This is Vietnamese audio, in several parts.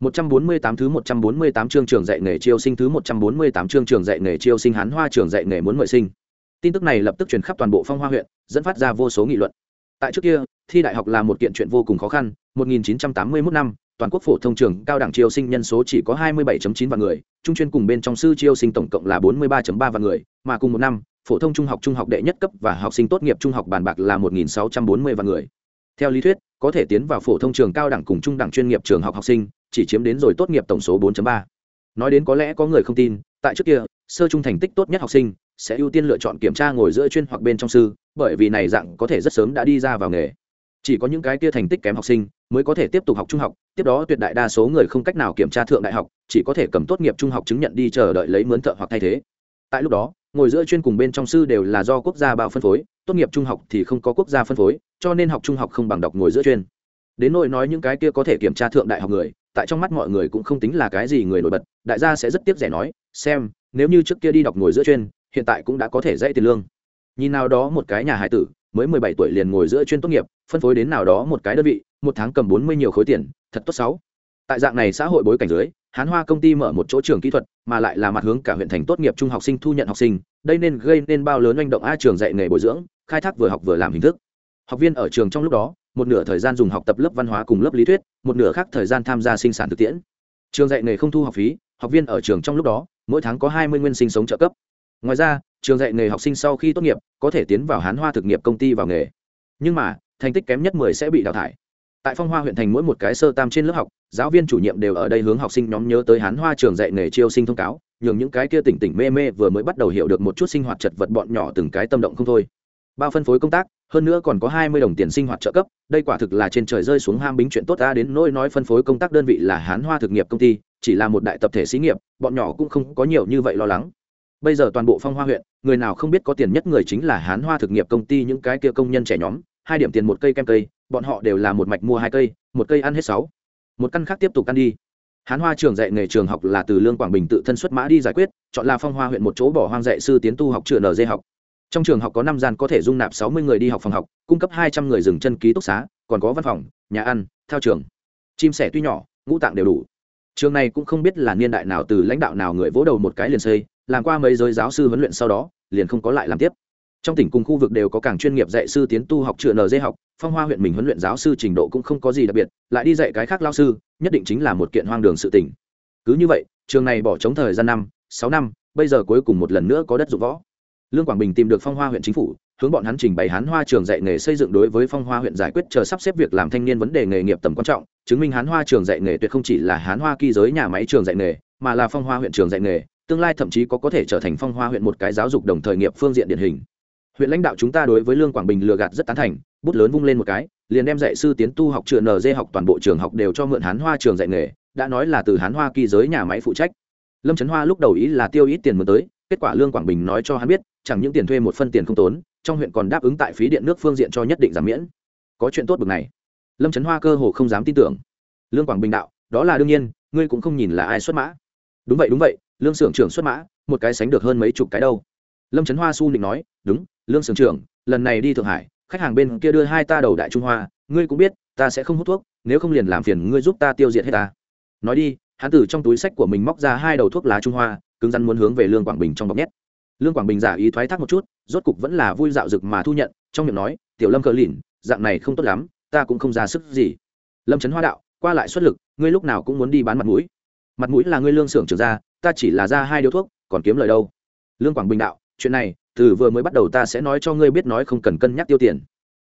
148 thứ 148 chương trường dạy nghề chiêu sinh thứ 148 chương trường dạy nghề chiêu sinh Hán Hoa trường dạy nghề muốn mời sinh. Tin tức này lập tức truyền khắp toàn bộ Phong Hoa huyện, dẫn phát ra vô số nghị luận. Tại trước kia, thi đại học là một kiện chuyện vô cùng khó khăn, 1981 năm, toàn quốc phổ thông trường cao đẳng chiêu sinh nhân số chỉ có 27.9 vạn người, trung chuyên cùng bên trong sư chiêu sinh tổng cộng là 43.3 vạn người, mà cùng một năm, phổ thông trung học trung học đệ nhất cấp và học sinh tốt nghiệp trung học bàn bạc là 1.640 vạn người. Theo lý thuyết, có thể tiến vào phổ thông trường cao đẳng cùng trung đẳng chuyên nghiệp trường học học sinh, chỉ chiếm đến rồi tốt nghiệp tổng số 4.3. Nói đến có lẽ có người không tin, tại trước kia, sơ trung thành tích tốt nhất học sinh sẽ ưu tiên lựa chọn kiểm tra ngồi giữa chuyên hoặc bên trong sư, bởi vì này dạng có thể rất sớm đã đi ra vào nghề. Chỉ có những cái kia thành tích kém học sinh mới có thể tiếp tục học trung học, tiếp đó tuyệt đại đa số người không cách nào kiểm tra thượng đại học, chỉ có thể cầm tốt nghiệp trung học chứng nhận đi chờ đợi lấy mướn thợ hoặc thay thế. Tại lúc đó, ngồi giữa chuyên cùng bên trong sư đều là do quốc gia bao phân phối, tốt nghiệp trung học thì không có quốc gia phân phối, cho nên học trung học không bằng đọc ngồi giữa chuyên. Đến nỗi nói những cái kia có thể kiểm tra thượng đại học người, tại trong mắt mọi người cũng không tính là cái gì người nổi bật, đại gia sẽ rất tiếc rẻ nói, xem, nếu như trước kia đi đọc ngồi giữa chuyên, hiện tại cũng đã có thể dạy tiền lương. Nhìn nào đó một cái nhà hải tử, mới mười bảy tuổi liền ngồi giữa chuyên tốt nghiệp, phân phối đến nào đó một cái đơn vị, một tháng cầm bốn mươi nhiều khối tiền, thật tốt sáu. Tại dạng này xã hội bối cảnh dưới, hán hoa công ty mở một chỗ trường kỹ thuật, mà lại là mặt hướng cả huyện thành tốt nghiệp trung học sinh thu nhận học sinh, đây nên gây nên bao lớn manh động a trường dạy nghề bồi dưỡng, khai thác vừa học vừa làm hình thức học viên ở trường trong lúc đó, một nửa thời gian dùng học tập lớp văn hóa cùng lớp lý thuyết, một nửa khác thời gian tham gia sinh sản thực tiễn. Trường dạy nghề không thu học phí, học viên ở trường trong lúc đó, mỗi tháng có hai mươi nguyên sinh sống trợ cấp. Ngoài ra, trường dạy nghề học sinh sau khi tốt nghiệp, có thể tiến vào hán hoa thực nghiệp công ty vào nghề. Nhưng mà, thành tích kém nhất mười sẽ bị đào thải. Tại phong hoa huyện thành mỗi một cái sơ tam trên lớp học, giáo viên chủ nhiệm đều ở đây hướng học sinh nhóm nhớ tới hán hoa trường dạy nghề chiêu sinh thông cáo, nhường những cái kia tỉnh tỉnh mê mê vừa mới bắt đầu hiểu được một chút sinh hoạt chật vật bọn nhỏ từng cái tâm động không thôi bao phân phối công tác, hơn nữa còn có hai mươi đồng tiền sinh hoạt trợ cấp, đây quả thực là trên trời rơi xuống ham bính chuyện tốt ta đến nỗi nói phân phối công tác đơn vị là hán hoa thực nghiệp công ty, chỉ là một đại tập thể xí nghiệp, bọn nhỏ cũng không có nhiều như vậy lo lắng. Bây giờ toàn bộ phong hoa huyện, người nào không biết có tiền nhất người chính là hán hoa thực nghiệp công ty những cái kia công nhân trẻ nhóm, hai điểm tiền một cây kem cây, bọn họ đều là một mạch mua hai cây, một cây ăn hết sáu. Một căn khác tiếp tục ăn đi. Hán hoa trường dạy nghề trường học là từ lương quảng bình tự thân xuất mã đi giải quyết, chọn là phong hoa huyện một chỗ bỏ hoang dạy sư tiến tu học trường nd học trong trường học có năm gian có thể dung nạp sáu mươi người đi học phòng học, cung cấp hai trăm người dừng chân ký túc xá, còn có văn phòng, nhà ăn theo trường. Chim sẻ tuy nhỏ, ngũ tạng đều đủ. Trường này cũng không biết là niên đại nào từ lãnh đạo nào người vỗ đầu một cái liền xây, làm qua mấy giới giáo sư huấn luyện sau đó, liền không có lại làm tiếp. Trong tỉnh cùng khu vực đều có càng chuyên nghiệp dạy sư tiến tu học trựa nd học, phong hoa huyện mình huấn luyện giáo sư trình độ cũng không có gì đặc biệt, lại đi dạy cái khác lao sư, nhất định chính là một kiện hoang đường sự tỉnh cứ như vậy, trường này bỏ trống thời gian năm, sáu năm, bây giờ cuối cùng một lần nữa có đất dụng võ lương quảng bình tìm được phong hoa huyện chính phủ, hướng bọn hắn trình bày hán hoa trường dạy nghề xây dựng đối với phong hoa huyện giải quyết chờ sắp xếp việc làm thanh niên vấn đề nghề nghiệp tầm quan trọng, chứng minh hán hoa trường dạy nghề tuyệt không chỉ là hán hoa kỳ giới nhà máy trường dạy nghề, mà là phong hoa huyện trường dạy nghề, tương lai thậm chí có có thể trở thành phong hoa huyện một cái giáo dục đồng thời nghiệp phương diện điển hình. Huyện lãnh đạo chúng ta đối với lương quảng bình lừa gạt rất tán thành, bút lớn vung lên một cái, liền đem dạy sư tiến tu học trường nd học toàn bộ trường học đều cho mượn hán hoa trường dạy nghề, đã nói là từ hán hoa kỳ giới nhà máy phụ trách. Lâm trấn hoa lúc đầu ý là tiêu ít tiền mượn tới kết quả lương quảng bình nói cho hắn biết, chẳng những tiền thuê một phân tiền không tốn, trong huyện còn đáp ứng tại phí điện nước phương diện cho nhất định giảm miễn. Có chuyện tốt bực này. Lâm trấn hoa cơ hồ không dám tin tưởng. Lương quảng bình đạo, đó là đương nhiên, ngươi cũng không nhìn là ai xuất mã. Đúng vậy đúng vậy, lương xưởng trưởng xuất mã, một cái sánh được hơn mấy chục cái đâu. Lâm trấn hoa su định nói, đúng, lương xưởng trưởng, lần này đi thượng hải, khách hàng bên kia đưa hai ta đầu đại trung hoa, ngươi cũng biết, ta sẽ không hút thuốc, nếu không liền làm phiền ngươi giúp ta tiêu diệt hết ta. Nói đi, hắn từ trong túi sách của mình móc ra hai đầu thuốc lá trung hoa cứng rắn muốn hướng về lương quảng bình trong bọc nhét. Lương quảng bình giả ý thoái thác một chút, rốt cục vẫn là vui dạo rực mà thu nhận, trong miệng nói, tiểu lâm cờ lìn dạng này không tốt lắm, ta cũng không ra sức gì. Lâm trấn hoa đạo, qua lại xuất lực, ngươi lúc nào cũng muốn đi bán mặt mũi. Mặt mũi là ngươi lương xưởng trưởng ra, ta chỉ là ra hai điếu thuốc, còn kiếm lời đâu. Lương quảng bình đạo, chuyện này, từ vừa mới bắt đầu ta sẽ nói cho ngươi biết nói không cần cân nhắc tiêu tiền.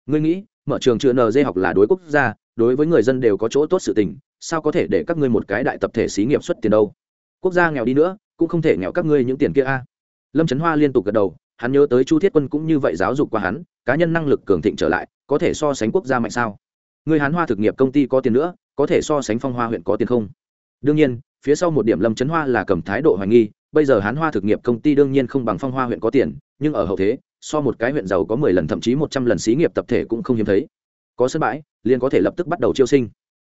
Ngươi nghĩ, mở trường chưa nd học là đối quốc gia, đối với người dân đều có chỗ tốt sự tình, sao có thể để các ngươi một cái đại tập thể xí nghiệp xuất tiền đâu? Quốc gia nghèo đi nữa cũng không thể nghèo các ngươi những tiền kia a. Lâm trấn hoa liên tục gật đầu, hắn nhớ tới chu thiết quân cũng như vậy giáo dục qua hắn, cá nhân năng lực cường thịnh trở lại, có thể so sánh quốc gia mạnh sao? Người hán hoa thực nghiệp công ty có tiền nữa, có thể so sánh phong hoa huyện có tiền không? Đương nhiên, phía sau một điểm lâm trấn hoa là cầm thái độ hoài nghi, bây giờ hán hoa thực nghiệp công ty đương nhiên không bằng phong hoa huyện có tiền, nhưng ở hậu thế, so một cái huyện giàu có mười lần thậm chí một trăm lần xí nghiệp tập thể cũng không hiếm thấy. Có sân bãi, liền có thể lập tức bắt đầu chiêu sinh.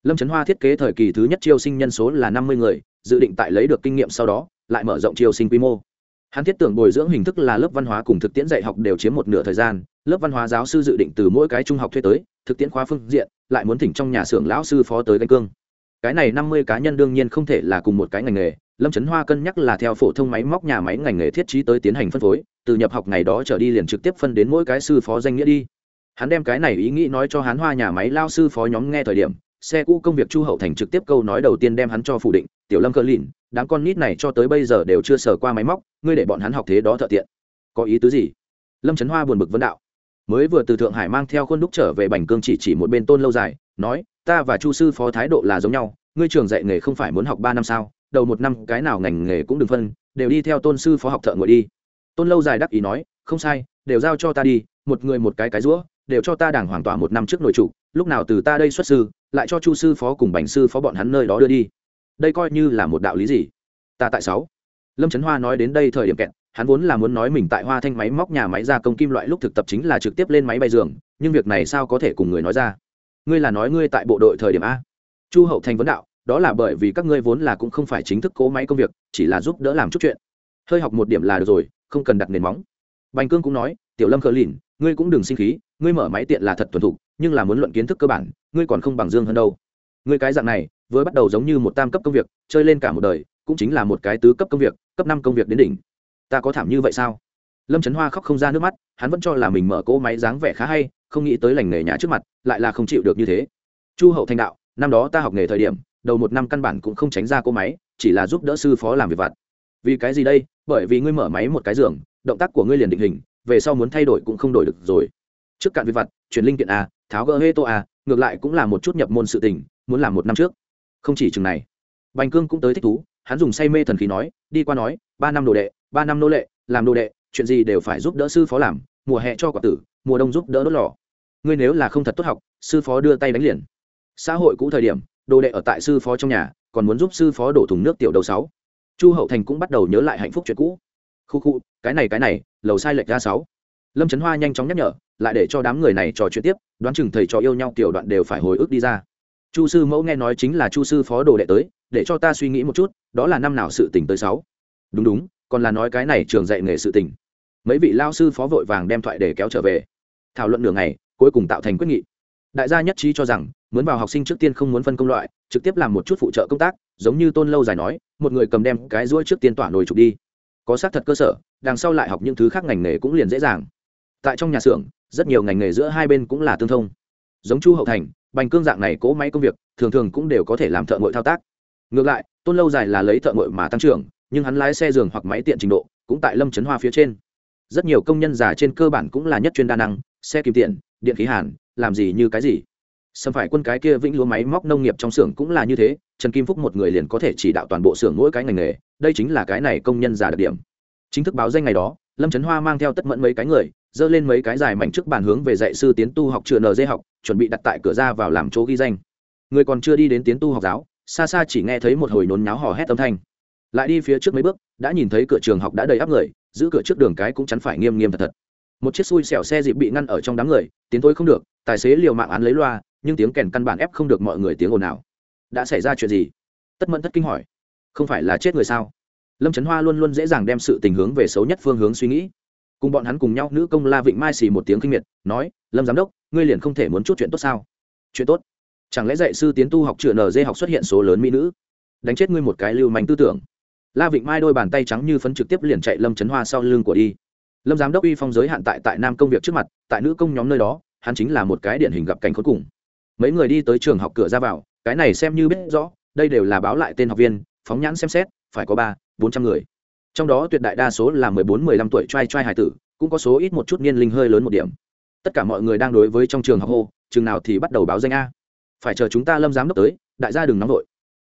Lâm trấn hoa thiết kế thời kỳ thứ nhất chiêu sinh nhân số là năm mươi người dự định tại lấy được kinh nghiệm sau đó, lại mở rộng chiêu sinh quy mô. Hắn thiết tưởng bồi dưỡng hình thức là lớp văn hóa cùng thực tiễn dạy học đều chiếm một nửa thời gian. Lớp văn hóa giáo sư dự định từ mỗi cái trung học thuê tới, thực tiễn khóa phương diện, lại muốn thỉnh trong nhà xưởng lão sư phó tới canh cương. Cái này năm mươi cá nhân đương nhiên không thể là cùng một cái ngành nghề. Lâm trấn hoa cân nhắc là theo phổ thông máy móc nhà máy ngành nghề thiết trí tới tiến hành phân phối, từ nhập học ngày đó trở đi liền trực tiếp phân đến mỗi cái sư phó danh nghĩa đi. Hắn đem cái này ý nghĩ nói cho hắn hoa nhà máy lao sư phó nhóm nghe thời điểm, xe cũ công việc chu hậu thành trực tiếp câu nói đầu tiên đem hắn cho phủ định tiểu lâm cơ lìn, đám con nít này cho tới bây giờ đều chưa sờ qua máy móc, ngươi để bọn hắn học thế đó thợ tiện. Có ý tứ gì? Lâm trấn hoa buồn bực vấn đạo. Mới vừa từ thượng hải mang theo khuôn đúc trở về bành cương chỉ chỉ một bên tôn lâu dài, nói, ta và chu sư phó thái độ là giống nhau, ngươi trường dạy nghề không phải muốn học ba năm sao, đầu một năm cái nào ngành nghề cũng đừng phân, đều đi theo tôn sư phó học thợ ngồi đi. Tôn lâu dài đắc ý nói, không sai, đều giao cho ta đi, một người một cái cái rũa đều cho ta đảng hoàn tỏa một năm trước nội trụ, lúc nào từ ta đây xuất sư, lại cho chu sư phó cùng bành sư phó bọn hắn nơi đó đưa đi đây coi như là một đạo lý gì? Ta tại sáu. Lâm trấn hoa nói đến đây thời điểm kẹt, hắn vốn là muốn nói mình tại hoa thanh máy móc nhà máy gia công kim loại lúc thực tập chính là trực tiếp lên máy bay giường, nhưng việc này sao có thể cùng người nói ra? Ngươi là nói ngươi tại bộ đội thời điểm a. Chu hậu thành vấn đạo, đó là bởi vì các ngươi vốn là cũng không phải chính thức cố máy công việc, chỉ là giúp đỡ làm chút chuyện. Hơi học một điểm là được rồi, không cần đặt nền móng. Bành cương cũng nói, tiểu lâm khờ lìn, ngươi cũng đừng sinh khí, ngươi mở máy tiện là thật thuần thục, nhưng là muốn luận kiến thức cơ bản, ngươi còn không bằng dương hơn đâu. Ngươi cái dạng này với bắt đầu giống như một tam cấp công việc, chơi lên cả một đời, cũng chính là một cái tứ cấp công việc, cấp năm công việc đến đỉnh. Ta có thảm như vậy sao? Lâm trấn hoa khóc không ra nước mắt, hắn vẫn cho là mình mở cỗ máy dáng vẻ khá hay, không nghĩ tới lành nghề nhà trước mặt, lại là không chịu được như thế. Chu hậu thành đạo, năm đó ta học nghề thời điểm, đầu một năm căn bản cũng không tránh ra cỗ máy, chỉ là giúp đỡ sư phó làm việc vặt. Vì cái gì đây? Bởi vì ngươi mở máy một cái giường, động tác của ngươi liền định hình, về sau muốn thay đổi cũng không đổi được rồi. Trước cạn việc vặt, chuyển linh kiện a, tháo gỡ hê tô a, ngược lại cũng là một chút nhập môn sự tình, muốn làm một năm trước không chỉ chừng này. Bành cương cũng tới thích thú, hắn dùng say mê thần khí nói, đi qua nói, ba năm đồ đệ, ba năm nô lệ, làm đồ đệ, chuyện gì đều phải giúp đỡ sư phó làm, mùa hè cho quả tử, mùa đông giúp đỡ đốt lò. Ngươi nếu là không thật tốt học, sư phó đưa tay đánh liền. Xã hội cũ thời điểm, đồ đệ ở tại sư phó trong nhà, còn muốn giúp sư phó đổ thùng nước tiểu đầu sáu. Chu hậu thành cũng bắt đầu nhớ lại hạnh phúc chuyện cũ. Khu khu, cái này cái này, lầu sai lệch ra sáu. Lâm trấn hoa nhanh chóng nhắc nhở, lại để cho đám người này trò chuyện tiếp, đoán chừng thầy trò yêu nhau tiểu đoạn đều phải hồi ức đi ra chu sư mẫu nghe nói chính là chu sư phó đồ đệ tới, để cho ta suy nghĩ một chút, đó là năm nào sự tỉnh tới sáu. Đúng đúng, còn là nói cái này trường dạy nghề sự tình. Mấy vị lao sư phó vội vàng đem thoại để kéo trở về. Thảo luận đường này cuối cùng tạo thành quyết nghị. Đại gia nhất trí cho rằng, muốn vào học sinh trước tiên không muốn phân công loại, trực tiếp làm một chút phụ trợ công tác, giống như tôn lâu dài nói, một người cầm đem cái ruỗi trước tiên tỏa nồi trục đi. Có xác thật cơ sở, đằng sau lại học những thứ khác ngành nghề cũng liền dễ dàng. Tại trong nhà xưởng, rất nhiều ngành nghề giữa hai bên cũng là tương thông. Giống chu hậu thành bành cương dạng này cỗ máy công việc, thường thường cũng đều có thể làm thợ ngội thao tác. Ngược lại, tôn lâu dài là lấy thợ ngội mà tăng trưởng, nhưng hắn lái xe giường hoặc máy tiện trình độ cũng tại lâm trấn hoa phía trên. Rất nhiều công nhân già trên cơ bản cũng là nhất chuyên đa năng, xe kìm tiện, điện khí hàn, làm gì như cái gì. Xâm phải quân cái kia vĩnh lúa máy móc nông nghiệp trong xưởng cũng là như thế, trần kim phúc một người liền có thể chỉ đạo toàn bộ xưởng mỗi cái ngành nghề, đây chính là cái này công nhân già đặc điểm. Chính thức báo danh ngày đó, lâm trấn hoa mang theo tất mẫn mấy cái người dơ lên mấy cái dài mảnh trước bàn hướng về dạy sư tiến tu học trường nd học, chuẩn bị đặt tại cửa ra vào làm chỗ ghi danh. Người còn chưa đi đến tiến tu học giáo, xa xa chỉ nghe thấy một hồi nôn nháo hò hét âm thanh. Lại đi phía trước mấy bước, đã nhìn thấy cửa trường học đã đầy áp người, giữ cửa trước đường cái cũng chắn phải nghiêm nghiêm thật thật. Một chiếc xui xẻo xe dịp bị ngăn ở trong đám người, tiến thôi không được, tài xế liều mạng án lấy loa, nhưng tiếng kèn căn bản ép không được mọi người tiếng ồn nào đã xảy ra chuyện gì? Tất mẫn thất kinh hỏi. Không phải là chết người sao? Lâm trấn hoa luôn luôn dễ dàng đem sự tình hướng về xấu nhất phương hướng suy nghĩ cùng bọn hắn cùng nhau nữ công la vịnh mai xì một tiếng kinh miệt, nói, lâm giám đốc, ngươi liền không thể muốn chút chuyện tốt sao? Chuyện tốt? Chẳng lẽ dạy sư tiến tu học trường nd học xuất hiện số lớn mỹ nữ? Đánh chết ngươi một cái lưu manh tư tưởng. La vịnh mai đôi bàn tay trắng như phấn trực tiếp liền chạy lâm trấn hoa sau lưng của đi. Lâm giám đốc uy phong giới hạn tại tại nam công việc trước mặt, tại nữ công nhóm nơi đó, hắn chính là một cái điển hình gặp cảnh khốn cùng. Mấy người đi tới trường học cửa ra vào, cái này xem như biết rõ, đây đều là báo lại tên học viên, phóng nhãn xem xét, phải có ba, bốn trăm người trong đó tuyệt đại đa số là mười bốn, mười lăm tuổi trai trai hải tử, cũng có số ít một chút niên linh hơi lớn một điểm. Tất cả mọi người đang đối với trong trường học hô, chừng nào thì bắt đầu báo danh a. Phải chờ chúng ta lâm giám đốc tới, đại gia đừng nóng vội.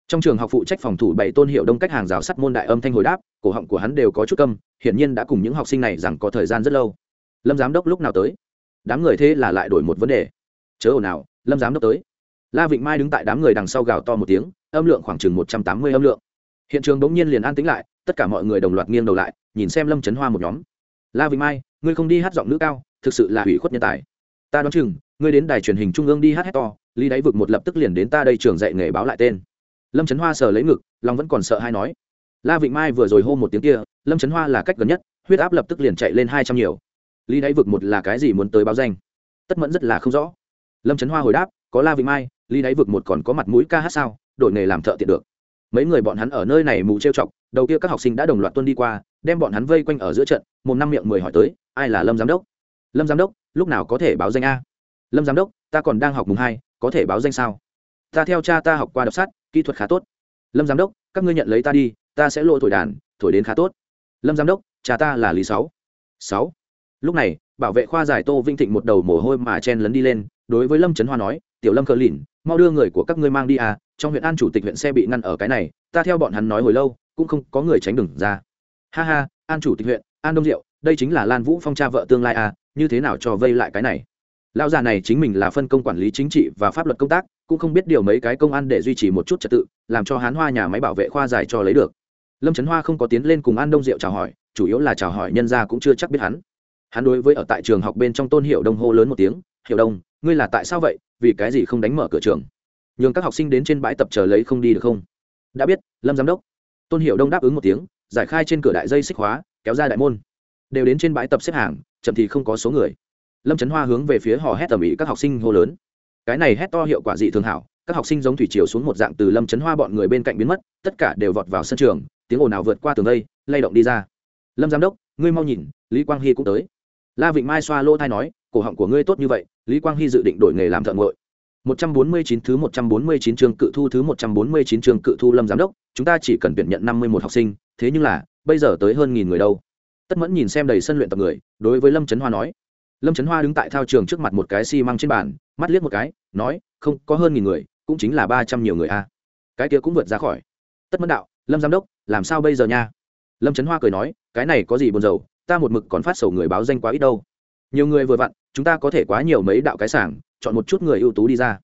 Trong trường học phụ trách phòng thủ bảy tôn hiệu đông cách hàng rào sắt môn đại âm thanh hồi đáp, cổ họng của hắn đều có chút câm, hiển nhiên đã cùng những học sinh này rằng có thời gian rất lâu. Lâm giám đốc lúc nào tới? Đám người thế là lại đổi một vấn đề. Chớ ồn nào lâm giám đốc tới. La vịnh mai đứng tại đám người đằng sau gào to một tiếng, âm lượng khoảng chừng một trăm tám mươi âm lượng hiện trường bỗng nhiên liền an tĩnh lại, tất cả mọi người đồng loạt nghiêng đầu lại, nhìn xem lâm trấn hoa một nhóm. La vịnh mai, ngươi không đi hát giọng nữ cao, thực sự là hủy khuất nhân tài. Ta đoán chừng, ngươi đến đài truyền hình trung ương đi hát hét to ly đáy vực một lập tức liền đến ta đây trường dạy nghề báo lại tên. Lâm trấn hoa sờ lấy ngực, lòng vẫn còn sợ hay nói. La vịnh mai vừa rồi hô một tiếng kia, lâm trấn hoa là cách gần nhất, huyết áp lập tức liền chạy lên hai trăm nhiều. Ly đáy vực một là cái gì muốn tới báo danh? Tất mẫn rất là không rõ. Lâm trấn hoa hồi đáp, có la vịnh mai ly đáy vực một còn có mặt mũi ca hát sao đổi nghề làm thợ tiện được mấy người bọn hắn ở nơi này mù trêu chọc, đầu kia các học sinh đã đồng loạt tuân đi qua, đem bọn hắn vây quanh ở giữa trận, một năm miệng mười hỏi tới, ai là lâm giám đốc? Lâm giám đốc, lúc nào có thể báo danh a? Lâm giám đốc, ta còn đang học mùng hai, có thể báo danh sao? Ta theo cha ta học qua đọc sát kỹ thuật khá tốt. Lâm giám đốc, các ngươi nhận lấy ta đi, ta sẽ lộ thổi đàn, thổi đến khá tốt. Lâm giám đốc, cha ta là lý sáu. Sáu? Lúc này, bảo vệ khoa giải tô vinh thịnh một đầu mồ hôi mà chen lấn đi lên, đối với lâm trấn hoa nói, tiểu lâm cờ lìn, mau đưa người của các ngươi mang đi à trong huyện an chủ tịch huyện xe bị ngăn ở cái này, ta theo bọn hắn nói hồi lâu, cũng không có người tránh đừng ra. Ha ha, an chủ tịch huyện, an đông diệu, đây chính là lan vũ phong cha vợ tương lai à như thế nào cho vây lại cái này? Lão già này chính mình là phân công quản lý chính trị và pháp luật công tác, cũng không biết điều mấy cái công an để duy trì một chút trật tự, làm cho hán hoa nhà máy bảo vệ khoa giải cho lấy được. Lâm trấn hoa không có tiến lên cùng an đông diệu chào hỏi, chủ yếu là chào hỏi nhân gia cũng chưa chắc biết hắn. Hắn đối với ở tại trường học bên trong tôn hiệu đông hô lớn một tiếng hiệu đông, ngươi là tại sao vậy? Vì cái gì không đánh mở cửa trường? Nhường các học sinh đến trên bãi tập chờ lấy không đi được không? Đã biết, lâm giám đốc. Tôn hiệu đông đáp ứng một tiếng, giải khai trên cửa đại dây xích hóa, kéo ra đại môn. Đều đến trên bãi tập xếp hàng, chậm thì không có số người. Lâm trấn hoa hướng về phía họ hét tầm ĩ các học sinh hô lớn. Cái này hét to hiệu quả dị thường hảo, các học sinh giống thủy chiều xuống một dạng từ lâm trấn hoa bọn người bên cạnh biến mất, tất cả đều vọt vào sân trường, tiếng ồn nào vượt qua tường đây lay động đi ra. Lâm giám đốc, ngươi mau nhìn, lý quang hy cũng tới. La vịnh mai xoa lỗ thai nói, cổ họng của ngươi tốt như vậy, lý quang hy dự định đổi nghề làm thợ ngội 149 thứ 149 trường cự thu thứ 149 trường cự thu Lâm giám đốc, chúng ta chỉ cần tuyển nhận 51 học sinh, thế nhưng là, bây giờ tới hơn nghìn người đâu. Tất Mẫn nhìn xem đầy sân luyện tập người, đối với Lâm Chấn Hoa nói. Lâm Chấn Hoa đứng tại thao trường trước mặt một cái xi măng trên bàn, mắt liếc một cái, nói, không, có hơn nghìn người, cũng chính là 300 nhiều người a. Cái kia cũng vượt ra khỏi. Tất Mẫn đạo, Lâm giám đốc, làm sao bây giờ nha? Lâm Chấn Hoa cười nói, cái này có gì buồn rầu, ta một mực còn phát sầu người báo danh quá ít đâu. Nhiều người vừa vặn, chúng ta có thể quá nhiều mấy đạo cái sảng, chọn một chút người ưu tú đi ra.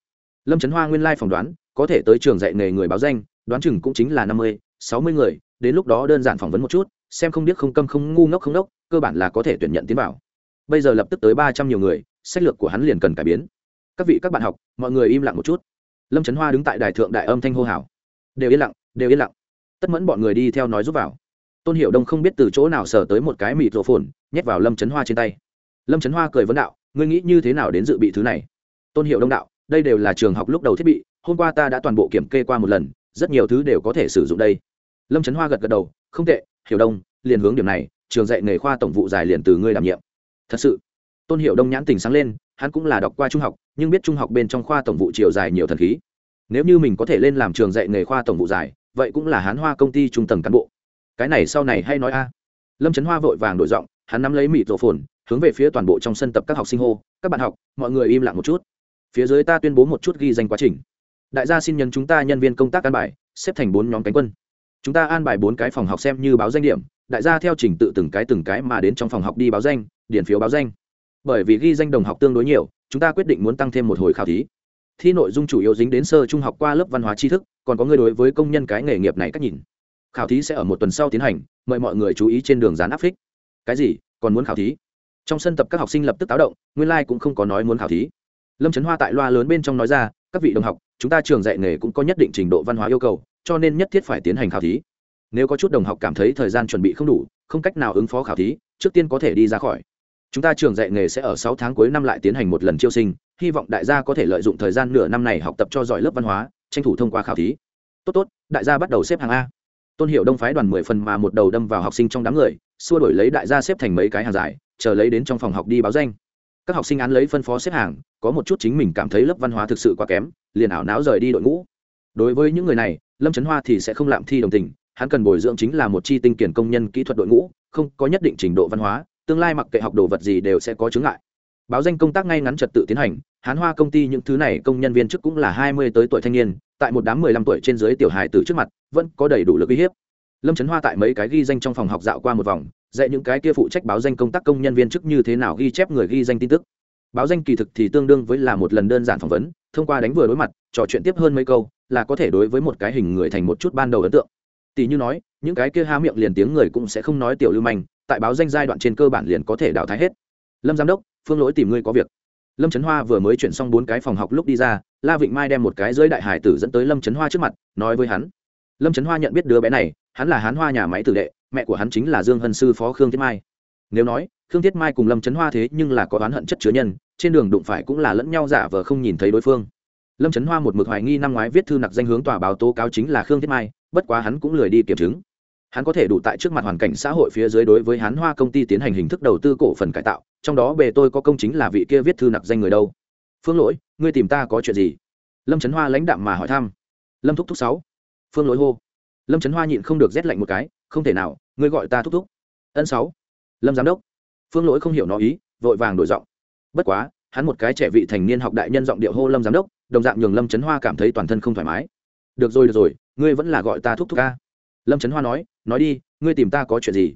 Lâm trấn hoa nguyên lai phỏng đoán, có thể tới trường dạy nghề người báo danh, đoán chừng cũng chính là năm mươi, sáu mươi người, đến lúc đó đơn giản phỏng vấn một chút, xem không biết không câm không ngu ngốc không đốc, cơ bản là có thể tuyển nhận tiến vào. Bây giờ lập tức tới ba trăm nhiều người, sách lược của hắn liền cần cải biến. Các vị các bạn học, mọi người im lặng một chút. Lâm trấn hoa đứng tại đài thượng đại âm thanh hô hào. Đều yên lặng, đều yên lặng. Tất mẫn bọn người đi theo nói giúp vào. Tôn hiệu đông không biết từ chỗ nào sờ tới một cái mịt rổ phồn, nhét vào lâm trấn hoa trên tay. Lâm trấn hoa cười vấn đạo, ngươi nghĩ như thế nào đến dự bị thứ này? Tôn hiệu đông đạo, đây đều là trường học lúc đầu thiết bị, hôm qua ta đã toàn bộ kiểm kê qua một lần, rất nhiều thứ đều có thể sử dụng đây. Lâm trấn hoa gật gật đầu, không tệ, hiểu đông, liền hướng điểm này, trường dạy nghề khoa tổng vụ dài liền từ ngươi đảm nhiệm. Thật sự, tôn hiệu đông nhãn tình sáng lên, hắn cũng là đọc qua trung học, nhưng biết trung học bên trong khoa tổng vụ chiều dài nhiều thần khí. Nếu như mình có thể lên làm trường dạy nghề khoa tổng vụ dài, vậy cũng là hán hoa công ty trung tầng cán bộ. Cái này sau này hay nói a. Lâm trấn hoa vội vàng đổi giọng, hắn nắm lấy mịt rổ phồn, hướng về phía toàn bộ trong sân tập các học sinh hô, các bạn học, mọi người im lặng một chút phía dưới ta tuyên bố một chút ghi danh quá trình. Đại gia xin nhấn chúng ta nhân viên công tác an bài, xếp thành bốn nhóm cánh quân. Chúng ta an bài bốn cái phòng học xem như báo danh điểm, đại gia theo trình tự từng cái từng cái mà đến trong phòng học đi báo danh điển phiếu báo danh. Bởi vì ghi danh đồng học tương đối nhiều, chúng ta quyết định muốn tăng thêm một hồi khảo thí. Thi nội dung chủ yếu dính đến sơ trung học qua lớp văn hóa tri thức, còn có người đối với công nhân cái nghề nghiệp này cách nhìn. Khảo thí sẽ ở một tuần sau tiến hành, mời mọi người chú ý trên đường dán áp phích. Cái gì? Còn muốn khảo thí? Trong sân tập các học sinh lập tức táo động, nguyên lai、like、cũng không có nói muốn khảo thí lâm trấn hoa tại loa lớn bên trong nói ra, các vị đồng học, chúng ta trường dạy nghề cũng có nhất định trình độ văn hóa yêu cầu, cho nên nhất thiết phải tiến hành khảo thí. Nếu có chút đồng học cảm thấy thời gian chuẩn bị không đủ, không cách nào ứng phó khảo thí, trước tiên có thể đi ra khỏi. Chúng ta trường dạy nghề sẽ ở sáu tháng cuối năm lại tiến hành một lần chiêu sinh, hy vọng đại gia có thể lợi dụng thời gian nửa năm này học tập cho giỏi lớp văn hóa, tranh thủ thông qua khảo thí. Tốt tốt, đại gia bắt đầu xếp hàng a. Tôn hiệu đông phái đoàn mười phần mà một đầu đâm vào học sinh trong đám người, xua đổi lấy đại gia xếp thành mấy cái hàng dài, chờ lấy đến trong phòng học đi báo danh các học sinh án lấy phân phó xếp hàng, có một chút chính mình cảm thấy lớp văn hóa thực sự quá kém, liền ảo não rời đi đội ngũ. Đối với những người này, lâm trấn hoa thì sẽ không lạm thi đồng tình, hắn cần bồi dưỡng chính là một chi tinh kiển công nhân kỹ thuật đội ngũ, không có nhất định trình độ văn hóa, tương lai mặc kệ học đồ vật gì đều sẽ có chứng ngại. Báo danh công tác ngay ngắn trật tự tiến hành, hán hoa công ty những thứ này công nhân viên chức cũng là hai mươi tới tuổi thanh niên, tại một đám mười lăm tuổi trên dưới tiểu hài từ trước mặt, vẫn có đầy đủ lực uy hiếp lâm trấn hoa tại mấy cái ghi danh trong phòng học dạo qua một vòng, dạy những cái kia phụ trách báo danh công tác công nhân viên chức như thế nào ghi chép người ghi danh tin tức. Báo danh kỳ thực thì tương đương với là một lần đơn giản phỏng vấn, thông qua đánh vừa đối mặt, trò chuyện tiếp hơn mấy câu, là có thể đối với một cái hình người thành một chút ban đầu ấn tượng. Tỷ như nói, những cái kia há miệng liền tiếng người cũng sẽ không nói tiểu lưu manh, tại báo danh giai đoạn trên cơ bản liền có thể đào thái hết. Lâm giám đốc, phương lỗi tìm ngươi có việc. Lâm trấn hoa vừa mới chuyển xong bốn cái phòng học lúc đi ra, la vịnh mai đem một cái dưới đại hải tử dẫn tới lâm trấn hoa trước mặt, nói với hắn. Lâm trấn hoa nhận biết đứa bé này hắn là hán hoa nhà máy tử đệ, mẹ của hắn chính là dương hân sư phó khương thiết mai. Nếu nói, khương thiết mai cùng lâm trấn hoa thế nhưng là có oán hận chất chứa nhân, trên đường đụng phải cũng là lẫn nhau giả vờ không nhìn thấy đối phương. Lâm trấn hoa một mực hoài nghi năm ngoái viết thư nặc danh hướng tòa báo tố cáo chính là khương thiết mai, bất quá hắn cũng lười đi kiểm chứng. Hắn có thể đủ tại trước mặt hoàn cảnh xã hội phía dưới đối với hắn hoa công ty tiến hành hình thức đầu tư cổ phần cải tạo, trong đó bề tôi có công chính là vị kia viết thư nặc danh người đâu. Phương lỗi, ngươi tìm ta có chuyện gì? Lâm trấn hoa lãnh đạm mà hỏi thăm. Lâm thúc thúc sáu. Phương lỗi hô lâm trấn hoa nhịn không được rét lạnh một cái không thể nào ngươi gọi ta thúc thúc ân sáu lâm giám đốc phương lỗi không hiểu nó ý vội vàng đổi giọng bất quá hắn một cái trẻ vị thành niên học đại nhân giọng điệu hô lâm giám đốc đồng dạng nhường lâm trấn hoa cảm thấy toàn thân không thoải mái được rồi được rồi ngươi vẫn là gọi ta thúc thúc ca lâm trấn hoa nói nói đi ngươi tìm ta có chuyện gì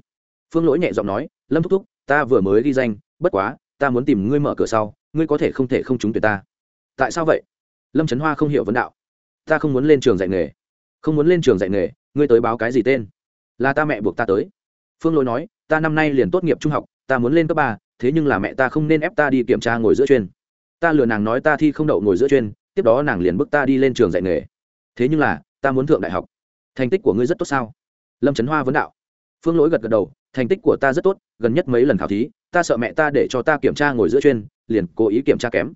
phương lỗi nhẹ giọng nói lâm thúc thúc ta vừa mới ghi danh bất quá ta muốn tìm ngươi mở cửa sau ngươi có thể không thể không trúng tuyệt ta tại sao vậy lâm trấn hoa không hiểu vấn đạo ta không muốn lên trường dạy nghề không muốn lên trường dạy nghề, ngươi tới báo cái gì tên? Là ta mẹ buộc ta tới. Phương lỗi nói, ta năm nay liền tốt nghiệp trung học, ta muốn lên cấp ba, thế nhưng là mẹ ta không nên ép ta đi kiểm tra ngồi giữa chuyên. Ta lừa nàng nói ta thi không đậu ngồi giữa chuyên, tiếp đó nàng liền bức ta đi lên trường dạy nghề. Thế nhưng là, ta muốn thượng đại học. Thành tích của ngươi rất tốt sao? Lâm trấn hoa vấn đạo. Phương lỗi gật gật đầu, thành tích của ta rất tốt, gần nhất mấy lần khảo thí, ta sợ mẹ ta để cho ta kiểm tra ngồi giữa chuyên, liền cố ý kiểm tra kém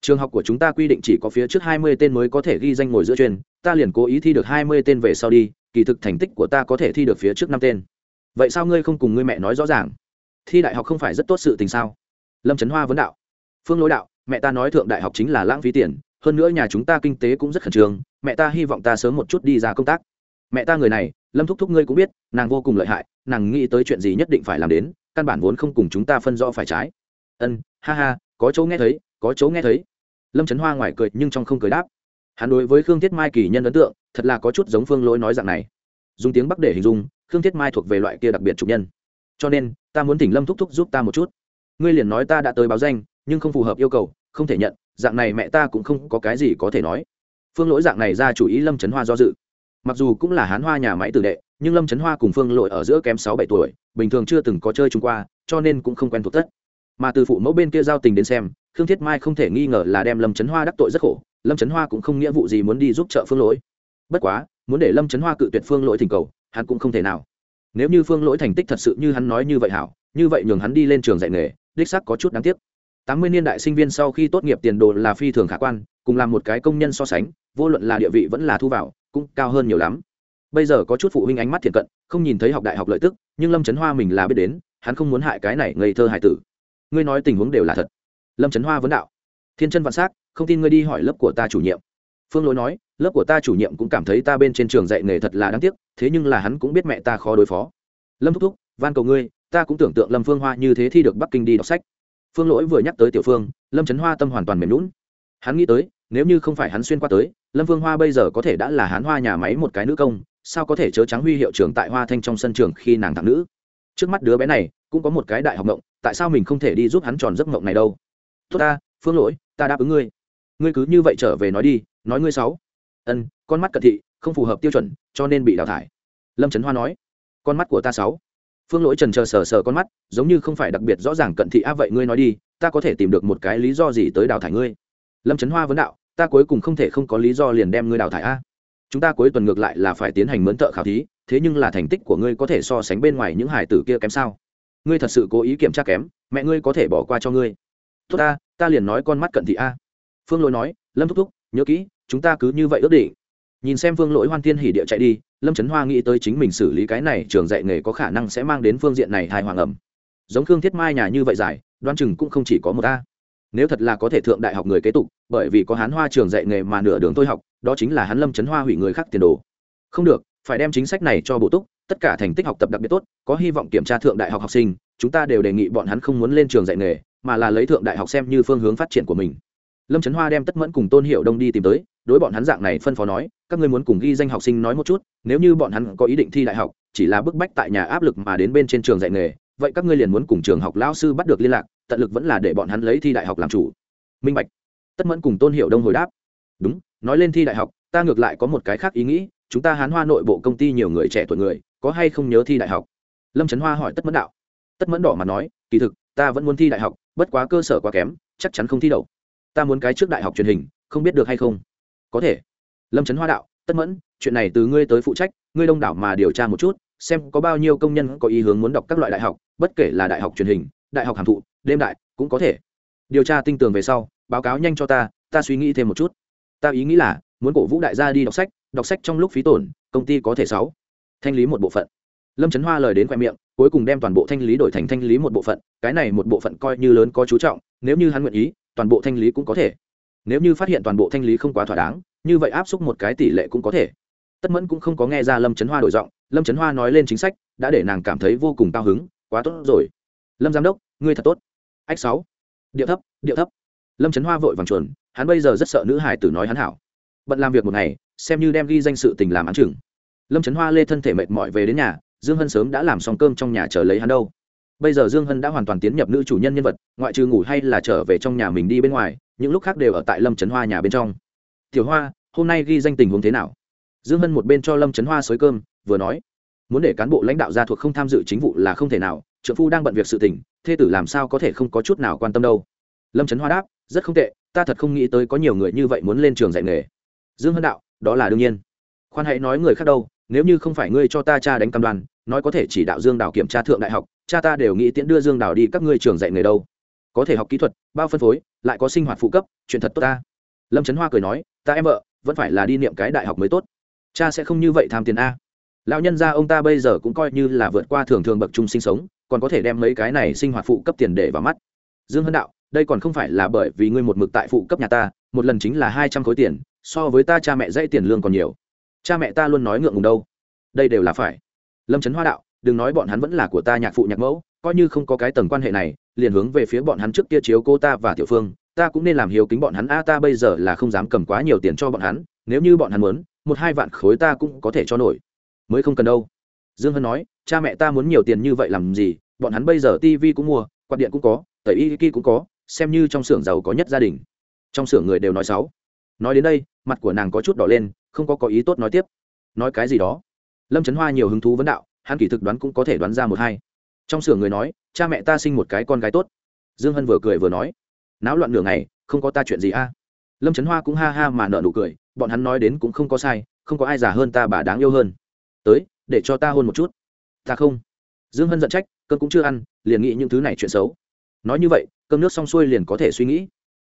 trường học của chúng ta quy định chỉ có phía trước hai mươi tên mới có thể ghi danh ngồi giữa chuyên ta liền cố ý thi được hai mươi tên về sau đi, kỳ thực thành tích của ta có thể thi được phía trước năm tên. Vậy sao ngươi không cùng ngươi mẹ nói rõ ràng? Thi đại học không phải rất tốt sự tình sao? Lâm trấn hoa vấn đạo. Phương lỗi đạo, mẹ ta nói thượng đại học chính là lãng phí tiền, hơn nữa nhà chúng ta kinh tế cũng rất khẩn trương, mẹ ta hy vọng ta sớm một chút đi ra công tác. Mẹ ta người này, lâm thúc thúc ngươi cũng biết, nàng vô cùng lợi hại, nàng nghĩ tới chuyện gì nhất định phải làm đến, căn bản vốn không cùng chúng ta phân rõ phải trái. Ân, ha ha, có chỗ nghe thấy có chỗ nghe thấy. Lâm trấn hoa ngoài cười nhưng trong không cười đáp. Hắn đối với khương thiết mai kỳ nhân ấn tượng, thật là có chút giống phương lỗi nói dạng này. Dùng tiếng bắc để hình dung, khương thiết mai thuộc về loại kia đặc biệt trục nhân. Cho nên, ta muốn tỉnh lâm thúc thúc giúp ta một chút. Ngươi liền nói ta đã tới báo danh, nhưng không phù hợp yêu cầu, không thể nhận, dạng này mẹ ta cũng không có cái gì có thể nói. Phương lỗi dạng này ra chủ ý lâm trấn hoa do dự. Mặc dù cũng là hán hoa nhà máy tử đệ, nhưng lâm trấn hoa cùng phương lỗi ở giữa kém sáu bảy tuổi, bình thường chưa từng có chơi chung qua, cho nên cũng không quen thuộc tất. Mà từ phụ mẫu bên kia giao tình đến xem khương thiết mai không thể nghi ngờ là đem lâm trấn hoa đắc tội rất khổ, lâm trấn hoa cũng không nghĩa vụ gì muốn đi giúp trợ phương lỗi. Bất quá, muốn để lâm trấn hoa cự tuyệt phương lỗi thỉnh cầu, hắn cũng không thể nào. Nếu như phương lỗi thành tích thật sự như hắn nói như vậy hảo, như vậy nhường hắn đi lên trường dạy nghề, đích sắc có chút đáng tiếc. Tám mươi niên đại sinh viên sau khi tốt nghiệp tiền đồ là phi thường khả quan, cùng làm một cái công nhân so sánh, vô luận là địa vị vẫn là thu vào, cũng cao hơn nhiều lắm. Bây giờ có chút phụ huynh ánh mắt thiện cận, không nhìn thấy học đại học lợi tức, nhưng lâm trấn hoa mình là biết đến, hắn không muốn hại cái này ngây thơ hải tử. Ngươi nói tình huống đều là thật lâm trấn hoa vấn đạo. Thiên chân vạn s á c, không tin ngươi đi hỏi lớp của ta chủ nhiệm. Phương lỗi nói, lớp của ta chủ nhiệm cũng cảm thấy ta bên trên trường dạy nghề thật là đáng tiếc, thế nhưng là hắn cũng biết mẹ ta khó đối phó. Lâm thúc thúc, van cầu ngươi, ta cũng tưởng tượng lâm phương hoa như thế thi được bắc kinh đi đọc sách. Phương lỗi vừa nhắc tới tiểu phương, lâm trấn hoa tâm hoàn toàn mềm lún hắn nghĩ tới, nếu như không phải hắn xuyên qua tới, lâm phương hoa bây giờ có thể đã là hán hoa nhà máy một cái nữ công, sao có thể chớ trắng huy hiệu trưởng tại hoa thanh trong sân trường khi nàng thẳng nữ? Trước mắt đứa bé này, cũng có một cái đại học mộng tại sao mình không thể đi giúp hắn tròn giấc mộng này đâu? Tốt ta, phương lỗi, ta đáp ứng ngươi. Ngươi cứ như vậy trở về nói đi, nói ngươi sáu. Ân, con mắt cận thị, không phù hợp tiêu chuẩn, cho nên bị đào thải. Lâm trấn hoa nói, con mắt của ta sáu. Phương lỗi trần chờ sờ sờ con mắt, giống như không phải đặc biệt rõ ràng cận thị, a, vậy ngươi nói đi, ta có thể tìm được một cái lý do gì tới đào thải ngươi? Lâm trấn hoa vấn đạo, ta cuối cùng không thể không có lý do liền đem ngươi đào thải a. Chúng ta cuối tuần ngược lại là phải tiến hành mướn thợ khảo thí, thế nhưng là thành tích của ngươi có thể so sánh bên ngoài những hải tử kia kém sao? Ngươi thật sự cố ý kiểm tra kém, mẹ ngươi có thể bỏ qua cho ngươi tốt ta ta liền nói con mắt cận thị a. Phương lỗi nói, lâm thúc thúc, nhớ kỹ, chúng ta cứ như vậy ước định. Nhìn xem phương lỗi hoan thiên hỉ địa chạy đi, lâm trấn hoa nghĩ tới chính mình xử lý cái này trường dạy nghề có khả năng sẽ mang đến phương diện này hài hoàng ẩm. Giống khương thiết mai nhà như vậy giải đoan chừng cũng không chỉ có một ta nếu thật là có thể thượng đại học người kế tục, bởi vì có hán hoa trường dạy nghề mà nửa đường tôi học, đó chính là hắn lâm trấn hoa hủy người khác tiền đồ. Không được, phải đem chính sách này cho bổ túc, tất cả thành tích học tập đặc biệt tốt, có hy vọng kiểm tra thượng đại học học sinh, chúng ta đều đề nghị bọn hắn không muốn lên trường dạy nghề mà là lấy thượng đại học xem như phương hướng phát triển của mình. Lâm trấn hoa đem tất mẫn cùng tôn hiệu đông đi tìm tới, đối bọn hắn dạng này phân phó nói, các ngươi muốn cùng ghi danh học sinh nói một chút, nếu như bọn hắn có ý định thi đại học, chỉ là bức bách tại nhà áp lực mà đến bên trên trường dạy nghề, vậy các ngươi liền muốn cùng trường học lao sư bắt được liên lạc, tận lực vẫn là để bọn hắn lấy thi đại học làm chủ. Minh bạch. Tất mẫn cùng tôn hiệu đông hồi đáp, đúng, nói lên thi đại học, ta ngược lại có một cái khác ý nghĩ, chúng ta hán hoa nội bộ công ty nhiều người trẻ tuổi người, có hay không nhớ thi đại học? Lâm trấn hoa hỏi tất mẫn đạo. Tất mẫn đỏ mà nói, kỳ thực, ta vẫn muốn thi đại học bất quá cơ sở quá kém, chắc chắn không thi đậu. Ta muốn cái trước đại học truyền hình, không biết được hay không? Có thể. Lâm trấn hoa đạo, tất mẫn, chuyện này từ ngươi tới phụ trách, ngươi đông đảo mà điều tra một chút, xem có bao nhiêu công nhân có ý hướng muốn đọc các loại đại học, bất kể là đại học truyền hình, đại học hàm thụ, đêm đại, cũng có thể. Điều tra tinh tường về sau, báo cáo nhanh cho ta ta suy nghĩ thêm một chút. Ta ý nghĩ là, muốn cổ vũ đại gia đi đọc sách đọc sách trong lúc phí tổn, công ty có thể sáu. Thanh lý một bộ phận lâm trấn hoa lời đến khoe miệng, cuối cùng đem toàn bộ thanh lý đổi thành thanh lý một bộ phận, cái này một bộ phận coi như lớn có chú trọng, nếu như hắn nguyện ý, toàn bộ thanh lý cũng có thể. Nếu như phát hiện toàn bộ thanh lý không quá thỏa đáng, như vậy áp xúc một cái tỷ lệ cũng có thể. Tất mẫn cũng không có nghe ra lâm trấn hoa đổi giọng, lâm trấn hoa nói lên chính sách, đã để nàng cảm thấy vô cùng cao hứng, quá tốt rồi. Lâm giám đốc, ngươi thật tốt. Ách sáu. Điệu thấp điệu thấp. Lâm trấn hoa vội vàng chuẩn hắn bây giờ rất sợ nữ hải tử nói hắn hảo. Bận làm việc một ngày, xem như đem ghi danh sự tình làm án chừng. Lâm trấn hoa lê thân thể mệt mỏi về đến nhà dương hân sớm đã làm xong cơm trong nhà chờ lấy hắn đâu. Bây giờ dương hân đã hoàn toàn tiến nhập nữ chủ nhân nhân vật, ngoại trừ ngủ hay là trở về trong nhà mình đi bên ngoài, những lúc khác đều ở tại lâm trấn hoa nhà bên trong. Tiểu hoa, hôm nay ghi danh tình huống thế nào? Dương hân một bên cho lâm trấn hoa xới cơm, vừa nói, muốn để cán bộ lãnh đạo gia thuộc không tham dự chính vụ là không thể nào trợ phu đang bận việc sự tình, thê tử làm sao có thể không có chút nào quan tâm đâu. Lâm trấn hoa đáp, rất không tệ, ta thật không nghĩ tới có nhiều người như vậy muốn lên trường dạy nghề. Dương hân đạo, đó là đương nhiên. Khoan hãy nói người khác đâu nếu như không phải ngươi cho ta cha đánh cam đoan, nói có thể chỉ đạo dương đào kiểm tra thượng đại học, cha ta đều nghĩ tiễn đưa dương đào đi các ngươi trường dạy nghề đâu. Có thể học kỹ thuật, bao phân phối, lại có sinh hoạt phụ cấp, chuyện thật tốt ta. Lâm trấn hoa cười nói, ta em vợ, vẫn phải là đi niệm cái đại học mới tốt. Cha sẽ không như vậy tham tiền a. Lão nhân gia ông ta bây giờ cũng coi như là vượt qua thường thường bậc trung sinh sống, còn có thể đem mấy cái này sinh hoạt phụ cấp tiền để vào mắt. Dương hân đạo, đây còn không phải là bởi vì ngươi một mực tại phụ cấp nhà ta, một lần chính là hai trăm khối tiền, so với ta cha mẹ dãy tiền lương còn nhiều cha mẹ ta luôn nói ngượng ngùng đâu. Đây đều là phải. Lâm trấn hoa đạo, đừng nói bọn hắn vẫn là của ta nhạc phụ nhạc mẫu, coi như không có cái tầng quan hệ này, liền hướng về phía bọn hắn trước kia chiếu cô ta và tiểu phương, ta cũng nên làm hiếu kính bọn hắn. A, ta bây giờ là không dám cầm quá nhiều tiền cho bọn hắn, nếu như bọn hắn muốn, một hai vạn khối ta cũng có thể cho nổi. Mới không cần đâu. Dương hân nói, cha mẹ ta muốn nhiều tiền như vậy làm gì? Bọn hắn bây giờ tv cũng mua, quạt điện cũng có, tẩy y ki cũng có, xem như trong xưởng giàu có nhất gia đình. Trong xưởng người đều nói xấu nói đến đây, mặt của nàng có chút đỏ lên, không có có ý tốt nói tiếp. Nói cái gì đó? Lâm trấn hoa nhiều hứng thú vấn đạo, hắn kỳ thực đoán cũng có thể đoán ra một hai. Trong sửa người nói, cha mẹ ta sinh một cái con gái tốt. Dương hân vừa cười vừa nói, náo loạn nửa ngày, không có ta chuyện gì a. Lâm trấn hoa cũng ha ha mà nợ nụ cười, bọn hắn nói đến cũng không có sai, không có ai già hơn ta bà đáng yêu hơn. Tới, để cho ta hôn một chút. Ta không. Dương hân giận trách, cơm cũng chưa ăn, liền nghĩ những thứ này chuyện xấu. Nói như vậy, cơm nước xong xuôi liền có thể suy nghĩ.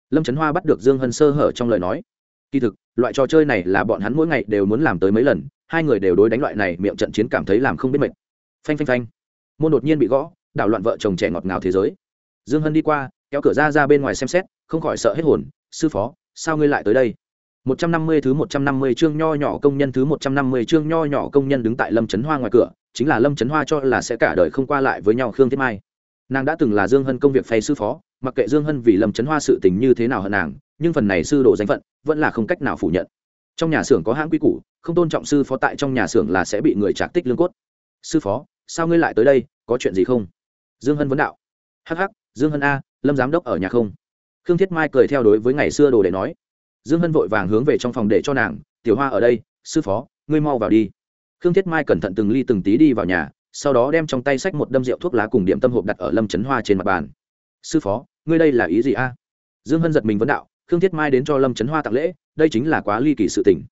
Lâm trấn hoa bắt được dương hân sơ hở trong lời nói kỳ thực loại trò chơi này là bọn hắn mỗi ngày đều muốn làm tới mấy lần hai người đều đối đánh loại này miệng trận chiến cảm thấy làm không biết mệt. Phanh phanh phanh. Môn đột nhiên bị gõ đảo loạn vợ chồng trẻ ngọt ngào thế giới. Dương hân đi qua kéo cửa ra ra bên ngoài xem xét không khỏi sợ hết hồn sư phó sao ngươi lại tới đây? 150 thứ 150 chương nho nhỏ công nhân thứ 150 chương nho nhỏ công nhân đứng tại Lâm Chấn Hoa ngoài cửa, chính là Lâm Chấn Hoa cho là sẽ cả đời không qua lại với nhau Khương Thiết Mai. Nàng đã từng là Dương Hân công việc phay sư phó, mặc kệ Dương Hân vì Lâm Chấn Hoa sự tình như thế nào hơn nàng, nhưng phần này sư đồ danh phận vẫn là không cách nào phủ nhận. Trong nhà xưởng có hãng quy củ, không tôn trọng sư phó tại trong nhà xưởng là sẽ bị người trạc tích lương cốt. Sư phó, sao ngươi lại tới đây, có chuyện gì không? Dương Hân vấn đạo. Hắc hắc, Dương Hân a, Lâm giám đốc ở nhà không? Khương Thiết Mai cười theo đối với ngày xưa đồ để nói dương hân vội vàng hướng về trong phòng để cho nàng tiểu hoa ở đây sư phó ngươi mau vào đi khương thiết mai cẩn thận từng ly từng tí đi vào nhà sau đó đem trong tay sách một đâm rượu thuốc lá cùng điểm tâm hộp đặt ở lâm trấn hoa trên mặt bàn sư phó ngươi đây là ý gì a? Dương hân giật mình vấn đạo, khương thiết mai đến cho lâm trấn hoa tặng lễ, đây chính là quá ly kỳ sự tình.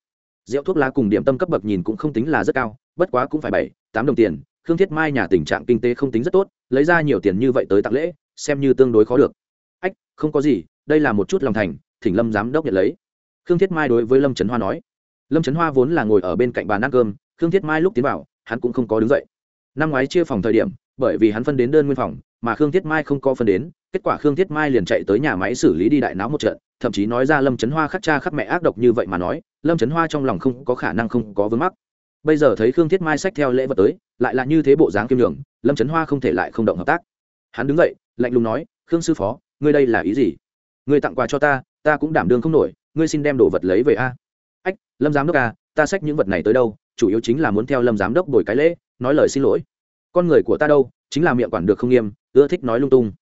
Rượu thuốc lá cùng điểm tâm cấp bậc nhìn cũng không tính là rất cao, bất quá cũng phải bảy, tám đồng tiền, khương thiết mai nhà tình trạng kinh tế không tính rất tốt, lấy ra nhiều tiền như vậy tới tặng lễ, xem như tương đối khó được. Ách, không có gì, đây là một chút lòng thành, thỉnh lâm giám đốc nhận lấy. Khương thiết mai đối với lâm trấn hoa nói. Lâm trấn hoa vốn là ngồi ở bên cạnh bàn ăn cơm, khương thiết mai lúc tiến vào, hắn cũng không có đứng dậy. Năm ngoái chia phòng thời điểm, bởi vì hắn phân đến đơn nguyên phòng mà khương thiết mai không có phân đến, kết quả khương thiết mai liền chạy tới nhà máy xử lý đi đại náo một trận, thậm chí nói ra lâm trấn hoa khắc cha khắc mẹ ác độc như vậy mà nói, lâm trấn hoa trong lòng không có khả năng không có vướng mắc. Bây giờ thấy khương thiết mai sách theo lễ vật tới, lại là như thế bộ dáng kiêm đường lâm trấn hoa không thể lại không động hợp tác. Hắn đứng dậy, lạnh lùng nói, khương sư phó, ngươi đây là ý gì? Ngươi tặng quà cho ta ta cũng đảm đương không nổi, ngươi xin đem đồ vật lấy về a. Ách, lâm giám đốc a ta xách những vật này tới đâu, chủ yếu chính là muốn theo lâm giám đốc đổi cái lễ, nói lời xin lỗi. Con người của ta đâu chính là miệng quản được không nghiêm, ưa thích nói lung tung.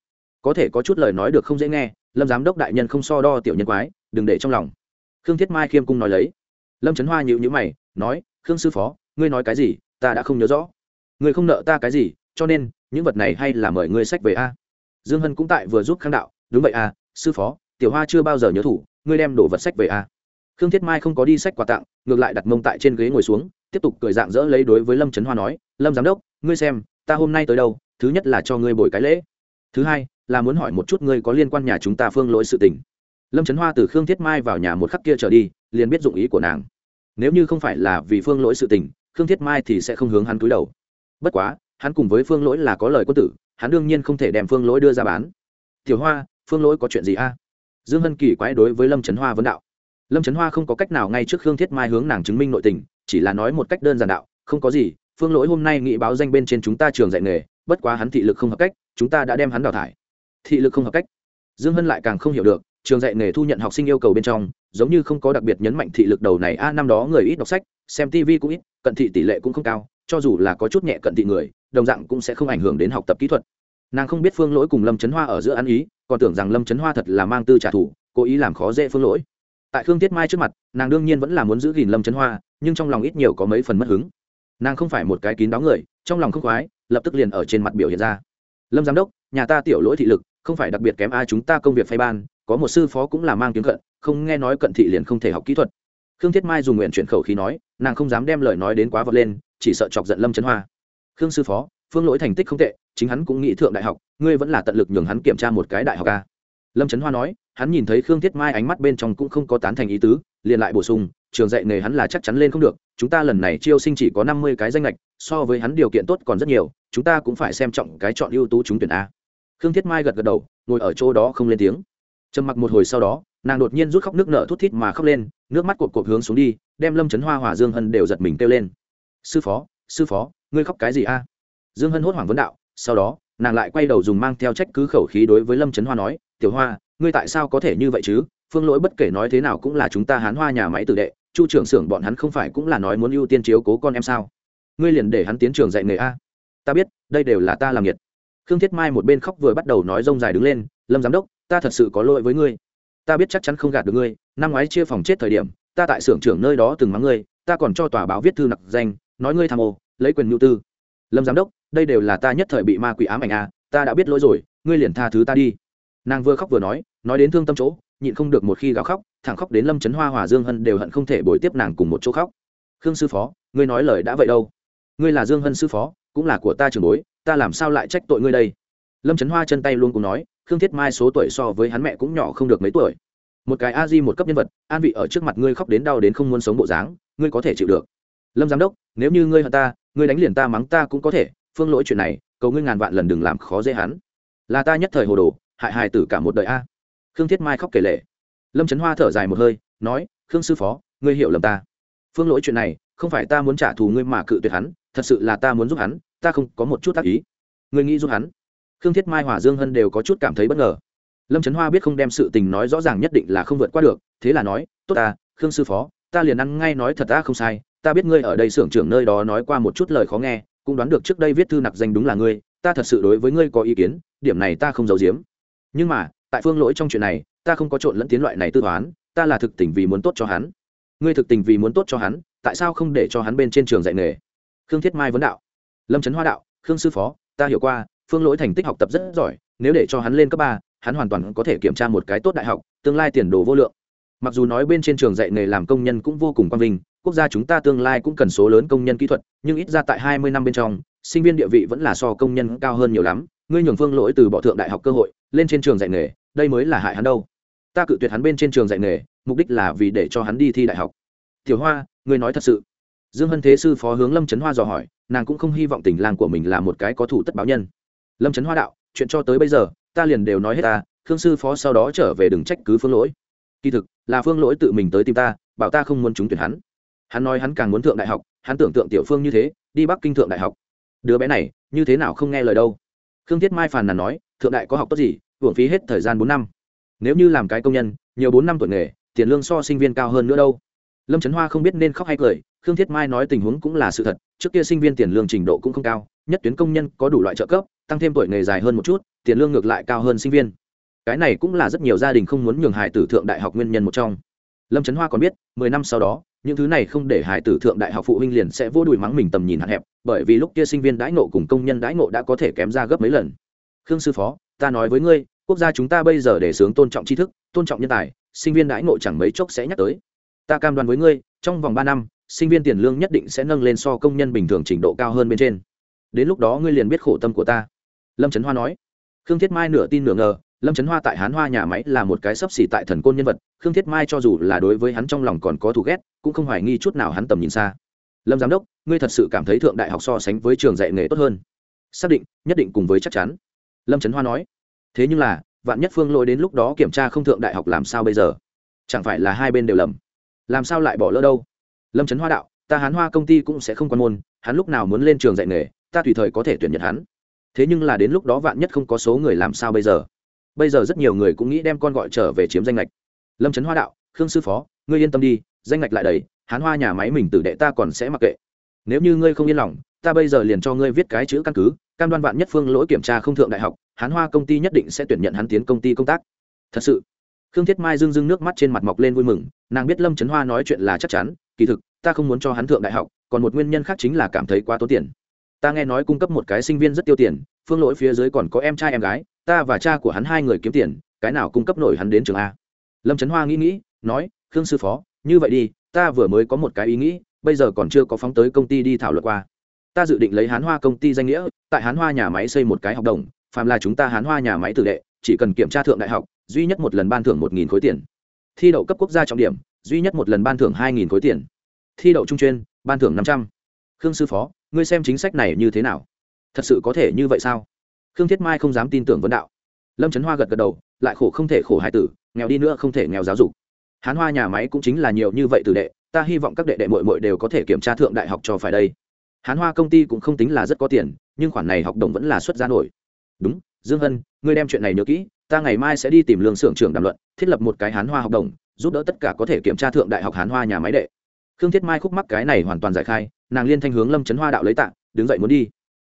Có thể có chút lời nói được không dễ nghe, lâm giám đốc đại nhân không so đo tiểu nhân quái, đừng để trong lòng. Khương thiết mai khiêm cung nói lấy. Lâm trấn hoa nhịu nhữ mày, nói, khương sư phó, ngươi nói cái gì, ta đã không nhớ rõ. Ngươi không nợ ta cái gì, cho nên, những vật này hay là mời ngươi sách về a. Dương hân cũng tại vừa giúp kháng đạo, đúng vậy à sư phó, tiểu hoa chưa bao giờ nhớ thủ, ngươi đem đổ vật sách về à. khương thiết mai không có đi sách quà tặng, ngược lại đặt mông tại trên ghế ngồi xuống, tiếp tục cười dạng dỡ lấy đối với lâm trấn hoa nói, lâm giám đốc ngươi xem, ta hôm nay tới đâu, thứ nhất là cho ngươi bồi cái lễ. Thứ hai, là muốn hỏi một chút ngươi có liên quan nhà chúng ta phương lỗi sự tình. Lâm trấn hoa từ khương thiết mai vào nhà một khắc kia trở đi, liền biết dụng ý của nàng. Nếu như không phải là vì phương lỗi sự tình, khương thiết mai thì sẽ không hướng hắn cúi đầu. Bất quá, hắn cùng với phương lỗi là có lời quân tử, hắn đương nhiên không thể đem phương lỗi đưa ra bán. Tiểu hoa, phương lỗi có chuyện gì a? Dương hân kỳ quái đối với lâm trấn hoa vấn đạo. Lâm trấn hoa không có cách nào ngay trước khương thiết mai hướng nàng chứng minh nội tình, chỉ là nói một cách đơn giản đạo, không có gì phương lỗi hôm nay nghị báo danh bên trên chúng ta trường dạy nghề, bất quá hắn thị lực không hợp cách, chúng ta đã đem hắn đào thải. Thị lực không hợp cách. Dương hân lại càng không hiểu được, trường dạy nghề thu nhận học sinh yêu cầu bên trong, giống như không có đặc biệt nhấn mạnh thị lực đầu này, a, năm đó người ít đọc sách, xem tv cũng ít, cận thị tỷ lệ cũng không cao, cho dù là có chút nhẹ cận thị người, đồng dạng cũng sẽ không ảnh hưởng đến học tập kỹ thuật. Nàng không biết phương lỗi cùng lâm trấn hoa ở giữa ăn ý, còn tưởng rằng lâm trấn hoa thật là mang tư trả thù, cố ý làm khó dễ phương lỗi. Tại khương tiết mai trước mặt, nàng đương nhiên vẫn là muốn giữ gìn lâm trấn hoa, nhưng trong lòng ít nhiều có mấy phần mất hứng nàng không phải một cái kín đáo người, trong lòng không khoái, lập tức liền ở trên mặt biểu hiện ra. Lâm giám đốc, nhà ta tiểu lỗi thị lực, không phải đặc biệt kém ai chúng ta công việc phay ban, có một sư phó cũng là mang tiếng cận, không nghe nói cận thị liền không thể học kỹ thuật. Khương thiết mai dùng nguyện chuyển khẩu khí nói, nàng không dám đem lời nói đến quá vọt lên, chỉ sợ chọc giận lâm trấn hoa. Khương sư phó, phương lỗi thành tích không tệ, chính hắn cũng nghĩ thượng đại học, ngươi vẫn là tận lực nhường hắn kiểm tra một cái đại học ca lâm trấn hoa nói, hắn nhìn thấy khương thiết mai ánh mắt bên trong cũng không có tán thành ý tứ liền lại bổ sung, trường dạy nghề hắn là chắc chắn lên không được, chúng ta lần này chiêu sinh chỉ có năm mươi cái danh lệch so với hắn điều kiện tốt còn rất nhiều, chúng ta cũng phải xem trọng cái chọn ưu tú trúng tuyển a. Khương thiết mai gật gật đầu, ngồi ở chỗ đó không lên tiếng. Trầm mặc một hồi sau đó, nàng đột nhiên rút khóc nước nở thút thít mà khóc lên, nước mắt cột cột hướng xuống đi, đem lâm trấn hoa hòa dương hân đều giật mình kêu lên. Sư phó sư phó, ngươi khóc cái gì a? Dương hân hốt hoảng vấn đạo, sau đó, nàng lại quay đầu dùng mang theo trách cứ khẩu khí đối với lâm trấn hoa nói, tiểu hoa, ngươi tại sao có thể như vậy chứ? Phương lỗi bất kể nói thế nào cũng là chúng ta hán hoa nhà máy tử đệ, chu trưởng xưởng bọn hắn không phải cũng là nói muốn ưu tiên chiếu cố con em sao? Ngươi liền để hắn tiến trường dạy nghề a. Ta biết, đây đều là ta làm nhiệt khương thiết mai một bên khóc vừa bắt đầu nói rông dài đứng lên, lâm giám đốc, ta thật sự có lỗi với ngươi. Ta biết chắc chắn không gạt được ngươi, năm ngoái chia phòng chết thời điểm, ta tại xưởng trưởng nơi đó từng mắng ngươi, ta còn cho tòa báo viết thư nặc danh, nói ngươi tham ô, lấy quyền nhu tư. Lâm giám đốc, đây đều là ta nhất thời bị ma quỷ ám ảnh a, ta đã biết lỗi rồi, ngươi liền tha thứ ta đi. Nàng vừa khóc vừa nói nói đến thương tâm chỗ nhịn không được một khi gào khóc, thẳng khóc đến lâm trấn hoa, hòa dương hân đều hận không thể bồi tiếp nàng cùng một chỗ khóc. Khương sư phó, ngươi nói lời đã vậy đâu? Ngươi là dương hân sư phó, cũng là của ta trường bối, ta làm sao lại trách tội ngươi đây? Lâm trấn hoa chân tay luôn cùng nói, khương thiết mai số tuổi so với hắn mẹ cũng nhỏ không được mấy tuổi. Một cái a di một cấp nhân vật, an vị ở trước mặt ngươi khóc đến đau đến không muốn sống bộ dáng, ngươi có thể chịu được. Lâm giám đốc, nếu như ngươi hận ta, ngươi đánh liền ta mắng ta cũng có thể, phương lỗi chuyện này, cầu ngươi ngàn vạn lần đừng làm khó dễ hắn. Là ta nhất thời hồ đồ, hại hài tử cả một đời a khương thiết mai khóc kể lệ lâm trấn hoa thở dài một hơi, nói, khương sư phó, ngươi hiểu lầm ta. Phương lỗi chuyện này, không phải ta muốn trả thù ngươi mà cự tuyệt hắn, thật sự là ta muốn giúp hắn, ta không có một chút tác ý. Ngươi nghĩ giúp hắn? Khương thiết mai hòa dương hân đều có chút cảm thấy bất ngờ. Lâm trấn hoa biết không đem sự tình nói rõ ràng nhất định là không vượt qua được, thế là nói, tốt ta, khương sư phó, ta liền ăn ngay nói thật ta không sai, ta biết ngươi ở đây xưởng trưởng nơi đó nói qua một chút lời khó nghe, cũng đoán được trước đây viết thư nặc danh đúng là ngươi, ta thật sự đối với ngươi có ý kiến, điểm này ta không giấu giếm. Nhưng mà tại phương lỗi trong chuyện này, ta không có trộn lẫn tiến loại này tư toán, ta là thực tình vì muốn tốt cho hắn. Ngươi thực tình vì muốn tốt cho hắn, tại sao không để cho hắn bên trên trường dạy nghề? Khương thiết mai vấn đạo. Lâm trấn hoa đạo, khương sư phó, ta hiểu qua, phương lỗi thành tích học tập rất giỏi, nếu để cho hắn lên cấp ba, hắn hoàn toàn có thể kiểm tra một cái tốt đại học, tương lai tiền đồ vô lượng. Mặc dù nói bên trên trường dạy nghề làm công nhân cũng vô cùng quan vinh, quốc gia chúng ta tương lai cũng cần số lớn công nhân kỹ thuật, nhưng ít ra tại hai mươi năm bên trong, sinh viên địa vị vẫn là so công nhân cao hơn nhiều lắm ngươi nhường phương lỗi từ bỏ thượng đại học cơ hội, lên trên trường dạy nghề, đây mới là hại hắn đâu. Ta cự tuyệt hắn bên trên trường dạy nghề, mục đích là vì để cho hắn đi thi đại học. Tiểu hoa, ngươi nói thật sự. Dương hân thế sư phó hướng lâm trấn hoa dò hỏi, nàng cũng không hy vọng tình làng của mình là một cái có thủ tất báo nhân. Lâm trấn hoa đạo, chuyện cho tới bây giờ, ta liền đều nói hết ta, khương sư phó sau đó trở về đừng trách cứ phương lỗi. Kỳ thực, là phương lỗi tự mình tới tìm ta, bảo ta không muốn trúng tuyển hắn. Hắn nói hắn càng muốn thượng đại học, hắn tưởng tượng tiểu phương như thế, đi bắc kinh thượng đại học. Đứa bé này, như thế nào không nghe lời đâu khương thiết mai phàn nàn nói, thượng đại có học tốt gì, hưởng phí hết thời gian bốn năm. Nếu như làm cái công nhân, nhiều bốn năm tuổi nghề, tiền lương so sinh viên cao hơn nữa đâu. Lâm trấn hoa không biết nên khóc hay cười, khương thiết mai nói tình huống cũng là sự thật, trước kia sinh viên tiền lương trình độ cũng không cao, nhất tuyến công nhân có đủ loại trợ cấp, tăng thêm tuổi nghề dài hơn một chút, tiền lương ngược lại cao hơn sinh viên. Cái này cũng là rất nhiều gia đình không muốn nhường hải tử thượng đại học nguyên nhân một trong. Lâm trấn hoa còn biết, mười năm sau đó những thứ này không để hải tử thượng đại học phụ huynh liền sẽ vô đùi mắng mình tầm nhìn hạn hẹp, bởi vì lúc kia sinh viên đãi ngộ cùng công nhân đãi ngộ đã có thể kém ra gấp mấy lần. Khương sư phó, ta nói với ngươi, quốc gia chúng ta bây giờ để sướng tôn trọng tri thức, tôn trọng nhân tài, sinh viên đãi ngộ chẳng mấy chốc sẽ nhắc tới. Ta cam đoan với ngươi, trong vòng ba năm, sinh viên tiền lương nhất định sẽ nâng lên so công nhân bình thường trình độ cao hơn bên trên. Đến lúc đó ngươi liền biết khổ tâm của ta. Lâm trấn hoa nói. Khương thiết mai nửa tin nửa ngờ lâm trấn hoa tại hán hoa nhà máy là một cái sấp xỉ tại thần côn nhân vật, khương thiết mai cho dù là đối với hắn trong lòng còn có thù ghét, cũng không hoài nghi chút nào hắn tầm nhìn xa. Lâm giám đốc, ngươi thật sự cảm thấy thượng đại học so sánh với trường dạy nghề tốt hơn. Xác định, nhất định cùng với chắc chắn. Lâm trấn hoa nói. Thế nhưng là, vạn nhất phương lỗi đến lúc đó kiểm tra không thượng đại học làm sao bây giờ? Chẳng phải là hai bên đều lầm. Làm sao lại bỏ lỡ đâu? Lâm trấn hoa đạo, ta hán hoa công ty cũng sẽ không quan môn, hắn lúc nào muốn lên trường dạy nghề, ta tùy thời có thể tuyển nhận hắn. Thế nhưng là đến lúc đó vạn nhất không có số người làm sao bây giờ? Bây giờ rất nhiều người cũng nghĩ đem con gọi trở về chiếm danh lệch lâm trấn hoa đạo, khương sư phó, ngươi yên tâm đi, danh lệch lại đầy, hán hoa nhà máy mình tử đệ ta còn sẽ mặc kệ. Nếu như ngươi không yên lòng, ta bây giờ liền cho ngươi viết cái chữ căn cứ, cam đoan vạn nhất phương lỗi kiểm tra không thượng đại học, hán hoa công ty nhất định sẽ tuyển nhận hắn tiến công ty công tác. Thật sự, khương thiết mai dưng dưng nước mắt trên mặt mọc lên vui mừng, nàng biết lâm trấn hoa nói chuyện là chắc chắn, kỳ thực, ta không muốn cho hắn thượng đại học, còn một nguyên nhân khác chính là cảm thấy quá tốn tiền. Ta nghe nói cung cấp một cái sinh viên rất tiêu tiền phương lỗi phía dưới còn có em trai em gái, ta và cha của hắn hai người kiếm tiền, cái nào cung cấp nổi hắn đến trường a? Lâm trấn hoa nghĩ nghĩ, nói, khương sư phó, như vậy đi, ta vừa mới có một cái ý nghĩ, bây giờ còn chưa có phóng tới công ty đi thảo luận qua. Ta dự định lấy hán hoa công ty danh nghĩa, tại hán hoa nhà máy xây một cái học đồng, phàm là chúng ta hán hoa nhà máy tử đệ, chỉ cần kiểm tra thượng đại học, duy nhất một lần ban thưởng một nghìn khối tiền. Thi đậu cấp quốc gia trọng điểm, duy nhất một lần ban thưởng hai nghìn khối tiền. Thi đậu trung chuyên, ban thưởng năm trăm. Khương sư phó, ngươi xem chính sách này như thế nào? Thật sự có thể như vậy sao? Khương thiết mai không dám tin tưởng vấn đạo. Lâm trấn hoa gật gật đầu, lại khổ không thể khổ hải tử, nghèo đi nữa không thể nghèo giáo dục. Hán hoa nhà máy cũng chính là nhiều như vậy từ đệ, ta hy vọng các đệ đệ mội mội đều có thể kiểm tra thượng đại học cho phải đây. Hán hoa công ty cũng không tính là rất có tiền, nhưng khoản này học đồng vẫn là xuất ra nổi. Đúng, dương hân, ngươi đem chuyện này nhớ kỹ, ta ngày mai sẽ đi tìm lương xưởng trưởng đàm luận, thiết lập một cái hán hoa học đồng, giúp đỡ tất cả có thể kiểm tra thượng đại học hán hoa nhà máy đệ. Khương thiết mai khúc mắc cái này hoàn toàn giải khai, nàng liên thanh hướng lâm trấn hoa đạo lấy tạ, đứng dậy muốn đi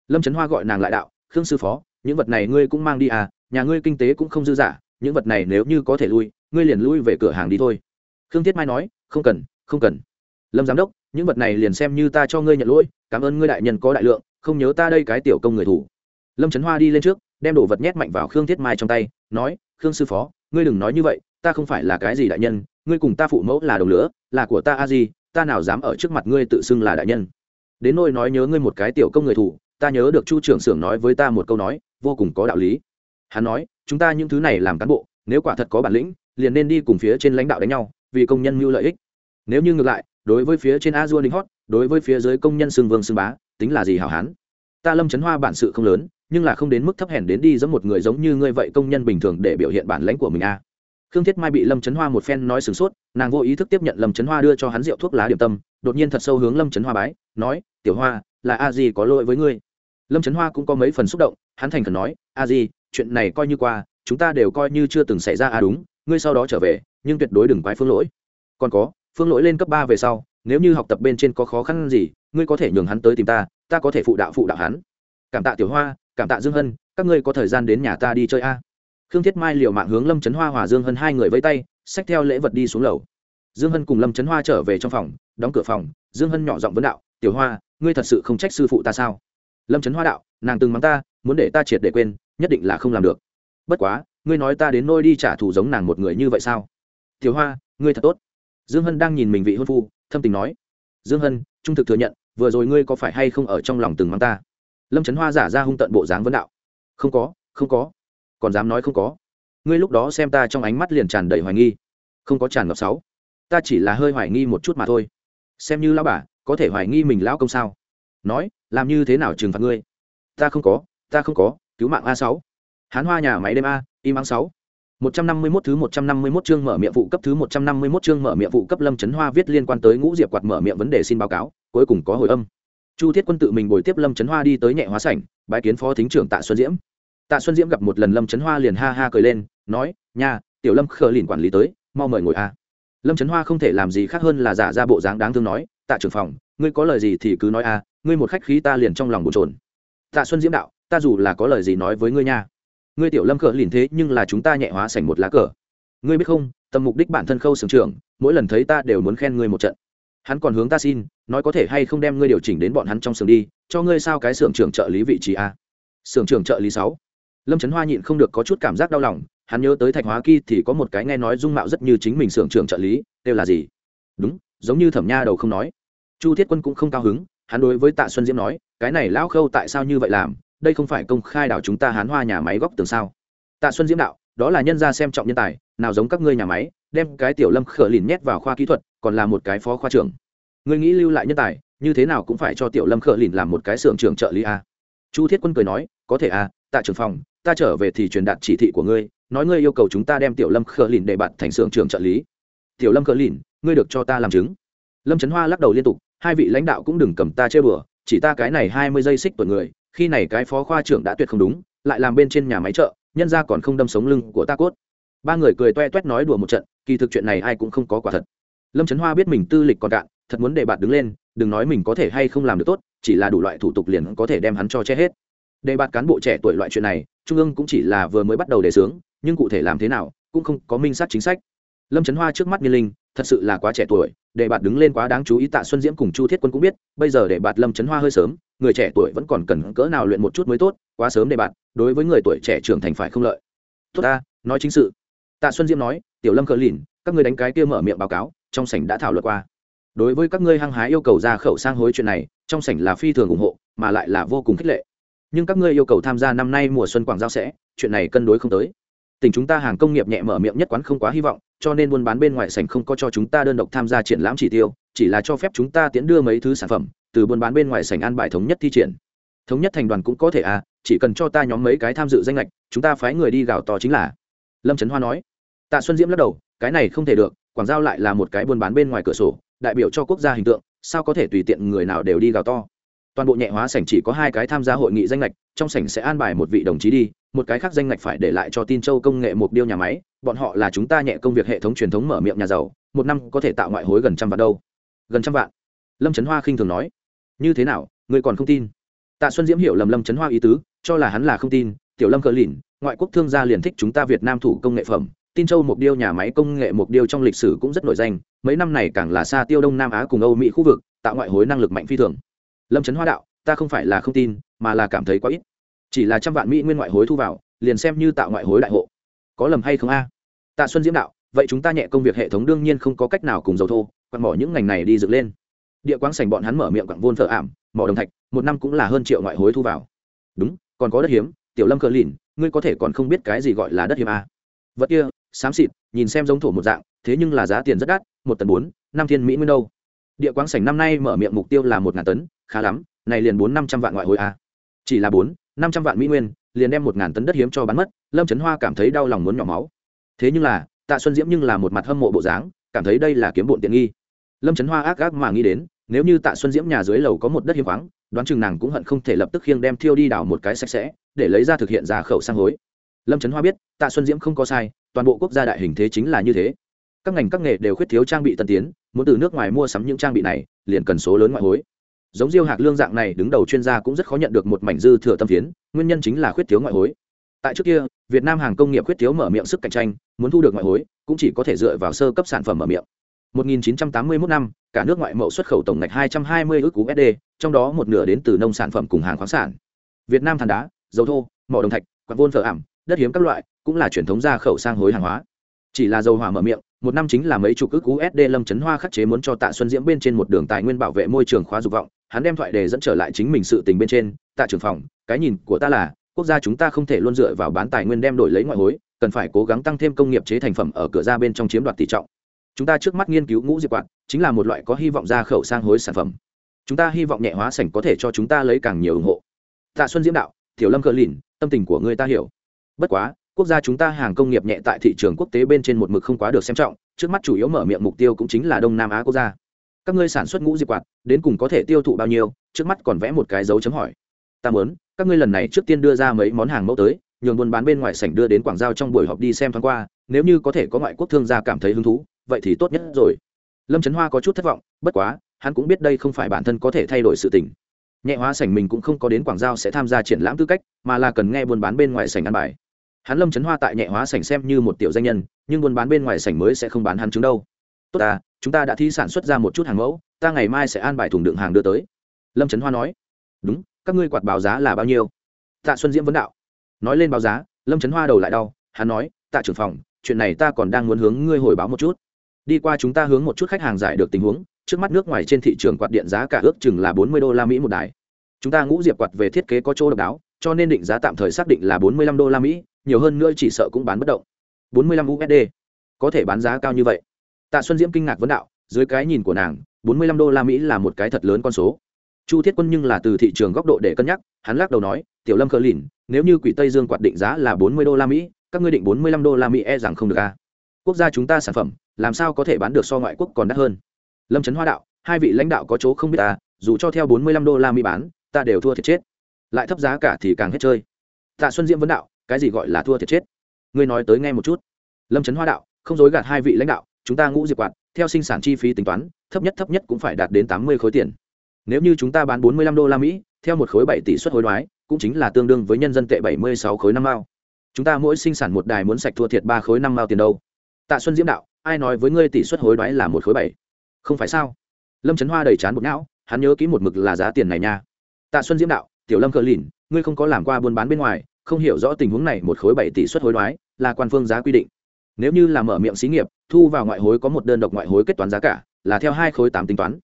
lâm trấn hoa gọi nàng lại đạo, khương sư phó, những vật này ngươi cũng mang đi à nhà ngươi kinh tế cũng không dư dả, những vật này nếu như có thể lui, ngươi liền lui về cửa hàng đi thôi. Khương thiết mai nói, không cần không cần. Lâm giám đốc, những vật này liền xem như ta cho ngươi nhận lỗi, cảm ơn ngươi đại nhân có đại lượng, không nhớ ta đây cái tiểu công người thủ. Lâm trấn hoa đi lên trước, đem đồ vật nhét mạnh vào khương thiết mai trong tay, nói, khương sư phó, ngươi đừng nói như vậy, ta không phải là cái gì đại nhân, ngươi cùng ta phụ mẫu là đồng lửa, là của ta a di, ta nào dám ở trước mặt ngươi tự xưng là đại nhân. Đến nôi nói nhớ ngươi một cái tiểu công người thủ ta nhớ được chu trưởng xưởng nói với ta một câu nói, vô cùng có đạo lý. Hắn nói, chúng ta những thứ này làm cán bộ, nếu quả thật có bản lĩnh, liền nên đi cùng phía trên lãnh đạo đánh nhau, vì công nhân mưu lợi ích. Nếu như ngược lại, đối với phía trên a dua đính hót đối với phía dưới công nhân xương vương xương bá, tính là gì hảo hán? Ta lâm chấn hoa bản sự không lớn, nhưng là không đến mức thấp hèn đến đi giống một người giống như ngươi vậy công nhân bình thường để biểu hiện bản lãnh của mình a khương thiết mai bị lâm chấn hoa một phen nói sửng sốt, nàng vô ý thức tiếp nhận lâm chấn hoa đưa cho hắn rượu thuốc lá điểm tâm, đột nhiên thật sâu hướng lâm chấn hoa bái, nói, tiểu hoa là a di có lỗi với ngươi. Lâm chấn hoa cũng có mấy phần xúc động, hắn thành khẩn nói, a di, chuyện này coi như qua, chúng ta đều coi như chưa từng xảy ra a đúng, ngươi sau đó trở về, nhưng tuyệt đối đừng quái phương lỗi. Còn có, phương lỗi lên cấp ba về sau, nếu như học tập bên trên có khó khăn gì, ngươi có thể nhường hắn tới tìm ta ta có thể phụ đạo phụ đạo hắn. Cảm tạ tiểu hoa, cảm tạ dương hân, các ngươi có thời gian đến nhà ta đi chơi a. Khương thiết mai liều mạng hướng lâm trấn hoa hòa dương hân hai người vây tay, xách theo lễ vật đi xuống lầu. Dương hân cùng lâm trấn hoa trở về trong phòng, đóng cửa phòng, dương hân nhỏ giọng vấn đạo tiểu hoa, ngươi thật sự không trách sư phụ ta sao? Lâm trấn hoa đạo, nàng từng mắng ta, muốn để ta triệt để quên, nhất định là không làm được. Bất quá, ngươi nói ta đến nôi đi trả thù giống nàng một người như vậy sao? Tiểu hoa, ngươi thật tốt. Dương hân đang nhìn mình vị hôn phu, thâm tình nói. Dương hân, trung thực thừa nhận, vừa rồi ngươi có phải hay không ở trong lòng từng mắng ta? Lâm trấn hoa giả ra hung tận bộ dáng vấn đạo. Không có không có. Còn dám nói không có. Ngươi lúc đó xem ta trong ánh mắt liền tràn đầy hoài nghi. Không có tràn ngập sáu ta chỉ là hơi hoài nghi một chút mà thôi. Xem như lão bà có thể hoài nghi mình lão công sao nói làm như thế nào trừng phạt ngươi ta không có ta không có cứu mạng a sáu hán hoa nhà máy đêm a im ắng sáu một trăm năm mươi 151 thứ một trăm năm mươi 151 chương mở miệng vụ cấp thứ một trăm năm mươi 151 chương mở miệng vụ cấp Lâm Chấn Hoa viết liên quan tới Ngũ Diệp quạt mở miệng vấn đề xin báo cáo, cuối cùng có hồi âm. Chu Thiết Quân tự mình bồi tiếp Lâm Chấn Hoa đi tới nhẹ hóa sảnh, bái kiến phó thính trưởng Tạ Xuân Diễm. Tạ Xuân Diễm gặp một lần Lâm Chấn Hoa liền ha ha cười lên, nói: "Nha, tiểu Lâm khờ lìn quản lý tới, mau mời ngồi a." Lâm Chấn Hoa không thể làm gì khác hơn là giả ra bộ dáng đáng thương nói: "Tạ trưởng phòng, ngươi có lời gì thì cứ nói a, ngươi một khách khí ta liền trong lòng bồn trồn Tạ Xuân Diễm đạo: "Ta dù là có lời gì nói với ngươi nha." ngươi tiểu lâm cờ lìn thế nhưng là chúng ta nhẹ hóa sảnh một lá cờ. Ngươi biết không tầm mục đích bản thân khâu sưởng trưởng mỗi lần thấy ta đều muốn khen ngươi một trận. Hắn còn hướng ta xin nói có thể hay không đem ngươi điều chỉnh đến bọn hắn trong sưởng đi cho ngươi sao cái sưởng trưởng trợ lý vị trí a? Sưởng trưởng trợ lý sáu. Lâm trấn hoa nhịn không được có chút cảm giác đau lòng hắn nhớ tới thạch hóa kỳ thì có một cái nghe nói dung mạo rất như chính mình sưởng trưởng trợ lý đều là gì? Đúng giống như thẩm nha đầu không nói. Chu thiết quân cũng không cao hứng, hắn đối với tạ xuân diễm nói, cái này lão khâu tại sao như vậy làm, đây không phải công khai đảo chúng ta hán hoa nhà máy góc tường sao? Tạ xuân diễm đạo, đó là nhân gia xem trọng nhân tài, nào giống các ngươi nhà máy, đem cái tiểu lâm khở lìn nhét vào khoa kỹ thuật, còn là một cái phó khoa trưởng. Ngươi nghĩ lưu lại nhân tài, như thế nào cũng phải cho tiểu lâm khở lìn làm một cái xưởng trưởng trợ lý a. Chu thiết quân cười nói, có thể a, tạ trưởng phòng, ta trở về thì truyền đạt chỉ thị của ngươi, nói ngươi yêu cầu chúng ta đem tiểu lâm khở lìn để bạn thành xưởng trưởng trợ lý. Tiểu lâm khở lìn ngươi được cho ta làm chứng. Lâm trấn hoa lắc đầu liên tục, hai vị lãnh đạo cũng đừng cầm ta chơi bừa, chỉ ta cái này hai mươi giây xích tuổi người, khi này cái phó khoa trưởng đã tuyệt không đúng, lại làm bên trên nhà máy chợ, nhân ra còn không đâm sống lưng của ta cốt. Ba người cười toe toét nói đùa một trận, kỳ thực chuyện này ai cũng không có quả thật. Lâm trấn hoa biết mình tư lịch còn cạn, thật muốn để bạn đứng lên, đừng nói mình có thể hay không làm được tốt, chỉ là đủ loại thủ tục liền có thể đem hắn cho che hết. Đề bạt cán bộ trẻ tuổi loại chuyện này, trung ương cũng chỉ là vừa mới bắt đầu đề xướng, nhưng cụ thể làm thế nào, cũng không có minh sát chính sách lâm trấn hoa trước mắt niên linh, thật sự là quá trẻ tuổi, để bạt đứng lên quá đáng chú ý tạ xuân diễm cùng chu thiết quân cũng biết, bây giờ để bạt lâm trấn hoa hơi sớm, người trẻ tuổi vẫn còn cần cỡ nào luyện một chút mới tốt, quá sớm để bạt đối với người tuổi trẻ trưởng thành phải không lợi. Tốt ta, nói chính sự. Tạ xuân diễm nói, tiểu lâm cờ lìn, các ngươi đánh cái kia mở miệng báo cáo, trong sảnh đã thảo luận qua. Đối với các ngươi hăng hái yêu cầu ra khẩu sang hối chuyện này, trong sảnh là phi thường ủng hộ, mà lại là vô cùng khích lệ. Nhưng các ngươi yêu cầu tham gia năm nay mùa xuân quảng giao sẽ, chuyện này cân đối không tới. Tỉnh chúng ta hàng công nghiệp nhẹ mở miệng nhất quán không quá hy vọng cho nên buôn bán bên ngoài sảnh không có cho chúng ta đơn độc tham gia triển lãm chỉ tiêu, chỉ là cho phép chúng ta tiến đưa mấy thứ sản phẩm, từ buôn bán bên ngoài sảnh an bài thống nhất thi triển. Thống nhất thành đoàn cũng có thể à chỉ cần cho ta nhóm mấy cái tham dự danh lệch, chúng ta phái người đi gào to chính là. Lâm trấn hoa nói. Tạ xuân diễm lắc đầu, cái này không thể được, quảng giao lại là một cái buôn bán bên ngoài cửa sổ, đại biểu cho quốc gia hình tượng, sao có thể tùy tiện người nào đều đi gào to? Toàn bộ nhẹ hóa sảnh chỉ có hai cái tham gia hội nghị danh lệch, trong sảnh sẽ an bài một vị đồng chí đi một cái khác danh ngạch phải để lại cho tin châu công nghệ mục điêu nhà máy, bọn họ là chúng ta nhẹ công việc hệ thống truyền thống mở miệng nhà giàu, một năm có thể tạo ngoại hối gần trăm vạn đâu. Gần trăm vạn? Lâm trấn hoa khinh thường nói. Như thế nào, người còn không tin? Tạ xuân diễm hiểu lầm lâm trấn hoa ý tứ, cho là hắn là không tin. Tiểu lâm cờ lìn, ngoại quốc thương gia liền thích chúng ta việt nam thủ công nghệ phẩm. Tin châu mục điêu nhà máy công nghệ mục điêu trong lịch sử cũng rất nổi danh, mấy năm này càng là xa tiêu đông nam á cùng âu mỹ khu vực, tạo ngoại hối năng lực mạnh phi thường. Lâm trấn hoa đạo, ta không phải là không tin, mà là cảm thấy quá ít chỉ là trăm vạn mỹ nguyên ngoại hối thu vào, liền xem như tạo ngoại hối đại hộ. Có lầm hay không a? Tạ xuân diễm đạo, vậy chúng ta nhẹ công việc hệ thống đương nhiên không có cách nào cùng dầu thô, quặn mỏ những ngành này đi dựng lên. Địa Quang sành bọn hắn mở miệng quặng vôn thợ ảm, mỏ đồng thạch, một năm cũng là hơn triệu ngoại hối thu vào. Đúng, còn có đất hiếm, tiểu lâm cờ lìn, ngươi có thể còn không biết cái gì gọi là đất hiếm a. Vật kia, xám xịt, nhìn xem giống thổ một dạng, thế nhưng là giá tiền rất đắt, một tấn bốn, năm thiên mỹ nguyên đâu. Địa Quang sành năm nay mở miệng mục tiêu là một ngàn tấn, khá lắm, này liền bốn năm trăm vạn ngoại hối a. Chỉ là bốn năm trăm vạn mỹ nguyên, liền đem một ngàn tấn đất hiếm cho bán mất, lâm trấn hoa cảm thấy đau lòng muốn nhỏ máu. Thế nhưng là, tạ xuân diễm nhưng là một mặt hâm mộ bộ dáng, cảm thấy đây là kiếm bộn tiện nghi. Lâm trấn hoa ác ác mà nghĩ đến, nếu như tạ xuân diễm nhà dưới lầu có một đất hiếm khoáng, đoán chừng nàng cũng hận không thể lập tức khiêng đem thiêu đi đào một cái sạch sẽ, để lấy ra thực hiện ra khẩu sang hối. Lâm trấn hoa biết, tạ xuân diễm không có sai, toàn bộ quốc gia đại hình thế chính là như thế. Các ngành các nghề đều khuyết thiếu trang bị tân tiến, muốn từ nước ngoài mua sắm những trang bị này, liền cần số lớn ngoại hối giống diêu hạc lương dạng này đứng đầu chuyên gia cũng rất khó nhận được một mảnh dư thừa tâm phiến, nguyên nhân chính là khuyết thiếu ngoại hối. Tại trước kia, việt nam hàng công nghiệp khuyết thiếu mở miệng sức cạnh tranh, muốn thu được ngoại hối, cũng chỉ có thể dựa vào sơ cấp sản phẩm mở miệng. 1981 năm, cả nước ngoại mậu xuất khẩu tổng ngạch 220 ước USD trong đó một nửa đến từ nông sản phẩm cùng hàng khoáng sản. Việt nam than đá, dầu thô, mỏ đồng thạch quặng vôn phở ảm đất hiếm các loại, cũng là truyền thống ra khẩu sang hối hàng hóa. Chỉ là dầu hỏa mở miệng, một năm chính là mấy chục ước USD lâm chấn hoa khắc chế muốn cho tạ xuân diễm bên trên một đường tài nguyên bảo vệ môi trường khóa dục vọng hắn đem thoại đề dẫn trở lại chính mình sự tình bên trên, tạ trưởng phòng, cái nhìn của ta là, quốc gia chúng ta không thể luôn dựa vào bán tài nguyên đem đổi lấy ngoại hối, cần phải cố gắng tăng thêm công nghiệp chế thành phẩm ở cửa ra bên trong chiếm đoạt tỷ trọng. Chúng ta trước mắt nghiên cứu ngũ diệp quạt, chính là một loại có hy vọng ra khẩu sang hối sản phẩm. Chúng ta hy vọng nhẹ hóa sảnh có thể cho chúng ta lấy càng nhiều ủng hộ. Tạ xuân diễm đạo, tiểu lâm cờ lìn, tâm tình của người ta hiểu. Bất quá, quốc gia chúng ta hàng công nghiệp nhẹ tại thị trường quốc tế bên trên một mực không quá được xem trọng, trước mắt chủ yếu mở miệng mục tiêu cũng chính là đông nam á quốc gia các ngươi sản xuất ngũ diệp quạt, đến cùng có thể tiêu thụ bao nhiêu? Trước mắt còn vẽ một cái dấu chấm hỏi. Ta muốn, các ngươi lần này trước tiên đưa ra mấy món hàng mẫu tới, nhường buôn bán bên ngoài sảnh đưa đến quảng giao trong buổi họp đi xem thoáng qua, nếu như có thể có ngoại quốc thương gia cảm thấy hứng thú, vậy thì tốt nhất rồi. Lâm trấn hoa có chút thất vọng, bất quá, hắn cũng biết đây không phải bản thân có thể thay đổi sự tình. Nhẹ hóa sảnh mình cũng không có đến quảng giao sẽ tham gia triển lãm tư cách, mà là cần nghe buôn bán bên ngoài sảnh ăn bài. Hắn lâm trấn hoa tại nhẹ hóa sảnh xem như một tiểu danh nhân, nhưng buôn bán bên ngoài sảnh mới sẽ không bán hắn chứng đâu tốt à chúng ta đã thi sản xuất ra một chút hàng mẫu, ta ngày mai sẽ an bài thùng đựng hàng đưa tới. Lâm trấn hoa nói. Đúng, các ngươi quạt báo giá là bao nhiêu? Tạ xuân diễm vấn đạo. Nói lên báo giá, lâm trấn hoa đầu lại đau, hắn nói, tạ trưởng phòng, chuyện này ta còn đang muốn hướng ngươi hồi báo một chút. Đi qua chúng ta hướng một chút khách hàng giải được tình huống, trước mắt nước ngoài trên thị trường quạt điện giá cả ước chừng là bốn mươi đô la mỹ một đài. Chúng ta ngũ diệp quạt về thiết kế có chỗ độc đáo, cho nên định giá tạm thời xác định là bốn mươi lăm đô la mỹ, nhiều hơn nữa chỉ sợ cũng bán bất động. bốn mươi lăm usd có thể bán giá cao như vậy tạ xuân diễm kinh ngạc vấn đạo, dưới cái nhìn của nàng, bốn mươi lăm đô la mỹ là một cái thật lớn con số. Chu thiết quân nhưng là từ thị trường góc độ để cân nhắc, hắn lắc đầu nói, tiểu lâm cờ lìn, nếu như quỷ tây dương quạt định giá là bốn mươi đô la mỹ, các ngươi định bốn mươi lăm đô la mỹ e rằng không được a à. quốc gia chúng ta sản phẩm, làm sao có thể bán được so ngoại quốc còn đắt hơn? Lâm trấn hoa đạo, hai vị lãnh đạo có chỗ không biết ta dù cho theo bốn mươi lăm đô la mỹ bán, ta đều thua thiệt chết. Lại thấp giá cả thì càng hết chơi. Tạ xuân diễm vấn đạo, cái gì gọi là thua thiệt chết? Ngươi nói tới nghe một chút. Lâm trấn hoa đạo, không dối gạt hai vị lãnh đạo chúng ta ngũ diệp quạt, theo sinh sản chi phí tính toán, thấp nhất thấp nhất cũng phải đạt đến tám mươi khối tiền. Nếu như chúng ta bán bốn mươi lăm đô la mỹ, theo một khối bảy tỷ suất hối đoái, cũng chính là tương đương với nhân dân tệ bảy mươi sáu khối năm mao. Chúng ta mỗi sinh sản một đài muốn sạch thua thiệt ba khối năm mao tiền đâu. Tạ xuân diễm đạo, ai nói với ngươi tỷ suất hối đoái là một khối bảy? Không phải sao? Lâm trấn hoa đầy chán bột não, hắn nhớ kỹ một mực là giá tiền này nha. Tạ xuân diễm đạo, tiểu lâm cờ lìn, ngươi không có làm qua buôn bán bên ngoài, không hiểu rõ tình huống này một khối bảy tỷ suất hối đoái là quan phương giá quy định nếu như là mở miệng xí nghiệp, thu vào ngoại hối có một đơn độc ngoại hối kết toán giá cả, là theo hai khối tám tính toán.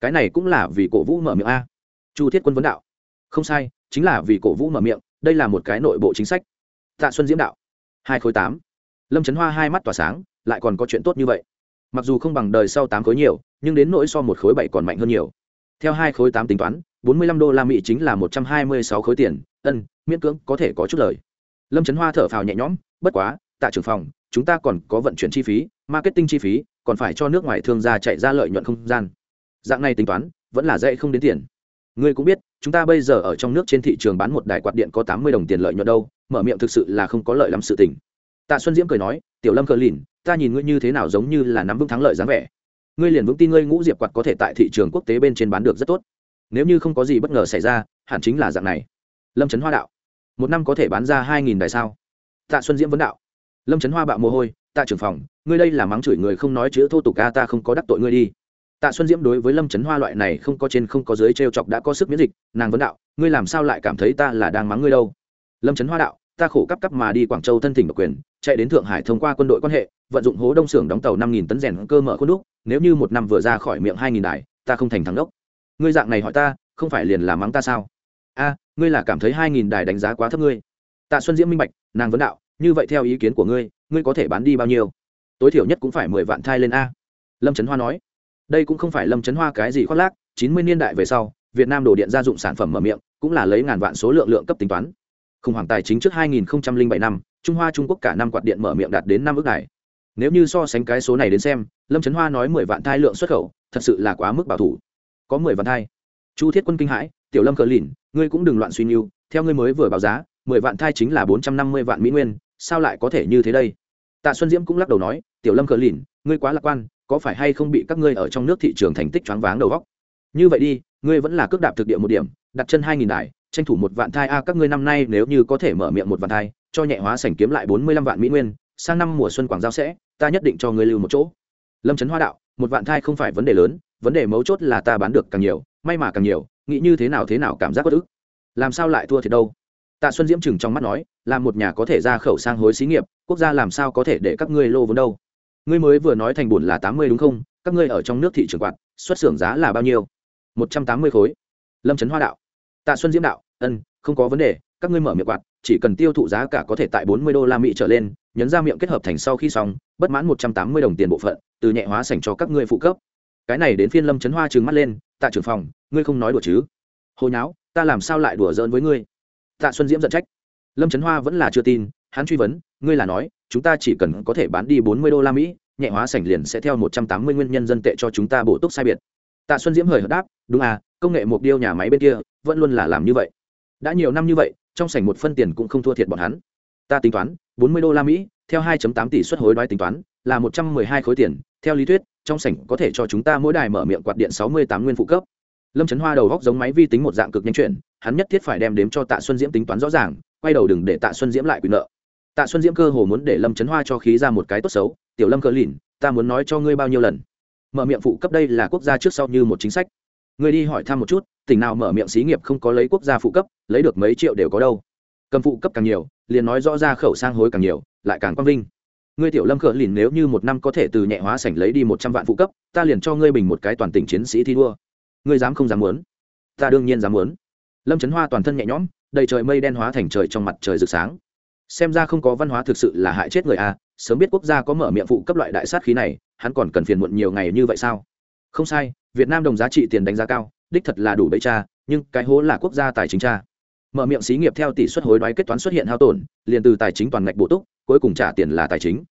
Cái này cũng là vì cổ vũ mở miệng a. Chu thiết quân vấn đạo. Không sai, chính là vì cổ vũ mở miệng, đây là một cái nội bộ chính sách. Tạ xuân diễm đạo. Hai khối tám. Lâm trấn hoa hai mắt tỏa sáng, lại còn có chuyện tốt như vậy. Mặc dù không bằng đời sau tám khối nhiều, nhưng đến nỗi so một khối bảy còn mạnh hơn nhiều. Theo hai khối tám tính toán, bốn mươi lăm đô la mỹ chính là một trăm hai mươi sáu khối tiền, ân, miễn cưỡng có thể có chút lời. Lâm trấn hoa thở phào nhẹ nhõm, bất quá Tạ trưởng phòng, chúng ta còn có vận chuyển chi phí, marketing chi phí, còn phải cho nước ngoài thương gia chạy ra lợi nhuận không gian. Dạng này tính toán, vẫn là dễ không đến tiền. Ngươi cũng biết, chúng ta bây giờ ở trong nước trên thị trường bán một đài quạt điện có tám mươi đồng tiền lợi nhuận đâu, mở miệng thực sự là không có lợi lắm sự tình. Tạ xuân diễm cười nói, tiểu lâm cờ lìn, ta nhìn ngươi như thế nào giống như là nắm vững thắng lợi dáng vẻ. Ngươi liền vững tin ngươi ngũ diệp quạt có thể tại thị trường quốc tế bên trên bán được rất tốt. Nếu như không có gì bất ngờ xảy ra, hẳn chính là dạng này. Lâm trấn hoa đạo, một năm có thể bán ra hai nghìn đài sao? Tạ xuân diễm vấn đạo lâm trấn hoa bạo mồ hôi tạ trưởng phòng ngươi đây là mắng chửi người không nói chữ thô tục ca ta không có đắc tội ngươi đi. Tạ xuân diễm đối với lâm trấn hoa loại này không có trên không có dưới t r e o chọc đã có sức miễn dịch, nàng vấn đạo, ngươi làm sao lại cảm thấy ta là đang mắng ngươi đâu? Lâm trấn hoa đạo, ta khổ cấp cấp mà đi quảng châu thân thỉnh độc quyền, chạy đến thượng hải thông qua quân đội quan hệ, vận dụng hố đông xưởng đóng tàu năm nghìn tấn rèn cơ mở khuôn đúc, nếu như một năm vừa ra khỏi miệng hai nghìn đài, ta không thành thắng đốc. Ngươi dạng này hỏi ta, không phải liền là mắng ta sao? A, ngươi là cảm thấy hai nghìn đài đánh giá quá thấp ngươi. Tạ xuân diễm minh bạch, nàng vấn đạo như vậy theo ý kiến của ngươi ngươi có thể bán đi bao nhiêu? Tối thiểu nhất cũng phải mười vạn thai lên a. Lâm trấn hoa nói. Đây cũng không phải lâm trấn hoa cái gì khoác lác, chín mươi niên đại về sau, việt nam đổ điện gia dụng sản phẩm mở miệng, cũng là lấy ngàn vạn số lượng lượng cấp tính toán. Khủng hoảng tài chính trước 2007 năm, trung hoa trung quốc cả năm quạt điện mở miệng đạt đến năm ước này. nếu như so sánh cái số này đến xem, lâm trấn hoa nói mười vạn thai lượng xuất khẩu, thật sự là quá mức bảo thủ. Có mười vạn thai. Chu thiết quân kinh hãi, tiểu lâm cờ lìn, ngươi cũng đừng loạn suy nghiêu theo ngươi mới vừa báo giá, mười vạn thai chính là bốn trăm năm mươi vạn mỹ nguyên sao lại có thể như thế đây? Tạ xuân diễm cũng lắc đầu nói, tiểu lâm cờ lìn, ngươi quá lạc quan, có phải hay không bị các ngươi ở trong nước thị trường thành tích choáng váng đầu góc như vậy đi, ngươi vẫn là cước đạp thực địa một điểm, đặt chân hai nghìn đài, tranh thủ một vạn thai a, các ngươi năm nay nếu như có thể mở miệng một vạn thai, cho nhẹ hóa sảnh kiếm lại bốn mươi lăm vạn mỹ nguyên, sang năm mùa xuân quảng giao sẽ, ta nhất định cho ngươi lưu một chỗ. Lâm trấn hoa đạo, một vạn thai không phải vấn đề lớn, vấn đề mấu chốt là ta bán được càng nhiều, may mà càng nhiều, nghĩ như thế nào thế nào cảm giác bất ức. Làm sao lại thua thiệt đâu? Tạ xuân diễm chừng trong mắt nói là một nhà có thể ra khẩu sang hối xí nghiệp, quốc gia làm sao có thể để các ngươi lô vốn đâu? Ngươi mới vừa nói thành bùn là tám mươi đúng không? Các ngươi ở trong nước thị trường quạt, xuất xưởng giá là bao nhiêu? Một trăm tám mươi khối. Lâm trấn hoa đạo. Tạ xuân diễm đạo. Ân, không có vấn đề, các ngươi mở miệng quạt, chỉ cần tiêu thụ giá cả có thể tại bốn mươi đô la mỹ trở lên, nhấn ra miệng kết hợp thành sau khi xong, bất mãn một trăm tám mươi đồng tiền bộ phận, từ nhẹ hóa sành cho các ngươi phụ cấp. Cái này đến phiên lâm trấn hoa trừng mắt lên, tạ trưởng phòng, ngươi không nói đùa chứ? Hồi nháo, ta làm sao lại đùa giỡn với ngươi? Tạ xuân diễm giận trách lâm trấn hoa vẫn là chưa tin, hắn truy vấn, ngươi là nói, chúng ta chỉ cần có thể bán đi bốn mươi đô la mỹ, nhẹ hóa sảnh liền sẽ theo một trăm tám mươi nguyên nhân dân tệ cho chúng ta bổ túc sai biệt. Tạ xuân diễm hời hợt đáp, đúng à công nghệ mục điêu nhà máy bên kia, vẫn luôn là làm như vậy. Đã nhiều năm như vậy, trong sảnh một phân tiền cũng không thua thiệt bọn hắn. Ta tính toán, bốn mươi đô la mỹ, theo 2 tám tỷ suất hối đoái tính toán, là một trăm mười hai khối tiền. Theo lý thuyết, trong sảnh có thể cho chúng ta mỗi đài mở miệng quạt điện sáu mươi tám nguyên phụ cấp. Lâm trấn hoa đầu góc giống máy vi tính một dạng cực nhanh chuyển, hắn nhất thiết phải đem đếm cho tạ xuân diễm tính toán rõ ràng quay đầu đừng để tạ xuân diễm lại quyền nợ. Tạ xuân diễm cơ hồ muốn để lâm trấn hoa cho khí ra một cái tốt xấu, tiểu lâm cờ lìn, ta muốn nói cho ngươi bao nhiêu lần? Mở miệng phụ cấp đây là quốc gia trước sau như một chính sách. Ngươi đi hỏi thăm một chút, tỉnh nào mở miệng xí nghiệp không có lấy quốc gia phụ cấp, lấy được mấy triệu đều có đâu. Cầm phụ cấp càng nhiều, liền nói rõ ra khẩu sang hối càng nhiều, lại càng quang vinh. Ngươi tiểu lâm cờ lìn nếu như một năm có thể từ nhẹ hóa sảnh lấy đi một trăm vạn phụ cấp, ta liền cho ngươi bình một cái toàn tỉnh chiến sĩ thi đua. Ngươi dám không dám muốn? Ta đương nhiên dám muốn. Lâm trấn hoa toàn thân nhẹ nhõm đầy trời mây đen hóa thành trời trong mặt trời rực sáng. Xem ra không có văn hóa thực sự là hại chết người a, sớm biết quốc gia có mở miệng phụ cấp loại đại sát khí này, hắn còn cần phiền muộn nhiều ngày như vậy sao? Không sai, việt nam đồng giá trị tiền đánh giá cao, đích thật là đủ bẫy cha, nhưng cái hố là quốc gia tài chính cha. Mở miệng xí nghiệp theo tỷ suất hối đoái kết toán xuất hiện hao tổn, liền từ tài chính toàn ngạch bổ túc, cuối cùng trả tiền là tài chính.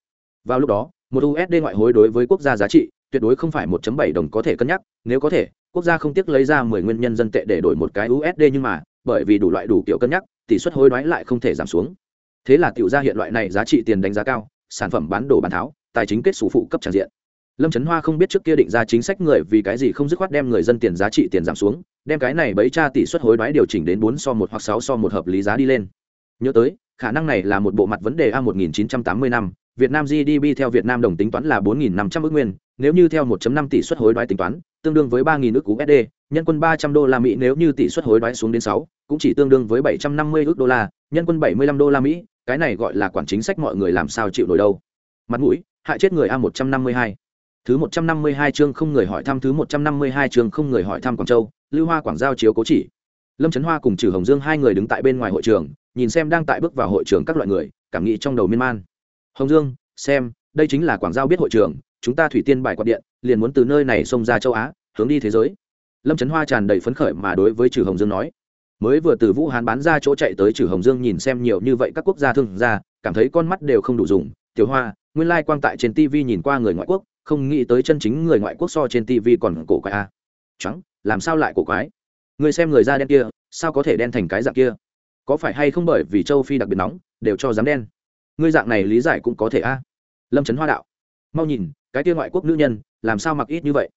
Vào lúc đó, một usd ngoại hối đối với quốc gia giá trị, tuyệt đối không phải 1.7 đồng có thể cân nhắc, nếu có thể, quốc gia không tiếc lấy ra 10 nguyên nhân dân tệ để đổi một cái usd nhưng mà bởi vì đủ loại đủ kiểu cân nhắc, tỷ suất hối đoái lại không thể giảm xuống. Thế là tiểu ra hiện loại này giá trị tiền đánh giá cao, sản phẩm bán đồ bán tháo, tài chính kết xù phụ cấp tràn diện. Lâm trấn hoa không biết trước kia định ra chính sách người vì cái gì không dứt khoát đem người dân tiền giá trị tiền giảm xuống, đem cái này bấy cha tỷ suất hối đoái điều chỉnh đến bốn so một hoặc sáu so một hợp lý giá đi lên. Nhớ tới, khả năng này là một bộ mặt vấn đề a một nghìn chín trăm tám mươi năm việt nam gdp theo việt nam đồng tính toán là bốn nghìn năm nguyên nếu như theo 1.5 tỷ suất hối đoái tính toán tương đương với ba nghìn ước usd nhân quân ba trăm đô la mỹ nếu như tỷ suất hối đoái xuống đến 6, cũng chỉ tương đương với 750 ức đô la nhân quân bảy mươi lăm đô la mỹ cái này gọi là quản chính sách mọi người làm sao chịu nổi đâu. Mặt mũi hại chết người a một trăm năm mươi hai. Thứ một trăm năm mươi hai chương không người hỏi thăm thứ một trăm năm mươi hai chương không người hỏi thăm quảng châu lưu hoa quảng giao chiếu cố chỉ. Lâm trấn hoa cùng trừ hồng dương hai người đứng tại bên ngoài hội trường nhìn xem đang tại bước vào hội trường các loại người cảm nghĩ trong đầu miên man hồng dương, xem, đây chính là quảng giao biết hội trường chúng ta thủy tiên bài quạt điện, liền muốn từ nơi này xông ra châu á, hướng đi thế giới. Lâm trấn hoa tràn đầy phấn khởi mà đối với trừ hồng dương nói. Mới vừa từ vũ hán bán ra chỗ chạy tới trừ hồng dương nhìn xem nhiều như vậy các quốc gia thương gia, cảm thấy con mắt đều không đủ dùng. Tiểu hoa, nguyên lai quang tại trên tv nhìn qua người ngoại quốc, không nghĩ tới chân chính người ngoại quốc so trên tv còn cổ quái a à. trắng làm sao lại cổ quái? Người xem người da đen kia, sao có thể đen thành cái dạng kia? Có phải hay không bởi vì châu phi đặc biệt nóng, đều cho dám đen? Ngươi dạng này lý giải cũng có thể a. Lâm trấn hoa đạo. Mau nhìn, cái kia ngoại quốc nữ nhân, làm sao mặc ít như vậy?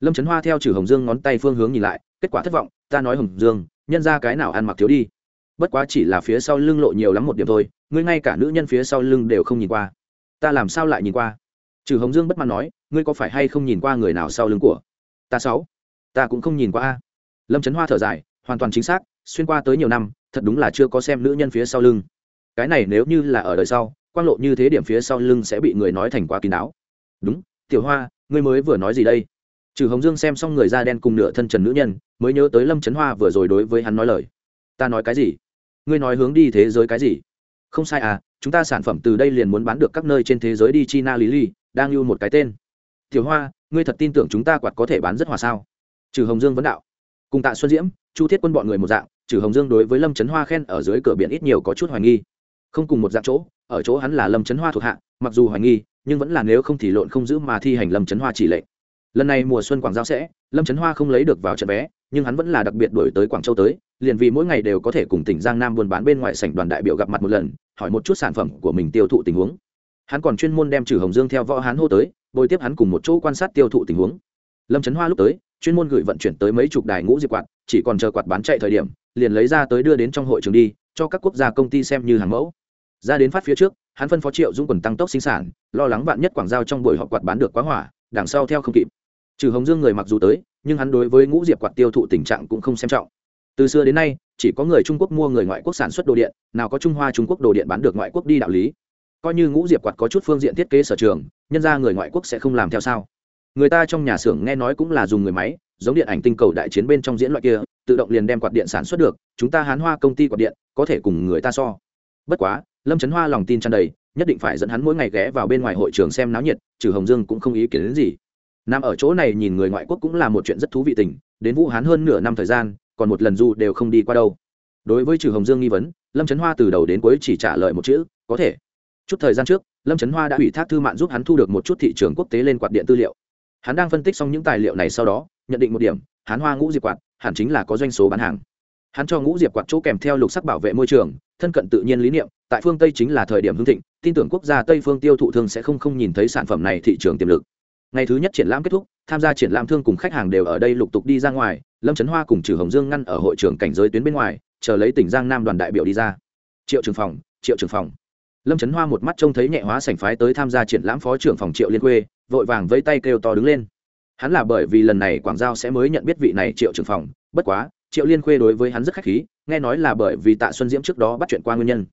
Lâm trấn hoa theo trừ hồng dương ngón tay phương hướng nhìn lại, kết quả thất vọng, ta nói hồng dương, nhân ra cái nào ăn mặc thiếu đi? Bất quá chỉ là phía sau lưng lộ nhiều lắm một điểm thôi, ngươi ngay cả nữ nhân phía sau lưng đều không nhìn qua. Ta làm sao lại nhìn qua? Trừ hồng dương bất mãn nói, ngươi có phải hay không nhìn qua người nào sau lưng của ta sáu? Ta cũng không nhìn qua a. Lâm trấn hoa thở dài, hoàn toàn chính xác, xuyên qua tới nhiều năm, thật đúng là chưa có xem nữ nhân phía sau lưng cái này nếu như là ở đời sau, quang lộ như thế điểm phía sau lưng sẽ bị người nói thành quá kín đáo. Đúng, tiểu hoa, ngươi mới vừa nói gì đây? Trừ hồng dương xem xong người da đen cùng nửa thân trần nữ nhân, mới nhớ tới lâm trấn hoa vừa rồi đối với hắn nói lời. Ta nói cái gì? Ngươi nói hướng đi thế giới cái gì? Không sai à chúng ta sản phẩm từ đây liền muốn bán được các nơi trên thế giới đi china lý ly đang lưu một cái tên. Tiểu hoa, ngươi thật tin tưởng chúng ta quạt có thể bán rất hòa sao? Trừ hồng dương vấn đạo. Cùng tạ xuân diễm, chu thiết quân bọn người một dạng, trừ hồng dương đối với lâm trấn hoa khen ở dưới cửa biển ít nhiều có chút hoài nghi không cùng một dạng chỗ, ở chỗ hắn là lâm trấn hoa thuộc hạ, mặc dù hoài nghi, nhưng vẫn là nếu không thì lộn không giữ mà thi hành lâm trấn hoa chỉ lệnh. Lần này mùa xuân quảng giao sẽ, lâm trấn hoa không lấy được vào trận vé, nhưng hắn vẫn là đặc biệt đổi tới quảng châu tới, liền vì mỗi ngày đều có thể cùng tỉnh giang nam buôn bán bên ngoài sảnh đoàn đại biểu gặp mặt một lần, hỏi một chút sản phẩm của mình tiêu thụ tình huống. Hắn còn chuyên môn đem trừ hồng dương theo võ hán hô tới, bồi tiếp hắn cùng một chỗ quan sát tiêu thụ tình huống. Lâm trấn hoa lúc tới, chuyên môn gửi vận chuyển tới mấy chục đài ngũ diệp quạt, chỉ còn chờ quạt bán chạy thời điểm, liền lấy ra tới đưa đến trong hội trường đi, cho các quốc gia công ty xem như hàng mẫu ra đến phát phía trước, hắn phân phó triệu dũng quần tăng tốc sinh sản, lo lắng vạn nhất quảng giao trong buổi họp quạt bán được quá hỏa, đằng sau theo không kịp. Trừ hồng dương người mặc dù tới, nhưng hắn đối với ngũ diệp quạt tiêu thụ tình trạng cũng không xem trọng. Từ xưa đến nay, chỉ có người trung quốc mua người ngoại quốc sản xuất đồ điện, nào có trung hoa trung quốc đồ điện bán được ngoại quốc đi đạo lý. Coi như ngũ diệp quạt có chút phương diện thiết kế sở trường, nhân ra người ngoại quốc sẽ không làm theo sao? Người ta trong nhà xưởng nghe nói cũng là dùng người máy, giống điện ảnh tinh cầu đại chiến bên trong diễn loại kia, tự động liền đem quạt điện sản xuất được, chúng ta hán hoa công ty quạt điện, có thể cùng người ta so. Bất quá lâm trấn hoa lòng tin tràn đầy, nhất định phải dẫn hắn mỗi ngày ghé vào bên ngoài hội trường xem náo nhiệt, trừ hồng dương cũng không ý kiến đến gì. Nằm ở chỗ này nhìn người ngoại quốc cũng là một chuyện rất thú vị tình, đến vũ hán hơn nửa năm thời gian, còn một lần du đều không đi qua đâu. Đối với trừ hồng dương nghi vấn, lâm trấn hoa từ đầu đến cuối chỉ trả lời một chữ, có thể. Chút thời gian trước, lâm trấn hoa đã ủy thác thư mạn giúp hắn thu được một chút thị trường quốc tế lên quạt điện tư liệu. Hắn đang phân tích xong những tài liệu này sau đó, nhận định một điểm hán hoa ngũ diệp quạt, hẳn chính là có doanh số bán hàng hắn cho ngũ diệp quạt chỗ kèm theo lục sắc bảo vệ môi trường, thân cận tự nhiên lý niệm, tại phương tây chính là thời điểm hưng thịnh, tin tưởng quốc gia tây phương tiêu thụ thương sẽ không không nhìn thấy sản phẩm này thị trường tiềm lực. Ngày thứ nhất triển lãm kết thúc, tham gia triển lãm thương cùng khách hàng đều ở đây lục tục đi ra ngoài, lâm trấn hoa cùng trừ hồng dương ngăn ở hội trường cảnh giới tuyến bên ngoài, chờ lấy tỉnh giang nam đoàn đại biểu đi ra. Triệu trường phòng, triệu trường phòng. Lâm trấn hoa một mắt trông thấy nhẹ hóa sảnh phái tới tham gia triển lãm phó trưởng phòng triệu liên quê vội vàng vây tay kêu to đứng lên. Hắn là bởi vì lần này quảng giao sẽ mới nhận biết vị này triệu Trường phòng, bất quá triệu liên khuê đối với hắn rất khách khí, nghe nói là bởi vì tạ xuân diễm trước đó bắt chuyện qua nguyên nhân.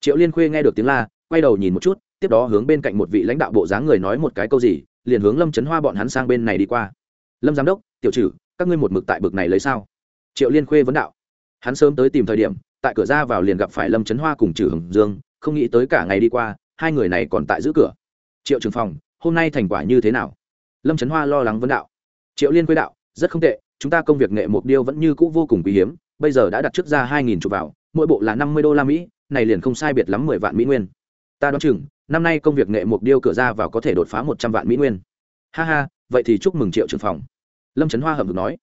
Triệu liên khuê nghe được tiếng la, quay đầu nhìn một chút, tiếp đó hướng bên cạnh một vị lãnh đạo bộ dáng người nói một cái câu gì, liền hướng lâm trấn hoa bọn hắn sang bên này đi qua. Lâm giám đốc, tiểu trừ, các ngươi một mực tại bực này lấy sao? Triệu liên khuê vấn đạo. Hắn sớm tới tìm thời điểm, tại cửa ra vào liền gặp phải lâm trấn hoa cùng trừ hồng dương, không nghĩ tới cả ngày đi qua, hai người này còn tại giữ cửa. Triệu trưởng phòng, hôm nay thành quả như thế nào? Lâm trấn hoa lo lắng vấn đạo. Triệu liên khuê đạo, rất không tệ chúng ta công việc nghệ mục điêu vẫn như cũ vô cùng quý hiếm, bây giờ đã đặt trước ra hai nghìn chục vào, mỗi bộ là năm mươi đô la mỹ, này liền không sai biệt lắm mười vạn mỹ nguyên. Ta đoán chừng, năm nay công việc nghệ mục điêu cửa ra vào có thể đột phá một trăm vạn mỹ nguyên. Ha ha, vậy thì chúc mừng triệu trưởng phòng. Lâm trấn hoa hầm hực nói.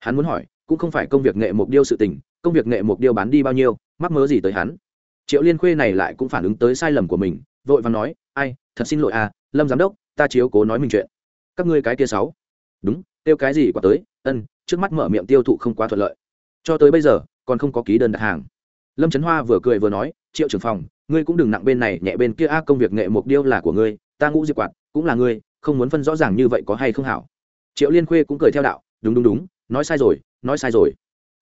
Hắn muốn hỏi, cũng không phải công việc nghệ mục điêu sự tình, công việc nghệ mục điêu bán đi bao nhiêu, mắc mớ gì tới hắn? Triệu liên khuê này lại cũng phản ứng tới sai lầm của mình, vội và nói, ai, thật xin lỗi à lâm giám đốc, ta chiếu cố nói mình chuyện. Các ngươi cái kia sáu. Đúng tiêu cái gì quả tới, ân trước mắt mở miệng tiêu thụ không quá thuận lợi. Cho tới bây giờ, còn không có ký đơn đặt hàng. Lâm trấn hoa vừa cười vừa nói, triệu trưởng phòng, ngươi cũng đừng nặng bên này, nhẹ bên kia a, công việc nghệ mục điêu là của ngươi, ta ngũ diệp quạt cũng là ngươi, không muốn phân rõ ràng như vậy có hay không hảo. Triệu liên khuê cũng cười theo đạo, đúng đúng đúng, nói sai rồi, nói sai rồi.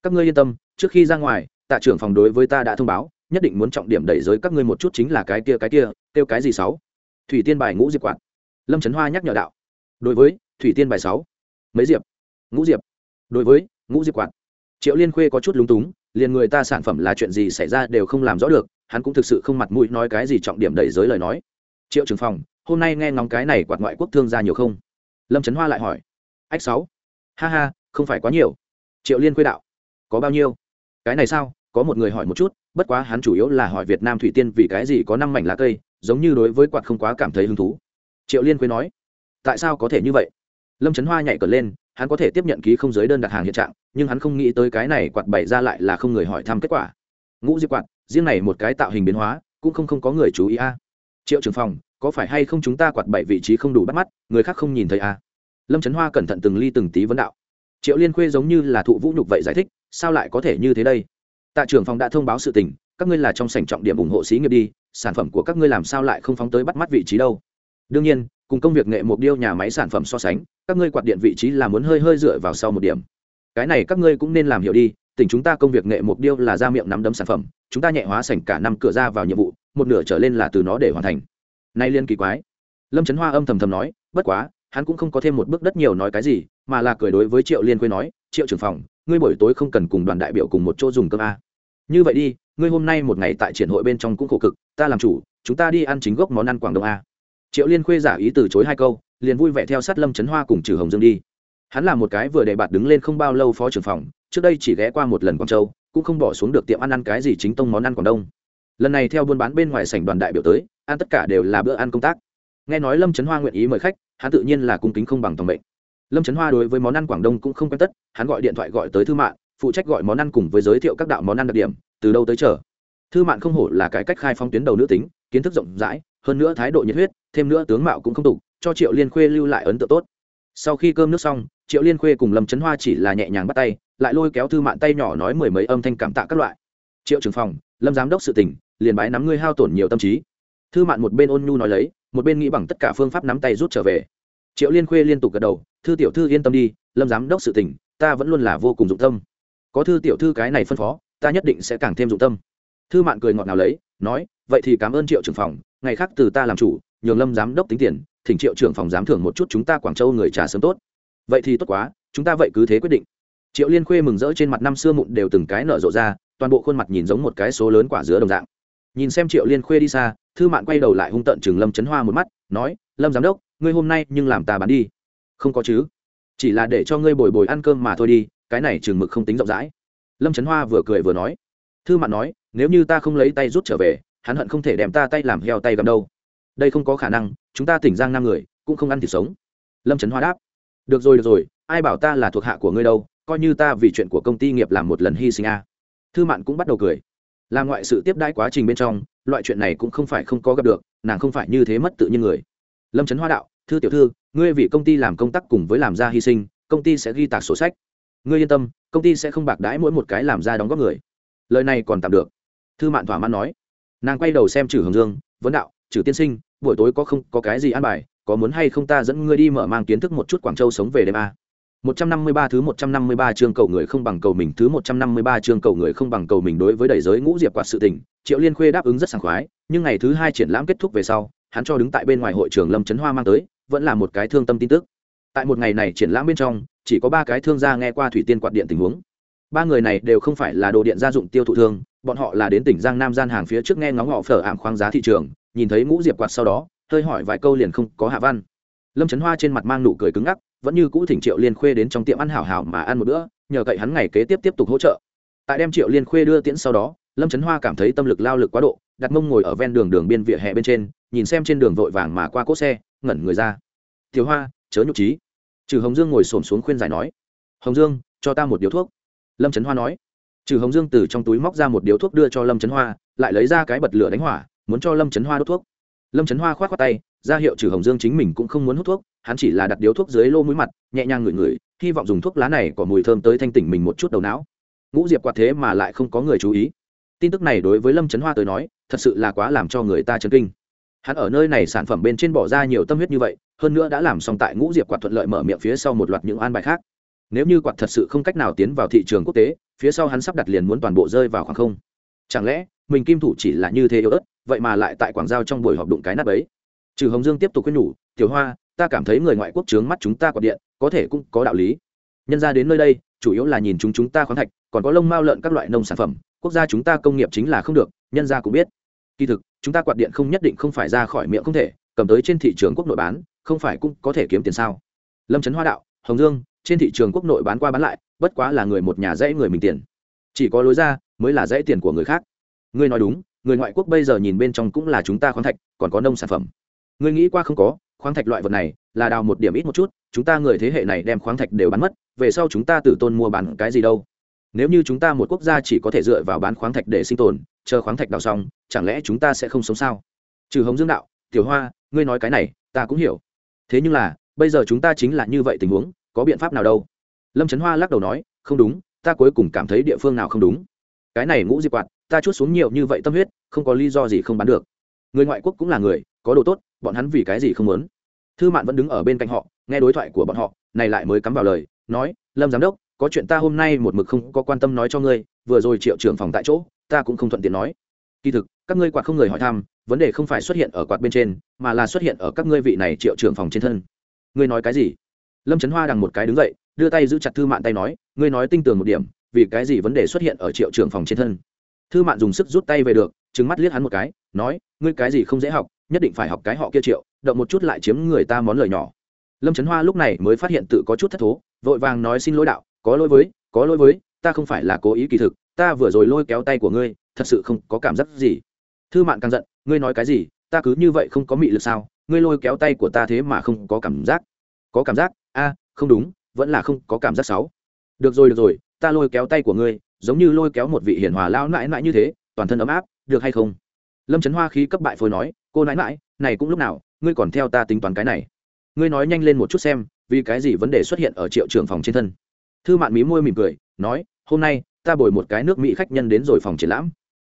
Các ngươi yên tâm, trước khi ra ngoài, tạ trưởng phòng đối với ta đã thông báo, nhất định muốn trọng điểm đẩy giới các ngươi một chút chính là cái kia cái kia, kêu cái gì sáu? Thủy tiên bài ngũ diệp quạt. Lâm trấn hoa nhắc nhở đạo. Đối với thủy tiên bài sáu, mấy diệp? Ngũ diệp đối với ngũ diệp quạt, triệu liên khuê có chút lúng túng, liền người ta sản phẩm là chuyện gì xảy ra đều không làm rõ được, hắn cũng thực sự không mặt mũi nói cái gì trọng điểm đẩy giới lời nói. Triệu trưởng phòng, hôm nay nghe ngóng cái này quạt ngoại quốc thương ra nhiều không? Lâm trấn hoa lại hỏi. Ách sáu. Ha ha, không phải quá nhiều. Triệu liên khuê đạo. Có bao nhiêu? Cái này sao? Có một người hỏi một chút, bất quá hắn chủ yếu là hỏi việt nam thủy tiên vì cái gì có năm mảnh lá cây, giống như đối với quạt không quá cảm thấy hứng thú. Triệu liên khuê nói. Tại sao có thể như vậy? Lâm trấn hoa nhảy cờ lên hắn có thể tiếp nhận ký không giới đơn đặt hàng hiện trạng, nhưng hắn không nghĩ tới cái này quạt bày ra lại là không người hỏi thăm kết quả. Ngũ diệp quạt, riêng này một cái tạo hình biến hóa, cũng không không có người chú ý a. Triệu trưởng phòng, có phải hay không chúng ta quạt bảy vị trí không đủ bắt mắt, người khác không nhìn thấy a? Lâm trấn hoa cẩn thận từng ly từng tí vấn đạo. Triệu liên khuê giống như là thụ vũ nhục vậy giải thích, sao lại có thể như thế đây? Tạ trưởng phòng đã thông báo sự tình, các ngươi là trong sảnh trọng điểm ủng hộ xí nghiệp đi, sản phẩm của các ngươi làm sao lại không phóng tới bắt mắt vị trí đâu? Đương nhiên, cùng công việc nghệ mục điêu nhà máy sản phẩm so sánh các ngươi quạt điện vị trí là muốn hơi hơi dựa vào sau một điểm. Cái này các ngươi cũng nên làm hiểu đi, tỉnh chúng ta công việc nghệ mục điêu là ra miệng nắm đấm sản phẩm, chúng ta nhẹ hóa sảnh cả năm cửa ra vào nhiệm vụ, một nửa trở lên là từ nó để hoàn thành. Nay liên kỳ quái. Lâm trấn hoa âm thầm thầm nói, bất quá, hắn cũng không có thêm một bước đất nhiều nói cái gì, mà là cười đối với triệu liên quê nói, triệu trưởng phòng, ngươi buổi tối không cần cùng đoàn đại biểu cùng một chỗ dùng cơm a. Như vậy đi, ngươi hôm nay một ngày tại triển hội bên trong cũng khổ cực, ta làm chủ, chúng ta đi ăn chính gốc món ăn quảng đông a. Triệu liên khuê giả ý từ chối hai câu liền vui vẻ theo sát lâm trấn hoa cùng trừ hồng dương đi. Hắn là một cái vừa để bạt đứng lên không bao lâu phó trưởng phòng, trước đây chỉ ghé qua một lần quảng châu, cũng không bỏ xuống được tiệm ăn ăn cái gì chính tông món ăn quảng đông. Lần này theo buôn bán bên ngoài sảnh đoàn đại biểu tới, ăn tất cả đều là bữa ăn công tác. Nghe nói lâm trấn hoa nguyện ý mời khách, hắn tự nhiên là cung kính không bằng tầm mệnh. Lâm trấn hoa đối với món ăn quảng đông cũng không quen tất, hắn gọi điện thoại gọi tới thư mạng phụ trách gọi món ăn cùng với giới thiệu các đạo món ăn đặc điểm, từ đâu tới chờ. Thư mạng không hổ là cái cách khai phong tuyến đầu nữ tính, kiến thức rộng rãi, hơn nữa thái độ nhiệt huyết, thêm nữa tướng mạo cũng không tục cho triệu liên khuê lưu lại ấn tượng tốt. Sau khi cơm nước xong, triệu liên khuê cùng lâm trấn hoa chỉ là nhẹ nhàng bắt tay, lại lôi kéo thư Mạn tay nhỏ nói mười mấy âm thanh cảm tạ các loại. Triệu trưởng phòng, lâm giám đốc sự tỉnh liền bái nắm ngươi hao tổn nhiều tâm trí. Thư mạn một bên ôn nhu nói lấy, một bên nghĩ bằng tất cả phương pháp nắm tay rút trở về. Triệu liên khuê liên tục gật đầu, thư tiểu thư yên tâm đi, lâm giám đốc sự tình, ta vẫn luôn là vô cùng dụng tâm. Có thư tiểu thư cái này phân phó, ta nhất định sẽ càng thêm dụng tâm. Thư mạn cười ngọt nào lấy, nói, vậy thì cảm ơn triệu trưởng phòng, ngày khác từ ta làm chủ nhường lâm giám đốc tính tiền, thỉnh triệu trưởng phòng giám thưởng một chút chúng ta quảng châu người trà sớm tốt. Vậy thì tốt quá, chúng ta vậy cứ thế quyết định. Triệu liên khuê mừng rỡ trên mặt năm xưa mụn đều từng cái nở rộ ra, toàn bộ khuôn mặt nhìn giống một cái số lớn quả dứa đồng dạng. Nhìn xem triệu liên khuê đi xa, thư mạn quay đầu lại hung tận chừng lâm trấn hoa một mắt, nói, lâm giám đốc, ngươi hôm nay nhưng làm ta bán đi. Không có chứ. Chỉ là để cho ngươi bồi bồi ăn cơm mà thôi đi, cái này chừng mực không tính rộng rãi. Lâm trấn hoa vừa cười vừa nói. Thư mạn nói, nếu như ta không lấy tay rút trở về, hắn hận không thể đem ta tay làm heo tay gầm đâu đây không có khả năng, chúng ta tỉnh giang năm người, cũng không ăn thịt sống. Lâm trấn hoa đáp. Được rồi được rồi, ai bảo ta là thuộc hạ của ngươi đâu, coi như ta vì chuyện của công ty nghiệp làm một lần hy sinh a. Thư mạn cũng bắt đầu cười. Làm ngoại sự tiếp đãi quá trình bên trong, loại chuyện này cũng không phải không có gặp được, nàng không phải như thế mất tự nhiên người. Lâm trấn hoa đạo, thư tiểu thư, ngươi vì công ty làm công tác cùng với làm ra hy sinh, công ty sẽ ghi tạc sổ sách. Ngươi yên tâm, công ty sẽ không bạc đãi mỗi một cái làm ra đóng góp người. Lời này còn tạm được. Thư mạn thỏa mãn nói. Nàng quay đầu xem trừ hồng dương, vấn đạo trừ tiên sinh buổi tối có không có cái gì ăn bài có muốn hay không ta dẫn ngươi đi mở mang kiến thức một chút quảng châu sống về đêm a 153 thứ 153 chương cầu người không bằng cầu mình thứ 153 chương cầu người không bằng cầu mình đối với đầy giới ngũ diệp quạt sự tình, Triệu Liên Khuê đáp ứng rất sảng khoái, nhưng ngày thứ hai triển lãm kết thúc về sau, hắn cho đứng tại bên ngoài hội trường Lâm Trấn Hoa mang tới, vẫn là một cái thương tâm tin tức. Tại một ngày này triển lãm bên trong, chỉ có ba cái thương gia nghe qua thủy tiên quạt điện tình huống. Ba người này đều không phải là đồ điện gia dụng tiêu thụ thương, bọn họ là đến tỉnh giang nam gian hàng phía trước nghe ngóng họ phở ảm khoáng giá thị trường, nhìn thấy ngũ diệp quạt sau đó, hơi hỏi vài câu liền không có hạ văn. Lâm trấn hoa trên mặt mang nụ cười cứng ngắc, vẫn như cũ thỉnh triệu liên khuê đến trong tiệm ăn hảo hảo mà ăn một bữa, nhờ cậy hắn ngày kế tiếp tiếp tục hỗ trợ. Tại đem triệu liên khuê đưa tiễn sau đó, lâm trấn hoa cảm thấy tâm lực lao lực quá độ, đặt mông ngồi ở ven đường đường biên vỉa hè bên trên, nhìn xem trên đường vội vàng mà qua cốt xe, ngẩn người ra. Thiếu hoa, chớ nhục trí trừ hồng dương ngồi xổm xuống khuyên giải nói. Hồng dương, cho ta một điếu thuốc. Lâm trấn hoa nói trừ hồng dương từ trong túi móc ra một điếu thuốc đưa cho lâm trấn hoa, lại lấy ra cái bật lửa đánh hỏa, muốn cho lâm trấn hoa đốt thuốc. Lâm trấn hoa k h o á t khoác tay, ra hiệu trừ hồng dương chính mình cũng không muốn hút thuốc, hắn chỉ là đặt điếu thuốc dưới lô mũi mặt, nhẹ nhàng ngửi ngửi, hy vọng dùng thuốc lá này có mùi thơm tới thanh tỉnh mình một chút đầu não. Ngũ diệp quạt thế mà lại không có người chú ý. Tin tức này đối với lâm trấn hoa tới nói, thật sự là quá làm cho người ta chấn kinh. Hắn ở nơi này sản phẩm bên trên bỏ ra nhiều tâm huyết như vậy, hơn nữa đã làm xong tại ngũ diệp quạt thuận lợi mở miệng phía sau một loạt những an bài khác nếu như quạt thật sự không cách nào tiến vào thị trường quốc tế, phía sau hắn sắp đặt liền muốn toàn bộ rơi vào khoảng không. Chẳng lẽ, mình kim thủ chỉ là như thế yếu ớt, vậy mà lại tại quảng giao trong buổi họp đụng cái nắp ấy? Trừ hồng dương tiếp tục quyết nhủ, tiểu hoa, ta cảm thấy người ngoại quốc trướng mắt chúng ta quạt điện, có thể cũng có đạo lý. Nhân ra đến nơi đây, chủ yếu là nhìn chúng chúng ta khoáng thạch, còn có lông mao lợn các loại nông sản phẩm, quốc gia chúng ta công nghiệp chính là không được, nhân ra cũng biết. Kỳ thực, chúng ta quạt điện không nhất định không phải ra khỏi miệng không thể, cầm tới trên thị trường quốc nội bán, không phải cũng có thể kiếm tiền sao? Lâm trấn hoa đạo, hồng dương trên thị trường quốc nội bán qua bán lại, bất quá là người một nhà dãy người mình tiền. Chỉ có lối ra mới là dãy tiền của người khác. Ngươi nói đúng, người ngoại quốc bây giờ nhìn bên trong cũng là chúng ta khoáng thạch, còn có nông sản phẩm. Ngươi nghĩ qua không có, khoáng thạch loại vật này là đào một điểm ít một chút, chúng ta người thế hệ này đem khoáng thạch đều bán mất, về sau chúng ta tử tôn mua bán cái gì đâu. Nếu như chúng ta một quốc gia chỉ có thể dựa vào bán khoáng thạch để sinh tồn, chờ khoáng thạch đào xong, chẳng lẽ chúng ta sẽ không sống sao? Trừ hồng dương đạo, tiểu hoa, ngươi nói cái này, ta cũng hiểu. Thế nhưng là, bây giờ chúng ta chính là như vậy tình huống có biện pháp nào đâu? Lâm trấn hoa lắc đầu nói, không đúng, ta cuối cùng cảm thấy địa phương nào không đúng. Cái này ngũ diệp quạt, ta chút xuống nhiều như vậy tâm huyết, không có lý do gì không bán được. Người ngoại quốc cũng là người, có đồ tốt, bọn hắn vì cái gì không muốn? Thư mạn vẫn đứng ở bên cạnh họ, nghe đối thoại của bọn họ, này lại mới cắm vào lời, nói, lâm giám đốc, có chuyện ta hôm nay một mực không có quan tâm nói cho ngươi, vừa rồi triệu trưởng phòng tại chỗ, ta cũng không thuận tiện nói. Kỳ thực, các ngươi quạt không người hỏi thăm, vấn đề không phải xuất hiện ở quạt bên trên, mà là xuất hiện ở các ngươi vị này triệu trưởng phòng trên thân. Ngươi nói cái gì? Lâm trấn hoa đằng một cái đứng dậy, đưa tay giữ chặt thư mạn tay nói, ngươi nói tinh tường một điểm, vì cái gì vấn đề xuất hiện ở triệu trưởng phòng trên thân? Thư mạn dùng sức rút tay về được trứng mắt liếc hắn một cái, nói, ngươi cái gì không dễ học, nhất định phải học cái họ kia triệu, động một chút lại chiếm người ta món lời nhỏ. Lâm trấn hoa lúc này mới phát hiện tự có chút thất thố, vội vàng nói, xin lỗi đạo, có lỗi với, có lỗi với, ta không phải là cố ý kỳ thực, ta vừa rồi lôi kéo tay của ngươi, thật sự không có cảm giác gì. Thư mạn càng giận, ngươi nói cái gì, ta cứ như vậy không có mị lực sao, ngươi lôi kéo tay của ta thế mà không có cảm giác. Có cảm giác a, không đúng, vẫn là không có cảm giác sáu được rồi được rồi, ta lôi kéo tay của ngươi, giống như lôi kéo một vị hiền hòa lao nãi nãi như thế, toàn thân ấm áp, được hay không? Lâm trấn hoa khí cấp bại phôi nói, cô nãi nãi, này cũng lúc nào, ngươi còn theo ta tính toán cái này. Ngươi nói nhanh lên một chút xem, vì cái gì vấn đề xuất hiện ở triệu trưởng phòng trên thân? Thư mạn mí môi mỉm cười, nói, hôm nay, ta bồi một cái nước mỹ khách nhân đến rồi phòng triển lãm.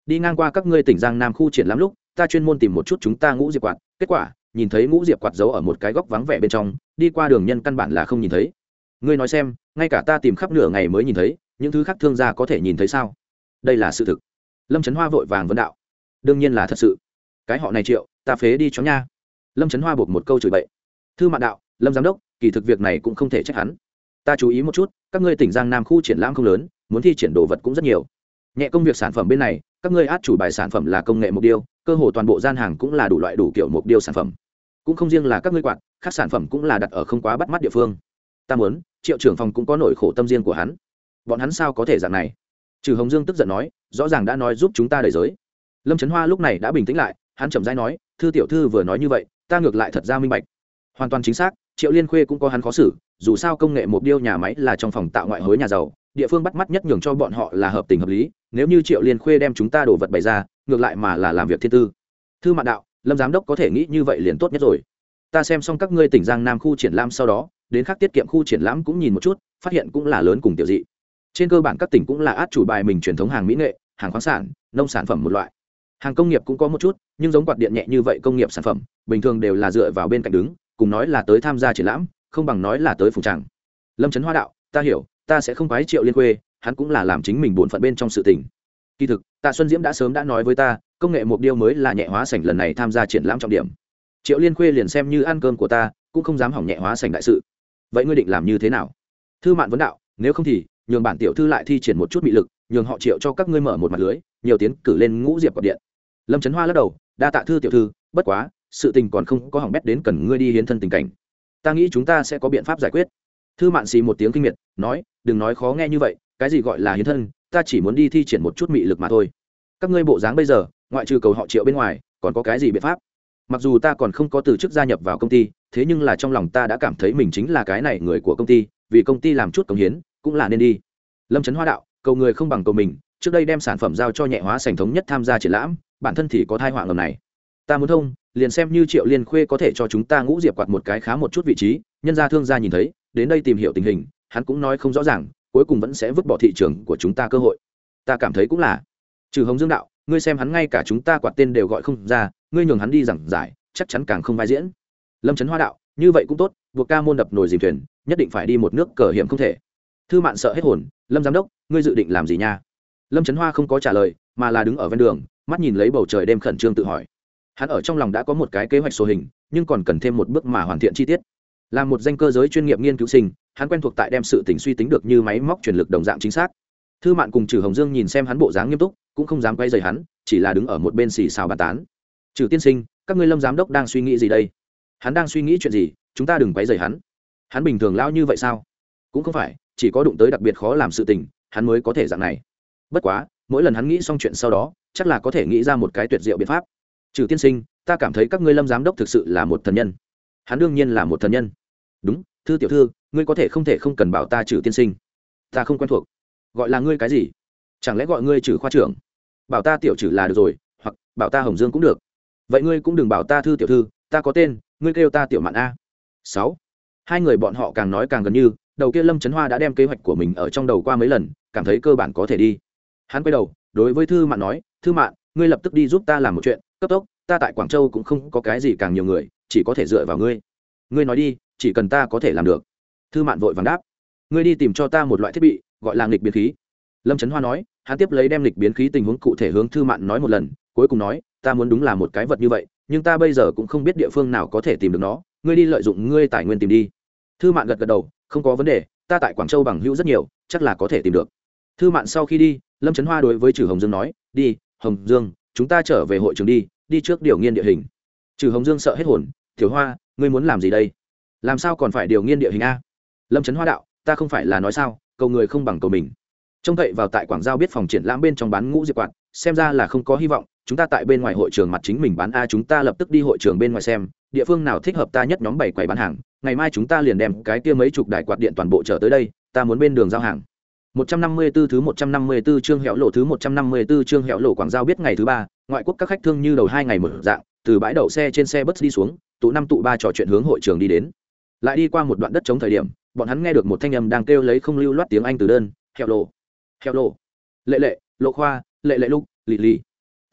Đi ngang qua các ngươi tỉnh giang nam khu triển lãm lúc, ta chuyên môn tìm một chút chúng ta ngũ diệp quạt. Kết quả, nhìn thấy ngũ diệp quạt giấu ở một cái góc vắng vẻ bên trong đi qua đường nhân căn bản là không nhìn thấy. Ngươi nói xem, ngay cả ta tìm khắp nửa ngày mới nhìn thấy, những thứ khác thương gia có thể nhìn thấy sao? Đây là sự thực. Lâm trấn hoa vội vàng vấn đạo. Đương nhiên là thật sự. Cái họ này triệu, ta phế đi chó nha. Lâm trấn hoa buộc một câu chửi bậy. Thư mạn đạo, lâm giám đốc, kỳ thực việc này cũng không thể trách hắn. Ta chú ý một chút, các ngươi tỉnh giang nam khu triển lãm không lớn, muốn thi triển đồ vật cũng rất nhiều. Nhẹ công việc sản phẩm bên này, các ngươi át chủ bài sản phẩm là công nghệ mục tiêu, cơ hồ toàn bộ gian hàng cũng là đủ loại đủ kiểu mục tiêu sản phẩm. Cũng không riêng là các ngươi quạt các sản phẩm cũng là đặt ở không quá bắt mắt địa phương. Ta muốn, triệu trưởng phòng cũng có nỗi khổ tâm riêng của hắn. Bọn hắn sao có thể dạng này? Trừ hồng dương tức giận nói, rõ ràng đã nói giúp chúng ta đầy giới. Lâm trấn hoa lúc này đã bình tĩnh lại, hắn chậm rãi nói, thư tiểu thư vừa nói như vậy, ta ngược lại thật ra minh bạch. Hoàn toàn chính xác, triệu liên khuê cũng có hắn khó xử, dù sao công nghệ mục điêu nhà máy là trong phòng tạo ngoại hối nhà giàu, địa phương bắt mắt nhất nhường cho bọn họ là hợp tình hợp lý, nếu như triệu liên khuê đem chúng ta đổ vật bày ra, ngược lại mà là làm việc thiên tư. Thư mạn đạo, lâm giám đốc có thể nghĩ như vậy liền tốt nhất rồi ta xem xong các ngươi tỉnh giang nam khu triển lãm sau đó, đến khác tiết kiệm khu triển lãm cũng nhìn một chút, phát hiện cũng là lớn cùng tiểu dị. Trên cơ bản các tỉnh cũng là át chủ bài mình truyền thống hàng mỹ nghệ, hàng khoáng sản, nông sản phẩm một loại. Hàng công nghiệp cũng có một chút, nhưng giống quạt điện nhẹ như vậy công nghiệp sản phẩm, bình thường đều là dựa vào bên cạnh đứng, cùng nói là tới tham gia triển lãm, không bằng nói là tới phùng tràng. Lâm trấn hoa đạo, ta hiểu, ta sẽ không quái triệu liên khuê, hắn cũng là làm chính mình bổn phận bên trong sự tình. Kỳ thực tạ xuân diễm đã sớm đã nói với ta, công nghệ mục điêu mới là nhẹ hóa sảnh lần này tham gia triển lãm trọng điểm triệu liên khuê liền xem như ăn cơm của ta, cũng không dám hỏng nhẹ hóa sành đại sự. Vậy ngươi định làm như thế nào? Thư mạn vấn đạo, nếu không thì, nhường bản tiểu thư lại thi triển một chút bị lực, nhường họ triệu cho các ngươi mở một mặt lưới, nhiều tiến cử lên ngũ diệp quạt điện. Lâm trấn hoa lắc đầu, đa tạ thư tiểu thư, bất quá, sự tình còn không có hỏng bét đến cần ngươi đi hiến thân tình cảnh. Ta nghĩ chúng ta sẽ có biện pháp giải quyết. Thư mạn xì một tiếng kinh miệt, nói, đừng nói khó nghe như vậy, cái gì gọi là hiến thân, ta chỉ muốn đi thi triển một chút mị lực mà thôi. Các ngươi bộ dáng bây giờ, ngoại trừ cầu họ triệu bên ngoài, còn có cái gì biện pháp? Mặc dù ta còn không có từ chức gia nhập vào công ty, thế nhưng là trong lòng ta đã cảm thấy mình chính là cái này người của công ty, vì công ty làm chút công hiến, cũng là nên đi. Lâm trấn hoa đạo, cầu người không bằng cầu mình, trước đây đem sản phẩm giao cho nhẹ hóa sành thống nhất tham gia triển lãm, bản thân thì có thai họa ngầm này. Ta muốn thông, liền xem như triệu liên khuê có thể cho chúng ta ngũ diệp quạt một cái khá một chút vị trí, nhân gia thương gia nhìn thấy, đến đây tìm hiểu tình hình, hắn cũng nói không rõ ràng, cuối cùng vẫn sẽ vứt bỏ thị trường của chúng ta cơ hội. Ta cảm thấy cũng là. Trừ hồng dương đạo, ngươi xem hắn ngay cả chúng ta quạt tên đều gọi không ra ngươi nhường hắn đi giảng giải, chắc chắn càng không vai diễn. Lâm trấn hoa đạo, như vậy cũng tốt, buộc ca môn đập nồi dìm thuyền, nhất định phải đi một nước cờ hiểm không thể. Thư mạn sợ hết hồn, lâm giám đốc, ngươi dự định làm gì nha? Lâm trấn hoa không có trả lời, mà là đứng ở ven đường, mắt nhìn lấy bầu trời đêm khẩn trương tự hỏi. Hắn ở trong lòng đã có một cái kế hoạch sổ hình, nhưng còn cần thêm một bước mà hoàn thiện chi tiết. Là một danh cơ giới chuyên nghiệp nghiên cứu sinh, hắn quen thuộc tại đem sự tình suy tính được như máy móc truyền lực đồng dạng chính xác. Thư mạn cùng trừ hồng dương nhìn xem hắn bộ dáng nghiêm túc, cũng không dám quay dày hắn, chỉ là đứng ở một bên xì xào bàn tán trừ tiên sinh, các ngươi lâm giám đốc đang suy nghĩ gì đây? Hắn đang suy nghĩ chuyện gì? Chúng ta đừng quấy dày hắn. Hắn bình thường lao như vậy sao? Cũng không phải, chỉ có đụng tới đặc biệt khó làm sự tình, hắn mới có thể dạng này. Bất quá, mỗi lần hắn nghĩ xong chuyện sau đó, chắc là có thể nghĩ ra một cái tuyệt diệu biện pháp. Trừ tiên sinh, ta cảm thấy các ngươi lâm giám đốc thực sự là một thần nhân. Hắn đương nhiên là một thần nhân. Đúng, thư tiểu thư, ngươi có thể không thể không cần bảo ta trừ tiên sinh. Ta không quen thuộc. Gọi là ngươi cái gì? Chẳng lẽ gọi ngươi trừ khoa trưởng? Bảo ta tiểu trừ là được rồi, hoặc bảo ta hồng dương cũng được vậy ngươi cũng đừng bảo ta thư tiểu thư, ta có tên, ngươi kêu ta tiểu mạn a. Sáu. Hai người bọn họ càng nói càng gần như, đầu kia lâm trấn hoa đã đem kế hoạch của mình ở trong đầu qua mấy lần, cảm thấy cơ bản có thể đi. Hắn quay đầu, đối với thư mạn nói, thư mạn, ngươi lập tức đi giúp ta làm một chuyện, cấp tốc, ta tại quảng châu cũng không có cái gì càng nhiều người, chỉ có thể dựa vào ngươi. Ngươi nói đi, chỉ cần ta có thể làm được. Thư mạn vội vàng đáp. Ngươi đi tìm cho ta một loại thiết bị, gọi là nghịch biến khí. Lâm trấn hoa nói, hắn tiếp lấy đem lịch biến khí tình huống cụ thể hướng thư mạn nói một lần cuối cùng nói, ta muốn đúng là một cái vật như vậy, nhưng ta bây giờ cũng không biết địa phương nào có thể tìm được nó. Ngươi đi lợi dụng ngươi tài nguyên tìm đi. Thư mạn gật gật đầu, không có vấn đề, ta tại quảng châu bằng hữu rất nhiều, chắc là có thể tìm được. Thư mạn sau khi đi, lâm trấn hoa đối với trừ hồng dương nói, đi, hồng dương, chúng ta trở về hội trường đi đi trước điều nghiên địa hình. Trừ hồng dương sợ hết hồn thiếu hoa, ngươi muốn làm gì đây? Làm sao còn phải điều nghiên địa hình a? Lâm trấn hoa đạo, ta không phải là nói sao, cầu người không bằng cầu mình. Trông cậy vào tại quảng giao biết phòng triển lãm bên trong bán ngũ diệp quạt, xem ra là không có hy vọng chúng ta tại bên ngoài hội trường mặt chính mình bán a, chúng ta lập tức đi hội trường bên ngoài xem, địa phương nào thích hợp ta nhất nhóm bảy quầy bán hàng, ngày mai chúng ta liền đem cái kia mấy chục đài quạt điện toàn bộ trở tới đây, ta muốn bên đường giao hàng. 154 thứ 154 chương hẻo lộ thứ 154 chương hẻo lộ quảng giao biết ngày thứ ba, ngoại quốc các khách thương như đầu hai ngày mở dạng, từ bãi đậu xe trên xe bus đi xuống, tụ năm tụ ba trò chuyện hướng hội trường đi đến. Lại đi qua một đoạn đất chống thời điểm, bọn hắn nghe được một thanh âm đang kêu lấy không lưu loát tiếng anh từ đơn, hẻo lộ hẻo lộ lệ lệ lộ khoa lệ lệ lúc lì lì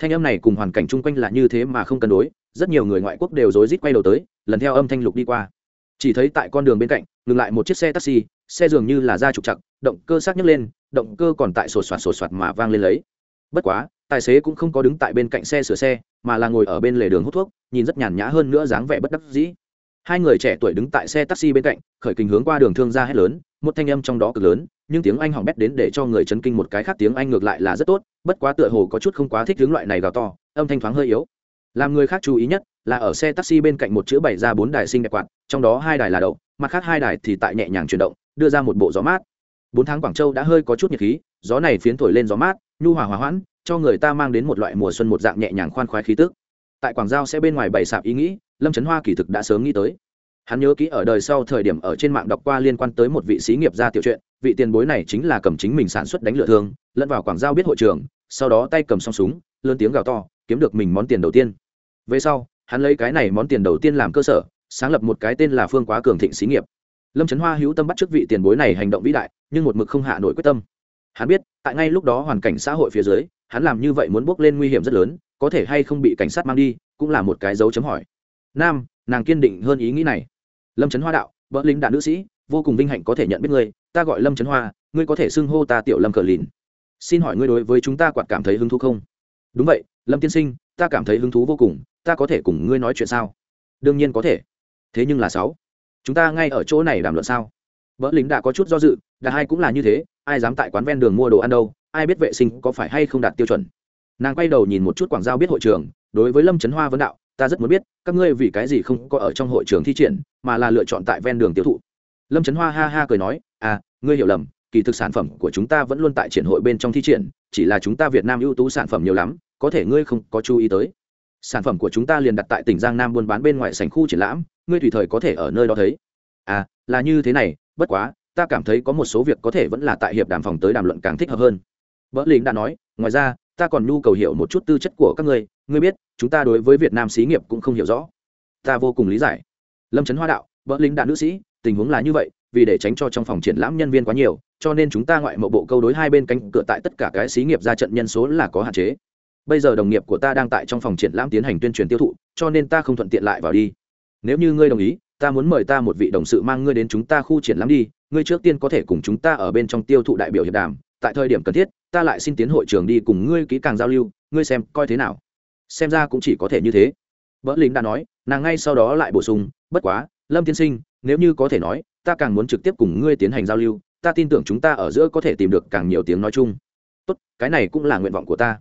thanh âm này cùng hoàn cảnh chung quanh là như thế mà không cân đối, rất nhiều người ngoại quốc đều rối rít quay đầu tới, lần theo âm thanh lục đi qua. Chỉ thấy tại con đường bên cạnh, ngừng lại một chiếc xe taxi, xe dường như là ra trục chặt, động cơ xác nhấc lên, động cơ còn tại sột soạt sột soạt mà vang lên lấy. Bất quá, tài xế cũng không có đứng tại bên cạnh xe sửa xe, mà là ngồi ở bên lề đường hút thuốc, nhìn rất nhàn nhã hơn nữa dáng vẻ bất đắc dĩ. Hai người trẻ tuổi đứng tại xe taxi bên cạnh, khởi kình hướng qua đường thương ra hết lớn, một thanh âm trong đó cực lớn nhưng tiếng anh hỏng bét đến để cho người chấn kinh một cái khác tiếng anh ngược lại là rất tốt, bất quá tựa hồ có chút không quá thích hướng loại này gào to, âm thanh thoáng hơi yếu. Làm người khác chú ý nhất là ở xe taxi bên cạnh một chữ bày ra bốn đài sinh đẹp quạt, trong đó hai đài là đậu, mặt khác hai đài thì tại nhẹ nhàng chuyển động, đưa ra một bộ gió mát. Bốn tháng quảng châu đã hơi có chút nhiệt khí, gió này phiến thổi lên gió mát, nhu hòa hòa hoãn, cho người ta mang đến một loại mùa xuân một dạng nhẹ nhàng khoan khoái khí tức. Tại quảng giao sẽ bên ngoài bày sạp ý nghĩ, lâm trấn hoa kỳ thực đã sớm nghĩ tới hắn nhớ kỹ ở đời sau thời điểm ở trên mạng đọc qua liên quan tới một vị sĩ nghiệp gia tiểu chuyện, vị tiền bối này chính là cầm chính mình sản xuất đánh lửa thương, lẫn vào quảng giao biết hội trường, sau đó tay cầm song súng, lớn tiếng gào to, kiếm được mình món tiền đầu tiên. Về sau, hắn lấy cái này món tiền đầu tiên làm cơ sở, sáng lập một cái tên là phương quá cường thịnh xí nghiệp. Lâm trấn hoa hữu tâm bắt trước vị tiền bối này hành động vĩ đại, nhưng một mực không hạ nổi quyết tâm. Hắn biết, tại ngay lúc đó hoàn cảnh xã hội phía dưới, hắn làm như vậy muốn bước lên nguy hiểm rất lớn, có thể hay không bị cảnh sát mang đi, cũng là một cái dấu chấm hỏi. Nam nàng kiên định hơn ý nghĩ này. Lâm trấn hoa đạo vợ lính đạn nữ sĩ, vô cùng vinh hạnh có thể nhận biết ngươi, ta gọi lâm trấn hoa, ngươi có thể xưng hô ta tiểu lâm cờ lìn. Xin hỏi ngươi đối với chúng ta quạt cảm thấy hứng thú không? Đúng vậy, lâm tiên sinh, ta cảm thấy hứng thú vô cùng, ta có thể cùng ngươi nói chuyện sao? Đương nhiên có thể. Thế nhưng là sáu, chúng ta ngay ở chỗ này đàm luận sao? Vợ lính đã có chút do dự đã hai cũng là như thế, ai dám tại quán ven đường mua đồ ăn đâu, ai biết vệ sinh có phải hay không đạt tiêu chuẩn? Nàng quay đầu nhìn một chút quảng giao biết hội trường, đối với lâm trấn hoa vấn đạo ta rất muốn biết, các ngươi vì cái gì không có ở trong hội trường thi triển, mà là lựa chọn tại ven đường tiêu thụ. Lâm trấn hoa ha ha cười nói à ngươi hiểu lầm, kỳ thực sản phẩm của chúng ta vẫn luôn tại triển hội bên trong thi triển, chỉ là chúng ta việt nam ưu tú sản phẩm nhiều lắm, có thể ngươi không có chú ý tới. Sản phẩm của chúng ta liền đặt tại tỉnh giang nam buôn bán bên ngoài sành khu triển lãm, ngươi tùy thời có thể ở nơi đó thấy. À là như thế này, bất quá, ta cảm thấy có một số việc có thể vẫn là tại hiệp đàm phòng tới đàm luận càng thích hợp hơn. Vợ lính đã nói, ngoài ra, ta còn nhu cầu hiểu một chút tư chất của các ngươi ngươi biết, chúng ta đối với việt nam xí nghiệp cũng không hiểu rõ. Ta vô cùng lý giải. Lâm trấn hoa đạo vợ lính đạn nữ sĩ, tình huống là như vậy, vì để tránh cho trong phòng triển lãm nhân viên quá nhiều, cho nên chúng ta ngoại mộ bộ câu đối hai bên cánh cửa tại tất cả cái xí nghiệp ra trận nhân số là có hạn chế. Bây giờ đồng nghiệp của ta đang tại trong phòng triển lãm tiến hành tuyên truyền tiêu thụ, cho nên ta không thuận tiện lại vào đi. Nếu như ngươi đồng ý, ta muốn mời ta một vị đồng sự mang ngươi đến chúng ta khu triển lãm đi, ngươi trước tiên có thể cùng chúng ta ở bên trong tiêu thụ đại biểu hiệp đàm, tại thời điểm cần thiết, ta lại xin tiến hội trường đi cùng ngươi kỹ càng giao lưu, ngươi xem coi thế nào xem ra cũng chỉ có thể như thế. Vợ lính đã nói, nàng ngay sau đó lại bổ sung, bất quá, lâm tiên sinh, nếu như có thể nói, ta càng muốn trực tiếp cùng ngươi tiến hành giao lưu, ta tin tưởng chúng ta ở giữa có thể tìm được càng nhiều tiếng nói chung. Tốt, cái này cũng là nguyện vọng của ta.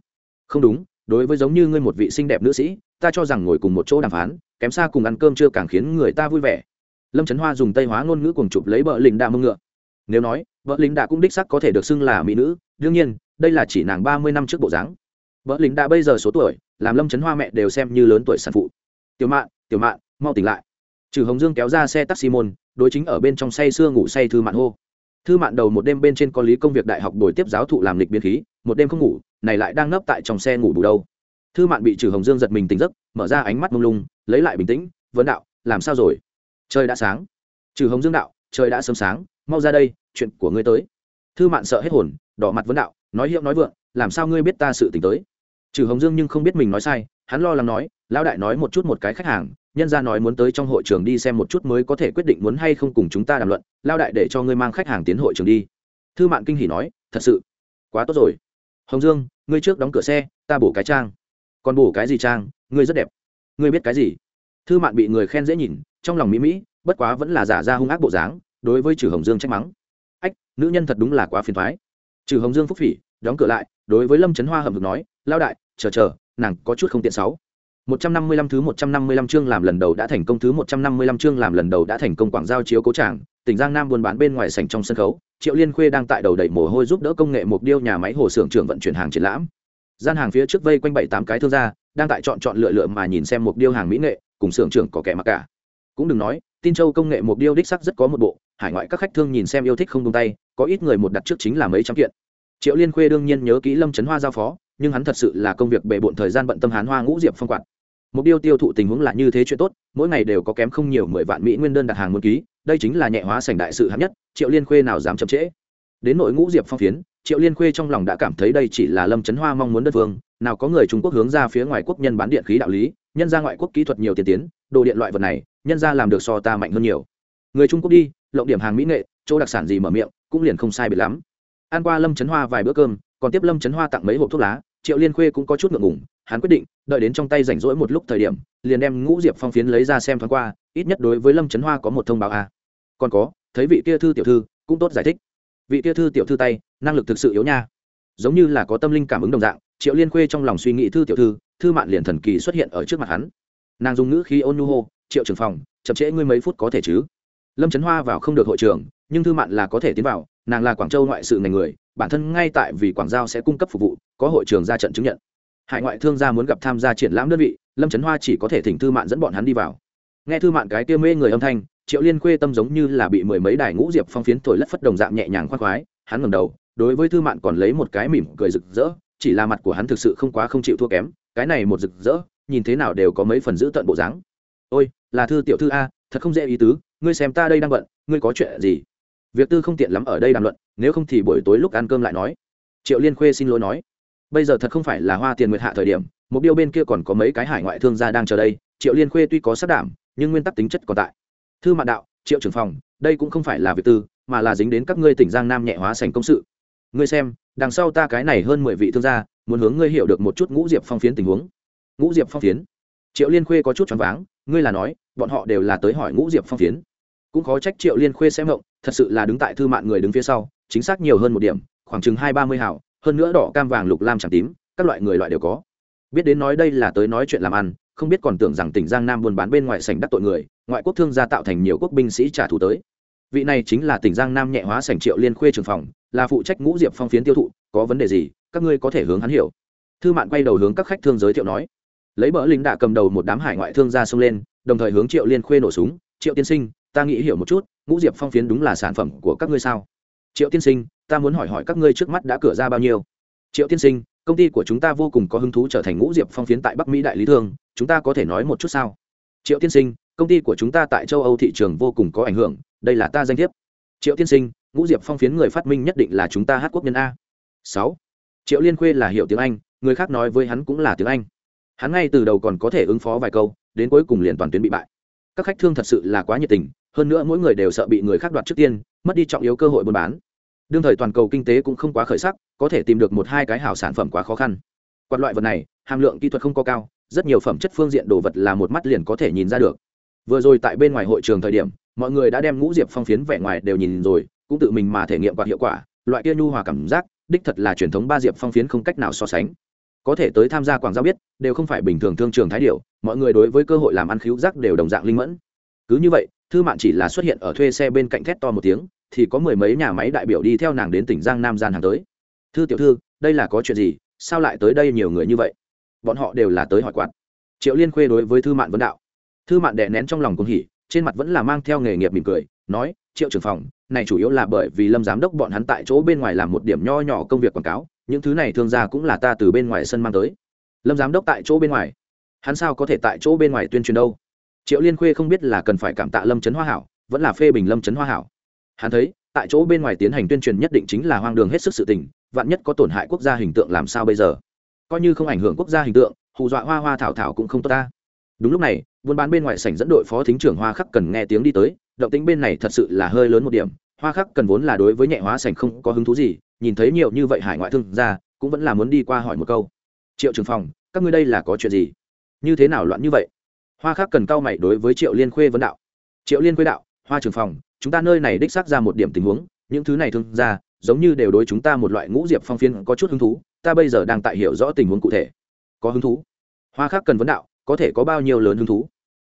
Không đúng, đối với giống như ngươi một vị xinh đẹp nữ sĩ, ta cho rằng ngồi cùng một chỗ đàm phán, kém xa cùng ăn cơm chưa càng khiến người ta vui vẻ. Lâm trấn hoa dùng tây hóa ngôn ngữ cùng chụp lấy vợ lính đạ mưng ngựa. Nếu nói vợ lính đạ cũng đích sắc có thể được xưng là mỹ nữ, đương nhiên, đây là chỉ nàng ba mươi năm trước bộ dáng vợ lính đã bây giờ số tuổi, làm lâm trấn hoa mẹ đều xem như lớn tuổi sản phụ. Tiểu mạn tiểu mạn, mau tỉnh lại. Trừ hồng dương kéo ra xe taxi môn, đối chính ở bên trong say sưa ngủ say thư mạn hô. Thư mạn đầu một đêm bên trên có lý công việc đại học buổi tiếp giáo thụ làm lịch biến khí, một đêm không ngủ, này lại đang nấp tại trong xe ngủ đủ đâu. Thư mạn bị trừ hồng dương giật mình tỉnh giấc, mở ra ánh mắt mông lung, lấy lại bình tĩnh, vấn đạo, làm sao rồi? Trời đã sáng. Trừ hồng dương đạo, trời đã sớm sáng, mau ra đây, chuyện của ngươi tới. Thư mạn sợ hết hồn, đỏ mặt vấn đạo, nói hiệu nói vượng, làm sao ngươi biết ta sự tỉnh tới? Trừ hồng dương nhưng không biết mình nói sai, hắn lo lắng nói, lão đại nói một chút một cái khách hàng, nhân ra nói muốn tới trong hội trường đi xem một chút mới có thể quyết định muốn hay không cùng chúng ta đàm luận lao đại để cho ngươi mang khách hàng tiến hội trường đi. Thư mạn kinh hỉ nói, thật sự, quá tốt rồi. Hồng dương, ngươi trước đóng cửa xe, ta bổ cái trang. Còn bổ cái gì trang? Ngươi rất đẹp. Ngươi biết cái gì? Thư mạn bị người khen dễ nhìn, trong lòng mỹ mỹ, bất quá vẫn là giả ra hung ác bộ dáng, đối với trừ hồng dương trách mắng. Ách, nữ nhân thật đúng là quá phiền thoái trừ hồng dương phúc phỉ đóng cửa lại đối với lâm trấn hoa hầm hực nói lao đại chờ chờ nàng có chút không tiện sáu 155 thứ 155 chương làm lần đầu đã thành công thứ 155 chương làm lần đầu đã thành công quảng giao chiếu cố tràng, tỉnh Giang Nam buôn bán bên ngoài sảnh trong sân khấu, Triệu Liên Khuê đang tại đầu đẩy mồ hôi giúp đỡ công nghệ mục điêu nhà máy hồ xưởng trưởng vận chuyển hàng triển lãm. Gian hàng phía trước vây quanh bảy tám cái thương gia, đang tại chọn chọn lựa lựa mà nhìn xem mục điêu hàng mỹ nghệ, cùng xưởng trưởng có kẻ mặc cả. Cũng đừng nói, Tin Châu công nghệ mục điêu đích sắc rất có một bộ, hải ngoại các khách thương nhìn xem yêu thích không buông tay, có ít người một đặt trước chính là mấy trăm kiện. Triệu Liên Khuê đương nhiên nhớ kỹ Lâm Chấn Hoa giao phó, nhưng hắn thật sự là công việc bề bộn thời gian bận tâm hán hoa ngũ diệp phong quạt. Mục tiêu tiêu thụ tình huống là như thế chuyện tốt mỗi ngày đều có kém không nhiều mười vạn mỹ nguyên đơn đặt hàng một ký đây chính là nhẹ hóa sành đại sự hạng nhất triệu liên khuê nào dám chậm trễ. Đến nội ngũ diệp phong phiến triệu liên khuê trong lòng đã cảm thấy đây chỉ là lâm trấn hoa mong muốn đất vương nào có người trung quốc hướng ra phía ngoài quốc nhân bán điện khí đạo lý nhân ra ngoại quốc kỹ thuật nhiều tiền tiến đồ điện loại vật này nhân ra làm được so ta mạnh hơn nhiều. Người trung quốc đi lộng điểm hàng mỹ nghệ chỗ đặc sản gì mở miệng cũng liền không sai biệt lắm ăn qua lâm trấn hoa vài bữa cơm, còn tiếp lâm trấn hoa tặng mấy hộp thuốc lá, triệu liên khuê cũng có chút ngượng ngủng hắn quyết định, đợi đến trong tay rảnh rỗi một lúc thời điểm, liền đem ngũ diệp phong phiến lấy ra xem thoáng qua, ít nhất đối với lâm trấn hoa có một thông báo a. À. còn có, thấy vị kia thư tiểu thư, cũng tốt giải thích. Vị kia thư tiểu thư tay, năng lực thực sự yếu nha. Giống như là có tâm linh cảm ứng đồng dạng, triệu liên khuê trong lòng suy nghĩ thư tiểu thư thư mạn liền thần kỳ xuất hiện ở trước mặt hắn. Nàng dùng ngữ khí ôn nhu hô, triệu trưởng phòng, chậm trễ ngươi mấy phút có thể chứ? Lâm trấn hoa vào không được hội trường, nhưng thư mạn là có thể tiến vào nàng là quảng châu ngoại sự ngành người, bản thân ngay tại vì quảng giao sẽ cung cấp phục vụ, có hội trường ra trận chứng nhận. Hải ngoại thương gia muốn gặp tham gia triển lãm đơn vị, lâm trấn hoa chỉ có thể thỉnh thư mạn dẫn bọn hắn đi vào. Nghe thư mạn cái kia mê người âm thanh, triệu liên khuê tâm giống như là bị mười mấy đài ngũ diệp phong phiến thổi lất phất đồng dạng nhẹ nhàng khoác khoái, hắn ngầm đầu, đối với thư mạn còn lấy một cái mỉm cười rực rỡ, chỉ là mặt của hắn thực sự không quá không chịu thua kém, cái này một rực rỡ, nhìn thế nào đều có mấy phần giữ tận bộ dáng. Ôi, là thư tiểu thư a, thật không dễ ý tứ, ngươi xem ta đây đang bận, ngươi có chuyện gì? Việc tư không tiện lắm ở đây đàm luận, nếu không thì buổi tối lúc ăn cơm lại nói. Triệu liên khuê xin lỗi nói. Bây giờ thật không phải là hoa tiền nguyệt hạ thời điểm mục tiêu bên kia còn có mấy cái hải ngoại thương gia đang chờ đây. Triệu liên khuê tuy có sắc đảm, nhưng nguyên tắc tính chất còn tại. Thư mạn đạo, triệu trưởng phòng, đây cũng không phải là việc tư, mà là dính đến các ngươi tỉnh giang nam nhẹ hóa sành công sự. Ngươi xem, đằng sau ta cái này hơn mười vị thương gia, muốn hướng ngươi hiểu được một chút ngũ diệp phong phiến tình huống. Ngũ diệp phong phiến? Triệu liên khuê có chút choáng váng, ngươi là nói, bọn họ đều là tới hỏi ngũ diệp phong phiến. Cũng khó trách triệu liên khuê xem mộng thật sự là đứng tại thư mạn người đứng phía sau, chính xác nhiều hơn một điểm, khoảng chừng hai ba mươi hảo hơn nữa đỏ cam vàng lục lam chẳng tím, các loại người loại đều có. Biết đến nói đây là tới nói chuyện làm ăn, không biết còn tưởng rằng tỉnh giang nam buôn bán bên ngoài sảnh đắc tội người, ngoại quốc thương gia tạo thành nhiều quốc binh sĩ trả thù tới. Vị này chính là tỉnh giang nam nhẹ hóa sảnh triệu liên khuê trường phòng, là phụ trách ngũ diệp phong phiến tiêu thụ, có vấn đề gì, các ngươi có thể hướng hắn hiểu. Thư mạn quay đầu hướng các khách thương giới thiệu nói. Lấy bỡ lính đạ cầm đầu một đám hải ngoại thương gia xông lên, đồng thời hướng triệu liên khuê nổ súng, triệu tiên sinh ta nghĩ hiểu một chút, ngũ diệp phong phiến đúng là sản phẩm của các ngươi sao? Triệu tiên sinh, ta muốn hỏi hỏi các ngươi trước mắt đã cửa ra bao nhiêu? Triệu tiên sinh, công ty của chúng ta vô cùng có hứng thú trở thành ngũ diệp phong phiến tại bắc mỹ đại lý thương, chúng ta có thể nói một chút sao? Triệu tiên sinh, công ty của chúng ta tại châu âu thị trường vô cùng có ảnh hưởng, đây là ta danh thiếp. Triệu tiên sinh, ngũ diệp phong phiến người phát minh nhất định là chúng ta hát quốc nhân a. Sáu. Triệu liên khuê là hiểu tiếng anh, người khác nói với hắn cũng là tiếng anh. Hắn ngay từ đầu còn có thể ứng phó vài câu, đến cuối cùng liền toàn tuyến bị bại. Các khách thương thật sự là quá nhiệt tình hơn nữa mỗi người đều sợ bị người khác đoạt trước tiên, mất đi trọng yếu cơ hội buôn bán. Đương thời toàn cầu kinh tế cũng không quá khởi sắc, có thể tìm được một hai cái hảo sản phẩm quá khó khăn. Quạt loại vật này, hàm lượng kỹ thuật không có cao, rất nhiều phẩm chất phương diện đồ vật là một mắt liền có thể nhìn ra được. Vừa rồi tại bên ngoài hội trường thời điểm, mọi người đã đem ngũ diệp phong phiến vẻ ngoài đều nhìn rồi, cũng tự mình mà thể nghiệm quạt hiệu quả, loại kia nhu hòa cảm giác, đích thật là truyền thống ba diệp phong phiến không cách nào so sánh. Có thể tới tham gia quảng giao biết, đều không phải bình thường thương trường thái điệu mọi người đối với cơ hội làm ăn khíu giác đều đồng dạng linh mẫn. Cứ như vậy thư mạn chỉ là xuất hiện ở thuê xe bên cạnh thét to một tiếng, thì có mười mấy nhà máy đại biểu đi theo nàng đến tỉnh giang nam gian hàng tới. Thư tiểu thư, đây là có chuyện gì? Sao lại tới đây nhiều người như vậy? Bọn họ đều là tới hỏi quạt. Triệu liên khuê đối với thư mạn vấn đạo. Thư mạn đè nén trong lòng cùng hỉ, trên mặt vẫn là mang theo nghề nghiệp mỉm cười, nói, triệu trưởng phòng, này chủ yếu là bởi vì lâm giám đốc bọn hắn tại chỗ bên ngoài làm một điểm nho nhỏ công việc quảng cáo, những thứ này thương ra cũng là ta từ bên ngoài sân mang tới. Lâm giám đốc tại chỗ bên ngoài? Hắn sao có thể tại chỗ bên ngoài tuyên truyền đâu? Triệu liên khuê không biết là cần phải cảm tạ lâm trấn hoa hảo, vẫn là phê bình lâm trấn hoa hảo. Hắn thấy, tại chỗ bên ngoài tiến hành tuyên truyền nhất định chính là hoang đường hết sức sự tình, vạn nhất có tổn hại quốc gia hình tượng làm sao bây giờ? Coi như không ảnh hưởng quốc gia hình tượng, hù dọa hoa hoa thảo thảo cũng không tốt ta. Đúng lúc này, buôn bán bên ngoài sảnh dẫn đội phó thính trưởng hoa khắc cần nghe tiếng đi tới, động tính bên này thật sự là hơi lớn một điểm. Hoa khắc cần vốn là đối với nhẹ hóa sảnh không có hứng thú gì, nhìn thấy nhiều như vậy hải ngoại thương ra cũng vẫn là muốn đi qua hỏi một câu. Triệu trường phòng, các ngươi đây là có chuyện gì? Như thế nào loạn như vậy? Hoa khắc cần cao mày đối với triệu liên khuê vấn đạo. Triệu liên khuê đạo, hoa trường phòng, chúng ta nơi này đích xác ra một điểm tình huống, những thứ này thương ra giống như đều đối chúng ta một loại ngũ diệp phong phiên có chút hứng thú, ta bây giờ đang tại hiểu rõ tình huống cụ thể. Có hứng thú? Hoa khác cần vấn đạo, có thể có bao nhiêu lớn hứng thú?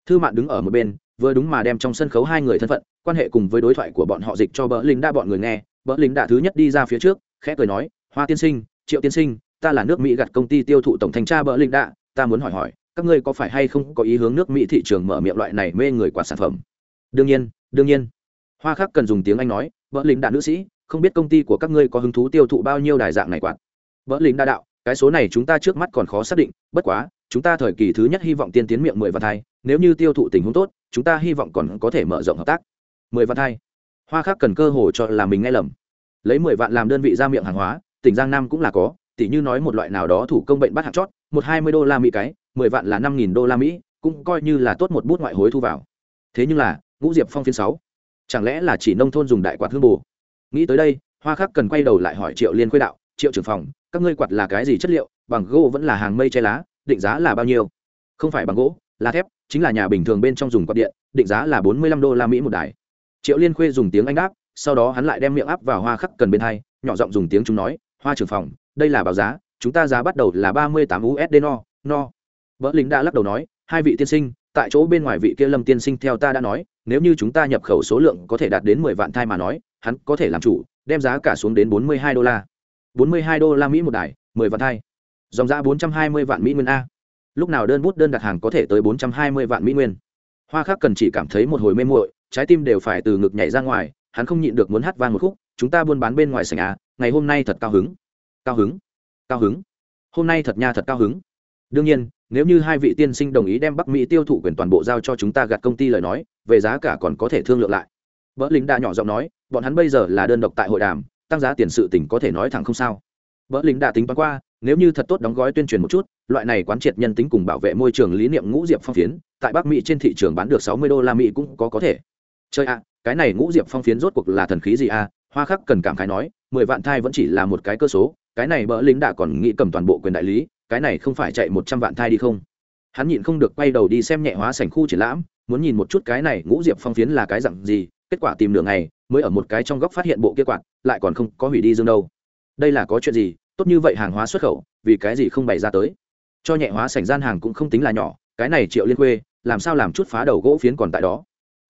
Thư mạn đứng ở một bên, vừa đúng mà đem trong sân khấu hai người thân phận, quan hệ cùng với đối thoại của bọn họ dịch cho bỡ lính đa bọn người nghe, bỡ lính đa thứ nhất đi ra phía trước, khẽ cười nói, hoa tiên sinh, triệu tiên sinh, ta là nước mỹ gặt công ty tiêu thụ tổng thanh tra bỡ lính đa, ta muốn hỏi hỏi các ngươi có phải hay không có ý hướng nước mỹ thị trường mở miệng loại này mê người quả sản phẩm? Đương nhiên đương nhiên. Hoa khác cần dùng tiếng anh nói, vợ lính đạn nữ sĩ, không biết công ty của các ngươi có hứng thú tiêu thụ bao nhiêu đài dạng này quạt? Vợ lính đa đạo, cái số này chúng ta trước mắt còn khó xác định, bất quá, chúng ta thời kỳ thứ nhất hy vọng tiên tiến miệng mười vạn thai, nếu như tiêu thụ tình huống tốt, chúng ta hy vọng còn có thể mở rộng hợp tác. Mười vạn thai? Hoa khác cần cơ hồ cho là mình nghe lầm. Lấy mười vạn làm đơn vị ra miệng hàng hóa, tỉnh giang nam cũng là có, tỉ như nói một loại nào đó thủ công bệnh bắt hạt chót, một hai mươi đô la mỹ cái mười vạn là năm nghìn đô la mỹ, cũng coi như là tốt một bút ngoại hối thu vào. Thế nhưng là, ngũ diệp phong phiên sáu, chẳng lẽ là chỉ nông thôn dùng đại quạt hương bù? Nghĩ tới đây, hoa khắc cần quay đầu lại hỏi triệu liên khuê đạo, triệu trưởng phòng, các ngươi quạt là cái gì chất liệu? Bằng gỗ vẫn là hàng mây che lá, định giá là bao nhiêu? Không phải bằng gỗ, là thép, chính là nhà bình thường bên trong dùng quạt điện, định giá là bốn mươi lăm đô la mỹ một đài. Triệu liên khuê dùng tiếng anh đáp, sau đó hắn lại đem miệng áp vào hoa khắc cần bên hai, nhỏ giọng dùng tiếng chúng nói, hoa trưởng phòng, đây là báo giá, chúng ta giá bắt đầu là ba mươi tám usd no no vợ lính đã lắc đầu nói, hai vị tiên sinh, tại chỗ bên ngoài vị kia lâm tiên sinh theo ta đã nói, nếu như chúng ta nhập khẩu số lượng có thể đạt đến mười vạn thai mà nói, hắn có thể làm chủ, đem giá cả xuống đến bốn mươi hai đô la. bốn mươi hai đô la mỹ một đài, mười vạn thai. Dòng giá bốn trăm hai mươi vạn mỹ nguyên a. Lúc nào đơn bút đơn đặt hàng có thể tới bốn trăm hai mươi vạn mỹ nguyên. Hoa khác cần chỉ cảm thấy một hồi mê muội, trái tim đều phải từ ngực nhảy ra ngoài, hắn không nhịn được muốn hát vang một khúc, chúng ta buôn bán bên ngoài sảnh a, ngày hôm nay thật cao hứng. Cao hứng. Cao hứng. Hôm nay thật nha thật cao hứng đương nhiên, nếu như hai vị tiên sinh đồng ý đem bắc mỹ tiêu thụ quyền toàn bộ giao cho chúng ta gặt công ty lời nói, về giá cả còn có thể thương lượng lại. Vợ lính đã nhỏ giọng nói, bọn hắn bây giờ là đơn độc tại hội đàm, tăng giá tiền sự tỉnh có thể nói thẳng không sao. Vợ lính đã tính toán qua, nếu như thật tốt đóng gói tuyên truyền một chút, loại này quán triệt nhân tính cùng bảo vệ môi trường lý niệm ngũ diệp phong phiến, tại bắc mỹ trên thị trường bán được sáu mươi đô la mỹ cũng có có thể. Chơi ạ, cái này ngũ diệp phong phiến rốt cuộc là thần khí gì à? Hoa khắc cần cảm khái nói, mười vạn thai vẫn chỉ là một cái cơ số, cái này bỡ lính đã còn nghĩ cầm toàn bộ quyền đại lý cái này không phải chạy một trăm vạn thai đi không? Hắn nhịn không được quay đầu đi xem nhẹ hóa sảnh khu triển lãm, muốn nhìn một chút cái này ngũ diệp phong phiến là cái dặn gì, kết quả tìm đường này mới ở một cái trong góc phát hiện bộ kia quạt, lại còn không có hủy đi dương đâu. Đây là có chuyện gì? Tốt như vậy hàng hóa xuất khẩu, vì cái gì không bày ra tới? Cho nhẹ hóa sảnh gian hàng cũng không tính là nhỏ, cái này triệu liên khuê, làm sao làm chút phá đầu gỗ phiến còn tại đó?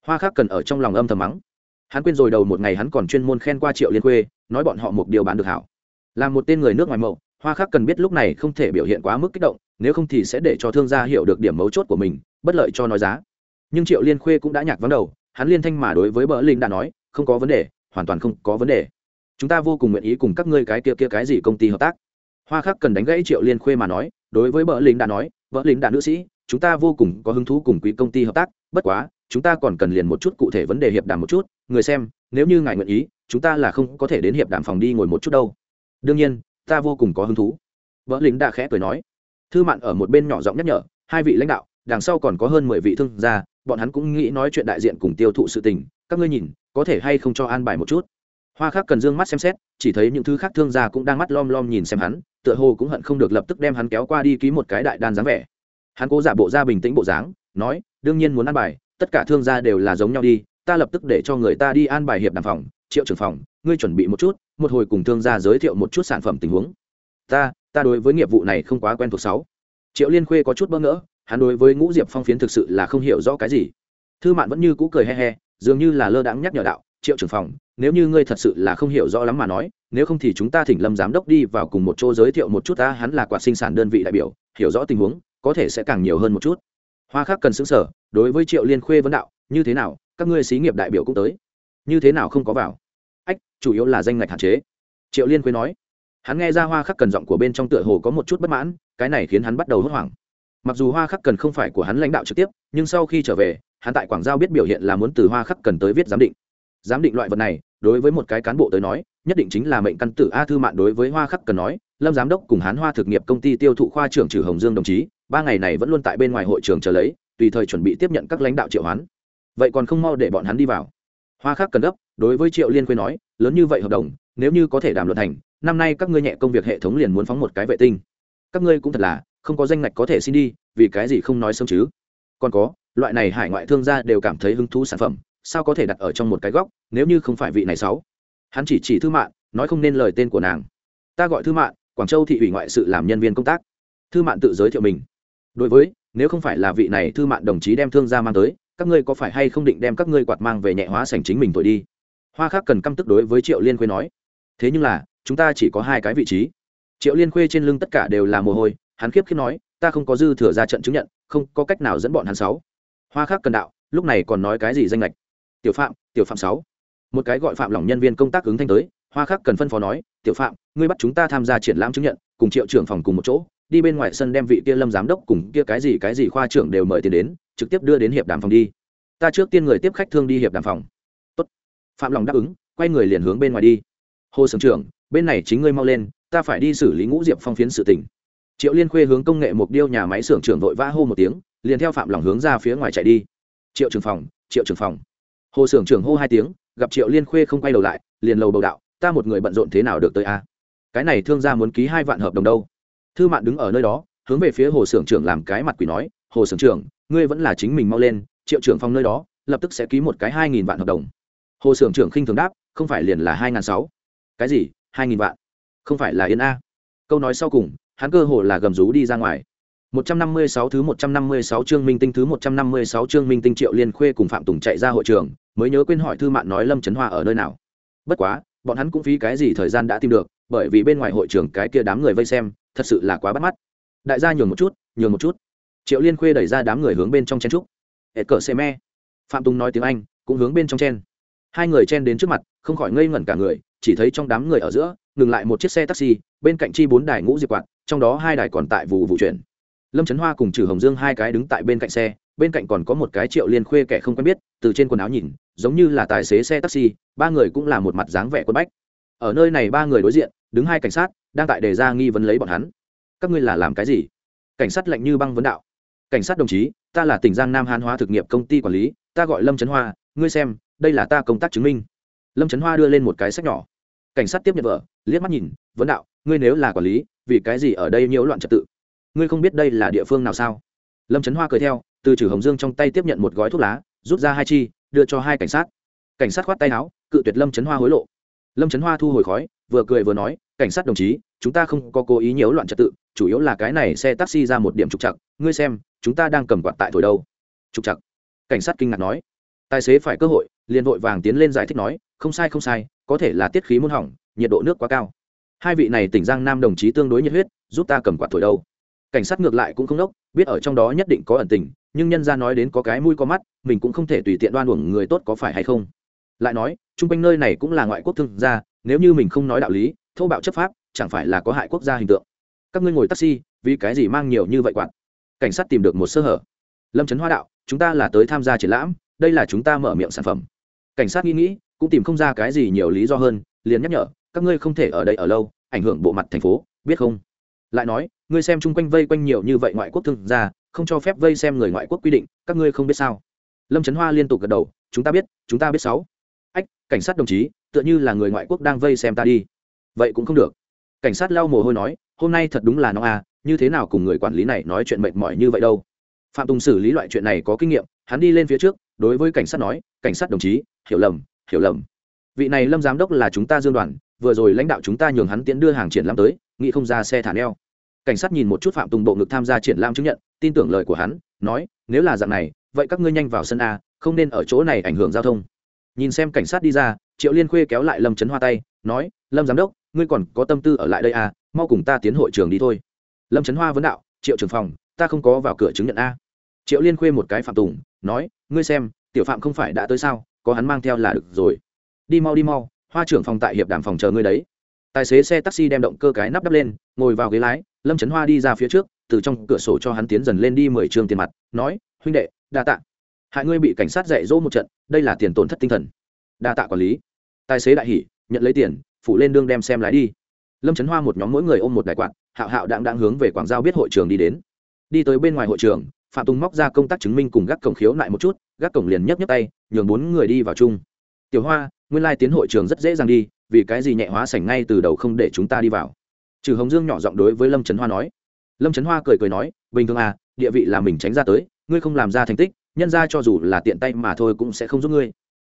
Hoa khác cần ở trong lòng âm thầm mắng. Hắn quên rồi đầu một ngày hắn còn chuyên môn khen qua triệu liên khuê, nói bọn họ một điều bán được hảo. Là một tên người nước ngoài mậu hoa khác cần biết lúc này không thể biểu hiện quá mức kích động, nếu không thì sẽ để cho thương gia hiểu được điểm mấu chốt của mình, bất lợi cho nói giá. Nhưng triệu liên khuê cũng đã nhạc vắng đầu, hắn liên thanh mà đối với bờ linh đã nói, không có vấn đề, hoàn toàn không có vấn đề. Chúng ta vô cùng nguyện ý cùng các ngươi cái kia kia cái gì công ty hợp tác. Hoa khác cần đánh gãy triệu liên khuê mà nói, đối với bờ linh đã nói vợ Linh đã nữ sĩ, chúng ta vô cùng có hứng thú cùng quý công ty hợp tác, bất quá, chúng ta còn cần liền một chút cụ thể vấn đề hiệp đàm một chút, người xem, nếu như ngài nguyện ý, chúng ta là không có thể đến hiệp đàm phòng đi ngồi một chút đâu. Đương nhiên ta vô cùng có hứng thú. Vợ lính đã khẽ cười nói. Thư mạn ở một bên nhỏ giọng nhắc nhở, hai vị lãnh đạo, đằng sau còn có hơn mười vị thương gia, bọn hắn cũng nghĩ nói chuyện đại diện cùng tiêu thụ sự tình, các ngươi nhìn, có thể hay không cho an bài một chút. Hoa khác cần d ư ơ n g mắt xem xét, chỉ thấy những thứ khác thương gia cũng đang mắt lom lom nhìn xem hắn, tựa hồ cũng hận không được lập tức đem hắn kéo qua đi ký một cái đại đan dáng vẻ. Hắn cố giả bộ ra bình tĩnh bộ dáng, nói, đương nhiên muốn an bài, tất cả thương gia đều là giống nhau đi, ta lập tức để cho người ta đi an bài hiệp đàm phòng, triệu trưởng phòng ngươi chuẩn bị một chút, một hồi cùng thương gia giới thiệu một chút sản phẩm tình huống. Ta ta đối với nghiệp vụ này không quá quen thuộc sáu. Triệu liên khuê có chút bỡ ngỡ, hắn đối với ngũ diệp phong phiến thực sự là không hiểu rõ cái gì. Thư mạn vẫn như cũ cười he he, dường như là lơ đãng nhắc nhở đạo, triệu trưởng phòng, nếu như ngươi thật sự là không hiểu rõ lắm mà nói, nếu không thì chúng ta thỉnh lâm giám đốc đi vào cùng một chỗ giới thiệu một chút ta, hắn là quả sinh sản đơn vị đại biểu, hiểu rõ tình huống, có thể sẽ càng nhiều hơn một chút. Hoa khác cần xứng sở đối với triệu liên khuê vấn đạo, như thế nào, các ngươi xí nghiệp đại biểu cũng tới. Như thế nào không có vào? Ách, chủ yếu là danh ngạch hạn chế. Triệu liên Quế nói. Hắn nghe ra hoa khắc cần giọng của bên trong tựa hồ có một chút bất mãn, cái này khiến hắn bắt đầu hốt hoảng. Mặc dù hoa khắc cần không phải của hắn lãnh đạo trực tiếp, nhưng sau khi trở về, hắn tại quảng giao biết biểu hiện là muốn từ hoa khắc cần tới viết giám định. Giám định loại vật này, đối với một cái cán bộ tới nói, nhất định chính là mệnh căn tử a thư mạn đối với hoa khắc cần nói, lâm giám đốc cùng hán hoa thực nghiệp công ty tiêu thụ khoa trưởng trừ hồng dương đồng chí, ba ngày này vẫn luôn tại bên ngoài hội trường chờ lấy, tùy thời chuẩn bị tiếp nhận các lãnh đạo triệu hoán. Vậy còn không mau để bọn hắn đi vào. Hoa khắc cần gấp đối với triệu liên quê nói, lớn như vậy hợp đồng, nếu như có thể đàm luận thành, năm nay các ngươi nhẹ công việc hệ thống liền muốn phóng một cái vệ tinh. Các ngươi cũng thật là, không có danh ngạch có thể xin đi, vì cái gì không nói sớm chứ? Còn có, loại này hải ngoại thương gia đều cảm thấy hứng thú sản phẩm, sao có thể đặt ở trong một cái góc, nếu như không phải vị này sáu? Hắn chỉ chỉ thư mạn, nói không nên lời tên của nàng. Ta gọi thư mạn, quảng châu thị ủy ngoại sự làm nhân viên công tác. Thư mạn tự giới thiệu mình. Đối với, nếu không phải là vị này thư mạn đồng chí đem thương gia mang tới, các ngươi có phải hay không định đem các ngươi quạt mang về nhẹ hóa sành chính mình tội đi? Hoa khác cần căm tức đối với triệu liên khuê nói. Thế nhưng là, chúng ta chỉ có hai cái vị trí. Triệu liên khuê trên lưng tất cả đều là mồ hôi, hắn khiếp khiếp nói, ta không có dư thừa ra trận chứng nhận, không có cách nào dẫn bọn hắn sáu. Hoa khác cần đạo, lúc này còn nói cái gì danh lệch tiểu phạm tiểu phạm sáu. Một cái gọi phạm lòng nhân viên công tác ứng thanh tới, hoa khác cần phân phó nói, tiểu phạm, ngươi bắt chúng ta tham gia triển lãm chứng nhận, cùng triệu trưởng phòng cùng một chỗ, đi bên ngoài sân đem vị kia lâm giám đốc cùng kia cái gì cái gì khoa trưởng đều mời tiền đến, trực tiếp đưa đến hiệp đàm phòng đi. Ta trước tiên người tiếp khách thương đi hiệp đàm phòng phạm lòng đáp ứng, quay người liền hướng bên ngoài đi. Hồ sưởng trưởng, bên này chính ngươi mau lên, ta phải đi xử lý ngũ diệp phong phiến sự tình. Triệu liên khuê hướng công nghệ mục điêu nhà máy xưởng trưởng vội vã hô một tiếng, liền theo phạm lòng hướng ra phía ngoài chạy đi. Triệu trưởng phòng, triệu trưởng phòng. Hồ xưởng trưởng hô hai tiếng, gặp triệu liên khuê không quay đầu lại, liền lầu bầu đạo, ta một người bận rộn thế nào được tới a? Cái này thương gia muốn ký hai vạn hợp đồng đâu? Thư mạn đứng ở nơi đó, hướng về phía hồ xưởng trưởng làm cái mặt quỷ nói, hồ xưởng trưởng, ngươi vẫn là chính mình mau lên, triệu trưởng phòng nơi đó, lập tức sẽ ký một cái hai nghìn vạn hợp đồng hồ xưởng trưởng khinh thường đáp không phải liền là hai n sáu cái gì hai nghìn vạn không phải là yên a câu nói sau cùng hắn cơ hồ là gầm rú đi ra ngoài 156 thứ 156 chương Minh Tinh thứ 156 chương Minh Tinh Triệu Liên Khuê cùng Phạm Tùng chạy ra hội trường, mới nhớ quên hỏi thư mạn nói Lâm Chấn Hoa ở nơi nào. Bất quá, bọn hắn cũng phí cái gì thời gian đã tìm được, bởi vì bên ngoài hội trường cái kia đám người vây xem, thật sự là quá bắt mắt. Đại gia nhường một chút, nhường một chút. Triệu Liên Khuê đẩy ra đám người hướng bên trong chen trúc. "Ệ cỡ xe me." Phạm Tùng nói tiếng Anh, cũng hướng bên trong chen. Hai người chen đến trước mặt, không khỏi ngây ngẩn cả người, chỉ thấy trong đám người ở giữa, ngừng lại một chiếc xe taxi, bên cạnh chi bốn đài ngũ diệp quạt, trong đó hai đài còn tại vụ vụ chuyển. Lâm trấn hoa cùng trừ hồng dương hai cái đứng tại bên cạnh xe bên cạnh còn có một cái triệu liên khuê kẻ không quen biết từ trên quần áo nhìn giống như là tài xế xe taxi ba người cũng là một mặt dáng vẻ quân bách. Ở nơi này ba người đối diện đứng hai cảnh sát đang tại đề ra nghi vấn lấy bọn hắn. Các ngươi là làm cái gì? Cảnh sát lạnh như băng vấn đạo. Cảnh sát đồng chí ta là tỉnh giang nam Han hóa thực nghiệp công ty quản lý ta gọi lâm trấn hoa ngươi xem đây là ta công tác chứng minh. Lâm trấn hoa đưa lên một cái sách nhỏ. Cảnh sát tiếp nhận vợ, liếc mắt nhìn, vấn đạo, ngươi nếu là quản lý, vì cái gì ở đây nhiễu loạn trật tự? Ngươi không biết đây là địa phương nào sao? Lâm trấn hoa cười theo, từ trừ hồng dương trong tay tiếp nhận một gói thuốc lá, rút ra hai chi, đưa cho hai cảnh sát. Cảnh sát khoát tay áo, cự tuyệt lâm trấn hoa hối lộ. Lâm trấn hoa thu hồi khói, vừa cười vừa nói, cảnh sát đồng chí, chúng ta không có cố ý nhiễu loạn trật tự, chủ yếu là cái này xe taxi ra một điểm trục chặt ngươi xem, chúng ta đang cầm quạt tại thổi đâu? Trục chặt cảnh sát kinh ngạc nói tài xế phải cơ hội, liền vội vàng tiến lên giải thích nói, không sai không sai, có thể là tiết khí môn hỏng, nhiệt độ nước quá cao. Hai vị này tỉnh giang nam đồng chí tương đối nhiệt huyết, giúp ta cầm quạt thổi đâu. Cảnh sát ngược lại cũng không đốc, biết ở trong đó nhất định có ẩn tình, nhưng nhân ra nói đến có cái mũi có mắt, mình cũng không thể tùy tiện đoan uổng người tốt có phải hay không. Lại nói, chung quanh nơi này cũng là ngoại quốc thương gia, nếu như mình không nói đạo lý, thô bạo chấp pháp, chẳng phải là có hại quốc gia hình tượng. Các ngươi ngồi taxi, vì cái gì mang nhiều như vậy quạt? Cảnh sát tìm được một sơ hở. Lâm trấn hoa đạo, chúng ta là tới tham gia triển lãm đây là chúng ta mở miệng sản phẩm. Cảnh sát nghĩ nghĩ, cũng tìm không ra cái gì nhiều lý do hơn, liền nhắc nhở, các ngươi không thể ở đây ở lâu, ảnh hưởng bộ mặt thành phố, biết không? Lại nói, ngươi xem chung quanh vây quanh nhiều như vậy ngoại quốc thương gia, không cho phép vây xem người ngoại quốc quy định, các ngươi không biết sao? Lâm trấn hoa liên tục gật đầu, chúng ta biết, chúng ta biết sáu. Ách, cảnh sát đồng chí, tựa như là người ngoại quốc đang vây xem ta đi. Vậy cũng không được. Cảnh sát lau mồ hôi nói, hôm nay thật đúng là nó à như thế nào cùng người quản lý này nói chuyện mệt mỏi như vậy đâu? Phạm tùng xử lý loại chuyện này có kinh nghiệm, hắn đi lên phía trước đối với cảnh sát nói, cảnh sát đồng chí, hiểu lầm hiểu lầm. Vị này lâm giám đốc là chúng ta dương đoàn, vừa rồi lãnh đạo chúng ta nhường hắn tiến đưa hàng triển lãm tới, nghĩ không ra xe thả neo. Cảnh sát nhìn một chút phạm tùng bộ ngực tham gia triển lãm chứng nhận, tin tưởng lời của hắn, nói, nếu là dạng này, vậy các ngươi nhanh vào sân a, không nên ở chỗ này ảnh hưởng giao thông. Nhìn xem cảnh sát đi ra, triệu liên khuê kéo lại lâm trấn hoa tay, nói, lâm giám đốc, ngươi còn có tâm tư ở lại đây à mau cùng ta tiến hội trường đi thôi. Lâm trấn hoa vấn đạo, triệu trưởng phòng, ta không có vào cửa chứng nhận a. Triệu liên khuê một cái phạm tùng nói, ngươi xem, tiểu phạm không phải đã tới sao, có hắn mang theo là được rồi. Đi mau đi mau, hoa trưởng phòng tại hiệp đàm phòng chờ ngươi đấy. Tài xế xe taxi đem động cơ cái nắp đắp lên, ngồi vào ghế lái, lâm trấn hoa đi ra phía trước, từ trong cửa sổ cho hắn tiến dần lên đi mười trường tiền mặt, nói, huynh đệ, đa tạ. Hại ngươi bị cảnh sát dạy dỗ một trận, đây là tiền tổn thất tinh thần. Đa tạ quản lý. Tài xế đại hỉ, nhận lấy tiền phụ lên đương đem xem lái đi. Lâm trấn hoa một nhóm mỗi người ôm một đại quạt, hạo hạo đang đang hướng về quảng giao biết hội trường đi đến. Đi tới bên ngoài hội trường phạm tùng móc ra công tác chứng minh cùng gác cổng khiếu lại một chút, gác cổng liền nhấc nhấc tay, nhường bốn người đi vào chung. Tiểu hoa, nguyên lai tiến hội trường rất dễ dàng đi, vì cái gì nhẹ hóa sảnh ngay từ đầu không để chúng ta đi vào? Trừ hồng dương nhỏ giọng đối với lâm trấn hoa nói. Lâm trấn hoa cười cười nói, bình thường à địa vị là mình tránh ra tới, ngươi không làm ra thành tích, nhân ra cho dù là tiện tay mà thôi cũng sẽ không giúp ngươi.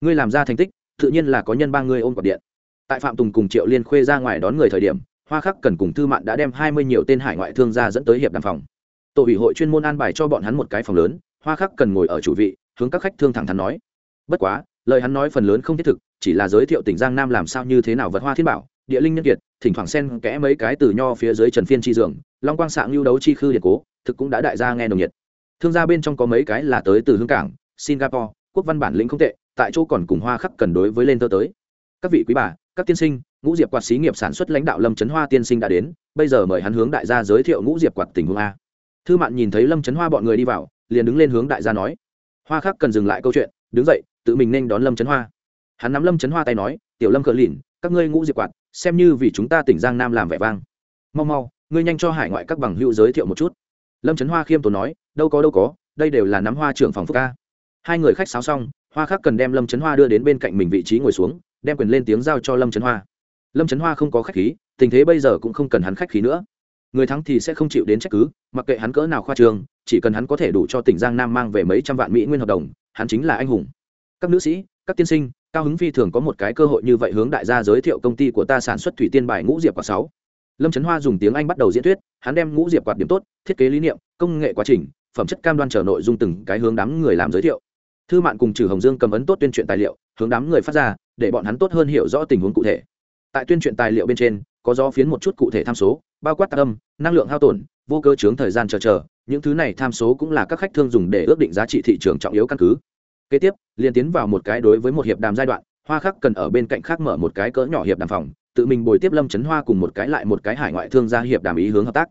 Ngươi làm ra thành tích, tự nhiên là có nhân ba ngươi ôm quạt điện. Tại phạm tùng cùng triệu liên khuê ra ngoài đón người thời điểm, hoa khắc cần cùng thư mạn đã đem hai mươi nhiều tên hải ngoại thương gia dẫn tới hiệp đàm phòng tổ ủy hội chuyên môn an bài cho bọn hắn một cái phòng lớn, hoa khắc cần ngồi ở chủ vị, hướng các khách thương thẳng thắn nói. Bất quá, lời hắn nói phần lớn không thiết thực, chỉ là giới thiệu tỉnh giang nam làm sao như thế nào vật hoa thiên bảo, địa linh nhân kiệt, thỉnh thoảng xen kẽ mấy cái từ nho phía dưới trần phiên chi dường, long quang sạng lưu đấu chi khư điện cố, thực cũng đã đại gia nghe nồng nhiệt. Thương gia bên trong có mấy cái là tới từ hương cảng, singapore, quốc văn bản lĩnh không tệ, tại chỗ còn cùng hoa khắc cần đối với lên tơ tới. Các vị quý bà, các tiên sinh, ngũ diệp quạt xí nghiệp sản xuất lãnh đạo lâm trấn hoa tiên sinh đã đến, bây giờ mời hắn hướng đại gia giới thiệu ngũ diệp quạt tình huống a thư mạn nhìn thấy lâm trấn hoa bọn người đi vào, liền đứng lên hướng đại gia nói. Hoa khắc cần dừng lại câu chuyện, đứng dậy, tự mình nên đón lâm trấn hoa. Hắn nắm lâm trấn hoa tay nói, tiểu lâm cờ lìn, các ngươi ngũ diệp quạt, xem như vì chúng ta tỉnh giang nam làm vẻ vang. Mau mau, ngươi nhanh cho hải ngoại các bằng hữu giới thiệu một chút. Lâm trấn hoa khiêm tốn nói, đâu có đâu có, đây đều là nắm hoa trưởng phòng phúc ca. Hai người khách sáo xong, hoa khác cần đem lâm trấn hoa đưa đến bên cạnh mình vị trí ngồi xuống, đem quyền lên tiếng giao cho lâm trấn hoa. Lâm trấn hoa không có khách khí, tình thế bây giờ cũng không cần hắn khách khí nữa người thắng thì sẽ không chịu đến trách cứ, mặc kệ hắn cỡ nào khoa trường chỉ cần hắn có thể đủ cho tỉnh giang nam mang về mấy trăm vạn mỹ nguyên hợp đồng, hắn chính là anh hùng. Các nữ sĩ, các tiên sinh, cao hứng phi thường có một cái cơ hội như vậy hướng đại gia giới thiệu công ty của ta sản xuất thủy tiên bài ngũ diệp quả sáu. Lâm trấn hoa dùng tiếng anh bắt đầu diễn thuyết, hắn đem ngũ diệp quạt điểm tốt, thiết kế lý niệm, công nghệ quá trình, phẩm chất cam đoan trở nội dung từng cái hướng đám người làm giới thiệu. Thư mạn cùng trừ hồng dương cầm ấn tốt tuyên truyền tài liệu, hướng đám người phát ra, để bọn hắn tốt hơn hiểu rõ tình huống cụ thể. Tại tuyên truyền tài liệu bên trên, có do phiến một chút cụ thể tham số bao quát tác âm, năng lượng hao tổn, vô cơ chướng thời gian chờ chờ, những thứ này tham số cũng là các khách thương dùng để ước định giá trị thị trường trọng yếu căn cứ. Kế tiếp liên tiến vào một cái đối với một hiệp đàm giai đoạn, hoa khắc cần ở bên cạnh khác mở một cái cỡ nhỏ hiệp đàm phòng, tự mình bồi tiếp lâm chấn hoa cùng một cái lại một cái hải ngoại thương gia hiệp đàm ý hướng hợp tác.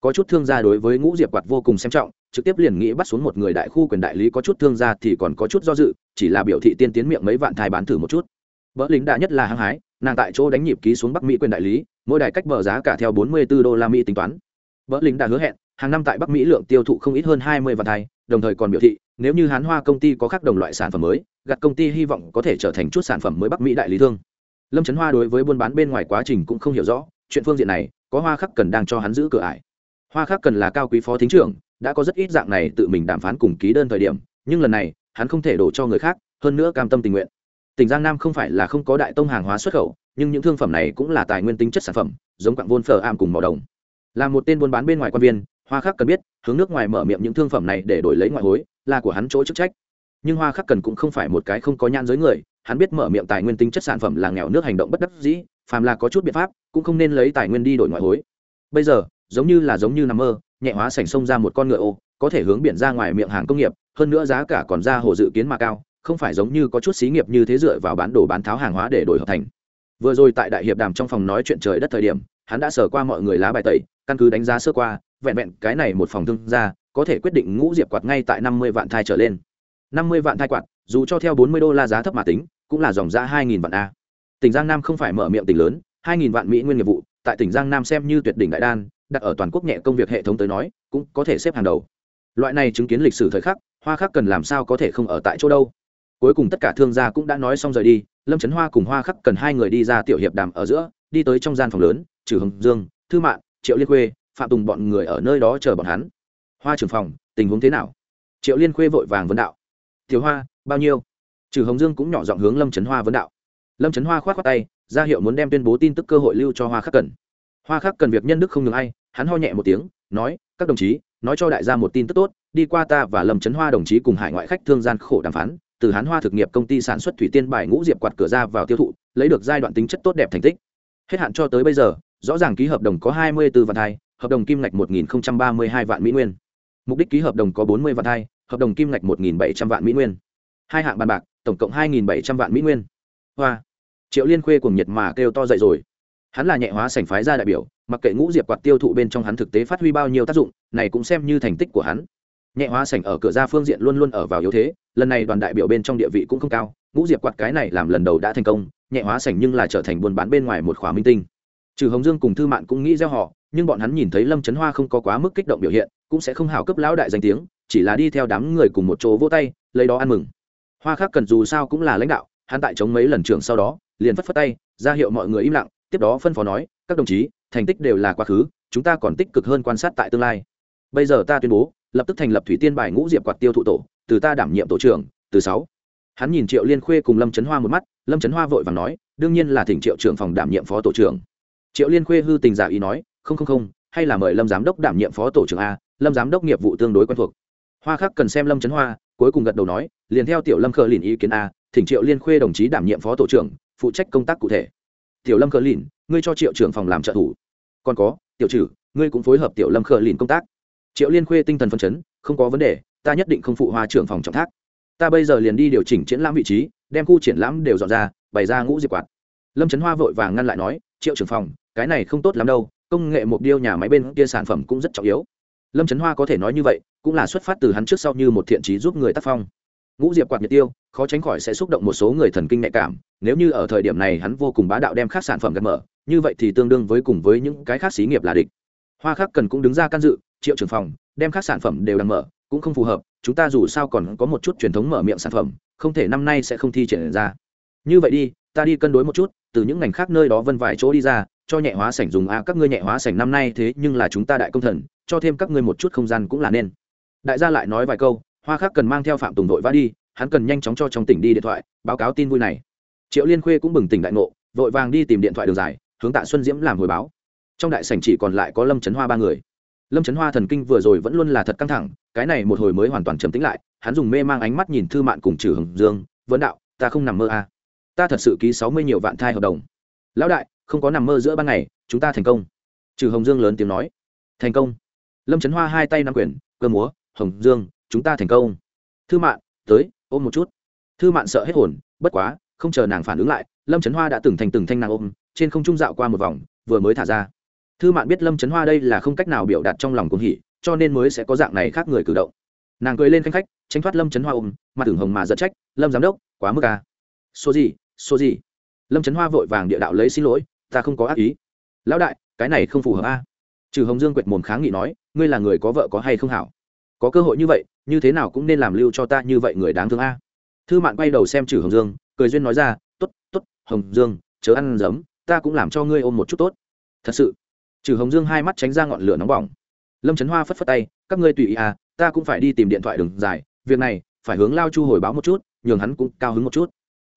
Có chút thương gia đối với ngũ diệp quạt vô cùng xem trọng, trực tiếp liền nghĩ bắt xuống một người đại khu quyền đại lý có chút thương gia thì còn có chút do dự, chỉ là biểu thị tiên tiến miệng mấy vạn thai bán thử một chút vợ lính đã nhất là hăng hái, nàng tại chỗ đánh nhịp ký xuống bắc mỹ quyền đại lý, mỗi đài cách bờ giá cả theo 44 đô la mỹ tính toán. Vợ lính đã hứa hẹn, hàng năm tại bắc mỹ lượng tiêu thụ không ít hơn 20 vạn thai, đồng thời còn biểu thị, nếu như hán hoa công ty có khác đồng loại sản phẩm mới gặt công ty hy vọng có thể trở thành chút sản phẩm mới bắc mỹ đại lý thương. Lâm trấn hoa đối với buôn bán bên ngoài quá trình cũng không hiểu rõ, chuyện phương diện này, có hoa khắc cần đang cho hắn giữ cửa ải. Hoa khắc cần là cao quý phó thính trưởng, đã có rất ít dạng này tự mình đàm phán cùng ký đơn thời điểm, nhưng lần này, hắn không thể đổ cho người khác, hơn nữa cam tâm tình nguyện tỉnh giang nam không phải là không có đại tông hàng hóa xuất khẩu, nhưng những thương phẩm này cũng là tài nguyên tính chất sản phẩm, giống quặng vôn phở am cùng màu đồng. Là một tên buôn bán bên ngoài quan viên, hoa khắc cần biết, hướng nước ngoài mở miệng những thương phẩm này để đổi lấy ngoại hối, là của hắn chỗ chức trách. Nhưng hoa khắc cần cũng không phải một cái không có nhan giới người, hắn biết mở miệng tài nguyên tính chất sản phẩm là nghèo nước hành động bất đắc dĩ, phàm là có chút biện pháp, cũng không nên lấy tài nguyên đi đổi ngoại hối. Bây giờ, giống như là giống như nằm mơ, nhẹ hóa sảnh sông ra một con ngựa ô, có thể hướng biển ra ngoài miệng hàng công nghiệp, hơn nữa giá cả còn ra hồ dự kiến mà cao không phải giống như có chút xí nghiệp như thế dựa vào bán đồ bán tháo hàng hóa để đổi hợp thành. Vừa rồi tại đại hiệp đàm trong phòng nói chuyện trời đất thời điểm, hắn đã sờ qua mọi người lá bài tẩy, căn cứ đánh giá sơ qua, vẹn vẹn cái này một phòng thương gia, có thể quyết định ngũ diệp quạt ngay tại năm mươi vạn thai trở lên. năm mươi vạn thai quạt, dù cho theo bốn mươi đô la giá thấp mà tính, cũng là dòng ra hai nghìn vạn a. Tỉnh giang nam không phải mở miệng tỉnh lớn, hai nghìn vạn mỹ nguyên nghiệp vụ, tại tỉnh giang nam xem như tuyệt đỉnh đại đan, đặt ở toàn quốc nhẹ công việc hệ thống tới nói, cũng có thể xếp hàng đầu. Loại này chứng kiến lịch sử thời khắc, hoa khắc cần làm sao có thể không ở tại chỗ đâu? Cuối cùng tất cả thương gia cũng đã nói xong rời đi lâm trấn hoa cùng hoa khắc cần hai người đi ra tiểu hiệp đàm ở giữa đi tới trong gian phòng lớn trừ hồng dương thư mạng, triệu liên khuê phạm tùng bọn người ở nơi đó chờ bọn hắn. Hoa trưởng phòng tình huống thế nào? Triệu liên khuê vội vàng vấn đạo. Thiếu hoa bao nhiêu? Trừ hồng dương cũng nhỏ giọng hướng lâm trấn hoa vấn đạo. Lâm trấn hoa k h o á t khoác tay ra hiệu muốn đem tuyên bố tin tức cơ hội lưu cho hoa khắc cần. Hoa khắc cần việc nhân đức không ngừng ai hắn ho nhẹ một tiếng nói các đồng chí nói cho đại gia một tin tức tốt đi qua ta và lâm trấn hoa đồng chí cùng hải ngoại khách thương gian khổ đàm phán từ hán hoa thực nghiệp công ty sản xuất thủy tiên bài ngũ diệp quạt cửa ra vào tiêu thụ, lấy được giai đoạn tính chất tốt đẹp thành tích. Hết hạn cho tới bây giờ, rõ ràng ký hợp đồng có hai mươi 24 vạn thai hợp đồng kim ngạch một nghìn ba mươi hai vạn mỹ nguyên. Mục đích ký hợp đồng có bốn mươi vạn thai hợp đồng kim ngạch một nghìn bảy trăm vạn mỹ nguyên. Hai hạng bàn bạc, tổng cộng hai nghìn bảy trăm vạn mỹ nguyên. Hoa. Triệu liên khuê cùng nhiệt mà kêu to dậy rồi. Hắn là nhẹ hóa sảnh phái ra đại biểu, mặc kệ ngũ diệp quạt tiêu thụ bên trong hắn thực tế phát huy bao nhiêu tác dụng, này cũng xem như thành tích của hắn. Nhẹ hóa sảnh ở cửa ra phương diện luôn luôn ở vào yếu thế lần này đoàn đại biểu bên trong địa vị cũng không cao, ngũ diệp quạt cái này làm lần đầu đã thành công, nhẹ hóa sảnh nhưng là trở thành buôn bán bên ngoài một khóa minh tinh. Trừ hồng dương cùng thư mạn cũng nghĩ gieo họ, nhưng bọn hắn nhìn thấy lâm trấn hoa không có quá mức kích động biểu hiện, cũng sẽ không hào cấp lão đại danh tiếng, chỉ là đi theo đám người cùng một chỗ vỗ tay, lấy đó ăn mừng. Hoa khác cần dù sao cũng là lãnh đạo, hắn tại chống mấy lần trường sau đó, liền phất phất tay, ra hiệu mọi người im lặng, tiếp đó phân phó nói, các đồng chí, thành tích đều là quá khứ, chúng ta còn tích cực hơn quan sát tại tương lai. Bây giờ ta tuyên bố, lập tức thành lập thủy tiên bài ngũ diệp quạt tiêu thụ tổ từ ta đảm nhiệm tổ trưởng, từ sáu. Hắn nhìn triệu liên khuê cùng lâm trấn hoa một mắt, lâm trấn hoa vội vàng nói, đương nhiên là thỉnh triệu trưởng phòng đảm nhiệm phó tổ trưởng. Triệu liên khuê hư tình giả ý nói, không không không, hay là mời lâm giám đốc đảm nhiệm phó tổ trưởng a, lâm giám đốc nghiệp vụ tương đối quen thuộc. Hoa khắc cần xem lâm trấn hoa, cuối cùng gật đầu nói, liền theo tiểu lâm khờ lìn ý kiến a, thỉnh triệu liên khuê đồng chí đảm nhiệm phó tổ trưởng, phụ trách công tác cụ thể. Tiểu lâm khờ lìn, ngươi cho triệu trưởng phòng làm trợ thủ. Còn có, tiểu trừ ngươi cũng phối hợp tiểu lâm khờ lìn công tác. Triệu liên khuê tinh thần phân chấn, không có vấn đề ta nhất định không phụ hoa trưởng phòng trọng thác. Ta bây giờ liền đi điều chỉnh triển lãm vị trí, đem khu triển lãm đều dọn ra, bày ra ngũ diệp quạt. Lâm trấn hoa vội vàng ngăn lại nói, triệu trưởng phòng, cái này không tốt lắm đâu, công nghệ mục điêu nhà máy bên kia sản phẩm cũng rất trọng yếu. Lâm trấn hoa có thể nói như vậy, cũng là xuất phát từ hắn trước sau như một thiện trí giúp người tác phong. Ngũ diệp quạt nhiệt tiêu, khó tránh khỏi sẽ xúc động một số người thần kinh nhạy cảm, nếu như ở thời điểm này hắn vô cùng bá đạo đem khác sản phẩm gật mở, như vậy thì tương đương với cùng với những cái khác xí nghiệp là địch. Hoa khác cần cũng đứng ra can dự, triệu trưởng phòng, đem khác sản phẩm đều đang mở cũng không phù hợp, chúng ta dù sao còn có một chút truyền thống mở miệng sản phẩm, không thể năm nay sẽ không thi triển ra. Như vậy đi, ta đi cân đối một chút, từ những ngành khác nơi đó vân vài chỗ đi ra, cho nhẹ hóa sảnh dùng a, các ngươi nhẹ hóa sảnh năm nay thế nhưng là chúng ta đại công thần, cho thêm các ngươi một chút không gian cũng là nên. Đại gia lại nói vài câu, hoa khác cần mang theo phạm tùng vội vã đi, hắn cần nhanh chóng cho trong tỉnh đi điện thoại, báo cáo tin vui này. Triệu liên khuê cũng bừng tỉnh đại ngộ, vội vàng đi tìm điện thoại đường dài, hướng tạ xuân diễm làm hồi báo. Trong đại sảnh chỉ còn lại có lâm trấn hoa ba người. Lâm trấn hoa thần kinh vừa rồi vẫn luôn là thật căng thẳng cái này một hồi mới hoàn toàn trầm tĩnh lại, hắn dùng mê mang ánh mắt nhìn thư mạn cùng trừ hồng dương vấn đạo, ta không nằm mơ à. ta thật sự ký sáu mươi nhiều vạn thai hợp đồng. Lão đại, không có nằm mơ giữa ban ngày, chúng ta thành công. Trừ hồng dương lớn tiếng nói. Thành công. Lâm trấn hoa hai tay nắm quyền, cơ múa, hồng dương, chúng ta thành công. Thư mạn, tới, ôm một chút. Thư mạn sợ hết hồn, bất quá, không chờ nàng phản ứng lại, lâm trấn hoa đã từng thành từng thanh nàng ôm, trên không trung dạo qua một vòng, vừa mới thả ra. Thư mạn biết lâm trấn hoa đây là không cách nào biểu đạt trong lòng cuồng hỉ cho nên mới sẽ có dạng này khác người cử động. Nàng cười lên khanh khách, tránh thoát lâm trấn hoa ôm, mặt tưởng hồng mà giật trách, lâm giám đốc, quá mức à. số gì số gì? Lâm trấn hoa vội vàng địa đạo lấy xin lỗi, ta không có ác ý. Lão đại, cái này không phù hợp a trừ hồng dương quệt mồm kháng nghị nói, ngươi là người có vợ có hay không hảo? Có cơ hội như vậy, như thế nào cũng nên làm lưu cho ta như vậy người đáng thương a thư mạn quay đầu xem trừ hồng dương, cười duyên nói ra t ố t t ố t hồng dương, chớ ăn giấm, ta cũng làm cho ngươi ôm một chút tốt. Thật sự? Trừ hồng dương hai mắt tránh ra ngọn lửa nóng bỏng lâm trấn hoa phất phất tay các ngươi tùy ý à ta cũng phải đi tìm điện thoại đường dài việc này phải hướng lao chu hồi báo một chút nhường hắn cũng cao hứng một chút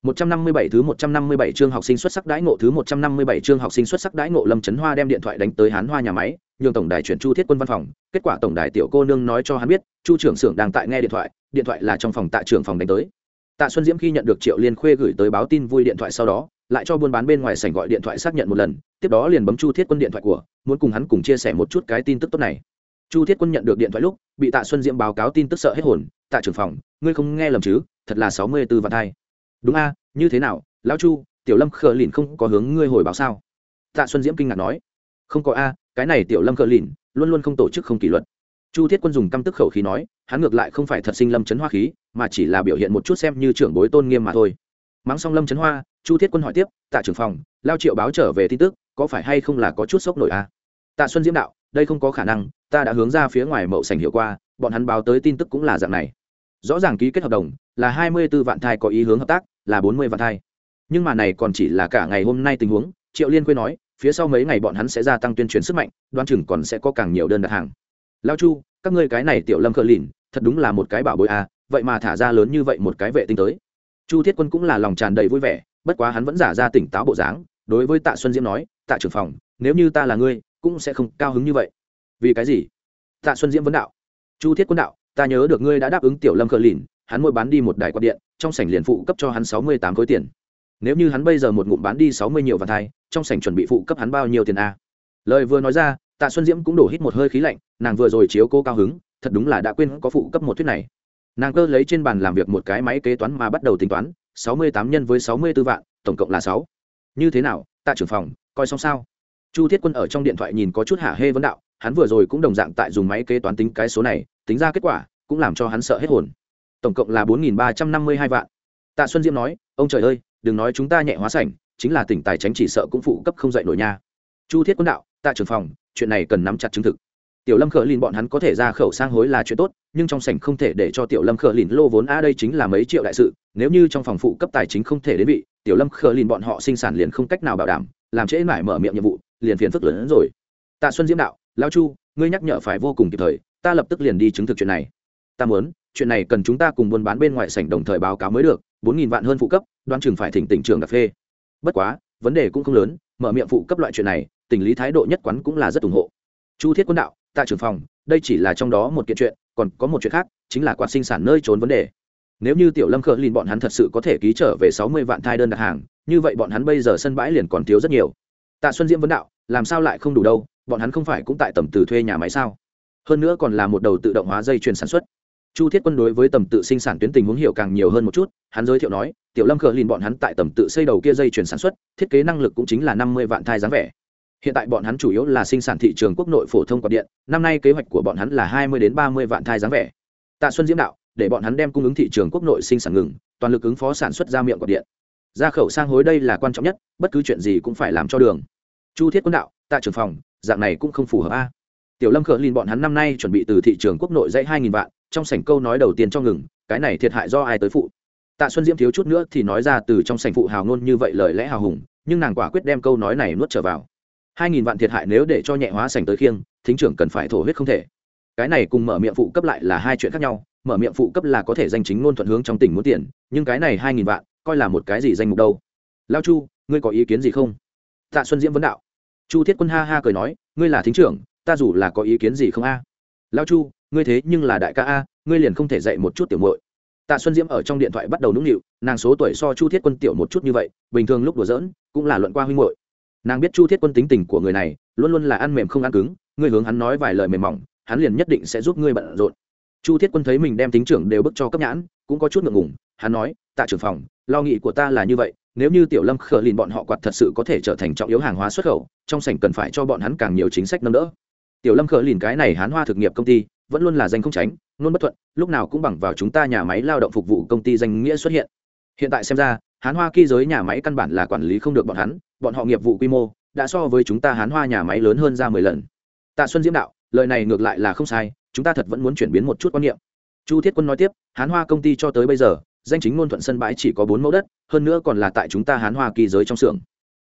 157 thứ 157 chương học sinh xuất sắc đãi ngộ thứ 157 chương học sinh xuất sắc đãi ngộ Lâm Chấn Hoa đem điện thoại đánh tới Hán Hoa nhà máy, nhường tổng đài chuyển Chu Thiết Quân văn phòng, kết quả tổng đài tiểu cô nương nói cho hắn biết, Chu trưởng xưởng đang tại nghe điện thoại, điện thoại là trong phòng tạ trưởng phòng đánh tới. Tạ Xuân Diễm khi nhận được Triệu Liên Khuê gửi tới báo tin vui điện thoại sau đó, lại cho buôn bán bên ngoài sảnh gọi điện thoại xác nhận một lần, tiếp đó liền bấm Chu Thiết Quân điện thoại của, muốn cùng hắn cùng chia sẻ một chút cái tin tức tốt này. Chu Thiết Quân nhận được điện thoại lúc, bị Tạ Xuân Diễm báo cáo tin tức sợ hết hồn, "Tạ trưởng phòng, ngươi không nghe lầm chứ, thật là 64 vạn thai." "Đúng a, như thế nào, lão chu tiểu lâm khờ lìn không có hướng ngươi hồi báo sao? Tạ xuân diễm kinh ngạc nói. Không có a cái này tiểu lâm khờ lìn luôn luôn không tổ chức không kỷ luật. Chu thiết quân dùng căm tức khẩu khí nói hắn ngược lại không phải thật sinh lâm chấn hoa khí mà chỉ là biểu hiện một chút xem như trưởng bối tôn nghiêm mà thôi. Mắng xong lâm chấn hoa chu thiết quân hỏi tiếp tạ trưởng phòng lao triệu báo trở về tin tức có phải hay không là có chút sốc nổi a? Tạ xuân diễm đạo đây không có khả năng, ta đã hướng ra phía ngoài mậu sành hiệu qua, bọn hắn báo tới tin tức cũng là dạng này. Rõ ràng ký kết hợp đồng, là hai mươi 24 vạn thai có ý hướng hợp tác, là bốn mươi vạn thai. Nhưng mà này còn chỉ là cả ngày hôm nay tình huống, triệu liên quê nói, phía sau mấy ngày bọn hắn sẽ gia tăng tuyên truyền sức mạnh đoan chừng còn sẽ có càng nhiều đơn đặt hàng. Lao chu, các ngươi cái này tiểu lâm khờ lìn, thật đúng là một cái bảo bối à vậy mà thả ra lớn như vậy một cái vệ tinh tới. Chu thiết quân cũng là lòng tràn đầy vui vẻ, bất quá hắn vẫn giả ra tỉnh táo bộ dáng, đối với tạ xuân diễm nói, tạ trưởng phòng, nếu như ta là ngươi cũng sẽ không cao hứng như vậy. Vì cái gì? Tạ xuân diễm vấn đạo. Chu thiết quân đạo, ta nhớ được ngươi đã đáp ứng tiểu lâm khờ lìn, hắn mỗi bán đi một đài quạt điện, trong sảnh liền phụ cấp cho hắn sáu mươi tám khối tiền. Nếu như hắn bây giờ một ngụm bán đi sáu mươi nhiều vạn thai, trong sảnh chuẩn bị phụ cấp hắn bao nhiêu tiền a? Lời vừa nói ra, tạ xuân diễm cũng đổ hít một hơi khí lạnh, nàng vừa rồi chiếu cô cao hứng, thật đúng là đã quên có phụ cấp một thuyết này. Nàng cơ lấy trên bàn làm việc một cái máy kế toán mà bắt đầu tính toán, sáu mươi tám nhân với sáu mươi b ố vạn, tổng cộng là sáu. Như thế nào, tạ trưởng phòng, coi xong sao? Chu thiết quân ở trong điện thoại nhìn có chút hả hê vấn đạo, hắn vừa rồi cũng đồng dạng tại dùng máy kế toán tính cái số này, tính ra kết quả, cũng làm cho hắn sợ hết hồn. Tổng cộng là bốn nghìn ba trăm năm mươi hai vạn. Tạ xuân diễm nói, ông trời ơi, đừng nói chúng ta nhẹ hóa sảnh, chính là tỉnh tài tránh chỉ sợ cũng phụ cấp không dạy nổi nha. Chu thiết quân đạo, tạ trưởng phòng, chuyện này cần nắm chặt chứng thực. Tiểu lâm khờ lìn bọn hắn có thể ra khẩu sang hối là chuyện tốt, nhưng trong sảnh không thể để cho tiểu lâm khờ lìn lô vốn, a, đây chính là mấy triệu đại sự, nếu như trong phòng phụ cấp tài chính không thể đến vị, tiểu lâm khờ lìn bọn họ sinh sản liền không cách nào bảo đảm, làm trễ mải mở miệng nhiệm vụ liền phiền phức lớn hơn rồi. Tạ xuân diễm đạo lao chu, ngươi nhắc nhở phải vô cùng kịp thời, ta lập tức liền đi chứng thực chuyện này. Ta muốn, chuyện này cần chúng ta cùng buôn bán bên ngoài sảnh đồng thời báo cáo mới được, bốn nghìn vạn hơn phụ cấp đoan chừng phải thỉnh tỉnh trường đặc phê. Bất quá, vấn đề cũng không lớn, mở miệng phụ cấp loại chuyện này, tình lý thái độ nhất quán cũng là rất ủng hộ. Chu thiết quân đạo tại trưởng phòng, đây chỉ là trong đó một kiện chuyện, còn có một chuyện khác, chính là quạt sinh sản nơi trốn vấn đề. Nếu như tiểu lâm khờ lìn bọn hắn thật sự có thể ký trở về sáu mươi vạn thai đơn đặt hàng, như vậy bọn hắn bây giờ sân bãi liền còn thiếu rất nhiều. Tạ xuân diễm vấn đạo làm sao lại không đủ đâu, bọn hắn không phải cũng tại tầm từ thuê nhà máy sao? Hơn nữa còn là một đầu tự động hóa dây chuyền sản xuất. Chu thiết quân đối với tầm tự sinh sản tuyến tình huống hiểu càng nhiều hơn một chút, hắn giới thiệu nói, tiểu lâm khờ lìn bọn hắn tại tầm tự xây đầu kia dây chuyển sản xuất, thiết kế năng lực cũng chính là năm mươi vạn thai dáng vẻ. Hiện tại bọn hắn chủ yếu là sinh sản thị trường quốc nội phổ thông quạt điện, năm nay kế hoạch của bọn hắn là hai mươi đến ba mươi vạn thai dáng vẻ. Tạ xuân diễm đạo, để bọn hắn đem cung ứng thị trường quốc nội sinh sản ngừng, toàn lực ứng phó sản xuất ra miệng quạt điện. Ra khẩu sang hối đây là quan trọng nhất, bất cứ chuyện gì cũng phải làm cho đường chu thiết quân đạo, tạ trưởng phòng, dạng này cũng không phù hợp a. Tiểu lâm khờ lìn bọn hắn năm nay chuẩn bị từ thị trường quốc nội dãy hai nghìn vạn, trong sảnh câu nói đầu tiên cho ngừng, cái này thiệt hại do ai tới phụ? Tạ xuân diễm thiếu chút nữa thì nói ra từ trong sảnh phụ hào ngôn như vậy lời lẽ hào hùng, nhưng nàng quả quyết đem câu nói này nuốt trở vào. Hai nghìn vạn thiệt hại nếu để cho nhẹ hóa sảnh tới khiêng, thính trưởng cần phải thổ huyết không thể. Cái này cùng mở miệng phụ cấp lại là hai chuyện khác nhau, mở miệng phụ cấp là có thể danh chính ngôn thuận hướng trong tỉnh muốn tiền, nhưng cái này hai nghìn vạn, coi là một cái gì danh mục đâu? Lao chu, ngươi có ý kiến gì không? Tạ xuân diễm vấn đạo chu thiết quân ha ha cười nói, ngươi là thính trưởng, ta dù là có ý kiến gì không a? À? lao chu, ngươi thế nhưng là đại ca a, ngươi liền không thể dạy một chút tiểu muội. Tạ xuân diễm ở trong điện thoại bắt đầu nũng nịu, nàng số tuổi so chu thiết quân tiểu một chút như vậy, bình thường lúc đùa giỡn, cũng là luận qua huynh muội. Nàng biết chu thiết quân tính tình của người này, luôn luôn là ăn mềm không ăn cứng, ngươi hướng hắn nói vài lời mềm mỏng, hắn liền nhất định sẽ giúp ngươi bận rộn. Chu thiết quân thấy mình đem tính trưởng đều bức cho cấp nhãn cũng có chút ngượng ngùng, hắn nói, tạ trưởng phòng, lo nghĩ của ta là như vậy, nếu như tiểu lâm khờ lìn bọn họ quạt thật sự có thể trở thành trọng yếu hàng hóa xuất khẩu, trong sảnh cần phải cho bọn hắn càng nhiều chính sách nâng đỡ. Tiểu lâm khờ lìn cái này hán hoa thực nghiệp công ty, vẫn luôn là danh không tránh, luôn bất thuận, lúc nào cũng bằng vào chúng ta nhà máy lao động phục vụ công ty danh nghĩa xuất hiện. Hiện tại xem ra, hán hoa kỳ giới nhà máy căn bản là quản lý không được bọn hắn, bọn họ nghiệp vụ quy mô đã so với chúng ta hán hoa nhà máy lớn hơn ra mười lần. Tạ xuân diễm đạo, lời này ngược lại là không sai, chúng ta thật vẫn muốn chuyển biến một chút quan niệm chu thiết quân nói tiếp, hán hoa công ty cho tới bây giờ, danh chính ngôn thuận sân bãi chỉ có bốn mẫu đất, hơn nữa còn là tại chúng ta hán hoa kỳ giới trong xưởng.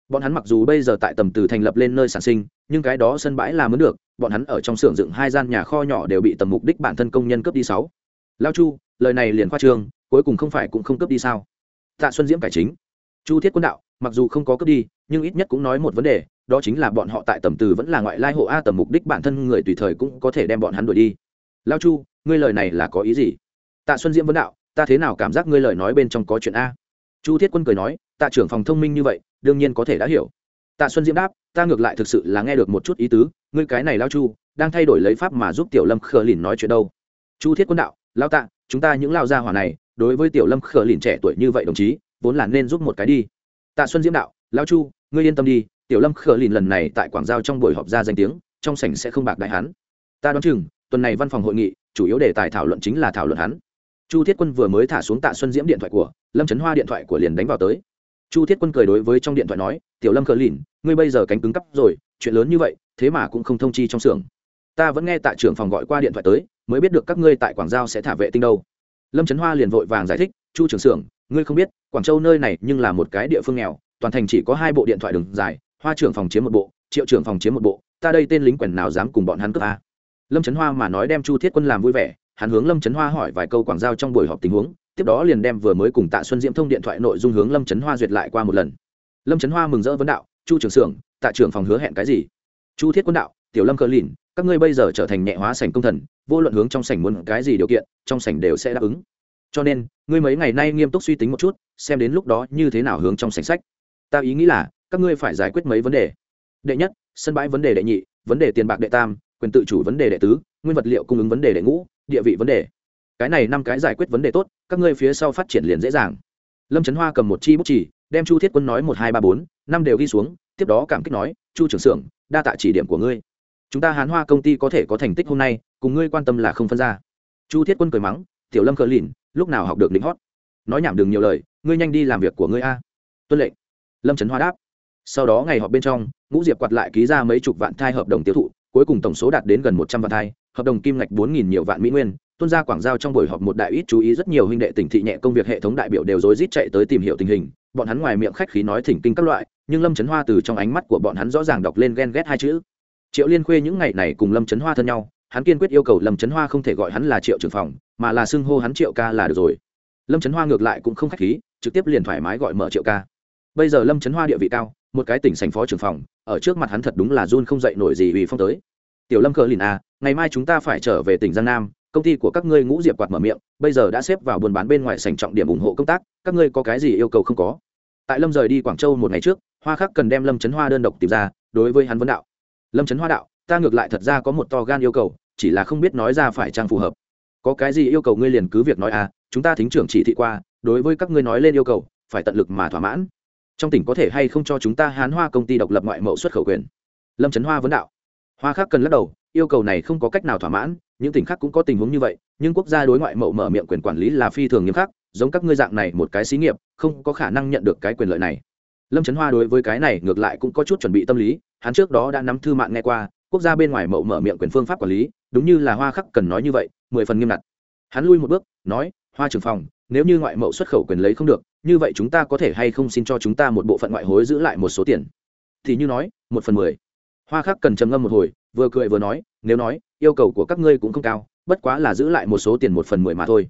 Bọn hắn mặc dù bây giờ tại tầm từ thành lập lên nơi sản sinh, nhưng cái đó sân bãi là mới được, bọn hắn ở trong xưởng dựng hai gian nhà kho nhỏ đều bị tầm mục đích bản thân công nhân cướp đi sáu. Lao chu, lời này liền khoa trương, cuối cùng không phải cũng không cướp đi sao? Tạ xuân diễm cải chính. Chu thiết quân đạo, mặc dù không có cướp đi, nhưng ít nhất cũng nói một vấn đề, đó chính là bọn họ tại tầm từ vẫn là ngoại lai hộ a tầm mục đích bản thân người tùy thời cũng có thể đem bọn hắn đuổi đi lao chu, ngươi lời này là có ý gì? Tạ xuân diễm vấn đạo, ta thế nào cảm giác ngươi lời nói bên trong có chuyện a? Chu thiết quân cười nói, tạ trưởng phòng thông minh như vậy, đương nhiên có thể đã hiểu. Tạ xuân diễm đáp, ta ngược lại thực sự là nghe được một chút ý tứ, ngươi cái này lao chu, đang thay đổi lấy pháp mà giúp tiểu lâm khờ lìn nói chuyện đâu? Chu thiết quân đạo, lao tạ, chúng ta những lao gia hỏa này, đối với tiểu lâm khờ lìn trẻ tuổi như vậy đồng chí, vốn là nên giúp một cái đi. Tạ xuân diễm đạo, lao chu, ngươi yên tâm đi, tiểu lâm khờ lìn lần này tại quảng giao trong buổi họp ra danh tiếng, trong sảnh sẽ không bạc đại hắn. Ta đoán chừng tuần này văn phòng hội nghị, chủ yếu đề tài thảo luận chính là thảo luận hắn. Chu thiết quân vừa mới thả xuống tạ xuân diễm điện thoại của, lâm trấn hoa điện thoại của liền đánh vào tới. Chu thiết quân cười đối với trong điện thoại nói, tiểu lâm cờ lìn, ngươi bây giờ cánh cứng cắp rồi, chuyện lớn như vậy, thế mà cũng không thông chi trong xưởng. Ta vẫn nghe tạ trưởng phòng gọi qua điện thoại tới, mới biết được các ngươi tại quảng giao sẽ thả vệ tinh đâu. Lâm trấn hoa liền vội vàng giải thích, chu trưởng xưởng, ngươi không biết, quảng châu nơi này nhưng là một cái địa phương nghèo, toàn thành chỉ có hai bộ điện thoại đường dài, hoa trưởng phòng chiếm một bộ, triệu trưởng phòng chiếm một bộ, ta đây tên lính quèn nào dám cùng bọn hắn cướp a lâm trấn hoa mà nói đem chu thiết quân làm vui vẻ, hắn hướng lâm trấn hoa hỏi vài câu quảng giao trong buổi họp tình huống, tiếp đó liền đem vừa mới cùng tạ xuân diễm thông điện thoại nội dung hướng lâm trấn hoa duyệt lại qua một lần. Lâm trấn hoa mừng rỡ vấn đạo, chu trưởng xưởng, tạ trưởng phòng hứa hẹn cái gì? Chu thiết quân đạo, tiểu lâm cờ lìn, các ngươi bây giờ trở thành nhẹ hóa sảnh công thần, vô luận hướng trong sảnh muốn cái gì điều kiện, trong sảnh đều sẽ đáp ứng. Cho nên, ngươi mấy ngày nay nghiêm túc suy tính một chút, xem đến lúc đó như thế nào hướng trong sảnh sách. Ta ý nghĩ là, các ngươi phải giải quyết mấy vấn đề. Đệ nhất, sân bãi vấn đề đệ nhị, vấn đề tiền bạc đệ tam quyền tự chủ vấn đề đệ tứ, nguyên vật liệu cung ứng vấn đề đệ ngũ, địa vị vấn đề. Cái này năm cái giải quyết vấn đề tốt, các ngươi phía sau phát triển liền dễ dàng. Lâm trấn hoa cầm một chi bút chỉ đem chu thiết quân nói một, hai, ba, bốn, năm đều ghi xuống, tiếp đó cảm kích nói, chu trưởng xưởng, đa tạ chỉ điểm của ngươi. Chúng ta hán hoa công ty có thể có thành tích hôm nay, cùng ngươi quan tâm là không phân ra. Chu thiết quân cười mắng, tiểu lâm cờ lìn, lúc nào học được lính hót? Nói nhảm đừng nhiều lời, ngươi nhanh đi làm việc của ngươi a. Tuân lệnh. Lâm trấn hoa đáp. Sau đó ngày họp bên trong, ngũ diệp quạt lại ký ra mấy chục vạn thai hợp đồng tiêu thụ cuối cùng tổng số đạt đến gần một trăm vạn thai hợp đồng kim ngạch bốn nghìn nhiều vạn mỹ nguyên. Tuân gia quảng giao trong buổi họp một đại ít chú ý rất nhiều huynh đệ tỉnh thị nhẹ công việc hệ thống đại biểu đều rối rít chạy tới tìm hiểu tình hình. Bọn hắn ngoài miệng khách khí nói thỉnh kinh các loại, nhưng lâm trấn hoa từ trong ánh mắt của bọn hắn rõ ràng đọc lên ghen ghét hai chữ. Triệu liên khuê những ngày này cùng lâm trấn hoa thân nhau, hắn kiên quyết yêu cầu lâm trấn hoa không thể gọi hắn là triệu trưởng phòng, mà là xưng hô hắn triệu ca là được rồi. Lâm trấn hoa ngược lại cũng không khách khí, trực tiếp liền thoải mái gọi mở triệu ca bây giờ lâm trấn hoa địa vị cao, một cái tỉnh sành phó trưởng phòng, ở trước mặt hắn thật đúng là run không dậy nổi gì vì phong tới. Tiểu lâm cờ lìn à ngày mai chúng ta phải trở về tỉnh giang nam, công ty của các ngươi ngũ diệp quạt mở miệng, bây giờ đã xếp vào buôn bán bên ngoài sành trọng điểm ủng hộ công tác, các ngươi có cái gì yêu cầu không có. Tại lâm rời đi quảng châu một ngày trước, hoa khắc cần đem lâm trấn hoa đơn độc tìm ra, đối với hắn vấn đạo. Lâm trấn hoa đạo, ta ngược lại thật ra có một to gan yêu cầu, chỉ là không biết nói ra phải trang phù hợp. Có cái gì yêu cầu ngươi liền cứ việc nói à chúng ta thính trưởng chỉ thị qua, đối với các ngươi nói lên yêu cầu, phải tận lực mà thỏa mãn trong tỉnh có thể hay không cho chúng ta hán hoa công ty độc lập ngoại mẫu xuất khẩu quyền? Lâm trấn hoa vấn đạo. Hoa khác cần lắc đầu, yêu cầu này không có cách nào thỏa mãn, những tỉnh khác cũng có tình huống như vậy, nhưng quốc gia đối ngoại mẫu mở miệng quyền quản lý là phi thường nghiêm khắc, giống các ngươi dạng này một cái xí nghiệp, không có khả năng nhận được cái quyền lợi này. Lâm trấn hoa đối với cái này ngược lại cũng có chút chuẩn bị tâm lý, hắn trước đó đã nắm thư mạng nghe qua, quốc gia bên ngoài mậu mở miệng quyền phương pháp quản lý, đúng như là hoa khắc cần nói như vậy, mười phần nghiêm ngặt. Hắn lui một bước, nói, hoa trưởng phòng nếu như ngoại mậu xuất khẩu quyền lấy không được, như vậy chúng ta có thể hay không xin cho chúng ta một bộ phận ngoại hối giữ lại một số tiền? Thì như nói, một phần mười. Hoa khắc cần trầm ngâm một hồi, vừa cười vừa nói, nếu nói, yêu cầu của các ngươi cũng không cao, bất quá là giữ lại một số tiền một phần mười mà thôi.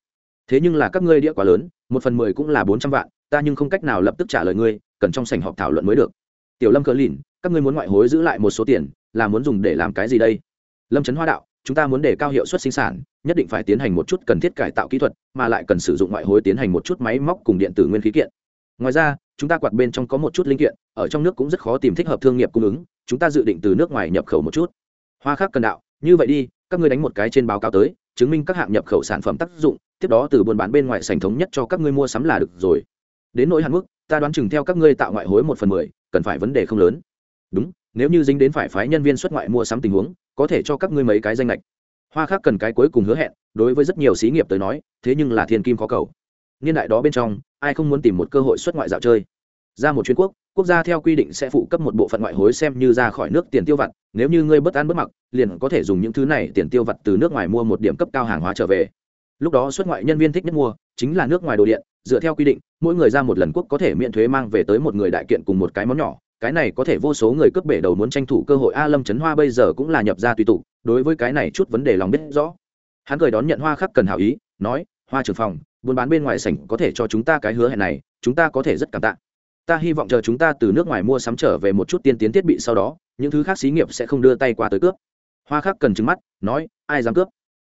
Thế nhưng là các ngươi đĩa quá lớn, một phần mười cũng là bốn trăm vạn, ta nhưng không cách nào lập tức trả lời ngươi, cần trong sảnh họp thảo luận mới được. Tiểu lâm cờ lìn, các ngươi muốn ngoại hối giữ lại một số tiền, là muốn dùng để làm cái gì đây? Lâm trấn hoa đạo chúng ta muốn để cao hiệu suất sinh sản, nhất định phải tiến hành một chút cần thiết cải tạo kỹ thuật, mà lại cần sử dụng ngoại hối tiến hành một chút máy móc cùng điện tử nguyên khí kiện. Ngoài ra, chúng ta quạt bên trong có một chút linh kiện, ở trong nước cũng rất khó tìm thích hợp thương nghiệp cung ứng, chúng ta dự định từ nước ngoài nhập khẩu một chút. Hoa khác cần đạo, như vậy đi, các ngươi đánh một cái trên báo cáo tới, chứng minh các hạng nhập khẩu sản phẩm tác dụng, tiếp đó từ buôn bán bên ngoài sành thống nhất cho các ngươi mua sắm là được rồi. Đến nỗi hạn mức, ta đoán chừng theo các ngươi tạo ngoại hối một phần mười, cần phải vấn đề không lớn. Đúng nếu như dính đến phải phái nhân viên xuất ngoại mua sắm tình huống, có thể cho các ngươi mấy cái danh lệch hoa khác cần cái cuối cùng hứa hẹn, đối với rất nhiều xí nghiệp tới nói, thế nhưng là thiên kim khó cầu. Niên đại đó bên trong, ai không muốn tìm một cơ hội xuất ngoại dạo chơi? Ra một chuyến quốc quốc gia theo quy định sẽ phụ cấp một bộ phận ngoại hối xem như ra khỏi nước tiền tiêu vặt, nếu như ngươi bất ăn bất mặc, liền có thể dùng những thứ này tiền tiêu vặt từ nước ngoài mua một điểm cấp cao hàng hóa trở về. Lúc đó xuất ngoại nhân viên thích nhất mua, chính là nước ngoài đồ điện, dựa theo quy định, mỗi người ra một lần quốc có thể miễn thuế mang về tới một người đại kiện cùng một cái món nhỏ cái này có thể vô số người cướp bể đầu muốn tranh thủ cơ hội. A lâm trấn hoa bây giờ cũng là nhập ra tùy tụ đối với cái này chút vấn đề lòng biết rõ. Hắn cười đón nhận hoa khắc cần hảo ý, nói, hoa trưởng phòng, buôn bán bên ngoài sảnh có thể cho chúng ta cái hứa hẹn này, chúng ta có thể rất cảm tạ. Ta hy vọng chờ chúng ta từ nước ngoài mua sắm trở về một chút tiên tiến thiết bị sau đó, những thứ khác xí nghiệp sẽ không đưa tay qua tới cướp. Hoa khắc cần trứng mắt, nói, ai dám cướp?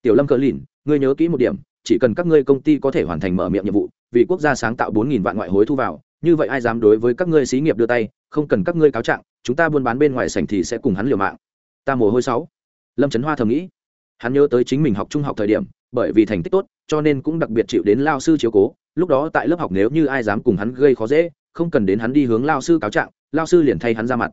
Tiểu lâm cờ lìn, ngươi nhớ kỹ một điểm, chỉ cần các ngươi công ty có thể hoàn thành mở miệng nhiệm vụ, vì quốc gia sáng tạo bốn nghìn vạn ngoại hối thu vào như vậy ai dám đối với các ngươi xí nghiệp đưa tay, không cần các ngươi cáo trạng, chúng ta buôn bán bên ngoài sảnh thì sẽ cùng hắn liều mạng. Ta mồ hôi sáu. Lâm trấn hoa thầm nghĩ. Hắn nhớ tới chính mình học trung học thời điểm, bởi vì thành tích tốt, cho nên cũng đặc biệt chịu đến lao sư chiếu cố. Lúc đó tại lớp học nếu như ai dám cùng hắn gây khó dễ, không cần đến hắn đi hướng lao sư cáo trạng, lao sư liền thay hắn ra mặt.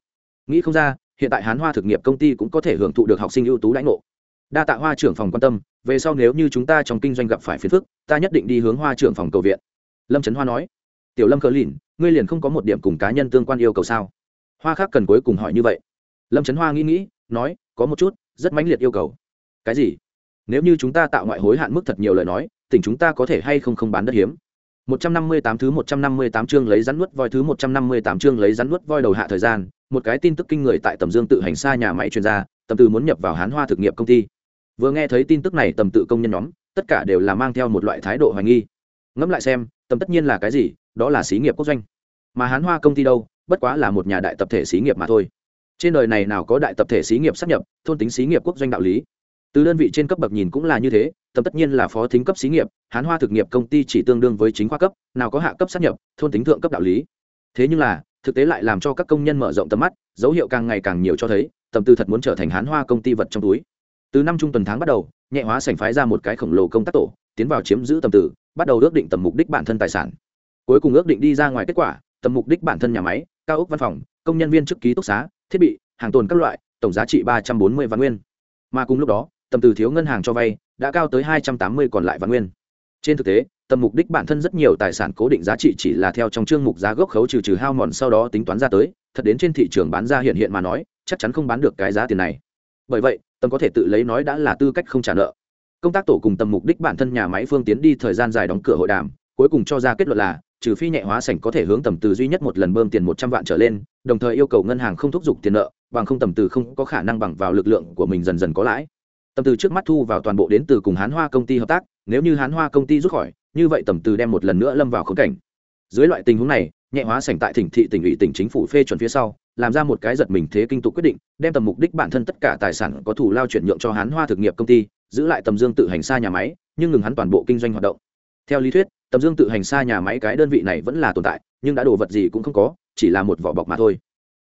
Nghĩ không ra, hiện tại hắn hoa thực nghiệp công ty cũng có thể hưởng thụ được học sinh ưu tú lãnh ngộ. Đa tạ hoa trưởng phòng quan tâm, về sau nếu như chúng ta trong kinh doanh gặp phải phiền phức, ta nhất định đi hướng hoa trưởng phòng cầu viện. Lâm trấn hoa nói tiểu lâm cờ lìn ngươi liền không có một điểm cùng cá nhân tương quan yêu cầu sao hoa khác cần cuối cùng hỏi như vậy lâm trấn hoa nghĩ nghĩ nói có một chút rất mãnh liệt yêu cầu cái gì nếu như chúng ta tạo ngoại hối hạn mức thật nhiều lời nói tỉnh chúng ta có thể hay không không bán đất hiếm 158 thứ 158 chương lấy rắn nuốt voi thứ 158 chương lấy rắn nuốt voi đầu hạ thời gian, một cái tin tức kinh người tại Tầm Dương tự hành xa nhà máy truyền ra, Tầm Từ muốn nhập vào Hán Hoa thực nghiệp công ty. Vừa nghe thấy tin tức này Tầm tự công nhân nhóm, tất cả đều là mang theo một loại thái độ hoài nghi. Ngẫm lại xem, Tầm tất nhiên là cái gì? Đó là xí nghiệp quốc doanh. Mà Hán Hoa công ty đâu, bất quá là một nhà đại tập thể xí nghiệp mà thôi. Trên đời này nào có đại tập thể xí nghiệp sắp nhập, thôn tính xí nghiệp quốc doanh đạo lý từ đơn vị trên cấp bậc nhìn cũng là như thế tầm tất nhiên là phó thính cấp xí nghiệp hán hoa thực nghiệp công ty chỉ tương đương với chính khoa cấp nào có hạ cấp sát nhập thôn tính thượng cấp đạo lý thế nhưng là thực tế lại làm cho các công nhân mở rộng tầm mắt dấu hiệu càng ngày càng nhiều cho thấy tầm tư thật muốn trở thành hán hoa công ty vật trong túi từ năm trung tuần tháng bắt đầu nhẹ hóa sành phái ra một cái khổng lồ công tác tổ tiến vào chiếm giữ tầm tử bắt đầu ước định tầm mục đích bản thân tài sản cuối cùng ước định đi ra ngoài kết quả, tầm mục đích bản thân nhà máy, cao ốc văn phòng, công nhân viên chức ký túc xá, thiết bị, hàng tồn các loại, tổng giá trị ba trăm bốn mươi vạn nguyên. Mà cùng lúc đó, tầm từ thiếu ngân hàng cho vay đã cao tới hai trăm tám mươi còn lại vạn nguyên. Trên thực tế, tầm mục đích bản thân rất nhiều tài sản cố định giá trị chỉ là theo trong chương mục giá gốc khấu trừ trừ hao mòn sau đó tính toán ra tới, thật đến trên thị trường bán ra hiện hiện mà nói, chắc chắn không bán được cái giá tiền này. Bởi vậy, tầm có thể tự lấy nói đã là tư cách không trả nợ. Công tác tổ cùng tầm mục đích bản thân nhà máy phương tiến đi thời gian dài đóng cửa hội đàm, cuối cùng cho ra kết luận là trừ phi nhẹ hóa sảnh có thể hướng tầm từ duy nhất một lần bơm tiền một trăm vạn trở lên, đồng thời yêu cầu ngân hàng không thúc giục tiền nợ, bằng không tầm từ không có khả năng bằng vào lực lượng của mình dần dần có lãi. Tầm từ trước mắt thu vào toàn bộ đến từ cùng hán hoa công ty hợp tác, nếu như hán hoa công ty rút khỏi, như vậy tầm từ đem một lần nữa lâm vào khốn cảnh. Dưới loại tình huống này, nhẹ hóa sảnh tại tỉnh thị tỉnh ủy tỉnh chính phủ phê chuẩn phía sau, làm ra một cái giật mình thế kinh tục quyết định, đem tầm mục đích bản thân tất cả tài sản có thủ lao chuyển nhượng cho hán hoa thực nghiệp công ty, giữ lại tầm dương tự hành xa nhà máy, nhưng ngừng hắn toàn bộ kinh doanh hoạt động. Theo lý thuyết tầm dương tự hành xa nhà máy cái đơn vị này vẫn là tồn tại, nhưng đã đồ vật gì cũng không có, chỉ là một vỏ bọc mà thôi.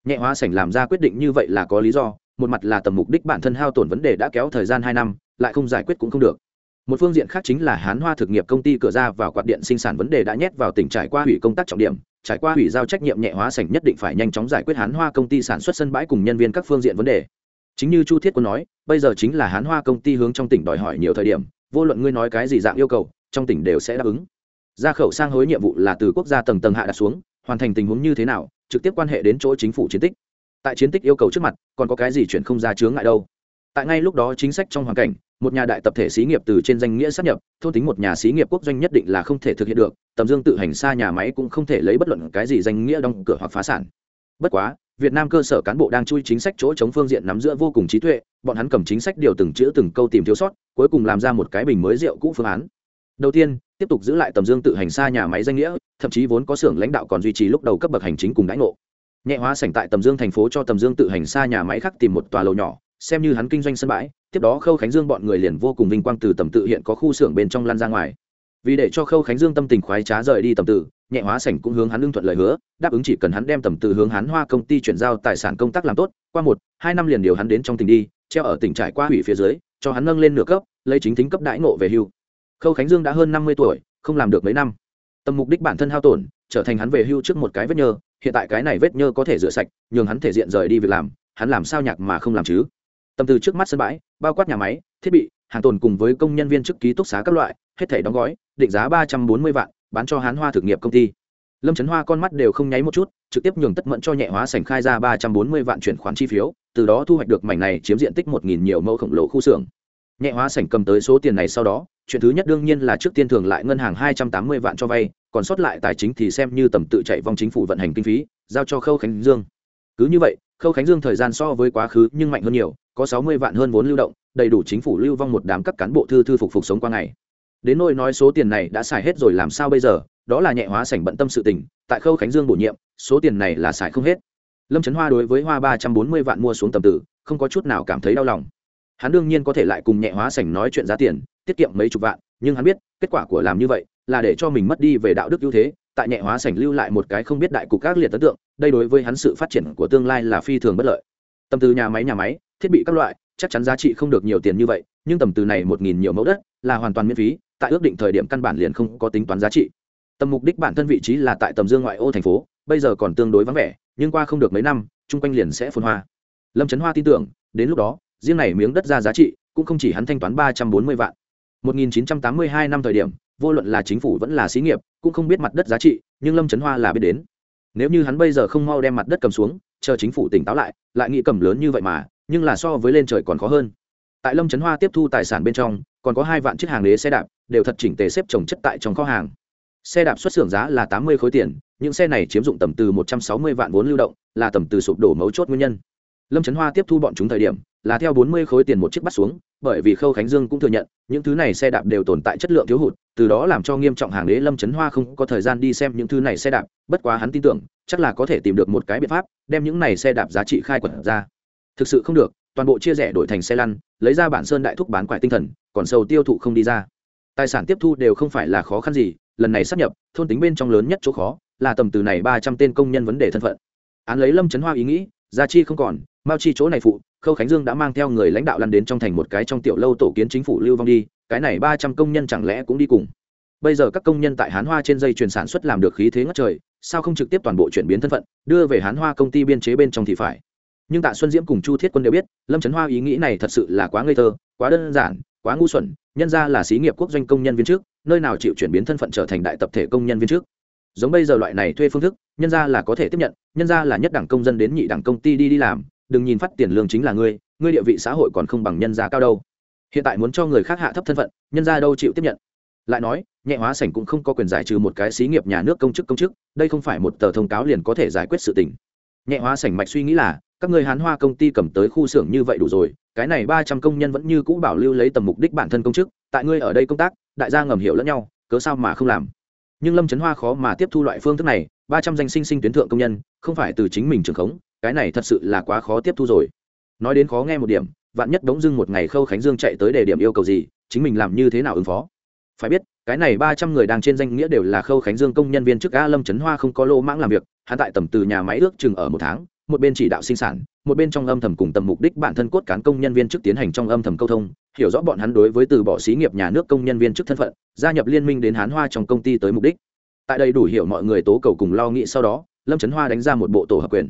Nhẹ hóa sảnh làm ra quyết định như vậy là có lý do, một mặt là tầm mục đích bản thân hao tổn vấn đề đã kéo thời gian hai năm, lại không giải quyết cũng không được. Một phương diện khác chính là hán hoa thực nghiệp công ty cửa ra vào quạt điện sinh sản vấn đề đã nhét vào tỉnh trải qua hủy công tác trọng điểm, trải qua hủy giao trách nhiệm nhẹ hóa sảnh nhất định phải nhanh chóng giải quyết hán hoa công ty sản xuất sân bãi cùng nhân viên các phương diện vấn đề. Chính như chu thiết quân nói, bây giờ chính là hán hoa công ty hướng trong tỉnh đòi hỏi nhiều thời điểm, vô luận ngươi nói cái gì dạng yêu cầu, trong tỉnh đều sẽ đáp ứng ra khẩu sang hối nhiệm vụ là từ quốc gia tầng tầng hạ đặt xuống, hoàn thành tình huống như thế nào, trực tiếp quan hệ đến chỗ chính phủ chiến tích. Tại chiến tích yêu cầu trước mặt, còn có cái gì chuyển không ra chướng ngại đâu. Tại ngay lúc đó chính sách trong hoàn cảnh, một nhà đại tập thể xí nghiệp từ trên danh nghĩa sắp nhập, thôn tính một nhà xí nghiệp quốc doanh nhất định là không thể thực hiện được, tầm dương tự hành xa nhà máy cũng không thể lấy bất luận cái gì danh nghĩa đóng cửa hoặc phá sản. Bất quá, việt nam cơ sở cán bộ đang chui chính sách chỗ chống phương diện nắm giữa vô cùng trí tuệ, bọn hắn cầm chính sách điều từng chữ từng câu tìm thiếu sót, cuối cùng làm ra một cái bình mới rượu cũ phương án đầu tiên, tiếp tục giữ lại tầm dương tự hành xa nhà máy danh nghĩa, thậm chí vốn có xưởng lãnh đạo còn duy trì lúc đầu cấp bậc hành chính cùng đãi ngộ. Nhẹ hóa sảnh tại tầm dương thành phố cho tầm dương tự hành xa nhà máy khác tìm một tòa lầu nhỏ, xem như hắn kinh doanh sân bãi, tiếp đó khâu khánh dương bọn người liền vô cùng vinh quang từ tầm tự hiện có khu xưởng bên trong lan ra ngoài. Vì để cho khâu khánh dương tâm tình khoái trá rời đi tầm tự, nhẹ hóa sảnh cũng hướng hắn lương thuận lời hứa, đáp ứng chỉ cần hắn đem tầm tự hướng hắn hoa công ty chuyển giao tài sản công tác làm tốt, qua một, hai năm liền điều hắn đến trong tỉnh đi, treo ở tỉnh trải qua hủy phía dưới, cho hắn nâng lên nửa cấp, lấy chính tính cấp đãi ngộ về hưu khâu khánh dương đã hơn năm mươi tuổi, không làm được mấy năm. Tầm mục đích bản thân hao tổn, trở thành hắn về hưu trước một cái vết nhơ. Hiện tại cái này vết nhơ có thể rửa sạch, nhường hắn thể diện rời đi việc làm, hắn làm sao nhạc mà không làm chứ? Tâm từ trước mắt sân bãi, bao quát nhà máy, thiết bị, hàng tồn cùng với công nhân viên chức ký túc xá các loại, hết thẻ đóng gói, định giá ba trăm bốn mươi vạn, bán cho hán hoa thực nghiệp công ty. Lâm trấn hoa con mắt đều không nháy một chút, trực tiếp nhường tất mẫn cho nhẹ hóa sành khai ra ba trăm bốn mươi vạn chuyển khoản chi phiếu, từ đó thu hoạch được mảnh này chiếm diện tích một nghìn nhiều mẫu khổng lồ khu xưởng. Nhẹ hóa sảnh cầm tới số tiền này sau đó chuyện thứ nhất đương nhiên là trước tiên thường lại ngân hàng hai trăm tám mươi vạn cho vay, còn sót lại tài chính thì xem như tầm tự chạy vòng chính phủ vận hành kinh phí, giao cho khâu khánh dương. Cứ như vậy, khâu khánh dương thời gian so với quá khứ nhưng mạnh hơn nhiều, có sáu mươi vạn hơn vốn lưu động, đầy đủ chính phủ lưu vong một đám các cán bộ thư thư phục phục sống qua ngày. Đến nỗi nói số tiền này đã xài hết rồi làm sao bây giờ, đó là nhẹ hóa sảnh bận tâm sự tình, tại khâu khánh dương bổ nhiệm, số tiền này là xài không hết. Lâm trấn hoa đối với hoa ba trăm bốn mươi vạn mua xuống tầm tử, không có chút nào cảm thấy đau lòng. Hắn đương nhiên có thể lại cùng nhẹ hóa sảnh nói chuyện giá tiền tiết kiệm mấy chục vạn, nhưng hắn biết, kết quả của làm như vậy là để cho mình mất đi về đạo đức ưu thế, tại nhẹ hóa sảnh lưu lại một cái không biết đại cục các liệt ấn tượng, đây đối với hắn sự phát triển của tương lai là phi thường bất lợi. Tầm từ nhà máy nhà máy, thiết bị các loại, chắc chắn giá trị không được nhiều tiền như vậy, nhưng tầm từ này một nghìn nhiều mẫu đất là hoàn toàn miễn phí, tại ước định thời điểm căn bản liền không có tính toán giá trị. Tầm mục đích bản thân vị trí là tại tầm dương ngoại ô thành phố, bây giờ còn tương đối vắng vẻ, nhưng qua không được mấy năm, chung quanh liền sẽ phun hoa. Lâm trấn hoa tin tưởng, đến lúc đó, riêng này miếng đất ra giá trị cũng không chỉ hắn thanh toán ba trăm bốn mươi vạn 1982 năm thời điểm, vô luận là chính phủ vẫn là xí nghiệp, cũng không biết mặt đất giá trị, nhưng lâm trấn hoa là biết đến. Nếu như hắn bây giờ không mau đem mặt đất cầm xuống, chờ chính phủ tỉnh táo lại lại nghĩ cầm lớn như vậy mà, nhưng là so với lên trời còn khó hơn. Tại lâm trấn hoa tiếp thu tài sản bên trong, còn có hai vạn chiếc hàng đế xe đạp, đều thật chỉnh tề xếp chồng chất tại trong kho hàng. Xe đạp xuất xưởng giá là tám mươi khối tiền, những xe này chiếm dụng tầm từ một trăm sáu mươi vạn vốn lưu động, là tầm từ sụp đổ mấu chốt nguyên nhân lâm trấn hoa tiếp thu bọn chúng thời điểm, là theo bốn mươi khối tiền một chiếc bắt xuống, bởi vì khâu khánh dương cũng thừa nhận, những thứ này xe đạp đều tồn tại chất lượng thiếu hụt, từ đó làm cho nghiêm trọng hàng đế lâm trấn hoa không có thời gian đi xem những thứ này xe đạp, bất quá hắn tin tưởng, chắc là có thể tìm được một cái biện pháp, đem những này xe đạp giá trị khai quật ra. Thực sự không được, toàn bộ chia rẻ đổi thành xe lăn, lấy ra bản sơn đại thúc bán quại tinh thần, còn sầu tiêu thụ không đi ra. Tài sản tiếp thu đều không phải là khó khăn gì, lần này sắp nhập, thôn tính bên trong lớn nhất chỗ khó, là tầm từ này ba trăm tên công nhân vấn đề thân phận. Án lấy lâm trấn hoa ý nghĩ gia chi không còn, mao chi chỗ này phụ, khâu khánh dương đã mang theo người lãnh đạo lăn đến trong thành một cái trong tiểu lâu tổ kiến chính phủ lưu vong đi, cái này ba trăm công nhân chẳng lẽ cũng đi cùng. Bây giờ các công nhân tại hán hoa trên dây chuyền sản xuất làm được khí thế ngất trời, sao không trực tiếp toàn bộ chuyển biến thân phận, đưa về hán hoa công ty biên chế bên trong thì phải. Nhưng tạ xuân diễm cùng chu thiết quân đều biết, lâm trấn hoa ý nghĩ này thật sự là quá ngây thơ, quá đơn giản, quá ngu xuẩn, nhân ra là xí nghiệp quốc doanh công nhân viên trước, nơi nào chịu chuyển biến thân phận trở thành đại tập thể công nhân viên trước giống bây giờ loại này thuê phương thức, nhân ra là có thể tiếp nhận, nhân ra là nhất đẳng công dân đến nhị đẳng công ty đi đi làm, đừng nhìn phát tiền lương chính là ngươi ngươi địa vị xã hội còn không bằng nhân gia cao đâu. Hiện tại muốn cho người khác hạ thấp thân phận, nhân gia đâu chịu tiếp nhận? Lại nói, nhẹ hóa sảnh cũng không có quyền giải trừ một cái xí nghiệp nhà nước công chức công chức, đây không phải một tờ thông cáo liền có thể giải quyết sự tình. Nhẹ hóa sảnh mạch suy nghĩ là, các người hán hoa công ty cầm tới khu xưởng như vậy đủ rồi, cái này ba trăm công nhân vẫn như cũ bảo lưu lấy tầm mục đích bản thân công chức, tại ngươi ở đây công tác, đại gia ngầm hiểu lẫn nhau, cớ sao mà không làm? Nhưng lâm trấn hoa khó mà tiếp thu loại phương thức này, ba trăm danh sinh sinh tuyến thượng công nhân, không phải từ chính mình trường khống, cái này thật sự là quá khó tiếp thu rồi. Nói đến khó nghe một điểm, vạn nhất đống dưng một ngày khâu khánh dương chạy tới để điểm yêu cầu gì, chính mình làm như thế nào ứng phó? Phải biết, cái này ba trăm người đang trên danh nghĩa đều là khâu khánh dương công nhân viên trước a lâm trấn hoa không có lô mãng làm việc, hắn tại tầm từ nhà máy ước chừng ở một tháng một bên chỉ đạo sinh sản, một bên trong âm thầm cùng tầm mục đích bản thân cốt cán công nhân viên chức tiến hành trong âm thầm câu thông, hiểu rõ bọn hắn đối với từ bỏ xí nghiệp nhà nước công nhân viên chức thân phận, gia nhập liên minh đến hán hoa trong công ty tới mục đích. Tại đây đủ hiểu mọi người tố cầu cùng lo nghĩ sau đó, lâm trấn hoa đánh ra một bộ tổ hợp quyền.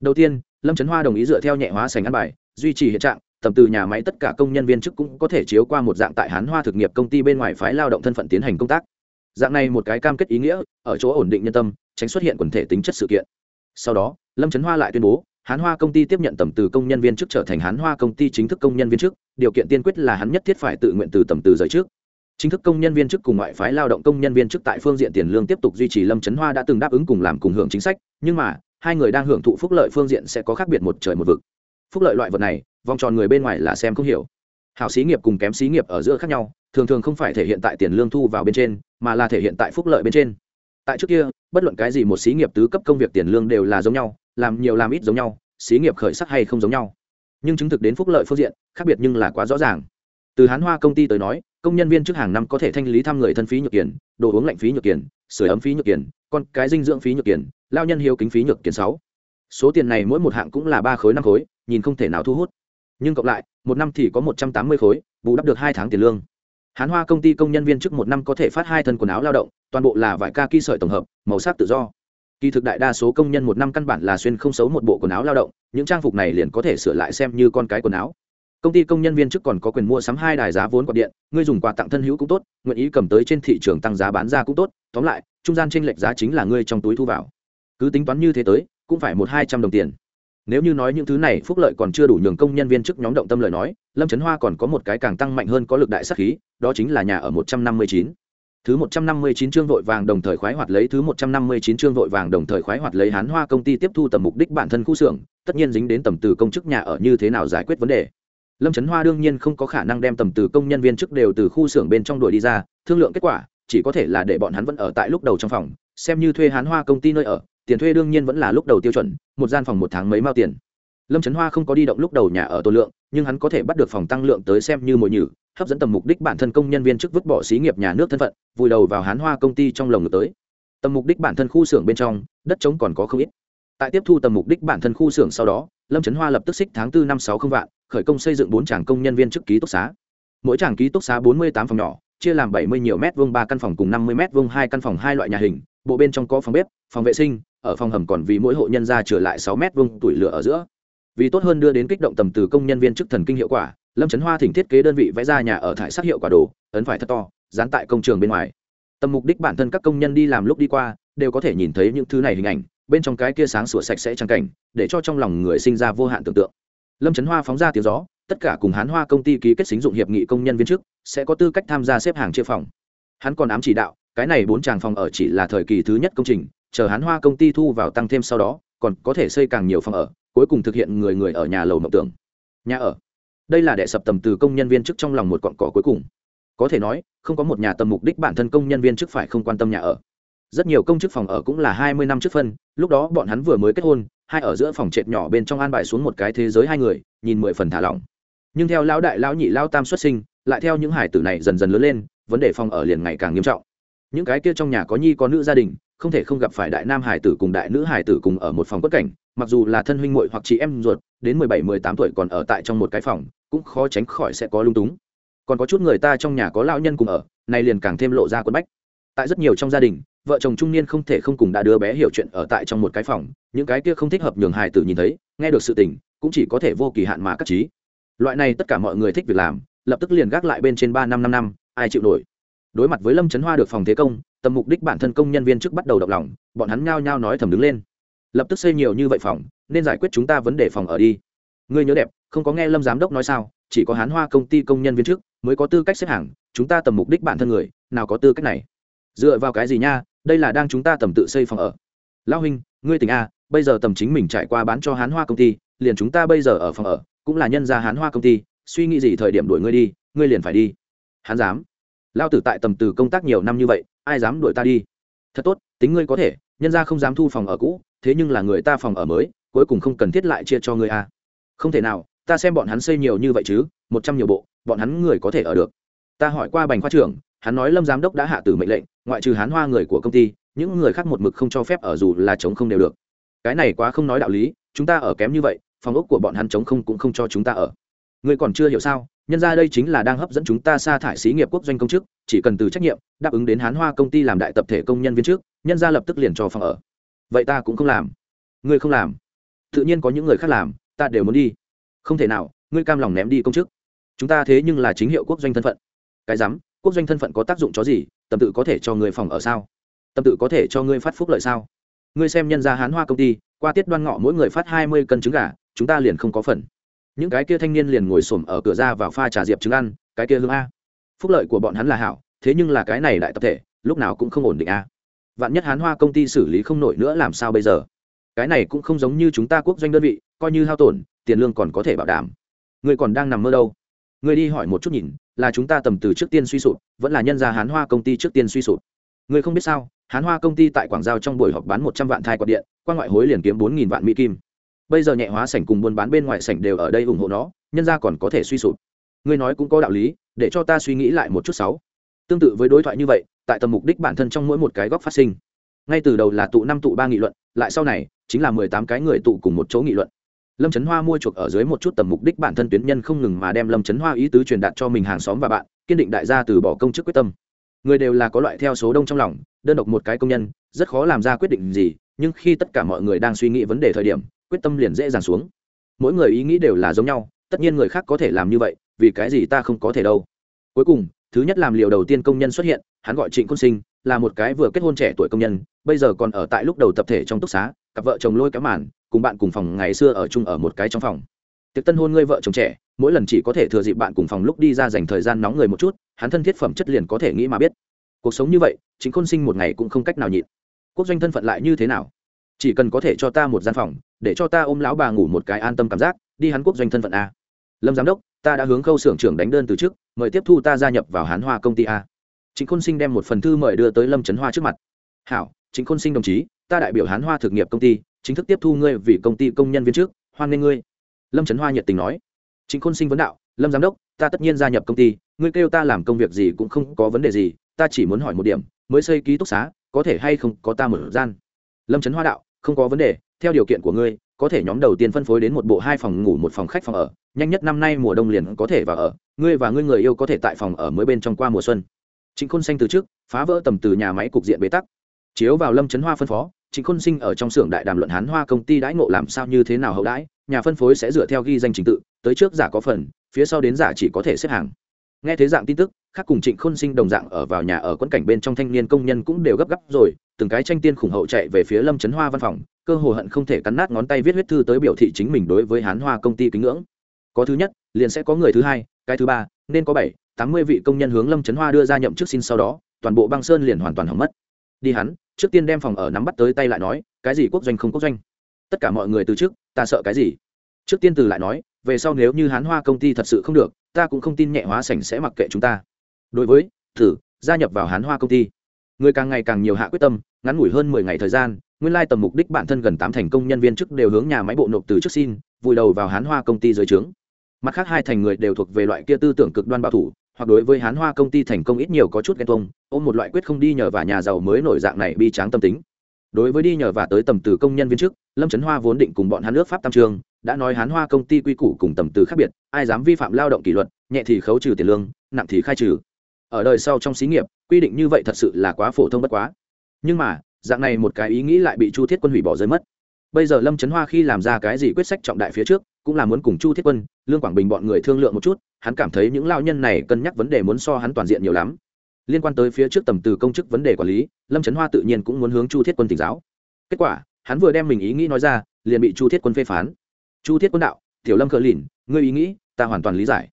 Đầu tiên, lâm trấn hoa đồng ý dựa theo nhẹ hóa sành ăn bài, duy trì hiện trạng, tầm từ nhà máy tất cả công nhân viên chức cũng có thể chiếu qua một dạng tại hán hoa thực nghiệp công ty bên ngoài phái lao động thân phận tiến hành công tác. Dạng này một cái cam kết ý nghĩa, ở chỗ ổn định nhân tâm, tránh xuất hiện quần thể tính chất sự kiện. Sau đó lâm trấn hoa lại tuyên bố, hán hoa công ty tiếp nhận tầm từ công nhân viên chức trở thành hán hoa công ty chính thức công nhân viên chức, điều kiện tiên quyết là hắn nhất thiết phải tự nguyện từ tầm từ rời trước. Chính thức công nhân viên chức cùng ngoại phái lao động công nhân viên chức tại phương diện tiền lương tiếp tục duy trì lâm trấn hoa đã từng đáp ứng cùng làm cùng hưởng chính sách, nhưng mà, hai người đang hưởng thụ phúc lợi phương diện sẽ có khác biệt một trời một vực. Phúc lợi loại vật này, vòng tròn người bên ngoài là xem không hiểu. Hảo xí nghiệp cùng kém xí nghiệp ở giữa khác nhau, thường thường không phải thể hiện tại tiền lương thu vào bên trên, mà là thể hiện tại phúc lợi bên trên. Tại trước kia bất luận cái gì một xí nghiệp tứ cấp công việc tiền lương đều là giống nhau, làm nhiều làm ít giống nhau, xí nghiệp khởi sắc hay không giống nhau. Nhưng chứng thực đến phúc lợi phương diện, khác biệt nhưng là quá rõ ràng. Từ hán hoa công ty tới nói, công nhân viên trước hàng năm có thể thanh lý thăm người thân phí nhược kiển đồ uống lạnh phí nhược kiển sửa ấm phí nhược kiển con cái dinh dưỡng phí nhược kiển lao nhân hiếu kính phí nhược kiển sáu. Số tiền này mỗi một hạng cũng là ba khối năm khối, nhìn không thể nào thu hút. Nhưng cộng lại, một năm thì có một trăm tám mươi khối, bù đắp được hai tháng tiền lương. Hán hoa công ty công nhân viên trước một năm có thể phát hai thân quần áo lao động toàn bộ là vải ca ki sợi tổng hợp, màu sắc tự do. Kỳ thực đại đa số công nhân một năm căn bản là xuyên không xấu một bộ quần áo lao động, những trang phục này liền có thể sửa lại xem như con cái quần áo. Công ty công nhân viên chức còn có quyền mua sắm hai đài giá vốn quạt điện, người dùng quà tặng thân hữu cũng tốt, nguyện ý cầm tới trên thị trường tăng giá bán ra cũng tốt. Tóm lại, trung gian tranh lệch giá chính là ngươi trong túi thu vào. Cứ tính toán như thế tới, cũng phải một hai trăm đồng tiền. Nếu như nói những thứ này, phúc lợi còn chưa đủ nhường công nhân viên chức nhóm động tâm lời nói, lâm trấn hoa còn có một cái càng tăng mạnh hơn có lực đại sắc khí, đó chính là nhà ở một trăm năm mươi chín thứ một trăm năm mươi chín chương vội vàng đồng thời khoái hoạt lấy, thứ một trăm năm mươi chín chương vội vàng đồng thời khoái hoạt lấy hán hoa công ty tiếp thu tầm mục đích bản thân khu xưởng, tất nhiên dính đến tầm từ công chức nhà ở như thế nào giải quyết vấn đề. Lâm trấn hoa đương nhiên không có khả năng đem tầm từ công nhân viên chức đều từ khu xưởng bên trong đuổi đi ra, thương lượng kết quả, chỉ có thể là để bọn hắn vẫn ở tại lúc đầu trong phòng, xem như thuê hán hoa công ty nơi ở, tiền thuê đương nhiên vẫn là lúc đầu tiêu chuẩn, một gian phòng một tháng mấy mao tiền lâm trấn hoa không có đi động lúc đầu nhà ở tô lượng, nhưng hắn có thể bắt được phòng tăng lượng tới xem như mồi nhử, hấp dẫn tầm mục đích bản thân công nhân viên chức vứt bỏ xí nghiệp nhà nước thân phận, vùi đầu vào hán hoa công ty trong lồng ngực tới. Tầm mục đích bản thân khu xưởng bên trong, đất trống còn có không ít. Tại tiếp thu tầm mục đích bản thân khu xưởng sau đó, lâm trấn hoa lập tức xích tháng tư năm sáu không vạn, khởi công xây dựng bốn tràng công nhân viên chức ký túc xá. Mỗi tràng ký túc xá bốn mươi tám phòng nhỏ, chia làm bảy mươi nhiều mét vuông ba căn phòng cùng năm mươi mét vuông hai căn phòng hai loại nhà hình, bộ bên trong có phòng bếp, phòng vệ sinh, ở phòng hầm còn vì mỗi hộ nhân ra trở lại sáu mét vuông tuổi lửa ở giữa vì tốt hơn đưa đến kích động tầm từ công nhân viên chức thần kinh hiệu quả, lâm trấn hoa thỉnh thiết kế đơn vị vẽ ra nhà ở thải sắc hiệu quả đồ, ấn phải thật to, dán tại công trường bên ngoài. Tầm mục đích bản thân các công nhân đi làm lúc đi qua, đều có thể nhìn thấy những thứ này hình ảnh, bên trong cái kia sáng sủa sạch sẽ trang cảnh, để cho trong lòng người sinh ra vô hạn tưởng tượng. Lâm trấn hoa phóng ra tiếng gió, tất cả cùng hán hoa công ty ký kết xính dụng hiệp nghị công nhân viên chức, sẽ có tư cách tham gia xếp hàng chia phòng. Hắn còn ám chỉ đạo, cái này bốn tràng phòng ở chỉ là thời kỳ thứ nhất công trình, chờ hán hoa công ty thu vào tăng thêm sau đó, còn có thể xây càng nhiều phòng ở cuối cùng thực hiện người người ở nhà lầu mộng tưởng. Nhà ở. Đây là đệ sập tầm từ công nhân viên chức trong lòng một cọn cỏ cuối cùng. Có thể nói, không có một nhà tầm mục đích bản thân công nhân viên chức phải không quan tâm nhà ở. Rất nhiều công chức phòng ở cũng là hai mươi năm trước phân, lúc đó bọn hắn vừa mới kết hôn, hai ở giữa phòng trệt nhỏ bên trong an bài xuống một cái thế giới hai người, nhìn mười phần thả lỏng. Nhưng theo lão đại, lão nhị, lão tam xuất sinh, lại theo những hải tử này dần dần lớn lên, vấn đề phòng ở liền ngày càng nghiêm trọng. Những cái kia trong nhà có nhi có nữ gia đình, không thể không gặp phải đại nam hải tử cùng đại nữ hải tử cùng ở một phòng quất cảnh mặc dù là thân huynh muội hoặc chị em ruột, đến mười bảy, mười tám tuổi còn ở tại trong một cái phòng, cũng khó tránh khỏi sẽ có lung túng. Còn có chút người ta trong nhà có lão nhân cùng ở này liền càng thêm lộ ra quân bách. Tại rất nhiều trong gia đình, vợ chồng trung niên không thể không cùng đã đứa bé hiểu chuyện ở tại trong một cái phòng, những cái kia không thích hợp nhường hài tử nhìn thấy, nghe được sự tình, cũng chỉ có thể vô kỳ hạn mà cắt trí. Loại này tất cả mọi người thích việc làm, lập tức liền gác lại bên trên ba năm năm năm, ai chịu nổi. Đối mặt với lâm chấn hoa được phòng thế công, tầm mục đích bản thân công nhân viên trước bắt đầu động lòng, bọn hắn nhao nhao nói thầm đứng lên lập tức xây nhiều như vậy phòng, nên giải quyết chúng ta vấn đề phòng ở đi. Ngươi nhớ đẹp, không có nghe lâm giám đốc nói sao, chỉ có hán hoa công ty công nhân viên trước mới có tư cách xếp hàng, chúng ta tầm mục đích bản thân người, nào có tư cách này? Dựa vào cái gì nha, đây là đang chúng ta tầm tự xây phòng ở. Lão huynh, ngươi tỉnh a, bây giờ tầm chính mình trải qua bán cho hán hoa công ty, liền chúng ta bây giờ ở phòng ở, cũng là nhân gia hán hoa công ty, suy nghĩ gì thời điểm đuổi ngươi đi, ngươi liền phải đi. Hán dám lao tử tại tầm từ công tác nhiều năm như vậy, ai dám đuổi ta đi? Thật tốt, tính ngươi có thể, nhân gia không dám thu phòng ở cũ thế nhưng là người ta phòng ở mới, cuối cùng không cần thiết lại chia cho ngươi a. Không thể nào, ta xem bọn hắn xây nhiều như vậy chứ, một trăm nhiều bộ, bọn hắn người có thể ở được. Ta hỏi qua bành khoa trưởng, hắn nói lâm giám đốc đã hạ tử mệnh lệnh, ngoại trừ hán hoa người của công ty, những người khác một mực không cho phép ở dù là chống không đều được. Cái này quá không nói đạo lý, chúng ta ở kém như vậy, phòng ốc của bọn hắn chống không cũng không cho chúng ta ở. Ngươi còn chưa hiểu sao, nhân ra đây chính là đang hấp dẫn chúng ta sa thải xí nghiệp quốc doanh công chức, chỉ cần từ trách nhiệm, đáp ứng đến hán hoa công ty làm đại tập thể công nhân viên trước, nhân ra lập tức liền cho phòng ở vậy ta cũng không làm. Ngươi không làm. Tự nhiên có những người khác làm, ta đều muốn đi. Không thể nào, ngươi cam lòng ném đi công chức. Chúng ta thế nhưng là chính hiệu quốc doanh thân phận. Cái rắm, quốc doanh thân phận có tác dụng chó gì? Tầm tự có thể cho người phòng ở sao? Tầm tự có thể cho ngươi phát phúc lợi sao? Ngươi xem nhân gia hán hoa công ty, qua tiết đoan ngọ mỗi người phát hai mươi cân trứng gà, chúng ta liền không có phần. Những cái kia thanh niên liền ngồi xổm ở cửa ra vào pha trà diệp trứng ăn, cái kia hương a. Phúc lợi của bọn hắn là hảo, thế nhưng là cái này đại tập thể, lúc nào cũng không ổn định a vạn nhất hán hoa công ty xử lý không nổi nữa làm sao bây giờ? Cái này cũng không giống như chúng ta quốc doanh đơn vị, coi như hao tổn, tiền lương còn có thể bảo đảm. Người còn đang nằm mơ đâu? Người đi hỏi một chút nhìn, là chúng ta tầm từ trước tiên suy sụp, vẫn là nhân gia hán hoa công ty trước tiên suy sụp. Người không biết sao, hán hoa công ty tại quảng giao trong buổi họp bán một trăm vạn thai quạt điện, qua ngoại hối liền kiếm bốn nghìn vạn mỹ kim. Bây giờ nhẹ hóa sảnh cùng buôn bán bên ngoài sảnh đều ở đây ủng hộ nó, nhân gia còn có thể suy sụp. Ngươi nói cũng có đạo lý, để cho ta suy nghĩ lại một chút sáu tương tự với đối thoại như vậy tại tầm mục đích bản thân trong mỗi một cái góc phát sinh. Ngay từ đầu là tụ năm tụ ba nghị luận, lại sau này, chính là mười tám cái người tụ cùng một chỗ nghị luận. Lâm trấn hoa mua chuộc ở dưới một chút tầm mục đích bản thân tuyến nhân không ngừng mà đem lâm trấn hoa ý tứ truyền đạt cho mình hàng xóm và bạn, kiên định đại gia từ bỏ công chức quyết tâm. Người đều là có loại theo số đông trong lòng, đơn độc một cái công nhân, rất khó làm ra quyết định gì, nhưng khi tất cả mọi người đang suy nghĩ vấn đề thời điểm, quyết tâm liền dễ dàng xuống. Mỗi người ý nghĩ đều là giống nhau, tất nhiên người khác có thể làm như vậy, vì cái gì ta không có thể đâu. Cuối cùng, thứ nhất làm liều đầu tiên công nhân xuất hiện hắn gọi trịnh côn sinh, là một cái vừa kết hôn trẻ tuổi công nhân, bây giờ còn ở tại lúc đầu tập thể trong túc xá, cặp vợ chồng lôi kéo màn, cùng bạn cùng phòng ngày xưa ở chung ở một cái trong phòng. Tiệc tân hôn ngươi vợ chồng trẻ, mỗi lần chỉ có thể thừa dịp bạn cùng phòng lúc đi ra dành thời gian nóng người một chút, hắn thân thiết phẩm chất liền có thể nghĩ mà biết. Cuộc sống như vậy chính khôn sinh một ngày cũng không cách nào nhịn. Quốc doanh thân phận lại như thế nào? Chỉ cần có thể cho ta một gian phòng, để cho ta ôm lão bà ngủ một cái an tâm cảm giác, đi hắn quốc doanh thân phận a. Lâm giám đốc, ta đã hướng khâu xưởng trưởng đánh đơn từ trước, mời tiếp thu ta gia nhập vào hán hoa công ty a trịnh khôn sinh đem một phần thư mời đưa tới lâm trấn hoa trước mặt. Hảo, trịnh khôn sinh đồng chí, ta đại biểu hán hoa thực nghiệp công ty, chính thức tiếp thu ngươi vì công ty công nhân viên trước hoan nghênh ngươi. Lâm trấn hoa nhiệt tình nói. Trịnh khôn sinh vấn đạo, lâm giám đốc, ta tất nhiên gia nhập công ty, ngươi kêu ta làm công việc gì cũng không có vấn đề gì, ta chỉ muốn hỏi một điểm, mới xây ký túc xá, có thể hay không có ta mở gian? Lâm trấn hoa đạo, không có vấn đề, theo điều kiện của ngươi, có thể nhóm đầu tiên phân phối đến một bộ hai phòng ngủ, một phòng khách phòng ở, nhanh nhất năm nay mùa đông liền có thể vào ở, ngươi và ngươi người yêu có thể tại phòng ở mới bên trong qua mùa xuân trịnh khôn xanh từ trước, phá vỡ tầm từ nhà máy cục diện bế tắc. Chiếu vào lâm chấn hoa phân phó, trịnh khôn sinh ở trong xưởng đại đàm luận hán hoa công ty đãi ngộ làm sao như thế nào hậu đãi, nhà phân phối sẽ dựa theo ghi danh trình tự, tới trước giả có phần, phía sau đến giả chỉ có thể xếp hàng. Nghe thế dạng tin tức, khác cùng trịnh khôn sinh đồng dạng ở vào nhà ở quẫn cảnh bên trong thanh niên công nhân cũng đều gấp gáp rồi, từng cái tranh tiên khủng hậu chạy về phía lâm chấn hoa văn phòng, cơ hồ hận không thể cắn nát ngón tay viết huyết thư tới biểu thị chính mình đối với hán hoa công ty kính ngưỡng. Có thứ nhất, liền sẽ có người thứ hai, cái thứ ba, nên có bảy tám mươi vị công nhân hướng lâm trấn hoa đưa ra nhậm chức xin sau đó, toàn bộ băng sơn liền hoàn toàn hỏng mất. Đi hắn, trước tiên đem phòng ở nắm bắt tới tay lại nói, cái gì quốc doanh không quốc doanh. Tất cả mọi người từ trước, ta sợ cái gì? Trước tiên từ lại nói, về sau nếu như hán hoa công ty thật sự không được, ta cũng không tin nhẹ hóa sảnh sẽ mặc kệ chúng ta. Đối với, thử, gia nhập vào hán hoa công ty. Người càng ngày càng nhiều hạ quyết tâm, ngắn ngủi hơn mười ngày thời gian, nguyên lai tầm mục đích bản thân gần tám thành công nhân viên chức đều hướng nhà máy bộ nộp từ trước xin, vùi đầu vào hán hoa công ty dưới trướng. Mặt khác hai thành người đều thuộc về loại kia tư tưởng cực đoan bảo thủ hoặc đối với hán hoa công ty thành công ít nhiều có chút ghen tuông, ôm một loại quyết không đi nhờ và nhà giàu mới nổi dạng này bi tráng tâm tính. Đối với đi nhờ và tới tầm từ công nhân viên chức, lâm trấn hoa vốn định cùng bọn hán nước pháp tam trường, đã nói hán hoa công ty quy củ cùng tầm từ khác biệt, ai dám vi phạm lao động kỷ luật, nhẹ thì khấu trừ tiền lương, nặng thì khai trừ. Ở đời sau trong xí nghiệp, quy định như vậy thật sự là quá phổ thông bất quá. Nhưng mà, dạng này một cái ý nghĩ lại bị chu thiết quân hủy bỏ rơi mất. Bây giờ lâm trấn hoa khi làm ra cái gì quyết sách trọng đại phía trước, cũng là muốn cùng chu thiết quân, lương quảng bình bọn người thương lượng một chút hắn cảm thấy những lao nhân này cân nhắc vấn đề muốn so hắn toàn diện nhiều lắm. Liên quan tới phía trước tầm từ công chức vấn đề quản lý, lâm trấn hoa tự nhiên cũng muốn hướng chu thiết quân tỉnh giáo. Kết quả, hắn vừa đem mình ý nghĩ nói ra, liền bị chu thiết quân phê phán. Chu thiết quân đạo, tiểu lâm cờ lìn, ngươi ý nghĩ, ta hoàn toàn lý giải.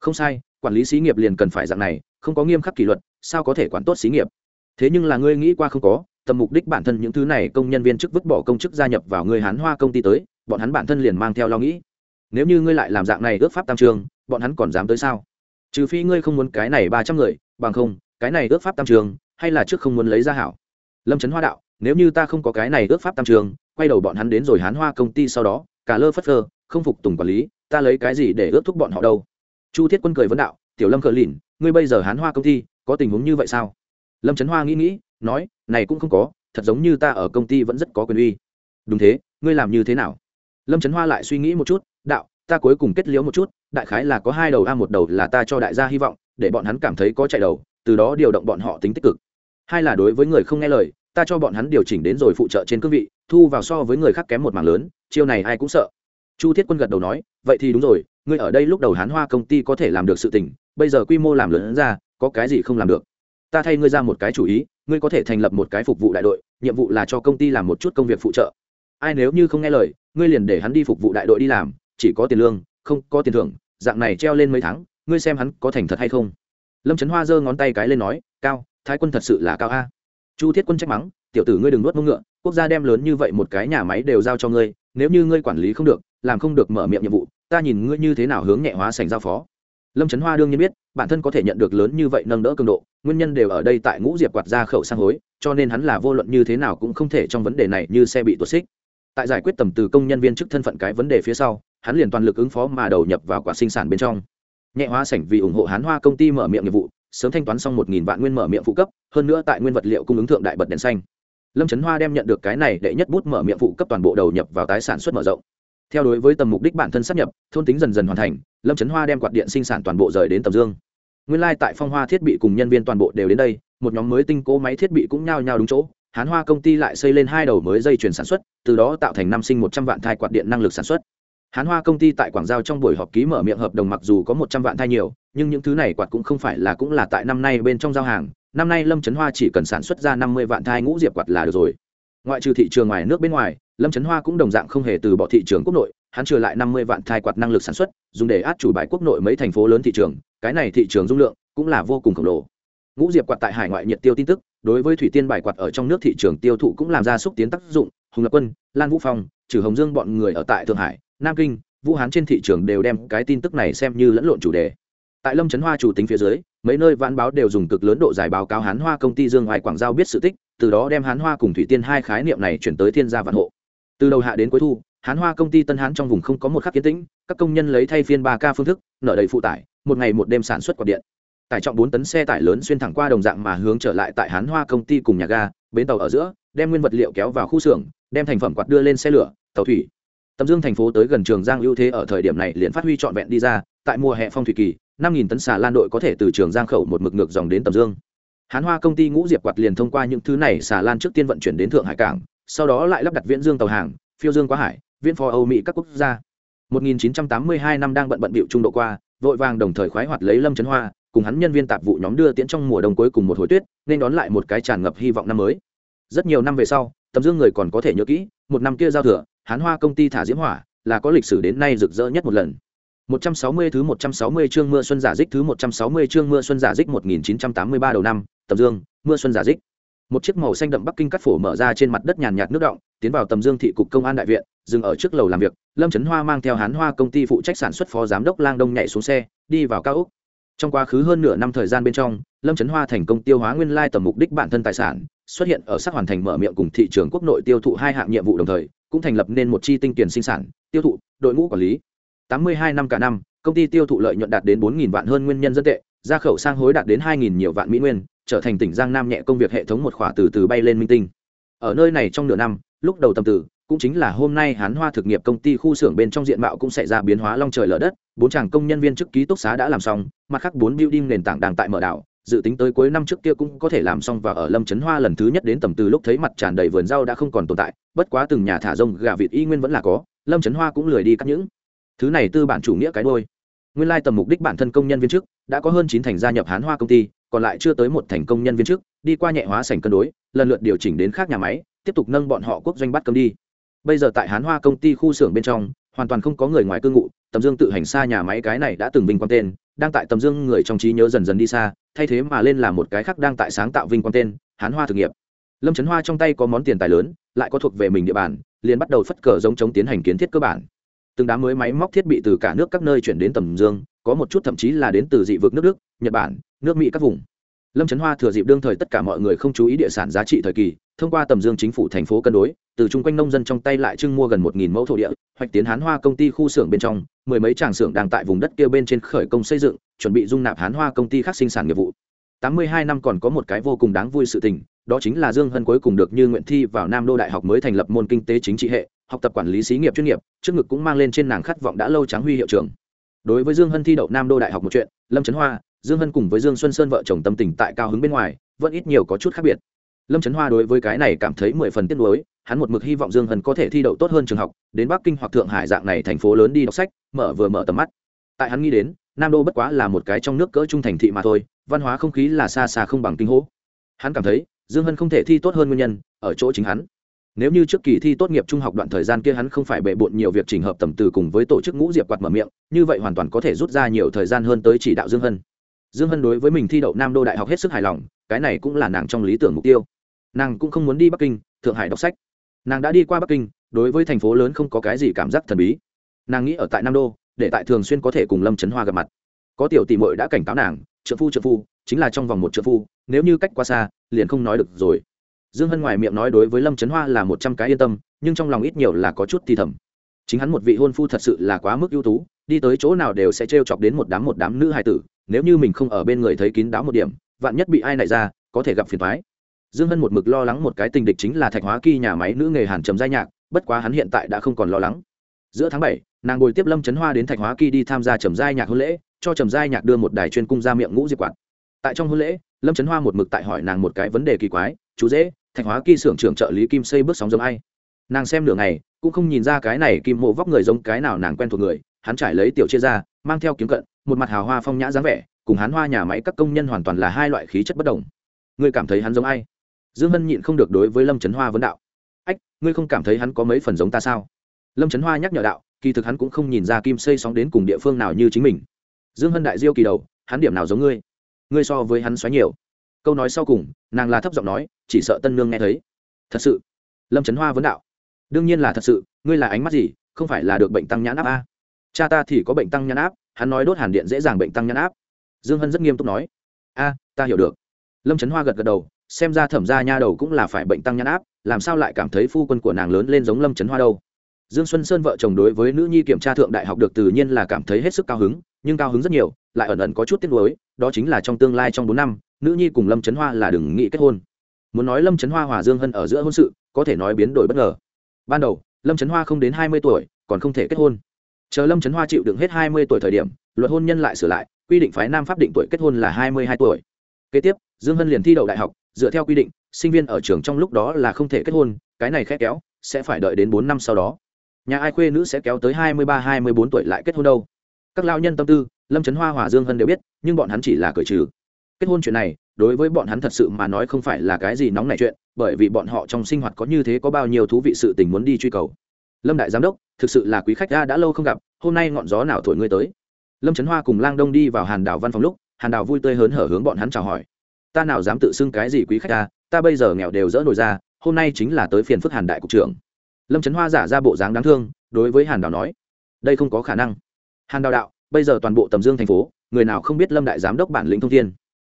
Không sai, quản lý xí nghiệp liền cần phải dạng này, không có nghiêm khắc kỷ luật, sao có thể quản tốt xí nghiệp? Thế nhưng là ngươi nghĩ qua không có, tầm mục đích bản thân những thứ này công nhân viên chức vứt bỏ công chức gia nhập vào người hán hoa công ty tới, bọn hắn bản thân liền mang theo lo nghĩ. Nếu như ngươi lại làm dạng này ước pháp tam trường bọn hắn còn dám tới sao? Trừ phi ngươi không muốn cái này ba trăm người, bằng không, cái này ước pháp tam trường, hay là trước không muốn lấy ra hảo? Lâm trấn hoa đạo, nếu như ta không có cái này ước pháp tam trường, quay đầu bọn hắn đến rồi hán hoa công ty sau đó, cả lơ phất phơ, không phục tùng quản lý, ta lấy cái gì để ước thúc bọn họ đâu? Chu thiết quân cười vấn đạo, tiểu lâm cờ lìn, ngươi bây giờ hán hoa công ty, có tình huống như vậy sao? Lâm trấn hoa nghĩ nghĩ, nói, này cũng không có, thật giống như ta ở công ty vẫn rất có quyền uy. Đúng thế, ngươi làm như thế nào? Lâm trấn hoa lại suy nghĩ một chút, đạo, ta cuối cùng kết liễu một chút đại khái là có hai đầu a, một đầu là ta cho đại gia hy vọng, để bọn hắn cảm thấy có chạy đầu, từ đó điều động bọn họ tính tích cực. Hai là đối với người không nghe lời, ta cho bọn hắn điều chỉnh đến rồi phụ trợ trên cương vị, thu vào so với người khác kém một mảng lớn, chiêu này ai cũng sợ. Chu thiết quân gật đầu nói, vậy thì đúng rồi, ngươi ở đây lúc đầu hán hoa công ty có thể làm được sự tình, bây giờ quy mô làm lớn ra, có cái gì không làm được? Ta thay ngươi ra một cái chủ ý, ngươi có thể thành lập một cái phục vụ đại đội, nhiệm vụ là cho công ty làm một chút công việc phụ trợ. Ai nếu như không nghe lời, ngươi liền để hắn đi phục vụ đại đội đi làm, chỉ có tiền lương không có tiền thưởng, dạng này treo lên mấy tháng, ngươi xem hắn có thành thật hay không? Lâm trấn hoa giơ ngón tay cái lên nói, cao, thái quân thật sự là cao a. Chu thiết quân trách mắng, tiểu tử ngươi đừng nuốt mông ngựa, quốc gia đem lớn như vậy một cái nhà máy đều giao cho ngươi, nếu như ngươi quản lý không được, làm không được mở miệng nhiệm vụ, ta nhìn ngươi như thế nào hướng nhẹ hóa sành giao phó. Lâm trấn hoa đương nhiên biết, bản thân có thể nhận được lớn như vậy nâng đỡ cường độ, nguyên nhân đều ở đây tại ngũ diệp quạt ra khẩu sang hối, cho nên hắn là vô luận như thế nào cũng không thể trong vấn đề này như xe bị tuột xích. Tại giải quyết tầm từ công nhân viên chức thân phận cái vấn đề phía sau hắn liền toàn lực ứng phó mà đầu nhập vào quả sinh sản bên trong. Nhẹ hóa sảnh vì ủng hộ hán hoa công ty mở miệng nghiệp vụ, sớm thanh toán xong một nghìn vạn nguyên mở miệng phụ cấp, hơn nữa tại nguyên vật liệu cung ứng thượng đại bật đèn xanh. Lâm trấn hoa đem nhận được cái này để nhất bút mở miệng phụ cấp toàn bộ đầu nhập vào tái sản xuất mở rộng. Theo đối với tầm mục đích bản thân sắp nhập, thôn tính dần dần hoàn thành, lâm trấn hoa đem quạt điện sinh sản toàn bộ rời đến tầm dương. Nguyên lai、like、tại phong hoa thiết bị cùng nhân viên toàn bộ đều đến đây, một nhóm mới tinh cố máy thiết bị cũng nhao nhao đúng chỗ, hán hoa công ty lại xây lên hai đầu mới dây chuyển sản xuất, từ đó tạo thành năm sinh một trăm vạn thai quạt điện năng lực sản xuất hán hoa công ty tại quảng giao trong buổi họp ký mở miệng hợp đồng mặc dù có một trăm vạn thai nhiều, nhưng những thứ này quạt cũng không phải là cũng là tại năm nay bên trong giao hàng. Năm nay lâm trấn hoa chỉ cần sản xuất ra năm mươi vạn thai ngũ diệp quạt là được rồi. Ngoại trừ thị trường ngoài nước bên ngoài, lâm trấn hoa cũng đồng dạng không hề từ bỏ thị trường quốc nội, hắn trừ lại năm mươi vạn thai quạt năng lực sản xuất, dùng để át chủ bài quốc nội mấy thành phố lớn thị trường. Cái này thị trường dung lượng cũng là vô cùng khổng lồ. Ngũ diệp quạt tại hải ngoại nhiệt tiêu tin tức, đối với thủy tiên bài quạt ở trong nước thị trường tiêu thụ cũng làm ra xúc tiến tác dụng. Hùng lập quân, lan vũ phong trừ hồng dương bọn người ở tại thượng hải nam kinh, vũ hán trên thị trường đều đem cái tin tức này xem như lẫn lộn chủ đề. Tại lâm trấn hoa chủ tính phía dưới, mấy nơi vãn báo đều dùng cực lớn độ giải báo cáo hán hoa công ty dương Hoài quảng giao biết sự tích, từ đó đem hán hoa cùng thủy tiên hai khái niệm này chuyển tới thiên gia vạn hộ. Từ đầu hạ đến cuối thu, hán hoa công ty tân hán trong vùng không có một khắc kiến tĩnh, các công nhân lấy thay phiên ba k phương thức nở đầy phụ tải, một ngày một đêm sản xuất quạt điện. Tải trọng bốn tấn xe tải lớn xuyên thẳng qua đồng dạng mà hướng trở lại tại hán hoa công ty cùng nhà ga, bến tàu ở giữa, đem nguyên vật liệu kéo vào khu xưởng, đem thành phẩm quạt đưa lên xe lửa, tàu thủy tầm dương thành phố tới gần trường giang ưu thế ở thời điểm này liền phát huy trọn vẹn đi ra, tại mùa hè phong thủy kỳ, năm nghìn tấn xà lan đội có thể từ trường giang khẩu một mực ngược dòng đến tầm dương. Hán hoa công ty ngũ diệp quạt liền thông qua những thứ này xà lan trước tiên vận chuyển đến thượng hải cảng, sau đó lại lắp đặt viễn dương tàu hàng, phiêu dương qua hải, viễn phó âu mỹ các quốc gia. 1982 năm đang bận bận bịu trung độ qua, vội vàng đồng thời khoái hoạt lấy lâm trấn hoa, cùng hắn nhân viên tạp vụ nhóm đưa tiễn trong mùa đông cuối cùng một hồi tuyết, nên đón lại một cái tràn ngập hy vọng năm mới. Rất nhiều năm về sau, tầm dương người còn có thể nhớ kỹ, một năm kia giao thừa hán hoa công ty thả diễm hỏa là có lịch sử đến nay rực rỡ nhất một lần 160 thứ 160 chương mưa xuân giả dích thứ 160 chương mưa xuân giả dích 1983 đầu năm, Tầm Dương, mưa xuân giả dích. Một chiếc màu xanh đậm Bắc Kinh cắt phổ mở ra trên mặt đất nhàn nhạt nước động, tiến vào Tầm Dương thị cục công an đại viện, dừng ở trước lầu làm việc, Lâm Chấn Hoa mang theo Hán Hoa công ty phụ trách sản xuất phó giám đốc Lang Đông nhảy xuống xe, đi vào cao ốc. Trong quá khứ hơn nửa năm thời gian bên trong, Lâm Chấn Hoa thành công tiêu hóa nguyên lai tầm mục đích bản thân tài sản, xuất hiện ở sắc hoàn thành mở miệng cùng thị trường quốc nội tiêu thụ hai hạng nhiệm vụ đồng thời, cũng thành lập nên một chi tinh tuyển sinh sản, tiêu thụ, đội ngũ quản lý. 82 năm cả năm, công ty tiêu thụ lợi nhuận đạt đến 4.000 vạn hơn nguyên nhân dân tệ, ra khẩu sang hối đạt đến 2.000 nhiều vạn mỹ nguyên, trở thành tỉnh Giang Nam nhẹ công việc hệ thống một khỏa từ từ bay lên minh tinh. Ở nơi này trong nửa năm, lúc đầu tầm tử, cũng chính là hôm nay Hán Hoa thực nghiệp công ty khu xưởng bên trong diện mạo cũng xảy ra biến hóa long trời lở đất, bốn chàng công nhân viên chức ký túc xá đã làm xong, mặt khác bốn building nền tảng đang tại mở đảo, dự tính tới cuối năm trước kia cũng có thể làm xong và ở Lâm Chấn Hoa lần thứ nhất đến tầm từ lúc thấy mặt tràn đầy vườn rau đã không còn tồn tại, bất quá từng nhà thả rông gà vịt y nguyên vẫn là có, Lâm Chấn Hoa cũng lười đi cắt những. Thứ này tư bản chủ nghĩa cái đôi. Nguyên lai tầm mục đích bản thân công nhân viên chức đã có hơn chín thành gia nhập hán hoa công ty còn lại chưa tới một thành công nhân viên chức đi qua nhẹ hóa sành cân đối lần lượt điều chỉnh đến khác nhà máy tiếp tục nâng bọn họ quốc doanh bắt cơm đi. Bây giờ tại hán hoa công ty khu xưởng bên trong hoàn toàn không có người ngoài cư ngụ, tầm dương tự hành xa nhà máy cái này đã từng vinh quang tên, đang tại tầm dương người trong trí nhớ dần dần đi xa, thay thế mà lên là một cái khác đang tại sáng tạo vinh quang tên, hán hoa thực nghiệp. Lâm trấn hoa trong tay có món tiền tài lớn, lại có thuộc về mình địa bàn, liền bắt đầu phất cờ giống chống tiến hành kiến thiết cơ bản. Từng đám mới máy móc thiết bị từ cả nước các nơi chuyển đến tầm dương, có một chút thậm chí là đến từ dị vực nước đức, nhật bản, nước mỹ các vùng. Lâm trấn hoa thừa dịp đương thời tất cả mọi người không chú ý địa sản giá trị thời kỳ, thông qua tầm dương chính phủ thành phố cân đối từ chung quanh nông dân trong tay lại trưng mua gần một nghìn mẫu thổ địa, hoạch tiến hán hoa công ty khu xưởng bên trong, mười mấy tràng xưởng đang tại vùng đất kia bên trên khởi công xây dựng, chuẩn bị dung nạp hán hoa công ty khác sinh sản nghiệp vụ tám mươi hai năm còn có một cái vô cùng đáng vui sự tình, đó chính là dương hân cuối cùng được như nguyện thi vào nam đô đại học mới thành lập môn kinh tế chính trị hệ, học tập quản lý xí nghiệp chuyên nghiệp, trước ngực cũng mang lên trên nàng khát vọng đã lâu trắng huy hiệu trường. đối với dương hân thi đậu nam đô đại học một chuyện, lâm trấn hoa, dương hân cùng với dương xuân sơn vợ chồng tâm tình tại cao hứng bên ngoài, vẫn ít nhiều có chút khác biệt lâm trấn hoa đối với cái này cảm thấy mười phần tiếc nuối, hắn một mực hy vọng dương hân có thể thi đậu tốt hơn trường học, đến bắc kinh hoặc thượng hải dạng này thành phố lớn đi đọc sách, mở vừa mở tầm mắt. Tại hắn nghĩ đến, nam đô bất quá là một cái trong nước cỡ trung thành thị mà thôi, văn hóa không khí là xa xa không bằng kinh hố hắn cảm thấy, dương hân không thể thi tốt hơn nguyên nhân, ở chỗ chính hắn. Nếu như trước kỳ thi tốt nghiệp trung học đoạn thời gian kia hắn không phải bệ bộn nhiều việc chỉnh hợp tầm từ cùng với tổ chức ngũ diệp quạt mở miệng, như vậy hoàn toàn có thể rút ra nhiều thời gian hơn tới chỉ đạo dương hân. Dương hân đối với mình thi đậu nam đô đại học hết sức hài lòng, cái này cũng là nàng trong lý tưởng mục tiêu nàng cũng không muốn đi bắc kinh, thượng hải đọc sách. Nàng đã đi qua bắc kinh, đối với thành phố lớn không có cái gì cảm giác thần bí. Nàng nghĩ ở tại nam đô, để tại thường xuyên có thể cùng lâm trấn hoa gặp mặt. Có tiểu tỷ mội đã cảnh cáo nàng, trợ phu trợ phu, chính là trong vòng một trợ phu, nếu như cách quá xa, liền không nói được rồi. Dương hân ngoài miệng nói đối với lâm trấn hoa là một trăm cái yên tâm, nhưng trong lòng ít nhiều là có chút thì thầm. Chính hắn một vị hôn phu thật sự là quá mức ưu tú, đi tới chỗ nào đều sẽ t chọc đến một đám một đám nữ hài tử, nếu như mình không ở bên người thấy kín đáo một điểm, vạn nhất bị ai nảy ra, có thể gặp phiền thoái dương hân một mực lo lắng một cái tình địch chính là thạch hóa kỳ nhà máy nữ nghề hàn trầm giai nhạc, bất quá hắn hiện tại đã không còn lo lắng. Giữa tháng bảy, nàng ngồi tiếp lâm trấn hoa đến thạch hóa kỳ đi tham gia trầm giai nhạc hôn lễ, cho trầm giai nhạc đưa một đài chuyên cung ra miệng ngũ diệp quạt. Tại trong hôn lễ, lâm trấn hoa một mực tại hỏi nàng một cái vấn đề kỳ quái, chú dễ thạch hóa kỳ xưởng trưởng trợ lý kim xây bước sóng giống ai? Nàng xem nửa ngày, cũng không nhìn ra cái này kim mộ vóc người giống cái nào nàng quen thuộc người, hắn trải lấy tiểu chia ra, mang theo kiếm cận, một mặt hào hoa phong nhã dáng vẻ, cùng hắn hoa nhà máy các công nhân hoàn toàn là hai loại khí chất bất đồng. Ngươi cảm thấy hắn giống ai? Dương hân nhịn không được đối với lâm trấn hoa vấn đạo. Ách, ngươi không cảm thấy hắn có mấy phần giống ta sao? Lâm trấn hoa nhắc nhở đạo, kỳ thực hắn cũng không nhìn ra kim xây sóng đến cùng địa phương nào như chính mình. Dương hân đại diêu kỳ đầu, hắn điểm nào giống ngươi? Ngươi so với hắn xoáy nhiều. Câu nói sau cùng, nàng là thấp giọng nói, chỉ sợ tân nương nghe thấy. Thật sự? Lâm trấn hoa vấn đạo. Đương nhiên là thật sự, ngươi là ánh mắt gì, không phải là được bệnh tăng nhãn áp a? Cha ta thì có bệnh tăng nhãn áp, hắn nói đốt hàn điện dễ dàng bệnh tăng nhãn áp. Dương hân rất nghiêm túc nói. A, ta hiểu được. Lâm trấn hoa gật gật đầu xem ra thẩm ra nha đầu cũng là phải bệnh tăng nhãn áp, làm sao lại cảm thấy phu quân của nàng lớn lên giống lâm trấn hoa đâu? Dương xuân sơn vợ chồng đối với nữ nhi kiểm tra thượng đại học được tự nhiên là cảm thấy hết sức cao hứng, nhưng cao hứng rất nhiều, lại ẩn ẩn có chút tiếc nuối, đó chính là trong tương lai trong bốn năm, nữ nhi cùng lâm trấn hoa là đừng nghĩ kết hôn. Muốn nói lâm trấn hoa hòa dương hân ở giữa hôn sự, có thể nói biến đổi bất ngờ. Ban đầu, lâm trấn hoa không đến hai mươi tuổi, còn không thể kết hôn. Chờ lâm trấn hoa chịu đựng hết hai mươi tuổi thời điểm, luật hôn nhân lại sửa lại, quy định phái nam pháp định tuổi kết hôn là hai mươi hai tuổi. Kế tiếp, dương hân liền thi đậu đại học dựa theo quy định, sinh viên ở trường trong lúc đó là không thể kết hôn, cái này khét kéo, sẽ phải đợi đến bốn năm sau đó. Nhà ai khuê nữ sẽ kéo tới hai mươi ba, hai mươi bốn tuổi lại kết hôn đâu? Các lao nhân tâm tư, lâm trấn hoa, hòa dương hân đều biết, nhưng bọn hắn chỉ là cởi trừ. Kết hôn chuyện này, đối với bọn hắn thật sự mà nói không phải là cái gì nóng nảy chuyện, bởi vì bọn họ trong sinh hoạt có như thế có bao nhiêu thú vị sự tình muốn đi truy cầu. Lâm đại giám đốc, thực sự là quý khách ga đã lâu không gặp, hôm nay ngọn gió nào thổi ngươi tới? Lâm trấn hoa cùng lang đông đi vào hàn đảo văn phòng lúc, hàn đảo vui tươi hớn hở hướng bọn hắn chào hỏi ta nào dám tự xưng cái gì quý khách ta ta bây giờ nghèo đều dỡ nổi ra, hôm nay chính là tới phiền phức hàn đại cục trưởng. Lâm trấn hoa giả ra bộ dáng đáng thương, đối với hàn đảo nói, đây không có khả năng. Hàn đào đạo, bây giờ toàn bộ tầm dương thành phố, người nào không biết lâm đại giám đốc bản lĩnh thông thiên.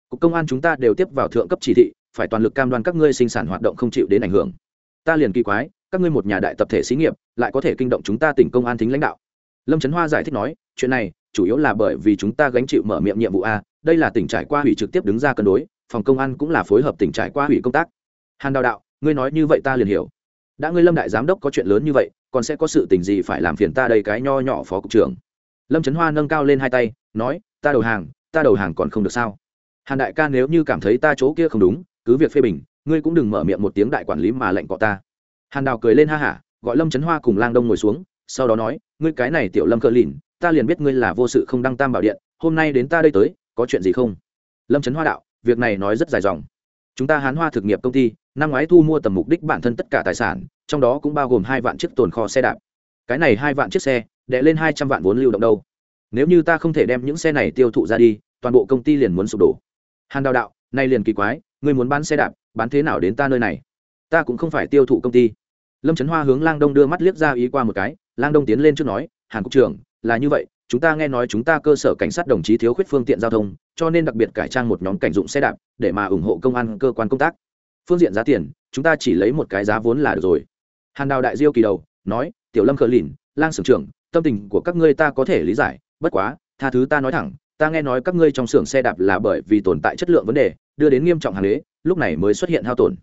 Cục công an chúng ta đều tiếp vào thượng cấp chỉ thị, phải toàn lực cam đoan các ngươi sinh sản hoạt động không chịu đến ảnh hưởng. Ta liền kỳ quái, các ngươi một nhà đại tập thể xí nghiệp, lại có thể kinh động chúng ta tỉnh công an thính lãnh đạo. Lâm trấn hoa giải thích nói, chuyện này, chủ yếu là bởi vì chúng ta gánh chịu mở miệng nhiệm vụ a, đây là tỉnh trải qua hủy trực tiếp đứng ra cân đối phòng công an cũng là phối hợp tỉnh trải qua hủy công tác. Hàn đào đạo, ngươi nói như vậy ta liền hiểu. Đã ngươi lâm đại giám đốc có chuyện lớn như vậy, còn sẽ có sự tình gì phải làm phiền ta đây cái nho nhỏ phó cục trưởng? Lâm trấn hoa nâng cao lên hai tay, nói, ta đầu hàng, ta đầu hàng còn không được sao? Hàn đại ca nếu như cảm thấy ta chỗ kia không đúng, cứ việc phê bình, ngươi cũng đừng mở miệng một tiếng đại quản lý mà lệnh cọ ta. Hàn đào cười lên ha hả, gọi lâm trấn hoa cùng lang đông ngồi xuống, sau đó nói, ngươi cái này tiểu lâm cờ lìn, ta liền biết ngươi là vô sự không đăng tam bảo điện, hôm nay đến ta đây tới, có chuyện gì không? Lâm trấn hoa đạo việc này nói rất dài dòng. Chúng ta hán hoa thực nghiệp công ty, năm ngoái thu mua tầm mục đích bản thân tất cả tài sản, trong đó cũng bao gồm hai vạn chiếc tồn kho xe đạp. Cái này hai vạn chiếc xe đệ lên hai trăm vạn vốn lưu động đâu? Nếu như ta không thể đem những xe này tiêu thụ ra đi, toàn bộ công ty liền muốn sụp đổ. Hàn đào đạo, nay liền kỳ quái, ngươi muốn bán xe đạp, bán thế nào đến ta nơi này? Ta cũng không phải tiêu thụ công ty. Lâm trấn hoa hướng lang đông đưa mắt liếc ra ý qua một cái, lang đông tiến lên trước nói, hàn cục trưởng, là như vậy chúng ta nghe nói chúng ta cơ sở cảnh sát đồng chí thiếu khuyết phương tiện giao thông, cho nên đặc biệt cải trang một nhóm cảnh dụng xe đạp để mà ủng hộ công an, cơ quan công tác. Phương diện giá tiền, chúng ta chỉ lấy một cái giá vốn là được rồi. Hàn đào đại diêu kỳ đầu, nói, tiểu lâm khờ lìn, lang sưởng trưởng, tâm tình của các ngươi ta có thể lý giải, bất quá, tha thứ ta nói thẳng, ta nghe nói các ngươi trong xưởng xe đạp là bởi vì tồn tại chất lượng vấn đề, đưa đến nghiêm trọng hàng đế lúc này mới xuất hiện hao tổn.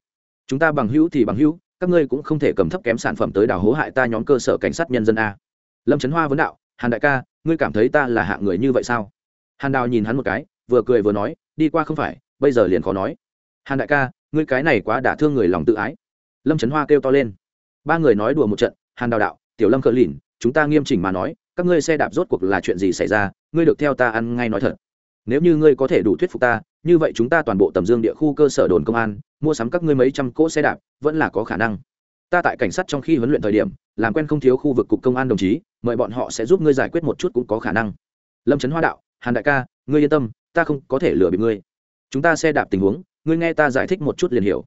Chúng ta bằng hữu thì bằng hữu, các ngươi cũng không thể cầm thấp kém sản phẩm tới đào hố hại ta nhóm cơ sở cảnh sát nhân dân a. Lâm trấn hoa vấn đạo, hàn đại ca ngươi cảm thấy ta là hạng người như vậy sao? Hàn đào nhìn hắn một cái, vừa cười vừa nói, đi qua không phải, bây giờ liền khó nói. Hàn đại ca, ngươi cái này quá đả thương người lòng tự ái. Lâm trấn hoa kêu to lên. Ba người nói đùa một trận, hàn đào đạo, tiểu lâm cờ lìn, chúng ta nghiêm chỉnh mà nói, các ngươi xe đạp rốt cuộc là chuyện gì xảy ra, ngươi được theo ta ăn ngay nói thật. Nếu như ngươi có thể đủ thuyết phục ta, như vậy chúng ta toàn bộ tầm dương địa khu cơ sở đồn công an, mua sắm các ngươi mấy trăm cỗ xe đạp, vẫn là có khả năng. Ta tại cảnh sát trong khi huấn luyện thời điểm, làm quen không thiếu khu vực cục công an đồng chí mời bọn họ sẽ giúp ngươi giải quyết một chút cũng có khả năng. Lâm trấn hoa đạo hàn đại ca ngươi yên tâm ta không có thể lừa bị ngươi. Chúng ta xe đạp tình huống ngươi nghe ta giải thích một chút liền hiểu.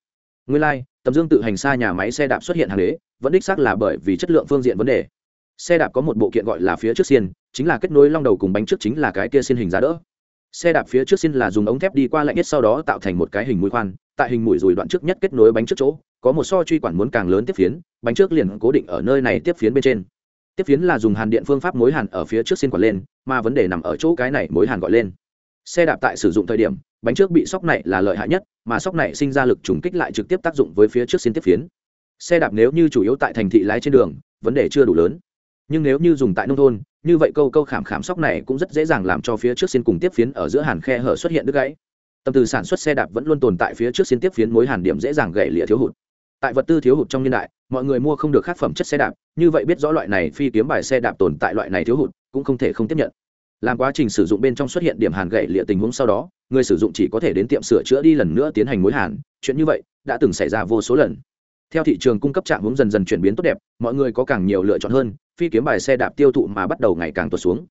Ngươi lai、like, tầm dương tự hành xa nhà máy xe đạp xuất hiện hàng đế vẫn đích xác là bởi vì chất lượng phương diện vấn đề. Xe đạp có một bộ kiện gọi là phía trước xiên chính là kết nối long đầu cùng bánh trước chính là cái kia xiên hình giá đỡ. Xe đạp phía trước xiên là dùng ống thép đi qua lạnh nhất sau đó tạo thành một cái hình mũi khoan tại hình mũi dùi đoạn trước nhất kết nối bánh trước chỗ có một so truy quản muốn càng lớn tiếp phiến bánh trước liền cố định ở nơi này tiếp phiến bên trên tiếp phiến là dùng hàn điện phương pháp mối hàn ở phía trước xiên quản lên, mà vấn đề nằm ở chỗ cái này mối hàn gọi lên. Xe đạp tại sử dụng thời điểm, bánh trước bị sóc này là lợi hại nhất, mà sóc này sinh ra lực trùng kích lại trực tiếp tác dụng với phía trước xiên tiếp phiến. Xe đạp nếu như chủ yếu tại thành thị lái trên đường, vấn đề chưa đủ lớn. Nhưng nếu như dùng tại nông thôn, như vậy câu câu khảm khảm sóc này cũng rất dễ dàng làm cho phía trước xiên cùng tiếp phiến ở giữa hàn khe hở xuất hiện đứt gãy. Tâm từ sản xuất xe đạp vẫn luôn tồn tại phía trước xiên tiếp phiến mối hàn điểm dễ dàng gãy lịa thiếu hụt tại vật tư thiếu hụt trong niên đại, mọi người mua không được khác phẩm chất xe đạp, như vậy biết rõ loại này phi kiếm bài xe đạp tồn tại loại này thiếu hụt, cũng không thể không tiếp nhận. Làm quá trình sử dụng bên trong xuất hiện điểm hàn gãy lịa tình huống sau đó, người sử dụng chỉ có thể đến tiệm sửa chữa đi lần nữa tiến hành mối hàn, chuyện như vậy đã từng xảy ra vô số lần. Theo thị trường cung cấp trạng hướng dần dần chuyển biến tốt đẹp, mọi người có càng nhiều lựa chọn hơn, phi kiếm bài xe đạp tiêu thụ mà bắt đầu ngày càng tuột xuống.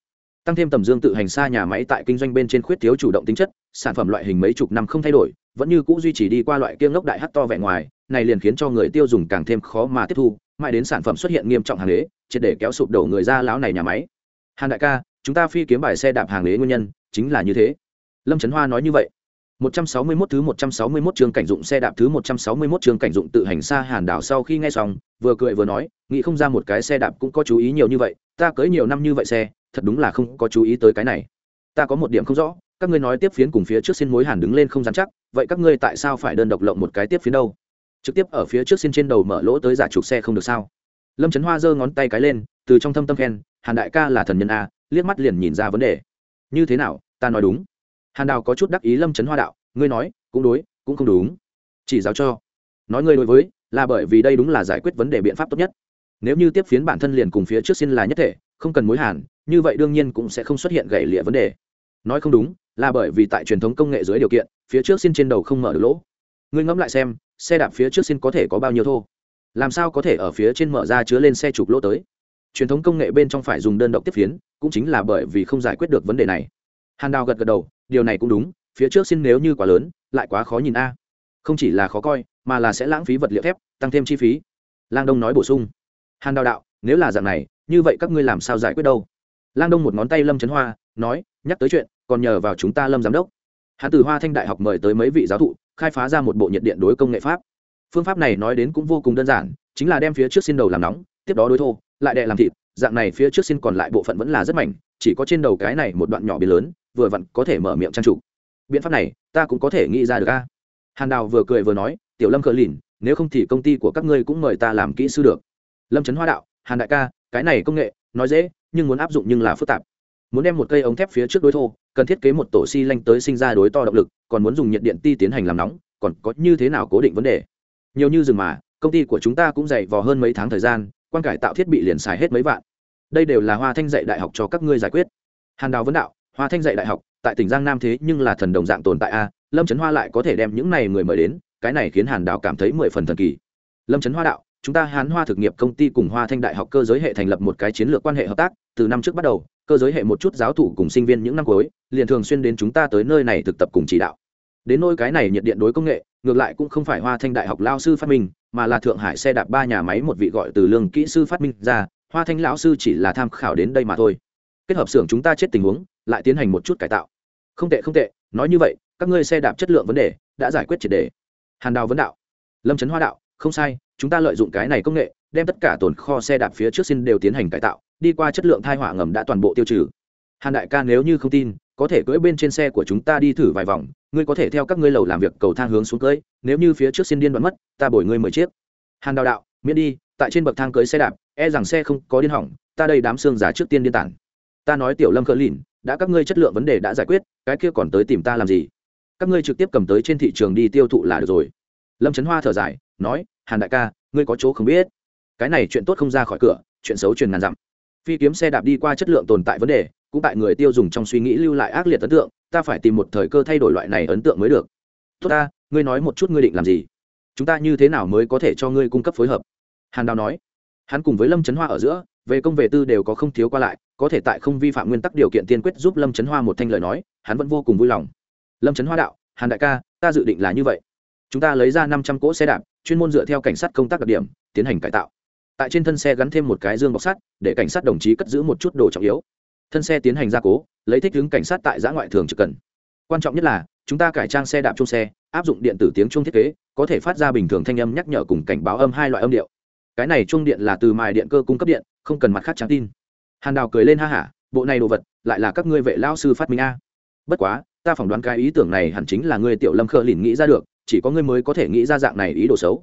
Tăng thêm tầm dương tự hành xa nhà máy tại kinh doanh bên trên khuyết thiếu chủ động tính chất, sản phẩm loại hình mấy chục năm không thay đổi vẫn như cũ duy trì đi qua loại kiêng ngốc đại hát to vẻ ngoài này liền khiến cho người tiêu dùng càng thêm khó mà tiếp thu mãi đến sản phẩm xuất hiện nghiêm trọng hàng đế triệt để kéo sụp đổ người ra láo này nhà máy. Hàn đại ca chúng ta phi kiếm bài xe đạp hàng đế nguyên nhân chính là như thế. Lâm trấn hoa nói như vậy. 161 thứ 161 trường cảnh dụng xe đạp thứ 161 trường cảnh dụng tự hành xa Hàn Đảo sau khi nghe xong, vừa cười vừa nói, nghĩ không ra một cái xe đạp cũng có chú ý nhiều như vậy, ta cưỡi nhiều năm như vậy xe, thật đúng là không có chú ý tới cái này. Ta có một điểm không rõ, các ngươi nói tiếp phiến cùng phía trước xin mối hàn đứng lên không dám chắc, vậy các ngươi tại sao phải đơn độc lộng một cái tiếp phiến đâu? Trực tiếp ở phía trước xin trên đầu mở lỗ tới giả trục xe không được sao? Lâm Chấn Hoa giơ ngón tay cái lên, từ trong thâm tâm khen, Hàn đại ca là thần nhân a, liếc mắt liền nhìn ra vấn đề. Như thế nào, ta nói đúng hàn đào có chút đắc ý lâm trấn hoa đạo ngươi nói cũng đối cũng không đúng chỉ giáo cho nói ngươi đối với là bởi vì đây đúng là giải quyết vấn đề biện pháp tốt nhất nếu như tiếp phiến bản thân liền cùng phía trước xin là nhất thể không cần mối hàn như vậy đương nhiên cũng sẽ không xuất hiện gãy lịa vấn đề nói không đúng là bởi vì tại truyền thống công nghệ dưới điều kiện, phía trước xin trên đầu không mở được lỗ. Ngươi ngẫm lại xem, xe đạp phía trước xin có thể có bao nhiêu thô? Làm sao có thể ở phía trên mở ra chứa lên xe chụp lỗ tới? Truyền thống công nghệ bên trong phải dùng đơn độc tiếp phiến, cũng chính là bởi vì không giải quyết được vấn đề này. Hàn đào gật gật đầu, điều này cũng đúng, phía trước xin nếu như quá lớn, lại quá khó nhìn a. Không chỉ là khó coi, mà là sẽ lãng phí vật liệu thép, tăng thêm chi phí. Lang đông nói bổ sung. Hàn đào đạo, nếu là dạng này, như vậy các ngươi làm sao giải quyết đâu? Lang đông một ngón tay lâm trấn hoa, nói, nhắc tới chuyện còn nhờ vào chúng ta lâm giám đốc. Hắn từ hoa thanh đại học mời tới mấy vị giáo thụ, khai phá ra một bộ nhiệt điện đối công nghệ pháp. Phương pháp này nói đến cũng vô cùng đơn giản, chính là đem phía trước xin đầu làm nóng, tiếp đó đối thô, lại đệ làm thịt, dạng này phía trước xin còn lại bộ phận vẫn là rất mảnh, chỉ có trên đầu cái này một đoạn nhỏ biến lớn, vừa vặn có thể mở miệng trang trục biện pháp này, ta cũng có thể nghĩ ra được a. Hàn đào vừa cười vừa nói, tiểu lâm cờ lìn, nếu không thì công ty của các ngươi cũng mời ta làm kỹ sư được. Lâm trấn hoa đạo, hàn đại ca, cái này công nghệ, nói dễ, nhưng muốn áp dụng nhưng là phức tạp muốn đem một cây ống thép phía trước đối thô, cần thiết kế một tổ xi si lanh tới sinh ra đối to động lực, còn muốn dùng nhiệt điện ti tiến hành làm nóng, còn có như thế nào cố định vấn đề? Nhiều như rừng mà, công ty của chúng ta cũng dạy vò hơn mấy tháng thời gian, quan cải tạo thiết bị liền xài hết mấy vạn. Đây đều là hoa thanh dạy đại học cho các ngươi giải quyết. Hàn đào vấn đạo, hoa thanh dạy đại học, tại tỉnh giang nam thế nhưng là thần đồng dạng tồn tại a, lâm trấn hoa lại có thể đem những này người mời đến, cái này khiến hàn đào cảm thấy mười phần thần kỳ. Lâm trấn hoa đạo, chúng ta hán hoa thực nghiệp công ty cùng hoa thanh đại học cơ giới hệ thành lập một cái chiến lược quan hệ hợp tác, từ năm trước bắt đầu cơ giới hệ một chút giáo thủ cùng sinh viên những năm cuối, liền thường xuyên đến chúng ta tới nơi này thực tập cùng chỉ đạo. Đến nôi cái này nhiệt điện đối công nghệ, ngược lại cũng không phải hoa thanh đại học lao sư phát minh, mà là thượng hải xe đạp ba nhà máy một vị gọi từ lương kỹ sư phát minh ra, hoa thanh lão sư chỉ là tham khảo đến đây mà thôi. Kết hợp xưởng chúng ta chết tình huống, lại tiến hành một chút cải tạo. Không tệ không tệ, nói như vậy, các ngươi xe đạp chất lượng vấn đề đã giải quyết triệt đề. Hàn đào vấn đạo, lâm trấn hoa đạo, không sai, chúng ta lợi dụng cái này công nghệ, đem tất cả tồn kho xe đạp phía trước xin đều tiến hành cải tạo đi qua chất lượng thai họa ngầm đã toàn bộ tiêu trừ. Hàn đại ca nếu như không tin, có thể cưỡi bên trên xe của chúng ta đi thử vài vòng, ngươi có thể theo các ngươi lầu làm việc cầu thang hướng xuống cưỡi, nếu như phía trước xin điên đoán mất, ta bồi ngươi mười chiếc. Hàn đào đạo, miễn đi, tại trên bậc thang cưỡi xe đạp e rằng xe không có điên hỏng, ta đây đám xương giả trước tiên điên tản. Ta nói tiểu lâm cỡ lìn, đã các ngươi chất lượng vấn đề đã giải quyết, cái kia còn tới tìm ta làm gì? Các ngươi trực tiếp cầm tới trên thị trường đi tiêu thụ là được rồi. Lâm trấn hoa thở dài, nói, hàn đại ca, ngươi có chỗ không biết. Cái này chuyện tốt không ra khỏi cửa, chuyện xấu truyền ngàn dặm phi kiếm xe đạp đi qua chất lượng tồn tại vấn đề, cũng tại người tiêu dùng trong suy nghĩ lưu lại ác liệt ấn tượng, ta phải tìm một thời cơ thay đổi loại này ấn tượng mới được. Tốt ta, ngươi nói một chút ngươi định làm gì? Chúng ta như thế nào mới có thể cho ngươi cung cấp phối hợp? Hàn đào nói. Hắn cùng với lâm trấn hoa ở giữa, về công về tư đều có không thiếu qua lại, có thể tại không vi phạm nguyên tắc điều kiện tiên quyết giúp lâm trấn hoa một thanh lời nói, hắn vẫn vô cùng vui lòng. Lâm trấn hoa đạo, hàn đại ca, ta dự định là như vậy. Chúng ta lấy ra năm trăm cỗ xe đạp, chuyên môn dựa theo cảnh sát công tác đặc điểm, tiến hành cải tạo tại trên thân xe gắn thêm một cái dương bọc sắt, để cảnh sát đồng chí cất giữ một chút đồ trọng yếu. Thân xe tiến hành gia cố, lấy thích ứng cảnh sát tại giã ngoại thường trực cần. Quan trọng nhất là, chúng ta cải trang xe đạp chung xe, áp dụng điện tử tiếng chung thiết kế, có thể phát ra bình thường thanh âm nhắc nhở cùng cảnh báo âm hai loại âm điệu. Cái này chung điện là từ mài điện cơ cung cấp điện, không cần mặt khác trắng tin. Hàn đào cười lên ha hả, bộ này đồ vật, lại là các ngươi vệ lao sư phát minh a. Bất quá, ta phỏng đoán cái ý tưởng này hẳn chính là ngươi tiểu lâm khờ lìn nghĩ ra được, chỉ có ngươi mới có thể nghĩ ra dạng này ý đồ xấu.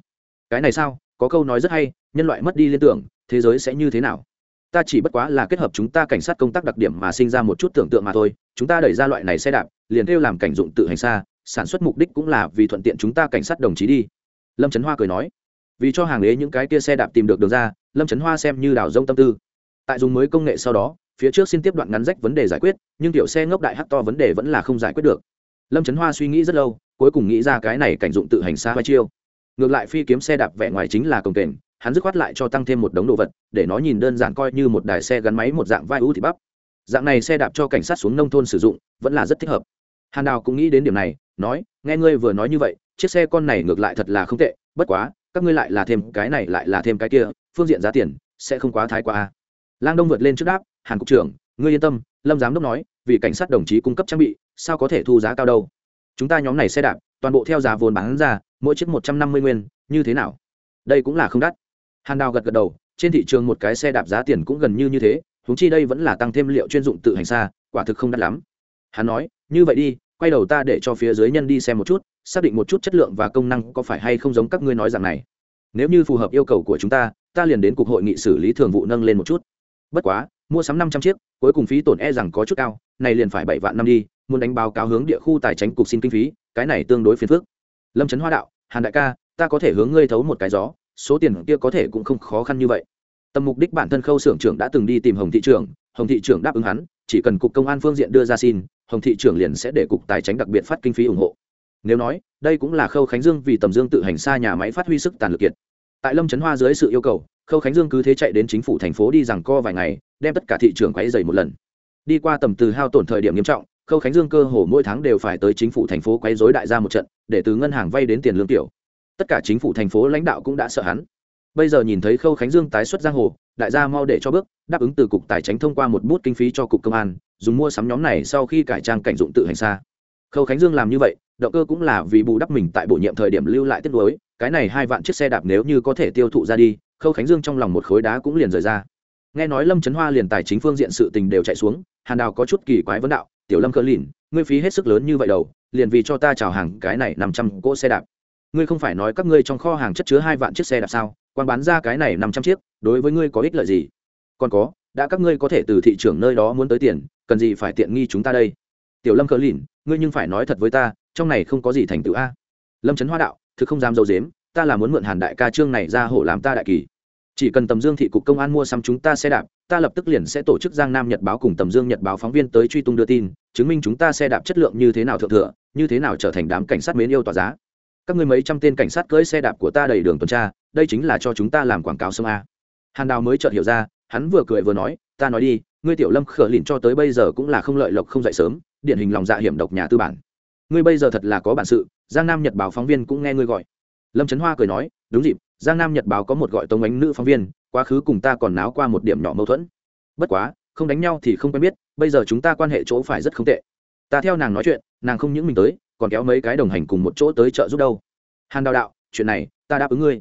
Cái này sao? Có câu nói rất hay, nhân loại mất đi liên tưởng, thế giới sẽ như thế nào? Ta chỉ bất quá là kết hợp chúng ta cảnh sát công tác đặc điểm mà sinh ra một chút tưởng tượng mà thôi, chúng ta đẩy ra loại này xe đạp, liền kêu làm cảnh dụng tự hành xa, sản xuất mục đích cũng là vì thuận tiện chúng ta cảnh sát đồng chí đi. Lâm trấn hoa cười nói. Vì cho hàng ế những cái kia xe đạp tìm được đường ra, lâm trấn hoa xem như đảo rông tâm tư. Tại dùng mới công nghệ sau đó, phía trước xin tiếp đoạn ngắn rách vấn đề giải quyết, nhưng tiểu xe ngốc đại hát to vấn đề vẫn là không giải quyết được. Lâm trấn hoa suy nghĩ rất lâu, cuối cùng nghĩ ra cái này cảnh dụng tự hành xa hai chiêu ngược lại phi kiếm xe đạp vẻ ngoài chính là công kềnh, hắn dứt khoát lại cho tăng thêm một đống đồ vật, để nó nhìn đơn giản coi như một đài xe gắn máy một dạng vai ưu thị bắp. Dạng này xe đạp cho cảnh sát xuống nông thôn sử dụng, vẫn là rất thích hợp. Hàn đào cũng nghĩ đến điểm này, nói, nghe ngươi vừa nói như vậy, chiếc xe con này ngược lại thật là không tệ, bất quá, các ngươi lại là thêm cái này lại là thêm cái kia, phương diện giá tiền sẽ không quá thái quá lang đông vượt lên trước đáp, hàn cục trưởng, ngươi yên tâm, lâm giám đốc nói, vì cảnh sát đồng chí cung cấp trang bị, sao có thể thu giá cao đâu? Chúng ta nhóm này xe đạp, toàn bộ theo giá vốn bán ra mỗi chiếc một trăm năm mươi nguyên, như thế nào? Đây cũng là không đắt. Hàn đào gật gật đầu, trên thị trường một cái xe đạp giá tiền cũng gần như như thế húng chi đây vẫn là tăng thêm liệu chuyên dụng tự hành xa, quả thực không đắt lắm. Hắn nói, như vậy đi, quay đầu ta để cho phía dưới nhân đi xem một chút, xác định một chút chất lượng và công năng có phải hay không giống các ngươi nói rằng này. Nếu như phù hợp yêu cầu của chúng ta ta liền đến cục hội nghị xử lý thường vụ nâng lên một chút. Bất quá, mua sắm năm trăm chiếc, cuối cùng phí tổn e rằng có chút cao, này liền phải bảy vạn năm đi, muốn đánh báo cáo hướng địa khu tài chính cục xin kinh phí, cái này tương đối phiền phức lâm trấn hoa đạo, hàn đại ca, ta có thể hướng ngươi thấu một cái gió, số tiền kia có thể cũng không khó khăn như vậy. Tầm mục đích bản thân khâu xưởng trưởng đã từng đi tìm hồng thị trưởng, hồng thị trưởng đáp ứng hắn, chỉ cần cục công an phương diện đưa ra xin, hồng thị trưởng liền sẽ để cục tài chính đặc biệt phát kinh phí ủng hộ. Nếu nói, đây cũng là khâu khánh dương vì tầm dương tự hành xa nhà máy phát huy sức tàn lực kiệt. Tại lâm trấn hoa dưới sự yêu cầu, khâu khánh dương cứ thế chạy đến chính phủ thành phố đi rằng co vài ngày, đem tất cả thị trường quấy dày một lần. Đi qua tầm từ hao tổn thời điểm nghiêm trọng khâu khánh dương cơ hồ mỗi tháng đều phải tới chính phủ thành phố quấy dối đại gia một trận, để từ ngân hàng vay đến tiền lương tiểu. Tất cả chính phủ thành phố lãnh đạo cũng đã sợ hắn. Bây giờ nhìn thấy khâu khánh dương tái xuất giang hồ, đại gia mau để cho bước, đáp ứng từ cục tài chính thông qua một bút kinh phí cho cục công an, dùng mua sắm nhóm này sau khi cải trang cảnh dụng tự hành xa. Khâu khánh dương làm như vậy, động cơ cũng là vì bù đắp mình tại bổ nhiệm thời điểm lưu lại tiết đối cái này hai vạn chiếc xe đạp nếu như có thể tiêu thụ ra đi, khâu khánh dương trong lòng một khối đá cũng liền rời ra. Nghe nói lâm trấn hoa liền tài chính phương diện sự tình đều chạy xuống, hàn đào có chút kỳ quái vấn đạo tiểu lâm cỡ lìn, ngươi phí hết sức lớn như vậy đầu, liền vì cho ta chào hàng cái này năm trăm cỗ xe đạp. Ngươi không phải nói các ngươi trong kho hàng chất chứa hai vạn chiếc xe đạp sao? Quan bán ra cái này năm trăm chiếc, đối với ngươi có ích lợi gì? Còn có, đã các ngươi có thể từ thị trường nơi đó muốn tới tiền, cần gì phải tiện nghi chúng ta đây? Tiểu lâm cỡ lìn, ngươi nhưng phải nói thật với ta, trong này không có gì thành tựu a. Lâm trấn hoa đạo, thực không dám dâu dếm, ta là muốn mượn hàn đại ca trương này ra hổ làm ta đại kỳ chỉ cần tầm dương thị cục công an mua xăm chúng ta xe đạp, ta lập tức liền sẽ tổ chức giang nam nhật báo cùng tầm dương nhật báo phóng viên tới truy tung đưa tin, chứng minh chúng ta xe đạp chất lượng như thế nào thượng thừa, như thế nào trở thành đám cảnh sát mến yêu tỏa giá. Các người mấy trăm tên cảnh sát cưỡi xe đạp của ta đầy đường tuần tra, đây chính là cho chúng ta làm quảng cáo sông a. Hàn đào mới chợt hiểu ra, hắn vừa cười vừa nói, ta nói đi, ngươi tiểu lâm khở lìn cho tới bây giờ cũng là không lợi lộc không dậy sớm, điển hình lòng dạ hiểm độc nhà tư bản. Ngươi bây giờ thật là có bản sự, giang nam nhật báo phóng viên cũng nghe ngươi gọi. Lâm trấn hoa cười nói, đúng dịp giang nam nhật báo có một gọi tống ánh nữ phóng viên, quá khứ cùng ta còn náo qua một điểm nhỏ mâu thuẫn. Bất quá, không đánh nhau thì không quen biết, bây giờ chúng ta quan hệ chỗ phải rất không tệ. Ta theo nàng nói chuyện, nàng không những mình tới, còn kéo mấy cái đồng hành cùng một chỗ tới chợ giúp đâu. Hàn đào đạo, chuyện này, ta đáp ứng ngươi.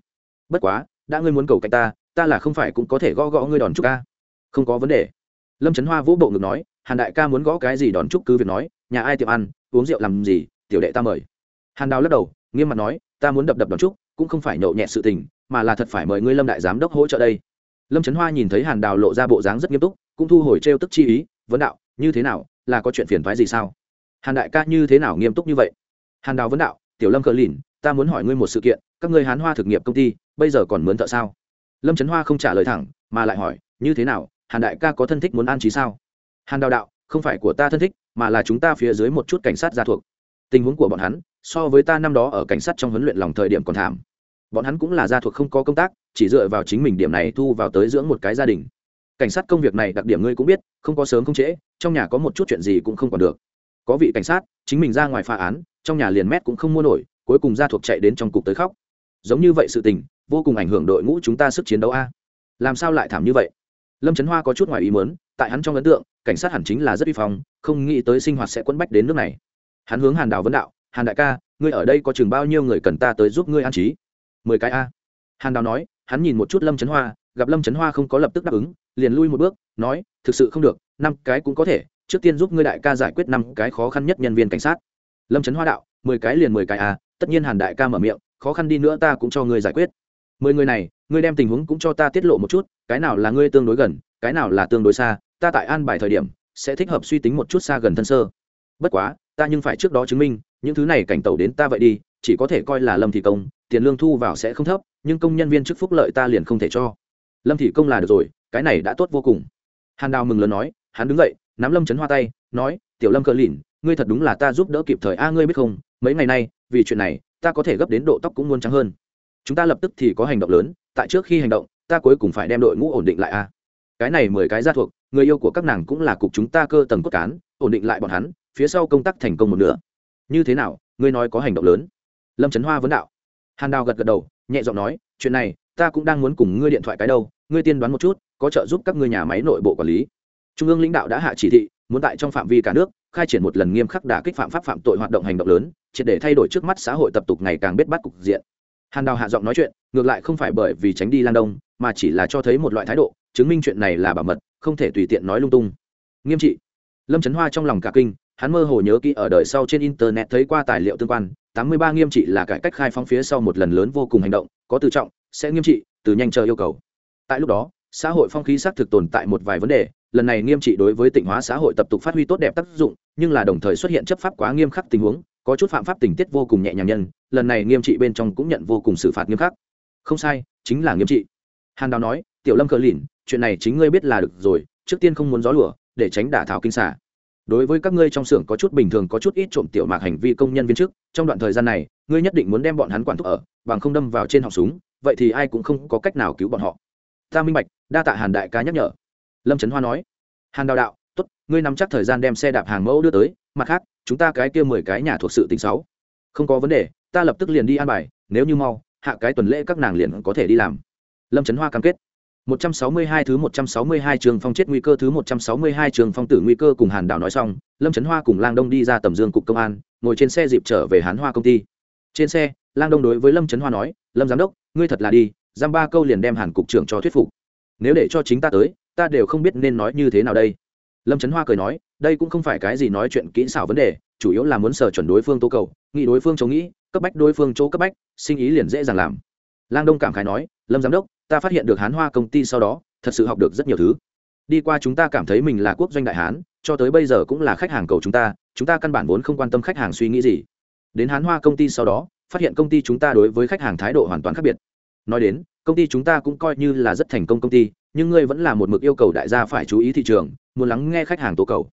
Bất quá, đã ngươi muốn cầu cạnh ta ta là không phải cũng có thể gõ gõ ngươi đòn trúc ca. Không có vấn đề. Lâm trấn hoa vũ bộ ngực nói, hàn đại ca muốn gõ cái gì đòn trúc cứ việc nói, nhà ai tiệm ăn, uống rượu làm gì, tiểu đệ ta mời. Hàn đào lắc đầu, nghiêm mặt nói, ta muốn đập đập đòn trúc cũng không phải nhậu nhẹ sự tình, mà là thật phải mời ngươi lâm đại giám đốc hỗ trợ đây. Lâm trấn hoa nhìn thấy hàn đào lộ ra bộ dáng rất nghiêm túc, cũng thu hồi trêu tức chi ý, vấn đạo, như thế nào, là có chuyện phiền thoái gì sao? Hàn đại ca như thế nào nghiêm túc như vậy? Hàn đào vấn đạo, tiểu lâm cờ lìn, ta muốn hỏi ngươi một sự kiện, các ngươi hán hoa thực nghiệp công ty, bây giờ còn mướn thợ sao? Lâm trấn hoa không trả lời thẳng, mà lại hỏi, như thế nào, hàn đại ca có thân thích muốn an trí sao? Hàn đào đạo, không phải của ta thân thích, mà là chúng ta phía dưới một chút cảnh sát gia thuộc tình huống của bọn hắn, so với ta năm đó ở cảnh sát trong huấn luyện lòng thời điểm còn thảm. Bọn hắn cũng là gia thuộc không có công tác, chỉ dựa vào chính mình điểm này thu vào tới dưỡng một cái gia đình. Cảnh sát công việc này đặc điểm ngươi cũng biết, không có sớm không trễ, trong nhà có một chút chuyện gì cũng không còn được. Có vị cảnh sát, chính mình ra ngoài phá án, trong nhà liền mét cũng không mua nổi, cuối cùng gia thuộc chạy đến trong cục tới khóc. Giống như vậy sự tình, vô cùng ảnh hưởng đội ngũ chúng ta sức chiến đấu a. Làm sao lại thảm như vậy? Lâm trấn hoa có chút ngoài ý muốn, tại hắn trong ấn tượng, cảnh sát hẳn chính là rất vi phong, không nghĩ tới sinh hoạt sẽ quấn bách đến nước này hắn hướng hàn đào vấn đạo, hàn đại ca, ngươi ở đây có chừng bao nhiêu người cần ta tới giúp ngươi an trí? Mười cái a. Hàn đào nói, hắn nhìn một chút lâm trấn hoa, gặp lâm trấn hoa không có lập tức đáp ứng, liền lui một bước, nói, thực sự không được, năm cái cũng có thể, trước tiên giúp ngươi đại ca giải quyết năm cái khó khăn nhất nhân viên cảnh sát. Lâm trấn hoa đạo, mười cái liền mười cái a, tất nhiên hàn đại ca mở miệng, khó khăn đi nữa ta cũng cho ngươi giải quyết. Mười người này, ngươi đem tình huống cũng cho ta tiết lộ một chút, cái nào là ngươi tương đối gần, cái nào là tương đối xa, ta tại an bài thời điểm, sẽ thích hợp suy tính một chút xa gần thân sơ. Bất quá ta nhưng phải trước đó chứng minh, những thứ này cảnh tàu đến ta vậy đi, chỉ có thể coi là lâm thị công, tiền lương thu vào sẽ không thấp, nhưng công nhân viên chức phúc lợi ta liền không thể cho. Lâm thị công là được rồi, cái này đã tốt vô cùng. Hàn đào mừng lớn nói, hắn đứng dậy, nắm lâm chấn hoa tay, nói, tiểu lâm cờ lìn, ngươi thật đúng là ta giúp đỡ kịp thời a, ngươi biết không, mấy ngày nay, vì chuyện này, ta có thể gấp đến độ tóc cũng muốn trắng hơn. Chúng ta lập tức thì có hành động lớn, tại trước khi hành động, ta cuối cùng phải đem đội ngũ ổn định lại a. Cái này mười cái ra thuộc, người yêu của các nàng cũng là cục chúng ta cơ tầng cốt cán, ổn định lại bọn hắn phía sau công tác thành công một nửa. Như thế nào, ngươi nói có hành động lớn? Lâm trấn hoa vấn đạo. Hàn đào gật gật đầu, nhẹ giọng nói, chuyện này, ta cũng đang muốn cùng ngươi điện thoại cái đâu, ngươi tiên đoán một chút, có trợ giúp các ngươi nhà máy nội bộ quản lý. Trung ương lãnh đạo đã hạ chỉ thị, muốn tại trong phạm vi cả nước, khai triển một lần nghiêm khắc đả kích phạm pháp phạm tội hoạt động hành động lớn, triệt để thay đổi trước mắt xã hội tập tục ngày càng biết bắt cục diện. Hàn đào hạ giọng nói chuyện, ngược lại không phải bởi vì tránh đi lan đông, mà chỉ là cho thấy một loại thái độ, chứng minh chuyện này là bảo mật, không thể tùy tiện nói lung tung. Nghiêm trị. Lâm trấn hoa trong lòng cả kinh hắn mơ hồ nhớ kỹ ở đời sau trên internet thấy qua tài liệu tương quan, tám mươi ba nghiêm trị là cải cách khai phóng phía sau một lần lớn vô cùng hành động, có tự trọng, sẽ nghiêm trị, từ nhanh chờ yêu cầu. Tại lúc đó, xã hội phong khí xác thực tồn tại một vài vấn đề, lần này nghiêm trị đối với tịnh hóa xã hội tập tục phát huy tốt đẹp tác dụng, nhưng là đồng thời xuất hiện chấp pháp quá nghiêm khắc tình huống, có chút phạm pháp tình tiết vô cùng nhẹ nhàng nhân, lần này nghiêm trị bên trong cũng nhận vô cùng xử phạt nghiêm khắc. Không sai, chính là nghiêm trị. Hàn đào nói, tiểu lâm cờ lìn, chuyện này chính ngươi biết là được rồi, trước tiên không muốn gió lửa để tránh đả thảo kinh xả đối với các ngươi trong xưởng có chút bình thường có chút ít trộm tiểu mạc hành vi công nhân viên chức, trong đoạn thời gian này, ngươi nhất định muốn đem bọn hắn quản thúc ở, bằng không đâm vào trên họng súng, vậy thì ai cũng không có cách nào cứu bọn họ. Ta minh bạch, đa tạ hàn đại ca nhắc nhở. Lâm trấn hoa nói. Hàn đào đạo t ố t ngươi nắm chắc thời gian đem xe đạp hàng mẫu đưa tới, mặt khác, chúng ta cái kia mười cái nhà thuộc sự tính sáu. Không có vấn đề, ta lập tức liền đi an bài, nếu như mau, hạ cái tuần lễ các nàng liền có thể đi làm. Lâm trấn hoa cam kết. 162 thứ 162 trường phong chết nguy cơ thứ 162 trường phong tử nguy cơ cùng Hàn Đảo nói xong, Lâm Chấn Hoa cùng Lang Đông đi ra tầm dương cục công an, ngồi trên xe dịp trở về Hán Hoa công ty. Trên xe, Lang Đông đối với Lâm Chấn Hoa nói, "Lâm giám đốc, ngươi thật là đi, giam ba câu liền đem Hàn cục trưởng cho thuyết phục. Nếu để cho chính ta tới, ta đều không biết nên nói như thế nào đây." Lâm Chấn Hoa cười nói, "Đây cũng không phải cái gì nói chuyện kỹ xảo vấn đề, chủ yếu là muốn sở chuẩn đối phương tố cầu, nghĩ đối phương chống nghĩ, cấp bách đối phương chỗ cấp bách, sinh ý liền dễ dàng làm." Lang Đông cảm khái nói, "Lâm giám đốc, ta phát hiện được hán hoa công ty sau đó, thật sự học được rất nhiều thứ. Đi qua chúng ta cảm thấy mình là quốc doanh đại hán, cho tới bây giờ cũng là khách hàng cầu chúng ta chúng ta căn bản vốn không quan tâm khách hàng suy nghĩ gì. Đến hán hoa công ty sau đó, phát hiện công ty chúng ta đối với khách hàng thái độ hoàn toàn khác biệt. Nói đến, công ty chúng ta cũng coi như là rất thành công công ty, nhưng ngươi vẫn là một mực yêu cầu đại gia phải chú ý thị trường, muốn lắng nghe khách hàng tố cầu.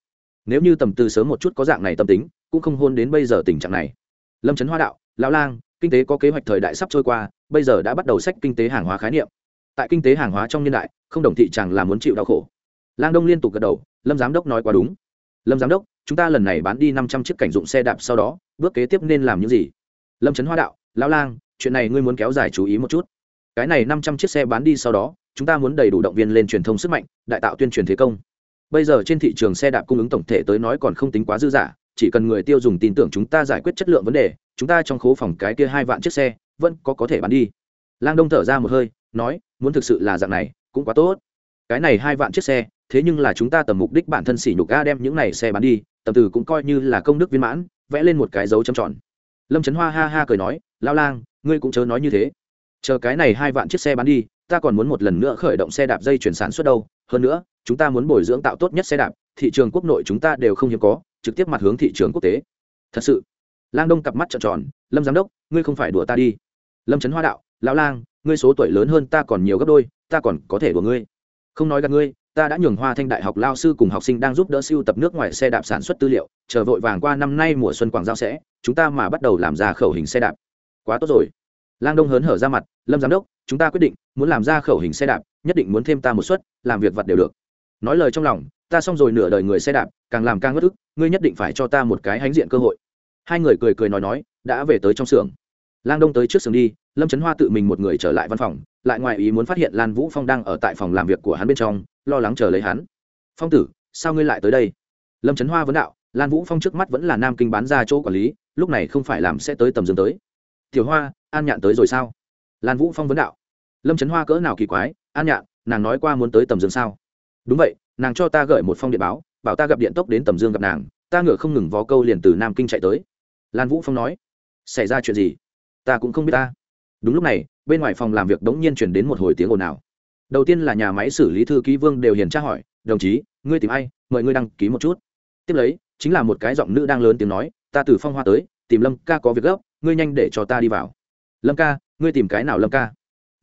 Nếu như tầm từ sớm một chút có dạng này tâm tính, cũng không hôn đến bây giờ tình trạng này. Lâm trấn hoa đạo, lão lang, kinh tế có kế hoạch thời đại sắp trôi qua, bây giờ đã bắt đầu sách kinh tế hàng hóa khái niệm tại kinh tế hàng hóa trong niên đại, không đồng thị chẳng là muốn chịu đau khổ. Lang đông liên tục gật đầu, lâm giám đốc nói quá đúng. Lâm giám đốc, chúng ta lần này bán đi năm trăm chiếc cảnh dụng xe đạp sau đó, bước kế tiếp nên làm những gì? Lâm trấn hoa đạo, lão lang, chuyện này ngươi muốn kéo dài chú ý một chút. Cái này năm trăm chiếc xe bán đi sau đó, chúng ta muốn đầy đủ động viên lên truyền thông sức mạnh, đại tạo tuyên truyền thế công. Bây giờ trên thị trường xe đạp cung ứng tổng thể tới nói còn không tính quá dư dả, chỉ cần người tiêu dùng tin tưởng chúng ta giải quyết chất lượng vấn đề, chúng ta trong khố phòng cái kia hai vạn chiếc xe, vẫn có có thể bán đi. Lang đông thở ra một hơi nói, muốn thực sự là dạng này, cũng quá tốt. Cái này hai vạn chiếc xe, thế nhưng là chúng ta tầm mục đích bản thân xỉ nhục ga đem những này xe bán đi, tầm từ cũng coi như là công đức viên mãn, vẽ lên một cái dấu châm tròn. Lâm trấn hoa ha ha cười nói lao lang, ngươi cũng chớ nói như thế. Chờ cái này hai vạn chiếc xe bán đi, ta còn muốn một lần nữa khởi động xe đạp dây chuyển sản xuất đâu. Hơn nữa, chúng ta muốn bồi dưỡng tạo tốt nhất xe đạp, thị trường quốc nội chúng ta đều không hiếm có, trực tiếp mặt hướng thị trường quốc tế. Thật sự, lang đông cặp mắt trợn tròn, lâm giám đốc, ngươi không phải đùa ta đi. Lâm trấn hoa đạo, lão lang ngươi số tuổi lớn hơn ta còn nhiều gấp đôi, ta còn có thể đùa ngươi. Không nói gặp ngươi, ta đã nhường hoa thanh đại học lao sư cùng học sinh đang giúp đỡ siêu tập nước ngoài xe đạp sản xuất tư liệu, chờ vội vàng qua năm nay mùa xuân quảng giao sẽ, chúng ta mà bắt đầu làm ra khẩu hình xe đạp. Quá tốt rồi. Lang đông hớn hở ra mặt, lâm giám đốc, chúng ta quyết định, muốn làm ra khẩu hình xe đạp, nhất định muốn thêm ta một suất, làm việc vật đều được. Nói lời trong lòng, ta xong rồi nửa đời người xe đạp, càng làm càng ngất ức, ngươi nhất định phải cho ta một cái hãnh diện cơ hội. Hai người cười cười nói nói, đã về tới trong xưởng lang đông tới trước xưởng đi, lâm trấn hoa tự mình một người trở lại văn phòng, lại ngoài ý muốn phát hiện lan vũ phong đang ở tại phòng làm việc của hắn bên trong, lo lắng chờ lấy hắn. Phong tử, sao ngươi lại tới đây? Lâm trấn hoa vấn đạo, lan vũ phong trước mắt vẫn là nam kinh bán ra chỗ quản lý, lúc này không phải làm sẽ tới tầm dương tới. Tiểu hoa, an nhạn tới rồi sao? Lan vũ phong vấn đạo. Lâm trấn hoa cỡ nào kỳ quái, an nhạn, nàng nói qua muốn tới tầm dương sao? Đúng vậy, nàng cho ta gửi một phong điện báo, bảo ta gặp điện tốc đến tầm dương gặp nàng, ta ngựa không ngừng vó câu liền từ nam kinh chạy tới. Lan vũ phong nói. Xảy ra chuyện gì? Ta cũng không biết ta. Đúng lúc này, bên ngoài phòng làm việc đống nhiên chuyển đến một hồi tiếng ồn ào. Đầu tiên là nhà máy xử lý thư ký vương đều hiền tra hỏi, đồng chí, ngươi tìm ai? Mời ngươi đăng ký một chút. Tiếp lấy, chính là một cái giọng nữ đang lớn tiếng nói, ta từ phong hoa tới, tìm lâm ca có việc gấp, ngươi nhanh để cho ta đi vào. Lâm ca, ngươi tìm cái nào lâm ca?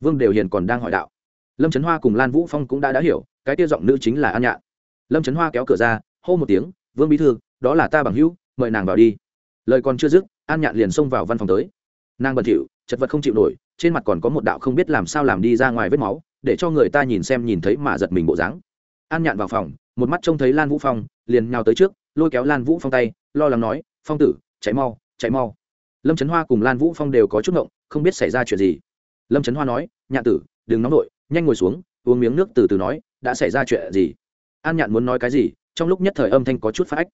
Vương đều hiền còn đang hỏi đạo. Lâm trấn hoa cùng lan vũ phong cũng đã đã hiểu, cái tia giọng nữ chính là an nhạn. Lâm trấn hoa kéo cửa ra, hô một tiếng, vương bí thư, đó là ta bằng hữu, mời nàng vào đi. Lời còn chưa dứt, an nhạn liền xông vào văn phòng tới nàng bẩn thỉu, chật vật không chịu nổi, trên mặt còn có một đạo không biết làm sao làm đi ra ngoài vết máu, để cho người ta nhìn xem nhìn thấy mà giật mình bộ dáng. An nhạn vào phòng, một mắt trông thấy lan vũ phong, liền nhào tới trước, lôi kéo lan vũ phong tay, lo lắng nói, phong tử, chạy mau chạy mau. Lâm trấn hoa cùng lan vũ phong đều có chút ngộng, không biết xảy ra chuyện gì. Lâm trấn hoa nói, nhạn tử, đừng nóng nổi nhanh ngồi xuống, uống miếng nước từ từ nói, đã xảy ra chuyện gì? An nhạn muốn nói cái gì, trong lúc nhất thời âm thanh có chút phát ách.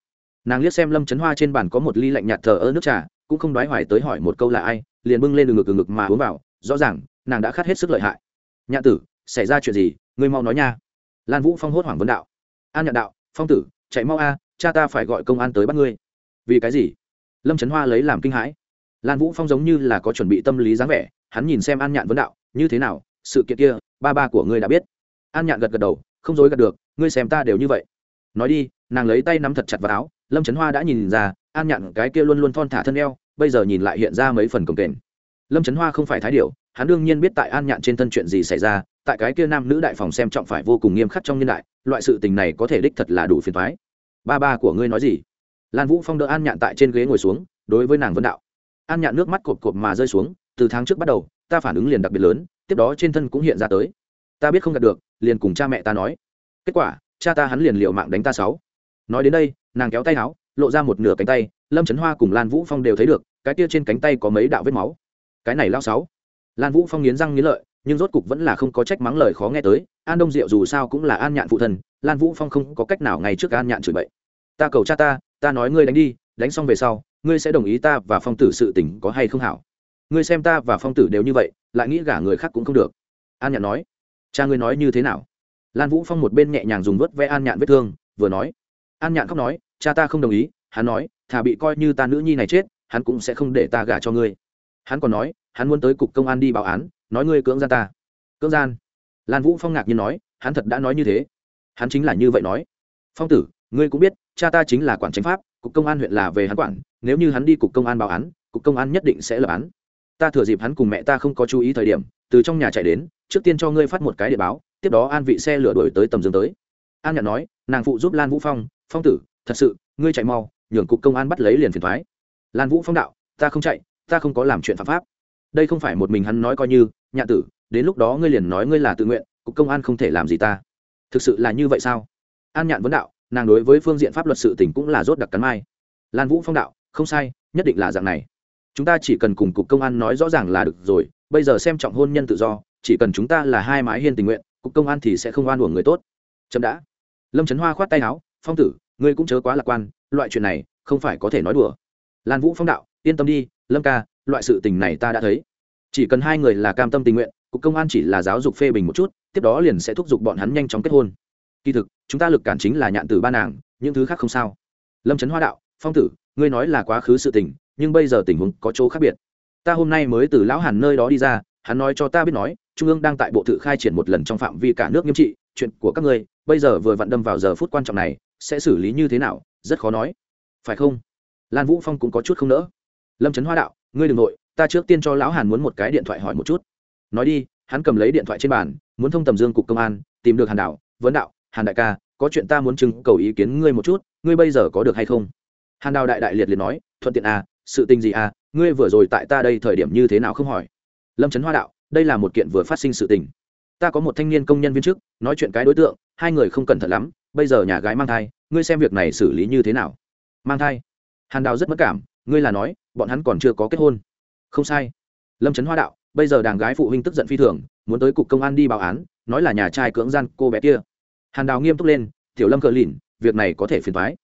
Nàng liếc xem lâm trấn hoa trên bàn có một ly lạnh nhạt thờ ơ nước trà cũng không đoái hoài tới hỏi một câu là ai, liền bưng lên từ ngực từ ngực mà uống vào, rõ ràng, nàng đã khát hết sức lợi hại. Nhạn tử, xảy ra chuyện gì? Ngươi mau nói nha. Lan vũ phong hốt hoảng vấn đạo. An nhạn đạo, phong tử, chạy mau a, cha ta phải gọi công an tới bắt ngươi. Vì cái gì? Lâm trấn hoa lấy làm kinh hãi. Lan vũ phong giống như là có chuẩn bị tâm lý dáng vẻ, hắn nhìn xem an nhạn vấn đạo, như thế nào? Sự kiện kia, ba ba của ngươi đã biết. An nhạn gật gật đầu, không dối gật được, ngươi xem ta đều như vậy. Nói đi, nàng lấy tay nắm thật chặt vào áo, lâm trấn hoa đã nhìn ra an nhạn cái kia luôn luôn thon thả thân eo, bây giờ nhìn lại hiện ra mấy phần cồng kềnh. Lâm trấn hoa không phải thái điệu hắn đương nhiên biết tại an nhạn trên thân chuyện gì xảy ra, tại cái kia nam nữ đại phòng xem trọng phải vô cùng nghiêm khắc trong nhân đại, loại sự tình này có thể đích thật là đủ phiền thoái ba ba của ngươi nói gì? Lan vũ phong đỡ an nhạn tại trên ghế ngồi xuống, đối với nàng vân đạo. An nhạn nước mắt cột cột mà rơi xuống, từ tháng trước bắt đầu, ta phản ứng liền đặc biệt lớn, tiếp đó trên thân cũng hiện ra tới. Ta biết không gạt được, liền cùng cha mẹ ta nói. Kết quả, cha ta hắn liền liệu mạng đánh ta sáu. Nói đến đây, nàng kéo tay áo lộ ra một nửa cánh tay, lâm trấn hoa cùng lan vũ phong đều thấy được, cái kia trên cánh tay có mấy đạo vết máu. Cái này lao sáu. Lan vũ phong nghiến răng nghiến lợi, nhưng rốt cục vẫn là không có trách mắng lời khó nghe tới, an đông diệu dù sao cũng là an nhạn phụ thân lan vũ phong không có cách nào ngay trước an nhạn chửi bậy. Ta cầu cha ta ta nói ngươi đánh đi, đánh xong về sau, ngươi sẽ đồng ý ta và phong tử sự tình có hay không hảo? Ngươi xem ta và phong tử đều như vậy, lại nghĩ gả người khác cũng không được. An nhạn nói. Cha ngươi nói như thế nào? Lan vũ phong một bên nhẹ nhàng dùng vớt vẽ an nhạn vết thương, vừa nói an nhạn khóc nói, cha ta không đồng ý, hắn nói, thà bị coi như ta nữ nhi này chết, hắn cũng sẽ không để ta gả cho ngươi. Hắn còn nói, hắn muốn tới cục công an đi báo án, nói ngươi cưỡng gian ta. Cưỡng gian? Lan vũ phong ngạc nhiên nói, hắn thật đã nói như thế. Hắn chính là như vậy nói. Phong tử, ngươi cũng biết, cha ta chính là quản tránh pháp, cục công an huyện là về hắn quản, nếu như hắn đi cục công an báo án, cục công an nhất định sẽ lập án. Ta thừa dịp hắn cùng mẹ ta không có chú ý thời điểm, từ trong nhà chạy đến, trước tiên cho ngươi phát một cái địa báo, tiếp đó an vị xe lửa đổi tới tầm dương tới an Nhạn nói, nàng phụ giúp lan vũ phong phong tử, thật sự, ngươi chạy mau, nhường cục công an bắt lấy liền phiền thoái. Lan vũ phong đạo, ta không chạy, ta không có làm chuyện phạm pháp. Đây không phải một mình hắn nói coi như nhạ tử, đến lúc đó ngươi liền nói ngươi là tự nguyện, cục công an không thể làm gì ta. Thực sự là như vậy sao? An nhạn vấn đạo, nàng đối với phương diện pháp luật sự tỉnh cũng là rốt đặc cắn mai. Lan vũ phong đạo, không sai, nhất định là dạng này. Chúng ta chỉ cần cùng cục công an nói rõ ràng là được rồi, bây giờ xem trọng hôn nhân tự do, chỉ cần chúng ta là hai mái hiên tình nguyện, cục công an thì sẽ không oan uổng người tốt. Chậm đã lâm trấn hoa khoát tay áo, phong tử, ngươi cũng chớ quá lạc quan, loại chuyện này, không phải có thể nói đùa. Lan vũ phong đạo, yên tâm đi, lâm ca, loại sự tình này ta đã thấy. Chỉ cần hai người là cam tâm tình nguyện, cục công an chỉ là giáo dục phê bình một chút, tiếp đó liền sẽ thúc giục bọn hắn nhanh chóng kết hôn. Kỳ thực, chúng ta lực cản chính là nhạn từ ba nàng, những thứ khác không sao. Lâm trấn hoa đạo, phong tử, ngươi nói là quá khứ sự tình, nhưng bây giờ tình huống có chỗ khác biệt. Ta hôm nay mới từ lão hàn nơi đó đi ra, hắn nói cho ta biết nói, trung ương đang tại bộ tự khai triển một lần trong phạm vi cả nước nghiêm trị chuyện của các ngươi, bây giờ vừa vặn đâm vào giờ phút quan trọng này, sẽ xử lý như thế nào? Rất khó nói. Phải không? Lan vũ phong cũng có chút không nỡ. Lâm trấn hoa đạo, ngươi đ ừ n g nội, ta trước tiên cho lão hàn muốn một cái điện thoại hỏi một chút. Nói đi, hắn cầm lấy điện thoại trên bàn, muốn thông tầm dương cục công an, tìm được hàn đạo, vấn đạo, hàn đại ca, có chuyện ta muốn trưng cầu ý kiến ngươi một chút, ngươi bây giờ có được hay không? Hàn đào đại đại liệt liệt nói, thuận tiện à sự tình gì à ngươi vừa rồi tại ta đây thời điểm như thế nào không hỏi? Lâm trấn hoa đạo, đây là một kiện vừa phát sinh sự tình ta có một thanh niên công nhân viên chức, nói chuyện cái đối tượng, hai người không cẩn thận lắm, bây giờ nhà gái mang thai, ngươi xem việc này xử lý như thế nào? Mang thai? Hàn đào rất mất cảm, ngươi là nói, bọn hắn còn chưa có kết hôn. Không sai. Lâm trấn hoa đạo, bây giờ đàng gái phụ huynh tức giận phi thường, muốn tới cục công an đi báo án, nói là nhà trai cưỡng gian cô bé kia. Hàn đào nghiêm túc lên, tiểu lâm cờ lìn, việc này có thể phiền thoái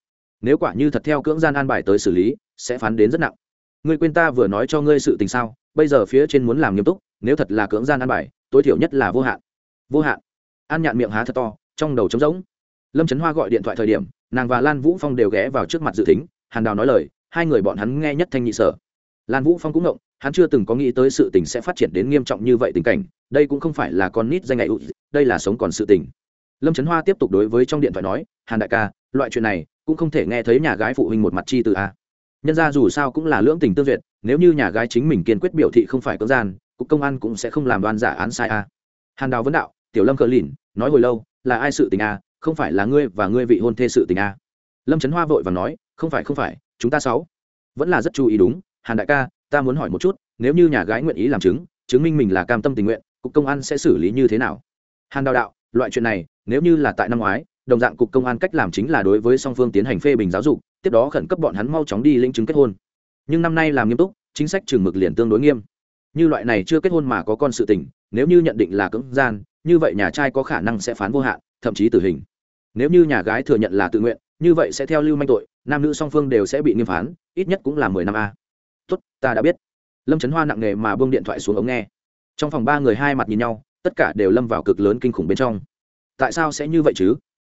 nếu quả như thật theo cưỡng gian an bài tới xử lý, sẽ phán đến rất nặng. Ngươi quên ta vừa nói cho ngươi sự tình sao, bây giờ phía trên muốn làm nghiêm túc, nếu thật là cưỡng gian an bài tối thiểu nhất là vô hạn. Vô hạn. An nhạn miệng há thật to, trong đầu trống rỗng. Lâm trấn hoa gọi điện thoại thời điểm, nàng và lan vũ phong đều ghé vào trước mặt dự tính, hàn đào nói lời, hai người bọn hắn nghe nhất thanh nhị sở. Lan vũ phong cũng ngộng, hắn chưa từng có nghĩ tới sự tình sẽ phát triển đến nghiêm trọng như vậy tình cảnh, đây cũng không phải là con nít danh ngày đây là sống còn sự tình. Lâm trấn hoa tiếp tục đối với trong điện thoại nói, hàn đại ca, loại chuyện này cũng không thể nghe thấy nhà gái phụ huynh một mặt chi từ a. Nhân ra dù sao cũng là lưỡng tình tương duyệt, nếu như nhà gái chính mình kiên quyết biểu thị không phải cưỡng gian cục công an cũng sẽ không làm đoan giả án sai a. Hàn đào vấn đạo, tiểu lâm cờ lìn, nói hồi lâu, là ai sự tình a? Không phải là ngươi và ngươi vị hôn thê sự tình a? Lâm trấn hoa vội và nói, không phải không phải, chúng ta sáu vẫn là rất chú ý đúng. Hàn đại ca, ta muốn hỏi một chút, nếu như nhà gái nguyện ý làm chứng chứng minh mình là cam tâm tình nguyện, cục công an sẽ xử lý như thế nào? Hàn đào đạo, loại chuyện này, nếu như là tại năm ngoái, đồng dạng cục công an cách làm chính là đối với song phương tiến hành phê bình giáo dục, tiếp đó khẩn cấp bọn hắn mau chóng đi lĩnh chứng kết hôn. Nhưng năm nay làm nghiêm túc, chính sách trường mực liền tương đối nghiêm như loại này chưa kết hôn mà có con sự tình, nếu như nhận định là cưỡng gian, như vậy nhà trai có khả năng sẽ phán vô hạn, thậm chí tử hình. Nếu như nhà gái thừa nhận là tự nguyện, như vậy sẽ theo lưu manh tội, nam nữ song phương đều sẽ bị nghiêm phán, ít nhất cũng là mười năm a. Tốt, ta đã biết. Lâm trấn hoa nặng nề mà buông điện thoại xuống ống nghe. Trong phòng ba người hai mặt nhìn nhau, tất cả đều lâm vào cực lớn kinh khủng bên trong. Tại sao sẽ như vậy chứ?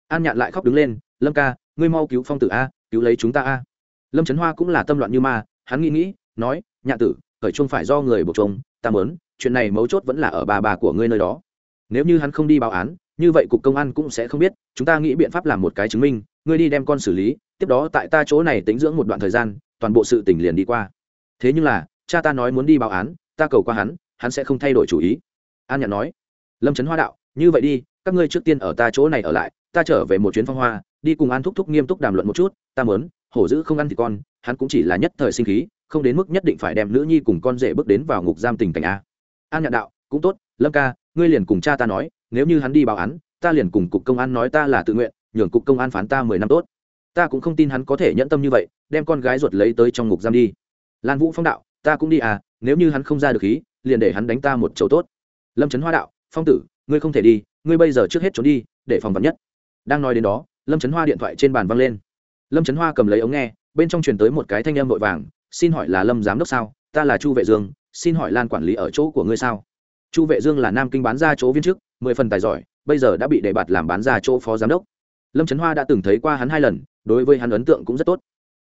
An nhạn lại khóc đứng lên, lâm ca, ngươi mau cứu phong tử a, cứu lấy chúng ta a. Lâm trấn hoa cũng là tâm loạn như ma, hắn nghĩ nghĩ, nói, nhạn tử khởi chung phải do người buộc chung ta muốn, chuyện này mấu chốt vẫn là ở bà bà của ngươi nơi đó. Nếu như hắn không đi báo án như vậy cục công an cũng sẽ không biết chúng ta nghĩ biện pháp làm một cái chứng minh ngươi đi đem con xử lý tiếp đó tại ta chỗ này tính dưỡng một đoạn thời gian toàn bộ sự tỉnh liền đi qua. Thế nhưng là cha ta nói muốn đi báo án ta cầu qua hắn hắn sẽ không thay đổi chủ ý. An nhạn nói lâm trấn hoa đạo như vậy đi các ngươi trước tiên ở ta chỗ này ở lại ta trở về một chuyến phong hoa đi cùng an thúc thúc nghiêm túc đàm luận một chút ta mớn hổ dữ không ăn thì con hắn cũng chỉ là nhất thời sinh khí không đến mức nhất định phải đem nữ nhi cùng con rể bước đến vào ngục giam tình cảnh a. An nhạn đạo, cũng tốt, lâm ca, ngươi liền cùng cha ta nói, nếu như hắn đi báo án, ta liền cùng cục công an nói ta là tự nguyện, nhường cục công an phán ta mười năm tốt. Ta cũng không tin hắn có thể nhẫn tâm như vậy, đem con gái ruột lấy tới trong ngục giam đi. Lan vũ phong đạo, ta cũng đi à nếu như hắn không ra được khí, liền để hắn đánh ta một chầu tốt. Lâm trấn hoa đạo, phong tử, ngươi không thể đi, ngươi bây giờ trước hết trốn đi, để phòng vật nhất. Đang nói đến đó, lâm trấn hoa điện thoại trên bàn văng lên. Lâm trấn hoa cầm lấy ống nghe, bên trong truyền tới một cái thanh âm vội vàng xin hỏi là lâm giám đốc sao? Ta là chu vệ dương, xin hỏi lan quản lý ở chỗ của ngươi sao? Chu vệ dương là nam kinh bán ra chỗ viên chức, mười phần tài giỏi, bây giờ đã bị đề bạt làm bán ra chỗ phó giám đốc. Lâm trấn hoa đã từng thấy qua hắn hai lần, đối với hắn ấn tượng cũng rất tốt.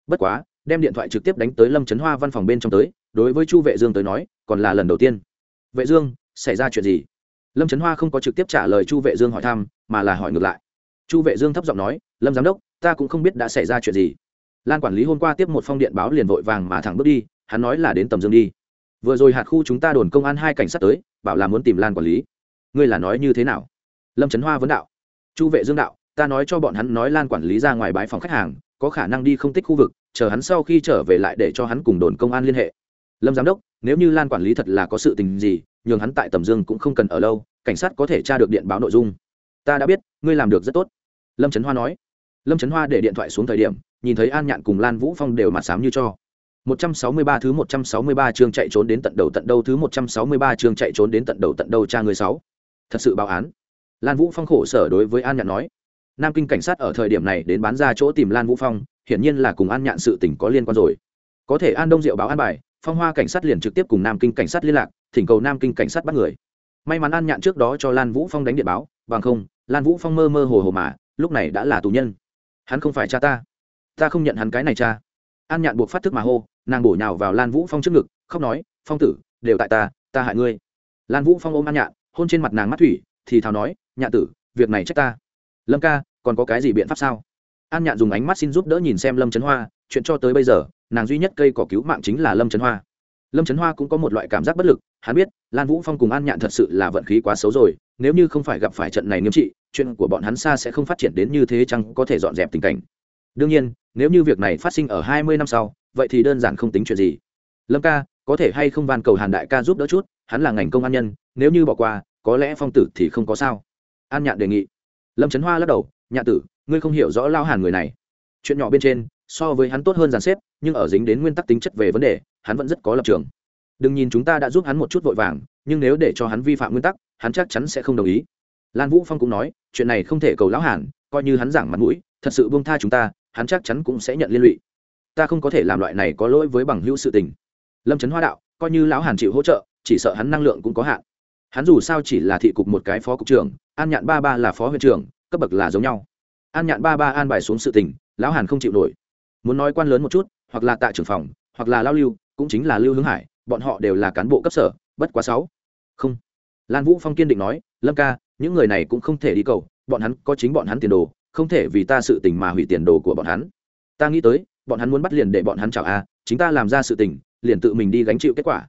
Bất quá, đem điện thoại trực tiếp đánh tới lâm trấn hoa văn phòng bên trong tới, đối với chu vệ dương tới nói, còn là lần đầu tiên. Vệ dương, xảy ra chuyện gì? Lâm trấn hoa không có trực tiếp trả lời chu vệ dương hỏi thăm, mà là hỏi ngược lại. Chu vệ dương thấp giọng nói, lâm giám đốc, ta cũng không biết đã xảy ra chuyện gì lan quản lý hôm qua tiếp một phong điện báo liền vội vàng mà thẳng bước đi, hắn nói là đến tầm dương đi. Vừa rồi hạt khu chúng ta đồn công an hai cảnh sát tới, bảo là muốn tìm lan quản lý. Ngươi là nói như thế nào? Lâm trấn hoa vấn đạo. Chu vệ dương đạo, ta nói cho bọn hắn nói lan quản lý ra ngoài bãi phòng khách hàng, có khả năng đi không tích khu vực, chờ hắn sau khi trở về lại để cho hắn cùng đồn công an liên hệ. Lâm giám đốc, nếu như lan quản lý thật là có sự tình gì, nhường hắn tại tầm dương cũng không cần ở lâu, cảnh sát có thể tra được điện báo nội dung. Ta đã biết, ngươi làm được rất tốt. Lâm trấn hoa nói lâm trấn hoa để điện thoại xuống thời điểm nhìn thấy an nhạn cùng lan vũ phong đều mặt sám như cho 163 thứ 163 chương chạy trốn đến tận đầu tận đâu thứ 163 chương chạy trốn đến tận đầu tận đâu cha người sáu. Thật sự báo án. Lan Vũ Phong khổ sở đối với An Nhạn nói. Nam Kinh cảnh sát ở thời điểm này đến bán ra chỗ tìm Lan Vũ Phong, hiển nhiên là cùng An Nhạn sự tình có liên quan rồi. Có thể An Đông Diệu báo an bài, Phong Hoa cảnh sát liền trực tiếp cùng Nam Kinh cảnh sát liên lạc, thỉnh cầu Nam Kinh cảnh sát bắt người. May mắn An Nhạn trước đó cho Lan Vũ Phong đánh điện báo, bằng không, Lan Vũ Phong mơ mơ hồ hồ mà, lúc này đã là tù nhân. Hắn không phải cha ta, ta không nhận hắn cái này cha. An Nhạn buộc phát thức mà hô, nàng bổ nhào vào lan vũ phong trước ngực khóc nói phong tử đều tại ta ta hại ngươi. Lan vũ phong ôm an nhạn hôn trên mặt nàng mắt thủy thì thào nói nhạn tử việc này trách ta. Lâm ca còn có cái gì biện pháp sao? An nhạn dùng ánh mắt xin giúp đỡ nhìn xem lâm trấn hoa chuyện cho tới bây giờ nàng duy nhất cây cỏ cứu mạng chính là lâm trấn hoa. Lâm trấn hoa cũng có một loại cảm giác bất lực hắn biết lan vũ phong cùng an nhạn thật sự là vận khí quá xấu rồi nếu như không phải gặp phải trận này nghiêm trị chuyện của bọn hắn xa sẽ không phát triển đến như thế chăng có thể dọn dẹp tình cảnh. Đương nhiên, nếu như việc này phát sinh ở hai mươi năm sau, vậy thì đơn giản không tính chuyện gì. Lâm ca, có thể hay không van cầu hàn đại ca giúp đỡ chút, hắn là ngành công an nhân, nếu như bỏ qua, có lẽ phong tử thì không có sao. An nhạn đề nghị. Lâm trấn hoa lắc đầu nhạn tử, ngươi không hiểu rõ lao hàn người này. Chuyện nhỏ bên trên, so với hắn tốt hơn dàn xếp, nhưng ở dính đến nguyên tắc tính chất về vấn đề, hắn vẫn rất có lập trường. Đừng nhìn chúng ta đã giúp hắn một chút vội vàng, nhưng nếu để cho hắn vi phạm nguyên tắc, hắn chắc chắn sẽ không đồng ý lan vũ phong cũng nói, chuyện này không thể cầu lão hàn, coi như hắn giảng mặt mũi, thật sự buông tha chúng ta, hắn chắc chắn cũng sẽ nhận liên lụy. Ta không có thể làm loại này có lỗi với bằng hữu sự tình. Lâm trấn hoa đạo, coi như lão hàn chịu hỗ trợ, chỉ sợ hắn năng lượng cũng có hạn. Hắn dù sao chỉ là thị cục một cái phó cục trưởng, an nhạn ba ba là phó huyện trưởng, cấp bậc là giống nhau. An nhạn ba ba an bài xuống sự tình, lão hàn không chịu nổi. Muốn nói quan lớn một chút, hoặc là tại trưởng phòng, hoặc là lao lưu, cũng chính là lưu hướng hải, bọn họ đều là cán bộ cấp sở, bất quá sáu. Không. Lan vũ phong kiên định nói, lâm ca những người này cũng không thể đi cầu bọn hắn có chính bọn hắn tiền đồ không thể vì ta sự tình mà hủy tiền đồ của bọn hắn. Ta nghĩ tới bọn hắn muốn bắt liền để bọn hắn chào a à, chính ta làm ra sự tình liền tự mình đi gánh chịu kết quả.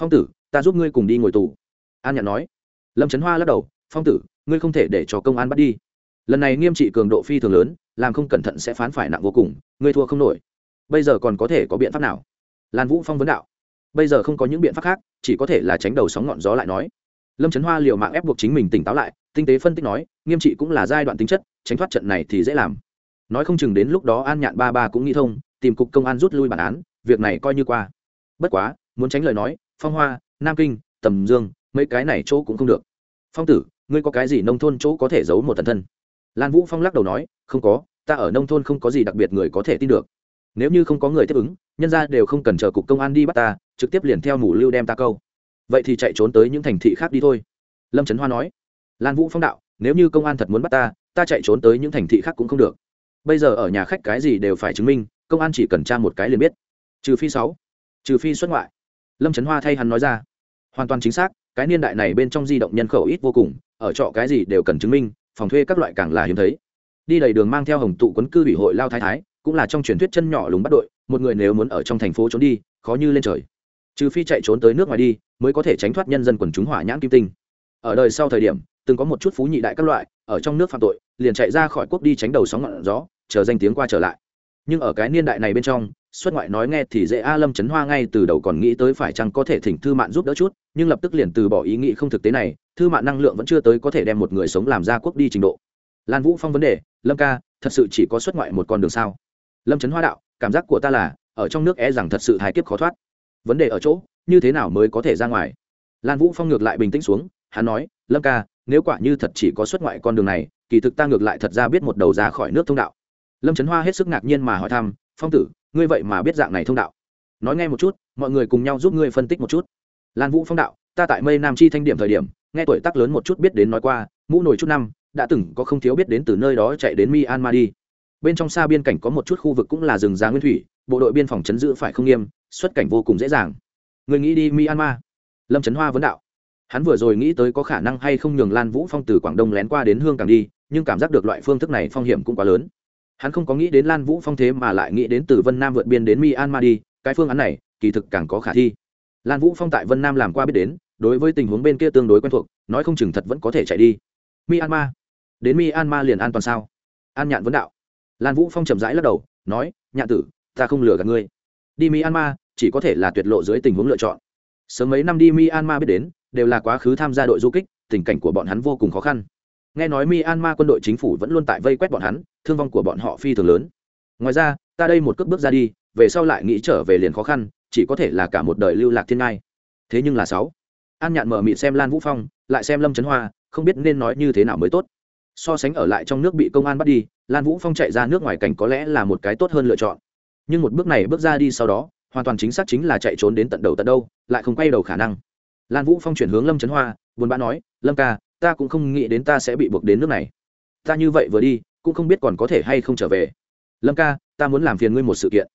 Phong tử ta giúp ngươi cùng đi ngồi tù. An nhạn nói. Lâm trấn hoa lắc đầu. Phong tử ngươi không thể để cho công an bắt đi. Lần này nghiêm trị cường độ phi thường lớn làm không cẩn thận sẽ phán phải nặng vô cùng ngươi thua không nổi. Bây giờ còn có thể có biện pháp nào? Lan vũ phong vấn đạo. Bây giờ không có những biện pháp khác chỉ có thể là tránh đầu sóng ngọn gió lại nói lâm trấn hoa liều mạng ép buộc chính mình tỉnh táo lại, tinh tế phân tích nói, nghiêm trị cũng là giai đoạn tính chất, tránh thoát trận này thì dễ làm. Nói không chừng đến lúc đó an nhạn ba ba cũng nghĩ thông, tìm cục công an rút lui bản án, việc này coi như qua. Bất quá, muốn tránh lời nói, phong hoa, nam kinh, tầm dương, mấy cái này chỗ cũng không được. Phong tử, ngươi có cái gì nông thôn chỗ có thể giấu một thần thân? Lan vũ phong lắc đầu nói, không có, ta ở nông thôn không có gì đặc biệt người có thể tin được. Nếu như không có người tiếp ứng, nhân ra đều không cần chờ cục công an đi bắt ta, trực tiếp liền theo mù lưu đem ta câu vậy thì chạy trốn tới những thành thị khác đi thôi. Lâm trấn hoa nói, lan vũ phong đạo, nếu như công an thật muốn bắt ta ta chạy trốn tới những thành thị khác cũng không được. Bây giờ ở nhà khách cái gì đều phải chứng minh, công an chỉ cần tra một cái liền biết. Trừ phi sáu, trừ phi xuất ngoại. Lâm trấn hoa thay hắn nói ra, hoàn toàn chính xác, cái niên đại này bên trong di động nhân khẩu ít vô cùng, ở trọ cái gì đều cần chứng minh, phòng thuê các loại càng là hiếm thấy. Đi đầy đường mang theo hồng tụ quấn cư ủy hội lao thái thái, cũng là trong truyền thuyết chân nhỏ lúng bắt đội, một người nếu muốn ở trong thành phố trốn đi, khó như lên trời trừ phi chạy trốn tới nước ngoài đi, mới có thể tránh thoát nhân dân quần chúng hỏa nhãn kim tinh. Ở đời sau thời điểm, từng có một chút phú nhị đại các loại, ở trong nước phạm tội, liền chạy ra khỏi quốc đi tránh đầu sóng ngọn gió, chờ danh tiếng qua trở lại. Nhưng ở cái niên đại này bên trong, xuất ngoại nói nghe thì dễ a lâm chấn hoa ngay từ đầu còn nghĩ tới phải chăng có thể thỉnh thư mạn giúp đỡ chút, nhưng lập tức liền từ bỏ ý nghĩ không thực tế này, thư mạn năng lượng vẫn chưa tới có thể đem một người sống làm ra quốc đi trình độ. Lan vũ phong vấn đề, lâm ca, thật sự chỉ có xuất ngoại một con đường sao? Lâm trấn hoa đạo, cảm giác của ta là, ở trong nước e rằng thật sự hài kiếp khó thoát vấn đề ở chỗ, như thế nào mới có thể ra ngoài? Lan vũ phong ngược lại bình tĩnh xuống, hắn nói, lâm ca, nếu quả như thật chỉ có xuất ngoại con đường này, kỳ thực ta ngược lại thật ra biết một đầu ra khỏi nước thông đạo. Lâm trấn hoa hết sức ngạc nhiên mà hỏi thăm, phong tử, ngươi vậy mà biết dạng này thông đạo? Nói nghe một chút, mọi người cùng nhau giúp ngươi phân tích một chút. Lan vũ phong đạo, ta tại mây nam chi thanh điểm thời điểm, nghe tuổi tác lớn một chút biết đến nói qua, mũ nổi chút năm, đã từng có không thiếu biết đến từ nơi đó chạy đến myanmar đi. Bên trong xa biên cảnh có một chút khu vực cũng là rừng già nguyên thủy, bộ đội biên phòng chấn giữ phải không nghiêm xuất cảnh vô cùng dễ dàng. Người nghĩ đi myanmar? Lâm trấn hoa vấn đạo. Hắn vừa rồi nghĩ tới có khả năng hay không nhường lan vũ phong từ quảng đông lén qua đến hương càng đi, nhưng cảm giác được loại phương thức này phong hiểm cũng quá lớn. Hắn không có nghĩ đến lan vũ phong thế mà lại nghĩ đến từ vân nam vượt biên đến myanmar đi, cái phương án này kỳ thực càng có khả thi. Lan vũ phong tại vân nam làm qua biết đến, đối với tình huống bên kia tương đối quen thuộc, nói không chừng thật vẫn có thể chạy đi. Myanmar? Đến myanmar liền an toàn sao? An nhạn vấn đạo. Lan vũ phong chậm rãi lắc đầu, nói, nhạn tử, ta không lừa gạt ngươi. Đi myanmar chỉ có thể là tuyệt lộ dưới tình huống lựa chọn. Sớm mấy năm đi myanmar biết đến, đều là quá khứ tham gia đội du kích, tình cảnh của bọn hắn vô cùng khó khăn. Nghe nói myanmar quân đội chính phủ vẫn luôn tại vây quét bọn hắn, thương vong của bọn họ phi thường lớn. Ngoài ra, ta đây một cước bước ra đi, về sau lại nghĩ trở về liền khó khăn, chỉ có thể là cả một đời lưu lạc thiên ngai. Thế nhưng là sáu. An nhạn mở mịt xem lan vũ phong, lại xem lâm trấn hoa, không biết nên nói như thế nào mới tốt. So sánh ở lại trong nước bị công an bắt đi, lan vũ phong chạy ra nước ngoài cảnh có lẽ là một cái tốt hơn lựa chọn. Nhưng một bước này bước ra đi sau đó hoàn toàn chính xác chính là chạy trốn đến tận đầu tận đâu, lại không quay đầu khả năng. Lan vũ phong chuyển hướng lâm trấn hoa, buồn bã nói, lâm ca, ta cũng không nghĩ đến ta sẽ bị buộc đến nước này. Ta như vậy vừa đi, cũng không biết còn có thể hay không trở về. Lâm ca, ta muốn làm phiền ngươi một sự kiện.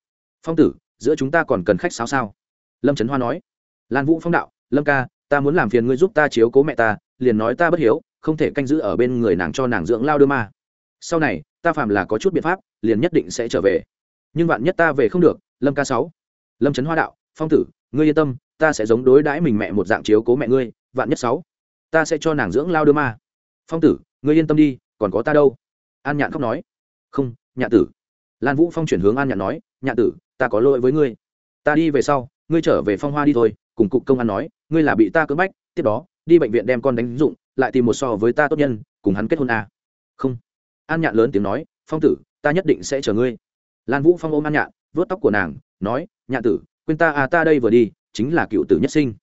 Phong tử, giữa chúng ta còn cần khách sáo sao? Lâm trấn hoa nói. Lan vũ phong đạo, lâm ca, ta muốn làm phiền ngươi giúp ta chiếu cố mẹ ta, liền nói ta bất hiếu, không thể canh giữ ở bên người nàng cho nàng dưỡng lao đưa ma. Sau này, ta phạm là có chút biện pháp, liền nhất định sẽ trở về. Nhưng bạn nhất ta về không được, lâm ca sáu lâm trấn hoa đạo, phong tử, ngươi yên tâm, ta sẽ giống đối đãi mình mẹ một dạng chiếu cố mẹ ngươi, vạn nhất sáu, ta sẽ cho nàng dưỡng lao đưa ma. Phong tử, ngươi yên tâm đi, còn có ta đâu? An nhạn khóc nói. Không, nhạn tử. Lan vũ phong chuyển hướng an nhạn nói, nhạn tử, ta có lỗi với ngươi. Ta đi về sau, ngươi trở về phong hoa đi thôi, cùng cục công an nói, ngươi là bị ta cưỡng bách, tiếp đó, đi bệnh viện đem con đánh dụng, lại tìm một so với ta tốt nhân, cùng hắn kết hôn à. không. An nhạn lớn tiếng nói, phong tử, ta nhất định sẽ chờ ngươi. Lan vũ phong ôm an nhạn vớt tóc của nàng nói, nhạn tử, quên ta à ta đây vừa đi, chính là cựu tử nhất sinh.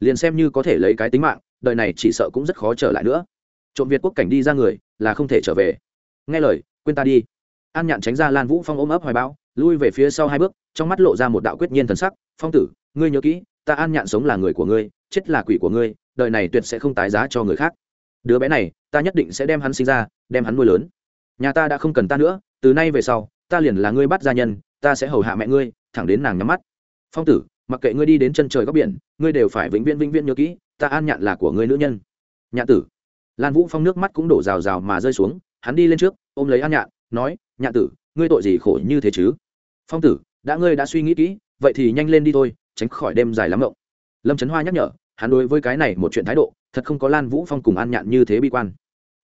Liền xem như có thể lấy cái tính mạng, đời này chỉ sợ cũng rất khó trở lại nữa. Trộm việt quốc cảnh đi ra người, là không thể trở về. Nghe lời, quên ta đi. An nhạn tránh ra lan vũ phong ôm ấp hoài bão, lui về phía sau hai bước, trong mắt lộ ra một đạo quyết nhiên thần sắc, phong tử, ngươi nhớ kỹ, ta an nhạn sống là người của ngươi, chết là quỷ của ngươi, đời này tuyệt sẽ không tái giá cho người khác. Đứa bé này, ta nhất định sẽ đem hắn sinh ra, đem hắn nuôi lớn. Nhà ta đã không cần ta nữa, từ nay về sau, ta liền là ngươi bắt gia nhân ta sẽ hầu hạ mẹ ngươi, thẳng đến nàng nhắm mắt. Phong tử, mặc kệ ngươi đi đến chân trời góc biển, ngươi đều phải vĩnh viễn vĩnh viễn nhớ kỹ, ta an nhạn là của ngươi nữ nhân. Nhạn tử. Lan vũ phong nước mắt cũng đổ rào rào mà rơi xuống, hắn đi lên trước, ôm lấy an nhạn, nói, nhạn tử, ngươi tội gì khổ như thế chứ? Phong tử, đã ngươi đã suy nghĩ kỹ, vậy thì nhanh lên đi thôi, tránh khỏi đêm dài lắm ngộng lâm trấn hoa nhắc nhở, hắn đối với cái này một chuyện thái độ, thật không có lan vũ phong cùng an nhạn như thế bi quan.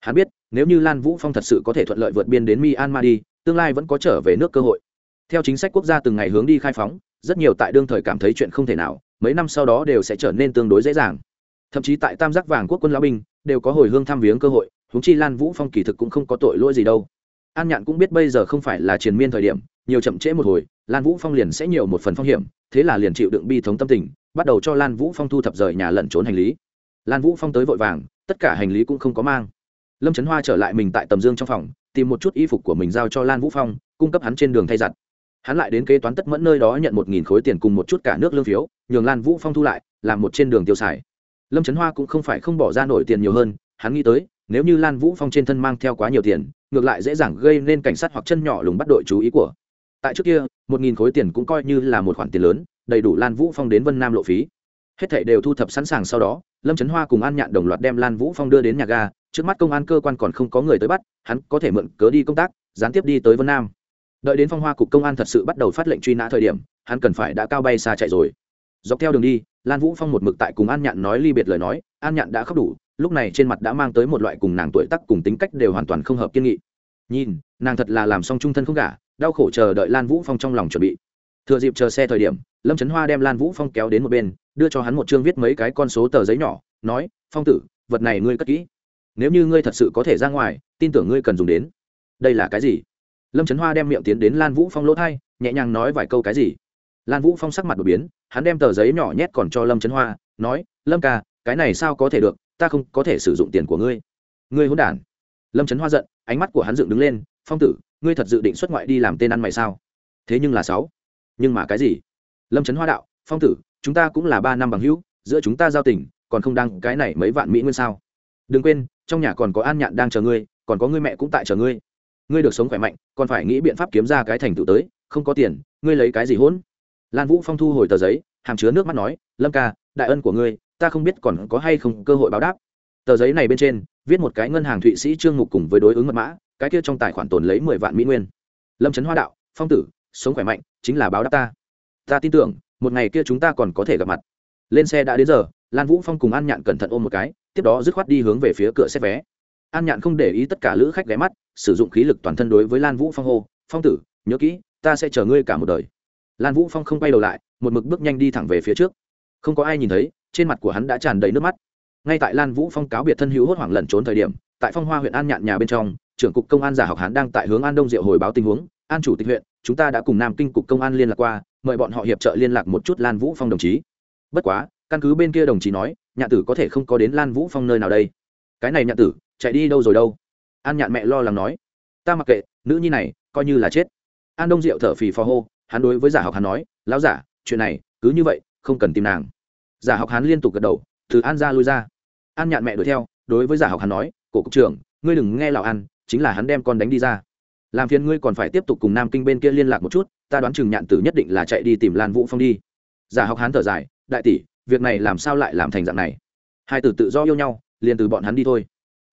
Hắn biết, nếu như lan vũ phong thật sự có thể thuận lợi vượt biên đến myanmar đi, tương lai vẫn có trở về nước cơ hội theo chính sách quốc gia từng ngày hướng đi khai phóng, rất nhiều tại đương thời cảm thấy chuyện không thể nào, mấy năm sau đó đều sẽ trở nên tương đối dễ dàng. Thậm chí tại tam giác vàng quốc quân lão binh, đều có hồi hương thăm viếng cơ hội húng chi lan vũ phong kỳ thực cũng không có tội lỗi gì đâu. An nhạn cũng biết bây giờ không phải là triền miên thời điểm, nhiều chậm trễ một hồi, lan vũ phong liền sẽ nhiều một phần phong hiểm, thế là liền chịu đựng bi thống tâm tình, bắt đầu cho lan vũ phong thu thập rời nhà lẩn trốn hành lý. Lan vũ phong tới vội vàng, tất cả hành lý cũng không có mang. Lâm trấn hoa trở lại mình tại tầm dương trong phòng, tìm một chút y phục của mình giao cho lan vũ phong, cung cấp hắn trên đường thay giặt hắn lại đến kế toán tất mẫn nơi đó nhận một nghìn khối tiền cùng một chút cả nước lương phiếu, nhường lan vũ phong thu lại, làm một trên đường tiêu xài. Lâm trấn hoa cũng không phải không bỏ ra nổi tiền nhiều hơn, hắn nghĩ tới, nếu như lan vũ phong trên thân mang theo quá nhiều tiền, ngược lại dễ dàng gây nên cảnh sát hoặc chân nhỏ lùng bắt đội chú ý của. Tại trước kia, một nghìn khối tiền cũng coi như là một khoản tiền lớn, đầy đủ lan vũ phong đến vân nam lộ phí. Hết thảy đều thu thập sẵn sàng sau đó, lâm trấn hoa cùng an nhạn đồng loạt đem lan vũ phong đưa đến nhà ga, trước mắt công an cơ quan còn không có người tới bắt, hắn có thể mượn cớ đi công tác, gián tiếp đi tới vân nam đợi đến phong hoa cục công an thật sự bắt đầu phát lệnh truy nã thời điểm, hắn cần phải đã cao bay xa chạy rồi. Dọc theo đường đi, lan vũ phong một mực tại cùng an nhạn nói ly biệt lời nói, an nhạn đã khóc đủ, lúc này trên mặt đã mang tới một loại cùng nàng tuổi tắc cùng tính cách đều hoàn toàn không hợp kiên nghị. Nhìn, nàng thật là làm xong trung thân không gả, đau khổ chờ đợi lan vũ phong trong lòng chuẩn bị. Thừa dịp chờ xe thời điểm, lâm trấn hoa đem lan vũ phong kéo đến một bên, đưa cho hắn một chương viết mấy cái con số tờ giấy nhỏ, nói, phong tử, vật này ngươi cất kỹ. Nếu như ngươi thật sự có thể ra ngoài, tin tưởng ngươi cần dùng đến. Đây là cái gì? Lâm trấn hoa đem miệng tiến đến lan vũ phong lỗ thai, nhẹ nhàng nói vài câu cái gì. lan vũ phong sắc mặt đột biến, hắn đem tờ giấy nhỏ nhét còn cho lâm trấn hoa, nói, lâm ca, cái này sao có thể được, ta không có thể sử dụng tiền của ngươi. Ngươi hôn đản. Lâm trấn hoa giận, ánh mắt của hắn dựng đứng lên, phong tử, ngươi thật dự định xuất ngoại đi làm tên ăn mày sao? Thế nhưng là sáu. Nhưng mà cái gì? Lâm trấn hoa đạo, phong tử, chúng ta cũng là ba năm bằng hữu, giữa chúng ta giao tình, còn không đăng cái này mấy vạn mỹ nguyên sao? Đừng quên, trong nhà còn có an nhạn đang chờ ngươi, còn có ngươi mẹ cũng tại chờ ngươi ngươi được sống khỏe mạnh, còn phải nghĩ biện pháp kiếm ra cái thành tựu tới, không có tiền, ngươi lấy cái gì hỗn? Lan vũ phong thu hồi tờ giấy, hàm chứa nước mắt nói, lâm ca, đại ân của ngươi, ta không biết còn có hay không cơ hội báo đáp. Tờ giấy này bên trên, viết một cái ngân hàng thụy sĩ trương mục cùng với đối ứng mật mã, cái kia trong tài khoản tồn lấy mười vạn mỹ nguyên. Lâm trấn hoa đạo, phong tử, sống khỏe mạnh, chính là báo đáp ta. Ta tin tưởng, một ngày kia chúng ta còn có thể gặp mặt. Lên xe đã đến giờ, lan vũ phong cùng an nhạn cẩn thận ôm một cái, tiếp đó dứt khoát đi hướng về phía cửa xếp vé an nhạn không để ý tất cả lữ khách ghé mắt, sử dụng khí lực toàn thân đối với lan vũ phong hô, phong tử, nhớ kỹ, ta sẽ chờ ngươi cả một đời. Lan vũ phong không quay đầu lại, một mực bước nhanh đi thẳng về phía trước. Không có ai nhìn thấy, trên mặt của hắn đã tràn đầy nước mắt. Ngay tại lan vũ phong cáo biệt thân hữu hốt hoảng lẩn trốn thời điểm, tại phong hoa huyện an nhạn nhà bên trong, trưởng cục công an giả học hán đang tại hướng an đông diệu hồi báo tình huống, an chủ tịch huyện, chúng ta đã cùng nam kinh cục công an liên lạc qua, mời bọn họ hiệp trợ liên lạc một chút lan vũ phong đồng chí. Bất quá, căn cứ bên kia đồng chí nói Nhạ tử có thể không có đến lan vũ phong nơi nào đây. Cái này Nhạ tử chạy đi đâu rồi đâu? An nhạn mẹ lo lắng nói. Ta mặc kệ, nữ nhi này coi như là chết. An đông diệu thở phì phò hô, hắn đối với giả học hắn nói, lão giả, chuyện này cứ như vậy, không cần tìm nàng. Giả học hắn liên tục gật đầu, từ an ra lui ra. An nhạn mẹ đuổi theo, đối với giả học hắn nói, cổ cục trưởng, ngươi đừng nghe lão an, chính là hắn đem con đánh đi ra. Làm phiền ngươi còn phải tiếp tục cùng nam kinh bên kia liên lạc một chút, ta đoán chừng nhạn tử nhất định là chạy đi tìm lan vũ phong đi. Giả học hắn thở dài, đại tỷ, việc này làm sao lại làm thành dạng này? Hai tử tự do yêu nhau, liền từ bọn hắn đi thôi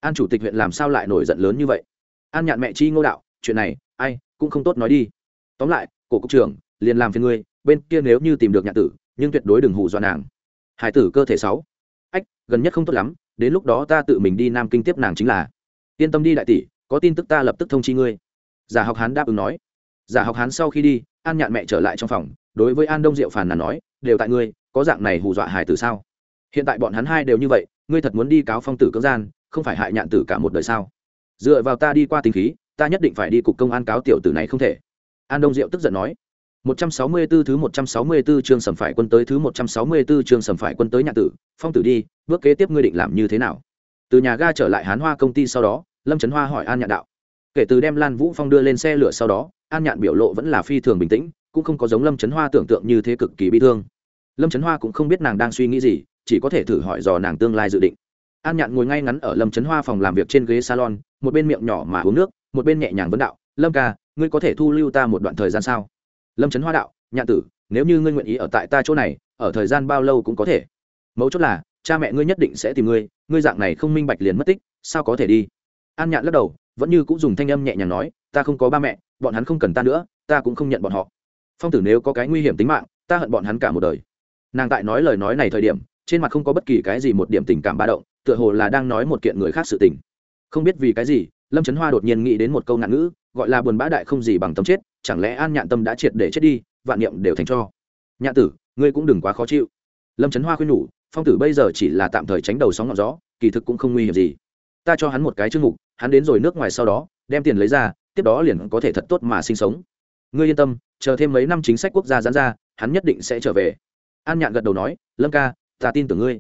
an chủ tịch huyện làm sao lại nổi giận lớn như vậy? An nhạn mẹ chi ngô đạo, chuyện này, ai cũng không tốt nói đi. Tóm lại, cổ cục trưởng, liền làm phiền ngươi, bên kia nếu như tìm được nhạn tử, nhưng tuyệt đối đừng hù dọa nàng. Hải tử cơ thể sáu. Ách, gần nhất không tốt lắm, đến lúc đó ta tự mình đi nam kinh tiếp nàng chính là. Yên tâm đi đại tỷ, có tin tức ta lập tức thông chi ngươi. Giả học hán đáp ứng nói. Giả học hán sau khi đi, an nhạn mẹ trở lại trong phòng, đối với an đông diệu phàn nàn nói, đều tại ngươi, có dạng này hù dọa hải tử sao? Hiện tại bọn hắn hai đều như vậy, ngươi thật muốn đi cáo phong tử cưỡng gian không phải hại nhạn tử cả một đời sao? Dựa vào ta đi qua tính khí, ta nhất định phải đi cục công an cáo tiểu tử này không thể. An đông diệu tức giận nói. 164 thứ 164 chương sầm phải quân tới thứ 164 chương sầm phải quân tới nhạn tử, phong tử đi, bước kế tiếp ngươi định làm như thế nào? Từ nhà ga trở lại hán hoa công ty sau đó, lâm trấn hoa hỏi an nhạn đạo. Kể từ đem lan vũ phong đưa lên xe lửa sau đó, an nhạn biểu lộ vẫn là phi thường bình tĩnh, cũng không có giống lâm trấn hoa tưởng tượng như thế cực kỳ bi thương. Lâm trấn hoa cũng không biết nàng đang suy nghĩ gì, chỉ có thể thử hỏi dò nàng tương lai dự định an nhạn ngồi ngay ngắn ở lâm trấn hoa phòng làm việc trên ghế salon, một bên miệng nhỏ mà uống nước, một bên nhẹ nhàng vấn đạo, lâm ca, ngươi có thể thu lưu ta một đoạn thời gian sao? Lâm trấn hoa đạo, nhạn tử, nếu như ngươi nguyện ý ở tại ta chỗ này, ở thời gian bao lâu cũng có thể. Mấu chốt là, cha mẹ ngươi nhất định sẽ tìm ngươi ngươi dạng này không minh bạch liền mất tích, sao có thể đi? An nhạn lắc đầu, vẫn như cũng dùng thanh âm nhẹ nhàng nói, ta không có ba mẹ, bọn hắn không cần ta nữa, ta cũng không nhận bọn họ. Phong tử nếu có cái nguy hiểm tính mạng, ta hận bọn hắn cả một đời. Nàng tại nói lời nói này thời điểm, trên mặt không có bất kỳ cái gì một điểm tình cảm ba động tựa hồ là đang nói một kiện người khác sự tình. Không biết vì cái gì, lâm trấn hoa đột nhiên nghĩ đến một câu nạn ngữ, gọi là buồn bã đại không gì bằng tâm chết, chẳng lẽ an nhạn tâm đã triệt để chết đi, vạn niệm đều thành cho. Nhạn tử, ngươi cũng đừng quá khó chịu. Lâm trấn hoa khuyên nhủ, phong tử bây giờ chỉ là tạm thời tránh đầu sóng ngọn gió, kỳ thực cũng không nguy hiểm gì. Ta cho hắn một cái chương mục, hắn đến rồi nước ngoài sau đó, đem tiền lấy ra, tiếp đó liền có thể thật tốt mà sinh sống. Ngươi yên tâm, chờ thêm mấy năm chính sách quốc gia giãn ra, hắn nhất định sẽ trở về. An nhạn gật đầu nói, lâm ca, ta tin tưởng ngươi.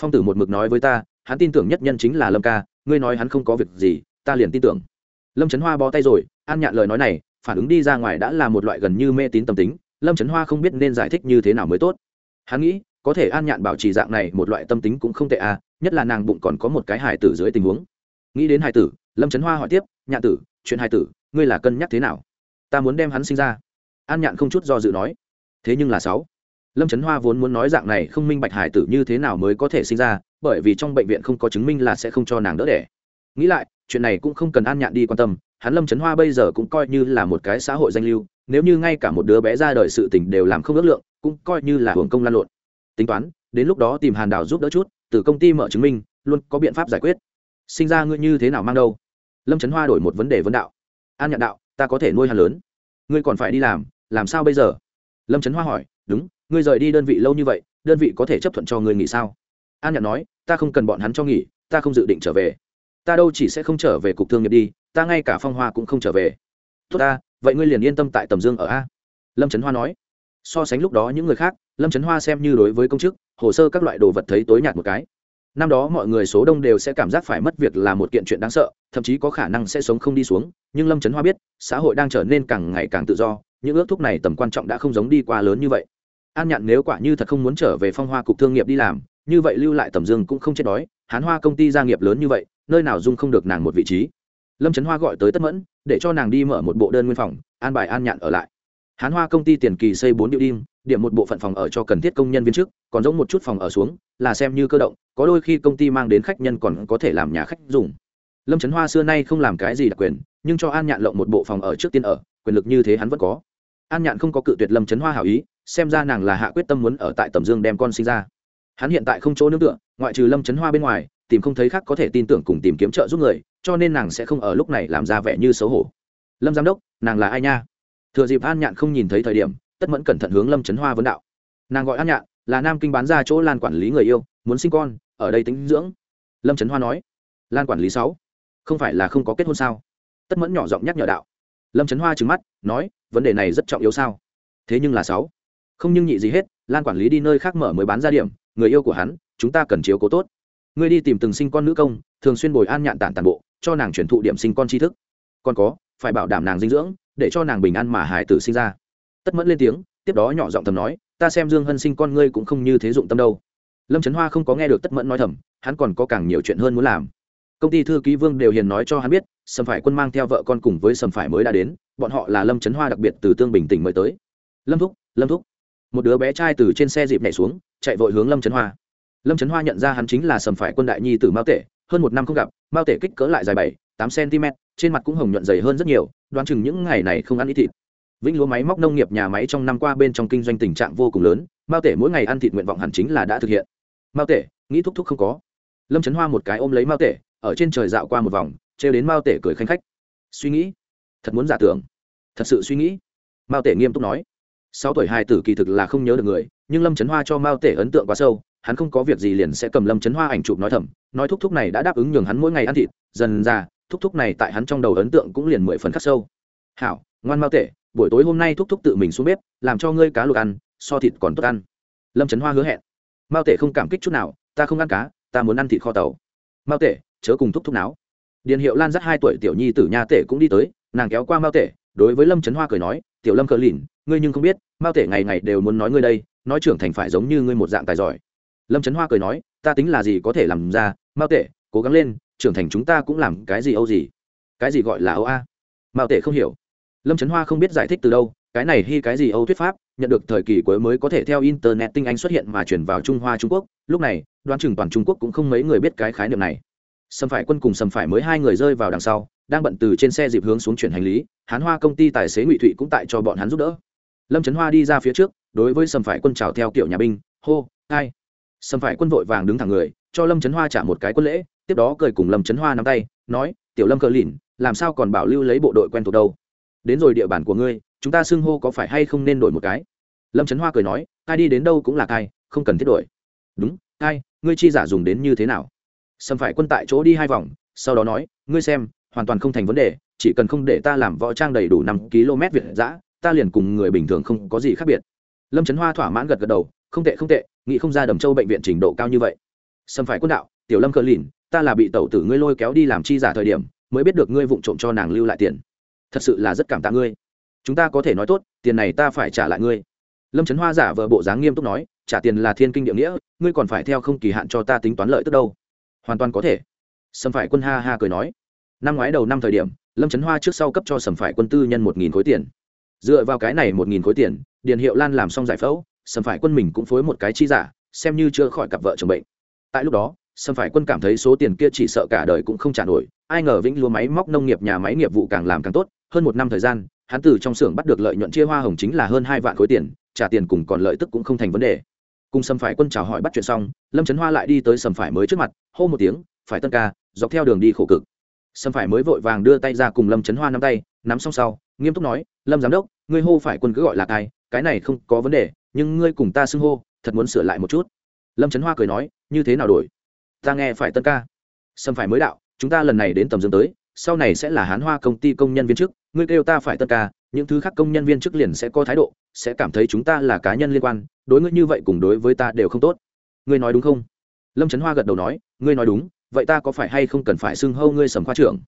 Phong tử một mực nói với ta hắn tin tưởng nhất nhân chính là lâm ca, ngươi nói hắn không có việc gì, ta liền tin tưởng. Lâm trấn hoa bó tay rồi, an nhạn lời nói này, phản ứng đi ra ngoài đã là một loại gần như mê tín tâm tính, lâm trấn hoa không biết nên giải thích như thế nào mới tốt. Hắn nghĩ, có thể an nhạn bảo trì dạng này một loại tâm tính cũng không tệ à nhất là nàng bụng còn có một cái hài tử dưới tình huống. Nghĩ đến hài tử, lâm trấn hoa hỏi tiếp, nhạn tử, chuyện hài tử, ngươi là cân nhắc thế nào? Ta muốn đem hắn sinh ra. An nhạn không chút do dự nói. Thế nhưng là sáu. Lâm trấn hoa vốn muốn nói dạng này không minh bạch hài tử như thế nào mới có thể sinh ra bởi vì trong bệnh viện không có chứng minh là sẽ không cho nàng đỡ đẻ. Nghĩ lại, chuyện này cũng không cần an nhạn đi quan tâm, hắn lâm trấn hoa bây giờ cũng coi như là một cái xã hội danh lưu, nếu như ngay cả một đứa bé ra đời sự tình đều làm không ước lượng, cũng coi như là hưởng công lan lộn. Tính toán, đến lúc đó tìm hàn đào giúp đỡ chút, từ công ty mở chứng minh, luôn có biện pháp giải quyết. Sinh ra ngươi như thế nào mang đâu? Lâm trấn hoa đổi một vấn đề vấn đạo. An nhạn đạo, ta có thể nuôi hàn lớn. Ngươi còn phải đi làm làm sao bây giờ? Lâm trấn hoa hỏi, đúng, ngươi rời đi đơn vị lâu như vậy, đơn vị có thể chấp thuận cho ngươi nghỉ sao? An nhạn nói, ta không cần bọn hắn cho nghỉ, ta không dự định trở về. Ta đâu chỉ sẽ không trở về cục thương nghiệp đi, ta ngay cả phong hoa cũng không trở về. Tốt ta, vậy ngươi liền yên tâm tại tầm dương ở a. Lâm trấn hoa nói. So sánh lúc đó những người khác, lâm trấn hoa xem như đối với công chức, hồ sơ các loại đồ vật thấy tối nhạt một cái. Năm đó mọi người số đông đều sẽ cảm giác phải mất việc là một kiện chuyện đáng sợ, thậm chí có khả năng sẽ sống không đi xuống, nhưng lâm trấn hoa biết, xã hội đang trở nên càng ngày càng tự do, những ước thúc này tầm quan trọng đã không giống đi qua lớn như vậy. An nhạn nếu quả như thật không muốn trở về phong hoa cục thương nghiệp đi làm như vậy lưu lại tầm dương cũng không chết đói hán hoa công ty gia nghiệp lớn như vậy nơi nào dung không được nàng một vị trí. Lâm trấn hoa gọi tới tất mẫn để cho nàng đi mở một bộ đơn nguyên phòng an bài an nhạn ở lại. Hán hoa công ty tiền kỳ xây bốn điệu đinh điểm một bộ phận phòng ở cho cần thiết công nhân viên chức, còn giống một chút phòng ở xuống là xem như cơ động có đôi khi công ty mang đến khách nhân còn có thể làm nhà khách dùng. Lâm trấn hoa xưa nay không làm cái gì đặc quyền nhưng cho an nhạn lộng một bộ phòng ở trước tiên ở quyền lực như thế hắn vẫn có. An nhạn không có cự tuyệt lâm trấn hoa hảo ý xem ra nàng là hạ quyết tâm muốn ở tại tầm dương đem con sinh ra hắn hiện tại không chỗ nương tựa, ngoại trừ lâm trấn hoa bên ngoài, tìm không thấy khác có thể tin tưởng cùng tìm kiếm trợ giúp người, cho nên nàng sẽ không ở lúc này làm ra vẻ như xấu hổ. Lâm giám đốc, nàng là ai nha? Thừa dịp an nhạn không nhìn thấy thời điểm, tất mẫn cẩn thận hướng lâm trấn hoa vấn đạo. Nàng gọi an nhạn, là nam kinh bán ra chỗ lan quản lý người yêu, muốn sinh con, ở đây tính dưỡng. Lâm trấn hoa nói. Lan quản lý sáu. Không phải là không có kết hôn sao? Tất mẫn nhỏ giọng nhắc nhở đạo. Lâm trấn hoa trừng mắt, nói, vấn đề này rất trọng yếu sao? Thế nhưng là sáu. Không nhưng nhị gì hết, lan quản lý đi nơi khác mở mới bán ra điểm người yêu của hắn, chúng ta cần chiếu cố tốt. Ngươi đi tìm từng sinh con nữ công, thường xuyên bồi an nhạn tản tàn bộ, cho nàng chuyển thụ điểm sinh con tri thức. Còn có, phải bảo đảm nàng dinh dưỡng, để cho nàng bình an mà hải tử sinh ra. Tất mẫn lên tiếng, tiếp đó nhỏ giọng thầm nói, ta xem dương hân sinh con ngươi cũng không như thế dụng tâm đâu. Lâm trấn hoa không có nghe được tất mẫn nói thầm, hắn còn có càng nhiều chuyện hơn muốn làm. Công ty thư ký vương đều hiền nói cho hắn biết, sầm phải quân mang theo vợ con cùng với sầm phải mới đã đến, bọn họ là lâm trấn hoa đặc biệt từ tương bình tỉnh mới tới. Lâm thúc lâm thúc. Một đứa bé trai từ trên xe dịp nhảy xuống chạy vội hướng lâm trấn hoa. Lâm trấn hoa nhận ra hắn chính là sầm phải quân đại nhi tử mao tể, hơn một năm không gặp, mao tể kích cỡ lại dài bảy, tám cm, trên mặt cũng hồng nhuận dày hơn rất nhiều, đoán chừng những ngày này không ăn ít thịt. Vĩnh lúa máy móc nông nghiệp nhà máy trong năm qua bên trong kinh doanh tình trạng vô cùng lớn, mao tể mỗi ngày ăn thịt nguyện vọng hẳn chính là đã thực hiện. Mao tể, nghĩ thúc thúc không có. Lâm trấn hoa một cái ôm lấy mao tể, ở trên trời dạo qua một vòng, trêu đến mao tể cười khanh khách. Suy nghĩ. Thật muốn giả tưởng. Thật sự suy nghĩ. Mao tể nghiêm túc nói sáu tuổi hai tử kỳ thực là không nhớ được người, nhưng lâm trấn hoa cho mao tể ấn tượng quá sâu, hắn không có việc gì liền sẽ cầm lâm trấn hoa ảnh chụp nói thầm, nói thúc thúc này đã đáp ứng nhường hắn mỗi ngày ăn thịt, dần ra, thúc thúc này tại hắn trong đầu ấn tượng cũng liền mười phần khắc sâu. Hảo, ngoan mao tể, buổi tối hôm nay thúc thúc tự mình xuống bếp, làm cho ngươi cá luộc ăn, so thịt còn tốt ăn. Lâm trấn hoa hứa hẹn. Mao tể không cảm kích chút nào, ta không ăn cá, ta muốn ăn thịt kho tàu. Mao tể, chớ cùng thúc thúc náo. Điền hiệu lan dắt hai tuổi tiểu nhi tử nha tể cũng đi tới, nàng kéo qua mao tể, đối với lâm trấn hoa cười nói, tiểu lâm cờ lìn ngươi nhưng không biết, mao tể ngày ngày đều muốn nói ngươi đây, nói trưởng thành phải giống như ngươi một dạng tài giỏi. Lâm trấn hoa cười nói, ta tính là gì có thể làm ra, mao tể, cố gắng lên, trưởng thành chúng ta cũng làm cái gì âu gì? Cái gì gọi là âu a? Mao tể không hiểu. Lâm trấn hoa không biết giải thích từ đâu, cái này hy cái gì âu thuyết pháp, nhận được thời kỳ cuối mới có thể theo internet tinh anh xuất hiện mà chuyển vào trung hoa trung quốc, lúc này, đoán chừng toàn trung quốc cũng không mấy người biết cái khái niệm này. Sầm phải quân cùng sầm phải mới hai người rơi vào đằng sau, đang bận từ trên xe dịp hướng xuống chuyển hành lý, hán hoa công ty tài xế ngụy thụy cũng tại cho bọn hắn giúp đỡ lâm trấn hoa đi ra phía trước, đối với sầm phải quân chào theo kiểu nhà binh, hô, ai? Sầm phải quân vội vàng đứng thẳng người, cho lâm trấn hoa trả một cái quân lễ, tiếp đó cười cùng lâm trấn hoa nắm tay, nói, tiểu lâm cờ lìn, làm sao còn bảo lưu lấy bộ đội quen thuộc đâu? Đến rồi địa bàn của ngươi, chúng ta xưng hô có phải hay không nên đổi một cái? Lâm trấn hoa cười nói, ai đi đến đâu cũng là cai không cần thiết đổi. Đúng, ai, ngươi chi giả dùng đến như thế nào? Sầm phải quân tại chỗ đi hai vòng, sau đó nói, ngươi xem, hoàn toàn không thành vấn đề, chỉ cần không để ta làm võ trang đầy đủ năm km việt giã ta liền cùng người bình thường không có gì khác biệt. Lâm trấn hoa thỏa mãn gật gật đầu, không tệ không tệ, nghĩ không ra đầm châu bệnh viện trình độ cao như vậy. Sầm phải quân đạo, tiểu lâm cờ lìn, ta là bị tẩu tử ngươi lôi kéo đi làm chi giả thời điểm, mới biết được ngươi vụng trộm cho nàng lưu lại tiền. Thật sự là rất cảm tạ ngươi. Chúng ta có thể nói tốt, tiền này ta phải trả lại ngươi. Lâm trấn hoa giả vờ bộ dáng nghiêm túc nói, trả tiền là thiên kinh địa nghĩa, ngươi còn phải theo không kỳ hạn cho ta tính toán lợi tức đâu. Hoàn toàn có thể. Sầm phải quân ha ha cười nói. Năm ngoái đầu năm thời điểm, lâm trấn hoa trước sau cấp cho sầm phải quân tư nhân một nghìn khối tiền dựa vào cái này một nghìn khối tiền, điền hiệu lan làm xong giải phẫu, sầm phải quân mình cũng phối một cái chi giả, xem như chưa khỏi cặp vợ chồng bệnh. Tại lúc đó, sầm phải quân cảm thấy số tiền kia chỉ sợ cả đời cũng không trả nổi, ai ngờ vĩnh lúa máy móc nông nghiệp nhà máy nghiệp vụ càng làm càng tốt, hơn một năm thời gian, hắn từ trong xưởng bắt được lợi nhuận chia hoa hồng chính là hơn hai vạn khối tiền, trả tiền cùng còn lợi tức cũng không thành vấn đề. Cùng sầm phải quân chào hỏi bắt chuyện xong, lâm trấn hoa lại đi tới sầm phải mới trước mặt, hô một tiếng, phải tân ca, dọc theo đường đi khổ cực. Sâm phải mới vội vàng đưa tay ra cùng lâm trấn hoa nắm tay, nắm xong sau, nghiêm túc nói, lâm giám đốc, ngươi hô phải quân cứ gọi là cai, cái này không có vấn đề, nhưng ngươi cùng ta xưng hô, thật muốn sửa lại một chút. Lâm trấn hoa cười nói, như thế nào đổi? Ta nghe phải tân ca. Sâm phải mới đạo, chúng ta lần này đến tầm dương tới, sau này sẽ là hán hoa công ty công nhân viên chức, ngươi kêu ta phải tân ca, những thứ khác công nhân viên chức liền sẽ có thái độ, sẽ cảm thấy chúng ta là cá nhân liên quan, đối ngươi như vậy cùng đối với ta đều không tốt. Ngươi nói đúng không? Lâm trấn hoa gật đầu nói, ngươi nói đúng vậy ta có phải hay không cần phải xưng hâu ngươi sầm khoa trưởng?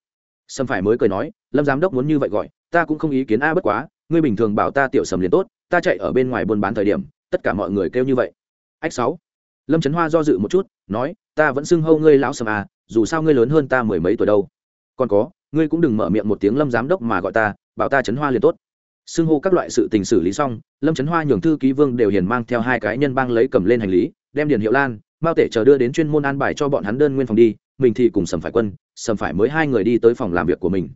Sầm phải mới cười nói, lâm giám đốc muốn như vậy gọi, ta cũng không ý kiến a bất quá, ngươi bình thường bảo ta tiểu sầm liền tốt, ta chạy ở bên ngoài buôn bán thời điểm, tất cả mọi người kêu như vậy. Ách sáu. Lâm trấn hoa do dự một chút, nói, ta vẫn xưng hâu ngươi lão sầm à dù sao ngươi lớn hơn ta mười mấy tuổi đâu. Còn có, ngươi cũng đừng mở miệng một tiếng lâm giám đốc mà gọi ta, bảo ta trấn hoa liền tốt. Xưng hô các loại sự tình xử lý xong, lâm trấn hoa nhường thư ký vương đều hiền mang theo hai cái nhân bang lấy cầm lên hành lý, đem điền hiệu lan mao tể chờ đưa đến chuyên môn an bài cho bọn hắn đơn nguyên phòng đi mình thì cùng sầm phải quân sầm phải mới hai người đi tới phòng làm việc của mình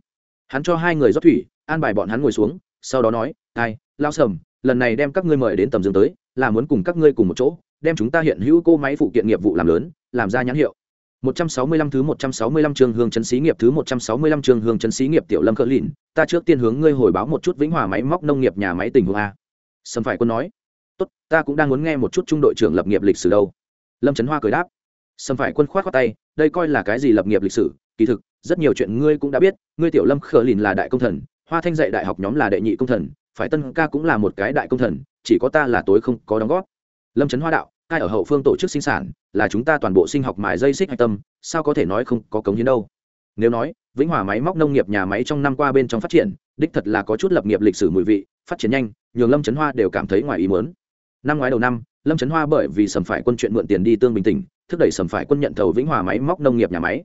hắn cho hai người rót thủy an bài bọn hắn ngồi xuống sau đó nói ai lao sầm lần này đem các ngươi mời đến tầm dương tới là muốn cùng các ngươi cùng một chỗ đem chúng ta hiện hữu cô máy phụ kiện nghiệp vụ làm lớn làm ra nhãn hiệu 165 thứ 165 trường hương chấn xí nghiệp thứ 165 trường hương chấn xí nghiệp tiểu lâm cỡ lìn, ta trước tiên hướng ngươi hồi báo một chút vĩnh hòa máy móc nông nghiệp nhà máy tình huống a. Sầm phải quân nói, tốt, ta cũng đang muốn nghe một chút trung đội trưởng lập nghiệp lịch sử đâu. Lâm Trấn Hoa cười đáp, Sâm phải quân khoát khoát tay, đây coi là cái gì lập nghiệp lịch sử, kỳ thực, rất nhiều chuyện ngươi cũng đã biết, ngươi tiểu lâm khờ lìn là đại công thần, Hoa Thanh dạy đại học nhóm là đệ nhị công thần, phải Tân ca cũng là một cái đại công thần, chỉ có ta là tối không có đóng góp. Lâm Trấn Hoa đạo, ai ở hậu phương tổ chức sinh sản là chúng ta toàn bộ sinh học mài dây xích hạch tâm sao có thể nói không có cống hiến đâu? Nếu nói vĩnh hòa máy móc nông nghiệp nhà máy trong năm qua bên trong phát triển đích thật là có chút lập nghiệp lịch sử mùi vị phát triển nhanh nhường lâm trấn hoa đều cảm thấy ngoài ý mớn năm ngoái đầu năm lâm trấn hoa bởi vì sầm phải quân chuyện mượn tiền đi tương bình tỉnh, thúc đẩy sầm phải quân nhận thầu vĩnh hòa máy móc nông nghiệp nhà máy.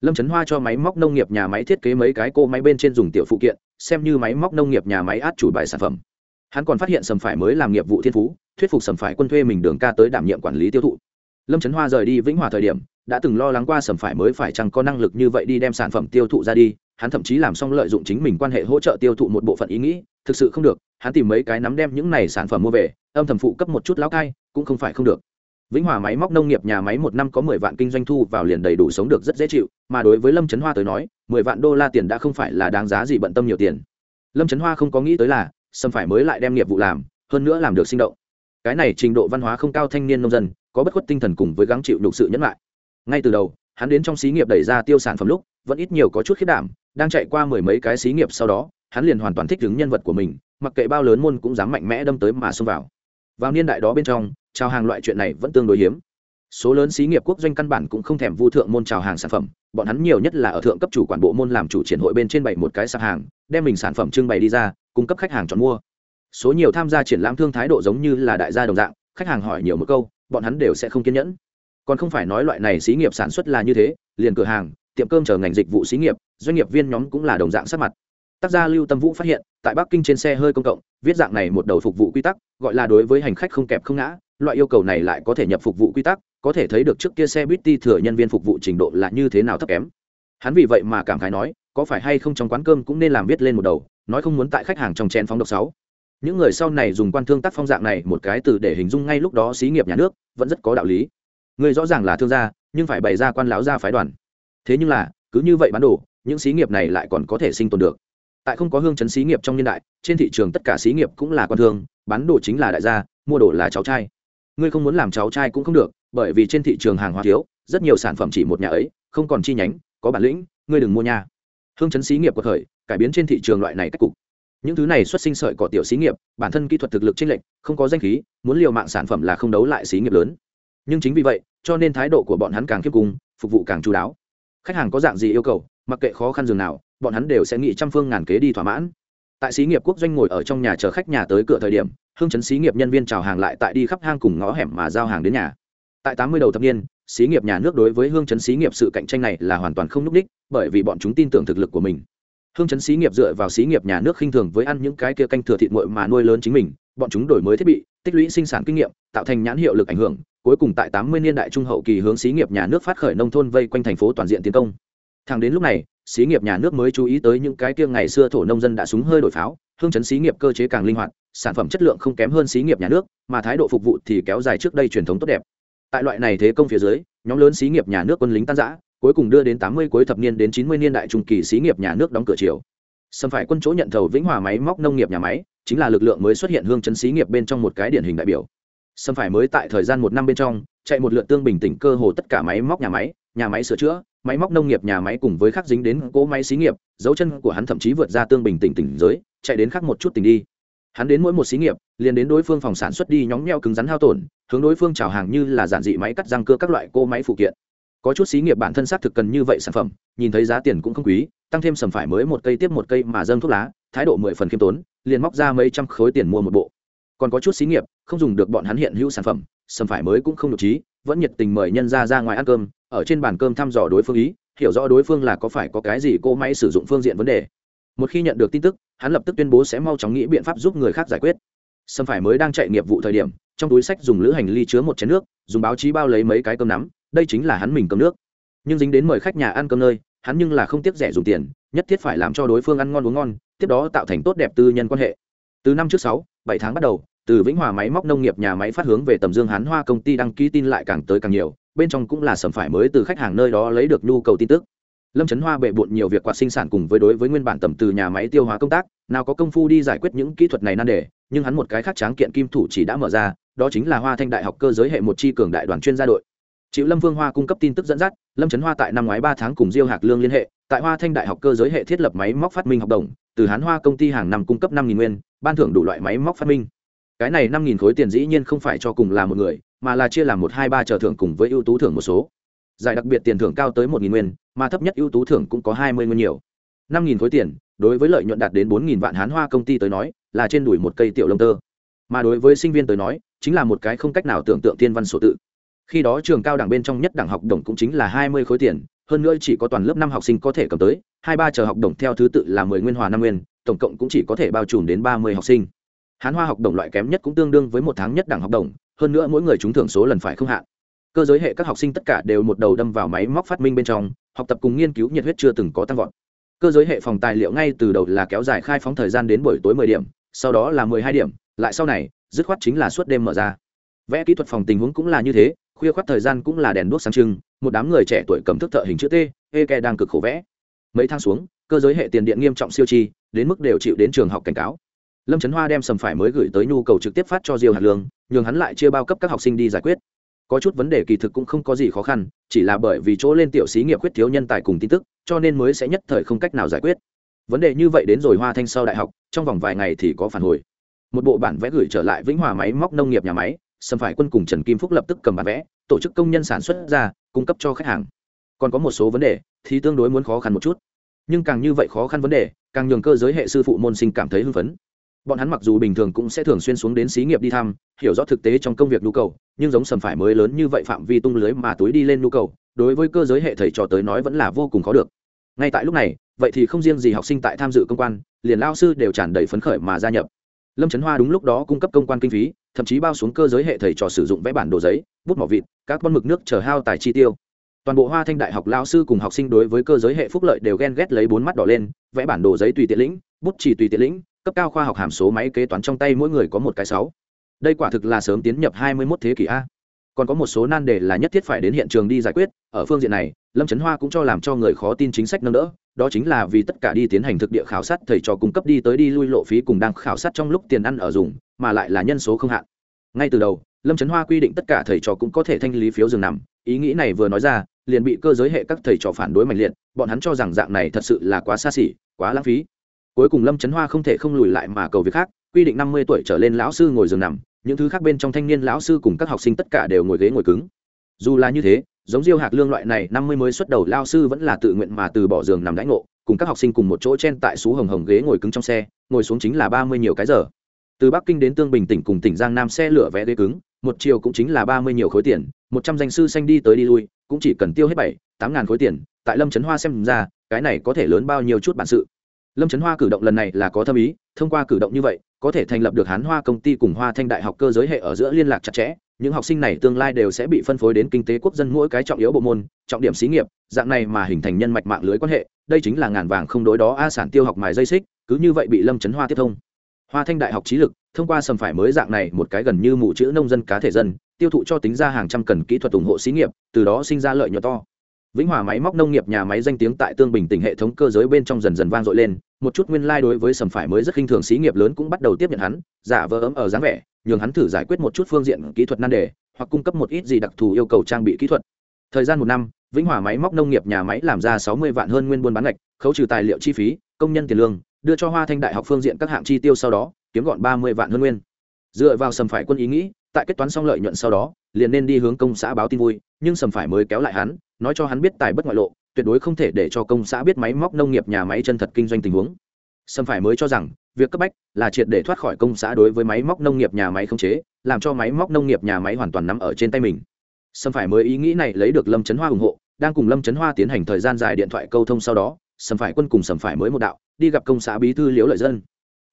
Lâm trấn hoa cho máy móc nông nghiệp nhà máy thiết kế mấy cái cô máy bên trên dùng tiểu phụ kiện, xem như máy móc nông nghiệp nhà máy át chủ bài sản phẩm. Hắn còn phát hiện sầm phải mới làm nghiệp vụ thiên phú, thuyết phục sầm phải quân thuê mình đường ca tới đảm nhiệm quản lý tiêu thụ. Lâm trấn hoa rời đi vĩnh hòa thời điểm, đã từng lo lắng qua sầm phải mới phải chăng có năng lực như vậy đi đem sản phẩm tiêu thụ ra đi hắn thậm chí làm xong lợi dụng chính mình quan hệ hỗ trợ tiêu thụ một bộ phận ý nghĩ, thực sự không được, hắn tìm mấy cái nắm đem những này sản phẩm mua về, âm thầm phụ cấp một chút lão cai, cũng không phải không được. Vĩnh hòa máy móc nông nghiệp nhà máy một năm có mười vạn kinh doanh thu vào liền đầy đủ sống được rất dễ chịu, mà đối với lâm trấn hoa tới nói, mười vạn đô la tiền đã không phải là đáng giá gì bận tâm nhiều tiền. Lâm trấn hoa không có nghĩ tới là, sâm phải mới lại đem nghiệp vụ làm, hơn nữa làm được sinh động. Cái này trình độ văn hóa không cao thanh niên nông dân, có bất khuất tinh thần cùng với gắng chịu đục sự nhẫn lại. Ngay từ đầu, hắn đến trong xí nghiệp đẩy ra tiêu sản phẩm lúc vẫn ít nhiều có chút khiết đảm, đang chạy qua mười mấy cái xí nghiệp sau đó, hắn liền hoàn toàn thích ứng nhân vật của mình, mặc kệ bao lớn môn cũng dám mạnh mẽ đâm tới mà xông vào. Vào niên đại đó bên trong trào hàng loại chuyện này vẫn tương đối hiếm. Số lớn xí nghiệp quốc doanh căn bản cũng không thèm vu thượng môn trào hàng sản phẩm, bọn hắn nhiều nhất là ở thượng cấp chủ quản bộ môn làm chủ triển hội bên trên bảy một cái sạp hàng, đem mình sản phẩm trưng bày đi ra, cung cấp khách hàng chọn mua. Số nhiều tham gia triển lãm thương thái độ giống như là đại gia đồng dạng, khách hàng hỏi nhiều một câu, bọn hắn đều sẽ không kiên nhẫn. Còn không phải nói loại này xí nghiệp sản xuất là như thế, liền cửa hàng tiệm cơm chờ ngành dịch vụ xí nghiệp, doanh nghiệp viên nhóm cũng là đồng dạng sát mặt. Tác gia lưu tâm vũ phát hiện, tại bắc kinh trên xe hơi công cộng, viết dạng này một đầu phục vụ quy tắc, gọi là đối với hành khách không kẹp không ngã, loại yêu cầu này lại có thể nhập phục vụ quy tắc, có thể thấy được trước kia xe buýt ti thừa nhân viên phục vụ trình độ là như thế nào thấp kém. Hắn vì vậy mà cảm khái nói, có phải hay không trong quán cơm cũng nên làm viết lên một đầu, nói không muốn tại khách hàng trong chén phóng độc sáu. Những người sau này dùng quan thương tác phong dạng này một cái từ để hình dung ngay lúc đó xí nghiệp nhà nước, vẫn rất có đạo lý. Người rõ ràng là thương gia, nhưng phải bày ra quan láo ra phái đoàn thế nhưng là, cứ như vậy bán đồ, những xí nghiệp này lại còn có thể sinh tồn được. Tại không có hương chấn xí nghiệp trong niên đại, trên thị trường tất cả xí nghiệp cũng là con thương, bán đồ chính là đại gia, mua đồ là cháu trai. Ngươi không muốn làm cháu trai cũng không được, bởi vì trên thị trường hàng hóa thiếu, rất nhiều sản phẩm chỉ một nhà ấy, không còn chi nhánh, có bản lĩnh, ngươi đừng mua nhà. Hương chấn xí nghiệp có thời, cải biến trên thị trường loại này cách cục. Những thứ này xuất sinh sợi cỏ tiểu xí nghiệp, bản thân kỹ thuật thực lực chênh lệch, không có danh khí, muốn liều mạng sản phẩm là không đấu lại xí nghiệp lớn. Nhưng chính vì vậy, cho nên thái độ của bọn hắn càng kiếp cung, phục vụ càng chú đáo khách hàng có dạng gì yêu cầu, mặc kệ khó khăn dường nào, bọn hắn đều sẽ nghĩ trăm phương ngàn kế đi thỏa mãn. Tại xí nghiệp quốc doanh ngồi ở trong nhà chờ khách nhà tới cửa thời điểm, hương chấn xí nghiệp nhân viên chào hàng lại tại đi khắp hang cùng ngõ hẻm mà giao hàng đến nhà. Tại tám mươi đầu thập niên, xí nghiệp nhà nước đối với hương chấn xí nghiệp sự cạnh tranh này là hoàn toàn không n ú c đích bởi vì bọn chúng tin tưởng thực lực của mình. Hương chấn xí nghiệp dựa vào xí nghiệp nhà nước khinh thường với ăn những cái kia canh thừa thịt nguội mà nuôi lớn chính mình, bọn chúng đổi mới thiết bị, tích lũy sinh sản kinh nghiệm, tạo thành nhãn hiệu lực ảnh hưởng cuối cùng tại tám mươi niên đại trung hậu kỳ hướng xí nghiệp nhà nước phát khởi nông thôn vây quanh thành phố toàn diện tiến công. Thẳng đến lúc này, xí nghiệp nhà nước mới chú ý tới những cái kia ngày xưa thổ nông dân đã súng hơi đổi pháo, hương chấn xí nghiệp cơ chế càng linh hoạt, sản phẩm chất lượng không kém hơn xí nghiệp nhà nước, mà thái độ phục vụ thì kéo dài trước đây truyền thống tốt đẹp. Tại loại này thế công phía dưới, nhóm lớn xí nghiệp nhà nước quân lính tan giã cuối cùng đưa đến tám mươi cuối thập niên đến chín mươi niên đại trung kỳ xí nghiệp nhà nước đóng cửa chiều. Xâm phải quân chỗ nhận thầu vĩnh hòa máy móc nông nghiệp nhà máy, chính là lực lượng mới xuất hiện hương chấn xí nghiệp bên trong một cái điển hình đại biểu. Sâm phải mới tại thời gian một năm bên trong, chạy một lượt tương bình tỉnh cơ hồ tất cả máy móc nhà máy nhà máy sửa chữa, máy móc nông nghiệp nhà máy cùng với khác dính đến cỗ máy xí nghiệp, dấu chân của hắn thậm chí vượt ra tương bình tỉnh tỉnh giới, chạy đến khác một chút tỉnh đi. Hắn đến mỗi một xí nghiệp, liền đến đối phương phòng sản xuất đi nhóng nheo cứng rắn hao tổn, hướng đối phương chào hàng như là giản dị máy cắt răng cưa các loại cỗ máy phụ kiện. Có chút xí nghiệp bản thân xác thực cần như vậy sản phẩm, nhìn thấy giá tiền cũng không quý, tăng thêm sầm phải mới một cây tiếp một cây mà dâng thuốc lá, thái độ mười phần khiêm tốn, liền móc ra mấy trăm khối tiền mua một bộ còn có chút xí nghiệp, không dùng được bọn hắn hiện hữu sản phẩm, sầm phải mới cũng không nhục trí, vẫn nhiệt tình mời nhân ra ra ngoài ăn cơm, ở trên bàn cơm thăm dò đối phương ý, hiểu rõ đối phương là có phải có cái gì cô máy sử dụng phương diện vấn đề. Một khi nhận được tin tức, hắn lập tức tuyên bố sẽ mau chóng nghĩ biện pháp giúp người khác giải quyết. Sâm phải mới đang chạy nghiệp vụ thời điểm, trong túi sách dùng lữ hành ly chứa một chén nước, dùng báo chí bao lấy mấy cái cơm nắm, đây chính là hắn mình cơm nước. Nhưng dính đến mời khách nhà ăn cơm nơi, hắn nhưng là không tiếc rẻ dùng tiền, nhất thiết phải làm cho đối phương ăn ngon uống ngon, tiếp đó tạo thành tốt đẹp tư nhân quan hệ. Từ năm trước sáu bảy tháng bắt đầu, từ vĩnh hòa máy móc nông nghiệp nhà máy phát hướng về tầm dương hán hoa công ty đăng ký tin lại càng tới càng nhiều, bên trong cũng là sầm phải mới từ khách hàng nơi đó lấy được nhu cầu tin tức. Lâm trấn hoa bệ bộn nhiều việc quạt sinh sản cùng với đối với nguyên bản tầm từ nhà máy tiêu hóa công tác, nào có công phu đi giải quyết những kỹ thuật này nan đề, nhưng hắn một cái khác tráng kiện kim thủ chỉ đã mở ra, đó chính là hoa thanh đại học cơ giới hệ một chi cường đại đoàn chuyên gia đội. Chịu lâm vương hoa cung cấp tin tức dẫn dắt, lâm trấn hoa tại năm ngoái ba tháng cùng diêu hạc lương liên hệ, tại hoa thanh đại học cơ giới hệ thiết lập máy móc phát minh học đồng, từ hán hoa công ty hàng năm cung cấp năm nguyên ban thưởng đủ loại máy móc phát minh. Cái này năm nghìn khối tiền dĩ nhiên không phải cho cùng là một người, mà là chia làm một, hai, ba chờ thưởng cùng với ưu tú thưởng một số. Giải đặc biệt tiền thưởng cao tới một nghìn nguyên, mà thấp nhất ưu tú thưởng cũng có hai mươi nguyên nhiều. năm nghìn khối tiền, đối với lợi nhuận đạt đến bốn nghìn vạn hán hoa công ty tới nói, là trên đùi một cây tiểu lông tơ. Mà đối với sinh viên tới nói, chính là một cái không cách nào tưởng tượng tiên văn sổ tự. Khi đó trường cao đẳng bên trong nhất đẳng học đồng cũng chính là hai mươi khối tiền, hơn nữa chỉ có toàn lớp năm học sinh có thể cầm tới hai ba chờ học đồng theo thứ tự là mười nguyên hòa năm nguyên, tổng cộng cũng chỉ có thể bao trùm đến ba mươi học sinh. Hán hoa học đồng loại kém nhất cũng tương đương với một tháng nhất đẳng học đồng, hơn nữa mỗi người chúng thưởng số lần phải không hạn. Cơ giới hệ các học sinh tất cả đều một đầu đâm vào máy móc phát minh bên trong, học tập cùng nghiên cứu nhiệt huyết chưa từng có tăng vọt. Cơ giới hệ phòng tài liệu ngay từ đầu là kéo dài khai phóng thời gian đến buổi tối mười điểm, sau đó là mười hai điểm, lại sau này, dứt khoát chính là suốt đêm mở ra. Vẽ kỹ thuật phòng tình huống cũng là như thế, khuya khoát thời gian cũng là đèn đuốc sáng trưng, một đám người trẻ tuổi cầm thức thợ hình chữ t ê ke đang cực khổ vẽ mấy tháng xuống, cơ giới hệ tiền điện nghiêm trọng siêu chi, đến mức đều chịu đến trường học cảnh cáo. Lâm trấn hoa đem sầm phải mới gửi tới nhu cầu trực tiếp phát cho diêu hạt lương, nhường hắn lại chia bao cấp các học sinh đi giải quyết. Có chút vấn đề kỳ thực cũng không có gì khó khăn, chỉ là bởi vì chỗ lên tiểu xí nghiệp quyết thiếu nhân tài cùng tin tức, cho nên mới sẽ nhất thời không cách nào giải quyết. Vấn đề như vậy đến rồi hoa thanh sau đại học, trong vòng vài ngày thì có phản hồi. Một bộ bản vẽ gửi trở lại vĩnh hòa máy móc nông nghiệp nhà máy, sầm phải quân cùng trần kim phúc lập tức cầm bản vẽ, tổ chức công nhân sản xuất ra, cung cấp cho khách hàng. Còn có một số vấn đề thì tương đối muốn khó khăn một chút. Nhưng càng như vậy khó khăn vấn đề, càng nhường cơ giới hệ sư phụ môn sinh cảm thấy hưng phấn. Bọn hắn mặc dù bình thường cũng sẽ thường xuyên xuống đến xí nghiệp đi thăm, hiểu rõ thực tế trong công việc nhu cầu, nhưng giống sầm phải mới lớn như vậy phạm vi tung lưới mà túi đi lên nhu cầu, đối với cơ giới hệ thầy trò tới nói vẫn là vô cùng khó được. Ngay tại lúc này, vậy thì không riêng gì học sinh tại tham dự công quan, liền lao sư đều tràn đầy phấn khởi mà gia nhập. Lâm trấn hoa đúng lúc đó cung cấp công quan kinh phí, thậm chí bao xuống cơ giới hệ thầy trò sử dụng vẽ bản đồ giấy, bút mỏ vịt, các con mực nước chờ hao tài chi tiêu toàn bộ hoa thanh đại học lao sư cùng học sinh đối với cơ giới hệ phúc lợi đều ghen ghét lấy bốn mắt đỏ lên, vẽ bản đồ giấy tùy tiện lĩnh, bút chỉ tùy tiện lĩnh, cấp cao khoa học hàm số máy kế toán trong tay mỗi người có một cái sáu. Đây quả thực là sớm tiến nhập hai mươi 21 thế kỷ a. Còn có một số nan đề là nhất thiết phải đến hiện trường đi giải quyết, ở phương diện này, lâm trấn hoa cũng cho làm cho người khó tin chính sách nâng đỡ, đó chính là vì tất cả đi tiến hành thực địa khảo sát thầy trò cung cấp đi tới đi lui lộ phí cùng đang khảo sát trong lúc tiền ăn ở dùng, mà lại là nhân số không hạn. Ngay từ đầu, lâm trấn hoa quy định tất cả thầy trò cũng có thể thanh lý phiếu giường nằm, ý nghĩ này vừa nói ra liền bị cơ giới hệ các thầy trò phản đối mạnh liệt, bọn hắn cho rằng dạng này thật sự là quá xa xỉ, quá lãng phí. Cuối cùng lâm trấn hoa không thể không lùi lại mà cầu việc khác, quy định năm mươi tuổi trở lên lão sư ngồi giường nằm, những thứ khác bên trong thanh niên lão sư cùng các học sinh tất cả đều ngồi ghế ngồi cứng. Dù là như thế, giống diêu hạc lương loại này năm mươi mới xuất đầu lao sư vẫn là tự nguyện mà từ bỏ giường nằm đãi ngộ, cùng các học sinh cùng một chỗ chen tại xú hồng hồng ghế ngồi cứng trong xe, ngồi xuống chính là ba mươi nhiều cái giờ. Từ bắc kinh đến tương bình tỉnh cùng tỉnh giang nam xe lửa vé ghế cứng, một chiều cũng chính là ba mươi nhiều khối tiền, một trăm danh sư xanh đi tới đi lui cũng chỉ cần tiêu hết bảy, tám ngàn khối tiền, tại lâm trấn hoa xem ra, cái này có thể lớn bao nhiêu chút bản sự. Lâm trấn hoa cử động lần này là có thâm ý, thông qua cử động như vậy, có thể thành lập được hán hoa công ty cùng hoa thanh đại học cơ giới hệ ở giữa liên lạc chặt chẽ, những học sinh này tương lai đều sẽ bị phân phối đến kinh tế quốc dân mỗi cái trọng yếu bộ môn, trọng điểm xí nghiệp, dạng này mà hình thành nhân mạch mạng lưới quan hệ, đây chính là ngàn vàng không đối đó, a sản tiêu học mài dây xích, cứ như vậy bị lâm trấn hoa tiếp thông. Hoa thanh đại học trí lực, thông qua sầm phải mới dạng này một cái gần như mù chữ nông dân cá thể dân tiêu thụ cho tính ra hàng trăm cần kỹ thuật ủng hộ xí nghiệp, từ đó sinh ra lợi nhuận to. Vĩnh hòa máy móc nông nghiệp nhà máy danh tiếng tại tương bình tỉnh hệ thống cơ giới bên trong dần dần vang dội lên, một chút nguyên lai、like、đối với sầm phải mới rất khinh thường xí nghiệp lớn cũng bắt đầu tiếp nhận hắn, giả vờ ấm ở dáng vẻ, nhường hắn thử giải quyết một chút phương diện kỹ thuật nan đề, hoặc cung cấp một ít gì đặc thù yêu cầu trang bị kỹ thuật. Thời gian một năm, vĩnh hòa máy móc nông nghiệp nhà máy làm ra sáu mươi vạn hơn nguyên buôn bán ngạch, khấu trừ tài liệu chi phí, công nhân tiền lương, đưa cho hoa thanh đại học phương diện các hạng chi tiêu sau đó, kiếm gọn ba mươi vạn hơn nguyên. Dựa vào sầm phải quân ý nghĩ tại kết toán xong lợi nhuận sau đó, liền nên đi hướng công xã báo tin vui, nhưng sầm phải mới kéo lại hắn, nói cho hắn biết tài bất ngoại lộ, tuyệt đối không thể để cho công xã biết máy móc nông nghiệp nhà máy chân thật kinh doanh tình huống. Sầm phải mới cho rằng, việc cấp bách là triệt để thoát khỏi công xã đối với máy móc nông nghiệp nhà máy không chế, làm cho máy móc nông nghiệp nhà máy hoàn toàn nắm ở trên tay mình. Sầm phải mới ý nghĩ này lấy được lâm trấn hoa ủng hộ, đang cùng lâm trấn hoa tiến hành thời gian dài điện thoại câu thông sau đó, sầm phải quân cùng sầm phải mới một đạo, đi gặp công xã bí thư liễu lợi dân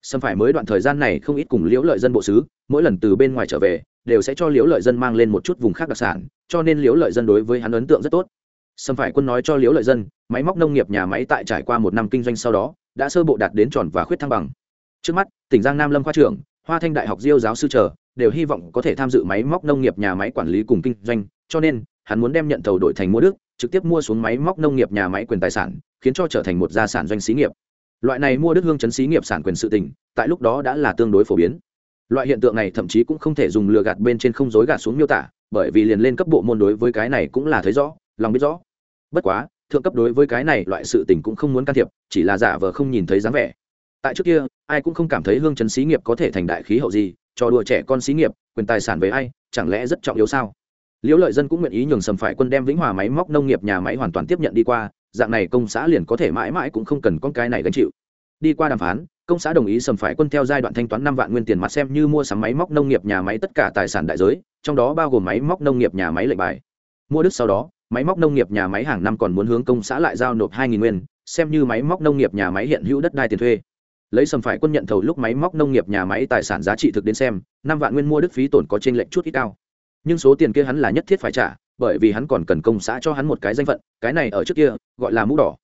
xâm phải mới đoạn thời gian này không ít cùng liễu lợi dân bộ xứ, mỗi lần từ bên ngoài trở về đều sẽ cho liễu lợi dân mang lên một chút vùng khác đặc sản cho nên liễu lợi dân đối với hắn ấn tượng rất tốt. Xâm phải quân nói cho liễu lợi dân máy móc nông nghiệp nhà máy tại trải qua một năm kinh doanh sau đó đã sơ bộ đạt đến tròn và khuyết thăng bằng. Trước mắt tỉnh giang nam lâm khoa trưởng hoa thanh đại học diêu giáo sư trở đều hy vọng có thể tham dự máy móc nông nghiệp nhà máy quản lý cùng kinh doanh cho nên hắn muốn đem nhận tàu đổi thành mua đức trực tiếp mua xuống máy móc nông nghiệp nhà máy quyền tài sản khiến cho trở thành một gia sản doanh xí nghiệp loại này mua đức hương chấn xí nghiệp sản quyền sự tỉnh tại lúc đó đã là tương đối phổ biến. Loại hiện tượng này thậm chí cũng không thể dùng lừa gạt bên trên không dối gạt xuống miêu tả, bởi vì liền lên cấp bộ môn đối với cái này cũng là thấy rõ, lòng biết rõ. Bất quá, thượng cấp đối với cái này loại sự tình cũng không muốn can thiệp, chỉ là giả vờ không nhìn thấy dáng vẻ. Tại trước kia, ai cũng không cảm thấy hương chấn xí nghiệp có thể thành đại khí hậu gì cho đùa trẻ con xí nghiệp, quyền tài sản với ai, chẳng lẽ rất trọng yếu sao? Liễu lợi dân cũng nguyện ý nhường sầm phải quân đem vĩnh hòa máy móc nông nghiệp nhà máy hoàn toàn tiếp nhận đi qua dạng này công xã liền có thể mãi mãi cũng không cần con cái này gánh chịu. Đi qua đàm phán, công xã đồng ý sầm phải quân theo giai đoạn thanh toán năm vạn nguyên tiền mặt xem như mua sắm máy móc nông nghiệp nhà máy tất cả tài sản đại giới, trong đó bao gồm máy móc nông nghiệp nhà máy lệnh bài. Mua đức sau đó, máy móc nông nghiệp nhà máy hàng năm còn muốn hướng công xã lại giao nộp hai nghìn nguyên, xem như máy móc nông nghiệp nhà máy hiện hữu đất đai tiền thuê. Lấy sầm phải quân nhận thầu lúc máy móc nông nghiệp nhà máy tài sản giá trị thực đến xem, năm vạn nguyên mua đức phí tổn có trên lệnh chút ít cao. Nhưng số tiền kia hắn là nhất thiết phải trả bởi vì hắn còn cần công xã cho hắn một cái danh phận, cái này ở trước kia, gọi là mũ đỏ.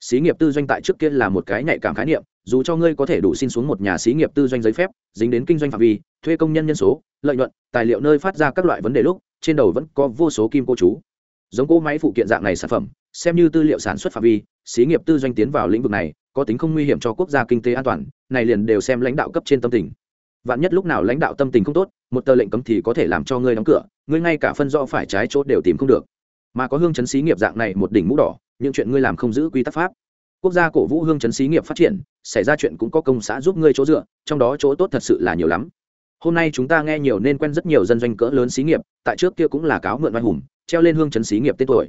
Xí nghiệp tư doanh tại trước kia là một cái nhạy cảm khái niệm, dù cho ngươi có thể đủ xin xuống một nhà xí nghiệp tư doanh giấy phép, dính đến kinh doanh phạm vi, thuê công nhân nhân số, lợi nhuận, tài liệu nơi phát ra các loại vấn đề lúc, trên đầu vẫn có vô số kim cô chú. Giống cỗ máy phụ kiện dạng này sản phẩm, xem như tư liệu sản xuất phạm vi, xí nghiệp tư doanh tiến vào lĩnh vực này, có tính không nguy hiểm cho quốc gia kinh tế an toàn, này liền đều xem lãnh đạo cấp trên tâm tình vạn nhất lúc nào lãnh đạo tâm tình không tốt, một tờ lệnh cấm thì có thể làm cho ngươi đóng cửa, ngươi ngay cả phân rõ phải trái chốt đều tìm không được. Mà có hương chấn xí nghiệp dạng này một đỉnh mũ đỏ, những chuyện ngươi làm không giữ quy tắc pháp. Quốc gia cổ vũ hương chấn xí nghiệp phát triển, xảy ra chuyện cũng có công xã giúp ngươi chỗ dựa, trong đó chỗ tốt thật sự là nhiều lắm. Hôm nay chúng ta nghe nhiều nên quen rất nhiều dân doanh cỡ lớn xí nghiệp, tại trước kia cũng là cáo mượn oai hùng, treo lên hương chấn xí nghiệp tên tuổi.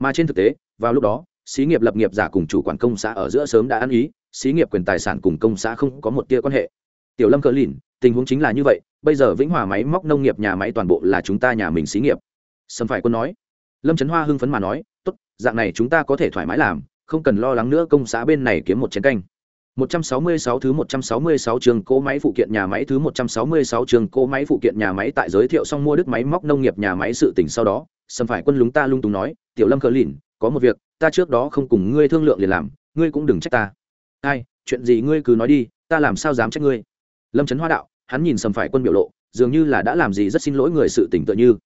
Mà trên thực tế, vào lúc đó, xí nghiệp lập nghiệp giả cùng chủ quản công xã ở giữa sớm đã ăn ý, xí nghiệp quyền tài sản cùng công xã không có một tia quan hệ. Tiểu lâm cờ lìn tình huống chính là như vậy bây giờ vĩnh hòa máy móc nông nghiệp nhà máy toàn bộ là chúng ta nhà mình xí nghiệp sâm phải quân nói lâm trấn hoa hưng phấn mà nói tốt dạng này chúng ta có thể thoải mái làm không cần lo lắng nữa công xã bên này kiếm một chén canh 166 thứ 166 trường cỗ máy phụ kiện nhà máy thứ 166 trường cỗ máy phụ kiện nhà máy tại giới thiệu xong mua đức máy móc nông nghiệp nhà máy sự tỉnh sau đó, Sâm phải quân lúng ta lung tung nói, "Tiểu Lâm cờ lìn, có một việc, ta trước đó không cùng ngươi thương lượng liền làm, ngươi cũng đừng trách ta." "Ai, chuyện gì ngươi cứ nói đi, ta làm sao dám trách ngươi?" Lâm Trấn Hoa đạo, hắn nhìn Sâm phải quân biểu lộ, dường như là đã làm gì rất xin lỗi người sự tỉnh tự như.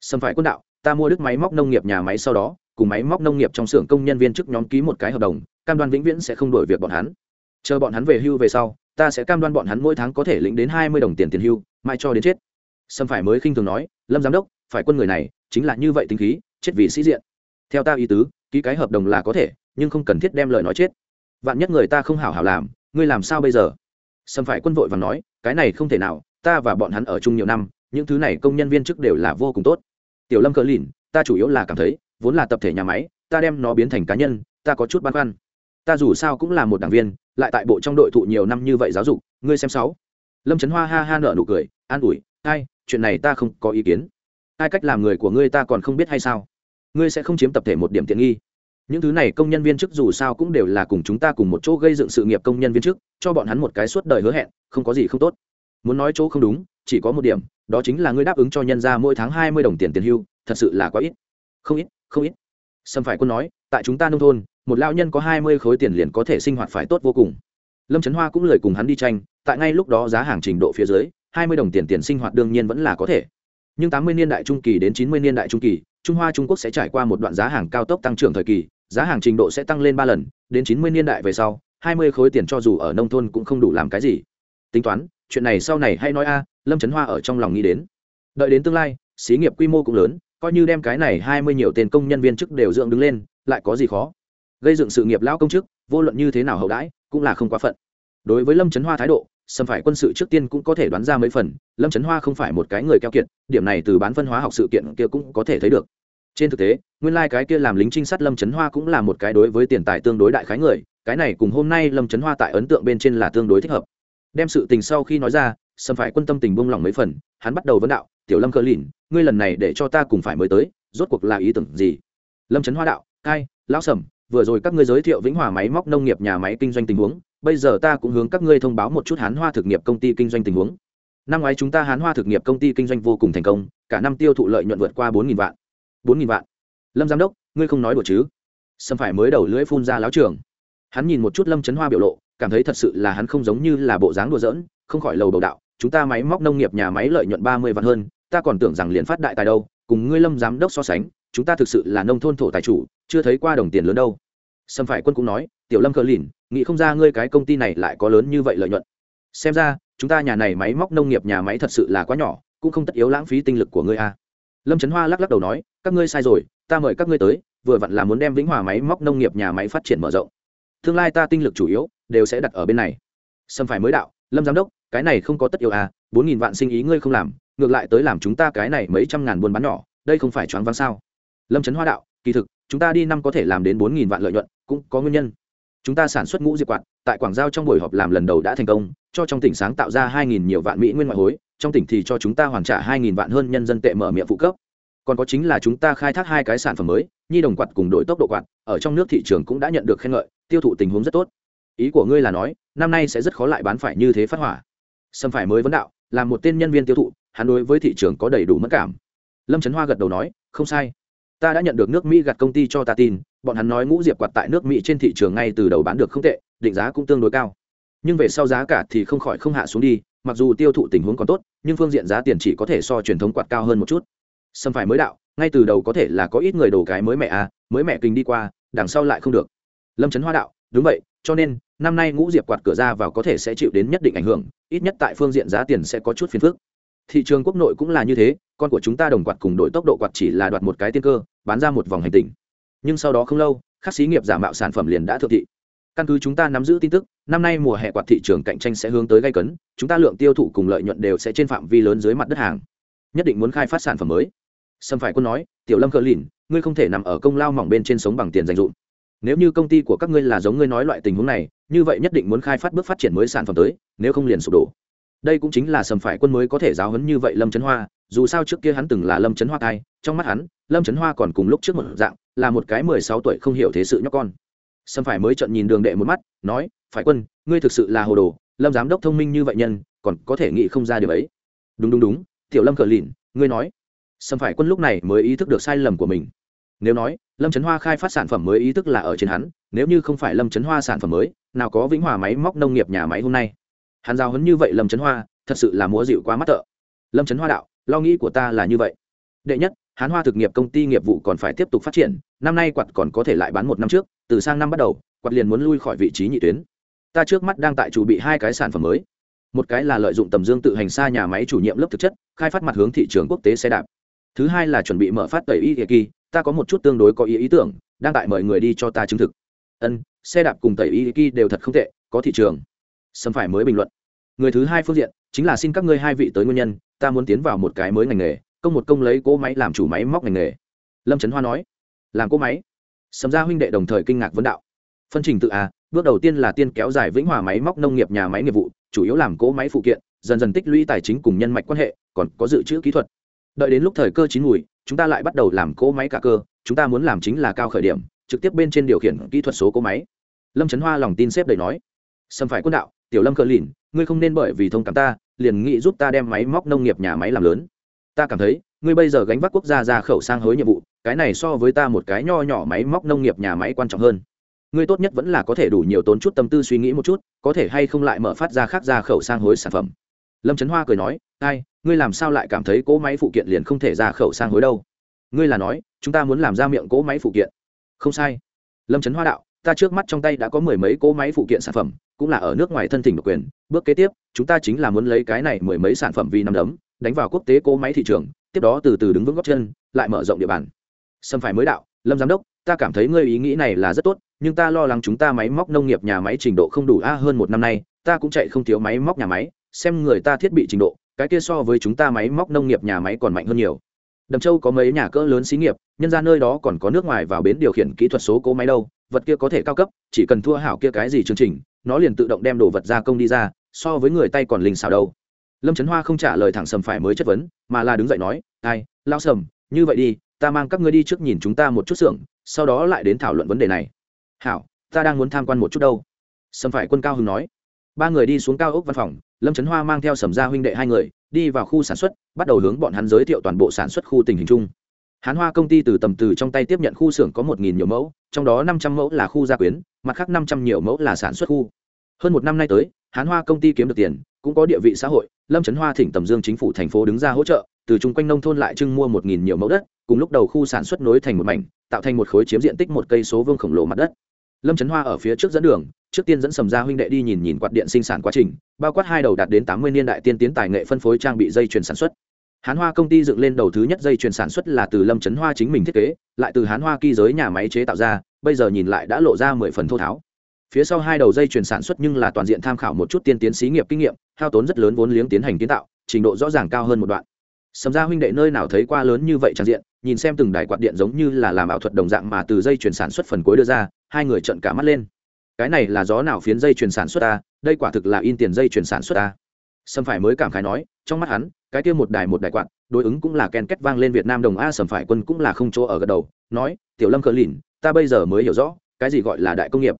Sâm phải quân đạo, ta mua đứt máy móc nông nghiệp nhà máy sau đó, cùng máy móc nông nghiệp trong xưởng công nhân viên chức nhóm ký một cái hợp đồng, cam đoan vĩnh viễn sẽ không đổi việc bọn hắn chờ bọn hắn về hưu về sau ta sẽ cam đoan bọn hắn mỗi tháng có thể lĩnh đến hai mươi đồng tiền tiền hưu mai cho đến chết sâm phải mới khinh thường nói lâm giám đốc phải quân người này chính là như vậy tính khí chết vì sĩ diện theo ta ý tứ ký cái hợp đồng là có thể nhưng không cần thiết đem lời nói chết vạn nhất người ta không hảo hảo làm ngươi làm sao bây giờ sâm phải quân vội và nói, cái này không thể nào, ta và bọn hắn ở chung nhiều năm, những thứ này công nhân viên chức đều là vô cùng tốt. Tiểu lâm cờ lìn, ta chủ yếu là cảm thấy, vốn là tập thể nhà máy, ta đem nó biến thành cá nhân, ta có chút băn khoăn. Ta dù sao cũng là một đảng viên, lại tại bộ trong đội thụ nhiều năm như vậy giáo dục, ngươi xem sáu. Lâm trấn hoa ha ha nở nụ cười, an ủi, ai, chuyện này ta không có ý kiến. Ai cách làm người của ngươi ta còn không biết hay sao? Ngươi sẽ không chiếm tập thể một điểm tiện nghi những thứ này công nhân viên chức dù sao cũng đều là cùng chúng ta cùng một chỗ gây dựng sự nghiệp công nhân viên chức, cho bọn hắn một cái suốt đời hứa hẹn, không có gì không tốt. Muốn nói chỗ không đúng, chỉ có một điểm, đó chính là ngươi đáp ứng cho nhân ra mỗi tháng hai mươi đồng tiền tiền hưu, thật sự là quá ít. Không ít không ít. Sâm phải quân nói, tại chúng ta nông thôn, một lao nhân có hai mươi khối tiền liền có thể sinh hoạt phải tốt vô cùng. Lâm trấn hoa cũng lời cùng hắn đi tranh, tại ngay lúc đó giá hàng trình độ phía dưới, hai mươi đồng tiền tiền sinh hoạt đương nhiên vẫn là có thể. Nhưng tám mươi niên đại trung kỳ đến chín mươi niên đại trung kỳ, trung hoa trung quốc sẽ trải qua một đoạn giá hàng cao tốc tăng trưởng thời kỳ giá hàng trình độ sẽ tăng lên ba lần, đến chín mươi niên đại về sau, hai mươi khối tiền cho dù ở nông thôn cũng không đủ làm cái gì. Tính toán, chuyện này sau này hay nói a, lâm trấn hoa ở trong lòng nghĩ đến. Đợi đến tương lai, xí nghiệp quy mô cũng lớn, coi như đem cái này hai mươi nhiều tiền công nhân viên chức đều dựng đứng lên, lại có gì khó? Gây dựng sự nghiệp lão công chức, vô luận như thế nào hậu đãi, cũng là không quá phận. Đối với lâm trấn hoa thái độ, xâm phải quân sự trước tiên cũng có thể đoán ra mấy phần, lâm trấn hoa không phải một cái người keo kiệt, điểm này từ bán phân hóa học sự kiện kia cũng có thể thấy được trên thực tế, nguyên lai、like、cái kia làm lính trinh sát lâm trấn hoa cũng là một cái đối với tiền tài tương đối đại khái người, cái này cùng hôm nay lâm trấn hoa tại ấn tượng bên trên là tương đối thích hợp. Đem sự tình sau khi nói ra xâm phải quân tâm tình bông lòng mấy phần, hắn bắt đầu vấn đạo, tiểu lâm cờ lìn, ngươi lần này để cho ta cùng phải mới tới, rốt cuộc là ý tưởng gì? Lâm trấn hoa đạo cai lão sầm, vừa rồi các ngươi giới thiệu vĩnh hòa máy móc nông nghiệp nhà máy kinh doanh tình huống, bây giờ ta cũng hướng các ngươi thông báo một chút hán hoa thực nghiệp công ty kinh doanh tình huống. Năm ngoái chúng ta hán hoa thực nghiệp công ty kinh doanh vô cùng thành công, cả năm tiêu thụ lợi nhuận vượt qua bốn vạn bốn vạn. Lâm giám đốc, ngươi không nói đùa chứ? Sâm phải mới đầu lưỡi phun ra láo trường. Hắn nhìn một chút lâm trấn hoa biểu lộ, cảm thấy thật sự là hắn không giống như là bộ dáng đùa giỡn, không khỏi lầu đầu đạo, chúng ta máy móc nông nghiệp nhà máy lợi nhuận ba mươi vạn hơn, ta còn tưởng rằng liền phát đại tài đâu, cùng ngươi lâm giám đốc so sánh, chúng ta thực sự là nông thôn thổ tài chủ, chưa thấy qua đồng tiền lớn đâu. Sâm phải quân cũng nói, tiểu lâm cờ lìn, nghĩ không ra ngươi cái công ty này lại có lớn như vậy lợi nhuận. Xem ra, chúng ta nhà này máy móc nông nghiệp nhà máy thật sự là quá nhỏ, cũng không tất yếu lãng phí tinh lực của ngươi a lâm trấn hoa lắc lắc đầu nói, các ngươi sai rồi, ta mời các ngươi tới, vừa vặn là muốn đem vĩnh hòa máy móc nông nghiệp nhà máy phát triển mở rộng. Tương lai ta tinh lực chủ yếu đều sẽ đặt ở bên này. Sâm phải mới đạo, lâm giám đốc, cái này không có tất yếu à bốn nghìn vạn sinh ý ngươi không làm, ngược lại tới làm chúng ta cái này mấy trăm ngàn buôn bán nhỏ, đây không phải choáng váng sao? Lâm trấn hoa đạo, kỳ thực, chúng ta đi năm có thể làm đến bốn nghìn vạn lợi nhuận, cũng có nguyên nhân. Chúng ta sản xuất ngũ diệp quạt, tại quảng giao trong buổi họp làm lần đầu đã thành công, cho trong tỉnh sáng tạo ra hai nghìn nhiều vạn mỹ nguyên ngoại hối trong tỉnh thì cho chúng ta hoàn trả hai nghìn vạn hơn nhân dân tệ mở miệng phụ cấp. Còn có chính là chúng ta khai thác hai cái sản phẩm mới, nhi đồng quạt cùng đội tốc độ quạt, ở trong nước thị trường cũng đã nhận được khen ngợi, tiêu thụ tình huống rất tốt. Ý của ngươi là nói, năm nay sẽ rất khó lại bán phải như thế phát hỏa. Sâm phải mới vấn đạo, là một tên nhân viên tiêu thụ, hắn đối với thị trường có đầy đủ mất cảm. Lâm trấn hoa gật đầu nói, không sai. Ta đã nhận được nước mỹ gặt công ty cho ta tin, bọn hắn nói ngũ diệp quạt tại nước mỹ trên thị trường ngay từ đầu bán được không tệ, định giá cũng tương đối cao. Nhưng về sau giá cả thì không khỏi không hạ xuống đi mặc dù tiêu thụ tình huống còn tốt, nhưng phương diện giá tiền chỉ có thể so truyền thống quạt cao hơn một chút. Sâm phải mới đạo, ngay từ đầu có thể là có ít người đổ cái mới mẹ à mới mẹ kinh đi qua, đằng sau lại không được. Lâm trấn hoa đạo, đúng vậy, cho nên, năm nay ngũ diệp quạt cửa ra vào có thể sẽ chịu đến nhất định ảnh hưởng, ít nhất tại phương diện giá tiền sẽ có chút phiền phức. Thị trường quốc nội cũng là như thế, con của chúng ta đồng quạt cùng đội tốc độ quạt chỉ là đoạt một cái tiên cơ, bán ra một vòng hành tình. Nhưng sau đó không lâu, các xí nghiệp giả mạo sản phẩm liền đã thượng thị căn cứ chúng ta nắm giữ tin tức, năm nay mùa hè quạt thị trường cạnh tranh sẽ hướng tới gây cấn, chúng ta lượng tiêu thụ cùng lợi nhuận đều sẽ trên phạm vi lớn dưới mặt đất hàng. Nhất định muốn khai phát sản phẩm mới. Sâm phải quân nói, tiểu lâm cờ lìn, ngươi không thể nằm ở công lao mỏng bên trên sống bằng tiền dành dụm nếu như công ty của các ngươi là giống ngươi nói loại tình huống này, như vậy nhất định muốn khai phát bước phát triển mới sản phẩm tới, nếu không liền sụp đổ. Đây cũng chính là sầm phải quân mới có thể giáo hấn như vậy lâm trấn hoa, dù sao trước kia hắn từng là lâm trấn hoa thai, trong mắt hắn, lâm trấn hoa còn cùng lúc trước một dạng, là một cái mười sáu tuổi không hiểu thế sự nhóc con sâm phải mới trận nhìn đường đệ một mắt, nói, phải quân, ngươi thực sự là hồ đồ, lâm giám đốc thông minh như vậy nhân, còn có thể nghĩ không ra điều ấy. Đúng đúng đúng, tiểu lâm cờ lìn, ngươi nói. Sâm phải quân lúc này mới ý thức được sai lầm của mình. Nếu nói, lâm trấn hoa khai phát sản phẩm mới ý thức là ở trên hắn, nếu như không phải lâm trấn hoa sản phẩm mới, nào có vĩnh hòa máy móc nông nghiệp nhà máy hôm nay? Hắn giao hấn như vậy lâm trấn hoa, thật sự là múa dịu quá mắt tợ. Lâm trấn hoa đạo, lo nghĩ của ta là như vậy. Đệ nhất hán hoa thực nghiệp công ty nghiệp vụ còn phải tiếp tục phát triển, năm nay quạt còn có thể lại bán một năm trước, từ sang năm bắt đầu, quạt liền muốn lui khỏi vị trí nhị tuyến. Ta trước mắt đang tại chủ bị hai cái sản phẩm mới. Một cái là lợi dụng tầm dương tự hành xa nhà máy chủ nhiệm lớp thực chất, khai phát mặt hướng thị trường quốc tế xe đạp. Thứ hai là chuẩn bị mở phát tẩy y kỳ, ta có một chút tương đối có ý ý tưởng, đang tại mời người đi cho ta chứng thực. Ân, xe đạp cùng tẩy y kỳ đều thật không tệ, có thị trường. Sâm phải mới bình luận. Người thứ hai phương diện, chính là xin các ngươi hai vị tới nguyên nhân, ta muốn tiến vào một cái mới ngành nghề công một công lấy cỗ máy làm chủ máy móc ngành nghề. Lâm trấn hoa nói, làm cỗ máy? Sầm gia huynh đệ đồng thời kinh ngạc vấn đạo, phân trình tự a bước đầu tiên là tiên kéo dài vĩnh hòa máy móc nông nghiệp nhà máy nghiệp vụ, chủ yếu làm cỗ máy phụ kiện, dần dần tích lũy tài chính cùng nhân mạch quan hệ, còn có dự trữ kỹ thuật. Đợi đến lúc thời cơ chín mùi, chúng ta lại bắt đầu làm cỗ máy cả cơ, chúng ta muốn làm chính là cao khởi điểm, trực tiếp bên trên điều khiển kỹ thuật số cỗ máy. Lâm trấn hoa lòng tin xếp đầy nói, sầm phải quân đạo, tiểu lâm cờ lìn, ngươi không nên bởi vì thông cảm ta, liền nghĩ giúp ta đem máy móc nông nghiệp nhà máy làm lớn ta cảm thấy, ngươi bây giờ gánh vác quốc gia ra khẩu sang hối nhiệm vụ, cái này so với ta một cái nho nhỏ máy móc nông nghiệp nhà máy quan trọng hơn. Ngươi tốt nhất vẫn là có thể đủ nhiều tốn chút tâm tư suy nghĩ một chút, có thể hay không lại mở phát ra khác ra khẩu sang hối sản phẩm. Lâm trấn hoa cười nói, ai, ngươi làm sao lại cảm thấy cỗ máy phụ kiện liền không thể ra khẩu sang hối đâu? Ngươi là nói, chúng ta muốn làm ra miệng cỗ máy phụ kiện. Không sai. Lâm trấn hoa đạo, ta trước mắt trong tay đã có mười mấy cỗ máy phụ kiện sản phẩm, cũng là ở nước ngoài thân thỉnh độc quyền. Bước kế tiếp, chúng ta chính là muốn lấy cái này mười mấy sản phẩm vì năm đấm đánh vào quốc tế cỗ máy thị trường, tiếp đó từ từ đứng vững góc chân, lại mở rộng địa bàn. Xâm phải mới đạo, lâm giám đốc, ta cảm thấy ngươi ý nghĩ này là rất tốt, nhưng ta lo lắng chúng ta máy móc nông nghiệp nhà máy trình độ không đủ a hơn một năm nay, ta cũng chạy không thiếu máy móc nhà máy, xem người ta thiết bị trình độ, cái kia so với chúng ta máy móc nông nghiệp nhà máy còn mạnh hơn nhiều. Đầm châu có mấy nhà cỡ lớn xí nghiệp, nhân ra nơi đó còn có nước ngoài vào bến điều khiển kỹ thuật số cố máy đâu, vật kia có thể cao cấp, chỉ cần thua hảo kia cái gì chương trình, nó liền tự động đem đồ vật gia công đi ra, so với người tay còn linh xào đâu lâm trấn hoa không trả lời thẳng sầm phải mới chất vấn, mà là đứng dậy nói, ai lao sầm, như vậy đi, ta mang các ngươi đi trước nhìn chúng ta một chút xưởng, sau đó lại đến thảo luận vấn đề này. Hảo, ta đang muốn tham quan một chút đâu. Sầm phải quân cao hưng nói. Ba người đi xuống cao ốc văn phòng, lâm trấn hoa mang theo sầm gia huynh đệ hai người, đi vào khu sản xuất, bắt đầu hướng bọn hắn giới thiệu toàn bộ sản xuất khu tình hình chung. Hán hoa công ty từ tầm từ trong tay tiếp nhận khu xưởng có một nghìn nhiều mẫu, trong đó năm trăm mẫu là khu gia quyến, mặt khác năm trăm nhiều mẫu là sản xuất khu. Hơn một năm nay tới hán hoa công ty kiếm được tiền, cũng có địa vị xã hội, lâm trấn hoa thỉnh tầm dương chính phủ thành phố đứng ra hỗ trợ, từ chung quanh nông thôn lại trưng mua một nghìn nhiều mẫu đất, cùng lúc đầu khu sản xuất nối thành một mảnh, tạo thành một khối chiếm diện tích một cây số vương khổng lồ mặt đất. Lâm trấn hoa ở phía trước dẫn đường, trước tiên dẫn sầm gia huynh đệ đi nhìn nhìn quạt điện sinh sản quá trình, bao quát hai đầu đạt đến tám mươi niên đại tiên tiến tài nghệ phân phối trang bị dây chuyền sản xuất. Hán hoa công ty dựng lên đầu thứ nhất dây chuyền sản xuất là từ lâm trấn hoa chính mình thiết kế, lại từ hán hoa kỳ giới nhà máy chế tạo ra, bây giờ nhìn lại đã lộ ra mười phần thô tháo phía sau hai đầu dây chuyển sản xuất nhưng là toàn diện tham khảo một chút tiên tiến xí nghiệp kinh nghiệm, hao tốn rất lớn vốn liếng tiến hành kiến tạo, trình độ rõ ràng cao hơn một đoạn. Sầm ra huynh đệ nơi nào thấy qua lớn như vậy tràn diện, nhìn xem từng đài quạt điện giống như là làm ảo thuật đồng dạng mà từ dây chuyển sản xuất phần cuối đưa ra, hai người trợn cả mắt lên. Cái này là gió nào phiến dây chuyển sản xuất ta, đây quả thực là in tiền dây chuyển sản xuất ta. Sầm phải mới cảm khái nói, trong mắt hắn, cái kia một đài một đài quạt, đối ứng cũng là ken kết vang lên việt nam đồng a, sầm phải quân cũng là không chỗ ở gật đầu, nói, tiểu lâm cờ lìn, ta bây giờ mới hiểu rõ, cái gì gọi là đại công nghiệp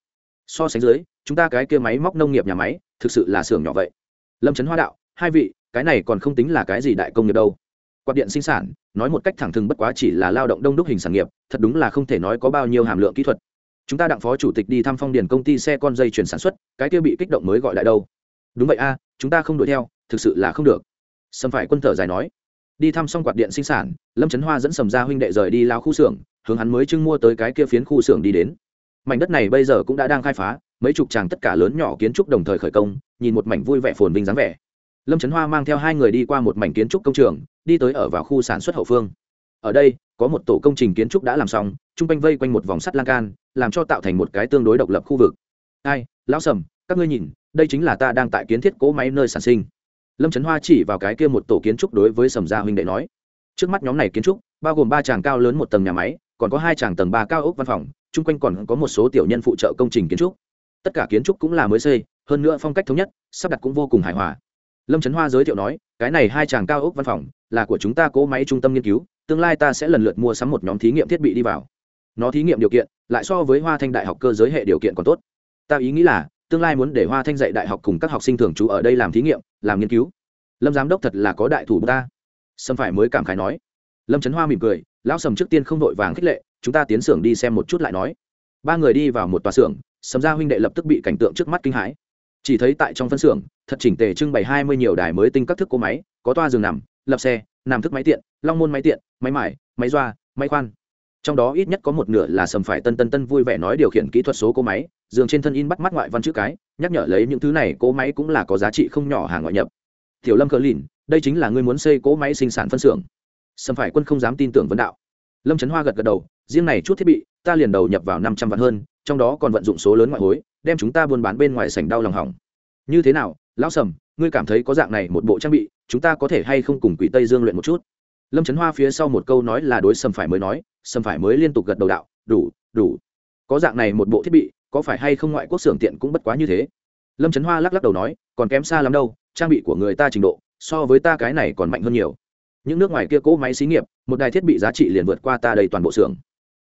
so sánh dưới, chúng ta cái kia máy móc nông nghiệp nhà máy, thực sự là xưởng nhỏ vậy. Lâm trấn hoa đạo, hai vị, cái này còn không tính là cái gì đại công nghiệp đâu. Quạt điện sinh sản, nói một cách thẳng thừng bất quá chỉ là lao động đông đúc hình sản nghiệp, thật đúng là không thể nói có bao nhiêu hàm lượng kỹ thuật. Chúng ta đặng phó chủ tịch đi thăm phong điền công ty xe con dây chuyển sản xuất, cái kia bị kích động mới gọi lại đâu. Đúng vậy a, chúng ta không đuổi theo, thực sự là không được. Sầm phải quân thở dài nói. Đi thăm xong quạt điện sinh sản, lâm trấn hoa dẫn sầm ra huynh đệ rời đi lao khu xưởng, hướng hắn mới trưng mua tới cái kia phiến khu xưởng đi đến mảnh đất này bây giờ cũng đã đang khai phá, mấy chục tràng tất cả lớn nhỏ kiến trúc đồng thời khởi công, nhìn một mảnh vui vẻ phồn vinh dáng vẻ. Lâm trấn hoa mang theo hai người đi qua một mảnh kiến trúc công trường, đi tới ở vào khu sản xuất hậu phương. Ở đây, có một tổ công trình kiến trúc đã làm xong t r u n g quanh vây quanh một vòng sắt lan can, làm cho tạo thành một cái tương đối độc lập khu vực. Ai, lão sầm, các ngươi nhìn, đây chính là ta đang tại kiến thiết cỗ máy nơi sản sinh. Lâm trấn hoa chỉ vào cái kia một tổ kiến trúc đối với sầm gia huynh đệ nói. Trước mắt nhóm này kiến trúc, bao gồm ba tràng cao lớn một tầng nhà máy, còn có hai tràng tầng ba cao ốc văn phòng chung quanh còn có một số tiểu nhân phụ trợ công trình kiến trúc. Tất cả kiến trúc cũng là mới xây, hơn nữa phong cách thống nhất, sắp đặt cũng vô cùng hài hòa. Lâm trấn hoa giới thiệu nói, cái này hai chàng cao ốc văn phòng, là của chúng ta cố máy trung tâm nghiên cứu, tương lai ta sẽ lần lượt mua sắm một nhóm thí nghiệm thiết bị đi vào. Nó thí nghiệm điều kiện, lại so với hoa thanh đại học cơ giới hệ điều kiện còn tốt. Ta ý nghĩ là, tương lai muốn để hoa thanh dạy đại học cùng các học sinh thường trú ở đây làm thí nghiệm, làm nghiên cứu. Lâm giám đốc thật là có đại thủ ta. Sâm phải mới cảm khái nói. Lâm trấn hoa mỉm cười, lão sầm trước tiên không vội vàng khích lệ chúng ta tiến xưởng đi xem một chút lại nói. Ba người đi vào một tòa xưởng, sầm gia huynh đệ lập tức bị cảnh tượng trước mắt kinh hãi. Chỉ thấy tại trong phân xưởng, thật chỉnh tề trưng bày hai mươi nhiều đài mới tinh các thức cỗ máy, có toa giường nằm, lập xe, nằm thức máy tiện, long môn máy tiện, máy mải, máy doa, máy khoan. Trong đó ít nhất có một nửa là sầm phải tân tân tân vui vẻ nói điều khiển kỹ thuật số cỗ máy, giường trên thân in bắt mắt ngoại văn chữ cái, nhắc nhở lấy những thứ này cỗ máy cũng là có giá trị không nhỏ hàng ngoại nhập. Tiểu lâm cờ lìn, đây chính là ngươi muốn xây cỗ máy sinh sản phân xưởng. Sầm phải quân không dám tin tưởng vấn đạo lâm trấn hoa gật gật đầu, riêng này chút thiết bị, ta liền đầu nhập vào năm trăm vạn hơn, trong đó còn vận dụng số lớn ngoại hối, đem chúng ta buôn bán bên ngoài sảnh đau lòng hỏng. Như thế nào, lão sầm, ngươi cảm thấy có dạng này một bộ trang bị, chúng ta có thể hay không cùng quỷ tây dương luyện một chút? Lâm trấn hoa phía sau một câu nói là đối sầm phải mới nói, sầm phải mới liên tục gật đầu đạo, đủ đủ. Có dạng này một bộ thiết bị, có phải hay không ngoại quốc xưởng tiện cũng bất quá như thế? Lâm trấn hoa lắc lắc đầu nói, còn kém xa lắm đâu, trang bị của người ta trình độ, so với ta cái này còn mạnh hơn nhiều những nước ngoài kia cỗ máy xí nghiệp, một đài thiết bị giá trị liền vượt qua ta đầy toàn bộ xưởng.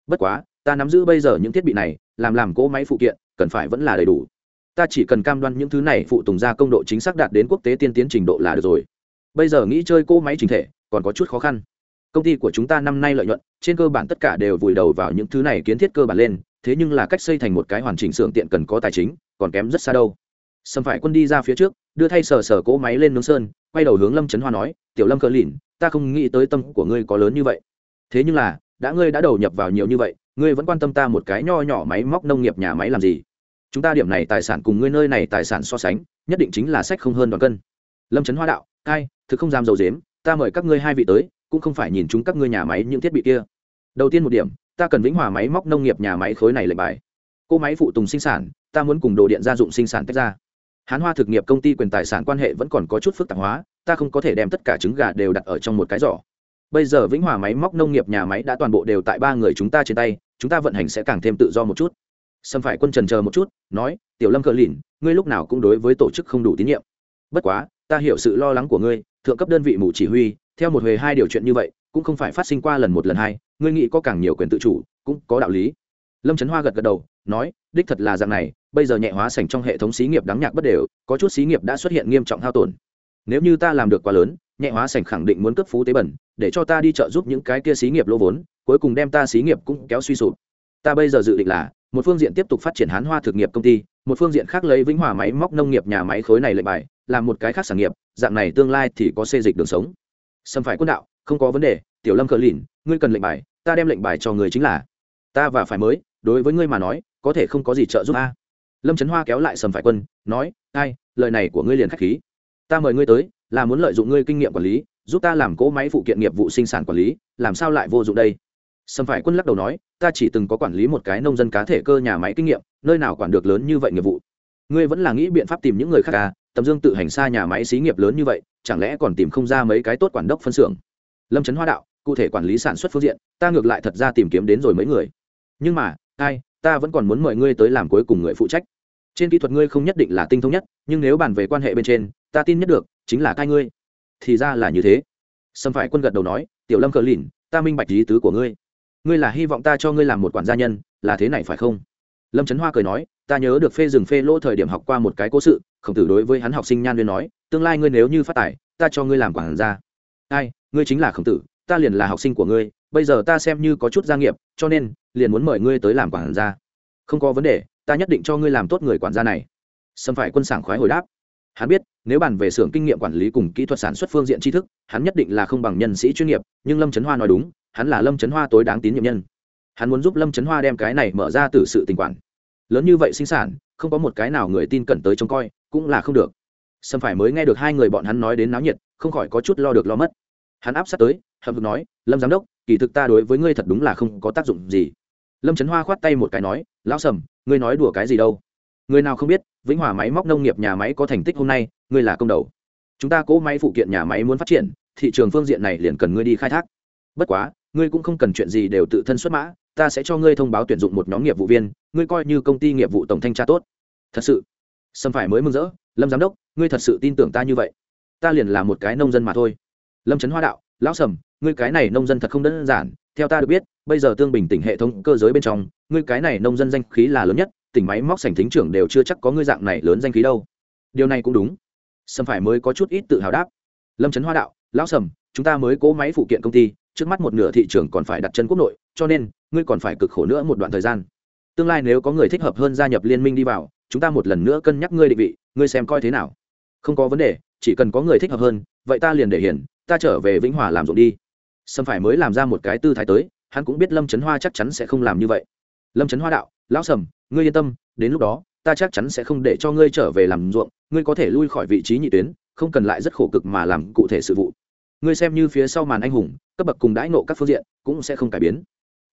Bất quá, ta nắm giữ bây giờ những thiết bị này, làm làm cỗ máy phụ kiện, cần phải vẫn là đầy đủ. Ta chỉ cần cam đoan những thứ này phụ tùng ra công độ chính xác đạt đến quốc tế tiên tiến trình độ là được rồi. Bây giờ nghĩ chơi cỗ máy trình thể, còn có chút khó khăn. Công ty của chúng ta năm nay lợi nhuận, trên cơ bản tất cả đều vùi đầu vào những thứ này kiến thiết cơ bản lên, thế nhưng là cách xây thành một cái hoàn chỉnh xưởng tiện cần có tài chính, còn kém rất xa đâu. Sầm phải quân đi ra phía trước, đưa thay sờ sờ cỗ máy lên nướng sơn, quay đầu hướng lâm trấn hoa nói, tiểu lâm cờ lìn ta không nghĩ tới tâm của ngươi có lớn như vậy. Thế nhưng là, đã ngươi đã đầu nhập vào nhiều như vậy, ngươi vẫn quan tâm ta một cái nho nhỏ máy móc nông nghiệp nhà máy làm gì? Chúng ta điểm này tài sản cùng ngươi nơi này tài sản so sánh, nhất định chính là sách không hơn đoàn cân. Lâm trấn hoa đạo, ai, thực không dám dầu dếm ta mời các ngươi hai vị tới, cũng không phải nhìn chúng các ngươi nhà máy những thiết bị kia. Đầu tiên một điểm, ta cần vĩnh hòa máy móc nông nghiệp nhà máy khối này lệnh bài. Cô máy phụ tùng sinh sản, ta muốn cùng đồ điện gia dụng sinh sản tách ra. Hán hoa thực nghiệp công ty quyền tài sản quan hệ vẫn còn có chút phức tạp hóa ta không có thể đem tất cả trứng gà đều đặt ở trong một cái giỏ. Bây giờ vĩnh hòa máy móc nông nghiệp nhà máy đã toàn bộ đều tại ba người chúng ta trên tay, chúng ta vận hành sẽ càng thêm tự do một chút. Xâm phải quân trần chờ một chút, nói, tiểu lâm cờ lìn, ngươi lúc nào cũng đối với tổ chức không đủ tín nhiệm. Bất quá, ta hiểu sự lo lắng của ngươi, thượng cấp đơn vị mù chỉ huy, theo một huề hai điều chuyện như vậy, cũng không phải phát sinh qua lần một lần hai, ngươi nghĩ có càng nhiều quyền tự chủ, cũng có đạo lý. Lâm trấn hoa gật gật đầu, nói, đích thật là dạng này, bây giờ nhẹ hóa sảnh trong hệ thống xí nghiệp đáng nhạc bất đều, có chút xí nghiệp đã xuất hiện nghiêm trọng hao tổn nếu như ta làm được quá lớn, nhẹ hóa sảnh khẳng định muốn cấp phú tế bẩn, để cho ta đi trợ giúp những cái kia xí nghiệp lỗ vốn, cuối cùng đem ta xí nghiệp cũng kéo suy sụp. Ta bây giờ dự định là, một phương diện tiếp tục phát triển hán hoa thực nghiệp công ty, một phương diện khác lấy vĩnh hòa máy móc nông nghiệp nhà máy khối này lệnh bài, làm một cái khác sản nghiệp, dạng này tương lai thì có xê dịch đường sống. Xâm phải quân đạo, không có vấn đề, tiểu lâm cờ lìn ngươi cần lệnh bài, ta đem lệnh bài cho người chính là. Ta và phải mới, đối với ngươi mà nói, có thể không có gì trợ giúp a. Lâm trấn hoa kéo lại sầm phải quân, nói, ai, lời này của ngươi liền k h á c h khí ta mời ngươi tới, là muốn lợi dụng ngươi kinh nghiệm quản lý, giúp ta làm cỗ máy phụ kiện nghiệp vụ sinh sản quản lý, làm sao lại vô dụng đây? Sầm phải quân lắc đầu nói, ta chỉ từng có quản lý một cái nông dân cá thể cơ nhà máy kinh nghiệm, nơi nào quản được lớn như vậy nghiệp vụ? Ngươi vẫn là nghĩ biện pháp tìm những người khác à? Tầm dương tự hành xa nhà máy xí nghiệp lớn như vậy, chẳng lẽ còn tìm không ra mấy cái tốt quản đốc phân xưởng? Lâm trấn hoa đạo, cụ thể quản lý sản xuất phương diện, ta ngược lại thật ra tìm kiếm đến rồi mấy người. Nhưng mà, ai, ta vẫn còn muốn mời ngươi tới làm cuối cùng người phụ trách. Trên kỹ thuật ngươi không nhất định là tinh thông nhất, nhưng nếu bàn về quan hệ bên trên ta tin nhất được, chính là cai ngươi. Thì ra là như thế. Sâm phải quân gật đầu nói, tiểu lâm cờ lìn, ta minh bạch lý tứ của ngươi. Ngươi là hy vọng ta cho ngươi làm một quản gia nhân, là thế này phải không? Lâm trấn hoa cười nói, ta nhớ được phê rừng phê lỗ thời điểm học qua một cái cố sự, khổng tử đối với hắn học sinh nhan viên nói, tương lai ngươi nếu như phát tài, ta cho ngươi làm quản gia. Ai, ngươi chính là khổng tử, ta liền là học sinh của ngươi, bây giờ ta xem như có chút gia nghiệp, cho nên, liền muốn mời ngươi tới làm quản gia. Không có vấn đề, ta nhất định cho ngươi làm tốt người quản gia này. Sâm phải quân sảng khoái hồi đáp hắn biết, nếu bàn về xưởng kinh nghiệm quản lý cùng kỹ thuật sản xuất phương diện tri thức, hắn nhất định là không bằng nhân sĩ chuyên nghiệp, nhưng lâm trấn hoa nói đúng, hắn là lâm trấn hoa tối đáng tín nhiệm nhân. Hắn muốn giúp lâm trấn hoa đem cái này mở ra từ sự tình quản. Lớn như vậy sinh sản, không có một cái nào người tin cẩn tới trông coi, cũng là không được. Sâm phải mới nghe được hai người bọn hắn nói đến náo nhiệt, không khỏi có chút lo được lo mất. Hắn áp sát tới, hậm hực nói, lâm giám đốc, kỳ thực ta đối với ngươi thật đúng là không có tác dụng gì. Lâm trấn hoa khoát tay một cái nói, lão sầm, ngươi nói đùa cái gì đâu? Người nào không biết, vĩnh hòa máy móc nông nghiệp nhà máy có thành tích hôm nay, ngươi là công đầu. Chúng ta cỗ máy phụ kiện nhà máy muốn phát triển, thị trường phương diện này liền cần ngươi đi khai thác. Bất quá, ngươi cũng không cần chuyện gì đều tự thân xuất mã, ta sẽ cho ngươi thông báo tuyển dụng một nhóm nghiệp vụ viên, ngươi coi như công ty nghiệp vụ tổng thanh tra tốt. Thật sự, sâm phải mới mừng rỡ, lâm giám đốc, ngươi thật sự tin tưởng ta như vậy? Ta liền là một cái nông dân mà thôi. Lâm trấn hoa đạo, lão sầm, ngươi cái này nông dân thật không đơn giản, theo ta được biết, bây giờ tương bình tỉnh hệ thống cơ giới bên trong, ngươi cái này nông dân danh khí là lớn nhất tỉnh máy móc sảnh thính trưởng đều chưa chắc có ngươi dạng này lớn danh khí đâu. Điều này cũng đúng. Sâm phải mới có chút ít tự hào đáp. Lâm trấn hoa đạo, lão sầm, chúng ta mới cố máy phụ kiện công ty, trước mắt một nửa thị trường còn phải đặt chân quốc nội, cho nên, ngươi còn phải cực khổ nữa một đoạn thời gian. Tương lai nếu có người thích hợp hơn gia nhập liên minh đi vào, chúng ta một lần nữa cân nhắc ngươi định vị, ngươi xem coi thế nào. Không có vấn đề, chỉ cần có người thích hợp hơn, vậy ta liền để hiển, ta trở về vĩnh hòa làm ruộng đi. Sâm phải mới làm ra một cái tư thái tới, hắn cũng biết lâm trấn hoa chắc chắn sẽ không làm như vậy. Lâm trấn hoa đạo lão sầm, ngươi yên tâm, đến lúc đó, ta chắc chắn sẽ không để cho ngươi trở về làm ruộng, ngươi có thể lui khỏi vị trí nhị tuyến, không cần lại rất khổ cực mà làm cụ thể sự vụ. Ngươi xem như phía sau màn anh hùng, cấp bậc cùng đãi nộ các phương diện cũng sẽ không cải biến.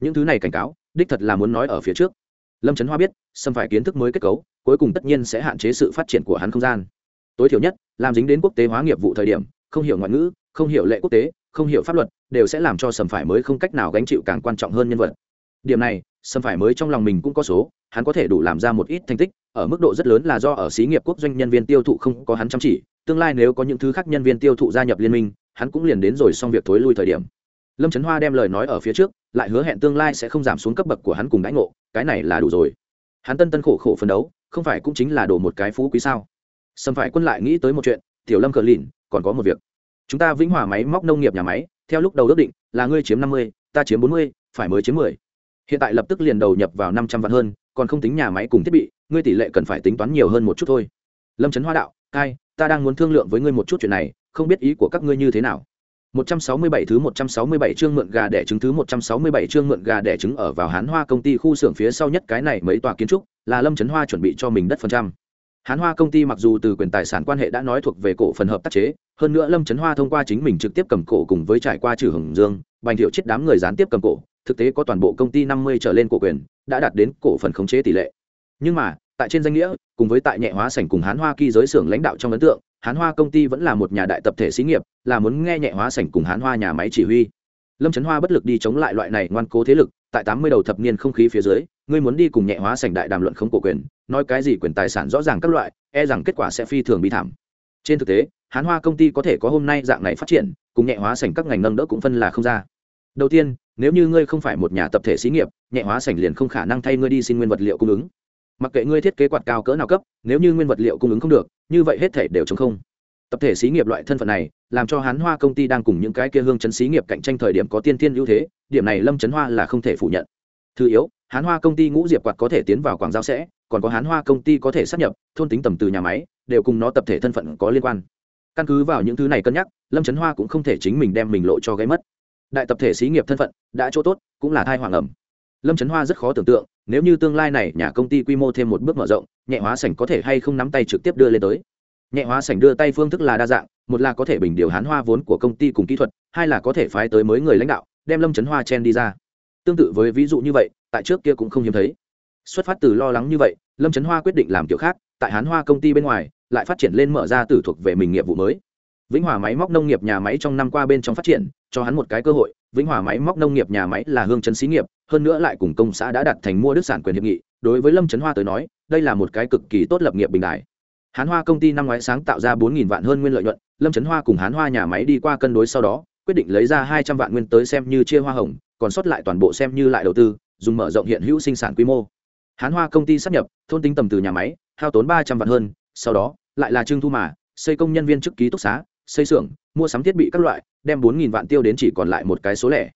Những thứ này cảnh cáo, đích thật là muốn nói ở phía trước. Lâm trấn hoa biết xâm phải kiến thức mới kết cấu, cuối cùng tất nhiên sẽ hạn chế sự phát triển của hắn không gian. Tối thiểu nhất, làm dính đến quốc tế hóa nghiệp vụ thời điểm, không hiểu ngoại ngữ, không hiểu lệ quốc tế, không hiểu pháp luật, đều sẽ làm cho sầm phải mới không cách nào gánh chịu càng quan trọng hơn nhân vật. Điểm này Sâm phải mới trong lòng mình cũng có số, hắn có thể đủ làm ra một ít thành tích, ở mức độ rất lớn là do ở xí nghiệp quốc doanh nhân viên tiêu thụ không có hắn chăm chỉ, tương lai nếu có những thứ khác nhân viên tiêu thụ gia nhập liên minh, hắn cũng liền đến rồi xong việc thối lui thời điểm. Lâm trấn hoa đem lời nói ở phía trước, lại hứa hẹn tương lai sẽ không giảm xuống cấp bậc của hắn cùng đãi ngộ, cái này là đủ rồi. Hắn tân tân khổ khổ phấn đấu, không phải cũng chính là đổ một cái phú quý sao? Sâm phải quân lại nghĩ tới một chuyện, tiểu lâm cờ lìn, còn có một việc. Chúng ta vĩnh hòa máy móc nông nghiệp nhà máy, theo lúc đầu ước định, là ngươi chiếm năm mươi, ta chiếm bốn mươi, phải mới chiếm mười hiện tại lập tức liền đầu nhập vào năm trăm vạn hơn còn không tính nhà máy cùng thiết bị ngươi tỷ lệ cần phải tính toán nhiều hơn một chút thôi lâm trấn hoa đạo cai ta đang muốn thương lượng với ngươi một chút chuyện này không biết ý của các ngươi như thế nào 167 thứ 167 chương mượn gà đẻ trứng thứ 167 chương mượn gà đẻ trứng ở vào Hán Hoa công ty khu xưởng phía sau nhất cái này mấy tòa kiến trúc, là Lâm Chấn Hoa chuẩn bị cho mình đất phần trăm. Hán Hoa công ty mặc dù từ quyền tài sản quan hệ đã nói thuộc về cổ phần hợp tác chế, hơn nữa Lâm Chấn Hoa thông qua chính mình trực tiếp cầm cổ cùng với trải qua trừ hồng dương, bành thiệu chết đám người gián tiếp cầm cổ, thực tế có toàn bộ công ty 50 trở lên cổ quyền, đã đạt đến cổ phần khống chế tỷ lệ. Nhưng mà, tại trên danh nghĩa, cùng với tại nhẹ hóa sảnh cùng Hán Hoa kỳ giới xưởng lãnh đạo trong ấn tượng, hán hoa công ty vẫn là một nhà đại tập thể xí nghiệp là muốn nghe nhẹ hóa sảnh cùng hán hoa nhà máy chỉ huy. Lâm trấn hoa bất lực đi chống lại loại này ngoan cố thế lực tại tám mươi đầu thập niên không khí phía dưới ngươi muốn đi cùng nhẹ hóa sảnh đại đàm luận không cổ quyền nói cái gì quyền tài sản rõ ràng các loại e rằng kết quả sẽ phi thường bị thảm. Trên thực tế hán hoa công ty có thể có hôm nay dạng này phát triển cùng nhẹ hóa sảnh các ngành nâng đỡ cũng phân là không ra đầu tiên, nếu như ngươi không phải một nhà tập thể xí nghiệp, nhẹ hóa sảnh liền không khả năng thay ngươi đi xin nguyên vật liệu cung ứng. Mặc kệ ngươi thiết kế quạt cao cỡ nào cấp, nếu như nguyên vật liệu cung ứng không được, như vậy hết thể đều chống không. Tập thể xí nghiệp loại thân phận này, làm cho hán hoa công ty đang cùng những cái kia hương chấn xí nghiệp cạnh tranh thời điểm có tiên tiên ưu thế, điểm này lâm chấn hoa là không thể phủ nhận. Thứ yếu, hán hoa công ty ngũ diệp quạt có thể tiến vào quảng giao sẽ, còn có hán hoa công ty có thể sát nhập, thôn tính tầm từ nhà máy, đều cùng nó tập thể thân phận có liên quan. Căn cứ vào những thứ này cân nhắc, lâm trấn hoa cũng không thể chính mình đem mình lộ cho gáy mất đại tập thể xí nghiệp thân phận, đã chỗ tốt, cũng là thai hoàng ẩm. Lâm trấn hoa rất khó tưởng tượng, nếu như tương lai này nhà công ty quy mô thêm một bước mở rộng, nhẹ hóa sảnh có thể hay không nắm tay trực tiếp đưa lên tới. Nhẹ hóa sảnh đưa tay phương thức là đa dạng, một là có thể bình điều hán hoa vốn của công ty cùng kỹ thuật, hai là có thể phái tới mới người lãnh đạo, đem lâm trấn hoa chen đi ra. Tương tự với ví dụ như vậy, tại trước kia cũng không hiếm thấy. Xuất phát từ lo lắng như vậy, lâm trấn hoa quyết định làm kiểu khác, tại hán hoa công ty bên ngoài, lại phát triển lên mở ra tử thuộc về mình nghiệp vụ mới vĩnh hòa máy móc nông nghiệp nhà máy trong năm qua bên trong phát triển, cho hắn một cái cơ hội, vĩnh hòa máy móc nông nghiệp nhà máy là hương Trấn xí nghiệp, hơn nữa lại cùng công xã đã đặt thành mua đức sản quyền hiệp nghị, đối với lâm trấn hoa tới nói, đây là một cái cực kỳ tốt lập nghiệp bình đại. Hán hoa công ty năm ngoái sáng tạo ra bốn vạn hơn nguyên lợi nhuận, lâm trấn hoa cùng hán hoa nhà máy đi qua cân đối sau đó, quyết định lấy ra hai trăm vạn nguyên tới xem như chia hoa hồng, còn sót lại toàn bộ xem như lại đầu tư, dùng mở rộng hiện hữu sinh sản quy mô. Hán hoa công ty sáp nhập, thôn tính tầm từ nhà máy, hao tốn ba trăm vạn hơn, sau đó, lại là trưng thu mà, xây công nhân viên chức ký túc xá xây xưởng, mua sắm thiết bị các loại, đem bốn vạn tiêu đến chỉ còn lại một cái số lẻ.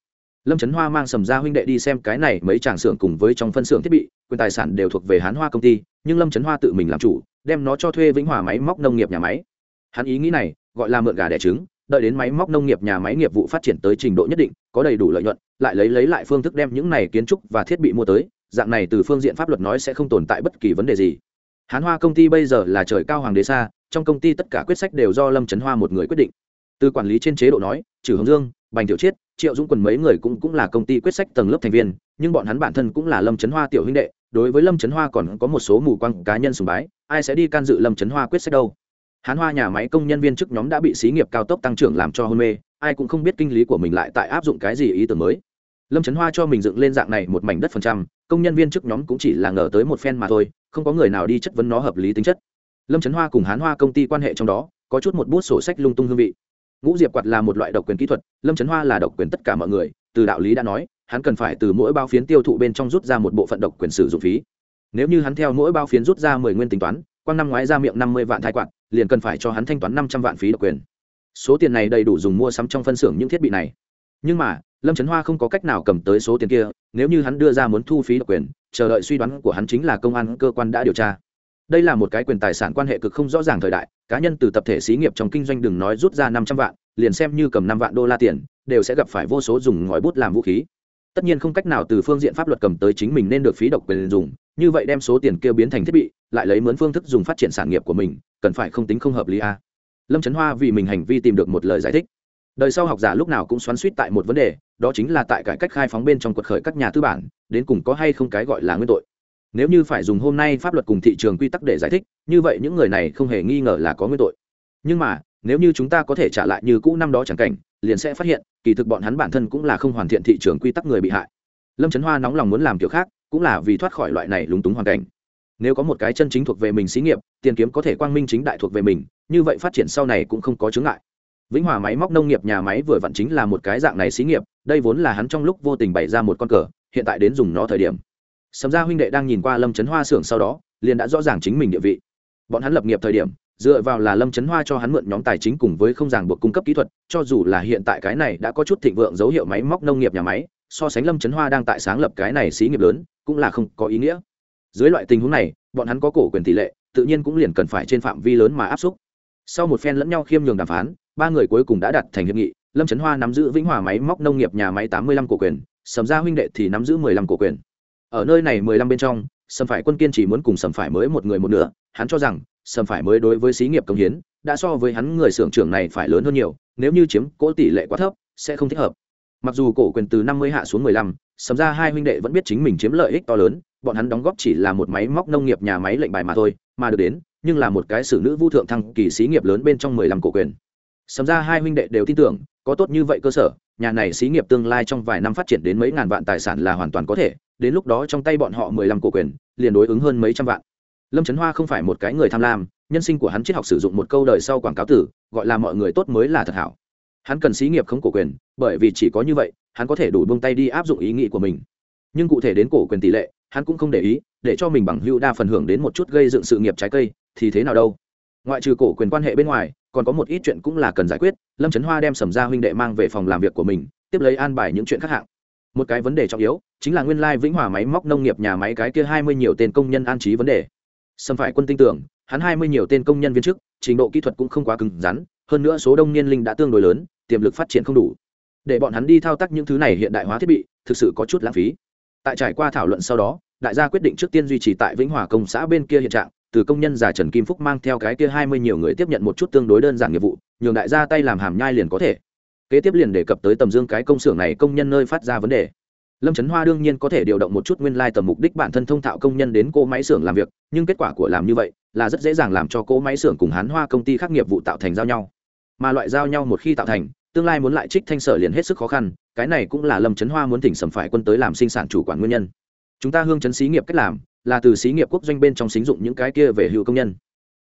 Lâm trấn hoa mang sầm ra huynh đệ đi xem cái này mấy tràng xưởng cùng với trong phân xưởng thiết bị, quyền tài sản đều thuộc về hán hoa công ty, nhưng lâm trấn hoa tự mình làm chủ, đem nó cho thuê vĩnh hòa máy móc nông nghiệp nhà máy. Hắn ý nghĩ này, gọi là mượn gà đẻ trứng, đợi đến máy móc nông nghiệp nhà máy nghiệp vụ phát triển tới trình độ nhất định, có đầy đủ lợi nhuận, lại lấy lấy lại phương thức đem những này kiến trúc và thiết bị mua tới, dạng này từ phương diện pháp luật nói sẽ không tồn tại bất kỳ vấn đề gì. Hán hoa công ty bây giờ là trời cao hoàng đế xa trong công ty tất cả quyết sách đều do lâm trấn hoa một người quyết định. Từ quản lý trên chế độ nói, trừ hồng dương, bành tiểu chiết, triệu dũng quần mấy người cũng cũng là công ty quyết sách tầng lớp thành viên, nhưng bọn hắn bản thân cũng là lâm trấn hoa tiểu huynh đệ, đối với lâm trấn hoa còn có một số mù quăng cá nhân sùng bái, ai sẽ đi can dự lâm trấn hoa quyết sách đâu. Hán hoa nhà máy công nhân viên chức nhóm đã bị xí nghiệp cao tốc tăng trưởng làm cho hôn mê, ai cũng không biết kinh lý của mình lại tại áp dụng cái gì ý tưởng mới. Lâm trấn hoa cho mình dựng lên dạng này một mảnh đất phần trăm, công nhân viên chức nhóm cũng chỉ là ngờ tới một phen mà thôi, không có người nào đi chất vấn nó hợp lý tính chất lâm trấn hoa cùng hán hoa công ty quan hệ trong đó, có chút một bút sổ sách lung tung hương vị. Ngũ diệp quạt là một loại độc quyền kỹ thuật, lâm trấn hoa là độc quyền tất cả mọi người, từ đạo lý đã nói, hắn cần phải từ mỗi bao phiến tiêu thụ bên trong rút ra một bộ phận độc quyền sử dụng phí. Nếu như hắn theo mỗi bao phiến rút ra mười nguyên tính toán, quang năm ngoái ra miệng năm mươi vạn thai quạt, liền cần phải cho hắn thanh toán năm trăm vạn phí độc quyền. Số tiền này đầy đủ dùng mua sắm trong phân xưởng những thiết bị này. Nhưng mà, lâm trấn hoa không có cách nào cầm tới số tiền kia, nếu như hắn đưa ra muốn thu phí độc quyền, chờ đợi suy đoán của hắn chính là công an cơ quan đã điều tra đây là một cái quyền tài sản quan hệ cực không rõ ràng thời đại, cá nhân từ tập thể xí nghiệp trong kinh doanh đừng nói rút ra năm trăm vạn, liền xem như cầm năm vạn đô la tiền, đều sẽ gặp phải vô số dùng ngòi bút làm vũ khí. Tất nhiên không cách nào từ phương diện pháp luật cầm tới chính mình nên được phí độc quyền dùng, như vậy đem số tiền kia biến thành thiết bị, lại lấy mướn phương thức dùng phát triển sản nghiệp của mình, cần phải không tính không hợp lý a. À. lâm trấn hoa vì mình hành vi tìm được một lời giải thích. Đời sau học giả lúc nào cũng xoắn suýt tại một vấn đề, đó chính là tại cải cách khai phóng bên trong quật khởi các nhà tư bản, đến cùng có hay không cái gọi là nguyên tội nếu như phải dùng hôm nay pháp luật cùng thị trường quy tắc để giải thích, như vậy những người này không hề nghi ngờ là có nguyên tội. Nhưng mà, nếu như chúng ta có thể trả lại như cũ năm đó chẳng cảnh, liền sẽ phát hiện, kỳ thực bọn hắn bản thân cũng là không hoàn thiện thị trường quy tắc người bị hại. Lâm trấn hoa nóng lòng muốn làm kiểu khác, cũng là vì thoát khỏi loại này lúng túng hoàn cảnh. Nếu có một cái chân chính thuộc về mình xí nghiệp, tiền kiếm có thể quang minh chính đại thuộc về mình, như vậy phát triển sau này cũng không có chướng ngại. Vĩnh hòa máy móc nông nghiệp nhà máy vừa vặn chính là một cái dạng này xí nghiệp, đây vốn là hắn trong lúc vô tình bày ra một con cờ, hiện tại đến dùng nó thời điểm sầm gia huynh đệ đang nhìn qua lâm trấn hoa xưởng sau đó, liền đã rõ ràng chính mình địa vị. Bọn hắn lập nghiệp thời điểm, dựa vào là lâm trấn hoa cho hắn mượn nhóm tài chính cùng với không ràng buộc cung cấp kỹ thuật, cho dù là hiện tại cái này đã có chút thịnh vượng dấu hiệu máy móc nông nghiệp nhà máy, so sánh lâm trấn hoa đang tại sáng lập cái này xí nghiệp lớn, cũng là không có ý nghĩa. Dưới loại tình huống này, bọn hắn có cổ quyền tỷ lệ, tự nhiên cũng liền cần phải trên phạm vi lớn mà áp xúc. Sau một phen lẫn nhau khiêm nhường đàm phán, ba người cuối cùng đã đặt thành hiệp nghị, lâm trấn hoa nắm giữ vĩnh hòa máy móc nông nghiệp nhà máy tám mươi lăm cổ quyền, sầm gia huynh đệ thì nắm giữ mười lăm cổ quyền ở nơi này mười lăm bên trong, sầm phải quân kiên chỉ muốn cùng sầm phải mới một người một nửa, hắn cho rằng, sầm phải mới đối với xí nghiệp công hiến, đã so với hắn người xưởng trưởng này phải lớn hơn nhiều, nếu như chiếm cỗ tỷ lệ quá thấp, sẽ không thích hợp. Mặc dù cổ quyền từ năm mươi hạ xuống mười lăm, sầm ra hai huynh đệ vẫn biết chính mình chiếm lợi ích to lớn, bọn hắn đóng góp chỉ là một máy móc nông nghiệp nhà máy lệnh bài mà thôi, mà được đến, nhưng là một cái xử nữ vũ thượng thăng kỳ xí nghiệp lớn bên trong mười lăm cổ quyền sầm ra hai huynh đệ đều tin tưởng, có tốt như vậy cơ sở, nhà này xí nghiệp tương lai trong vài năm phát triển đến mấy ngàn vạn tài sản là hoàn toàn có thể, đến lúc đó trong tay bọn họ mười lăm cổ quyền, liền đối ứng hơn mấy trăm vạn. Lâm trấn hoa không phải một cái người tham lam, nhân sinh của hắn triết học sử dụng một câu đời sau quảng cáo tử, gọi là mọi người tốt mới là thật hảo. Hắn cần xí nghiệp không cổ quyền, bởi vì chỉ có như vậy, hắn có thể đủ buông tay đi áp dụng ý nghĩ của mình. Nhưng cụ thể đến cổ quyền tỷ lệ, hắn cũng không để ý, để cho mình bằng hữu đa phần hưởng đến một chút gây dựng sự nghiệp trái cây, thì thế nào đâu? Ngoại trừ cổ quyền quan hệ bên ngoài còn có một ít chuyện cũng là cần giải quyết, lâm trấn hoa đem sầm ra huynh đệ mang về phòng làm việc của mình, tiếp lấy an bài những chuyện khác hạng. Một cái vấn đề trọng yếu, chính là nguyên lai vĩnh hòa máy móc nông nghiệp nhà máy cái kia hai mươi nhiều tên công nhân an trí vấn đề. Sầm phải quân tin tưởng, hắn hai mươi nhiều tên công nhân viên chức, trình độ kỹ thuật cũng không quá cứng rắn, hơn nữa số đông niên linh đã tương đối lớn, tiềm lực phát triển không đủ. Để bọn hắn đi thao tác những thứ này hiện đại hóa thiết bị, thực sự có chút lãng phí. Tại trải qua thảo luận sau đó, đại gia quyết định trước tiên duy trì tại vĩnh hòa công xã bên kia hiện trạng từ công nhân già trần kim phúc mang theo cái kia hai mươi nhiều người tiếp nhận một chút tương đối đơn giản nghiệp vụ, nhường đại gia tay làm hàm nhai liền có thể. Kế tiếp liền đề cập tới tầm dương cái công xưởng này công nhân nơi phát ra vấn đề. Lâm trấn hoa đương nhiên có thể điều động một chút nguyên lai tầm mục đích bản thân thông thạo công nhân đến cô máy xưởng làm việc, nhưng kết quả của làm như vậy là rất dễ dàng làm cho cỗ máy xưởng cùng hán hoa công ty khác nghiệp vụ tạo thành giao nhau. Mà loại giao nhau một khi tạo thành, tương lai muốn lại trích thanh sở liền hết sức khó khăn, cái này cũng là lâm trấn hoa muốn tỉnh sầm phải quân tới làm sinh sản chủ quản nguyên nhân. Chúng ta hương chấn xí nghiệp cách làm là từ xí nghiệp quốc doanh bên trong xính dụng những cái kia về hữu công nhân.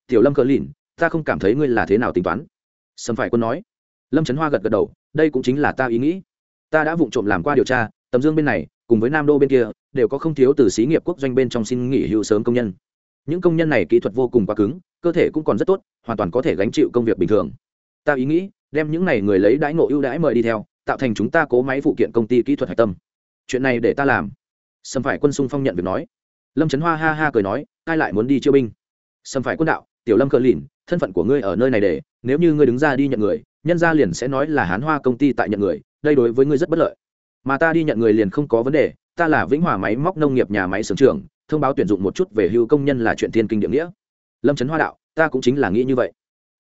Tiểu lâm cờ lìn ta không cảm thấy ngươi là thế nào tính toán. Sầm phải quân nói. Lâm trấn hoa gật gật đầu, đây cũng chính là ta ý nghĩ. Ta đã vụng trộm làm qua điều tra, tầm dương bên này, cùng với nam đô bên kia, đều có không thiếu từ xí nghiệp quốc doanh bên trong xin nghỉ hưu sớm công nhân. Những công nhân này kỹ thuật vô cùng quá cứng, cơ thể cũng còn rất tốt, hoàn toàn có thể gánh chịu công việc bình thường. Ta ý nghĩ, đem những này người lấy đãi ngộ ưu đãi mời đi theo, tạo thành chúng ta cố máy phụ kiện công ty kỹ thuật hạch tâm. Chuyện này để ta làm. Sâm phải quân sung phong nhận việc nói lâm trấn hoa ha ha cười nói ai lại muốn đi chiêu binh. Xâm phải quân đạo, tiểu lâm cờ lìn, thân phận của ngươi ở nơi này để, nếu như ngươi đứng ra đi nhận người, nhân gia liền sẽ nói là hán hoa công ty tại nhận người, đây đối với ngươi rất bất lợi. Mà ta đi nhận người liền không có vấn đề, ta là vĩnh hòa máy móc nông nghiệp nhà máy xưởng trường thông báo tuyển dụng một chút về hưu công nhân là chuyện thiên kinh địa nghĩa. Lâm trấn hoa đạo, ta cũng chính là nghĩ như vậy.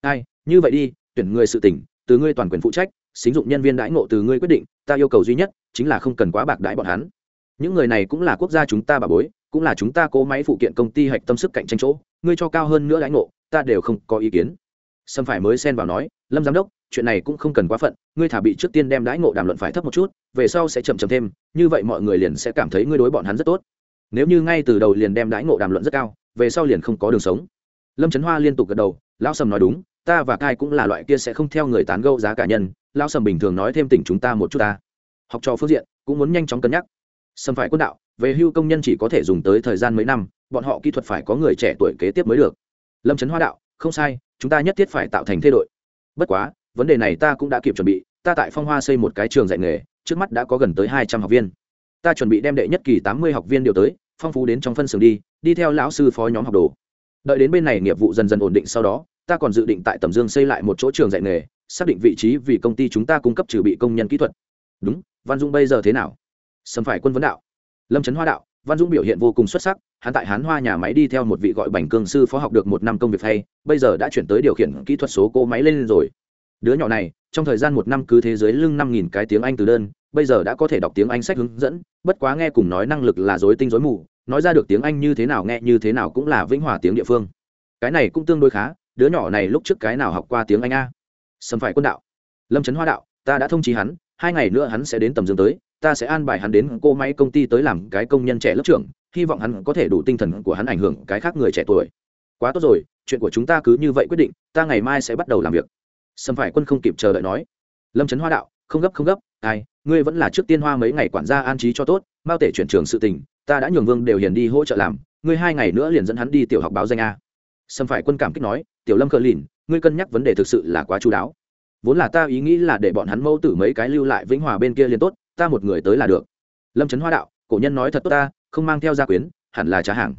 Ai, như vậy đi, tuyển người sự tỉnh, từ ngươi toàn quyền phụ trách, xính dụng nhân viên đãi ngộ từ ngươi quyết định, ta yêu cầu duy nhất chính là không cần quá bạc đãi bọn hắn. Những người này cũng là quốc gia chúng ta bà bối cũng là chúng ta cố máy phụ kiện công ty hạch tâm sức cạnh tranh chỗ, ngươi cho cao hơn nữa lãnh ngộ, ta đều không có ý kiến. Sâm phải mới xen vào nói, lâm giám đốc, chuyện này cũng không cần quá phận, ngươi thả bị trước tiên đem đãi ngộ đàm luận phải thấp một chút, về sau sẽ chậm chậm thêm, như vậy mọi người liền sẽ cảm thấy ngươi đối bọn hắn rất tốt. Nếu như ngay từ đầu liền đem đãi ngộ đàm luận rất cao, về sau liền không có đường sống. Lâm trấn hoa liên tục gật đầu, lão sầm nói đúng, ta và cai cũng là loại kia sẽ không theo người tán gẫu giá cả nhân, lão sầm bình thường nói thêm tỉnh chúng ta một chút ta. Học trò phương diện, cũng muốn nhanh chóng cân nhắc xâm phải quân đạo, về hưu công nhân chỉ có thể dùng tới thời gian mấy năm, bọn họ kỹ thuật phải có người trẻ tuổi kế tiếp mới được. Lâm trấn hoa đạo, không sai, chúng ta nhất thiết phải tạo thành thay đổi bất quá, vấn đề này ta cũng đã kịp chuẩn bị, ta tại phong hoa xây một cái trường dạy nghề, trước mắt đã có gần tới hai trăm học viên. Ta chuẩn bị đem đệ nhất kỳ tám mươi học viên điều tới, phong phú đến trong phân xưởng đi đi theo lão sư phó nhóm học đồ. Đợi đến bên này nghiệp vụ dần dần ổn định sau đó, ta còn dự định tại tầm dương xây lại một chỗ trường dạy nghề, xác định vị trí vì công ty chúng ta cung cấp trừ bị công nhân kỹ thuật. Đúng, văn dung bây giờ thế nào? Sầm phải quân vấn đạo. Lâm trấn hoa đạo, văn dũng biểu hiện vô cùng xuất sắc, hắn tại hán hoa nhà máy đi theo một vị gọi bành cương sư phó học được một năm công việc hay, bây giờ đã chuyển tới điều khiển kỹ thuật số cô máy lên rồi. Đứa nhỏ này, trong thời gian một năm cứ thế giới lưng năm nghìn cái tiếng anh từ đơn, bây giờ đã có thể đọc tiếng anh sách hướng dẫn, bất quá nghe cùng nói năng lực là dối tinh dối mù, nói ra được tiếng anh như thế nào nghe như thế nào cũng là vĩnh hòa tiếng địa phương. Cái này cũng tương đối khá, đứa nhỏ này lúc trước cái nào học qua tiếng anh a? Sầm phải quân đạo. Lâm trấn hoa đạo, ta đã thông trí hắn, hai ngày nữa hắn sẽ đến tầm dương tới ta sẽ an bài hắn đến cô máy công ty tới làm cái công nhân trẻ lớp trưởng, hy vọng hắn có thể đủ tinh thần của hắn ảnh hưởng cái khác người trẻ tuổi. Quá tốt rồi, chuyện của chúng ta cứ như vậy quyết định, ta ngày mai sẽ bắt đầu làm việc. Sầm phải quân không kịp chờ đợi nói. Lâm trấn hoa đạo, không gấp không gấp, ai, ngươi vẫn là trước tiên hoa mấy ngày quản gia an trí cho tốt, mau tể chuyển trường sự tình, ta đã nhường vương đều hiền đi hỗ trợ làm, ngươi hai ngày nữa liền dẫn hắn đi tiểu học báo danh a. Sầm phải quân cảm kích nói, tiểu lâm cờ lìn, ngươi cân nhắc vấn đề thực sự là quá chú đáo. Vốn là ta ý nghĩ là để bọn hắn mâu tử mấy cái lưu lại vĩnh hòa bên kia liền tốt ta một người tới là được. Lâm trấn hoa đạo, cổ nhân nói thật tốt ta, không mang theo gia quyến, hẳn là trá hàng.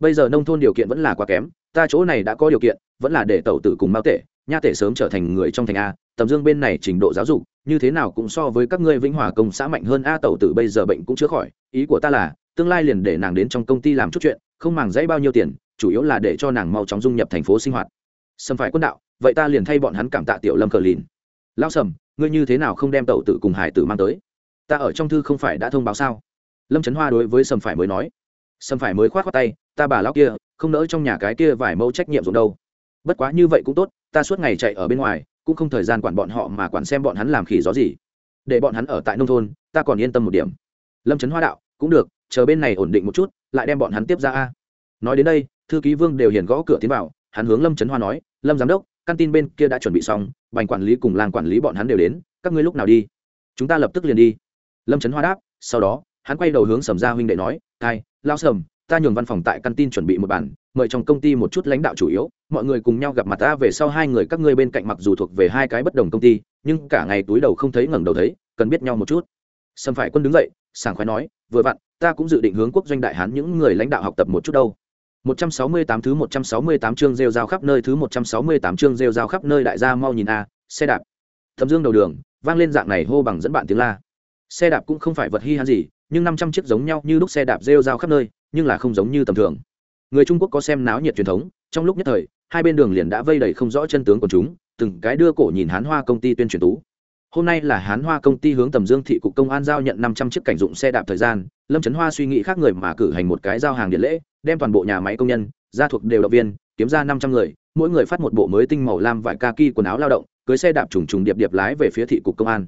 Bây giờ nông thôn điều kiện vẫn là quá kém, ta chỗ này đã có điều kiện, vẫn là để tẩu tử cùng mao tể, nha tể sớm trở thành người trong thành a, tầm dương bên này trình độ giáo dục, như thế nào cũng so với các ngươi vĩnh hòa công xã mạnh hơn a, tẩu tử bây giờ bệnh cũng chữa khỏi, ý của ta là, tương lai liền để nàng đến trong công ty làm chút chuyện, không màng dãy bao nhiêu tiền, chủ yếu là để cho nàng mau chóng dung nhập thành phố sinh hoạt. Xâm phải quân đạo, vậy ta liền thay bọn hắn cảm tạ tiểu lâm cờ lìn. Lao sầm, ngươi như thế nào không đem tẩu tử cùng hải tử mang tới? Ta ở trong thư không phải đã thông báo sao? Lâm trấn hoa đối với sầm phải mới nói. Sầm phải mới k h o á t khoác tay, ta bà lão kia, không nỡ trong nhà cái kia vài mẫu trách nhiệm dụng đâu. Bất quá như vậy cũng tốt, ta suốt ngày chạy ở bên ngoài, cũng không thời gian quản bọn họ mà quản xem bọn hắn làm khỉ gió gì. Để bọn hắn ở tại nông thôn, ta còn yên tâm một điểm. Lâm trấn hoa đạo, cũng được, chờ bên này ổn định một chút, lại đem bọn hắn tiếp ra a. Nói đến đây, thư ký vương đều hiền gõ cửa tiến vào, hắn hướng lâm trấn hoa nói, lâm giám đốc, căn tin bên kia đã chuẩn bị xong, bành quản lý cùng làng quản lý bọn hắn đều đến, các ngươi lúc nào đi? Chúng ta lập tức liền đi lâm trấn hoa đáp sau đó hắn quay đầu hướng sầm gia huynh đệ nói ai lao sầm ta nhường văn phòng tại căn tin chuẩn bị một bản mời trong công ty một chút lãnh đạo chủ yếu mọi người cùng nhau gặp mặt ta về sau hai người các ngươi bên cạnh mặc dù thuộc về hai cái bất đồng công ty nhưng cả ngày túi đầu không thấy ngẩng đầu thấy cần biết nhau một chút sầm phải quân đứng dậy sảng khoái nói vừa vặn ta cũng dự định hướng quốc doanh đại hán những người lãnh đạo học tập một chút đâu 168 thứ 168 chương rêu rao khắp nơi thứ 168 chương rêu rao khắp nơi đại gia mau nhìn a, xe đạp. Thẩm Dương đầu đường, vang lên dạng này hô bằng dẫn bạn tiếng la. Xe đạp cũng không phải vật hi hán gì, nhưng 500 chiếc giống nhau như lúc xe đạp rêu rao khắp nơi, nhưng là không giống như tầm thường. Người Trung Quốc có xem náo nhiệt truyền thống, trong lúc nhất thời, hai bên đường liền đã vây đầy không rõ chân tướng của chúng, từng cái đưa cổ nhìn Hán Hoa công ty tuyên truyền tú. Hôm nay là Hán Hoa công ty hướng Tầm Dương thị cục công an giao nhận 500 chiếc cảnh dụng xe đạp thời gian, Lâm Trấn Hoa suy nghĩ khác người mà cử hành một cái giao hàng điện lễ, đem toàn bộ nhà máy công nhân gia thuộc đều động viên kiếm ra năm trăm người mỗi người phát một bộ mới tinh màu lam vải kaki quần áo lao động cưới xe đạp trùng trùng điệp điệp lái về phía thị cục công an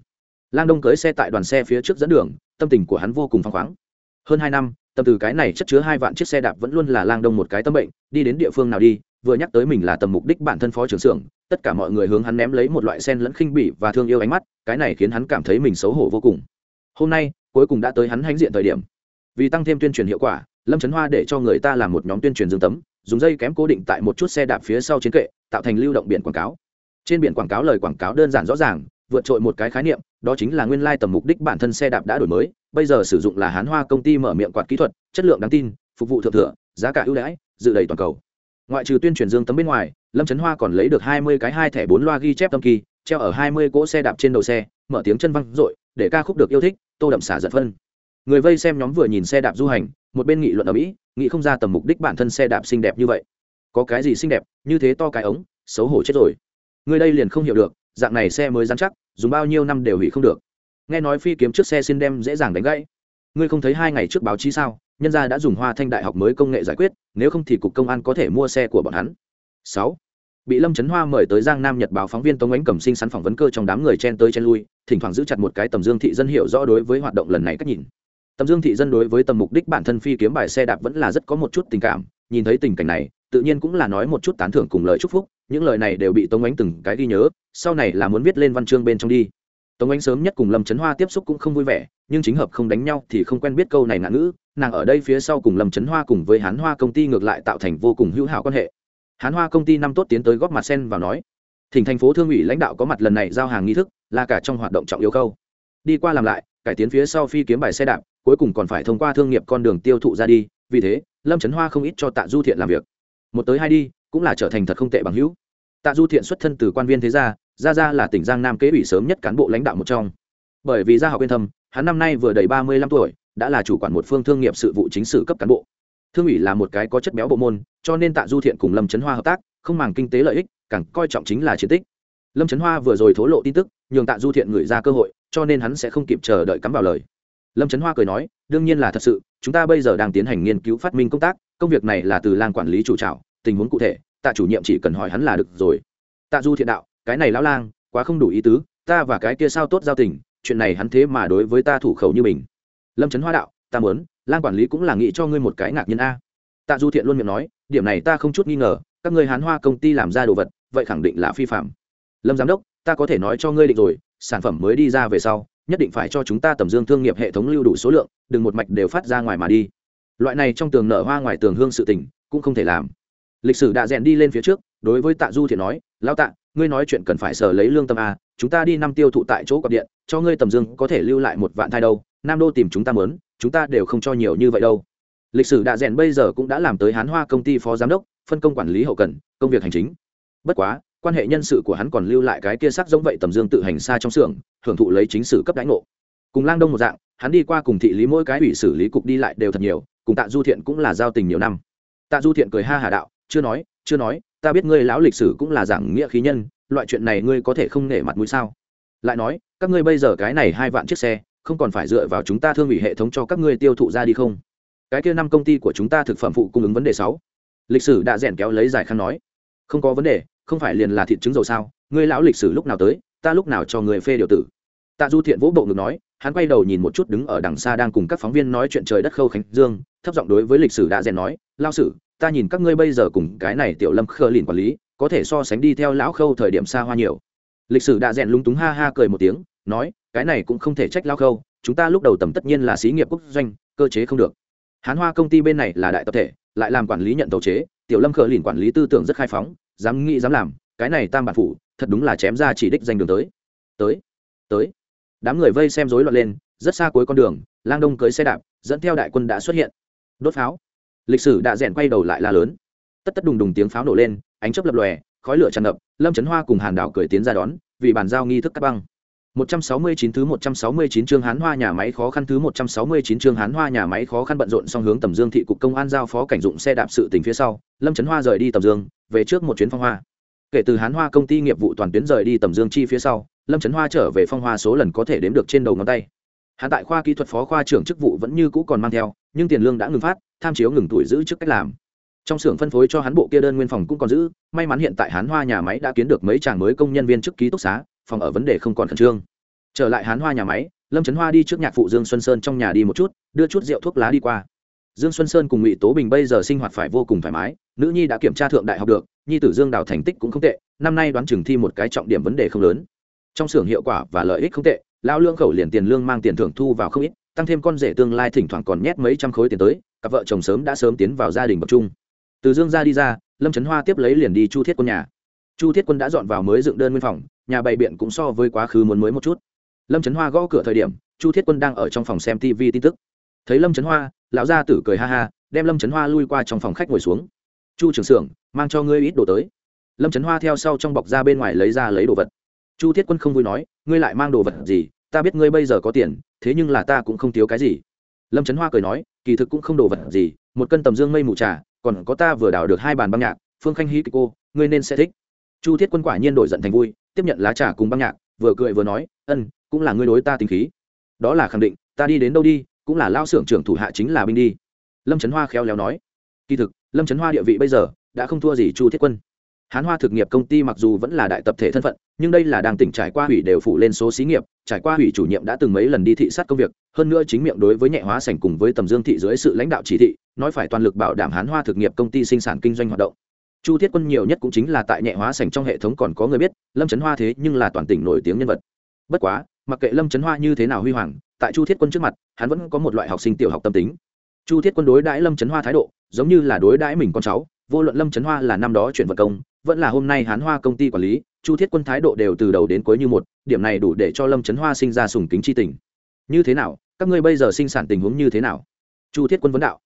lang đông cưới xe tại đoàn xe phía trước dẫn đường, tâm tình của hắn vô cùng phăng khoáng. Hơn hai năm, tâm từ cái này chất chứa hai vạn chiếc xe đạp vẫn luôn là lang đông một cái tâm bệnh, đi đến địa phương nào đi, vừa nhắc tới mình là tầm mục đích bản thân phó trưởng xưởng, tất cả mọi người hướng hắn ném lấy một loại sen lẫn khinh bỉ và thương yêu ánh mắt, cái này khiến hắn cảm thấy mình xấu hổ vô cùng. Hôm nay, cuối cùng đã tới hắn hãnh diện thời điểm. Vì tăng thêm tuyên truyền hiệu quả, lâm trấn hoa để cho người ta làm một nhóm tuyên truyền dương tấm, dùng dây kém cố định tại một chút xe đạp phía sau trên kệ, tạo thành lưu động biển quảng cáo. Trên biển quảng cáo lời quảng cáo đơn giản rõ ràng vượt trội một cái khái niệm, đó chính là nguyên lai tầm mục đích bản thân xe đạp đã đổi mới, bây giờ sử dụng là hán hoa công ty mở miệng quạt kỹ thuật, chất lượng đáng tin, phục vụ thượng thừa, giá cả ưu đãi, dự đầy toàn cầu. Ngoại trừ tuyên truyền dương tấm bên ngoài, lâm trấn hoa còn lấy được hai mươi cái hai thẻ bốn loa ghi chép tâm kỳ, treo ở hai mươi cỗ xe đạp trên đầu xe, mở tiếng chân văng r để ca khúc được yêu thích, tô đậm xả giật phân. Người vây xem nhóm vừa nhìn xe đạp du hành, một bên nghị luận ở mỹ, nghĩ không ra tầm mục đích bản thân xe đạp xinh đẹp như vậy. Có cái gì xinh đẹp, như thế to cái ống, xấu hổ chết rồi. Người đây liền không hiểu được dạng này xe mới dán chắc, dùng bao nhiêu năm đều hủy không được. Nghe nói phi kiếm trước xe xin đem dễ dàng đánh gãy. Ngươi không thấy hai ngày trước báo chí sao? Nhân gia đã dùng hoa thanh đại học mới công nghệ giải quyết, nếu không thì cục công an có thể mua xe của bọn hắn. Sáu. Bị lâm trấn hoa mời tới giang nam nhật báo phóng viên tống ánh cầm sinh sắn phỏng vấn cơ trong đám người chen tới chen lui, thỉnh thoảng giữ chặt một cái tầm dương thị dân hiểu rõ đối với hoạt động lần này cách nhìn. Tầm dương thị dân đối với tầm mục đích bản thân phi kiếm bài xe đạp vẫn là rất có một chút tình cảm, nhìn thấy tình cảnh này, tự nhiên cũng là nói một chút tán thưởng cùng lời chúc phúc những lời này đều bị tống ánh từng cái ghi nhớ, sau này là muốn viết lên văn chương bên trong đi. Tống ánh sớm nhất cùng lâm trấn hoa tiếp xúc cũng không vui vẻ, nhưng chính hợp không đánh nhau thì không quen biết câu này ngạn ngữ, nàng ở đây phía sau cùng lâm trấn hoa cùng với hán hoa công ty ngược lại tạo thành vô cùng hữu hảo quan hệ. Hán hoa công ty năm tốt tiến tới góp mặt sen vào nói, thỉnh thành phố thương ủy lãnh đạo có mặt lần này giao hàng nghi thức, là cả trong hoạt động trọng yếu khâu. Đi qua làm lại, cải tiến phía sau phi kiếm bài xe đạp, cuối cùng còn phải thông qua thương nghiệp con đường tiêu thụ ra đi, vì thế, lâm trấn hoa không ít cho tạ du thiện làm việc. Một tới hai đi cũng là trở thành thật không tệ bằng hữu. Tạ du thiện xuất thân từ quan viên thế gia gia gia là tỉnh giang nam kế ủy sớm nhất cán bộ lãnh đạo một trong. Bởi vì gia học yên thâm, hắn năm nay vừa đầy ba mươi lăm tuổi, đã là chủ quản một phương thương nghiệp sự vụ chính sự cấp cán bộ. Thương ủy là một cái có chất béo bộ môn, cho nên tạ du thiện cùng lâm trấn hoa hợp tác, không màng kinh tế lợi ích, càng coi trọng chính là chiến tích. Lâm trấn hoa vừa rồi thố lộ tin tức, nhường tạ du thiện gửi ra cơ hội, cho nên hắn sẽ không kịp chờ đợi cắm vào lời. Lâm trấn hoa cười nói, đương nhiên là thật sự, chúng ta bây giờ đang tiến hành nghiên cứu phát minh công tác, công việc này là từ lang quản lý chủ trào tình huống cụ thể, tạ chủ nhiệm chỉ cần hỏi hắn là được rồi. Tạ du thiện đạo, cái này lão lang, quá không đủ ý tứ, ta và cái kia sao tốt giao tình, chuyện này hắn thế mà đối với ta thủ khẩu như mình. Lâm trấn hoa đạo, ta muốn lan quản lý cũng là nghĩ cho ngươi một cái ngạc nhiên a. Tạ du thiện luôn miệng nói, điểm này ta không chút nghi ngờ, các ngươi hán hoa công ty làm ra đồ vật, vậy khẳng định là phi phạm. Lâm giám đốc, ta có thể nói cho ngươi định rồi, sản phẩm mới đi ra về sau, nhất định phải cho chúng ta tầm dương thương nghiệp hệ thống lưu đủ số lượng, đừng một mạch đều phát ra ngoài mà đi. Loại này trong tường nở hoa ngoài tường hương sự tình, cũng không thể làm lịch sử đã rèn đi lên phía trước, đối với tạ du thiện nói lao tạ, ngươi nói chuyện cần phải sở lấy lương tâm a chúng ta đi năm tiêu thụ tại chỗ cọc điện, cho ngươi tầm dương có thể lưu lại một vạn thai đâu, nam đô tìm chúng ta mớn chúng ta đều không cho nhiều như vậy đâu. Lịch sử đã rèn bây giờ cũng đã làm tới hán hoa công ty phó giám đốc, phân công quản lý hậu cần, công việc hành chính. Bất quá, quan hệ nhân sự của hắn còn lưu lại cái kia sắc giống vậy tầm dương tự hành xa trong xưởng, hưởng thụ lấy chính sử cấp đánh ngộ. Cùng lang đông một dạng, hắn đi qua cùng thị lý mỗi cái ủy xử lý cục đi lại đều thật nhiều, cùng tạ du thiện cũng là giao tình nhiều năm. Tạ du thiện cười ha hà đạo chưa nói chưa nói, ta biết ngươi lão lịch sử cũng là giảng nghĩa khí nhân, loại chuyện này ngươi có thể không nể mặt mũi sao? Lại nói, các ngươi bây giờ cái này hai vạn chiếc xe, không còn phải dựa vào chúng ta thương ủy hệ thống cho các ngươi tiêu thụ ra đi không? Cái kia năm công ty của chúng ta thực phẩm phụ cung ứng vấn đề sáu. Lịch sử đã rèn kéo lấy giải khăn nói. Không có vấn đề, không phải liền là thịt trứng dầu sao? Ngươi lão lịch sử lúc nào tới, ta lúc nào cho người phê điều tử? Tạ du thiện vỗ bộ ngực nói, hắn quay đầu nhìn một chút đứng ở đằng xa đang cùng các phóng viên nói chuyện trời đất khâu khánh dương, thấp giọng đối với lịch sử đã rèn nói lao sử ta nhìn các ngươi bây giờ cùng cái này tiểu lâm khơ lìn quản lý, có thể so sánh đi theo lão khâu thời điểm xa hoa nhiều. Lịch sử đã rèn lúng túng ha ha cười một tiếng, nói, cái này cũng không thể trách lão khâu, chúng ta lúc đầu tầm tất nhiên là xí nghiệp quốc doanh, cơ chế không được. Hán hoa công ty bên này là đại tập thể, lại làm quản lý nhận tàu chế, tiểu lâm khờ lìn quản lý tư tưởng rất khai phóng, dám nghĩ dám làm, cái này tam bản phủ, thật đúng là chém ra chỉ đích danh đường tới. Tới tới. Đám người vây xem rối loạn lên, rất xa cuối con đường, lang đông cưới xe đạp, dẫn theo đại quân đã xuất hiện. Đốt pháo lịch sử đã rèn quay đầu lại la lớn tất tất đùng đùng tiếng pháo nổ lên ánh chớp lập lòe khói lửa tràn ngập lâm trấn hoa cùng hàn đảo cười tiến ra đón vì bàn giao nghi thức cắt băng 169 thứ 169 chương Hán Hoa nhà máy khó khăn thứ 169 chương Hán Hoa nhà máy khó khăn bận rộn song hướng Tầm Dương thị cục công an giao phó cảnh dụng xe đạp sự tình phía sau, Lâm Chấn Hoa rời đi Tầm Dương, về trước một chuyến phong hoa. Kể từ Hán Hoa công ty nghiệp vụ toàn tuyến rời đi Tầm Dương chi phía sau, Lâm Chấn Hoa trở về phong hoa số lần có thể đếm được trên đầu ngón tay. Hắn tại khoa kỹ thuật phó khoa trưởng chức vụ vẫn như cũ còn mang theo, nhưng tiền lương đã ngừng phát, tham chiếu ngừng tuổi giữ chức cách làm. Trong xưởng phân phối cho hắn bộ kia đơn nguyên phòng cũng còn giữ, may mắn hiện tại Hán Hoa nhà máy đã kiến được mấy chàng mới công nhân viên chức ký túc xá, phòng ở vấn đề không còn khẩn trương. Trở lại hán hoa nhà máy lâm trấn hoa đi trước nhạc phụ dương xuân sơn trong nhà đi một chút đưa chút rượu thuốc lá đi qua. Dương xuân sơn cùng ngụy tố bình bây giờ sinh hoạt phải vô cùng thoải mái nữ nhi đã kiểm tra thượng đại học được nhi tử dương đào thành tích cũng không tệ năm nay đoán chừng thi một cái trọng điểm vấn đề không lớn. Trong xưởng hiệu quả và lợi ích không tệ lão lương khẩu liền tiền lương mang tiền thưởng thu vào không ít tăng thêm con rể tương lai thỉnh thoảng còn nhét mấy trăm khối tiền tới cặp vợ chồng sớm đã sớm tiến vào gia đình bậc trung. Từ dương gia đi ra, lâm trấn hoa tiếp lấy liền đi chu thiết quân nhà. Chu thiết quân đã dọn vào mới dựng đơn nguyên phòng, nhà bày biện cũng so với quá khứ muốn mới một chút. Lâm trấn hoa gõ cửa thời điểm, chu thiết quân đang ở trong phòng xem tv tin tức. Thấy lâm trấn hoa, lão gia tử cười ha ha, đem lâm trấn hoa lui qua trong phòng khách ngồi xuống. Chu trưởng xưởng, mang cho ngươi ít đồ tới. Lâm trấn hoa theo sau trong bọc ra bên ngoài lấy ra lấy đồ vật. Chu thiết quân không vui nói, ngươi lại mang đồ vật gì? Ta biết ngươi bây giờ có tiền, thế nhưng là ta cũng không thiếu cái gì lâm trấn hoa cười nói, kỳ thực cũng không đồ vật gì, một cân tầm dương mây mù trà, còn có ta vừa đào được hai bàn băng nhạc, phương khanh hí kịch cô, ngươi nên sẽ thích. Chu thiết quân quả nhiên đổi giận thành vui, tiếp nhận lá trà cùng băng nhạc, vừa cười vừa nói, ân, cũng là ngươi đối ta tính khí. Đó là khẳng định, ta đi đến đâu đi, cũng là lao xưởng trưởng thủ hạ chính là binh đi. Lâm trấn hoa khéo léo nói, kỳ thực, lâm trấn hoa địa vị bây giờ, đã không thua gì chu thiết quân hán hoa thực nghiệp công ty mặc dù vẫn là đại tập thể thân phận, nhưng đây là đang tỉnh trải qua hủy đều phủ lên số xí nghiệp, trải qua hủy chủ nhiệm đã từng mấy lần đi thị sát công việc, hơn nữa chính miệng đối với nhẹ hóa sảnh cùng với tầm dương thị dưới sự lãnh đạo chỉ thị, nói phải toàn lực bảo đảm hán hoa thực nghiệp công ty sinh sản kinh doanh hoạt động. Chu thiết quân nhiều nhất cũng chính là tại nhẹ hóa sảnh trong hệ thống còn có người biết, lâm trấn hoa thế nhưng là toàn tỉnh nổi tiếng nhân vật. Bất quá, mặc kệ lâm trấn hoa như thế nào huy hoàng, tại chu thiết quân trước mặt, hắn vẫn có một loại học sinh tiểu học tâm tính. Chu thiết quân đối đãi lâm trấn hoa thái độ, giống như là đối đãi mình con cháu vô luận lâm trấn hoa là năm đó chuyển vật công, vẫn là hôm nay hán hoa công ty quản lý, chu thiết quân thái độ đều từ đầu đến cuối như một, điểm này đủ để cho lâm trấn hoa sinh ra sùng kính c h i tình. Như thế nào? Các ngươi bây giờ sinh sản tình huống như thế nào? Chu thiết quân vấn đạo.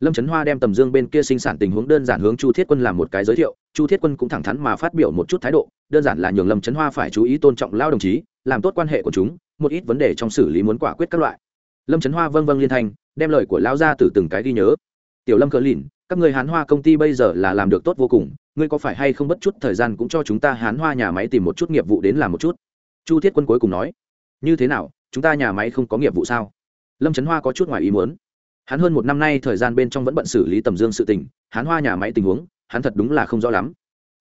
Lâm trấn hoa đem tầm dương bên kia sinh sản tình huống đơn giản hướng chu thiết quân làm một cái giới thiệu, chu thiết quân cũng thẳng thắn mà phát biểu một chút thái độ, đơn giản là nhường lâm trấn hoa phải chú ý tôn trọng lao đồng chí, làm tốt quan hệ của chúng, một ít vấn đề trong xử lý muốn quả quyết các loại. Lâm trấn hoa vâng vâng liên thanh, đem lời của lão gia từ từng cái ghi nhớ. Tiểu lâm cờ lìn các người hán hoa công ty bây giờ là làm được tốt vô cùng, ngươi có phải hay không bất chút thời gian cũng cho chúng ta hán hoa nhà máy tìm một chút nghiệp vụ đến làm một chút? Chu thiết quân cuối cùng nói. Như thế nào, chúng ta nhà máy không có nghiệp vụ sao? Lâm trấn hoa có chút ngoài ý muốn. Hắn hơn một năm nay thời gian bên trong vẫn bận xử lý tầm dương sự tình, hán hoa nhà máy tình huống, hắn thật đúng là không rõ lắm.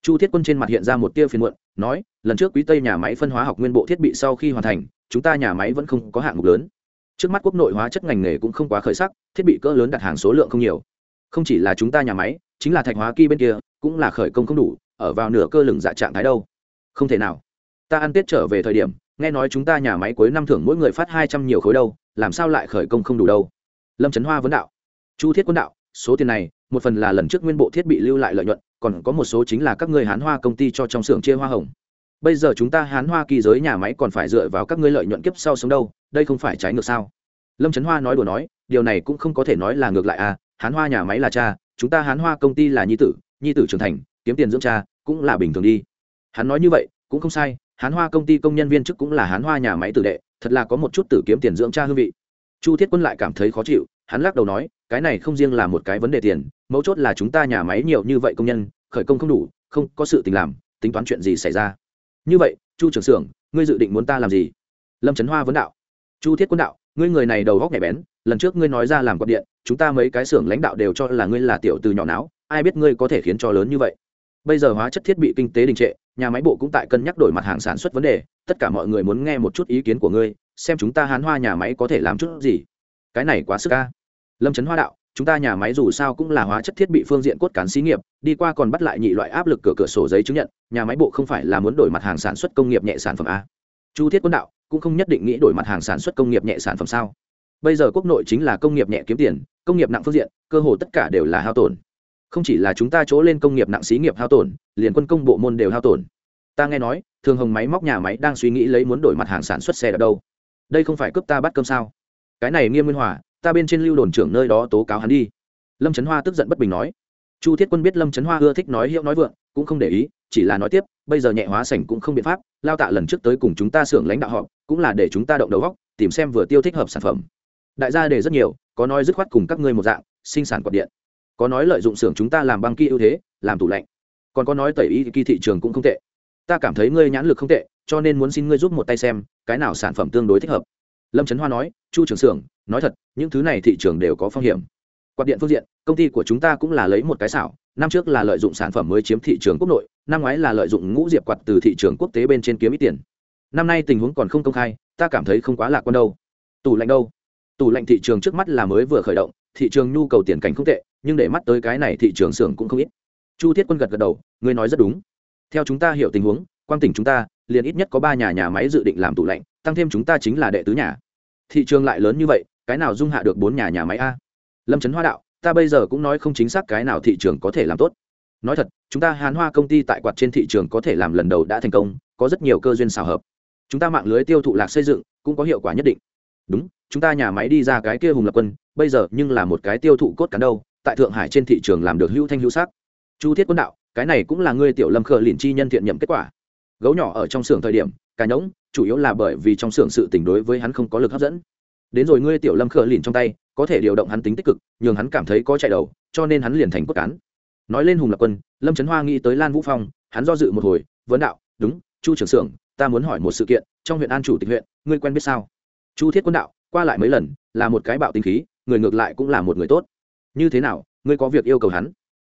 Chu thiết quân trên mặt hiện ra một tia phiền muộn, nói, lần trước quý tây nhà máy phân hóa học nguyên bộ thiết bị sau khi hoàn thành, chúng ta nhà máy vẫn không có hạng mục lớn. Trước mắt quốc nội hóa chất ngành nghề cũng không quá khởi sắc, thiết bị cỡ lớn đặt hàng số lượng không nhiều không chỉ là chúng ta nhà máy, chính là thạch hóa kỳ bên kia, cũng là khởi công không đủ, ở vào nửa cơ lửng dạ trạng thái đâu. Không thể nào. Ta ăn tết trở về thời điểm, nghe nói chúng ta nhà máy cuối năm thưởng mỗi người phát hai trăm nhiều khối đâu, làm sao lại khởi công không đủ đâu? Lâm trấn hoa vấn đạo. Chu thiết quân đạo, số tiền này, một phần là lần trước nguyên bộ thiết bị lưu lại lợi nhuận, còn có một số chính là các ngươi hán hoa công ty cho trong xưởng chia hoa hồng. Bây giờ chúng ta hán hoa kỳ giới nhà máy còn phải dựa vào các ngươi lợi nhuận kiếp sau sống đâu, đây không phải trái ngược sao? Lâm trấn hoa nói đùa nói, điều này cũng không có thể nói là ngược lại à hán hoa nhà máy là cha, chúng ta hán hoa công ty là nhi tử nhi tử trưởng thành, kiếm tiền dưỡng cha cũng là bình thường đi. Hắn nói như vậy, cũng không sai, hán hoa công ty công nhân viên chức cũng là hán hoa nhà máy tử đệ, thật là có một chút tử kiếm tiền dưỡng cha hương vị. Chu thiết quân lại cảm thấy khó chịu, hắn lắc đầu nói, cái này không riêng là một cái vấn đề tiền, mấu chốt là chúng ta nhà máy nhiều như vậy công nhân, khởi công không đủ, không có sự tình làm, tính toán chuyện gì xảy ra. Như vậy, chu trưởng xưởng, ngươi dự định muốn ta làm gì? Lâm trấn hoa vấn đạo. Chu thiết quân đạo, ngươi người này đầu góc nhạy bén lần trước ngươi nói ra làm quạt điện, chúng ta mấy cái xưởng lãnh đạo đều cho là ngươi là tiểu từ nhỏ não ai biết ngươi có thể khiến cho lớn như vậy. Bây giờ hóa chất thiết bị kinh tế đình trệ, nhà máy bộ cũng tại cân nhắc đổi mặt hàng sản xuất vấn đề, tất cả mọi người muốn nghe một chút ý kiến của ngươi, xem chúng ta hán hoa nhà máy có thể làm chút gì. Cái này quá sức ca lâm trấn hoa đạo, chúng ta nhà máy dù sao cũng là hóa chất thiết bị phương diện cốt cán xí nghiệp, đi qua còn bắt lại nhị loại áp lực cửa cửa sổ giấy chứng nhận, nhà máy bộ không phải là muốn đổi mặt hàng sản xuất công nghiệp nhẹ sản phẩm a. Chu thiết quân đạo, cũng không nhất định nghĩ đổi mặt hàng sản xuất công nghiệp nhẹ sản phẩm sao? Bây giờ quốc nội chính là công nghiệp nhẹ kiếm tiền, công nghiệp nặng phương diện, cơ hồ tất cả đều là hao tổn. Không chỉ là chúng ta chỗ lên công nghiệp nặng xí nghiệp hao tổn, liền quân công bộ môn đều hao tổn. Ta nghe nói, thường hồng máy móc nhà máy đang suy nghĩ lấy muốn đổi mặt hàng sản xuất xe ở đâu. Đây không phải cướp ta bắt cơm sao? Cái này nghiêm nguyên hòa, ta bên trên lưu đồn trưởng nơi đó tố cáo hắn đi. Lâm trấn hoa tức giận bất bình nói. Chu thiết quân biết lâm trấn hoa ưa thích nói hiệu nói vượng, cũng không để ý, chỉ là nói tiếp, bây giờ nhẹ hóa sảnh cũng không biện pháp, lao tạ lần trước tới cùng chúng ta xưởng lãnh đạo họ cũng là để chúng ta động đầu góc tìm xem vừa tiêu thích hợp sản phẩm đại gia đề rất nhiều, có nói dứt khoát cùng các ngươi một dạng, sinh sản quạt điện. Có nói lợi dụng xưởng chúng ta làm băng kỳ ưu thế, làm tủ lạnh. Còn có nói tẩy y kỳ thị trường cũng không tệ. Ta cảm thấy ngươi nhãn lực không tệ, cho nên muốn xin ngươi giúp một tay xem, cái nào sản phẩm tương đối thích hợp. Lâm trấn hoa nói, chu trường xưởng, nói thật, những thứ này thị trường đều có phong hiểm. Quạt điện phương diện, công ty của chúng ta cũng là lấy một cái xảo, năm trước là lợi dụng sản phẩm mới chiếm thị trường quốc nội, năm ngoái là lợi dụng ngũ diệp quạt từ thị trường quốc tế bên trên kiếm ít tiền. Năm nay tình huống còn không công khai, ta cảm thấy không quá lạc quan đâu. Tủ lạnh đâu? Tủ lạnh thị trường trước mắt là mới vừa khởi động, thị trường nhu cầu tiền cảnh không tệ, nhưng để mắt tới cái này thị trường xưởng cũng không ít. Chu thiết quân gật gật đầu người nói rất đúng. Theo chúng ta hiểu tình huống quan tỉnh chúng ta, liền ít nhất có ba nhà nhà máy dự định làm tủ lạnh, tăng thêm chúng ta chính là đệ tứ nhà. Thị trường lại lớn như vậy, cái nào dung hạ được bốn nhà nhà máy a? Lâm trấn hoa đạo, ta bây giờ cũng nói không chính xác cái nào thị trường có thể làm tốt. Nói thật, chúng ta Hán hoa công ty tại quạt trên thị trường có thể làm lần đầu đã thành công, có rất nhiều cơ duyên xào hợp. Chúng ta mạng lưới tiêu thụ lạc xây dựng, cũng có hiệu quả nhất định đúng, chúng ta nhà máy đi ra cái kia hùng lập quân, bây giờ nhưng là một cái tiêu thụ cốt cán đâu, tại thượng hải trên thị trường làm được hữu thanh hữu sắc. Chu thiết quân đạo, cái này cũng là ngươi tiểu lâm khờ liền chi nhân thiện nhậm kết quả. Gấu nhỏ ở trong xưởng thời điểm cà nhỗng, chủ yếu là bởi vì trong xưởng sự tình đối với hắn không có lực hấp dẫn. Đến rồi ngươi tiểu lâm khờ liền trong tay, có thể điều động hắn tính tích cực, nhường hắn cảm thấy có chạy đầu, cho nên hắn liền thành cốt cán. Nói lên hùng lập quân, lâm trấn hoa nghĩ tới lan vũ phong, hắn do dự một hồi, vấn đạo, đúng, chu trưởng xưởng, ta muốn hỏi một sự kiện, trong huyện an chủ tịch huyện, ngươi quen biết sao? Chu thiết quân đạo, qua lại mấy lần, là một cái bạo tinh khí, người ngược lại cũng là một người tốt. Như thế nào, ngươi có việc yêu cầu hắn?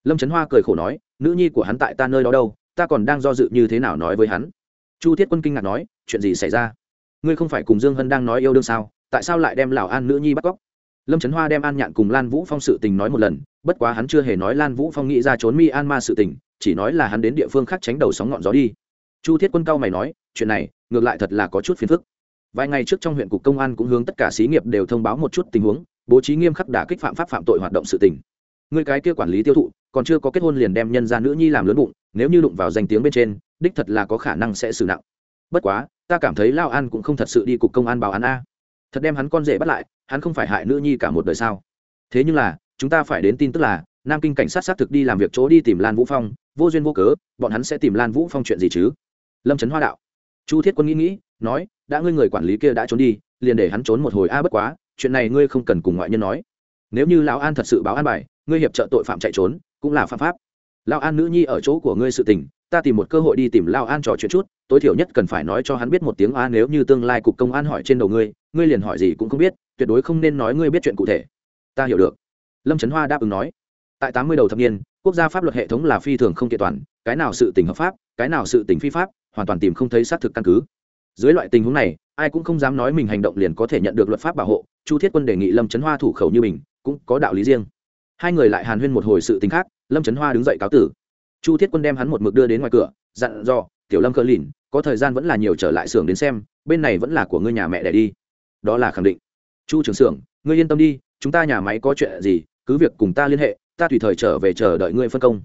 Lâm trấn hoa cười khổ nói, nữ nhi của hắn tại ta nơi đó đâu, ta còn đang do dự như thế nào nói với hắn. Chu thiết quân kinh ngạc nói, chuyện gì xảy ra? Ngươi không phải cùng dương hân đang nói yêu đương sao, tại sao lại đem lào an nữ nhi bắt cóc? Lâm trấn hoa đem an nhạn cùng lan vũ phong sự tình nói một lần, bất quá hắn chưa hề nói lan vũ phong nghĩ ra trốn mi an ma sự tình, chỉ nói là hắn đến địa phương khác tránh đầu sóng ngọn gió đi. Chu thiết quân cao mày nói, chuyện này, ngược lại thật là có chút phiền phức vài ngày trước trong huyện cục công an cũng hướng tất cả xí nghiệp đều thông báo một chút tình huống, bố trí nghiêm khắc đả kích phạm pháp phạm tội hoạt động sự tình. Người cái kia quản lý tiêu thụ, còn chưa có kết hôn liền đem nhân ra nữ nhi làm lớn bụng, nếu như đụng vào danh tiếng bên trên, đích thật là có khả năng sẽ xử nặng. Bất quá, ta cảm thấy lao an cũng không thật sự đi cục công an báo án a. Thật đem hắn con rể bắt lại, hắn không phải hại nữ nhi cả một đời sao? Thế nhưng là, chúng ta phải đến tin tức là, nam kinh cảnh sát xác thực đi làm việc chỗ đi tìm lan vũ phong, vô duyên vô cớ, bọn hắn sẽ tìm lan vũ phong chuyện gì chứ? Lâm trấn hoa đạo. Chu thiết quân nghĩ nghĩ, nói đã ngươi người quản lý kia đã trốn đi, liền để hắn trốn một hồi a bất quá, chuyện này ngươi không cần cùng ngoại nhân nói. Nếu như lão an thật sự báo an bài, ngươi hiệp trợ tội phạm chạy trốn, cũng là phạm pháp. Lão an nữ nhi ở chỗ của ngươi sự tình, ta tìm một cơ hội đi tìm lão an trò chuyện chút, tối thiểu nhất cần phải nói cho hắn biết một tiếng a, nếu như tương lai cục công an hỏi trên đầu ngươi ngươi liền hỏi gì cũng không biết, tuyệt đối không nên nói ngươi biết chuyện cụ thể. Ta hiểu được. Lâm trấn hoa đáp ứng nói. Tại tám mươi đầu thập niên, quốc gia pháp luật hệ thống là phi thường không kiện toàn, cái nào sự tình hợp pháp, cái nào sự tình phi pháp, hoàn toàn tìm không thấy xác thực căn cứ dưới loại tình huống này, ai cũng không dám nói mình hành động liền có thể nhận được luật pháp bảo hộ, chu thiết quân đề nghị lâm trấn hoa thủ khẩu như mình, cũng có đạo lý riêng. Hai người lại hàn huyên một hồi sự tính khác, lâm trấn hoa đứng dậy cáo tử. Chu thiết quân đem hắn một mực đưa đến ngoài cửa, dặn dò, tiểu lâm cờ lìn, có thời gian vẫn là nhiều trở lại xưởng đến xem, bên này vẫn là của ngươi nhà mẹ đẻ đi. Đó là khẳng định. Chu trưởng xưởng, ngươi yên tâm đi, chúng ta nhà máy có chuyện gì, cứ việc cùng ta liên hệ, ta tùy thời trở về chờ đợi ngươi phân công.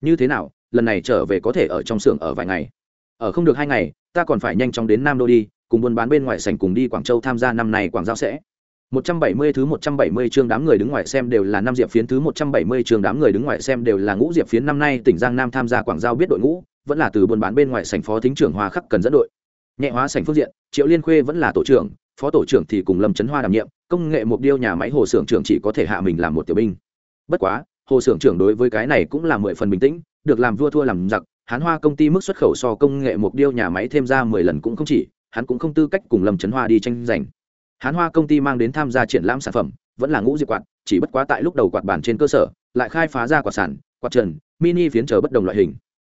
Như thế nào, lần này trở về có thể ở trong xưởng ở vài ngày? Ở không được hai ngày ta còn phải nhanh chóng đến nam đô đi cùng buôn bán bên ngoài sảnh cùng đi quảng châu tham gia năm này quảng giao sẽ 170 thứ 170 chương đám người đứng ngoài xem đều là năm diệp phiến thứ 170 chương đám người đứng ngoài xem đều là ngũ diệp phiến năm nay tỉnh Giang Nam tham gia quảng giao biết đội ngũ, vẫn là từ buôn bán bên ngoài sảnh phó thính trưởng Hoa Khắc cần dẫn đội. Nhẹ hóa sảnh phương diện, Triệu Liên Khuê vẫn là tổ trưởng, phó tổ trưởng thì cùng Lâm Chấn Hoa đảm nhiệm, công nghệ mục điêu nhà máy hồ xưởng trưởng chỉ có thể hạ mình làm một tiểu binh. Bất quá, hồ xưởng trưởng đối với cái này cũng là mười phần bình tĩnh, được làm vua thua làm giặc, Hán Hoa công ty mức xuất khẩu so công nghệ mục điêu nhà máy thêm ra 10 lần cũng không chỉ, hắn cũng không tư cách cùng Lâm Chấn Hoa đi tranh giành. Hán hoa công ty mang đến tham gia triển lãm sản phẩm vẫn là ngũ diệp quạt chỉ bất quá tại lúc đầu quạt bản trên cơ sở lại khai phá ra quạt sản quạt trần mini phiến chờ bất đồng loại hình.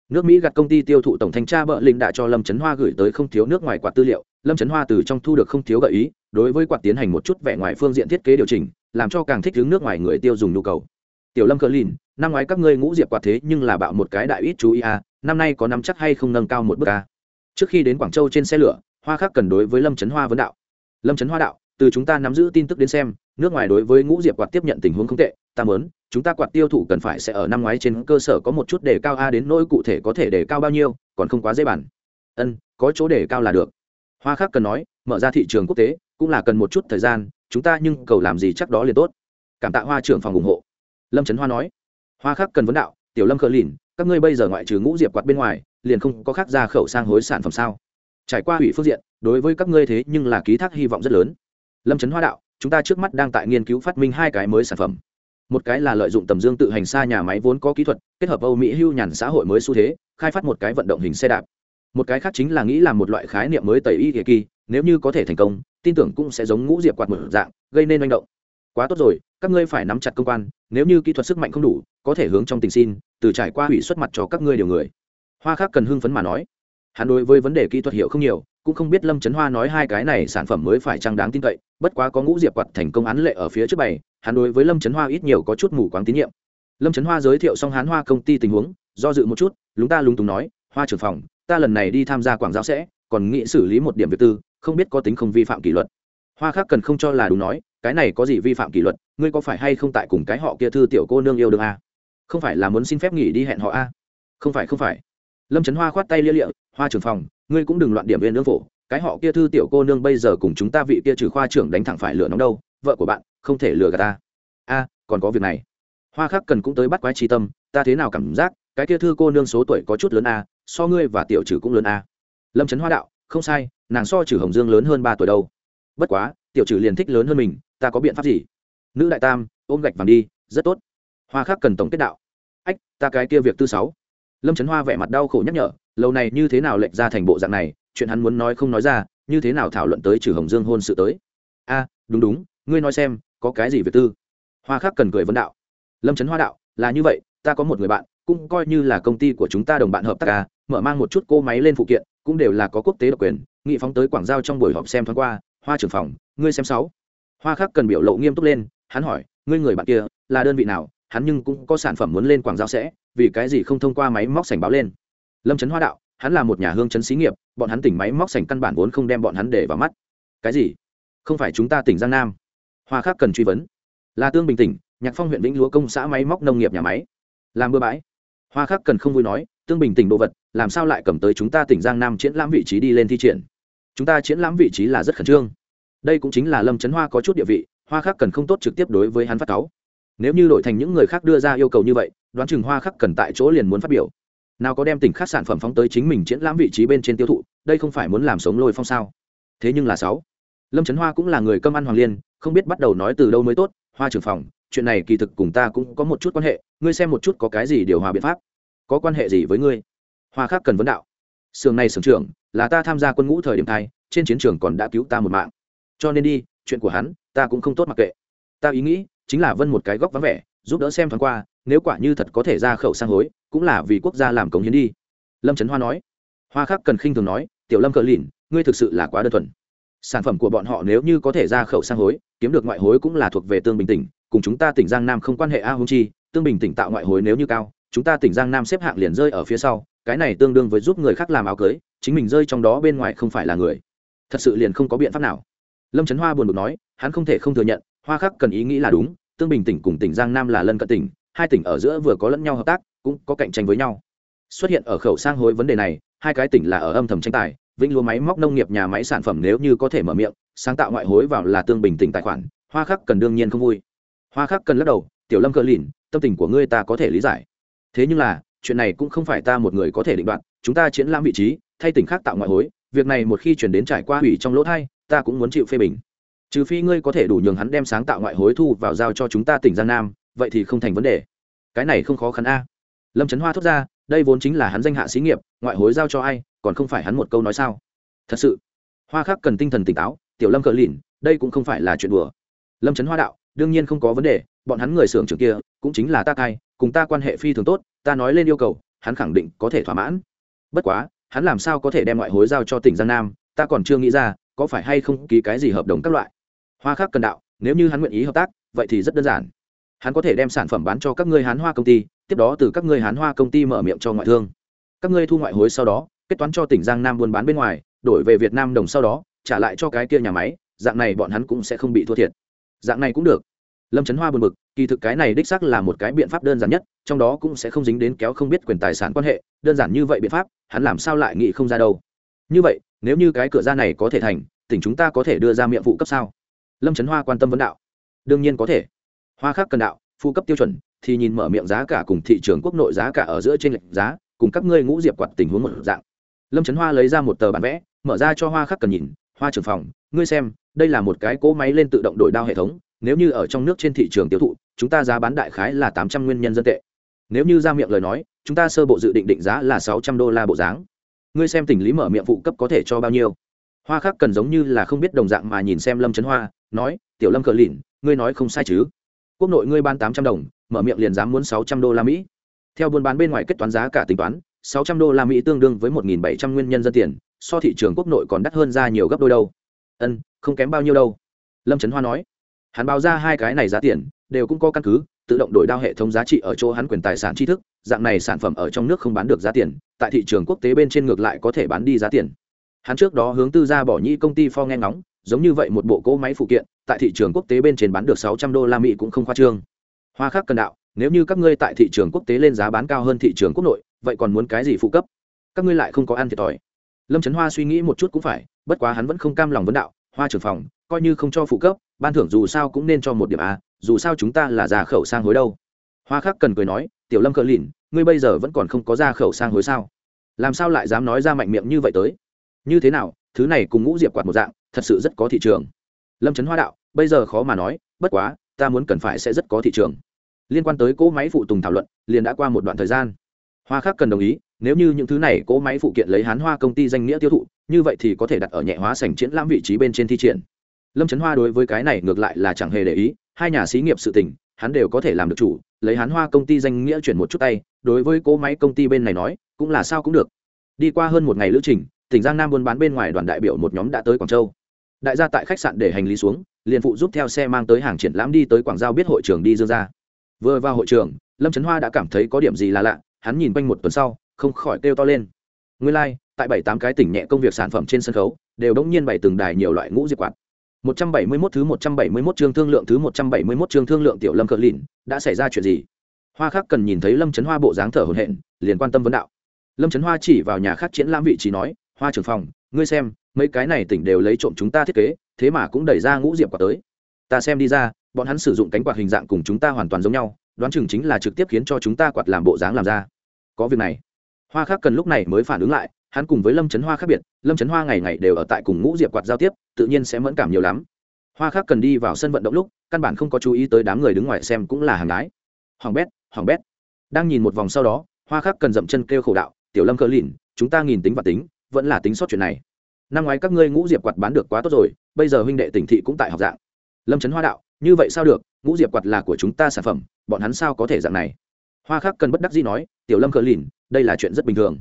Nước mỹ gặt công ty tiêu thụ tổng thanh tra bợ linh đã cho lâm trấn hoa gửi tới không thiếu nước ngoài quạt tư liệu lâm trấn hoa từ trong thu được không thiếu gợi ý đối với quạt tiến hành một chút vẻ ngoài phương diện thiết kế điều chỉnh làm cho càng thích ứng nước ngoài người tiêu dùng nhu cầu. Tiểu lâm cờ lìn năm ngoái các ngươi ngũ diệp quạt thế nhưng là bạo một cái đại ít chú ý à năm nay có nắm chắc hay không nâng cao một bước ca trước khi đến quảng châu trên xe lửa, hoa khác cần đối với lâm trấn hoa vấn đạo. Lâm trấn hoa đạo, từ chúng ta nắm giữ tin tức đến xem, nước ngoài đối với ngũ diệp quạt tiếp nhận tình huống không tệ, ta mớn chúng ta quạt tiêu thụ cần phải sẽ ở năm ngoái trên cơ sở có một chút đề cao a đến nỗi cụ thể có thể đề cao bao nhiêu, còn không quá dễ bản ân, có chỗ đề cao là được. Hoa khác cần nói, mở ra thị trường quốc tế, cũng là cần một chút thời gian, chúng ta nhưng cầu làm gì chắc đó liền tốt. Cảm tạ hoa trưởng phòng ủng hộ. Lâm trấn hoa nói. Hoa khác cần vấn đạo, tiểu lâm khờ lìn các ngươi bây giờ ngoại trừ ngũ diệp quạt bên ngoài, liền không có khác ra khẩu sang hối sản phẩm sao? Trải qua hủy phương diện, đối với các ngươi thế nhưng là ký thác hy vọng rất lớn. Lâm trấn hoa đạo, chúng ta trước mắt đang tại nghiên cứu phát minh hai cái mới sản phẩm. Một cái là lợi dụng tầm dương tự hành xa nhà máy vốn có kỹ thuật, kết hợp âu mỹ hưu nhàn xã hội mới xu thế, khai phát một cái vận động hình xe đạp. Một cái khác chính là nghĩ làm một loại khái niệm mới tẩy y kỳ kỳ, nếu như có thể thành công, tin tưởng cũng sẽ giống ngũ diệp quạt một dạng, gây nên manh động quá tốt rồi, các ngươi phải nắm chặt công quan, nếu như kỹ thuật sức mạnh không đủ, có thể hướng trong tình xin, từ trải qua hủy xuất mặt cho các ngươi điều người. Hoa khác cần hưng phấn mà nói. Hắn đối với vấn đề kỹ thuật hiểu không nhiều, cũng không biết lâm trấn hoa nói hai cái này sản phẩm mới phải chăng đáng tin cậy, bất quá có ngũ diệp quặt thành công án lệ ở phía trước bày, hắn đối với lâm trấn hoa ít nhiều có chút mù quáng tín nhiệm. Lâm trấn hoa giới thiệu xong hán hoa công ty tình huống, do dự một chút, lúng ta lúng túng nói, hoa trưởng phòng, ta lần này đi tham gia quảng giáo sẽ, còn nghĩ xử lý một điểm việc tư, không biết có tính không vi phạm kỷ luật. Hoa khác cần không cho là đúng nói cái này có gì vi phạm kỷ luật, ngươi có phải hay không tại cùng cái họ kia thư tiểu cô nương yêu đương a? Không phải là muốn xin phép nghỉ đi hẹn họ a? Không phải không phải. Lâm trấn hoa khoát tay lia lịa, hoa trưởng phòng, ngươi cũng đừng loạn điểm viên nương phổ. Cái họ kia thư tiểu cô nương bây giờ cùng chúng ta vị kia trừ khoa trưởng đánh thẳng phải lửa nóng đâu, vợ của bạn, không thể lừa gạt ta. A, còn có việc này. Hoa khắc cần cũng tới bắt quái trí tâm, ta thế nào cảm giác, cái kia thư cô nương số tuổi có chút lớn a, so ngươi và tiểu trừ cũng lớn a. Lâm trấn hoa đạo, không sai, nàng so trừ hồng dương lớn hơn ba tuổi đâu. Bất quá, tiểu trừ liền thích lớn hơn mình ta có biện pháp gì? Nữ đại tam, ôm gạch vàng đi, rất tốt. Hoa khác cần tổng kết đạo. Ách, ta cái kia việc tư sáu. Lâm trấn hoa vẻ mặt đau khổ nhắc nhở, lâu này như thế nào lệch ra thành bộ dạng này, chuyện hắn muốn nói không nói ra, như thế nào thảo luận tới trừ hồng dương hôn sự tới? A, đúng đúng, ngươi nói xem, có cái gì việc tư? Hoa khác cần cười vấn đạo. Lâm trấn hoa đạo, là như vậy, ta có một người bạn, cũng coi như là công ty của chúng ta đồng bạn hợp tác ca mở mang một chút cô máy lên phụ kiện, cũng đều là có quốc tế độc quyền, nghị phóng tới quảng giao trong buổi họp xem thoáng qua. Hoa trưởng phòng, ngươi xem sáu hoa Khắc cần biểu lộ nghiêm túc lên, hắn hỏi, ngươi người bạn kia là đơn vị nào? Hắn nhưng cũng có sản phẩm muốn lên quảng giao sẽ, vì cái gì không thông qua máy móc sảnh báo lên? Lâm trấn hoa đạo, hắn là một nhà hương chấn xí nghiệp, bọn hắn tỉnh máy móc sành căn bản vốn không đem bọn hắn để vào mắt. Cái gì? Không phải chúng ta tỉnh giang nam? Hoa Khắc cần truy vấn. Là tương bình tỉnh, nhạc phong huyện vĩnh lúa công xã máy móc nông nghiệp nhà máy. Làm bừa bãi. Hoa Khắc cần không vui nói, tương bình tỉnh đồ vật, làm sao lại cầm tới chúng ta tỉnh giang nam triển lãm vị trí đi lên thi triển? Chúng ta triển lãm vị trí là rất khẩn trương đây cũng chính là lâm trấn hoa có chút địa vị hoa Khắc cần không tốt trực tiếp đối với hắn phát cáu nếu như đổi thành những người khác đưa ra yêu cầu như vậy đoán chừng hoa khắc cần tại chỗ liền muốn phát biểu nào có đem tỉnh khác sản phẩm phóng tới chính mình triển lãm vị trí bên trên tiêu thụ đây không phải muốn làm sống lôi phong sao thế nhưng là sáu lâm trấn hoa cũng là người cơm ăn hoàng liên không biết bắt đầu nói từ đâu mới tốt hoa trưởng phòng chuyện này kỳ thực cùng ta cũng có một chút quan hệ ngươi xem một chút có cái gì điều hòa biện pháp có quan hệ gì với ngươi hoa khác cần vấn đạo sường này sưởng trưởng là ta tham gia quân ngũ thời điểm thai trên chiến trường còn đã cứu ta một mạng cho nên đi, chuyện của hắn, ta cũng không tốt mặc kệ. Ta ý nghĩ, chính là vân một cái góc vắng vẻ, giúp đỡ xem thoáng qua, nếu quả như thật có thể ra khẩu sang hối, cũng là vì quốc gia làm cống hiến đi. Lâm trấn hoa nói. Hoa khác cần khinh thường nói, tiểu lâm cờ lìn, ngươi thực sự là quá đơn thuần. Sản phẩm của bọn họ nếu như có thể ra khẩu sang hối, kiếm được ngoại hối cũng là thuộc về tương bình tỉnh, cùng chúng ta tỉnh giang nam không quan hệ a hung chi, tương bình tỉnh tạo ngoại hối nếu như cao, chúng ta tỉnh giang nam xếp hạng liền rơi ở phía sau, cái này tương đương với giúp người khác làm áo cưới, chính mình rơi trong đó bên ngoài không phải là người. Thật sự liền không có biện pháp nào lâm trấn hoa buồn bực nói, hắn không thể không thừa nhận, hoa khắc cần ý nghĩ là đúng, tương bình tỉnh cùng tỉnh giang nam là lân cận tỉnh, hai tỉnh ở giữa vừa có lẫn nhau hợp tác, cũng có cạnh tranh với nhau. Xuất hiện ở khẩu sang hối vấn đề này, hai cái tỉnh là ở âm thầm tranh tài, vĩnh lúa máy móc nông nghiệp nhà máy sản phẩm nếu như có thể mở miệng, sáng tạo ngoại hối vào là tương bình tỉnh tài khoản, hoa khắc cần đương nhiên không vui. Hoa khắc cần lắc đầu, tiểu lâm cờ lìn, tâm tình của ngươi ta có thể lý giải. Thế nhưng là, chuyện này cũng không phải ta một người có thể định đoạt, chúng ta chiến lãm vị trí, thay tỉnh khác tạo ngoại hối, việc này một khi chuyển đến trải qua hủy trong lỗ thai ta cũng muốn chịu phê bình. Trừ phi ngươi có thể đủ nhường hắn đem sáng tạo ngoại hối thu vào giao cho chúng ta tỉnh giang nam, vậy thì không thành vấn đề. Cái này không khó khăn a. Lâm trấn hoa thốt ra, đây vốn chính là hắn danh hạ xí nghiệp, ngoại hối giao cho ai, còn không phải hắn một câu nói sao? Thật sự. Hoa khác cần tinh thần tỉnh táo, tiểu lâm cờ lìn, đây cũng không phải là chuyện đùa. Lâm trấn hoa đạo, đương nhiên không có vấn đề, bọn hắn người xưởng trưởng kia, cũng chính là ta cai, cùng ta quan hệ phi thường tốt, ta nói lên yêu cầu, hắn khẳng định có thể thỏa mãn. Bất quá, hắn làm sao có thể đem ngoại hối giao cho tỉnh giang nam, ta còn chưa nghĩ ra có phải hay không ký cái gì hợp đồng các loại? Hoa khác cần đạo, nếu như hắn nguyện ý hợp tác, vậy thì rất đơn giản. Hắn có thể đem sản phẩm bán cho các ngươi hán hoa công ty, tiếp đó từ các ngươi hán hoa công ty mở miệng cho ngoại thương. Các ngươi thu ngoại hối sau đó, kết toán cho tỉnh giang nam buôn bán bên ngoài, đổi về việt nam đồng sau đó, trả lại cho cái kia nhà máy, dạng này bọn hắn cũng sẽ không bị thua thiệt. Dạng này cũng được. Lâm trấn hoa buồn bực, kỳ thực cái này đích xác là một cái biện pháp đơn giản nhất, trong đó cũng sẽ không dính đến kéo không biết quyền tài sản quan hệ, đơn giản như vậy biện pháp, hắn làm sao lại nghĩ không ra đâu. Như vậy nếu như cái cửa ra này có thể thành, tỉnh chúng ta có thể đưa ra miệng phụ cấp sao? Lâm trấn hoa quan tâm vấn đạo. Đương nhiên có thể. Hoa khác cần đạo, phụ cấp tiêu chuẩn, thì nhìn mở miệng giá cả cùng thị trường quốc nội giá cả ở giữa trên lệch giá, cùng các ngươi ngũ diệp quạt tình huống một dạng. Lâm trấn hoa lấy ra một tờ bản vẽ, mở ra cho hoa khắc cần nhìn. Hoa trưởng phòng, ngươi xem, đây là một cái cỗ máy lên tự động đổi đao hệ thống, nếu như ở trong nước trên thị trường tiêu thụ, chúng ta giá bán đại khái là tám trăm nguyên nhân dân tệ. Nếu như ra miệng lời nói, chúng ta sơ bộ dự định định giá là sáu trăm đô la bộ dáng ngươi xem tình lý mở miệng phụ cấp có thể cho bao nhiêu. Hoa khắc cần giống như là không biết đồng dạng mà nhìn xem lâm trấn hoa, nói, tiểu lâm cờ lìn ngươi nói không sai chứ. Quốc nội ngươi ban tám trăm đồng, mở miệng liền dám muốn sáu trăm đô la mỹ. Theo buôn bán bên ngoài kết toán giá cả tính toán, sáu trăm đô la mỹ tương đương với một nghìn bảy trăm nguyên nhân dân tiền, so thị trường quốc nội còn đắt hơn ra nhiều gấp đôi đâu. Ân, không kém bao nhiêu đâu. Lâm trấn hoa nói. Hắn báo ra hai cái này giá tiền, đều cũng có căn cứ tự động đổi đao hệ thống giá trị ở chỗ hắn quyền tài sản tri thức, dạng này sản phẩm ở trong nước không bán được giá tiền, tại thị trường quốc tế bên trên ngược lại có thể bán đi giá tiền. Hắn trước đó hướng tư ra bỏ nhĩ công ty for nghe ngóng, giống như vậy một bộ cỗ máy phụ kiện, tại thị trường quốc tế bên trên bán được sáu trăm đô la mỹ cũng không khoa trương. Hoa khác cần đạo, nếu như các ngươi tại thị trường quốc tế lên giá bán cao hơn thị trường quốc nội, vậy còn muốn cái gì phụ cấp? Các ngươi lại không có ăn thiệt thòi. Lâm trấn hoa suy nghĩ một chút cũng phải, bất quá hắn vẫn không cam lòng vấn đạo, hoa trưởng phòng, coi như không cho phụ cấp ban thưởng dù sao cũng nên cho một điểm a, dù sao chúng ta là già khẩu sang hối đâu. Hoa Khắc cần cười nói, tiểu lâm cờ lìn, ngươi bây giờ vẫn còn không có ra khẩu sang hối sao? Làm sao lại dám nói ra mạnh miệng như vậy tới? Như thế nào, thứ này cùng ngũ diệp quạt một dạng, thật sự rất có thị trường. Lâm trấn hoa đạo, bây giờ khó mà nói, bất quá, ta muốn cần phải sẽ rất có thị trường. Liên quan tới cỗ máy phụ tùng thảo luận, liền đã qua một đoạn thời gian. Hoa khác cần đồng ý, nếu như những thứ này cỗ máy phụ kiện lấy hán hoa công ty danh nghĩa tiêu thụ, như vậy thì có thể đặt ở nhẹ hóa sành triển lãm vị trí bên trên thi triển lâm trấn hoa đối với cái này ngược lại là chẳng hề để ý hai nhà xí nghiệp sự tình hắn đều có thể làm được chủ lấy hắn hoa công ty danh nghĩa chuyển một chút tay đối với cỗ máy công ty bên này nói cũng là sao cũng được. Đi qua hơn một ngày lữ trình tỉnh giang nam buôn bán bên ngoài đoàn đại biểu một nhóm đã tới quảng châu. Đại gia tại khách sạn để hành lý xuống liền phụ giúp theo xe mang tới hàng triển lãm đi tới quảng giao biết hội trường đi dương ra vừa vào hội trường lâm trấn hoa đã cảm thấy có điểm gì là lạ hắn nhìn quanh một tuần sau không khỏi kêu to lên. Nguyên lai、like, tại bảy tám cái tỉnh nhẹ công việc sản phẩm trên sân khấu đều đống nhiên bày từng đài nhiều loại ngũ diệp quạt. 171 thứ 171 chương thương lượng thứ 171 chương thương lượng tiểu Lâm Cờ Lìn, đã xảy ra chuyện gì? Hoa Khắc cần nhìn thấy Lâm Chấn Hoa bộ dáng thở hổn hển, liền quan tâm vấn đạo. Lâm Chấn Hoa chỉ vào nhà khác triển lãm vị trí nói, "Hoa trưởng phòng, ngươi xem, mấy cái này tỉnh đều lấy trộm chúng ta thiết kế, thế mà cũng đẩy ra ngũ diệp quả tới. Ta xem đi ra, bọn hắn sử dụng cánh quạt hình dạng cùng chúng ta hoàn toàn giống nhau, đoán chừng chính là trực tiếp khiến cho chúng ta quạt làm bộ dáng làm ra." Có việc này. Hoa Khắc cần lúc này mới phản ứng lại, hắn cùng với lâm trấn hoa khác biệt, lâm trấn hoa ngày ngày đều ở tại cùng ngũ diệp quạt giao tiếp, tự nhiên sẽ mẫn cảm nhiều lắm. hoa khác cần đi vào sân vận động lúc, căn bản không có chú ý tới đám người đứng ngoài xem cũng là hàng gái. hoàng bét hoàng bét. đang nhìn một vòng sau đó, hoa khác cần dậm chân kêu khổ đạo, tiểu lâm cỡ lìn, chúng ta nghìn tính và tính, vẫn là tính sót chuyện này. năm ngoái các ngươi ngũ diệp quạt bán được quá tốt rồi, bây giờ huynh đệ tỉnh thị cũng tại học dạng. Lâm trấn hoa đạo, như vậy sao được, ngũ diệp quạt là của chúng ta sản phẩm, bọn hắn sao có thể dạng này? Hoa khác cần bất đắc dĩ nói, tiểu lâm cỡ lìn, đây là chuyện rất bình thường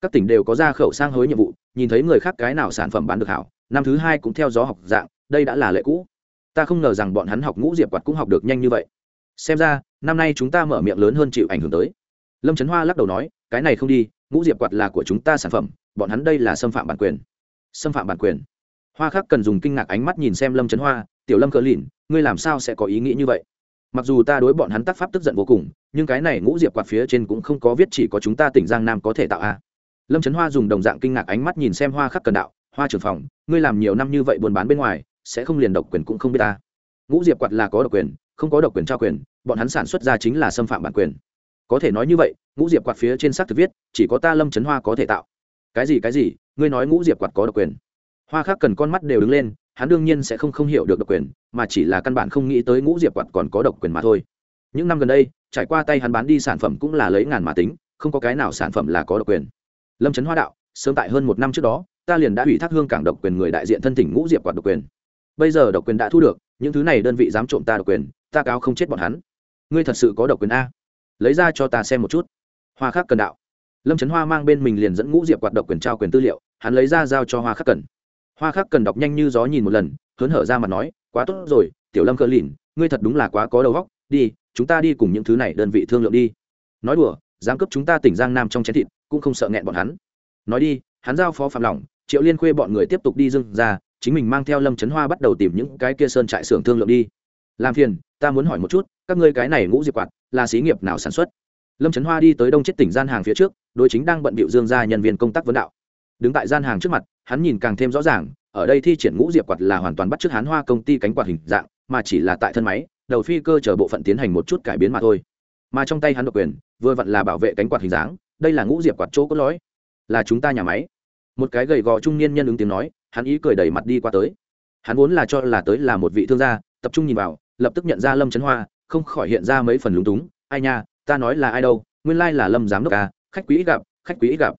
các tỉnh đều có ra khẩu sang hối nhiệm vụ, nhìn thấy người khác cái nào sản phẩm bán được hảo, năm thứ hai cũng theo gió học dạng, đây đã là lệ cũ. Ta không ngờ rằng bọn hắn học ngũ diệp quạt cũng học được nhanh như vậy. Xem ra, năm nay chúng ta mở miệng lớn hơn chịu ảnh hưởng tới. Lâm trấn hoa lắc đầu nói, cái này không đi, ngũ diệp quạt là của chúng ta sản phẩm, bọn hắn đây là xâm phạm bản quyền. Xâm phạm bản quyền. Hoa khác cần dùng kinh ngạc ánh mắt nhìn xem lâm trấn hoa, tiểu lâm cờ lìn, ngươi làm sao sẽ có ý nghĩ như vậy? Mặc dù ta đối bọn hắn tác pháp tức giận vô cùng, nhưng cái này ngũ diệp quạt phía trên cũng không có viết chỉ có chúng ta tỉnh giang nam có thể tạo a lâm trấn hoa dùng đồng dạng kinh ngạc ánh mắt nhìn xem hoa khắc cần đạo, hoa trưởng phòng, ngươi làm nhiều năm như vậy buôn bán bên ngoài, sẽ không liền độc quyền cũng không biết ta. Ngũ diệp quạt là có độc quyền, không có độc quyền trao quyền, bọn hắn sản xuất ra chính là xâm phạm bản quyền. Có thể nói như vậy, ngũ diệp quạt phía trên xác thực viết, chỉ có ta lâm trấn hoa có thể tạo. Cái gì cái gì? Ngươi nói ngũ diệp quạt có độc quyền. Hoa khác cần con mắt đều đứng lên, hắn đương nhiên sẽ không không hiểu được độc quyền, mà chỉ là căn bản không nghĩ tới ngũ diệp quạt còn có độc quyền mà thôi. Những năm gần đây, trải qua tay hắn bán đi sản phẩm cũng là lấy ngàn mà tính, không có cái nào sản phẩm là có độc quyền lâm trấn hoa đạo, sớm tại hơn một năm trước đó, ta liền đã ủy thác hương cảng độc quyền người đại diện thân tỉnh ngũ diệp quạt độc quyền. Bây giờ độc quyền đã thu được, những thứ này đơn vị dám trộm ta độc quyền, ta cáo không chết bọn hắn. Ngươi thật sự có độc quyền a? Lấy ra cho ta xem một chút. Hoa Khắc cần đạo. Lâm trấn hoa mang bên mình liền dẫn ngũ diệp quạt độc quyền trao quyền tư liệu, hắn lấy ra giao cho hoa khắc cần. Hoa khắc cần đọc nhanh như gió nhìn một lần, hớn hở ra mặt nói, quá tốt rồi, tiểu lâm cỡ lìn, ngươi thật đúng là quá có đầu góc đi, chúng ta đi cùng những thứ này đơn vị thương lượng đi. Nói đùa giám cấp chúng ta tỉnh giang nam trong chén thịt cũng không sợ nghẹn bọn hắn. Nói đi, hắn giao phó phạm lỏng, triệu liên khuê bọn người tiếp tục đi dưng ra, chính mình mang theo lâm trấn hoa bắt đầu tìm những cái kia sơn trại xưởng thương lượng đi. Làm phiền, ta muốn hỏi một chút, các ngươi cái này ngũ diệp quạt, là xí nghiệp nào sản xuất? Lâm trấn hoa đi tới đông chết tỉnh gian hàng phía trước, đối chính đang bận bịu dương ra nhân viên công tác vấn đạo. Đứng tại gian hàng trước mặt, hắn nhìn càng thêm rõ ràng, ở đây thi triển ngũ diệp quạt là hoàn toàn bắt t r ư ớ c hán hoa công ty cánh quạt hình dạng, mà chỉ là tại thân máy, đầu phi cơ chờ bộ phận tiến hành một chút cải biến mà thôi. Mà trong tay hắn độc quyền, vừa vặn là bảo vệ cánh quạt hình dáng đây là ngũ diệp quạt chỗ cốt lõi. Là chúng ta nhà máy. Một cái gầy gò trung niên nhân ứng tiếng nói, hắn ý cười đẩy mặt đi qua tới. Hắn vốn là cho là tới là một vị thương gia, tập trung nhìn vào, lập tức nhận ra lâm trấn hoa, không khỏi hiện ra mấy phần lúng túng. Ai nha, ta nói là ai đâu, nguyên lai là lâm giám đốc à khách quý gặp, khách quý gặp.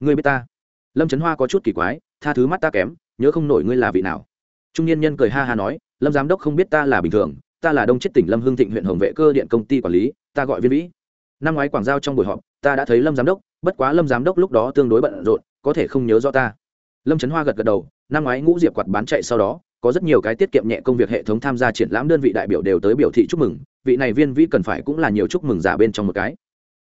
Ngươi biết ta? Lâm trấn hoa có chút kỳ quái, tha thứ mắt ta kém, nhớ không nổi ngươi là vị nào. Trung niên nhân cười ha ha nói, lâm giám đốc không biết ta là bình thường, ta là đông chết tỉnh lâm hương thịnh huyện hồng vệ cơ điện công ty quản lý, ta gọi viên vĩ năm ngoái quảng giao trong buổi họp, ta đã thấy lâm giám đốc, bất quá lâm giám đốc lúc đó tương đối bận rộn, có thể không nhớ rõ ta. Lâm trấn hoa gật gật đầu, năm ngoái ngũ diệp quạt bán chạy sau đó, có rất nhiều cái tiết kiệm nhẹ công việc hệ thống tham gia triển lãm đơn vị đại biểu đều tới biểu thị chúc mừng, vị này viên vĩ cần phải cũng là nhiều chúc mừng giả bên trong một cái.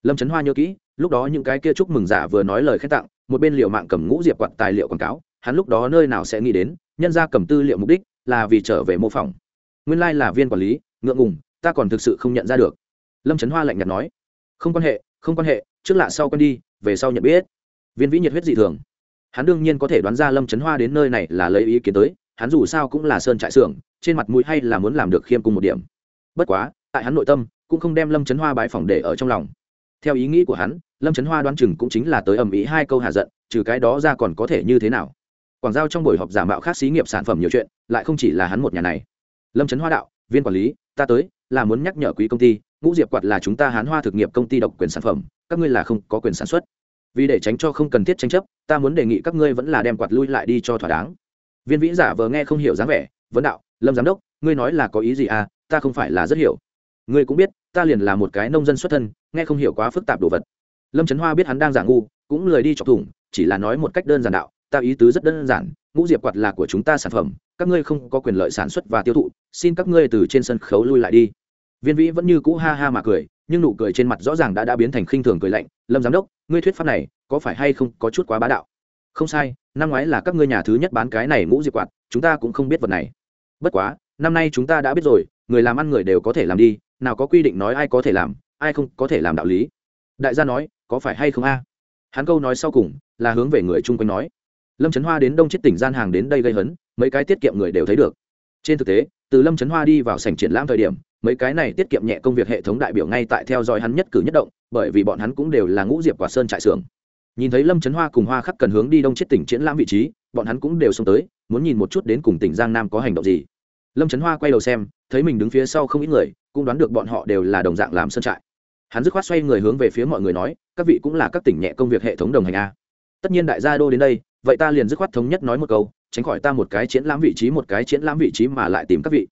Lâm trấn hoa nhớ kỹ, lúc đó những cái kia chúc mừng giả vừa nói lời khen tặng, một bên liệu mạng cầm ngũ diệp quạt tài liệu quảng cáo, hắn lúc đó nơi nào sẽ nghĩ đến, nhân ra cầm tư liệu mục đích là vì trở về mô phỏng. Nguyên lai、like、là viên quản lý, ngượng ngùng, ta còn thực sự không nhận ra được. Lâm trấn hoa lạnh nhạt nói không quan hệ, không quan hệ, trước lạ sau quen đi, về sau nhận biết. Viên vĩ nhiệt huyết dị thường. Hắn đương nhiên có thể đoán ra lâm trấn hoa đến nơi này là lấy ý kiến tới, hắn dù sao cũng là sơn trại xưởng, trên mặt mũi hay là muốn làm được khiêm cùng một điểm. Bất quá, tại hắn nội tâm, cũng không đem lâm trấn hoa bái phỏng để ở trong lòng. Theo ý nghĩ của hắn, lâm trấn hoa đoán chừng cũng chính là tới ầm ĩ hai câu hạ giận, trừ cái đó ra còn có thể như thế nào. Quảng giao trong buổi họp giả mạo khác xí nghiệp sản phẩm nhiều chuyện, lại không chỉ là hắn một nhà này. Lâm trấn hoa đạo, viên quản lý, ta tới, là muốn nhắc nhở quý công ty ngũ diệp quạt là chúng ta hán hoa thực nghiệp công ty độc quyền sản phẩm, các ngươi là không có quyền sản xuất. Vì để tránh cho không cần thiết tranh chấp, ta muốn đề nghị các ngươi vẫn là đem quạt lui lại đi cho thỏa đáng. Viên vĩ giả vờ nghe không hiểu dáng vẻ, vấn đạo, lâm giám đốc, ngươi nói là có ý gì à? Ta không phải là rất hiểu. Ngươi cũng biết, ta liền là một cái nông dân xuất thân, nghe không hiểu quá phức tạp đồ vật. Lâm trấn hoa biết hắn đang giả ngu, cũng lười đi chọc thủng, chỉ là nói một cách đơn giản đạo, ta ý tứ rất đơn giản, ngũ diệp quạt là của chúng ta sản phẩm, các ngươi không có quyền lợi sản xuất và tiêu thụ, xin các ngươi từ trên sân khấu lui lại đi viên vĩ vẫn như cũ ha ha mà cười, nhưng nụ cười trên mặt rõ ràng đã đã biến thành khinh thường cười lạnh, lâm giám đốc, ngươi thuyết pháp này có phải hay không có chút quá bá đạo? Không sai, năm ngoái là các ngươi nhà thứ nhất bán cái này ngũ diệp quạt, chúng ta cũng không biết vật này. Bất quá, năm nay chúng ta đã biết rồi, người làm ăn người đều có thể làm đi, nào có quy định nói ai có thể làm, ai không có thể làm đạo lý. Đại gia nói, có phải hay không a? Hắn câu nói sau cùng là hướng về người chung quanh nói. Lâm trấn hoa đến đông chết tỉnh gian hàng đến đây gây hấn, mấy cái tiết kiệm người đều thấy được. Trên thực tế từ lâm trấn hoa đi vào sảnh triển lãm thời điểm, mấy cái này tiết kiệm nhẹ công việc hệ thống đại biểu ngay tại theo dõi hắn nhất cử nhất động, bởi vì bọn hắn cũng đều là ngũ diệp quả sơn trại xưởng. Nhìn thấy lâm trấn hoa cùng hoa khắc cần hướng đi đông chết tỉnh triển lãm vị trí, bọn hắn cũng đều xông tới, muốn nhìn một chút đến cùng tỉnh giang nam có hành động gì. Lâm trấn hoa quay đầu xem, thấy mình đứng phía sau không ít người, cũng đoán được bọn họ đều là đồng dạng làm sơn trại. Hắn dứt khoát xoay người hướng về phía mọi người nói, các vị cũng là các tỉnh nhẹ công việc hệ thống đồng hành a. Tất nhiên đại gia đô đến đây, vậy ta liền dứt khoát thống nhất nói một câu tránh khỏi ta một cái triển lãm vị trí, một cái triển lãm vị trí mà lại tìm các vị.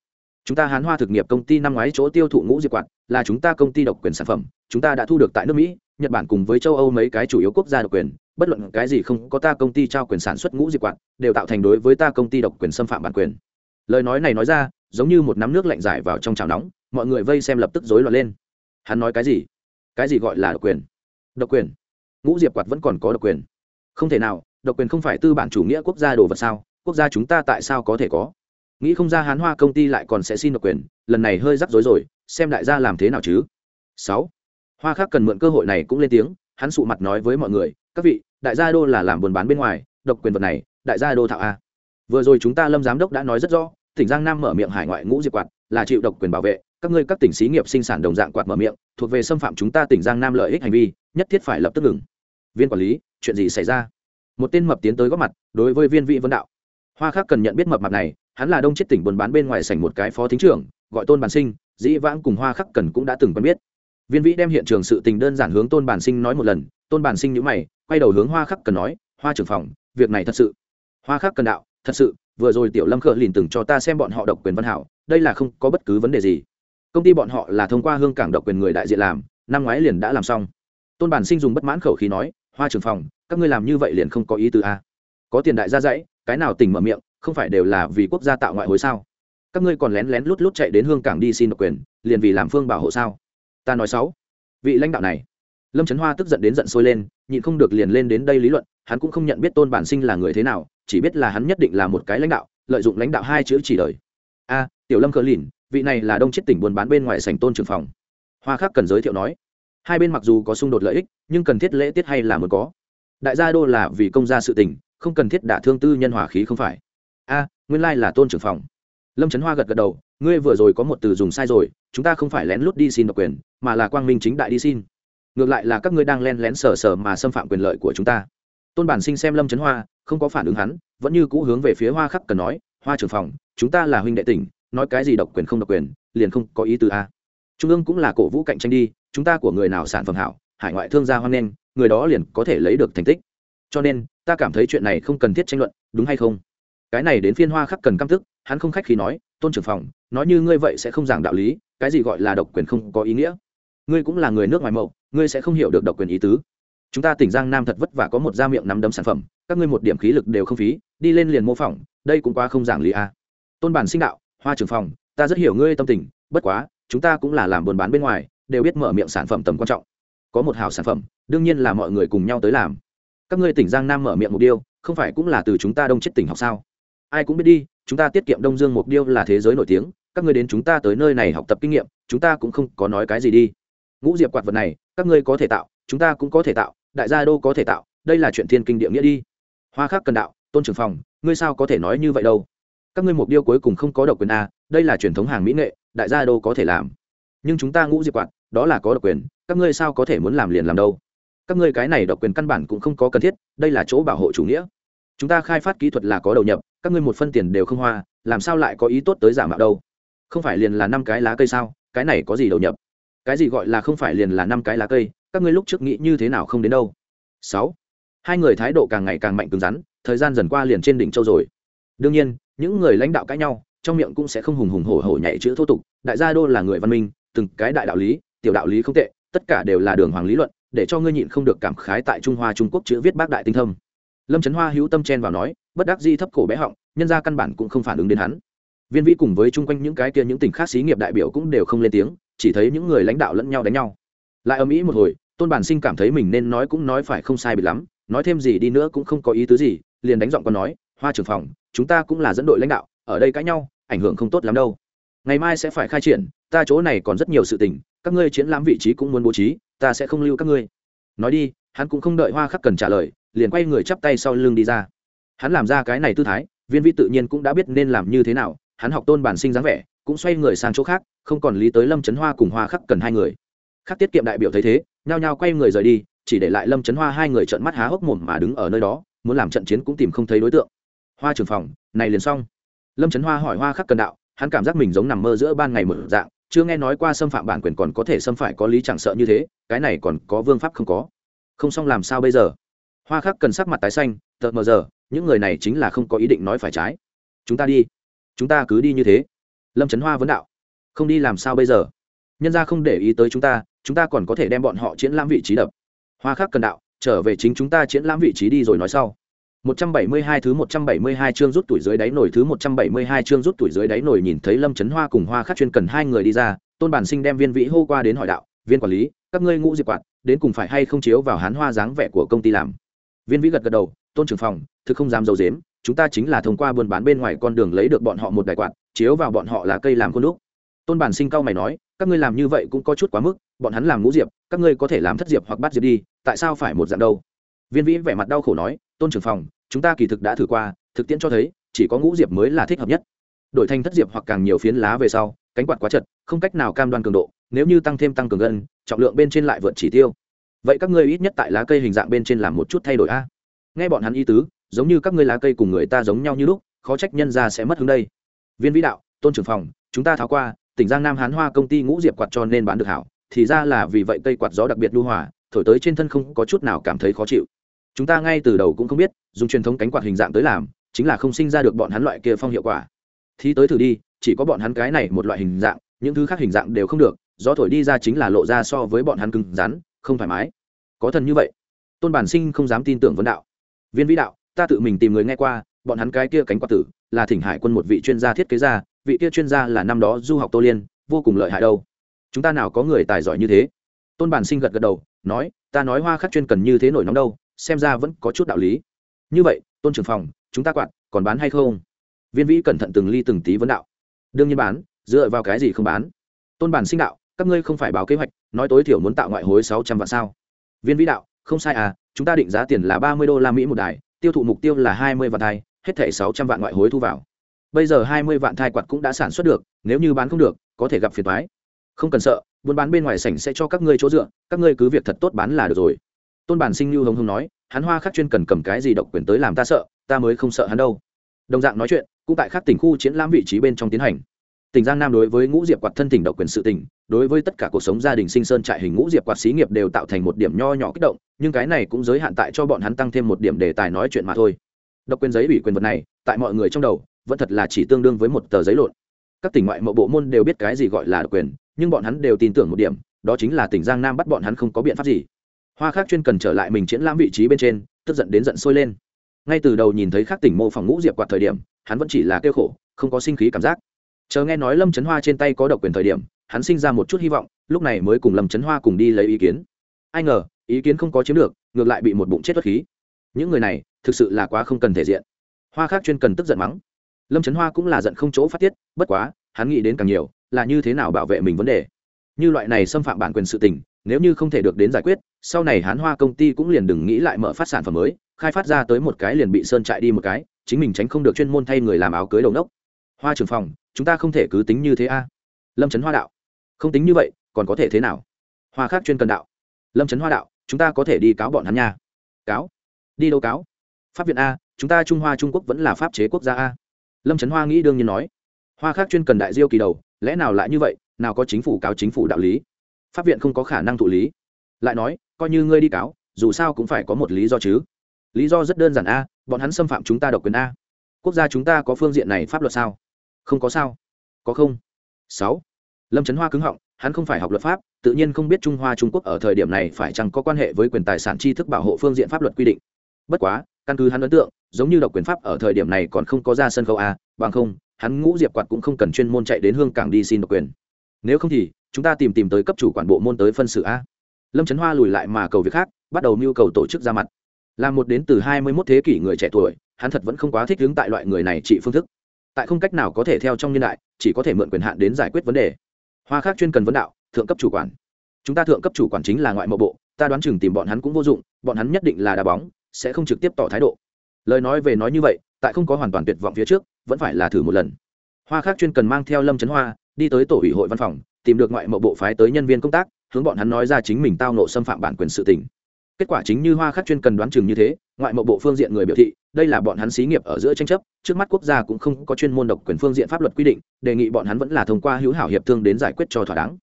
Chúng ta hán hoa thực nghiệp công ty năm ngoái chỗ tiêu thụ ngũ diệp quạt, là chúng ta công ty độc quyền sản phẩm, chúng ta đã thu được tại nước mỹ, nhật bản cùng với châu âu mấy cái chủ yếu quốc gia độc quyền. Bất luận cái gì không có ta công ty trao quyền sản xuất ngũ diệp quạt, đều tạo thành đối với ta công ty độc quyền xâm phạm bản quyền. Lời nói này nói ra, giống như một nắm nước lạnh giải vào trong chảo nóng, mọi người vây xem lập tức rối loạn lên. Hắn nói cái gì? Cái gì gọi là độc quyền? Độc quyền? Ngũ diệp quạt vẫn còn có độc quyền. Không thể nào, độc quyền không phải tư bản chủ nghĩa quốc gia đồ vật sao? Quốc gia chúng ta tại sao có thể có? Nghĩ không ra hán hoa công ty lại còn sẽ xin độc quyền, lần này hơi rắc rối rồi, xem đại gia làm thế nào chứ? Sáu. Hoa khác cần mượn cơ hội này cũng lên tiếng, hắn sụ mặt nói với mọi người, các vị, đại gia đô là làm buôn bán bên ngoài, độc quyền vật này, đại gia đô thạo a. Vừa rồi chúng ta lâm giám đốc đã nói rất rõ, tỉnh giang nam mở miệng hải ngoại ngũ diệp quạt, là chịu độc quyền bảo vệ, các ngươi các tỉnh xí nghiệp sinh sản đồng dạng quạt mở miệng, thuộc về xâm phạm chúng ta tỉnh giang nam lợi ích hành vi, nhất thiết phải lập tức ngừng. Viên quản lý, chuyện gì xảy ra? Một tên mập tiến tới góp mặt, đối với viên vị vân đạo hoa khác cần nhận biết mập mạp này, hắn là đông chết tỉnh buôn bán bên ngoài sảnh một cái phó thính trưởng, gọi tôn bản sinh, dĩ vãng cùng hoa khắc cần cũng đã từng quen biết. Viên vĩ đem hiện trường sự tình đơn giản hướng tôn bản sinh nói một lần, tôn bản sinh nhữ mày, quay đầu hướng hoa khắc cần nói, hoa trưởng phòng, việc này thật sự. Hoa khắc cần đạo, thật sự, vừa rồi tiểu lâm khờ lìn từng cho ta xem bọn họ độc quyền văn hảo, đây là không có bất cứ vấn đề gì. Công ty bọn họ là thông qua hương cảng độc quyền người đại diện làm, năm ngoái liền đã làm xong. Tôn bản sinh dùng bất mãn khẩu khí nói, hoa trưởng phòng, các ngươi làm như vậy liền không có ý tứ a có tiền đại gia dãy cái nào tỉnh mở miệng, không phải đều là vì quốc gia tạo ngoại hối sao? Các ngươi còn lén lén lút lút chạy đến hương cảng đi xin độc quyền, liền vì làm phương bảo hộ sao? Ta nói sáu vị lãnh đạo này. Lâm trấn hoa tức giận đến giận sôi lên, nhịn không được liền lên đến đây lý luận, hắn cũng không nhận biết tôn bản sinh là người thế nào, chỉ biết là hắn nhất định là một cái lãnh đạo, lợi dụng lãnh đạo hai chữ chỉ đời. A, tiểu lâm cờ lìn, vị này là đông chết tỉnh buôn bán bên ngoài sành tôn trưởng phòng. Hoa khác cần giới thiệu nói. Hai bên mặc dù có xung đột lợi ích, nhưng cần thiết lễ tiết hay là muốn có. Đại gia đô là vì công gia sự tình không cần thiết đả thương tư nhân hòa khí không phải. A, nguyên lai là tôn trưởng phòng. Lâm trấn hoa gật gật đầu, ngươi vừa rồi có một từ dùng sai rồi, chúng ta không phải lén lút đi xin độc quyền, mà là quang minh chính đại đi xin. Ngược lại là các ngươi đang len lén sờ sờ mà xâm phạm quyền lợi của chúng ta. Tôn bản sinh xem lâm trấn hoa, không có phản ứng hắn, vẫn như cũ hướng về phía hoa khắc cần nói, hoa trưởng phòng, chúng ta là huynh đệ tỉnh, nói cái gì độc quyền không độc quyền, liền không có ý từ a. Trung ương cũng là cổ vũ cạnh tranh đi, chúng ta của người nào sản phẩm hảo, hải ngoại thương gia hoan nghênh, người đó liền có thể lấy được thành tích cho nên, ta cảm thấy chuyện này không cần thiết tranh luận, đúng hay không? Cái này đến phiên hoa khắc cần căm tức, hắn không khách khi nói, tôn trưởng phòng, nói như ngươi vậy sẽ không giảng đạo lý, cái gì gọi là độc quyền không có ý nghĩa. Ngươi cũng là người nước ngoài mậu ngươi sẽ không hiểu được độc quyền ý tứ. Chúng ta tỉnh giang nam thật vất vả có một da miệng nắm đấm sản phẩm, các ngươi một điểm khí lực đều không phí, đi lên liền mô phỏng, đây cũng quá không giảng lý a. À. tôn bản sinh đạo, hoa trưởng phòng, ta rất hiểu ngươi tâm tình, bất quá, chúng ta cũng là làm buôn bán bên ngoài, đều biết mở miệng sản phẩm tầm quan trọng. Có một hào sản phẩm, đương nhiên là mọi người cùng nhau tới làm các ngươi tỉnh giang nam mở miệng một điêu, không phải cũng là từ chúng ta đông chết tỉnh học sao? Ai cũng biết đi, chúng ta tiết kiệm đông dương mục điêu là thế giới nổi tiếng, các ngươi đến chúng ta tới nơi này học tập kinh nghiệm, chúng ta cũng không có nói cái gì đi. Ngũ diệp quạt vật này, các ngươi có thể tạo, chúng ta cũng có thể tạo, đại gia đô có thể tạo, đây là chuyện thiên kinh địa nghĩa đi. Hoa khác cần đạo, tôn trưởng phòng, ngươi sao có thể nói như vậy đâu? Các ngươi mục điêu cuối cùng không có độc quyền a đây là truyền thống hàng mỹ nghệ, đại gia đô có thể làm. Nhưng chúng ta ngũ diệp quạt, đó là có độc quyền, các ngươi sao có thể muốn làm liền làm đâu? Các ngươi cái này độc quyền căn bản cũng không có cần thiết, đây là chỗ bảo hộ chủ nghĩa. Chúng ta khai phát kỹ thuật là có đầu nhập, các ngươi một phân tiền đều không hoa, làm sao lại có ý tốt tới giả mạo đâu? Không phải liền là năm cái lá cây sao? Cái này có gì đầu nhập? Cái gì gọi là không phải liền là năm cái lá cây? Các ngươi lúc trước nghĩ như thế nào không đến đâu? Sáu. Hai người thái độ càng ngày càng mạnh cứng rắn, thời gian dần qua liền trên đỉnh châu rồi. Đương nhiên, những người lãnh đạo cãi nhau, trong miệng cũng sẽ không hùng hùng hổ hổ nhảy chữ thô tục. Đại gia đô là người văn minh, từng cái đại đạo lý, tiểu đạo lý không tệ, tất cả đều là đường hoàng lý luận để cho ngươi nhịn không được cảm khái tại trung hoa trung quốc chữ viết bác đại tinh thâm. Lâm trấn hoa hữu tâm chen vào nói, bất đắc di thấp cổ bé họng, nhân ra căn bản cũng không phản ứng đến hắn. Viên vĩ cùng với chung quanh những cái kia những tỉnh khác xí nghiệp đại biểu cũng đều không lên tiếng, chỉ thấy những người lãnh đạo lẫn nhau đánh nhau. Lại âm ý một hồi, tôn bản sinh cảm thấy mình nên nói cũng nói phải không sai bị lắm, nói thêm gì đi nữa cũng không có ý tứ gì, liền đánh giọng còn nói, hoa trưởng phòng, chúng ta cũng là dẫn đội lãnh đạo, ở đây cãi nhau, ảnh hưởng không tốt lắm đâu. Ngày mai sẽ phải khai triển, ta chỗ này còn rất nhiều sự tình, các ngươi chiến lãm vị trí cũng muốn bố trí ta sẽ không lưu các ngươi. Nói đi, hắn cũng không đợi hoa khắc cần trả lời, liền quay người chắp tay sau lưng đi ra. Hắn làm ra cái này tư thái, viên vi tự nhiên cũng đã biết nên làm như thế nào, hắn học tôn bản sinh dáng vẻ, cũng xoay người sang chỗ khác, không còn lý tới lâm trấn hoa cùng hoa khắc cần hai người. Khắc tiết kiệm đại biểu thấy thế, nhao nhao quay người rời đi, chỉ để lại lâm trấn hoa hai người trợn mắt há hốc mồm mà đứng ở nơi đó, muốn làm trận chiến cũng tìm không thấy đối tượng. Hoa trưởng phòng, này liền xong. Lâm trấn hoa hỏi hoa khắc cần đạo, hắn cảm giác mình giống nằm mơ giữa ban ngày mở dạng chưa nghe nói qua xâm phạm bản quyền còn có thể xâm phải có lý chẳng sợ như thế, cái này còn có vương pháp không có. Không xong làm sao bây giờ? Hoa khắc cần sắc mặt tái xanh tợt mờ giờ, những người này chính là không có ý định nói phải trái. Chúng ta đi. Chúng ta cứ đi như thế. Lâm trấn hoa vấn đạo. Không đi làm sao bây giờ? Nhân ra không để ý tới chúng ta chúng ta còn có thể đem bọn họ triển lãm vị trí đập. Hoa khắc cần đạo, trở về chính chúng ta triển lãm vị trí đi rồi nói sau. 172 thứ 172 chương rút tuổi dưới đáy nổi thứ 172 chương rút tuổi dưới đáy nổi nhìn thấy Lâm Chấn Hoa cùng Hoa Khắc chuyên cần hai người đi ra, Tôn Bản Sinh đem Viên Vĩ hô qua đến hỏi đạo, "Viên quản lý, các ngươi ngũ diệp quạt, đến cùng phải hay không chiếu vào Hán Hoa dáng vẻ của công ty làm?" Viên Vĩ gật gật đầu, "Tôn trưởng phòng, thực không dám dầu giếm, chúng ta chính là thông qua buôn bán bên ngoài con đường lấy được bọn họ một đài quạt, chiếu vào bọn họ là cây làm con đúc." Tôn Bản Sinh cao mày nói, "Các ngươi làm như vậy cũng có chút quá mức, bọn hắn làm ngũ diệp, các ngươi có thể làm thất diệp hoặc bát diệp đi, tại sao phải một dạng đâu?" Viên Vĩ vẻ mặt đau khổ nói, "Tôn trưởng phòng, chúng ta kỳ thực đã thử qua, thực tiễn cho thấy, chỉ có ngũ diệp mới là thích hợp nhất. Đổi thành thất diệp hoặc càng nhiều phiến lá về sau, cánh quạt quá chật, không cách nào cam đoan cường độ, nếu như tăng thêm tăng cường gân trọng lượng bên trên lại vượt chỉ tiêu. Vậy các ngươi ít nhất tại lá cây hình dạng bên trên làm một chút thay đổi a. Nghe bọn hắn y tứ, giống như các ngươi lá cây cùng người ta giống nhau như lúc, khó trách nhân ra sẽ mất hướng đây. Viên vĩ đạo, tôn trưởng phòng, chúng ta tháo qua, tỉnh giang nam hán hoa công ty ngũ diệp quạt cho nên bán được hảo, thì ra là vì vậy cây quạt gió đặc biệt lưu hòa, thổi tới trên thân không có chút nào cảm thấy khó chịu chúng ta ngay từ đầu cũng không biết, dùng truyền thống cánh quạt hình dạng tới làm, chính là không sinh ra được bọn hắn loại kia phong hiệu quả. Thì tới thử đi, chỉ có bọn hắn cái này một loại hình dạng, những thứ khác hình dạng đều không được, gió thổi đi ra chính là lộ ra so với bọn hắn cứng rắn, không thoải mái. Có thần như vậy, tôn bản sinh không dám tin tưởng vấn đạo. Viên vĩ đạo, ta tự mình tìm người nghe qua, bọn hắn cái kia cánh quạt tử, là thỉnh hải quân một vị chuyên gia thiết kế ra, vị kia chuyên gia là năm đó du học tô liên, vô cùng lợi hại đâu. Chúng ta nào có người tài giỏi như thế? Tôn bản sinh gật gật đầu, nói, ta nói hoa khắc chuyên cần như thế nổi nóng đâu xem ra vẫn có chút đạo lý. Như vậy, tôn trưởng phòng, chúng ta quạt, còn bán hay không? Viên vĩ cẩn thận từng ly từng tí vấn đạo. Đương nhiên bán, dựa vào cái gì không bán? Tôn bản sinh đạo, các ngươi không phải báo kế hoạch, nói tối thiểu muốn tạo ngoại hối sáu trăm vạn sao? Viên vĩ đạo, không sai à chúng ta định giá tiền là ba mươi đô la mỹ một đài, tiêu thụ mục tiêu là hai mươi vạn thai hết thảy sáu trăm vạn ngoại hối thu vào. Bây giờ hai mươi vạn thai quạt cũng đã sản xuất được, nếu như bán không được, có thể gặp phiền thoái không cần sợ, buôn bán bên ngoài sảnh sẽ cho các ngươi chỗ dựa, các ngươi cứ việc thật tốt bán là được rồi tôn bản sinh lưu hồng hồng nói, hắn hoa khắc chuyên cần cầm cái gì độc quyền tới làm ta sợ, ta mới không sợ hắn đâu. Đồng dạng nói chuyện, cũng tại các tỉnh khu triển lãm vị trí bên trong tiến hành. Tỉnh giang nam đối với ngũ diệp quạt thân tỉnh độc quyền sự tỉnh đối với tất cả cuộc sống gia đình sinh sơn trại hình ngũ diệp quạt xí nghiệp đều tạo thành một điểm nho nhỏ kích động, nhưng cái này cũng giới hạn tại cho bọn hắn tăng thêm một điểm đề tài nói chuyện mà thôi. Độc quyền giấy ủy quyền vật này, tại mọi người trong đầu, vẫn thật là chỉ tương đương với một tờ giấy lộn. Các tỉnh ngoại mộ bộ môn đều biết cái gì gọi là độc quyền, nhưng bọn hắn đều tin tưởng một điểm, đó chính là tỉnh giang nam bắt bọn hắn không có biện pháp gì hoa khác chuyên cần trở lại mình triển lãm vị trí bên trên, tức giận đến giận sôi lên. Ngay từ đầu nhìn thấy khác tỉnh mô phỏng ngũ diệp quạt thời điểm, hắn vẫn chỉ là kêu khổ, không có sinh khí cảm giác. Chờ nghe nói lâm trấn hoa trên tay có độc quyền thời điểm, hắn sinh ra một chút hy vọng, lúc này mới cùng lâm trấn hoa cùng đi lấy ý kiến. Ai ngờ, ý kiến không có chiếm được, ngược lại bị một bụng chết bất khí. Những người này, thực sự là quá không cần thể diện. Hoa khác chuyên cần tức giận mắng. Lâm trấn hoa cũng là giận không chỗ phát tiết, bất quá, hắn nghĩ đến càng nhiều, là như thế nào bảo vệ mình vấn đề. Như loại này xâm phạm bản quyền sự tình, nếu như không thể được đến giải quyết sau này hán hoa công ty cũng liền đừng nghĩ lại mở phát sản phẩm mới, khai phát ra tới một cái liền bị sơn chạy đi một cái, chính mình tránh không được chuyên môn thay người làm áo cưới đầu nốc hoa trưởng phòng, chúng ta không thể cứ tính như thế a. Lâm trấn hoa đạo. Không tính như vậy, còn có thể thế nào? Hoa khác chuyên cần đạo. Lâm trấn hoa đạo, chúng ta có thể đi cáo bọn hắn nha. Cáo. Đi đâu cáo? Pháp viện a, chúng ta trung hoa trung quốc vẫn là pháp chế quốc gia a. Lâm trấn hoa nghĩ đương nhiên nói. Hoa khác chuyên cần đại diêu kỳ đầu, lẽ nào lại như vậy, nào có chính phủ cáo chính phủ đạo lý? Pháp viện không có khả năng thụ lý. Lại nói coi như ngươi đi cáo, dù sao cũng phải có một lý do chứ. Lý do rất đơn giản a, bọn hắn xâm phạm chúng ta độc quyền a. Quốc gia chúng ta có phương diện này pháp luật sao? Không có sao. Có không? Sáu. Lâm trấn hoa cứng họng, hắn không phải học luật pháp, tự nhiên không biết trung hoa trung quốc ở thời điểm này phải chăng có quan hệ với quyền tài sản tri thức bảo hộ phương diện pháp luật quy định. Bất quá, căn cứ hắn ấn tượng, giống như độc quyền pháp ở thời điểm này còn không có ra sân khấu a, bằng không, hắn ngũ diệp quạt cũng không cần chuyên môn chạy đến hương cảng đi xin độc quyền. Nếu không thì, chúng ta tìm tìm tới cấp chủ quản bộ môn tới phân xử a lâm trấn hoa lùi lại mà cầu việc khác, bắt đầu mưu cầu tổ chức ra mặt. Là một đến từ hai mươi mốt thế kỷ người trẻ tuổi, hắn thật vẫn không quá thích đứng tại loại người này trị phương thức. Tại không cách nào có thể theo trong niên đại, chỉ có thể mượn quyền hạn đến giải quyết vấn đề. Hoa khác chuyên cần vấn đạo, thượng cấp chủ quản. Chúng ta thượng cấp chủ quản chính là ngoại mậu bộ, ta đoán chừng tìm bọn hắn cũng vô dụng, bọn hắn nhất định là đá bóng, sẽ không trực tiếp tỏ thái độ. Lời nói về nói như vậy, tại không có hoàn toàn tuyệt vọng phía trước, vẫn phải là thử một lần. Hoa khác chuyên cần mang theo lâm trấn hoa, đi tới tổ ủy hội văn phòng, tìm được ngoại mậu bộ phái tới nhân viên công tác hướng bọn hắn nói ra chính mình tao nộ xâm phạm bản quyền sự tình. Kết quả chính như hoa khắc chuyên cần đoán chừng như thế, ngoại mộ bộ phương diện người biểu thị, đây là bọn hắn xí nghiệp ở giữa tranh chấp, trước mắt quốc gia cũng không có chuyên môn độc quyền phương diện pháp luật quy định, đề nghị bọn hắn vẫn là thông qua hữu hảo hiệp thương đến giải quyết cho thỏa đáng.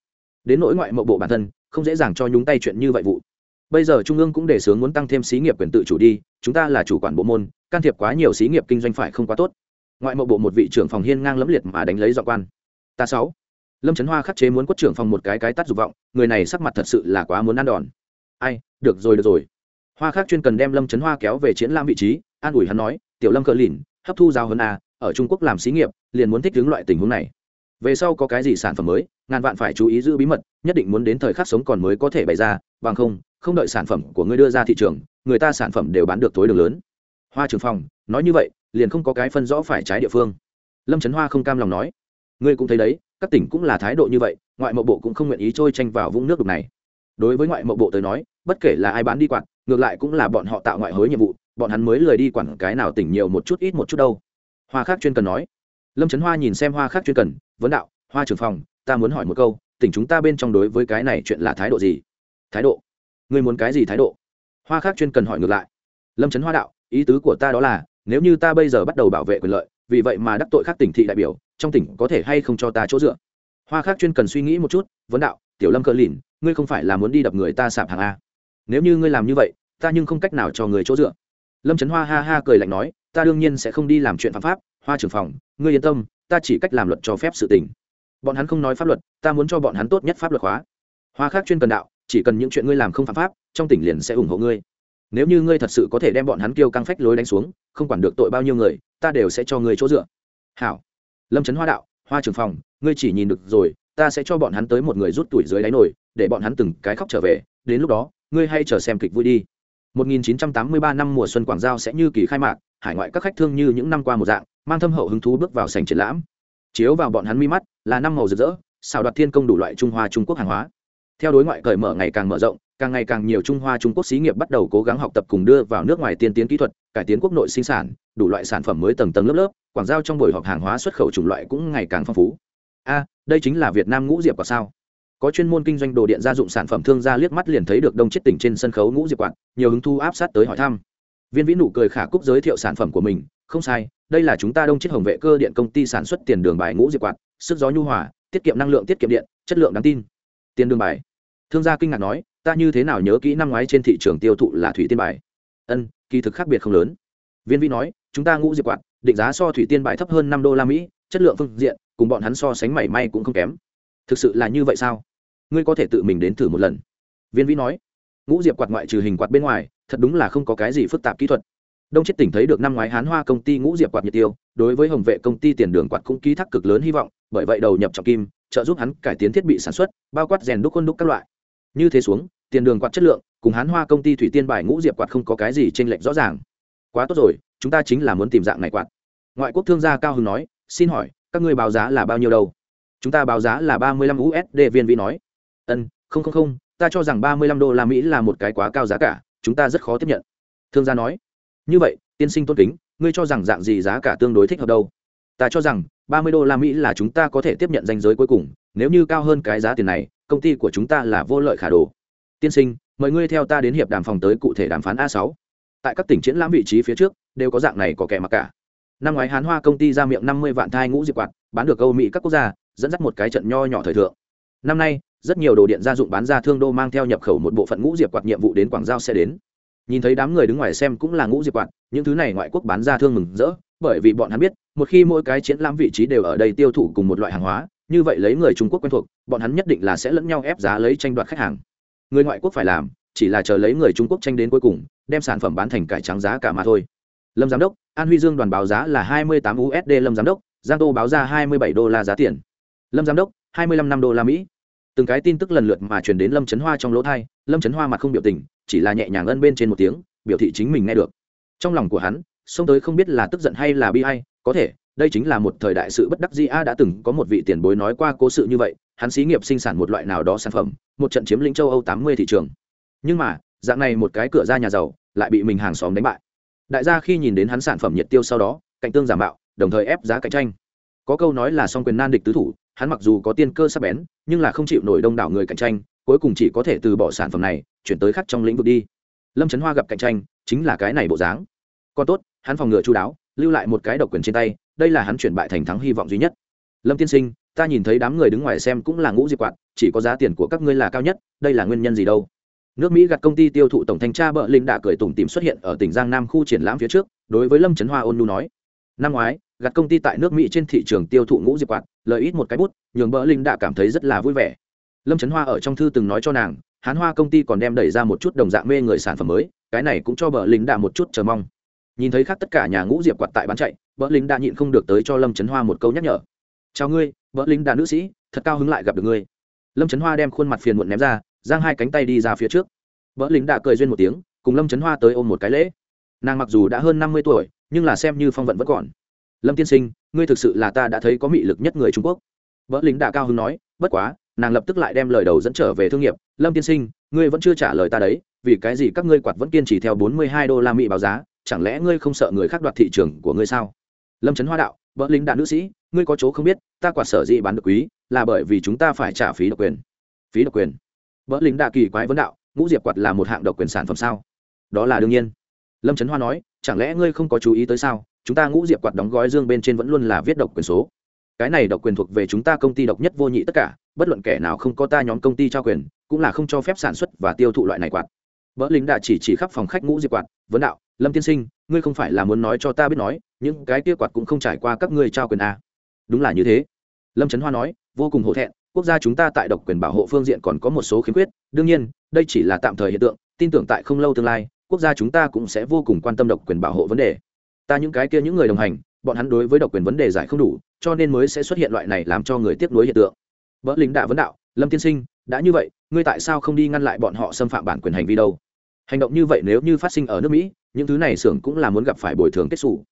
Đến nỗi ngoại mộ bộ bản thân, không dễ dàng cho nhúng tay chuyện như vậy vụ. Bây giờ trung ương cũng đề xướng muốn tăng thêm xí nghiệp quyền tự chủ đi, chúng ta là chủ quản bộ môn, can thiệp quá nhiều xí nghiệp kinh doanh phải không quá tốt. Ngoại mộ bộ một vị trưởng phòng hiên ngang lẫm liệt mà đánh lấy dọ quan. Ta sáu lâm trấn hoa khắc chế muốn quất trưởng phòng một cái cái tắt dục vọng, người này sắc mặt thật sự là quá muốn ăn đòn. Ai, được rồi được rồi. Hoa khác chuyên cần đem lâm trấn hoa kéo về triển lãm vị trí, an ủi hắn nói, tiểu lâm cờ lìn, hấp thu giao hơn a à, ở trung quốc làm xí nghiệp, liền muốn thích ứng loại tình huống này. Về sau có cái gì sản phẩm mới, ngàn vạn phải chú ý giữ bí mật, nhất định muốn đến thời khắc sống còn mới có thể bày ra, bằng không không đợi sản phẩm của ngươi đưa ra thị trường, người ta sản phẩm đều bán được tối đường lớn. Hoa trường phòng, nói như vậy, liền không có cái phân rõ phải trái địa phương. Lâm trấn hoa không cam lòng nói, ngươi cũng thấy đấy các tỉnh cũng là thái độ như vậy, ngoại mậu bộ cũng không nguyện ý trôi tranh vào vũng nước đục này. Đối với ngoại mậu bộ tới nói, bất kể là ai bán đi quạt, ngược lại cũng là bọn họ tạo ngoại hối nhiệm vụ, bọn hắn mới lười đi quản cái nào tỉnh nhiều một chút ít một chút đâu. Hoa khác chuyên cần nói. Lâm trấn hoa nhìn xem hoa khác chuyên cần, vấn đạo, hoa trưởng phòng, ta muốn hỏi một câu, tỉnh chúng ta bên trong đối với cái này chuyện là thái độ gì? Thái độ? Ngươi muốn cái gì thái độ? Hoa khác chuyên cần hỏi ngược lại. Lâm trấn hoa đạo, ý tứ của ta đó là, nếu như ta bây giờ bắt đầu bảo vệ quyền lợi, vì vậy mà đắc tội khác tỉnh thị đại biểu trong tỉnh có thể hay không cho ta chỗ dựa? Hoa khác chuyên cần suy nghĩ một chút, vấn đạo, tiểu lâm cờ lìn, ngươi không phải là muốn đi đập người ta sạp hàng a. Nếu như ngươi làm như vậy, ta nhưng không cách nào cho người chỗ dựa. Lâm trấn hoa ha ha cười lạnh nói, ta đương nhiên sẽ không đi làm chuyện phạm pháp, hoa trưởng phòng, ngươi yên tâm, ta chỉ cách làm luật cho phép sự tình. Bọn hắn không nói pháp luật, ta muốn cho bọn hắn tốt nhất pháp luật hóa. Hoa khác chuyên cần đạo, chỉ cần những chuyện ngươi làm không phạm pháp, trong tỉnh liền sẽ ủng hộ ngươi. Nếu như ngươi thật sự có thể đem bọn hắn kêu căng phách lối đánh xuống, không quản được tội bao nhiêu người, ta đều sẽ cho ngươi chỗ dựa. Hảo lâm trấn hoa đạo hoa trưởng phòng ngươi chỉ nhìn được rồi ta sẽ cho bọn hắn tới một người rút tuổi dưới đáy nồi để bọn hắn từng cái khóc trở về đến lúc đó ngươi hay chờ xem kịch vui đi 1983 năm mùa xuân Quảng Giao sẽ như kỳ khai mạc, hải ngoại các khách thương như những năm qua một dạng, mang thâm hậu hứng thú bước vào sảnh triển lãm. Chiếu vào bọn hắn mi mắt, là năm màu rực rỡ, xào đoạt thiên công đủ loại Trung Hoa Trung Quốc hàng hóa. Theo đối ngoại cởi mở ngày càng mở rộng, càng ngày càng nhiều Trung Hoa Trung Quốc xí nghiệp bắt đầu cố gắng học tập cùng đưa vào nước ngoài tiên tiến kỹ thuật, cải tiến quốc nội sinh sản, đủ loại sản phẩm mới tầng tầng lớp lớp, Quảng Giao trong buổi họp hàng hóa xuất khẩu chủng loại cũng ngày càng phong phú. A, đây chính là Việt Nam ngũ diệp quạt sao? có chuyên môn kinh doanh đồ điện gia dụng sản phẩm thương gia liếc mắt liền thấy được đông chết tỉnh trên sân khấu ngũ diệp quạt nhiều hứng thu áp sát tới hỏi thăm viên vĩ nụ cười khả cúc giới thiệu sản phẩm của mình không sai đây là chúng ta đông chết hồng vệ cơ điện công ty sản xuất tiền đường bài ngũ diệp quạt sức gió nhu hòa tiết kiệm năng lượng tiết kiệm điện chất lượng đáng tin tiền đường bài thương gia kinh ngạc nói ta như thế nào nhớ kỹ năm ngoái trên thị trường tiêu thụ là thủy tiên bài? Ân, kỳ thực khác biệt không lớn. Viên Vi nói, chúng ta ngũ diệp quạt, định giá so thủy tiên bài thấp hơn năm đô la mỹ, chất lượng phương diện, cùng bọn hắn so sánh mảy may cũng không kém. Thực sự là như vậy sao? Ngươi có thể tự mình đến thử một lần. Viên vĩ nói, ngũ diệp quạt ngoại trừ hình quạt bên ngoài, thật đúng là không có cái gì phức tạp kỹ thuật. Đông chết tỉnh thấy được năm ngoái hán hoa công ty ngũ diệp quạt nhiệt tiêu, đối với hồng vệ công ty tiền đường quạt cũng ký thác cực lớn hy vọng, bởi vậy đầu nhập trọng kim, trợ giúp hắn cải tiến thiết bị sản xuất, bao quát rèn đúc khuôn đúc các loại. Như thế xuống tiền đường quạt chất lượng, cùng hán hoa công ty thủy tiên bài ngũ diệp quạt không có cái gì t r ê n lệch rõ ràng. Quá tốt rồi, chúng ta chính là muốn tìm dạng này quạt. Ngoại quốc thương gia cao hưng nói, xin hỏi, các ngươi báo giá là bao nhiêu đâu? Chúng ta báo giá là ba mươi lăm usd viên vĩ nói. Ân, không không không, ta cho rằng ba mươi lăm đô la mỹ là một cái quá cao giá cả, chúng ta rất khó tiếp nhận. Thương gia nói. Như vậy, tiên sinh tôn kính, ngươi cho rằng dạng gì giá cả tương đối thích hợp đâu? Ta cho rằng, ba mươi đô la mỹ là chúng ta có thể tiếp nhận danh giới cuối cùng, nếu như cao hơn cái giá tiền này, công ty của chúng ta là vô lợi khả đồ tiên sinh, mời ngươi theo ta đến hiệp đàm phòng tới cụ thể đàm phán a sáu. Tại các tỉnh triển lãm vị trí phía trước, đều có dạng này có kẻ mặc cả. Năm ngoái hán hoa công ty ra miệng năm mươi vạn thai ngũ diệp quạt, bán được âu mỹ các quốc gia, dẫn dắt một cái trận nho nhỏ thời thượng. Năm nay, rất nhiều đồ điện gia dụng bán ra thương đô mang theo nhập khẩu một bộ phận ngũ diệp quạt nhiệm vụ đến quảng giao sẽ đến. Nhìn thấy đám người đứng ngoài xem cũng là ngũ diệp quạt, những thứ này ngoại quốc bán ra thương mừng rỡ, bởi vì bọn hắn biết, một khi mỗi cái triển lãm vị trí đều ở đây tiêu thụ cùng một loại hàng hóa, như vậy lấy người trung quốc quen thuộc, bọn hắn nhất định là sẽ lẫn nhau ép giá lấy tranh đoạt khách hàng người ngoại quốc phải làm, chỉ là chờ lấy người trung quốc tranh đến cuối cùng, đem sản phẩm bán thành cải trắng giá cả mà thôi. Lâm giám đốc, an huy dương đoàn báo giá là hai mươi tám usd lâm giám đốc, giang tô báo ra hai mươi bảy đô la giá tiền. Lâm giám đốc, hai mươi lăm năm đô la mỹ. Từng cái tin tức lần lượt mà truyền đến lâm trấn hoa trong lỗ thai lâm trấn hoa mặt không biểu tình, chỉ là nhẹ nhàng ân bên trên một tiếng, biểu thị chính mình nghe được. Trong lòng của hắn xông tới không biết là tức giận hay là bi hay có thể đây chính là một thời đại sự bất đắc dĩ. A đã từng có một vị tiền bối nói qua cố sự như vậy, hắn xí nghiệp sinh sản một loại nào đó sản phẩm, một trận chiếm lĩnh châu âu tám mươi thị trường. Nhưng mà, dạng này một cái cửa ra nhà giàu, lại bị mình hàng xóm đánh bại. Đại gia khi nhìn đến hắn sản phẩm nhiệt tiêu sau đó, cạnh tương giảm bạo đồng thời ép giá cạnh tranh. Có câu nói là song quyền nan địch tứ thủ, hắn mặc dù có tiên cơ sắc bén, nhưng là không chịu nổi đông đảo người cạnh tranh, cuối cùng chỉ có thể từ bỏ sản phẩm này, chuyển tới khác trong lĩnh vực đi. Lâm trấn hoa gặp cạnh tranh, chính là cái này bộ dáng. Còn tốt, hắn phòng ngừa chú đáo lưu lại một cái độc quyền trên tay, đây là hắn chuyển bại thành thắng hy vọng duy nhất. Lâm tiên sinh, ta nhìn thấy đám người đứng ngoài xem cũng là ngũ diệp quạt, chỉ có giá tiền của các ngươi là cao nhất, đây là nguyên nhân gì đâu? Nước mỹ gặt công ty tiêu thụ tổng thanh tra bợ linh đã cười tủm tìm xuất hiện ở tỉnh giang nam khu triển lãm phía trước, đối với lâm trấn hoa ôn nu nói. Năm ngoái gặt công ty tại nước mỹ trên thị trường tiêu thụ ngũ diệp quạt, lợi ít một cái bút, nhường bợ linh đã cảm thấy rất là vui vẻ. Lâm trấn hoa ở trong thư từng nói cho nàng, hán hoa công ty còn đem đẩy ra một chút đồng dạng mê người sản phẩm mới, cái này cũng cho bờ linh đã một chút chờ mong nhìn thấy khác tất cả nhà ngũ diệp quạt tại bán chạy vợ lính đã nhịn không được tới cho lâm trấn hoa một câu nhắc nhở. Chào ngươi vợ lính đã nữ sĩ, thật cao hứng lại gặp được ngươi. Lâm trấn hoa đem khuôn mặt phiền muộn ném ra, giang hai cánh tay đi ra phía trước. Vợ lính đã cười duyên một tiếng, cùng lâm trấn hoa tới ôm một cái lễ. Nàng mặc dù đã hơn năm mươi tuổi, nhưng là xem như phong vận vẫn còn. Lâm tiên sinh, ngươi thực sự là ta đã thấy có mị lực nhất người trung quốc. Vợ lính đã cao hứng nói, bất quá, nàng lập tức lại đem lời đầu dẫn trở về thương nghiệp. Lâm tiên sinh, ngươi vẫn chưa trả lời ta đấy, vì cái gì các ngươi quạt vẫn kiên trì theo bốn mươi hai đô la mỹ báo giá? Chẳng lẽ ngươi không sợ người khác đoạt thị trường của ngươi sao? Lâm trấn hoa đạo, vợ lính đạn nữ sĩ, ngươi có chỗ không biết, ta quạt sở dĩ bán được quý, là bởi vì chúng ta phải trả phí độc quyền. Phí độc quyền? Vợ lính đạ kỳ quái vấn đạo, ngũ diệp quạt là một hạng độc quyền sản phẩm sao? Đó là đương nhiên. Lâm trấn hoa nói, chẳng lẽ ngươi không có chú ý tới sao, chúng ta ngũ diệp quạt đóng gói dương bên trên vẫn luôn là viết độc quyền số. Cái này độc quyền thuộc về chúng ta công ty độc nhất vô nhị tất cả, bất luận kẻ nào không có ta nhóm công ty trao quyền, cũng là không cho phép sản xuất và tiêu thụ loại này quạt. Bỡ lính đã chỉ chỉ khắp phòng khách ngũ diệp quạt, vấn đạo, lâm tiên sinh, ngươi không phải là muốn nói cho ta biết nói, những cái kia quạt cũng không trải qua các ngươi trao quyền à. đúng là như thế. Lâm trấn hoa nói, vô cùng hổ thẹn, quốc gia chúng ta tại độc quyền bảo hộ phương diện còn có một số khiếm khuyết, đương nhiên, đây chỉ là tạm thời hiện tượng, tin tưởng tại không lâu tương lai, quốc gia chúng ta cũng sẽ vô cùng quan tâm độc quyền bảo hộ vấn đề. Ta những cái kia những người đồng hành, bọn hắn đối với độc quyền vấn đề giải không đủ, cho nên mới sẽ xuất hiện loại này làm cho người tiếc nuối hiện tượng. Bỡ lính đã vấn đạo, lâm tiên sinh, đã như vậy, ngươi tại sao không đi ngăn lại bọn họ xâm phạm bản quyền hành vi đâu? Hành động như vậy nếu như phát sinh ở nước mỹ những thứ này xưởng cũng là muốn gặp phải bồi thường kết xù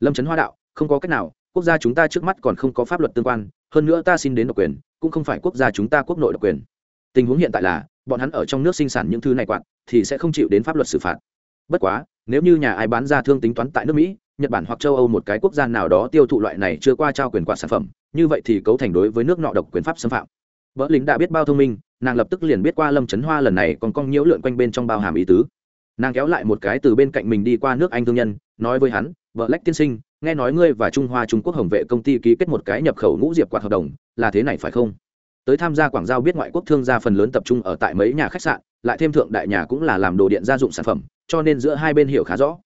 lâm trấn hoa đạo không có cách nào quốc gia chúng ta trước mắt còn không có pháp luật tương quan hơn nữa ta xin đến độc quyền cũng không phải quốc gia chúng ta quốc nội độc quyền tình huống hiện tại là bọn hắn ở trong nước sinh sản những thứ này quạt thì sẽ không chịu đến pháp luật xử phạt bất quá nếu như nhà ai bán ra thương tính toán tại nước mỹ nhật bản hoặc châu âu một cái quốc gia nào đó tiêu thụ loại này chưa qua trao quyền quạt sản phẩm như vậy thì cấu thành đối với nước nọ độc quyền pháp xâm phạm vợ lính đã biết bao thông minh nàng lập tức liền biết qua lâm trấn hoa lần này còn cong nhiễu lượn quanh bên trong bao hàm ý tứ. Nàng kéo lại một cái từ bên cạnh mình đi qua nước anh thương nhân, nói với hắn, vợ lách tiên sinh, nghe nói ngươi và trung hoa trung quốc hồng vệ công ty ký kết một cái nhập khẩu ngũ diệp quạt hợp đồng, là thế này phải không? Tới tham gia quảng giao biết ngoại quốc thương gia phần lớn tập trung ở tại mấy nhà khách sạn, lại thêm thượng đại nhà cũng là làm đồ điện gia dụng sản phẩm, cho nên giữa hai bên hiểu khá rõ.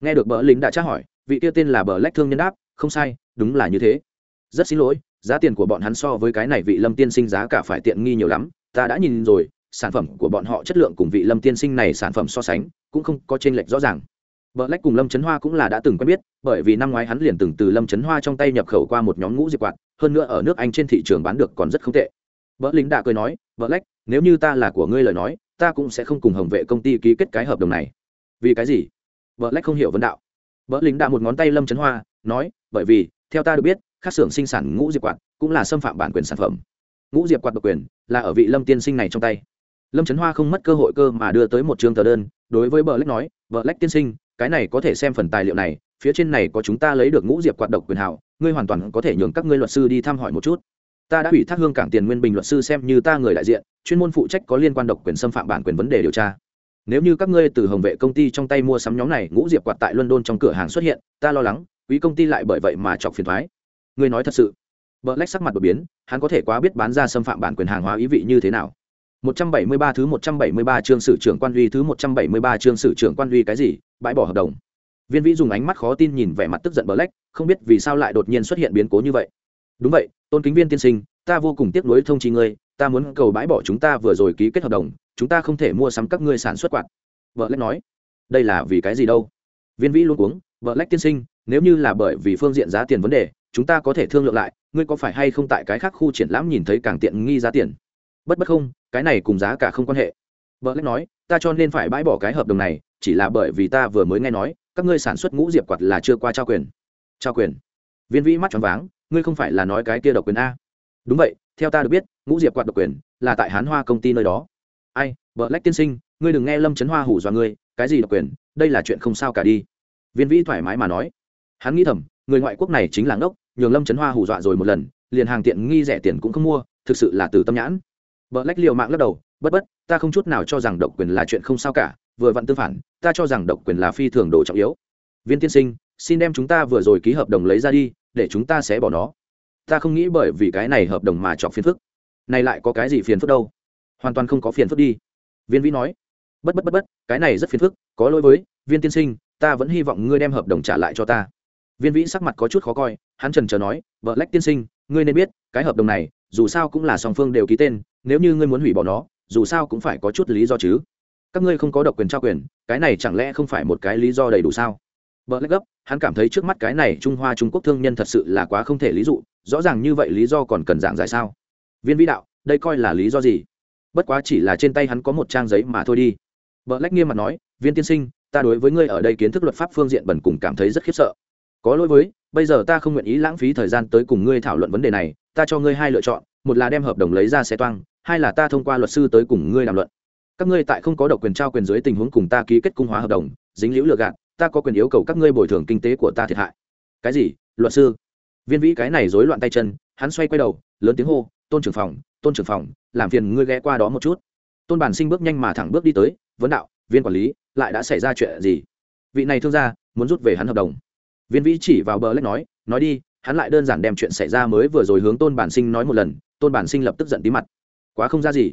Nghe được bờ lính đã tra hỏi, vị tiêu tên là bờ lách thương nhân đáp, không sai, đúng là như thế. Rất xin lỗi, giá tiền của bọn hắn so với cái này vị lâm tiên sinh giá cả phải tiện nghi nhiều lắm ta đã nhìn rồi sản phẩm của bọn họ chất lượng cùng vị lâm tiên sinh này sản phẩm so sánh cũng không có chênh lệch rõ ràng vợ Lách cùng Lâm Chấn Hoa cũng là đã từng quen biết, bởi vì năm ngoái hắn liền từng từ Lâm Chấn Hoa trong tay nhập khẩu qua một nhóm ngũ diệp quạt, hơn nữa ở nước Anh trên thị trường bán được còn rất không tệ. vợ lính đã cười nói, vợ Lách, nếu như ta là của ngươi lời nói, ta cũng sẽ không cùng Hồng Vệ công ty ký kết cái hợp đồng này." Vì cái gì? vợ Lách không hiểu vấn đạo. vợ lính đã một ngón tay Lâm Chấn Hoa, nói, "Bởi vì, theo ta được biết, các xưởng sinh sản ngũ diệp quạt cũng là xâm phạm bản quyền sản phẩm. Ngũ diệp quạt độc quyền là ở vị Lâm tiên sinh này trong tay." Lâm Chấn Hoa không mất cơ hội cơ mà đưa tới một chương tờ đơn, đối với Bờ Lách nói, vợ Lách tiên sinh, cái này có thể xem phần tài liệu này phía trên này có chúng ta lấy được ngũ diệp quạt độc quyền hảo ngươi hoàn toàn có thể nhường các ngươi luật sư đi thăm hỏi một chút. Ta đã ủy thác hương cảng tiền nguyên bình luật sư xem như ta người đại diện chuyên môn phụ trách có liên quan độc quyền xâm phạm bản quyền vấn đề điều tra. Nếu như các ngươi từ hồng vệ công ty trong tay mua sắm nhóm này ngũ diệp quạt tại london trong cửa hàng xuất hiện ta lo lắng quý công ty lại bởi vậy mà chọc phiền thoái. Ngươi nói thật sự. Bờ lách sắc mặt đột biến hắn có thể quá biết bán ra xâm phạm bản quyền hàng hóa ý vị như thế nào 173 thứ 173 chương sử trưởng quan uy thứ 173 chương sử trưởng quan uy cái gì? Bãi bỏ hợp đồng. Viên Vĩ dùng ánh mắt khó tin nhìn vẻ mặt tức giận Black, không biết vì sao lại đột nhiên xuất hiện biến cố như vậy. Đúng vậy, Tôn Kính Viên tiên sinh, ta vô cùng tiếc nuối thông chi ngươi, ta muốn cầu bãi bỏ chúng ta vừa rồi ký kết hợp đồng, chúng ta không thể mua sắm các ngươi sản xuất quạt. Black nói, đây là vì cái gì đâu? Viên Vĩ luôn cuống, Black tiên sinh, nếu như là bởi vì phương diện giá tiền vấn đề, chúng ta có thể thương lượng lại, ngươi có phải hay không tại cái khác khu triển lãm nhìn thấy càng tiện nghi giá tiền? bất bất không, cái này cùng giá cả không quan hệ. Vợ lách nói, ta cho nên phải bãi bỏ cái hợp đồng này, chỉ là bởi vì ta vừa mới nghe nói, các ngươi sản xuất ngũ diệp quạt là chưa qua trao quyền. Trao quyền. Viên vĩ mắt tròn váng, ngươi không phải là nói cái kia độc quyền a. Đúng vậy, theo ta được biết, ngũ diệp quạt độc quyền là tại hán hoa công ty nơi đó. Ai, vợ lách tiên sinh, ngươi đừng nghe lâm trấn hoa hủ dọa ngươi, cái gì độc quyền, đây là chuyện không sao cả đi. Viên vĩ thoải mái mà nói. Hắn nghĩ thầm, người ngoại quốc này chính là ngốc nhường lâm trấn hoa hủ dọa rồi một lần liền hàng tiện nghi rẻ tiền cũng không mua thực sự là từ tâm nhãn vợ lách liều mạng lắc đầu, bất bất, ta không chút nào cho rằng độc quyền là chuyện không sao cả, vừa vặn tương phản, ta cho rằng độc quyền là phi thường đồ trọng yếu. Viên tiên sinh, xin đem chúng ta vừa rồi ký hợp đồng lấy ra đi, để chúng ta sẽ bỏ nó. Ta không nghĩ bởi vì cái này hợp đồng mà chọc phiền phức. Này lại có cái gì phiền phức đâu? Hoàn toàn không có phiền phức đi. Viên Vĩ nói. Bất bất bất bất, cái này rất phiền phức, có lỗi với, Viên tiên sinh, ta vẫn hy vọng ngươi đem hợp đồng trả lại cho ta. Viên Vĩ sắc mặt có chút khó coi, hắn trần chờ nói, "Vợ Lách tiên sinh, ngươi nên biết, cái hợp đồng này, dù sao cũng là song phương đều ký tên, nếu như ngươi muốn hủy bỏ nó dù sao cũng phải có chút lý do chứ. Các ngươi không có độc quyền trao quyền cái này chẳng lẽ không phải một cái lý do đầy đủ sao? Vợ lách gấp hắn cảm thấy trước mắt cái này trung hoa trung quốc thương nhân thật sự là quá không thể lý dụ rõ ràng như vậy lý do còn cần giảng giải sao? Viên vĩ đạo đây coi là lý do gì? Bất quá chỉ là trên tay hắn có một trang giấy mà thôi đi. Vợ lách nghiêm mặt nói viên tiên sinh ta đối với ngươi ở đây kiến thức luật pháp phương diện bẩn cùng cảm thấy rất khiếp sợ có lỗi với, bây giờ ta không nguyện ý lãng phí thời gian tới cùng ngươi thảo luận vấn đề này, ta cho ngươi hai lựa chọn, một là đem hợp đồng lấy ra xe toang, hai là ta thông qua luật sư tới cùng ngươi làm luận. Các ngươi tại không có độc quyền trao quyền dưới tình huống cùng ta ký kết cung hóa hợp đồng, dính liễu lừa gạt, ta có quyền yêu cầu các ngươi bồi thường kinh tế của ta thiệt hại. Cái gì? Luật sư? Viên vĩ cái này rối loạn tay chân, hắn xoay quay đầu, lớn tiếng hô, tôn trưởng phòng, tôn trưởng phòng, làm phiền ngươi ghé qua đó một chút. Tôn bản sinh bước nhanh mà thẳng bước đi tới, vấn đạo, viên quản lý, lại đã xảy ra chuyện gì? Vị này thương gia, muốn rút về hắn hợp đồng viên vĩ chỉ vào bờ lách nói nói đi, hắn lại đơn giản đem chuyện xảy ra mới vừa rồi hướng tôn bản sinh nói một lần. Tôn bản sinh lập tức giận tí mặt. Quá không ra gì.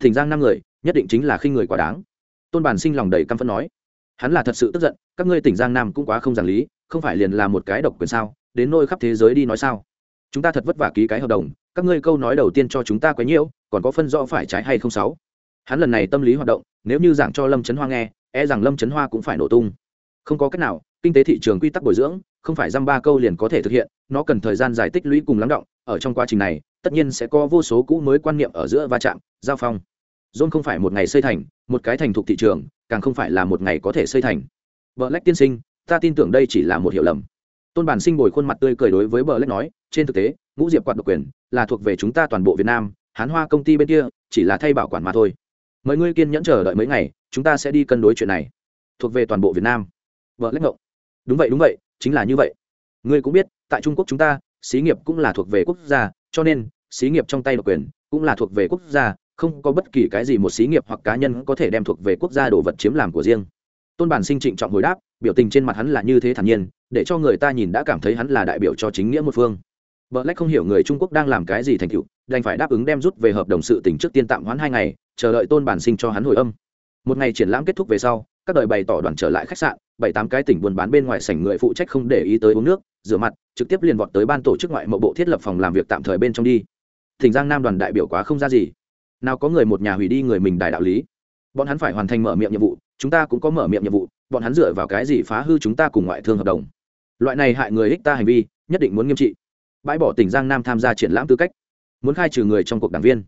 Thỉnh giang năm người, nhất định chính là khi người quá đáng. Tôn bản sinh lòng đầy căm phẫn nói. Hắn là thật sự tức giận, các ngươi tỉnh giang nam cũng quá không giảng lý, không phải liền là một cái độc quyền sao, đến nôi khắp thế giới đi nói sao? Chúng ta thật vất vả ký cái hợp đồng, các ngươi câu nói đầu tiên cho chúng ta quấy nhiễu, còn có phân rõ phải trái hay không sáu? Hắn lần này tâm lý hoạt động, nếu như giảng cho lâm trấn hoa nghe e rằng lâm trấn hoa cũng phải nổ tung. Không có cách nào kinh tế thị trường quy tắc bồi dưỡng, không phải dăm ba câu liền có thể thực hiện, nó cần thời gian dài tích lũy cùng lắng động, ở trong quá trình này, tất nhiên sẽ có vô số cũ mới quan niệm ở giữa va chạm, giao phong. John không phải một ngày xây thành, một cái thành thục thị trường, càng không phải là một ngày có thể xây thành. Vợ lách tiên sinh, ta tin tưởng đây chỉ là một hiểu lầm. Tôn bản sinh bồi khuôn mặt tươi cười đối với bờ lách nói, trên thực tế, ngũ diệp quạt độc quyền là thuộc về chúng ta toàn bộ việt nam, hán hoa công ty bên kia, chỉ là thay bảo quản mà thôi. Mời ngươi kiên nhẫn chờ đợi mấy ngày, chúng ta sẽ đi cân đối chuyện này. Thuộc về toàn bộ việt nam. Vợ lách ngộng đúng vậy đúng vậy chính là như vậy. Ngươi cũng biết tại trung quốc chúng ta xí nghiệp cũng là thuộc về quốc gia cho nên xí nghiệp trong tay độc quyền cũng là thuộc về quốc gia không có bất kỳ cái gì một xí nghiệp hoặc cá nhân có thể đem thuộc về quốc gia đồ vật chiếm làm của riêng. Tôn bản sinh trịnh trọng hồi đáp biểu tình trên mặt hắn là như thế thản nhiên để cho người ta nhìn đã cảm thấy hắn là đại biểu cho chính nghĩa một phương. Vợ Lách không hiểu người Trung Quốc đang làm cái gì thành tựu, đành phải đáp ứng đem rút về hợp đồng sự tình trước tiên tạm hoãn hai ngày, chờ đợi Tôn Bản Sinh cho hắn hồi âm. Một ngày triển lãm kết thúc về sau, các đời bày tỏ đoàn trở lại khách sạn, bảy tám cái tỉnh buôn bán bên ngoài sảnh người phụ trách không để ý tới uống nước, rửa mặt, trực tiếp liền vọt tới ban tổ chức ngoại mộ bộ thiết lập phòng làm việc tạm thời bên trong đi. Thỉnh Giang Nam đoàn đại biểu quá không ra gì. Nào có người một nhà hủy đi người mình đại đạo lý. Bọn hắn phải hoàn thành mở miệng nhiệm vụ, chúng ta cũng có mở miệng nhiệm vụ, bọn hắn dựa vào cái gì phá hư chúng ta cùng ngoại thương hợp đồng. Loại này hại người ích ta hành vi, nhất định muốn nghiêm trị bãi bỏ tỉnh giang nam tham gia triển lãm tư cách muốn khai trừ người trong cuộc đảng viên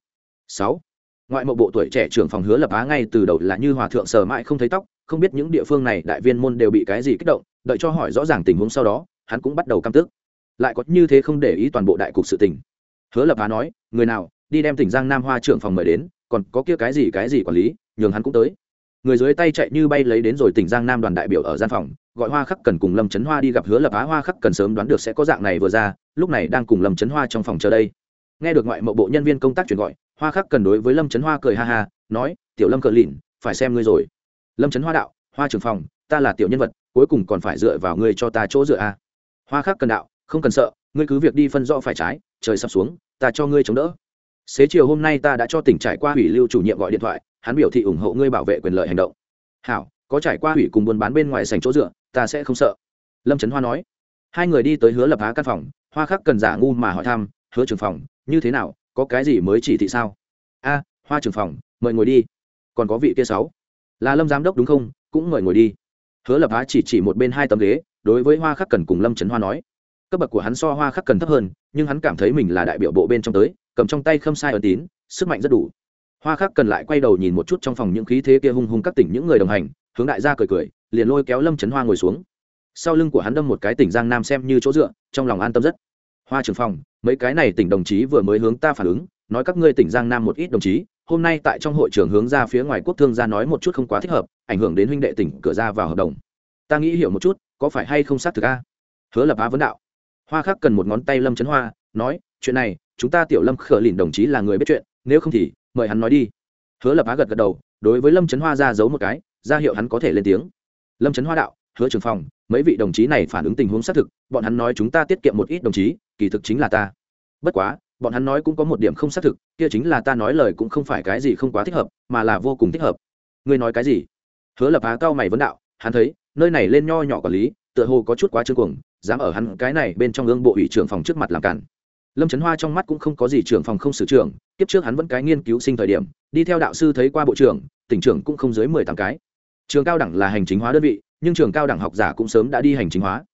sáu ngoại mộ bộ tuổi trẻ trưởng phòng hứa lập á ngay từ đầu là như hòa thượng sờ mãi không thấy tóc không biết những địa phương này đại viên môn đều bị cái gì kích động, đợi cho hỏi rõ ràng tình huống sau đó, hắn cũng bắt đầu căm tức. Lại có như thế không để ý toàn bộ đại cục sự tình. Hứa lập á nói, người nào, đi đem tỉnh giang nam hoa trưởng phòng mời đến, còn có kia cái gì cái gì quản lý, nhường hắn cũng tới. Người dưới tay chạy như bay lấy đến rồi tỉnh giang nam đoàn đại biểu ở gian phòng, gọi hoa khắc cần cùng lâm trấn hoa đi gặp hứa lập á hoa khắc cần sớm đoán được sẽ có dạng này vừa ra, lúc này đang cùng lâm trấn hoa trong phòng chờ đây. Nghe được ngoại mộ bộ nhân viên công tác chuyển gọi, hoa khắc cần đối với lâm trấn hoa cười ha ha, nói, tiểu lâm cờ lìn, phải xem ngươi rồi lâm trấn hoa đạo, hoa trưởng phòng, ta là tiểu nhân vật, cuối cùng còn phải dựa vào ngươi cho ta chỗ dựa a à. hoa khắc cần đạo, không cần sợ, ngươi cứ việc đi phân rõ phải trái, trời sắp xuống, ta cho ngươi chống đỡ. Xế chiều hôm nay ta đã cho tỉnh trải qua ủy lưu chủ nhiệm gọi điện thoại, hắn biểu thị ủng hộ ngươi bảo vệ quyền lợi hành động. Hảo, có trải qua ủy cùng buôn bán bên ngoài sành chỗ dựa, ta sẽ không sợ. Lâm trấn hoa nói. Hai người đi tới hứa lập á căn phòng, hoa khắc cần giả ngu mà hỏi thăm, hứa trưởng phòng, như thế nào, có cái gì mới chỉ thị sao? A, hoa trưởng phòng, mời ngồi đi, còn có vị kia sáu là lâm giám đốc đúng không? Cũng mời ngồi đi. Hứa lập á chỉ chỉ một bên hai tấm ghế, đối với hoa khắc cần cùng lâm trấn hoa nói. Cấp bậc của hắn so hoa khắc cần thấp hơn, nhưng hắn cảm thấy mình là đại biểu bộ bên trong tới, cầm trong tay khâm sai ẩn tín, sức mạnh rất đủ. Hoa khắc cần lại quay đầu nhìn một chút trong phòng những khí thế kia hung hung các tỉnh những người đồng hành, hướng đại gia cười cười, liền lôi kéo lâm trấn hoa ngồi xuống. Sau lưng của hắn đâm một cái tỉnh giang nam xem như chỗ dựa, trong lòng an tâm rất. Hoa trưởng phòng, mấy cái này tỉnh đồng chí vừa mới hướng ta phản ứng, nói các ngươi tỉnh giang nam một ít đồng chí hôm nay tại trong hội trường hướng ra phía ngoài quốc thương gia nói một chút không quá thích hợp, ảnh hưởng đến huynh đệ tỉnh cửa ra vào hợp đồng. Ta nghĩ hiểu một chút, có phải hay không xác thực a? Hứa lập á vấn đạo. Hoa khắc cần một ngón tay lâm trấn hoa, nói, chuyện này, chúng ta tiểu lâm khở lìn đồng chí là người biết chuyện, nếu không thì, mời hắn nói đi. Hứa lập á gật gật đầu, đối với lâm trấn hoa ra giấu một cái, ra hiệu hắn có thể lên tiếng. Lâm trấn hoa đạo, hứa trưởng phòng, mấy vị đồng chí này phản ứng tình huống xác thực, bọn hắn nói chúng ta tiết kiệm một ít đồng chí, kỳ thực chính là ta. Bất quá bọn hắn nói cũng có một điểm không xác thực, kia chính là ta nói lời cũng không phải cái gì không quá thích hợp, mà là vô cùng thích hợp. Ngươi nói cái gì? Hứa lập á cao mày vấn đạo, hắn thấy, nơi này lên nho nhỏ quản lý, tựa hồ có chút quá trương cuồng, dám ở hắn cái này bên trong ương bộ ủy trưởng phòng trước mặt làm cản. Lâm trấn hoa trong mắt cũng không có gì trưởng phòng không xử trưởng, kiếp trước hắn vẫn cái nghiên cứu sinh thời điểm, đi theo đạo sư thấy qua bộ trưởng, tỉnh trưởng cũng không dưới mười tám cái. Trường cao đẳng là hành chính hóa đơn vị, nhưng trường cao đẳng học giả cũng sớm đã đi hành chính hóa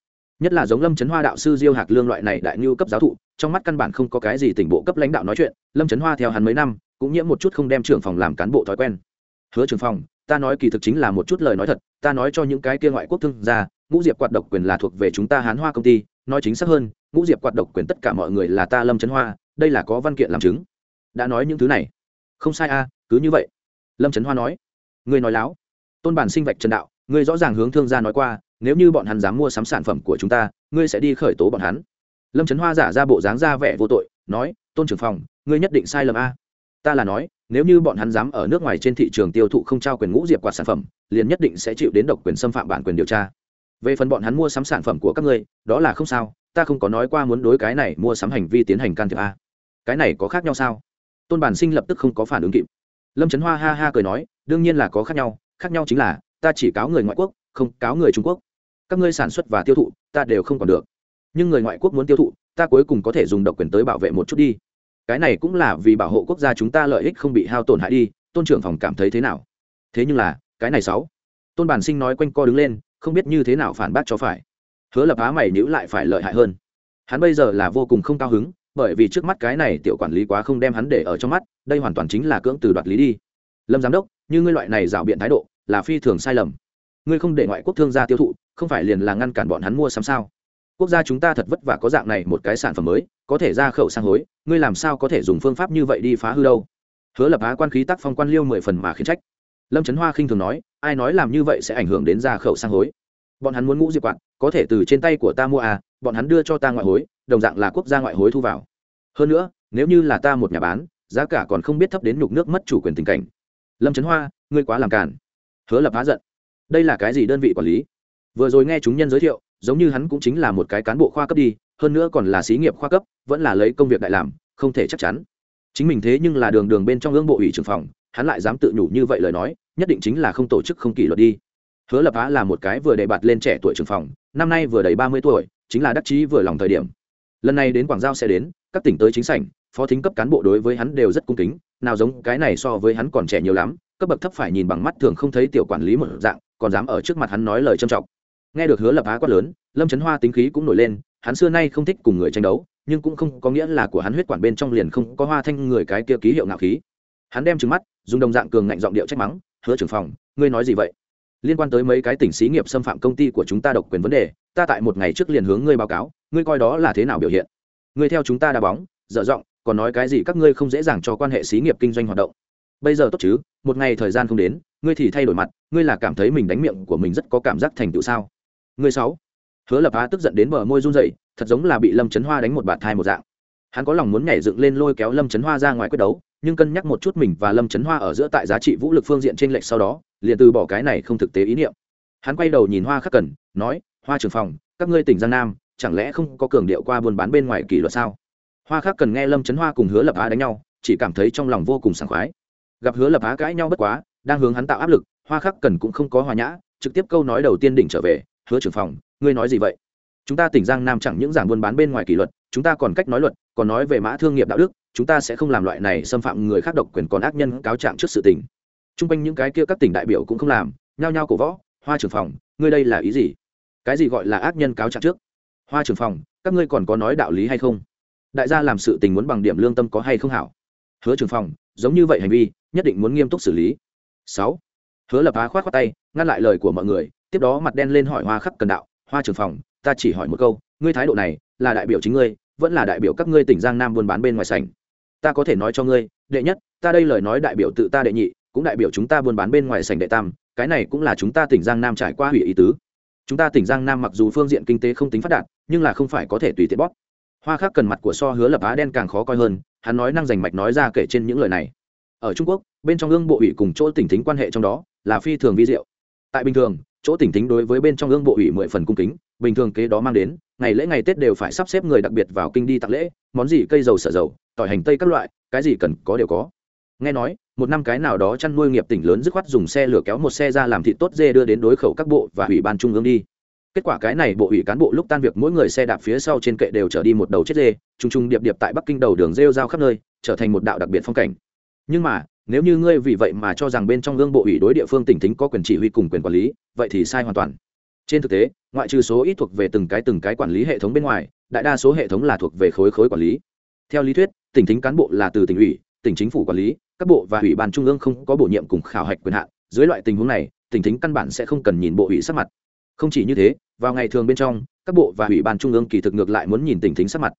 nhất là giống lâm trấn hoa đạo sư diêu hạc lương loại này đại ngưu cấp giáo thụ, trong mắt căn bản không có cái gì tỉnh bộ cấp lãnh đạo nói chuyện, lâm trấn hoa theo hắn mấy năm, cũng nhiễm một chút không đem trưởng phòng làm cán bộ thói quen. Hứa trưởng phòng, ta nói kỳ thực chính là một chút lời nói thật, ta nói cho những cái kia ngoại quốc thương gia, ngũ diệp quạt độc quyền là thuộc về chúng ta hán hoa công ty, nói chính xác hơn, ngũ diệp quạt độc quyền tất cả mọi người là ta lâm trấn hoa, đây là có văn kiện làm chứng. Đã nói những thứ này. Không sai a, cứ như vậy. Lâm trấn hoa nói. Ngươi nói láo. Tôn bản sinh vạch trần đạo, ngươi rõ ràng hướng thương gia nói qua nếu như bọn hắn dám mua sắm sản phẩm của chúng ta, ngươi sẽ đi khởi tố bọn hắn. Lâm trấn hoa giả ra bộ dáng ra vẻ vô tội, nói, tôn trưởng phòng, ngươi nhất định sai lầm a. Ta là nói, nếu như bọn hắn dám ở nước ngoài trên thị trường tiêu thụ không trao quyền ngũ diệp quạt sản phẩm, liền nhất định sẽ chịu đến độc quyền xâm phạm bản quyền điều tra. Về phần bọn hắn mua sắm sản phẩm của các ngươi, đó là không sao, ta không có nói qua muốn đối cái này mua sắm hành vi tiến hành can thiệp a. Cái này có khác nhau sao? Tôn bản sinh lập tức không có phản ứng kịp. Lâm trấn hoa ha ha cười nói, đương nhiên là có khác nhau khác nhau chính là, ta chỉ cáo người ngoại quốc, không cáo người trung quốc các ngươi sản xuất và tiêu thụ, ta đều không còn được. Nhưng người ngoại quốc muốn tiêu thụ, ta cuối cùng có thể dùng độc quyền tới bảo vệ một chút đi. Cái này cũng là vì bảo hộ quốc gia chúng ta lợi ích không bị hao tổn hại đi, tôn trưởng phòng cảm thấy thế nào? Thế nhưng là, cái này sáu. Tôn bản sinh nói quanh co đứng lên, không biết như thế nào phản bác cho phải. Hứa lập á mày nhữ lại phải lợi hại hơn. Hắn bây giờ là vô cùng không cao hứng, bởi vì trước mắt cái này tiểu quản lý quá không đem hắn để ở trong mắt, đây hoàn toàn chính là cưỡng từ đoạt lý đi. Lâm giám đốc, như ngươi loại này rào biện thái độ, là phi thường sai lầm. Ngươi không để ngoại quốc thương gia tiêu thụ không phải liền là ngăn cản bọn hắn mua sắm sao? Quốc gia chúng ta thật vất vả có dạng này một cái sản phẩm mới, có thể ra khẩu sang hối, ngươi làm sao có thể dùng phương pháp như vậy đi phá hư đâu? Hứa lập á quan khí tác phong quan liêu mười phần mà khiến trách. Lâm trấn hoa khinh thường nói, ai nói làm như vậy sẽ ảnh hưởng đến ra khẩu sang hối? Bọn hắn muốn ngũ diệp quạt, có thể từ trên tay của ta mua à bọn hắn đưa cho ta ngoại hối, đồng dạng là quốc gia ngoại hối thu vào. Hơn nữa, nếu như là ta một nhà bán, giá cả còn không biết thấp đến nhục nước mất chủ quyền tình cảnh. Lâm trấn hoa, ngươi quá làm cản hứa lập á giận. Đây là cái gì đơn vị quản lý? Vừa rồi nghe chúng nhân giới thiệu, giống như hắn cũng chính là một cái cán bộ khoa cấp đi, hơn nữa còn là xí nghiệp khoa cấp, vẫn là lấy công việc đại làm, không thể chắc chắn. Chính mình thế nhưng là đường đường bên trong ương bộ ủy trưởng phòng, hắn lại dám tự nhủ như vậy lời nói, nhất định chính là không tổ chức không kỷ luật đi. Hứa lập á là một cái vừa đề bạt lên trẻ tuổi trưởng phòng, năm nay vừa đầy ba mươi tuổi, chính là đắc chí vừa lòng thời điểm. Lần này đến quảng giao sẽ đến, các tỉnh tới chính sảnh, phó thính cấp cán bộ đối với hắn đều rất cung kính, nào giống cái này so với hắn còn trẻ nhiều lắm, cấp bậc thấp phải nhìn bằng mắt thường không thấy tiểu quản lý một dạng, còn dám ở trước mặt hắn nói lời trâm trọng nghe được hứa lập á quát lớn, lâm trấn hoa tính khí cũng nổi lên, hắn xưa nay không thích cùng người tranh đấu, nhưng cũng không có nghĩa là của hắn huyết quản bên trong liền không có hoa thanh người cái kia ký hiệu ngạo khí. Hắn đem trừng mắt, dùng đồng dạng cường ngạnh giọng điệu trách mắng, hứa trưởng phòng, ngươi nói gì vậy? Liên quan tới mấy cái tỉnh xí nghiệp xâm phạm công ty của chúng ta độc quyền vấn đề, ta tại một ngày trước liền hướng ngươi báo cáo, ngươi coi đó là thế nào biểu hiện? Ngươi theo chúng ta đá bóng, dở giọng, còn nói cái gì các ngươi không dễ dàng cho quan hệ xí nghiệp kinh doanh hoạt động. Bây giờ tốt chứ, một ngày thời gian không đến, ngươi thì thay đổi mặt, ngươi là cảm thấy mình đánh miệng của mình rất có cảm giác thành tựu sao? Người sáu. Hứa lập á tức giận đến bờ môi run rẩy, thật giống là bị lâm trấn hoa đánh một bạt thai một dạng. Hắn có lòng muốn nhảy dựng lên lôi kéo lâm trấn hoa ra ngoài quyết đấu, nhưng cân nhắc một chút mình và lâm trấn hoa ở giữa tại giá trị vũ lực phương diện trên lệch sau đó, liền từ bỏ cái này không thực tế ý niệm. Hắn quay đầu nhìn hoa khắc cần, nói, hoa trưởng phòng, các ngươi tỉnh giang nam, chẳng lẽ không có cường điệu qua buôn bán bên ngoài kỷ luật sao? Hoa khắc cần nghe lâm trấn hoa cùng hứa lập á đánh nhau, chỉ cảm thấy trong lòng vô cùng sảng khoái. Gặp hứa lập á cãi nhau bất quá, đang hướng hắn tạo áp lực, hoa khắc cần cũng không có hòa nhã, trực tiếp câu nói đầu tiên đỉnh trở về hứa trưởng phòng, ngươi nói gì vậy? Chúng ta tỉnh giang nam chẳng những giảng buôn bán bên ngoài kỷ luật, chúng ta còn cách nói luật, còn nói về mã thương nghiệp đạo đức, chúng ta sẽ không làm loại này xâm phạm người khác độc quyền còn ác nhân cáo trạng trước sự tình. T r u n g quanh những cái kia các tỉnh đại biểu cũng không làm, nhao nhao cổ võ, hoa trưởng phòng, ngươi đây là ý gì? Cái gì gọi là ác nhân cáo trạng trước? Hoa trưởng phòng, các ngươi còn có nói đạo lý hay không? Đại gia làm sự tình muốn bằng điểm lương tâm có hay không hảo? Hứa trưởng phòng, giống như vậy hành vi, nhất định muốn nghiêm túc xử lý. Sáu. Hứa lập á khoát khoát tay, ngăn lại lời của mọi người tiếp đó mặt đen lên hỏi hoa khắc cần đạo, hoa trưởng phòng, ta chỉ hỏi một câu, ngươi thái độ này là đại biểu chính ngươi, vẫn là đại biểu các ngươi tỉnh giang nam buôn bán bên ngoài sảnh? Ta có thể nói cho ngươi, đệ nhất, ta đây lời nói đại biểu tự ta đệ nhị, cũng đại biểu chúng ta buôn bán bên ngoài sảnh đệ tam, cái này cũng là chúng ta tỉnh giang nam trải qua hủy ý tứ. Chúng ta tỉnh giang nam mặc dù phương diện kinh tế không tính phát đạt, nhưng là không phải có thể tùy tiện bóp. Hoa khác cần mặt của so hứa lập á đen càng khó coi hơn, hắn nói năng giành mạch nói ra kể trên những lời này. Ở trung quốc, bên trong ương bộ ủy cùng chỗ tỉnh thính quan hệ trong đó là phi thường vi diệu. Tại bình thường chỗ tỉnh thính đối với bên trong ương bộ ủy mười phần cung kính, bình thường kế đó mang đến, ngày lễ ngày tết đều phải sắp xếp người đặc biệt vào kinh đi tặng lễ, món gì cây dầu sở dầu, tỏi hành tây các loại, cái gì cần có đều có. Nghe nói, một năm cái nào đó chăn nuôi nghiệp tỉnh lớn dứt khoát dùng xe lửa kéo một xe ra làm thịt tốt dê đưa đến đối khẩu các bộ và ủy ban trung ương đi. Kết quả cái này bộ ủy cán bộ lúc tan việc mỗi người xe đạp phía sau trên kệ đều trở đi một đầu chết dê t r u n g t r u n g điệp điệp tại bắc kinh đầu đường rêu rao khắp nơi, trở thành một đạo đặc biệt phong cảnh. Nhưng mà nếu như ngươi vì vậy mà cho rằng bên trong gương bộ ủy đối địa phương tỉnh thính có quyền chỉ huy cùng quyền quản lý, vậy thì sai hoàn toàn. Trên thực tế, ngoại trừ số ít thuộc về từng cái từng cái quản lý hệ thống bên ngoài, đại đa số hệ thống là thuộc về khối khối quản lý. Theo lý thuyết, tỉnh thính cán bộ là từ tỉnh ủy, tỉnh chính phủ quản lý, các bộ và ủy ban trung ương không có bổ nhiệm cùng khảo hạch quyền hạn. Dưới loại tình huống này, tỉnh thính căn bản sẽ không cần nhìn bộ ủy sắc mặt. Không chỉ như thế, vào ngày thường bên trong, các bộ và ủy ban trung ương kỳ thực ngược lại muốn nhìn tỉnh thính sắc mặt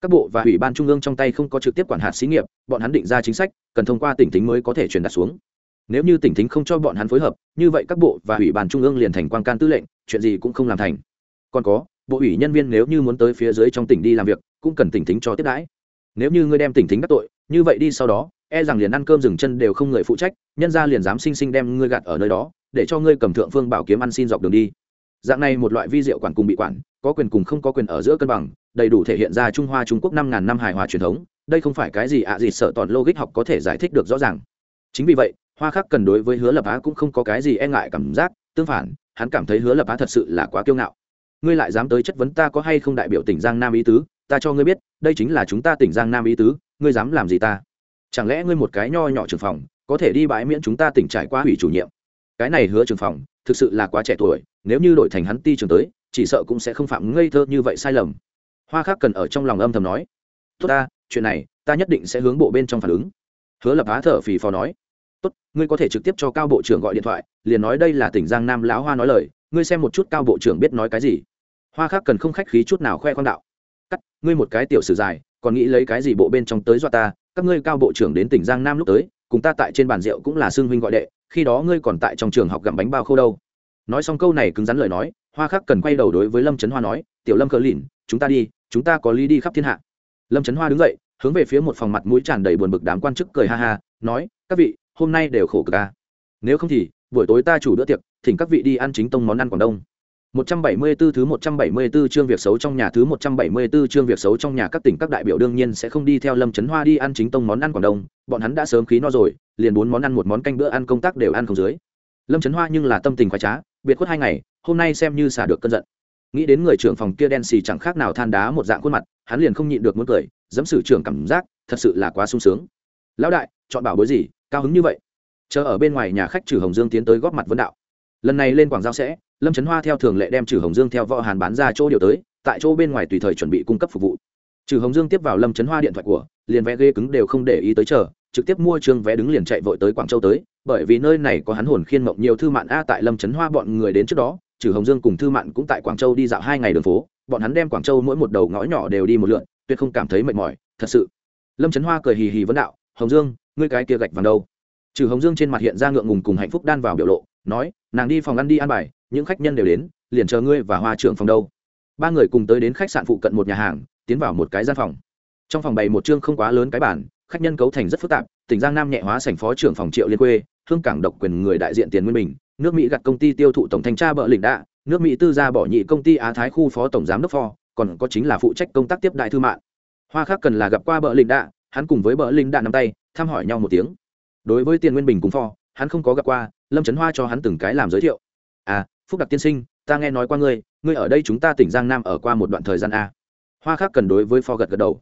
các bộ và ủy ban trung ương trong tay không có trực tiếp quản hạt xí nghiệp, bọn hắn định ra chính sách, cần thông qua tỉnh thính mới có thể truyền đạt xuống. Nếu như tỉnh thính không cho bọn hắn phối hợp, như vậy các bộ và ủy ban trung ương liền thành quan can tư lệnh, chuyện gì cũng không làm thành. Còn có, bộ ủy nhân viên nếu như muốn tới phía dưới trong tỉnh đi làm việc, cũng cần tỉnh thính cho tiếp đãi. Nếu như ngươi đem tỉnh thính các tội, như vậy đi sau đó e rằng liền ăn cơm dừng chân đều không người phụ trách, nhân ra liền dám sinh sinh đem ngươi gạt ở nơi đó, để cho ngươi cầm thượng phương bảo kiếm ăn xin dọc đường đi dạng này một loại vi diệu quản cùng bị quản, có quyền cùng không có quyền ở giữa cân bằng, đầy đủ thể hiện ra trung hoa trung quốc năm ngàn năm hài hòa truyền thống, đây không phải cái gì ạ gì sợ toàn logic học có thể giải thích được rõ ràng. Chính vì vậy, hoa khắc cần đối với hứa lập á cũng không có cái gì e ngại cảm giác, tương phản, hắn cảm thấy hứa lập á thật sự là quá kiêu ngạo. Ngươi lại dám tới chất vấn ta có hay không đại biểu tỉnh giang nam ý tứ, ta cho ngươi biết, đây chính là chúng ta tỉnh giang nam ý tứ, ngươi dám làm gì ta? Chẳng lẽ ngươi một cái nho nhỏ trường phòng, có thể đi bãi miễn chúng ta tỉnh trải qua hủy chủ nhiệm? Cái này hứa trường phòng, thực sự là quá trẻ tuổi nếu như đổi thành hắn ti trường tới, chỉ sợ cũng sẽ không phạm ngây thơ như vậy sai lầm. Hoa khác cần ở trong lòng âm thầm nói, tốt ta, chuyện này, ta nhất định sẽ hướng bộ bên trong phản ứng. Hứa lập á thở phì phò nói, tốt, ngươi có thể trực tiếp cho cao bộ trưởng gọi điện thoại, liền nói đây là tỉnh giang nam lão hoa nói lời, ngươi xem một chút cao bộ trưởng biết nói cái gì. Hoa khác cần không khách khí chút nào khoe khoang đạo, cắt, ngươi một cái tiểu sử dài, còn nghĩ lấy cái gì bộ bên trong tới dọa ta, các ngươi cao bộ trưởng đến tỉnh giang nam lúc tới, cùng ta tại trên bàn rượu cũng là xương huynh gọi đệ, khi đó ngươi còn tại trong trường học gặm bánh bao khô đâu nói xong câu này cứng rắn lời nói hoa khắc cần quay đầu đối với lâm trấn hoa nói tiểu lâm cờ lìn chúng ta đi chúng ta có lý đi khắp thiên hạ. Lâm trấn hoa đứng dậy hướng về phía một phòng mặt mũi tràn đầy buồn bực đám quan chức cười ha ha nói các vị hôm nay đều khổ cực ca nếu không thì buổi tối ta chủ bữa tiệc thỉnh các vị đi ăn chính tông món ăn quảng đông. 174 thứ 174 chương việc xấu trong nhà thứ 174 chương việc xấu trong nhà các tỉnh các đại biểu đương nhiên sẽ không đi theo Lâm Chấn Hoa đi ăn chính tông món ăn Quảng Đông, bọn hắn đã sớm khí no rồi, liền bốn món ăn một món canh bữa ăn công tác đều ăn không dưới. Lâm Chấn Hoa nhưng là tâm tình khoái trá, biệt khuất hai ngày, hôm nay xem như xả được cơn giận. Nghĩ đến người trưởng phòng kia đen xì chẳng khác nào than đá một dạng khuôn mặt, hắn liền không nhịn được muốn cười, dẫm sử trưởng cảm giác, thật sự là quá sung sướng. Lão đại, chọn bảo bối gì, cao hứng như vậy? Chờ ở bên ngoài nhà khách trừ Hồng Dương tiến tới góp mặt vấn đạo. Lần này lên quảng giao sẽ, lâm trấn hoa theo thường lệ đem trừ hồng dương theo võ hàn bán ra chỗ điều tới tại chỗ bên ngoài tùy thời chuẩn bị cung cấp phục vụ trừ hồng dương tiếp vào lâm trấn hoa điện thoại của liền vé ghê cứng đều không để ý tới chờ trực tiếp mua trường vé đứng liền chạy vội tới quảng châu tới, bởi vì nơi này có hắn hồn khiên mộng nhiều thư mạn a tại lâm trấn hoa bọn người đến trước đó trừ hồng dương cùng thư mạn cũng tại quảng châu đi dạo hai ngày đường phố, bọn hắn đem quảng châu mỗi một đầu ngõ nhỏ đều đi một lượn, tuyệt không cảm thấy mệt mỏi, thật sự. Lâm trấn hoa cười hì hì vấn đạo, hồng dương, ngươi cái kia gạch vàng đâu? Trừ hồng dương trên mặt hiện ra ngượng ngùng cùng hạnh phúc đan vào biểu lộ, nói, nàng đi phòng ăn đi ăn bài, những khách nhân đều đến, liền chờ ngươi và hoa trưởng phòng đâu. Ba người cùng tới đến khách sạn phụ cận một nhà hàng, tiến vào một cái gian phòng. Trong phòng bày một chương không quá lớn cái bản khách nhân cấu thành rất phức tạp, tỉnh giang nam nhẹ hóa sảnh phó trưởng phòng triệu liên quê, hương cảng độc quyền người đại diện tiền nguyên bình, nước mỹ gặt công ty tiêu thụ tổng thanh tra bợ lĩnh đạ, nước mỹ tư gia bỏ nhị công ty á thái khu phó tổng giám đốc phò còn có chính là phụ trách công tác tiếp đại thư mạng. Hoa khác cần là gặp qua bợ lĩnh đạ, hắn cùng với bợ lĩnh đạ nắm tay, thăm hỏi nhau một tiếng. Đối với tiền nguyên bình cùng phò hắn không có gặp qua, lâm trấn hoa cho hắn từng cái làm giới thiệu. À phúc đặc tiên sinh, ta nghe nói qua ngươi ngươi ở đây chúng ta tỉnh giang nam ở qua một đoạn thời gian a. Hoa khác cần đối với phò gật gật đầu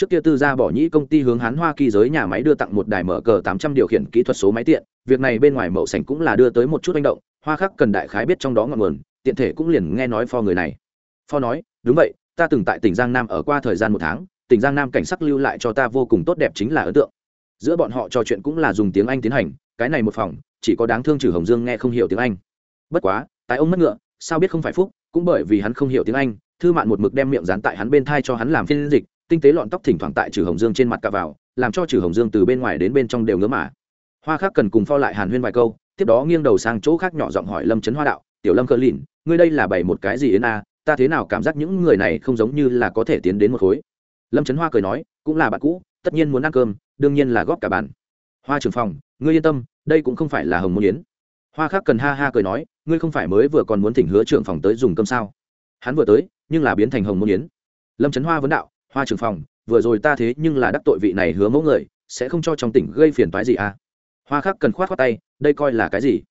trước kia tư gia bỏ nhĩ công ty hướng hán hoa kỳ giới nhà máy đưa tặng một đài mở cờ tám trăm điều khiển kỹ thuật số máy tiện, việc này bên ngoài mậu sảnh cũng là đưa tới một chút manh động, hoa khắc cần đại khái biết trong đó ngọn nguồn, tiện thể cũng liền nghe nói pho người này. Pho nói, đúng vậy, ta từng tại tỉnh giang nam ở qua thời gian một tháng, tỉnh giang nam cảnh sắc lưu lại cho ta vô cùng tốt đẹp chính là ấn tượng. Giữa bọn họ trò chuyện cũng là dùng tiếng anh tiến hành, cái này một phòng, chỉ có đáng thương trừ hồng dương nghe không hiểu tiếng anh. Bất quá, tại ông mất ngựa, sao biết không phải phúc, cũng bởi vì hắn không hiểu tiếng anh, thư mạn một mực đem miệng dán tại hắn bên thai cho hắn làm phiên dịch tinh tế lọn tóc thỉnh thoảng tại trừ hồng dương trên mặt cà vào, làm cho trừ hồng dương từ bên ngoài đến bên trong đều ngớ mà. Hoa khác cần cùng pho lại hàn huyên vài câu, tiếp đó nghiêng đầu sang chỗ khác nhỏ giọng hỏi lâm trấn hoa đạo, tiểu lâm cơ lìn, ngươi đây là bày một cái gì yến a? Ta thế nào cảm giác những người này không giống như là có thể tiến đến một khối? Lâm trấn hoa cười nói, cũng là bạn cũ, tất nhiên muốn ăn cơm, đương nhiên là góp cả bàn. Hoa trưởng phòng, ngươi yên tâm, đây cũng không phải là hồng môn yến. Hoa khác cần ha ha cười nói, ngươi không phải mới vừa còn muốn thỉnh hứa trưởng phòng tới dùng cơm sao? Hắn vừa tới, nhưng là biến thành hồng môn yến. Lâm trấn hoa vấn đạo hoa trưởng phòng, vừa rồi ta thế nhưng là đắc tội vị này hứa mẫu người, sẽ không cho trong tỉnh gây phiền toái gì à? Hoa khác cần khoát khoát tay, đây coi là cái gì?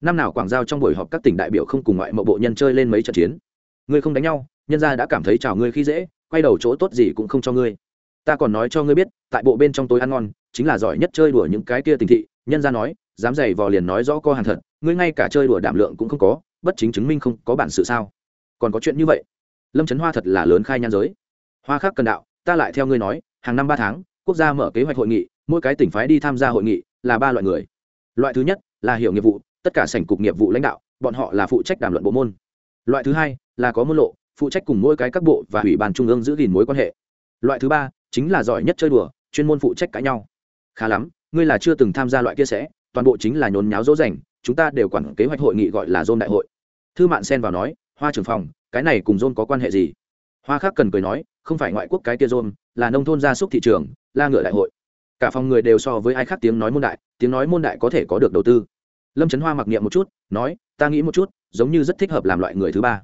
Năm nào quảng giao trong buổi họp các tỉnh đại biểu không cùng ngoại mộ bộ nhân chơi lên mấy trận chiến. Ngươi không đánh nhau, nhân gia đã cảm thấy chào ngươi khi dễ, quay đầu chỗ tốt gì cũng không cho ngươi. Ta còn nói cho ngươi biết, tại bộ bên trong tối ăn ngon, chính là giỏi nhất chơi đùa những cái kia tình thị, nhân gia nói, dám giày vò liền nói rõ co hàng thật, ngươi ngay cả chơi đùa đảm lượng cũng không có, bất chính chứng minh không có bản sự sao? Còn có chuyện như vậy? Lâm trấn hoa thật là lớn khai nhan giới hoa khác cần đạo, ta lại theo ngươi nói, hàng năm ba tháng, quốc gia mở kế hoạch hội nghị, mỗi cái tỉnh phái đi tham gia hội nghị, là ba loại người. Loại thứ nhất là hiểu nghiệp vụ, tất cả sảnh cục nghiệp vụ lãnh đạo, bọn họ là phụ trách đàm luận bộ môn. Loại thứ hai là có môn lộ, phụ trách cùng mỗi cái các bộ và ủy ban trung ương giữ gìn mối quan hệ. Loại thứ ba chính là giỏi nhất chơi đùa, chuyên môn phụ trách cãi nhau. Khá lắm, ngươi là chưa từng tham gia loại kia sẽ, toàn bộ chính là nhốn nháo dỗ dành, chúng ta đều quản kế hoạch hội nghị gọi là dôn đại hội. Thư mạn xen vào nói, hoa trưởng phòng, cái này cùng dôn có quan hệ gì? Hoa khác cần cười nói không phải ngoại quốc cái kia rôn, là nông thôn gia súc thị trường la ngựa đại hội. Cả phòng người đều so với ai khác tiếng nói môn đại tiếng nói môn đại có thể có được đầu tư. Lâm trấn hoa mặc niệm một chút nói ta nghĩ một chút giống như rất thích hợp làm loại người thứ ba.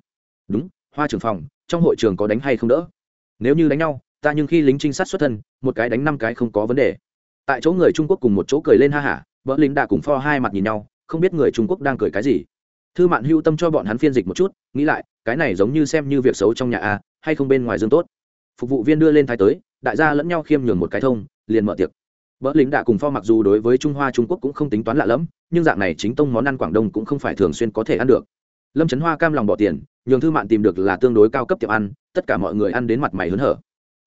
Đúng hoa trưởng phòng trong hội trường có đánh hay không đỡ? Nếu như đánh nhau ta nhưng khi lính trinh sát xuất thân một cái đánh năm cái không có vấn đề. Tại chỗ người trung quốc cùng một chỗ cười lên ha hả vợ lính đã cùng pho hai mặt nhìn nhau không biết người trung quốc đang cười cái gì. Thư mạn hưu tâm cho bọn hắn phiên dịch một chút nghĩ lại cái này giống như xem như việc xấu trong nhà a hay không bên ngoài dương tốt? Phục vụ viên đưa lên thái tới, đại gia lẫn nhau khiêm nhường một cái thông, liền mở tiệc. Bỡ lính đã cùng pho mặc dù đối với trung hoa trung quốc cũng không tính toán lạ lẫm, nhưng dạng này chính tông món ăn quảng đông cũng không phải thường xuyên có thể ăn được. Lâm trấn hoa cam lòng bỏ tiền, nhường thư mạn tìm được là tương đối cao cấp tiệm ăn, tất cả mọi người ăn đến mặt mày hớn hở.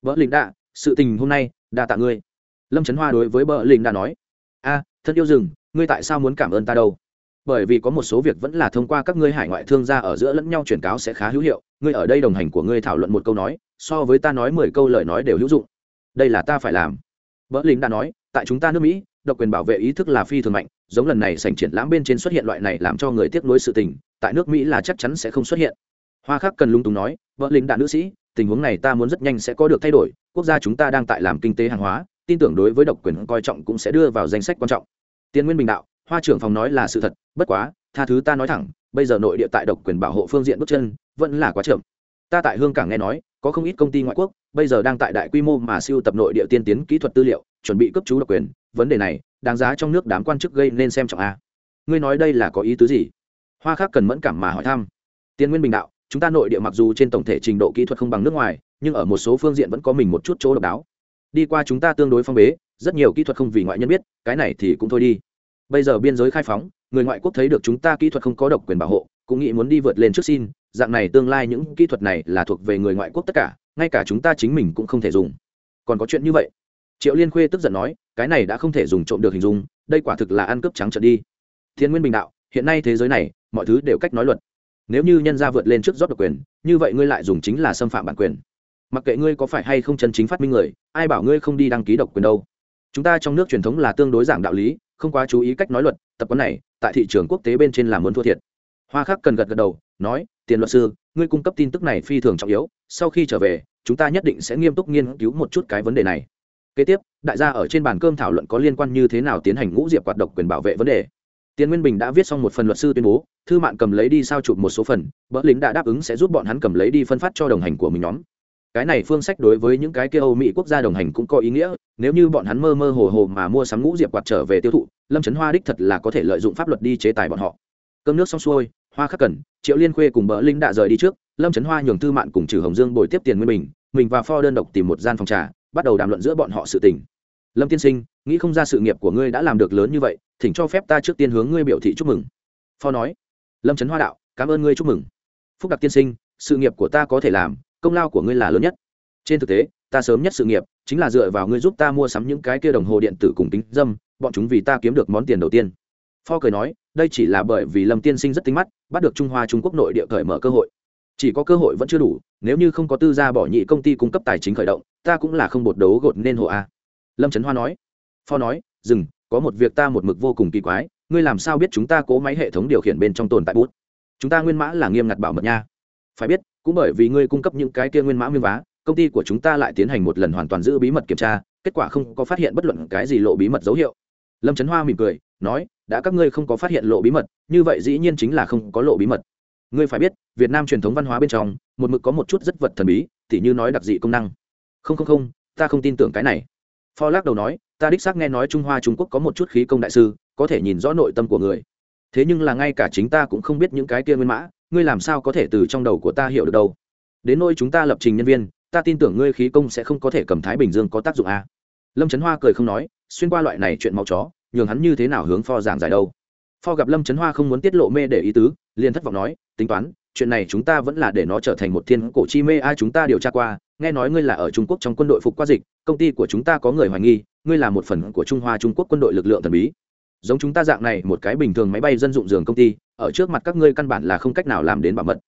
Bỡ lính đã sự tình hôm nay, đa tạ ngươi. Lâm trấn hoa đối với bỡ lính đã nói, a thân yêu rừng, ngươi tại sao muốn cảm ơn ta đâu? Bởi vì có một số việc vẫn là thông qua các ngươi hải ngoại thương gia ở giữa lẫn nhau truyền cáo sẽ khá hữu hiệu. Ngươi ở đây đồng hành của ngươi thảo luận một câu nói, so với ta nói mười câu lời nói đều hữu dụng. Đây là ta phải làm. Vỡ lính đã nói, tại chúng ta nước mỹ, độc quyền bảo vệ ý thức là phi thường mạnh, giống lần này sành triển lãm bên trên xuất hiện loại này làm cho người tiếc nuối sự tình, tại nước mỹ là chắc chắn sẽ không xuất hiện. Hoa khác cần lung túng nói vỡ lính đã nữ sĩ, tình huống này ta muốn rất nhanh sẽ có được thay đổi, quốc gia chúng ta đang tại làm kinh tế hàng hóa, tin tưởng đối với độc quyền coi trọng cũng sẽ đưa vào danh sách quan trọng. Tiên nguyên bình đạo hoa trưởng phòng nói là sự thật, bất quá, tha thứ ta nói thẳng, bây giờ nội địa tại độc quyền bảo hộ phương diện bước chân, vẫn là quá chậm. Ta tại hương cảng nghe nói, có không ít công ty ngoại quốc, bây giờ đang tại đại quy mô mà siêu tập nội địa tiên tiến kỹ thuật tư liệu, chuẩn bị cấp chú độc quyền. Vấn đề này, đáng giá trong nước đám quan chức gây nên xem trọng a. Ngươi nói đây là có ý tứ gì? Hoa khác cần mẫn cảm mà hỏi thăm. Tiên nguyên bình đạo, chúng ta nội địa mặc dù trên tổng thể trình độ kỹ thuật không bằng nước ngoài, nhưng ở một số phương diện vẫn có mình một chút chỗ độc đáo. Đi qua chúng ta tương đối phong bế, rất nhiều kỹ thuật không vì ngoại nhân biết, cái này thì cũng thôi đi bây giờ biên giới khai phóng, người ngoại quốc thấy được chúng ta kỹ thuật không có độc quyền bảo hộ, cũng nghĩ muốn đi vượt lên trước xin, dạng này tương lai những kỹ thuật này là thuộc về người ngoại quốc tất cả, ngay cả chúng ta chính mình cũng không thể dùng. Còn có chuyện như vậy? Triệu liên khuê tức giận nói, cái này đã không thể dùng trộm được hình dung, đây quả thực là ăn cướp trắng trợn đi. Thiên nguyên bình đạo, hiện nay thế giới này, mọi thứ đều cách nói luật. Nếu như nhân gia vượt lên trước rót độc quyền, như vậy ngươi lại dùng chính là xâm phạm bản quyền. Mặc kệ ngươi có phải hay không chân chính phát minh người, ai bảo ngươi không đi đăng ký độc quyền đâu. Chúng ta trong nước truyền thống là tương đối giảng đạo lý không quá chú ý cách nói luật, tập quán này, tại thị trường quốc tế bên trên là muốn thua thiệt. Hoa khắc cần gật gật đầu, nói, tiền luật sư, ngươi cung cấp tin tức này phi thường trọng yếu, sau khi trở về, chúng ta nhất định sẽ nghiêm túc nghiên cứu một chút cái vấn đề này. Kế tiếp, đại gia ở trên bàn cơm thảo luận có liên quan như thế nào tiến hành ngũ diệp hoạt độc quyền bảo vệ vấn đề. Tiến nguyên bình đã viết xong một phần luật sư tuyên bố, thư mạn cầm lấy đi sao chụp một số phần bỡ lính đã đáp ứng sẽ giúp bọn hắn cầm lấy đi phân phát cho đồng hành của mình nhóm cái này phương sách đối với những cái kia âu mỹ quốc gia đồng hành cũng có ý nghĩa, nếu như bọn hắn mơ mơ hồ hồ mà mua sắm ngũ diệp quạt trở về tiêu thụ, lâm trấn hoa đích thật là có thể lợi dụng pháp luật đi chế tài bọn họ. Cơm nước xong xuôi, hoa khắc cần, triệu liên khuê cùng bỡ linh đã rời đi trước, lâm trấn hoa nhường tư mạn cùng trừ hồng dương bồi tiếp tiền nguyên mình mình và pho đơn độc tìm một gian phòng trà, bắt đầu đàm luận giữa bọn họ sự tình. Lâm tiên sinh, nghĩ không ra sự nghiệp của ngươi đã làm được lớn như vậy, thỉnh cho phép ta trước tiên hướng ngươi biểu thị chúc mừng. Pho nói, lâm trấn hoa đạo, cảm ơn ngươi chúc mừng. Phúc đặc tiên sinh, sự nghiệp của ta có thể làm công lao của ngươi là lớn nhất. Trên thực tế, ta sớm nhất sự nghiệp chính là dựa vào ngươi giúp ta mua sắm những cái kia đồng hồ điện tử cùng tính dâm, bọn chúng vì ta kiếm được món tiền đầu tiên. Pho cười nói, đây chỉ là bởi vì lâm tiên sinh rất tính mắt, bắt được trung hoa trung quốc nội địa cởi mở cơ hội. Chỉ có cơ hội vẫn chưa đủ, nếu như không có tư gia bỏ nhị công ty cung cấp tài chính khởi động, ta cũng là không bột đấu gột nên hộ a. Lâm trấn hoa nói. Pho nói, dừng, có một việc ta một mực vô cùng kỳ quái, ngươi làm sao biết chúng ta cố máy hệ thống điều khiển bên trong tồn tại bút? Chúng ta nguyên mã là nghiêm ngặt bảo mật nha. Phải biết cũng bởi vì ngươi cung cấp những cái kia nguyên mã miếng vá, công ty của chúng ta lại tiến hành một lần hoàn toàn giữ bí mật kiểm tra, kết quả không có phát hiện bất luận cái gì lộ bí mật dấu hiệu. Lâm trấn hoa mỉm cười, nói, đã các ngươi không có phát hiện lộ bí mật, như vậy dĩ nhiên chính là không có lộ bí mật. Ngươi phải biết, việt nam truyền thống văn hóa bên trong, một mực có một chút rất vật thần bí t h như nói đặc dị công năng. Không không không, ta không tin tưởng cái này. Pho lắc đầu nói, ta đích xác nghe nói trung hoa trung quốc có một chút khí công đại sư, có thể nhìn rõ nội tâm của người. Thế nhưng là ngay cả chính ta cũng không biết những cái kia nguyên mã ngươi làm sao có thể từ trong đầu của ta hiểu được đâu? Đến nôi chúng ta lập trình nhân viên, ta tin tưởng ngươi khí công sẽ không có thể cầm thái bình dương có tác dụng a lâm trấn hoa cười không nói, xuyên qua loại này chuyện máu chó, nhường hắn như thế nào hướng pho giảng giải đâu? Pho gặp lâm trấn hoa không muốn tiết lộ mê để ý tứ, liền thất vọng nói, tính toán, chuyện này chúng ta vẫn là để nó trở thành một thiên cổ chi mê ai chúng ta điều tra qua, nghe nói ngươi là ở trung quốc trong quân đội phục qua dịch, công ty của chúng ta có người hoài nghi, ngươi là một phần của trung hoa trung quốc quân đội lực lượng thần bí giống chúng ta dạng này, một cái bình thường máy bay dân dụng giường công ty, ở trước mặt các ngươi căn bản là không cách nào làm đến bảo mật.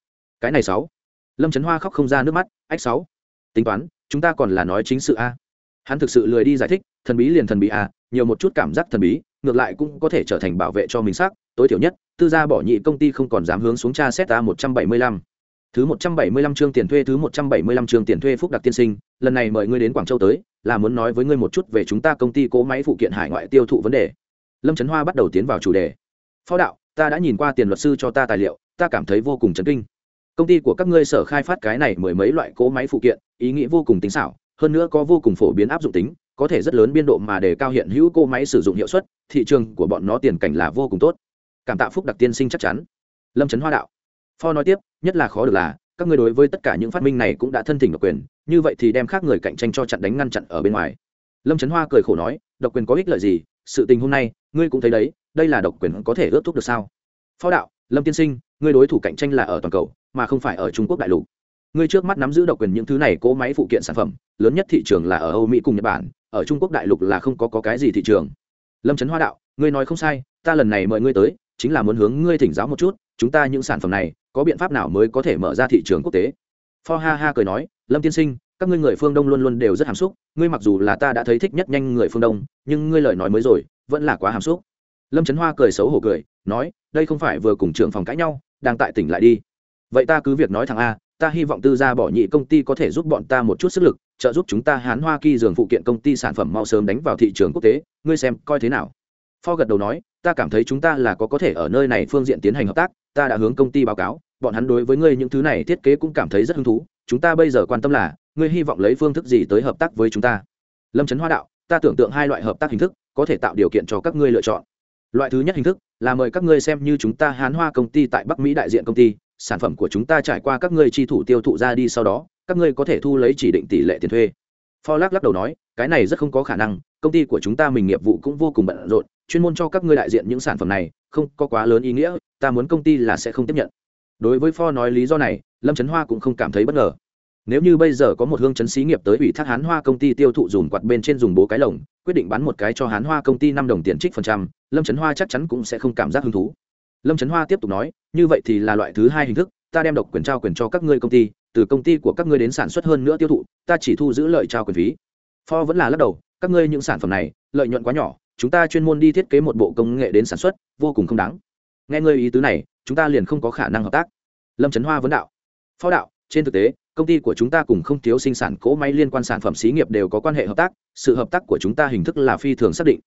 Cái này sáu. Lâm trấn hoa khóc không ra nước mắt, ách sáu. Tính toán, chúng ta còn là nói chính sự a. Hắn thực sự lười đi giải thích, thần bí liền thần bí a, nhiều một chút cảm giác thần bí, ngược lại cũng có thể trở thành bảo vệ cho mình xác, tối thiểu nhất, tư gia bỏ nhị công ty không còn dám hướng xuống tra xét ta một trăm bảy mươi lăm. Thứ một trăm bảy mươi lăm chương tiền thuê, thứ một trăm bảy mươi lăm chương tiền thuê phúc đặc tiên sinh, lần này mời ngươi đến quảng châu tới, là muốn nói với ngươi một chút về chúng ta công ty cố máy phụ kiện hải ngoại tiêu thụ vấn đề lâm trấn hoa bắt đầu tiến vào chủ đề. Phó đạo, ta đã nhìn qua tiền luật sư cho ta tài liệu, ta cảm thấy vô cùng chấn kinh. Công ty của các ngươi sở khai phát cái này mười mấy loại cỗ máy phụ kiện, ý nghĩa vô cùng tính xảo, hơn nữa có vô cùng phổ biến áp dụng tính, có thể rất lớn biên độ mà để cao hiện hữu cỗ máy sử dụng hiệu suất, thị trường của bọn nó tiền cảnh là vô cùng tốt. Cảm tạ phúc đặc tiên sinh chắc chắn. Lâm trấn hoa đạo. Pho nói tiếp, nhất là khó được là, các ngươi đối với tất cả những phát minh này cũng đã thân thỉnh độc quyền, như vậy thì đem khác người cạnh tranh cho chặn đánh ngăn chặn ở bên ngoài. Lâm trấn hoa cười khổ nói, độc quyền có ích lợi gì sự tình hôm nay ngươi cũng thấy đấy đây là độc quyền có thể ước thúc được sao? Phó đạo lâm tiên sinh ngươi đối thủ cạnh tranh là ở toàn cầu mà không phải ở trung quốc đại lục. Ngươi trước mắt nắm giữ độc quyền những thứ này cỗ máy phụ kiện sản phẩm lớn nhất thị trường là ở âu mỹ cùng nhật bản ở trung quốc đại lục là không có, có cái gì thị trường. Lâm trấn hoa đạo ngươi nói không sai ta lần này mời ngươi tới chính là muốn hướng ngươi thỉnh giáo một chút chúng ta những sản phẩm này có biện pháp nào mới có thể mở ra thị trường quốc tế? Pho ha ha cười nói lâm tiên sinh các ngươi người phương đông luôn luôn đều rất hàm xúc ngươi mặc dù là ta đã thấy thích nhất nhanh người phương đông nhưng ngươi lời nói mới rồi vẫn là quá hàm xúc lâm trấn hoa cười xấu hổ cười nói đây không phải vừa cùng trưởng phòng cãi nhau đang tại tỉnh lại đi vậy ta cứ việc nói thằng a ta hy vọng tư gia bỏ nhị công ty có thể giúp bọn ta một chút sức lực trợ giúp chúng ta hán hoa kỳ dường phụ kiện công ty sản phẩm mau sớm đánh vào thị trường quốc tế ngươi xem coi thế nào pho gật đầu nói ta cảm thấy chúng ta là có có thể ở nơi này phương diện tiến hành hợp tác ta đã hướng công ty báo cáo bọn hắn đối với ngươi những thứ này thiết kế cũng cảm thấy rất hứng thú chúng ta bây giờ quan tâm là ngươi hy vọng lấy phương thức gì tới hợp tác với chúng ta? Lâm trấn hoa đạo, ta tưởng tượng hai loại hợp tác hình thức có thể tạo điều kiện cho các ngươi lựa chọn. Loại thứ nhất hình thức là mời các ngươi xem như chúng ta hán hoa công ty tại bắc mỹ đại diện công ty, sản phẩm của chúng ta trải qua các ngươi chi thủ tiêu thụ ra đi sau đó, các ngươi có thể thu lấy chỉ định tỷ lệ tiền thuê. For lắc lắc đầu nói, cái này rất không có khả năng, công ty của chúng ta mình nghiệp vụ cũng vô cùng bận rộn, chuyên môn cho các ngươi đại diện những sản phẩm này, không có quá lớn ý nghĩa, ta muốn công ty là sẽ không tiếp nhận. Đối với for nói lý do này, lâm trấn hoa cũng không cảm thấy bất ngờ nếu như bây giờ có một hương chấn xí nghiệp tới ủy thác hán hoa công ty tiêu thụ dùng quạt bên trên dùng bố cái lồng, quyết định bán một cái cho hán hoa công ty năm đồng tiền trích phần trăm, lâm trấn hoa chắc chắn cũng sẽ không cảm giác hứng thú. Lâm trấn hoa tiếp tục nói, như vậy thì là loại thứ hai hình thức, ta đem độc quyền trao quyền cho các ngươi công ty, từ công ty của các ngươi đến sản xuất hơn nữa tiêu thụ, ta chỉ thu giữ lợi trao quyền phí. For vẫn là lắc đầu, các ngươi những sản phẩm này, lợi nhuận quá nhỏ, chúng ta chuyên môn đi thiết kế một bộ công nghệ đến sản xuất, vô cùng không đáng. Nghe ngươi ý tứ này, chúng ta liền không có khả năng hợp tác. Lâm trấn hoa vấn đạo phó đạo, trên thực tế công ty của chúng ta cùng không thiếu sinh sản cỗ máy liên quan sản phẩm xí nghiệp đều có quan hệ hợp tác, sự hợp tác của chúng ta hình thức là phi thường xác định.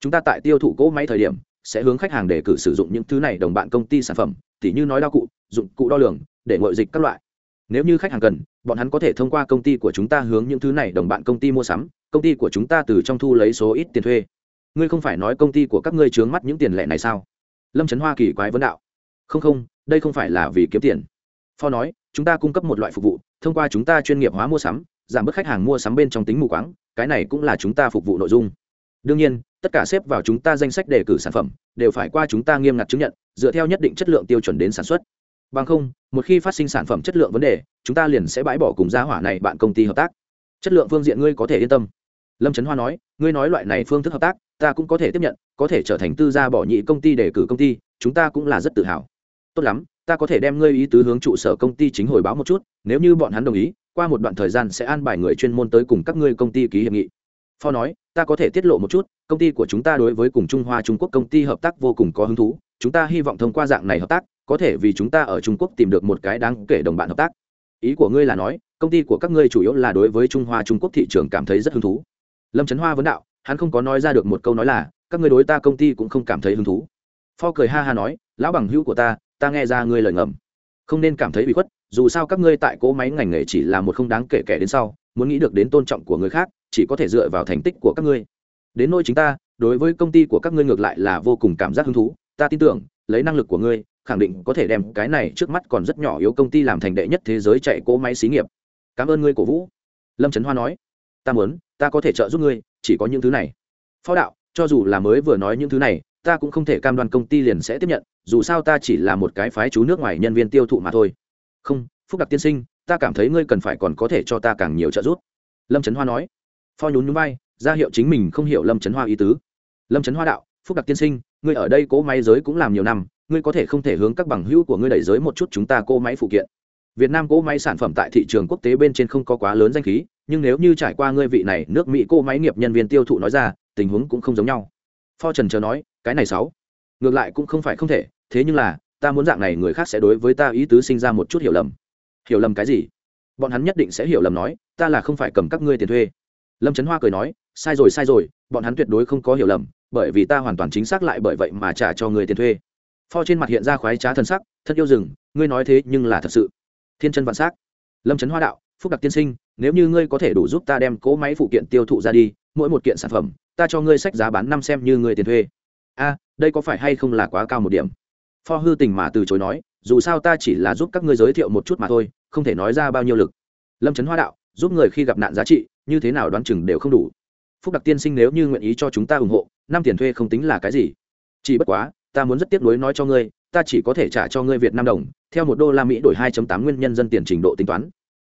Chúng ta tại tiêu thụ cỗ máy thời điểm, sẽ hướng khách hàng để cử sử dụng những thứ này đồng bạn công ty sản phẩm, tỉ như nói đao cụ, dụng cụ đo lường, để ngội dịch các loại. Nếu như khách hàng cần, bọn hắn có thể thông qua công ty của chúng ta hướng những thứ này đồng bạn công ty mua sắm, công ty của chúng ta từ trong thu lấy số ít tiền thuê. Ngươi không phải nói công ty của các ngươi trướng mắt những tiền lệ này sao? Lâm trấn hoa kỳ quái vấn đạo. Không không, đây không phải là vì kiếm tiền pho nói, chúng ta cung cấp một loại phục vụ, thông qua chúng ta chuyên nghiệp hóa mua sắm, giảm bớt khách hàng mua sắm bên trong tính mù quáng, cái này cũng là chúng ta phục vụ nội dung. Đương nhiên, tất cả xếp vào chúng ta danh sách đề cử sản phẩm, đều phải qua chúng ta nghiêm ngặt chứng nhận, dựa theo nhất định chất lượng tiêu chuẩn đến sản xuất. Bằng không, một khi phát sinh sản phẩm chất lượng vấn đề, chúng ta liền sẽ bãi bỏ cùng gia hỏa này bạn công ty hợp tác. Chất lượng phương diện ngươi có thể yên tâm. Lâm trấn hoa nói, ngươi nói loại này phương thức hợp tác, ta cũng có thể tiếp nhận, có thể trở thành tư gia bỏ nhị công ty đề cử công ty, chúng ta cũng là rất tự hào. Tốt lắm ta có thể đem ngươi ý tứ hướng trụ sở công ty chính hồi báo một chút, nếu như bọn hắn đồng ý, qua một đoạn thời gian sẽ an bài người chuyên môn tới cùng các ngươi công ty ký hiệp nghị. Phó nói, ta có thể tiết lộ một chút, công ty của chúng ta đối với cùng trung hoa trung quốc công ty hợp tác vô cùng có hứng thú, chúng ta hy vọng thông qua dạng này hợp tác, có thể vì chúng ta ở trung quốc tìm được một cái đáng kể đồng bạn hợp tác. Ý của ngươi là nói, công ty của các ngươi chủ yếu là đối với trung hoa trung quốc thị trường cảm thấy rất hứng thú. Lâm trấn hoa vấn đạo, hắn không có nói ra được một câu nói là, các ngươi đối ta công ty cũng không cảm thấy hứng thú. Pho cười ha ha nói, lão bằng hữu của ta ta nghe ra ngươi lời ngầm. Không nên cảm thấy bị khuất, dù sao các ngươi tại cỗ máy ngành nghề chỉ là một không đáng kể kẻ đến sau, muốn nghĩ được đến tôn trọng của người khác, chỉ có thể dựa vào thành tích của các ngươi. Đến nôi chính ta, đối với công ty của các ngươi ngược lại là vô cùng cảm giác hứng thú. Ta tin tưởng, lấy năng lực của ngươi, khẳng định có thể đem cái này trước mắt còn rất nhỏ yếu công ty làm thành đệ nhất thế giới chạy cỗ máy xí nghiệp. Cảm ơn ngươi, cổ vũ. Lâm trấn hoa nói. Ta muốn, ta có thể trợ giúp ngươi, chỉ có những thứ này. Phó đạo, cho dù là mới vừa nói những thứ này ta cũng không thể cam đoan công ty liền sẽ tiếp nhận, dù sao ta chỉ là một cái phái chú nước ngoài nhân viên tiêu thụ mà thôi. Không, phúc đặc tiên sinh, ta cảm thấy ngươi cần phải còn có thể cho ta càng nhiều trợ giúp. Lâm trấn hoa nói. Pho nhún nhún vai, ra hiệu chính mình không hiểu lâm trấn hoa ý tứ. Lâm trấn hoa đạo, phúc đặc tiên sinh, ngươi ở đây cỗ máy giới cũng làm nhiều năm, ngươi có thể không thể hướng các bằng hữu của ngươi đẩy giới một chút chúng ta cỗ máy phụ kiện. Việt nam cỗ máy sản phẩm tại thị trường quốc tế bên trên không có quá lớn danh khí, nhưng nếu như trải qua ngươi vị này nước mỹ cỗ máy nghiệp nhân viên tiêu thụ nói ra, tình huống cũng không giống nhau. Pho trần chờ nói cái này sáu. Ngược lại cũng không phải không thể, thế nhưng là, ta muốn dạng này người khác sẽ đối với ta ý tứ sinh ra một chút hiểu lầm. Hiểu lầm cái gì? Bọn hắn nhất định sẽ hiểu lầm nói, ta là không phải cầm các ngươi tiền thuê. Lâm trấn hoa cười nói, sai rồi sai rồi, bọn hắn tuyệt đối không có hiểu lầm, bởi vì ta hoàn toàn chính xác lại bởi vậy mà trả cho người tiền thuê. Pho trên mặt hiện ra khoái trá thân sắc thân yêu rừng ngươi nói thế nhưng là thật sự. Thiên chân vạn s á c lâm trấn hoa đạo, phúc đặc tiên sinh, nếu như ngươi có thể đủ giúp ta đem cỗ máy phụ kiện tiêu thụ ra đi, mỗi một kiện sản phẩm, ta cho ngươi sách giá bán năm xem như ngươi tiền thuê a, đây có phải hay không là quá cao một điểm? Pho hư tình mà từ chối nói, dù sao ta chỉ là giúp các ngươi giới thiệu một chút mà thôi, không thể nói ra bao nhiêu lực. Lâm trấn hoa đạo, giúp người khi gặp nạn giá trị, như thế nào đoán chừng đều không đủ. Phúc đặc tiên sinh nếu như nguyện ý cho chúng ta ủng hộ, năm tiền thuê không tính là cái gì. Chỉ bất quá, ta muốn rất tiếc nuối nói cho ngươi, ta chỉ có thể trả cho ngươi việt nam đồng, theo một đô la mỹ đổi 2.8 nguyên nhân dân tiền trình độ tính toán.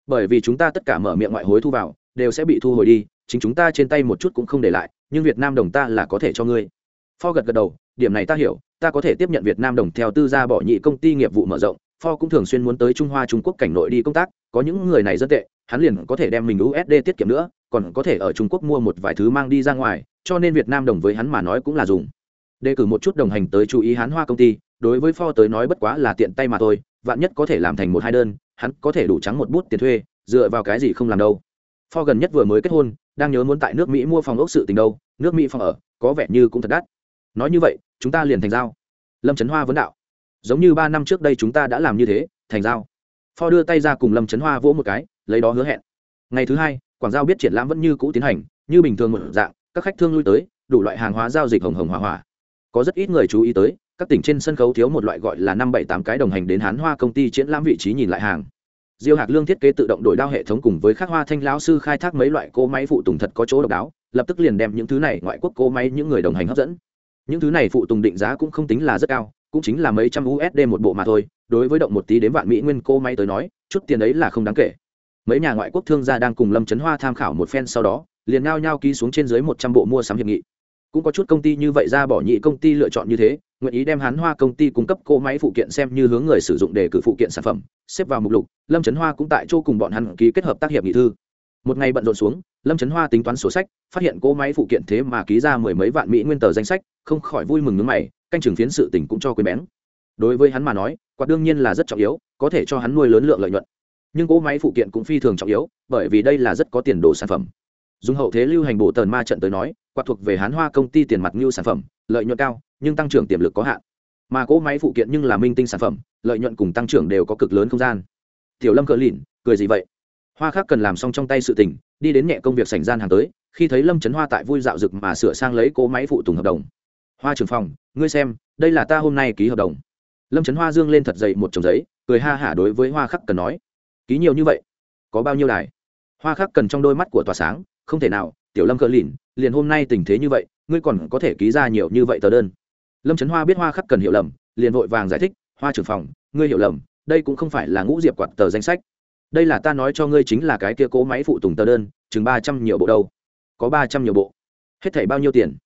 Bởi vì chúng ta tất cả mở miệng ngoại hối thu vào, đều sẽ bị thu hồi đi, chính chúng ta trên tay một chút cũng không để lại, nhưng việt nam đồng ta là có thể cho ngươi pho gật gật đầu, điểm này ta hiểu, ta có thể tiếp nhận việt nam đồng theo tư gia bỏ nhị công ty nghiệp vụ mở rộng. Pho cũng thường xuyên muốn tới trung hoa trung quốc cảnh nội đi công tác, có những người này rất tệ, hắn liền có thể đem mình usd tiết kiệm nữa, còn có thể ở trung quốc mua một vài thứ mang đi ra ngoài, cho nên việt nam đồng với hắn mà nói cũng là dùng. Đề cử một chút đồng hành tới chú ý hắn hoa công ty, đối với pho tới nói bất quá là tiện tay mà thôi, vạn nhất có thể làm thành một hai đơn, hắn có thể đủ trắng một bút tiền thuê, dựa vào cái gì không làm đâu. Pho gần nhất vừa mới kết hôn, đang nhớ muốn tại nước mỹ mua phòng ốc sự tình đâu, nước mỹ phòng ở, có vẻ như cũng thật đắt nói như vậy, chúng ta liền thành giao. Lâm trấn hoa vấn đạo. Giống như ba năm trước đây chúng ta đã làm như thế, thành giao. Pho đưa tay ra cùng lâm trấn hoa vỗ một cái, lấy đó hứa hẹn. Ngày thứ hai, quảng giao biết triển lãm vẫn như cũ tiến hành, như bình thường một dạng, các khách thương lui tới, đủ loại hàng hóa giao dịch hồng hồng hỏa hỏa có rất ít người chú ý tới, các tỉnh trên sân khấu thiếu một loại gọi là năm bảy tám cái đồng hành đến hán hoa công ty triển lãm vị trí nhìn lại hàng. Diêu hạc lương thiết kế tự động đổi đao hệ thống cùng với khắc hoa thanh lão sư khai thác mấy loại cỗ máy phụ tùng thật có chỗ độc đáo, lập tức liền đem những thứ này ngoại quốc cỗ máy những người đồng hành hấp dẫn những thứ này phụ tùng định giá cũng không tính là rất cao, cũng chính là mấy trăm usd một bộ mà thôi, đối với động một tí đến vạn mỹ nguyên cô máy tới nói, chút tiền ấy là không đáng kể. Mấy nhà ngoại quốc thương gia đang cùng lâm trấn hoa tham khảo một phen sau đó, liền ngao nhao ký xuống trên dưới một trăm bộ mua sắm hiệp nghị. Cũng có chút công ty như vậy ra bỏ nhị công ty lựa chọn như thế, nguyện ý đem hán hoa công ty cung cấp cô máy phụ kiện xem như hướng người sử dụng để cử phụ kiện sản phẩm, xếp vào mục lục, lâm trấn hoa cũng tại chỗ cùng bọn hắn ký kết hợp tác hiệp nghị thư. Một ngày bận rộn xuống, lâm trấn hoa tính toán sổ sách, phát hiện cô máy phụ kiện thế mà ký ra mười mấy vạn mỹ nguyên tờ danh sách không khỏi vui mừng nước mày, canh trường phiến sự tình cũng cho quên bén. Đối với hắn mà nói, quạt đương nhiên là rất trọng yếu, có thể cho hắn nuôi lớn lượng lợi nhuận. Nhưng cỗ máy phụ kiện cũng phi thường trọng yếu, bởi vì đây là rất có tiền đồ sản phẩm. Dùng hậu thế lưu hành bộ tần ma trận tới nói, quạt thuộc về hán hoa công ty tiền mặt như sản phẩm, lợi nhuận cao, nhưng tăng trưởng tiềm lực có hạn. Mà cỗ máy phụ kiện nhưng là minh tinh sản phẩm, lợi nhuận cùng tăng trưởng đều có cực lớn không gian. Tiểu lâm cờ lìn, cười gì vậy? Hoa khác cần làm xong trong tay sự tình, đi đến nhẹ công việc sảnh gian hàng tới, khi thấy lâm trấn hoa tại vui dạo rực mà sửa sang lấy cỗ máy phụ tùng hợp đồng hoa trưởng phòng, ngươi xem, đây là ta hôm nay ký hợp đồng. Lâm trấn hoa dương lên thật dậy một chồng giấy, cười ha hả đối với hoa khắc cần nói, ký nhiều như vậy, có bao nhiêu đài? Hoa khắc cần trong đôi mắt của tòa sáng, không thể nào, tiểu lâm cờ lìn, liền hôm nay tình thế như vậy, ngươi còn có thể ký ra nhiều như vậy tờ đơn. Lâm trấn hoa biết hoa khắc cần hiểu lầm, liền vội vàng giải thích, hoa trưởng phòng, ngươi hiểu lầm, đây cũng không phải là ngũ diệp quạt tờ danh sách. Đây là ta nói cho ngươi chính là cái kia cố máy phụ tùng tờ đơn, chừng ba trăm nhiều bộ đâu. Có ba trăm nhiều bộ? Hết thảy bao nhiêu tiền?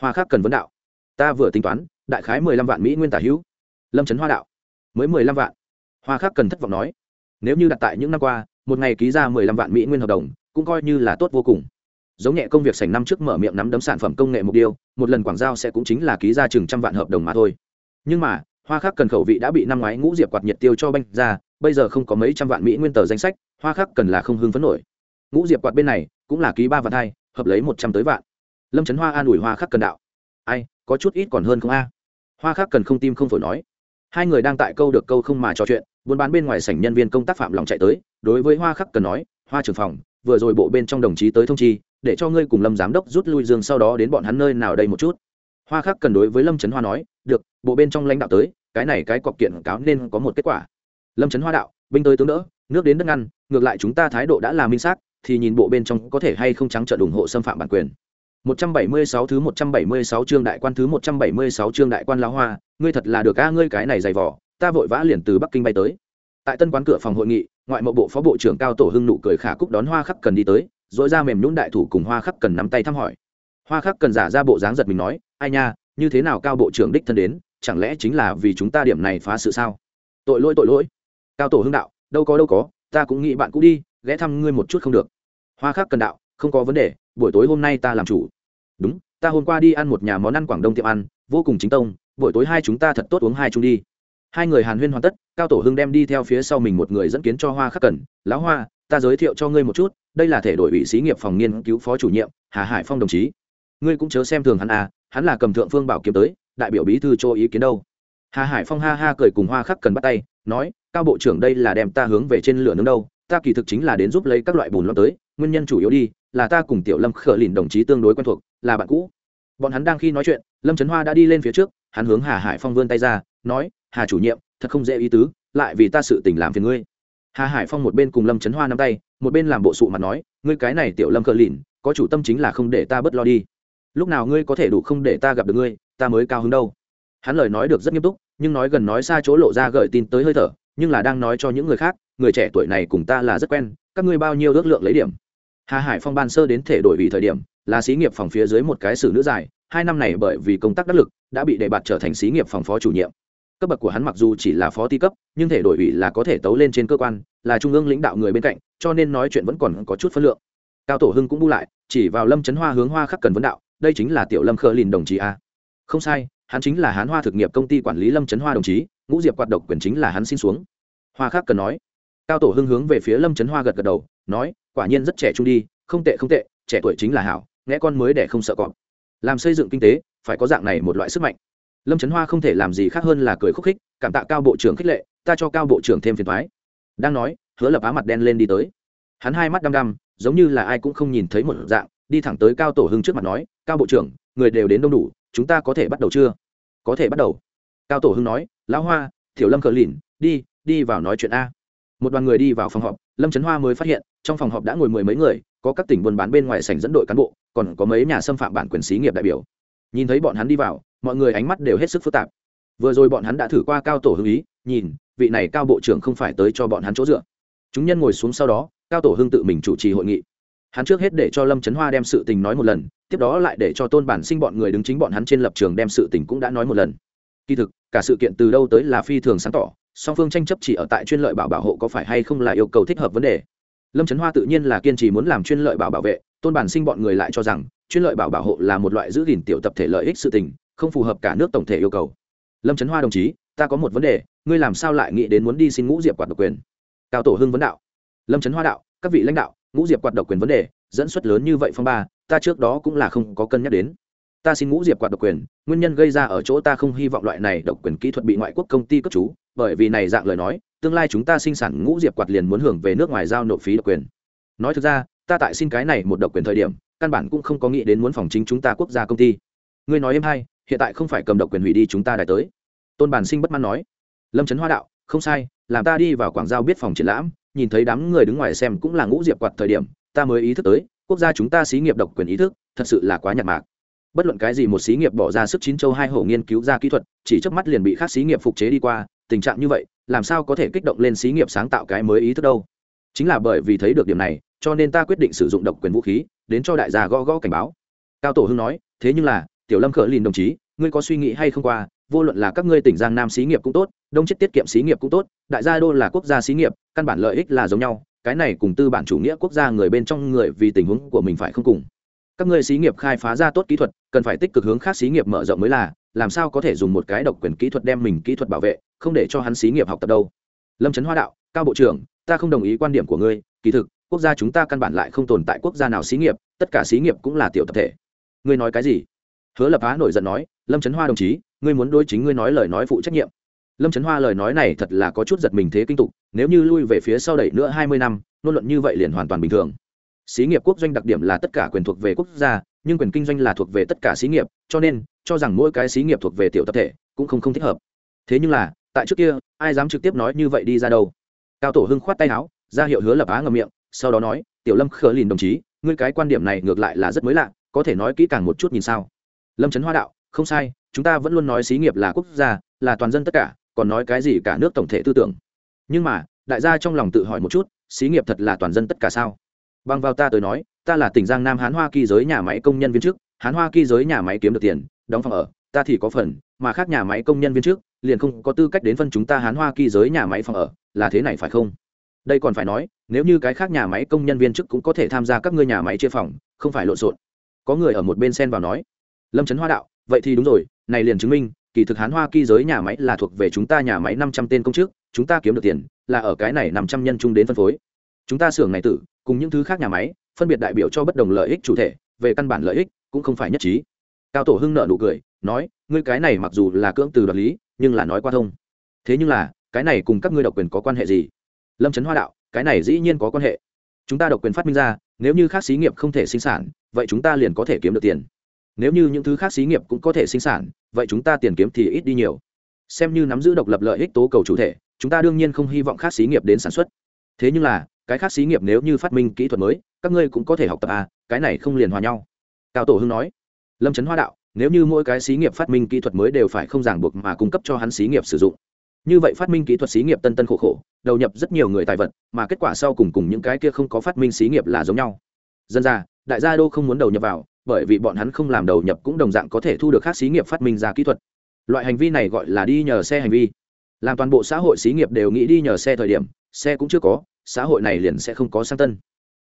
Hoa khắc cần vấn đạo ta vừa tính toán, đại khái mười lăm vạn mỹ nguyên tả hữu. Lâm trấn hoa đạo, mới mười lăm vạn. Hoa khắc cần thất vọng nói, nếu như đặt tại những năm qua, một ngày ký ra mười lăm vạn mỹ nguyên hợp đồng, cũng coi như là tốt vô cùng. Giống nhẹ công việc sành năm trước mở miệng nắm đấm sản phẩm công nghệ mục tiêu, một lần quảng giao sẽ cũng chính là ký ra chừng trăm vạn hợp đồng mà thôi. Nhưng mà, hoa khắc cần khẩu vị đã bị năm ngoái ngũ diệp quạt nhiệt tiêu cho banh ra, bây giờ không có mấy trăm vạn mỹ nguyên tờ danh sách, hoa khắc cần là không hưng phấn nổi. Ngũ diệp quạt bên này cũng là ký ba vạn hai, hợp lấy một trăm tới vạn. Lâm trấn hoa an ủi hoa khắc cần đạo, ai có chút ít còn hơn không a. Hoa khắc cần không tim không phổi nói. Hai người đang tại câu được câu không mà trò chuyện, buôn bán bên ngoài sảnh nhân viên công tác phạm lòng chạy tới, đối với hoa khắc cần nói, hoa trưởng phòng, vừa rồi bộ bên trong đồng chí tới thông chi, để cho ngươi cùng lâm giám đốc rút lui dương sau đó đến bọn hắn nơi nào đây một chút. Hoa khắc cần đối với lâm trấn hoa nói, được, bộ bên trong lãnh đạo tới, cái này cái cọc kiện cáo nên có một kết quả. Lâm trấn hoa đạo, binh tới tướng đỡ, nước đến đất ngăn, ngược lại chúng ta thái độ đã là minh xác, thì nhìn bộ bên trong có thể hay không trắng trợn ủng hộ xâm phạm bản quyền. 176 thứ 176 chương đại quan thứ 176 chương đại quan lão hoa, ngươi thật là được a ngươi cái này dày vỏ, ta vội vã liền từ Bắc Kinh bay tới. Tại tân quán cửa phòng hội nghị, ngoại mộ bộ phó bộ trưởng Cao Tổ Hưng nụ cười khả cúc đón Hoa Khắc Cần đi tới, rỗi ra mềm nhũn đại thủ cùng Hoa Khắc Cần nắm tay thăm hỏi. Hoa Khắc Cần giả ra bộ dáng giật mình nói, ai nha, như thế nào Cao bộ trưởng đích thân đến, chẳng lẽ chính là vì chúng ta điểm này phá sự sao? Tội lỗi tội lỗi. Cao Tổ Hưng đạo, đâu có đâu có, ta cũng nghĩ bạn cũng đi, ghé thăm ngươi một chút không được. Hoa Khắc Cần đạo, không có vấn đề, buổi tối hôm nay ta làm chủ. Đúng ta hôm qua đi ăn một nhà món ăn quảng đông tiệm ăn vô cùng chính tông buổi tối hai chúng ta thật tốt uống hai chung đi. Hai người hàn huyên hoàn tất cao tổ hưng đem đi theo phía sau mình một người dẫn kiến cho hoa khắc Cần, lão hoa ta giới thiệu cho ngươi một chút đây là thể đội ủy xí nghiệp phòng nghiên cứu phó chủ nhiệm hà hải phong đồng chí. Ngươi cũng chớ xem thường hắn à hắn là cầm thượng phương bảo kiếm tới đại biểu bí thư cho ý kiến đâu. Hà hải phong ha ha cười cùng hoa khắc cần bắt tay nói cao bộ trưởng đây là đem ta hướng về trên lửa nướng đâu ta kỳ thực chính là đến giúp lấy các loại bùn lo tới nguyên nhân chủ yếu đi là ta cùng tiểu lâm khở lìn đồng chí tương đối quen thuộc, là bạn cũ. Bọn hắn đang khi nói chuyện, lâm trấn hoa đã đi lên phía trước, hắn hướng hà hải phong vươn tay ra, nói, hà chủ nhiệm, thật không dễ ý tứ, lại vì ta sự tình làm phiền ngươi. Hà hải phong một bên cùng lâm trấn hoa nắm tay, một bên làm bộ sụ mặt nói, ngươi cái này tiểu lâm khở lìn, có chủ tâm chính là không để ta bớt lo đi. Lúc nào ngươi có thể đủ không để ta gặp được ngươi, ta mới cao hứng đâu. Hắn lời nói được rất nghiêm túc, nhưng nói gần nói xa chỗ lộ ra gợi tin tới hơi thở, nhưng là đang nói cho những người khác, người trẻ tuổi này cùng ta là rất quen, các ngươi bao nhiêu ước lượng lấy điểm? Hà hải phong ban sơ đến thể đổi vì thời điểm, là xí nghiệp phòng phía dưới một cái xử nữ dài, hai năm này bởi vì công tác đắc lực, đã bị đề bạt trở thành xí nghiệp phòng phó chủ nhiệm. Cấp bậc của hắn mặc dù chỉ là phó ti cấp, nhưng thể đổi ủy là có thể tấu lên trên cơ quan, là trung ương lãnh đạo người bên cạnh, cho nên nói chuyện vẫn còn có chút phân lượng. Cao tổ hưng cũng bu lại, chỉ vào lâm trấn hoa hướng hoa khắc cần vấn đạo, đây chính là tiểu lâm khơ lìn đồng chí a. Không sai, hắn chính là hán hoa thực nghiệp công ty quản lý lâm trấn hoa đồng chí, ngũ diệp quạt độc quyền chính là hắn xin xuống. Hoa khắc cần nói cao tổ hưng hướng về phía lâm trấn hoa gật gật đầu, nói, quả nhiên rất trẻ trung đi, không tệ không tệ, trẻ tuổi chính là hảo, nghe con mới để không sợ cọp. Làm xây dựng kinh tế, phải có dạng này một loại sức mạnh. Lâm trấn hoa không thể làm gì khác hơn là cười khúc khích, cảm tạ cao bộ trưởng khích lệ, ta cho cao bộ trưởng thêm phiền thoái đang nói, hứa lập á mặt đen lên đi tới. Hắn hai mắt đăm đăm, giống như là ai cũng không nhìn thấy một dạng, đi thẳng tới cao tổ hưng trước mặt nói, cao bộ trưởng, người đều đến đông đủ, chúng ta có thể bắt đầu chưa? Có thể bắt đầu. Cao tổ hưng nói, lão hoa, tiểu lâm cờ lìn, đi đi vào nói chuyện a một đoàn người đi vào phòng họp, lâm trấn hoa mới phát hiện, trong phòng họp đã ngồi mười mấy người, có các tỉnh buôn bán bên ngoài sảnh dẫn đội cán bộ, còn có mấy nhà xâm phạm bản quyền xí nghiệp đại biểu. Nhìn thấy bọn hắn đi vào, mọi người ánh mắt đều hết sức phức tạp. Vừa rồi bọn hắn đã thử qua cao tổ hưng ý, nhìn, vị này cao bộ trưởng không phải tới cho bọn hắn chỗ dựa. Chúng nhân ngồi xuống sau đó, cao tổ hưng tự mình chủ trì hội nghị. Hắn trước hết để cho lâm trấn hoa đem sự tình nói một lần, tiếp đó lại để cho tôn bản sinh bọn người đứng chính bọn hắn trên lập trường đem sự tình cũng đã nói một lần. Kỳ thực, cả sự kiện từ đâu tới là phi thường sáng tỏ song phương tranh chấp chỉ ở tại chuyên lợi bảo bảo hộ có phải hay không là yêu cầu thích hợp vấn đề. Lâm trấn hoa tự nhiên là kiên trì muốn làm chuyên lợi bảo bảo vệ, tôn bản sinh bọn người lại cho rằng, chuyên lợi bảo bảo hộ là một loại giữ gìn tiểu tập thể lợi ích sự tình, không phù hợp cả nước tổng thể yêu cầu. Lâm trấn hoa đồng chí, ta có một vấn đề, ngươi làm sao lại nghĩ đến muốn đi xin ngũ diệp quạt độc quyền? Cao tổ hưng vấn đạo. Lâm trấn hoa đạo, các vị lãnh đạo, ngũ diệp quạt độc quyền vấn đề, dẫn xuất lớn như vậy phong ba, ta trước đó cũng là không có cân nhắc đến ta xin ngũ diệp quạt độc quyền, nguyên nhân gây ra ở chỗ ta không hy vọng loại này độc quyền kỹ thuật bị ngoại quốc công ty cấp chú, bởi vì này dạng lời nói, tương lai chúng ta sinh sản ngũ diệp quạt liền muốn hưởng về nước ngoài giao nộp phí độc quyền. Nói thực ra, ta tại xin cái này một độc quyền thời điểm, căn bản cũng không có nghĩ đến muốn phòng chính chúng ta quốc gia công ty. Ngươi nói em hay, hiện tại không phải cầm độc quyền hủy đi chúng ta đại tới. Tôn bản sinh bất mãn nói. Lâm trấn hoa đạo, không sai, làm ta đi vào quảng giao biết phòng triển lãm, nhìn thấy đám người đứng ngoài xem cũng là ngũ diệp quạt thời điểm, ta mới ý thức tới, quốc gia chúng ta xí nghiệp độc quyền ý thức, thật sự là quá nhạt mạc bất luận cái gì một xí nghiệp bỏ ra sức chín châu hai hổ nghiên cứu ra kỹ thuật, chỉ trước mắt liền bị khác xí nghiệp phục chế đi qua, tình trạng như vậy, làm sao có thể kích động lên xí nghiệp sáng tạo cái mới ý thức đâu? Chính là bởi vì thấy được điểm này, cho nên ta quyết định sử dụng độc quyền vũ khí, đến cho đại gia gõ gõ cảnh báo. Cao tổ hưng nói, thế nhưng là, tiểu lâm khở lìn đồng chí, ngươi có suy nghĩ hay không qua? Vô luận là các ngươi tỉnh giang nam xí nghiệp cũng tốt, đông chết tiết kiệm xí nghiệp cũng tốt, đại gia đô là quốc gia xí nghiệp, căn bản lợi ích là giống nhau, cái này cùng tư bản chủ nghĩa quốc gia người bên trong người vì tình huống của mình phải không cùng các ngươi xí nghiệp khai phá ra tốt kỹ thuật, cần phải tích cực hướng khác xí nghiệp mở rộng mới là, làm sao có thể dùng một cái độc quyền kỹ thuật đem mình kỹ thuật bảo vệ, không để cho hắn xí nghiệp học tập đâu. Lâm trấn hoa đạo, cao bộ trưởng, ta không đồng ý quan điểm của ngươi, kỳ thực, quốc gia chúng ta căn bản lại không tồn tại quốc gia nào xí nghiệp, tất cả xí nghiệp cũng là tiểu tập thể. Ngươi nói cái gì? Hứa lập á nổi giận nói, lâm trấn hoa đồng chí, ngươi muốn đối chính ngươi nói lời nói phụ trách nhiệm. Lâm trấn hoa lời nói này thật là có chút giật mình thế kinh tục nếu như lui về phía sau đẩy nữa hai mươi năm, ngôn luận như vậy liền hoàn toàn bình thường xí nghiệp quốc doanh đặc điểm là tất cả quyền thuộc về quốc gia, nhưng quyền kinh doanh là thuộc về tất cả xí nghiệp, cho nên, cho rằng mỗi cái xí nghiệp thuộc về tiểu tập thể cũng không không thích hợp. Thế nhưng là, tại trước kia, ai dám trực tiếp nói như vậy đi ra đâu? Cao tổ hưng khoát tay áo, ra hiệu hứa lập á ngầm miệng, sau đó nói, tiểu lâm khờ lìn đồng chí, ngươi cái quan điểm này ngược lại là rất mới lạ, có thể nói kỹ càng một chút nhìn sao? Lâm trấn hoa đạo, không sai, chúng ta vẫn luôn nói xí nghiệp là quốc gia, là toàn dân tất cả, còn nói cái gì cả nước tổng thể tư tưởng. Nhưng mà, đại gia trong lòng tự hỏi một chút, xí nghiệp thật là toàn dân tất cả sao? Bằng vào ta tới nói, ta là tỉnh giang nam hán hoa kỳ giới nhà máy công nhân viên chức, hán hoa kỳ giới nhà máy kiếm được tiền, đóng phòng ở, ta thì có phần, mà khác nhà máy công nhân viên chức, liền không có tư cách đến phân chúng ta hán hoa kỳ giới nhà máy phòng ở, là thế này phải không? Đây còn phải nói, nếu như cái khác nhà máy công nhân viên chức cũng có thể tham gia các ngươi nhà máy chia phòng, không phải lộn xộn. Có người ở một bên sen vào nói, lâm trấn hoa đạo, vậy thì đúng rồi, này liền chứng minh, kỳ thực hán hoa kỳ giới nhà máy là thuộc về chúng ta nhà máy năm trăm tên công chức, chúng ta kiếm được tiền, là ở cái này năm trăm nhân chung đến phân phối chúng ta xưởng này tử, cùng những thứ khác nhà máy, phân biệt đại biểu cho bất đồng lợi ích chủ thể, về căn bản lợi ích cũng không phải nhất trí. Cao tổ hưng nợ nụ cười, nói, ngươi cái này mặc dù là cưỡng từ đoạt lý, nhưng là nói qua thông. Thế nhưng là, cái này cùng các ngươi độc quyền có quan hệ gì? Lâm trấn hoa đạo, cái này dĩ nhiên có quan hệ. Chúng ta độc quyền phát minh ra, nếu như khác xí nghiệp không thể sinh sản, vậy chúng ta liền có thể kiếm được tiền. Nếu như những thứ khác xí nghiệp cũng có thể sinh sản, vậy chúng ta tiền kiếm thì ít đi nhiều. Xem như nắm giữ độc lập lợi ích tố cầu chủ thể, chúng ta đương nhiên không hy vọng khác xí nghiệp đến sản xuất. Thế nhưng là cái khác xí nghiệp nếu như phát minh kỹ thuật mới, các ngươi cũng có thể học tập à cái này không liền hòa nhau. Cao tổ hưng nói, lâm trấn hoa đạo, nếu như mỗi cái xí nghiệp phát minh kỹ thuật mới đều phải không ràng buộc mà cung cấp cho hắn xí nghiệp sử dụng. Như vậy phát minh kỹ thuật xí nghiệp tân tân khổ khổ, đầu nhập rất nhiều người tài vật, mà kết quả sau cùng cùng những cái kia không có phát minh xí nghiệp là giống nhau. Dân ra, đại gia đô không muốn đầu nhập vào, bởi vì bọn hắn không làm đầu nhập cũng đồng dạng có thể thu được khác xí nghiệp phát minh ra kỹ thuật. Loại hành vi này gọi là đi nhờ xe hành vi. Làm toàn bộ xã hội xí nghiệp đều nghĩ đi nhờ xe thời điểm, xe cũng chưa có xã hội này liền sẽ không có sang tân.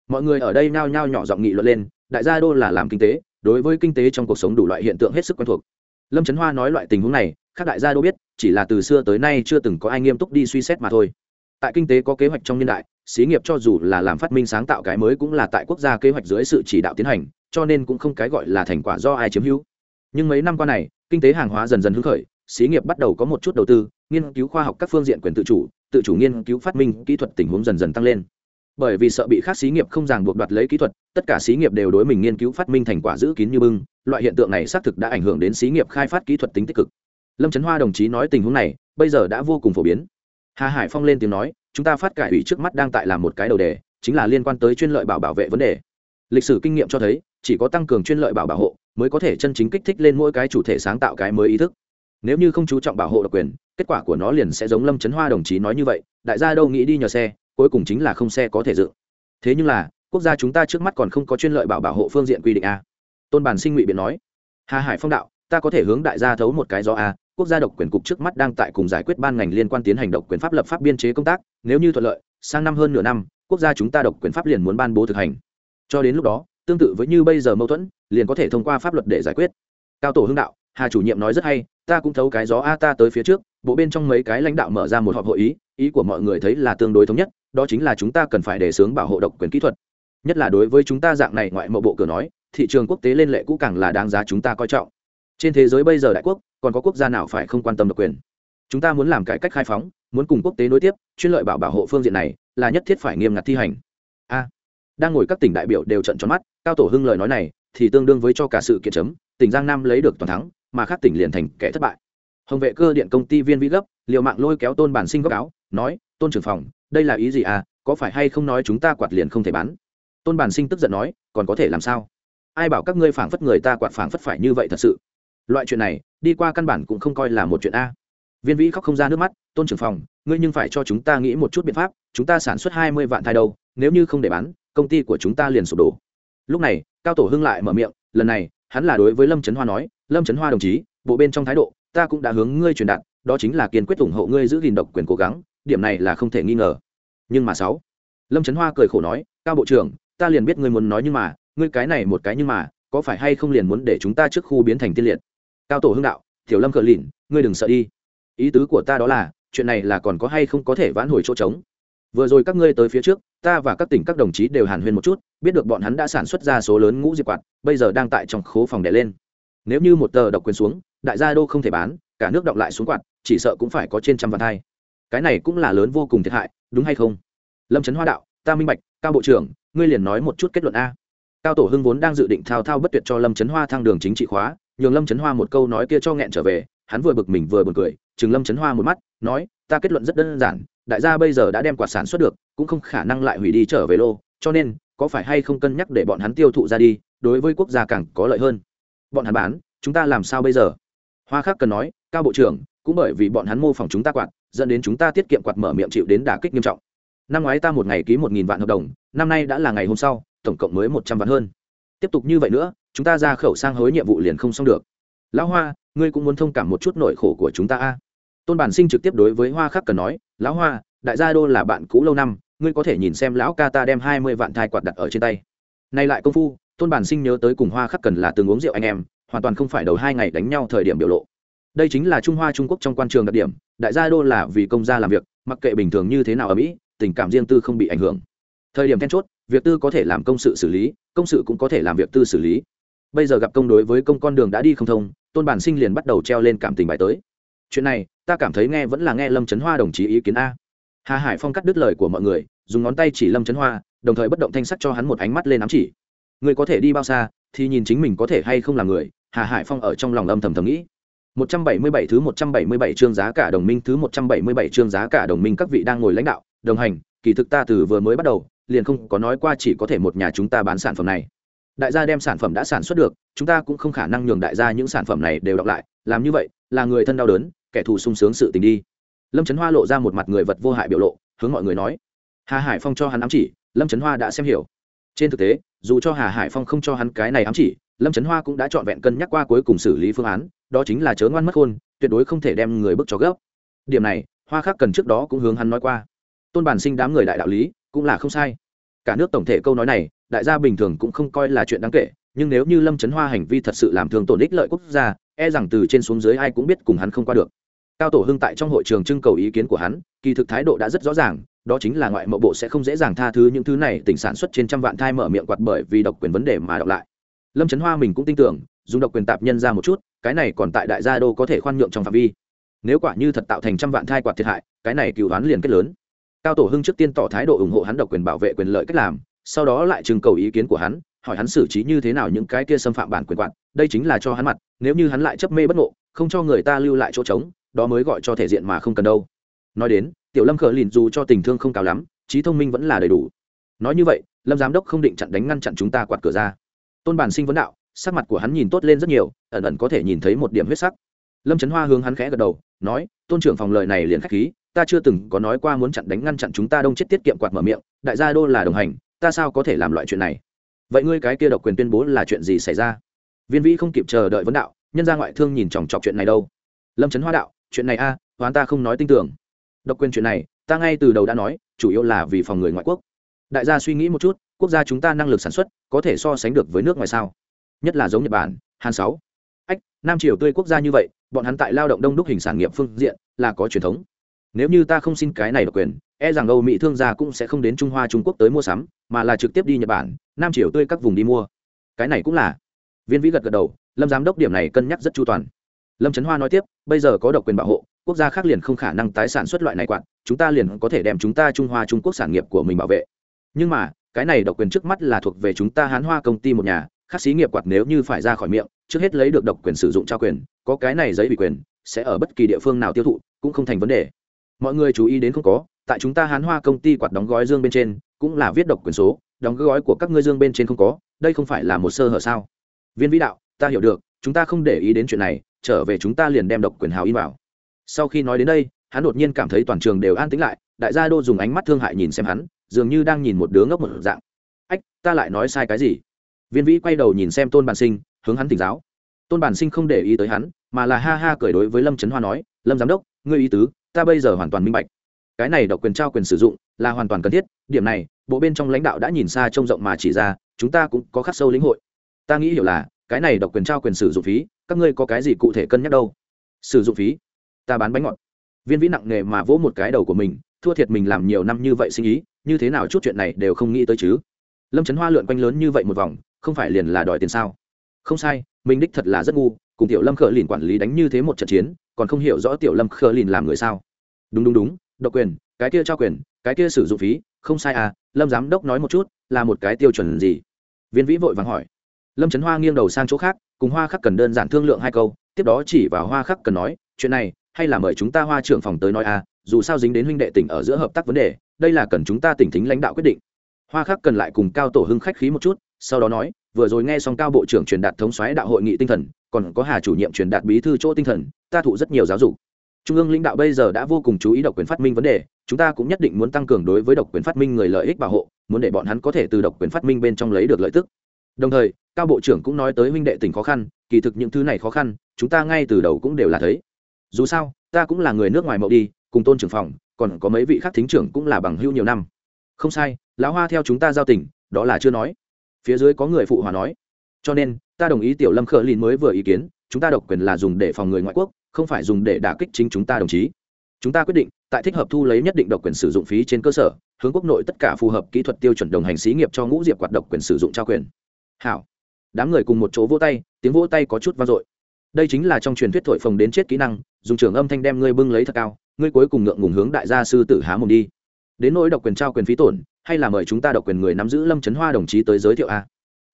Mọi người ở đây nao nhao nhỏ giọng nghị luận lên, đại gia đô là làm kinh tế, đối với kinh tế trong cuộc sống đủ loại hiện tượng hết sức quen thuộc. Lâm trấn hoa nói loại tình huống này các đại gia đô biết, chỉ là từ xưa tới nay chưa từng có ai nghiêm túc đi suy xét mà thôi. Tại kinh tế có kế hoạch trong niên đại, xí nghiệp cho dù là làm phát minh sáng tạo cái mới cũng là tại quốc gia kế hoạch dưới sự chỉ đạo tiến hành, cho nên cũng không cái gọi là thành quả do ai chiếm hữu. Nhưng mấy năm qua này, kinh tế hàng hóa dần dần hứng khởi, xí nghiệp bắt đầu có một chút đầu tư nghiên cứu khoa học các phương diện quyền tự chủ tự chủ nghiên cứu phát minh kỹ thuật tình huống dần dần tăng lên. Bởi vì sợ bị khác xí nghiệp không ràng buộc đoạt lấy kỹ thuật, tất cả xí nghiệp đều đối mình nghiên cứu phát minh thành quả giữ kín như bưng, loại hiện tượng này xác thực đã ảnh hưởng đến xí nghiệp khai phát kỹ thuật tính tích cực. Lâm trấn hoa đồng chí nói tình huống này, bây giờ đã vô cùng phổ biến. Hà hải phong lên tiếng nói, chúng ta phát cải ủy trước mắt đang tại làm một cái đầu đề, chính là liên quan tới chuyên lợi bảo bảo vệ vấn đề. Lịch sử kinh nghiệm cho thấy, chỉ có tăng cường chuyên lợi bảo bảo hộ, mới có thể chân chính kích thích lên mỗi cái chủ thể sáng tạo cái mới ý thức nếu như không chú trọng bảo hộ độc quyền, kết quả của nó liền sẽ giống lâm trấn hoa đồng chí nói như vậy, đại gia đâu nghĩ đi nhờ xe, cuối cùng chính là không xe có thể dựng thế nhưng là, quốc gia chúng ta trước mắt còn không có chuyên lợi bảo bảo hộ phương diện quy định a. Tôn bản sinh ngụy biện nói, hà hải phong đạo, ta có thể hướng đại gia thấu một cái do a, quốc gia độc quyền cục trước mắt đang tại cùng giải quyết ban ngành liên quan tiến hành độc quyền pháp lập pháp biên chế công tác, nếu như thuận lợi, sang năm hơn nửa năm, quốc gia chúng ta độc quyền pháp liền muốn ban bố thực hành. Cho đến lúc đó, tương tự với như bây giờ mâu thuẫn, liền có thể thông qua pháp luật để giải quyết. Cao tổ hưng đạo hà chủ nhiệm nói rất hay, ta cũng thấu cái gió a ta tới phía trước, bộ bên trong mấy cái lãnh đạo mở ra một họp hội ý ý của mọi người thấy là tương đối thống nhất, đó chính là chúng ta cần phải đề xướng bảo hộ độc quyền kỹ thuật. Nhất là đối với chúng ta dạng này ngoại mậu bộ cửa nói, thị trường quốc tế lên lệ cũ càng là đáng giá chúng ta coi trọng. Trên thế giới bây giờ đại quốc, còn có quốc gia nào phải không quan tâm độc quyền? Chúng ta muốn làm cải cách khai phóng, muốn cùng quốc tế nối tiếp, chuyên lợi bảo bảo hộ phương diện này, là nhất thiết phải nghiêm ngặt thi hành. A. Đang ngồi các tỉnh đại biểu đều trận tròn mắt, cao tổ hưng lời nói này, thì tương đương với cho cả sự kiện chấm, tỉnh giang nam lấy được toàn thắng mà khác tỉnh liền thành kẻ thất bại. Hồng vệ cơ điện công ty viên vĩ gấp, liều mạng lôi kéo tôn bản sinh góc áo, nói, tôn trưởng phòng, đây là ý gì à? Có phải hay không nói chúng ta quạt liền không thể bán? Tôn bản sinh tức giận nói, còn có thể làm sao? Ai bảo các ngươi phảng phất người ta quạt phảng phất phải như vậy thật sự? Loại chuyện này, đi qua căn bản cũng không coi là một chuyện a. Viên vĩ khóc không ra nước mắt, tôn trưởng phòng, ngươi nhưng phải cho chúng ta nghĩ một chút biện pháp, chúng ta sản xuất hai mươi vạn thai đâu, nếu như không để bán, công ty của chúng ta liền sụp đổ. Lúc này, cao tổ hưng lại mở miệng, lần này, hắn là đối với lâm trấn hoa nói lâm trấn hoa đồng chí, bộ bên trong thái độ, ta cũng đã hướng ngươi truyền đạt, đó chính là kiên quyết ủng hộ ngươi giữ gìn độc quyền cố gắng, điểm này là không thể nghi ngờ. Nhưng mà sáu, lâm trấn hoa cười khổ nói, cao bộ trưởng, ta liền biết ngươi muốn nói nhưng mà, ngươi cái này một cái nhưng mà, có phải hay không liền muốn để chúng ta trước khu biến thành tiên liệt? Cao tổ hưng đạo, tiểu lâm cờ lìn, ngươi đừng sợ đi. Ý tứ của ta đó là, chuyện này là còn có hay không có thể vãn hồi chỗ trống. Vừa rồi các ngươi tới phía trước, ta và các tỉnh các đồng chí đều hàn huyên một chút, biết được bọn hắn đã sản xuất ra số lớn ngũ diệp quạt, bây giờ đang tại trong khố phòng đẻ lên nếu như một tờ độc quyền xuống, đại gia đô không thể bán, cả nước động lại xuống quạt, chỉ sợ cũng phải có trên trăm vạn thai cái này cũng là lớn vô cùng thiệt hại, đúng hay không? Lâm trấn hoa đạo, ta minh bạch, cao bộ trưởng, ngươi liền nói một chút kết luận a. Cao tổ hưng vốn đang dự định thao thao bất tuyệt cho lâm trấn hoa thăng đường chính trị khóa, nhường lâm trấn hoa một câu nói kia cho nghẹn trở về, hắn vừa bực mình vừa buồn cười, chừng lâm trấn hoa một mắt, nói, ta kết luận rất đơn giản, đại gia bây giờ đã đem quạt sản xuất được, cũng không khả năng lại hủy đi trở về lô, cho nên, có phải hay không cân nhắc để bọn hắn tiêu thụ ra đi, đối với quốc gia càng có lợi hơn? Bọn hắn bán, chúng ta làm sao bây giờ? Hoa khác cần nói, cao bộ trưởng, cũng bởi vì bọn hắn mô phỏng chúng ta quạt, dẫn đến chúng ta tiết kiệm quạt mở miệng chịu đến đả kích nghiêm trọng. Năm ngoái ta một ngày ký một nghìn vạn hợp đồng, năm nay đã là ngày hôm sau, tổng cộng mới một trăm vạn hơn. Tiếp tục như vậy nữa, chúng ta ra khẩu sang hối nhiệm vụ liền không xong được. Lão hoa, ngươi cũng muốn thông cảm một chút nỗi khổ của chúng ta a? Tôn bản sinh trực tiếp đối với hoa khắc cần nói, lão hoa, đại gia đô là bạn cũ lâu năm, ngươi có thể nhìn xem lão ca ta đem hai mươi vạn thai quạt đặt ở trên tay. Nay lại công phu tôn bản sinh nhớ tới cùng hoa khắc cần là từng uống rượu anh em, hoàn toàn không phải đầu hai ngày đánh nhau thời điểm biểu lộ. Đây chính là trung hoa trung quốc trong quan trường đặc điểm, đại gia đô là vì công gia làm việc, mặc kệ bình thường như thế nào ở mỹ, tình cảm riêng tư không bị ảnh hưởng. Thời điểm then chốt, việc tư có thể làm công sự xử lý, công sự cũng có thể làm việc tư xử lý. Bây giờ gặp công đối với công con đường đã đi không thông, tôn bản sinh liền bắt đầu treo lên cảm tình bài tới. Chuyện này, ta cảm thấy nghe vẫn là nghe lâm trấn hoa đồng chí ý kiến a. Hà hải phong cắt đứt lời của mọi người, dùng ngón tay chỉ lâm trấn hoa, đồng thời bất động thanh sắc cho hắn một ánh mắt lên ám chỉ người có thể đi bao xa, thì nhìn chính mình có thể hay không là người, hà hải phong ở trong lòng âm thầm thầm nghĩ. 177 thứ 177 chương giá cả đồng minh, thứ 177 chương giá cả đồng minh các vị đang ngồi lãnh đạo, đồng hành, kỳ thực ta từ vừa mới bắt đầu, liền không có nói qua chỉ có thể một nhà chúng ta bán sản phẩm này. Đại gia đem sản phẩm đã sản xuất được, chúng ta cũng không khả năng nhường đại gia những sản phẩm này đều đọc lại, làm như vậy, là người thân đau đớn, kẻ thù sung sướng sự tình đi. Lâm trấn hoa lộ ra một mặt người vật vô hại biểu lộ, hướng mọi người nói. Hà hải phong cho hắn ám chỉ, lâm trấn hoa đã xem hiểu. Trên thực tế dù cho hà hải phong không cho hắn cái này ám chỉ, lâm trấn hoa cũng đã trọn vẹn cân nhắc qua cuối cùng xử lý phương án, đó chính là chớ ngoan mất khôn, tuyệt đối không thể đem người bức cho gấp điểm này, hoa khác cần trước đó cũng hướng hắn nói qua. Tôn bản sinh đám người đại đạo lý, cũng là không sai. Cả nước tổng thể câu nói này, đại gia bình thường cũng không coi là chuyện đáng kể, nhưng nếu như lâm trấn hoa hành vi thật sự làm thương tổn ích lợi quốc gia e rằng từ trên xuống dưới ai cũng biết cùng hắn không qua được. Cao tổ hưng tại trong hội trường trưng cầu ý kiến của hắn, kỳ thực thái độ đã rất rõ ràng đó chính là ngoại mậu bộ sẽ không dễ dàng tha thứ những thứ này, tỉnh sản xuất trên trăm vạn thai mở miệng quạt bởi vì độc quyền vấn đề mà đọc lại. Lâm trấn hoa mình cũng tin tưởng, dùng độc quyền tạp nhân ra một chút, cái này còn tại đại gia đô có thể khoan nhượng trong phạm vi. Nếu quả như thật tạo thành trăm vạn thai quạt thiệt hại, cái này cựu đoán liền kết lớn. Cao tổ hưng trước tiên tỏ thái độ ủng hộ hắn độc quyền bảo vệ quyền lợi cách làm, sau đó lại trưng cầu ý kiến của hắn, hỏi hắn xử trí như thế nào những cái kia xâm phạm bản quyền quạt, đây chính là cho hắn mặt, nếu như hắn lại chấp mê bất ngộ, không cho người ta lưu lại chỗ trống, đó mới gọi cho thể diện mà không cần đâu nói đến tiểu lâm khờ lìn dù cho tình thương không cao lắm trí thông minh vẫn là đầy đủ. Nói như vậy lâm giám đốc không định chặn đánh ngăn chặn chúng ta quạt cửa ra. Tôn bản sinh vấn đạo sắc mặt của hắn nhìn tốt lên rất nhiều ẩn ẩn có thể nhìn thấy một điểm huyết sắc. Lâm trấn hoa hướng hắn khẽ gật đầu nói tôn trưởng phòng lời này liền k h á c h khí ta chưa từng có nói qua muốn chặn đánh ngăn chặn chúng ta đông chết tiết kiệm quạt mở miệng đại gia đô là đồng hành ta sao có thể làm loại chuyện này? Vậy ngươi cái kia độc quyền tuyên bố là chuyện gì xảy ra? Viên vĩ không kịp chờ đợi vấn đạo nhân gia ngoại thương nhìn chòng chọc chuyện này đâu. Lâm trấn hoa đạo chuyện này a à, hoán ta không nói tin tưởng độc quyền chuyện này, ta ngay từ đầu đã nói, chủ yếu là vì phòng người ngoại quốc. Đại gia suy nghĩ một chút, quốc gia chúng ta năng lực sản xuất có thể so sánh được với nước ngoài sao? Nhất là giống nhật bản, hàn sáu. Ách, nam triều tươi quốc gia như vậy, bọn hắn tại lao động đông đúc hình sản nghiệp phương diện là có truyền thống. Nếu như ta không xin cái này độc quyền e rằng âu mỹ thương gia cũng sẽ không đến trung hoa trung quốc tới mua sắm, mà là trực tiếp đi nhật bản, nam triều tươi các vùng đi mua. Cái này cũng là. Viên vĩ gật gật đầu, lâm giám đốc điểm này cân nhắc rất chu toàn. Lâm trấn hoa nói tiếp, bây giờ có độc quyền bảo hộ quốc gia khác liền không khả năng tái sản xuất loại này quạt, chúng ta liền có thể đem chúng ta trung hoa trung quốc sản nghiệp của mình bảo vệ. Nhưng mà, cái này độc quyền trước mắt là thuộc về chúng ta hán hoa công ty một nhà, khác xí nghiệp quạt nếu như phải ra khỏi miệng, trước hết lấy được độc quyền sử dụng trao quyền, có cái này giấy ủy quyền, sẽ ở bất kỳ địa phương nào tiêu thụ, cũng không thành vấn đề. Mọi người chú ý đến không có, tại chúng ta hán hoa công ty quạt đóng gói dương bên trên, cũng là viết độc quyền số, đóng gói của các ngươi dương bên trên không có, đây không phải là một sơ hở sao? Viên vĩ đạo, ta hiểu được, chúng ta không để ý đến chuyện này, trở về chúng ta liền đem độc quyền hào in vào sau khi nói đến đây, hắn đột nhiên cảm thấy toàn trường đều an tĩnh lại, đại gia đô dùng ánh mắt thương hại nhìn xem hắn, dường như đang nhìn một đứa ngốc một dạng. Ách, ta lại nói sai cái gì? Viên vĩ quay đầu nhìn xem tôn bản sinh, hướng hắn tỉnh giáo. Tôn bản sinh không để ý tới hắn, mà là ha ha cười đối với lâm trấn hoa nói, lâm giám đốc, ngươi ý tứ, ta bây giờ hoàn toàn minh bạch. Cái này độc quyền trao quyền sử dụng là hoàn toàn cần thiết, điểm này, bộ bên trong lãnh đạo đã nhìn xa trông rộng mà chỉ ra, chúng ta cũng có khắc sâu lĩnh hội. Ta nghĩ hiểu là, cái này độc quyền trao quyền sử dụng phí, các ngươi có cái gì cụ thể cân nhắc đâu? Sử dụng phí? Ta bán bánh ngọt. Viên vĩ nặng nghề mà vỗ một cái đầu của mình, thua thiệt mình làm nhiều năm như vậy sinh ý, như thế nào chút chuyện này đều không nghĩ tới chứ. Lâm trấn hoa lượn quanh lớn như vậy một vòng, không phải liền là đòi tiền sao? Không sai, mình đích thật là rất ngu, cùng tiểu lâm khờ lìn quản lý đánh như thế một trận chiến, còn không hiểu rõ tiểu lâm khờ lìn làm người sao. Đúng đúng đúng, độc quyền, cái kia trao quyền, cái kia sử dụng phí, không sai à lâm giám đốc nói một chút, là một cái tiêu chuẩn gì? Viên vĩ vội vàng hỏi. Lâm trấn hoa nghiêng đầu sang chỗ khác, cùng hoa khắc cần đơn giản thương lượng hai câu, tiếp đó chỉ vào hoa khắc cần nói, chuyện này hay là mời chúng ta hoa trưởng phòng tới nói à dù sao dính đến huynh đệ tỉnh ở giữa hợp tác vấn đề, đây là cần chúng ta tỉnh thính lãnh đạo quyết định. Hoa khắc cần lại cùng cao tổ hưng khách khí một chút, sau đó nói, vừa rồi nghe xong cao bộ trưởng truyền đạt thống xoáy đạo hội nghị tinh thần, còn có hà chủ nhiệm truyền đạt bí thư chỗ tinh thần, ta thụ rất nhiều giáo dục. Trung ương lãnh đạo bây giờ đã vô cùng chú ý độc quyền phát minh vấn đề, chúng ta cũng nhất định muốn tăng cường đối với độc quyền phát minh người lợi ích bảo hộ, muốn để bọn hắn có thể từ độc quyền phát minh bên trong lấy được lợi tức. Đồng thời, cao bộ trưởng cũng nói tới huynh đệ tỉnh khó khăn, kỳ thực những thứ này khó khăn, chúng ta ngay từ đầu cũng đều là thấy dù sao, ta cũng là người nước ngoài mậu đi, cùng tôn trưởng phòng, còn có mấy vị khác thính trưởng cũng là bằng hưu nhiều năm. Không sai, lão hoa theo chúng ta giao tình, đó là chưa nói. Phía dưới có người phụ hòa nói. Cho nên, ta đồng ý tiểu lâm khờ lìn mới vừa ý kiến, chúng ta độc quyền là dùng để phòng người ngoại quốc, không phải dùng để đả kích chính chúng ta đồng chí. Chúng ta quyết định, tại thích hợp thu lấy nhất định độc quyền sử dụng phí trên cơ sở, hướng quốc nội tất cả phù hợp kỹ thuật tiêu chuẩn đồng hành xí nghiệp cho ngũ diệp quạt độc quyền sử dụng trao quyền. Hảo. Đám người cùng một chỗ vỗ tay, tiếng vỗ tay có chút vang dội. Đây chính là trong truyền thuyết thổi phồng đến chết kỹ năng dùng trưởng âm thanh đem ngươi bưng lấy thật cao, ngươi cuối cùng ngượng ngùng hướng đại gia sư tử há mồm đi. Đến nỗi độc quyền trao quyền phí tổn, hay là mời chúng ta độc quyền người nắm giữ lâm trấn hoa đồng chí tới giới thiệu a?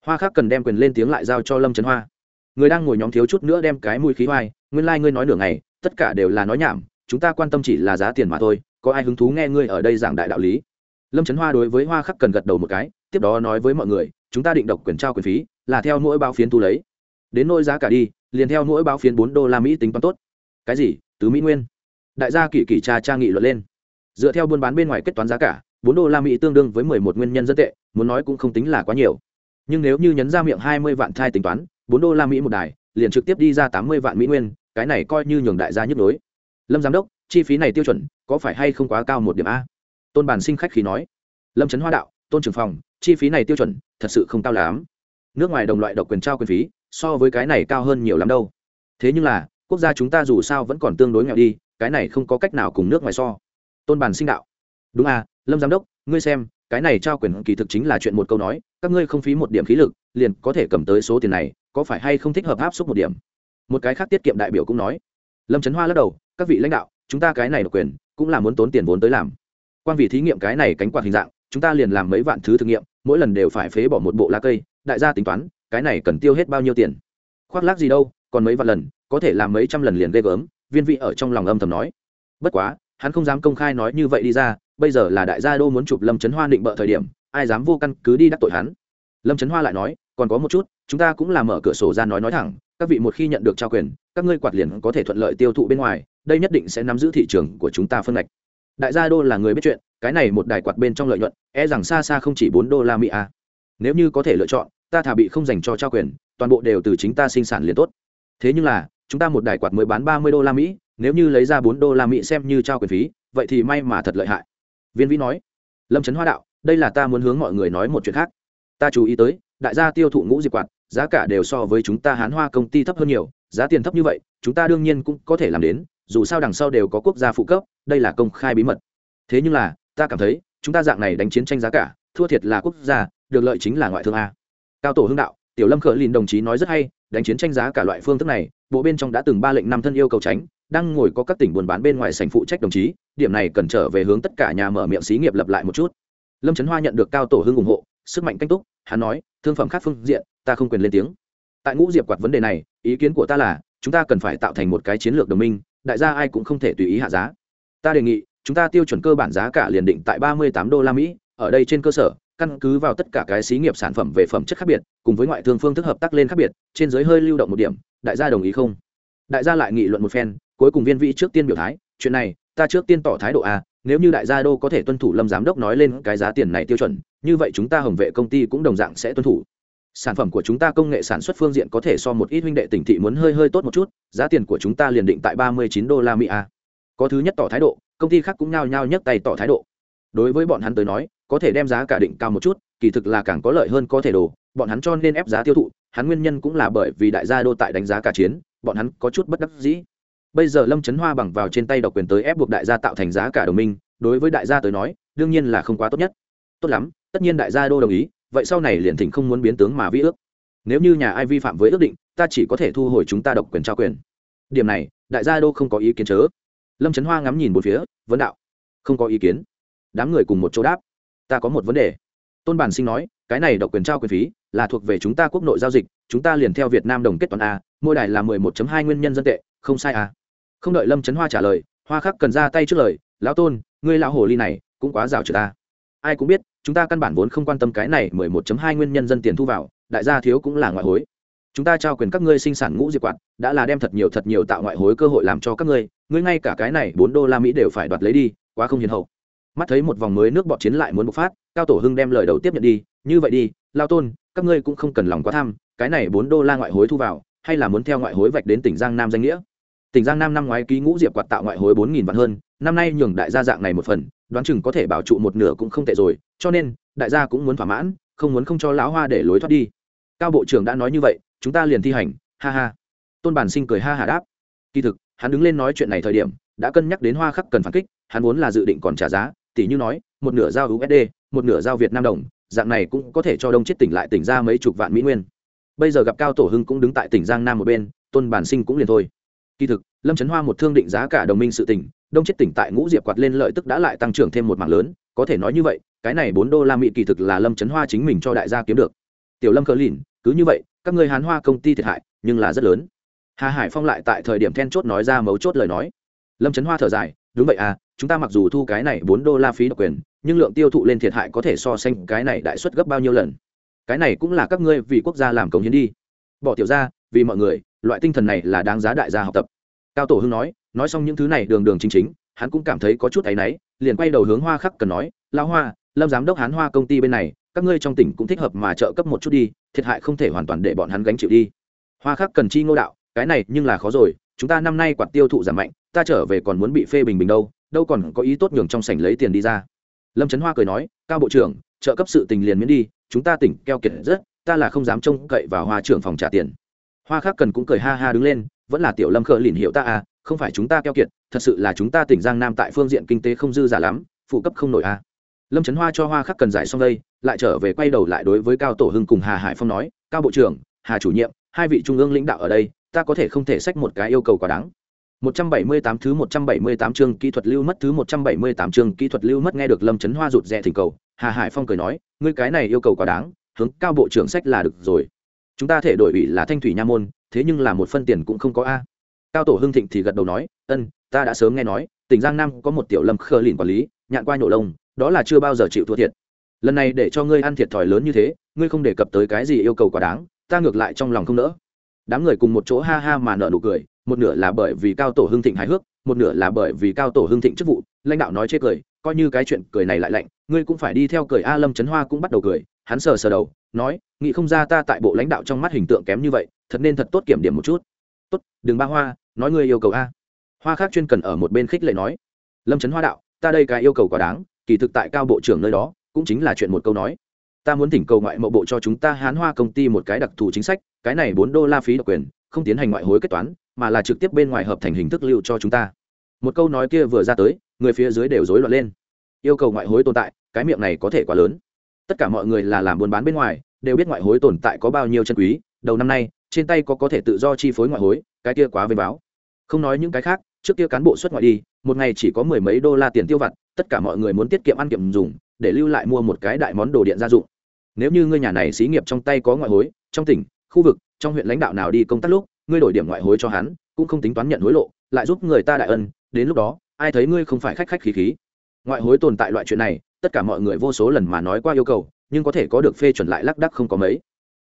Hoa khác cần đem quyền lên tiếng lại giao cho lâm trấn hoa. Người đang ngồi nhóm thiếu chút nữa đem cái mùi khí hoài nguyên lai、like、ngươi nói nửa ngày, tất cả đều là nói nhảm, chúng ta quan tâm chỉ là giá tiền mà thôi, có ai hứng thú nghe ngươi ở đây giảng đại đạo lý? Lâm trấn hoa đối với hoa khắc cần gật đầu một cái, tiếp đó nói với mọi người, chúng ta định độc quyền trao quyền phí, là theo mỗi bao phiến thu lấy. Đến nỗi giá cả đi, liền theo mỗi bao phiến bốn đô la mỹ tính toán tốt cái gì, tứ mỹ nguyên. Đại gia kỷ kỷ tra tra nghị luận lên. Dựa theo buôn bán bên ngoài kết toán giá cả, bốn đô la mỹ tương đương với mười một nguyên nhân dân tệ, muốn nói cũng không tính là quá nhiều. Nhưng nếu như nhấn ra miệng hai mươi vạn thai tính toán, bốn đô la mỹ một đài, liền trực tiếp đi ra tám mươi vạn mỹ nguyên, cái này coi như nhường đại gia nhức nhối. Lâm giám đốc, chi phí này tiêu chuẩn, có phải hay không quá cao một điểm a? Tôn bản sinh khách khí nói. Lâm trấn hoa đạo, tôn trưởng phòng, chi phí này tiêu chuẩn, thật sự không cao lắm. Nước ngoài đồng loại độc quyền trao quyền phí, so với cái này cao hơn nhiều lắm đâu. Thế nhưng là quốc gia chúng ta dù sao vẫn còn tương đối nghèo đi, cái này không có cách nào cùng nước ngoài so. Tôn bản sinh đạo. Đúng à lâm giám đốc, ngươi xem, cái này trao quyền kỳ thực chính là chuyện một câu nói, các ngươi không phí một điểm khí lực, liền có thể cầm tới số tiền này, có phải hay không thích hợp áp suất một điểm? Một cái khác tiết kiệm đại biểu cũng nói. Lâm trấn hoa lắc đầu, các vị lãnh đạo, chúng ta cái này độc quyền, cũng là muốn tốn tiền vốn tới làm. Quan vị thí nghiệm cái này cánh quạt hình dạng, chúng ta liền làm mấy vạn thứ thử nghiệm, mỗi lần đều phải phế bỏ một bộ lá cây, đại gia tính toán, cái này cần tiêu hết bao nhiêu tiền? Khoác lác gì đâu, còn mấy vạn lần có thể làm mấy trăm lần liền ghê gớm, viên vị ở trong lòng âm thầm nói. Bất quá, hắn không dám công khai nói như vậy đi ra, bây giờ là đại gia đô muốn chụp lâm trấn hoa định bợ thời điểm, ai dám vô căn cứ đi đắc tội hắn. Lâm trấn hoa lại nói, còn có một chút, chúng ta cũng là mở cửa sổ ra nói nói thẳng, các vị một khi nhận được trao quyền, các ngươi quạt liền có thể thuận lợi tiêu thụ bên ngoài, đây nhất định sẽ nắm giữ thị trường của chúng ta phân ngạch. Đại gia đô là người biết chuyện, cái này một đài quạt bên trong lợi nhuận e rằng xa xa không chỉ bốn đô la mỹ a nếu như có thể lựa chọn, ta thà bị không dành cho trao quyền, toàn bộ đều từ chính ta sinh sản liền tốt. Thế nhưng là chúng ta một đài quạt mới bán ba mươi đô la mỹ, nếu như lấy ra bốn đô la mỹ xem như trao quyền phí, vậy thì may mà thật lợi hại. Viên vĩ nói. Lâm trấn hoa đạo, đây là ta muốn hướng mọi người nói một chuyện khác. Ta chú ý tới, đại gia tiêu thụ ngũ diệp quạt, giá cả đều so với chúng ta hán hoa công ty thấp hơn nhiều, giá tiền thấp như vậy, chúng ta đương nhiên cũng có thể làm đến, dù sao đằng sau đều có quốc gia phụ cấp, đây là công khai bí mật. Thế nhưng là, ta cảm thấy, chúng ta dạng này đánh chiến tranh giá cả, thua thiệt là quốc gia, được lợi chính là ngoại thương a. Cao tổ hưng đạo, tiểu lâm khởi lìn đồng chí nói rất hay, đánh chiến tranh giá cả loại phương thức này bộ bên trong đã từng ba lệnh năm thân yêu cầu tránh, đang ngồi có các tỉnh buôn bán bên ngoài sành phụ trách đồng chí, điểm này cần trở về hướng tất cả nhà mở miệng xí nghiệp lập lại một chút. Lâm trấn hoa nhận được cao tổ hưng ủng hộ, sức mạnh canh túc, hắn nói, thương phẩm khác phương diện, ta không quyền lên tiếng. Tại ngũ diệp quạt vấn đề này, ý kiến của ta là, chúng ta cần phải tạo thành một cái chiến lược đồng minh, đại gia ai cũng không thể tùy ý hạ giá. Ta đề nghị, chúng ta tiêu chuẩn cơ bản giá cả liền định tại ba mươi tám đô la mỹ, ở đây trên cơ sở, căn cứ vào tất cả cái xí nghiệp sản phẩm về phẩm chất khác biệt, cùng với ngoại thương phương thức hợp tác lên khác biệt, trên giới hơi lưu động một điểm đại gia đồng ý không? Đại gia lại nghị luận một phen, cuối cùng viên vị trước tiên biểu thái, chuyện này, ta trước tiên tỏ thái độ a, nếu như đại gia đô có thể tuân thủ lâm giám đốc nói lên cái giá tiền này tiêu chuẩn, như vậy chúng ta hồng vệ công ty cũng đồng dạng sẽ tuân thủ. Sản phẩm của chúng ta công nghệ sản xuất phương diện có thể so một ít huynh đệ tỉnh thị muốn hơi hơi tốt một chút, giá tiền của chúng ta liền định tại ba mươi chín đô la mỹ a. Có thứ nhất tỏ thái độ, công ty khác cũng nhao nhao nhấc tay tỏ thái độ. Đối với bọn hắn tới nói, có thể đem giá cả định cao một chút, kỳ thực là càng có lợi hơn có thể đồ, bọn hắn cho nên ép giá tiêu thụ hắn nguyên nhân cũng là bởi vì đại gia đô tại đánh giá cả chiến, bọn hắn có chút bất đắc dĩ. Bây giờ lâm trấn hoa bằng vào trên tay độc quyền tới ép buộc đại gia tạo thành giá cả đồng minh, đối với đại gia tới nói, đương nhiên là không quá tốt nhất. Tốt lắm, tất nhiên đại gia đô đồng ý, vậy sau này liền thỉnh không muốn biến tướng mà vi ước. Nếu như nhà ai vi phạm với ước định, ta chỉ có thể thu hồi chúng ta độc quyền trao quyền. Điểm này, đại gia đô không có ý kiến chớ. Lâm trấn hoa ngắm nhìn một phía, vấn đạo. Không có ý kiến. Đám người cùng một chỗ đáp. Ta có một vấn đề. Tôn bản sinh nói, cái này độc quyền trao quyền phí là thuộc về chúng ta quốc nội giao dịch, chúng ta liền theo việt nam đồng kết toán a, mỗi đài là mười một hai nguyên nhân dân tệ, không sai à không đợi lâm trấn hoa trả lời, hoa khắc cần ra tay trước lời, lão tôn, ngươi lão hồ ly này cũng quá rào trừ ta ai cũng biết, chúng ta căn bản vốn không quan tâm cái này mười một hai nguyên nhân dân tiền thu vào, đại gia thiếu cũng là ngoại hối. Chúng ta trao quyền các ngươi sinh sản ngũ diệp quạt, đã là đem thật nhiều thật nhiều tạo ngoại hối cơ hội làm cho các ngươi ngươi ngay cả cái này bốn đô la mỹ đều phải đoạt lấy đi, quá không hiền hậu. Mắt thấy một vòng mới nước bọt chiến lại muốn bộc phát, cao tổ hưng đem lời đầu tiếp nhận đi, như vậy đi lao tôn các ngươi cũng không cần lòng quá tham, cái này bốn đô la ngoại hối thu vào, hay là muốn theo ngoại hối vạch đến tỉnh giang nam danh nghĩa? Tỉnh giang nam năm ngoái ký ngũ diệp quạt tạo ngoại hối bốn nghìn vạn hơn, năm nay nhường đại gia dạng này một phần, đoán chừng có thể bảo trụ một nửa cũng không tệ rồi, cho nên, đại gia cũng muốn thỏa mãn, không muốn không cho lão hoa để lối thoát đi. Cao bộ trưởng đã nói như vậy, chúng ta liền thi hành, ha ha. Tôn bản sinh cười ha hà đáp. Kỳ thực, hắn đứng lên nói chuyện này thời điểm, đã cân nhắc đến hoa khắc cần phản kích, hắn vốn là dự định còn trả giá tỷ như nói, một nửa giao usd một nửa giao việt nam đồng dạng này cũng có thể cho đông chết tỉnh lại tỉnh ra mấy chục vạn mỹ nguyên. Bây giờ gặp cao tổ hưng cũng đứng tại tỉnh giang nam một bên, tôn bản sinh cũng liền thôi. Kỳ thực, lâm trấn hoa một thương định giá cả đồng minh sự tỉnh, đông chết tỉnh tại ngũ diệp quạt lên lợi tức đã lại tăng trưởng thêm một mảng lớn, có thể nói như vậy, cái này bốn đô la mỹ kỳ thực là lâm trấn hoa chính mình cho đại gia kiếm được. Tiểu lâm cờ lìn, cứ như vậy, các người hán hoa công ty thiệt hại, nhưng là rất lớn. Hà hải phong lại tại thời điểm then chốt nói ra mấu chốt lời nói. Lâm trấn hoa thở dài, đúng vậy à chúng ta mặc dù thu cái này bốn đô la phí độc quyền nhưng lượng tiêu thụ lên thiệt hại có thể so sánh cái này đại suất gấp bao nhiêu lần. Cái này cũng là các ngươi vì quốc gia làm cống hiến đi. Bỏ tiểu ra, vì mọi người, loại tinh thần này là đáng giá đại gia học tập. Cao tổ hưng nói nói xong những thứ này đường đường chính chính, hắn cũng cảm thấy có chút áy náy, liền quay đầu hướng hoa khắc cần nói lao hoa, lâm giám đốc hán hoa công ty bên này, các ngươi trong tỉnh cũng thích hợp mà trợ cấp một chút đi, thiệt hại không thể hoàn toàn để bọn hắn gánh chịu đi. Hoa khắc cần chi ngô đạo, cái này nhưng là khó rồi, chúng ta năm nay quạt tiêu thụ giảm mạnh, ta trở về còn muốn bị phê bình bình đâu đâu còn có ý tốt nhường trong sảnh lấy tiền đi ra lâm trấn hoa cười nói, cao bộ trưởng, trợ cấp sự tình liền miễn đi, chúng ta tỉnh keo kiệt rất, ta là không dám trông cậy vào hoa trưởng phòng trả tiền. Hoa khác cần cũng cười ha ha đứng lên, vẫn là tiểu lâm khờ lìn hiệu ta à không phải chúng ta keo kiệt, thật sự là chúng ta tỉnh giang nam tại phương diện kinh tế không dư giả lắm, phụ cấp không nổi à. Lâm trấn hoa cho hoa khắc cần giải xong đây, lại trở về quay đầu lại đối với cao tổ hưng cùng hà hải phong nói, cao bộ trưởng, hà chủ nhiệm, hai vị trung ương lãnh đạo ở đây, ta có thể không thể sách một cái yêu cầu quá đáng. 178 thứ 178 chương kỹ thuật lưu mất thứ 178 chương kỹ thuật lưu mất nghe được Lâm Chấn Hoa rụt rè thỉnh cầu, Hà Hải Phong cười nói, ngươi cái này yêu cầu quá đáng, hướng cao bộ trưởng sách là được rồi. Chúng ta thể đổi ủy là Thanh thủy nha môn, thế nhưng là một phân tiền cũng không có a. Cao tổ Hưng Thịnh thì gật đầu nói, "Ân, ta đã sớm nghe nói, tỉnh Giang Nam có một tiểu Lâm Khơ lìn quản lý, nhạn qua nhổ lông, đó là chưa bao giờ chịu thua thiệt. Lần này để cho ngươi ăn thiệt thòi lớn như thế, ngươi không đề cập tới cái gì yêu cầu quá đáng, ta ngược lại trong lòng không nỡ." Đám người cùng một chỗ ha ha mà nở nụ cười, một nửa là bởi vì cao tổ hưng thịnh hài hước, một nửa là bởi vì cao tổ hưng thịnh chức vụ. Lãnh đạo nói chê cười, coi như cái chuyện cười này lại lạnh, ngươi cũng phải đi theo cười. A lâm trấn hoa cũng bắt đầu cười, hắn sờ sờ đầu, nói nghĩ không ra ta tại bộ lãnh đạo trong mắt hình tượng kém như vậy, thật nên thật tốt kiểm điểm một chút. Tốt, đừng ba hoa, nói ngươi yêu cầu a. Hoa khác chuyên cần ở một bên khích lệ nói, lâm trấn hoa đạo, ta đây cái yêu cầu quá đáng, kỳ thực tại cao bộ trưởng nơi đó, cũng chính là chuyện một câu nói. Ta muốn thỉnh cầu ngoại mộ bộ cho chúng ta hán hoa công ty một cái đặc thù chính sách, cái này bốn đô la phí độc quyền, không tiến hành ngoại hối kết toán mà là trực tiếp bên ngoài hợp thành hình thức lưu cho chúng ta. Một câu nói kia vừa ra tới, người phía dưới đều rối loạn lên. Yêu cầu ngoại hối tồn tại, cái miệng này có thể quá lớn. Tất cả mọi người là làm buôn bán bên ngoài, đều biết ngoại hối tồn tại có bao nhiêu chân quý. Đầu năm nay, trên tay có có thể tự do chi phối ngoại hối, cái kia quá vênh báo. Không nói những cái khác, trước kia cán bộ xuất ngoại đi, một ngày chỉ có mười mấy đô la tiền tiêu vặt, tất cả mọi người muốn tiết kiệm ăn kiệm dùng, để lưu lại mua một cái đại món đồ điện gia dụng. Nếu như ngươi nhà này xí nghiệp trong tay có ngoại hối, trong tỉnh, khu vực, trong huyện lãnh đạo nào đi công tác lúc ngươi đổi điểm ngoại hối cho hắn, cũng không tính toán nhận hối lộ, lại giúp người ta đại ân, đến lúc đó, ai thấy ngươi không phải khách khách khí khí. Ngoại hối tồn tại loại chuyện này, tất cả mọi người vô số lần mà nói qua yêu cầu, nhưng có thể có được phê chuẩn lại lác đắc không có mấy.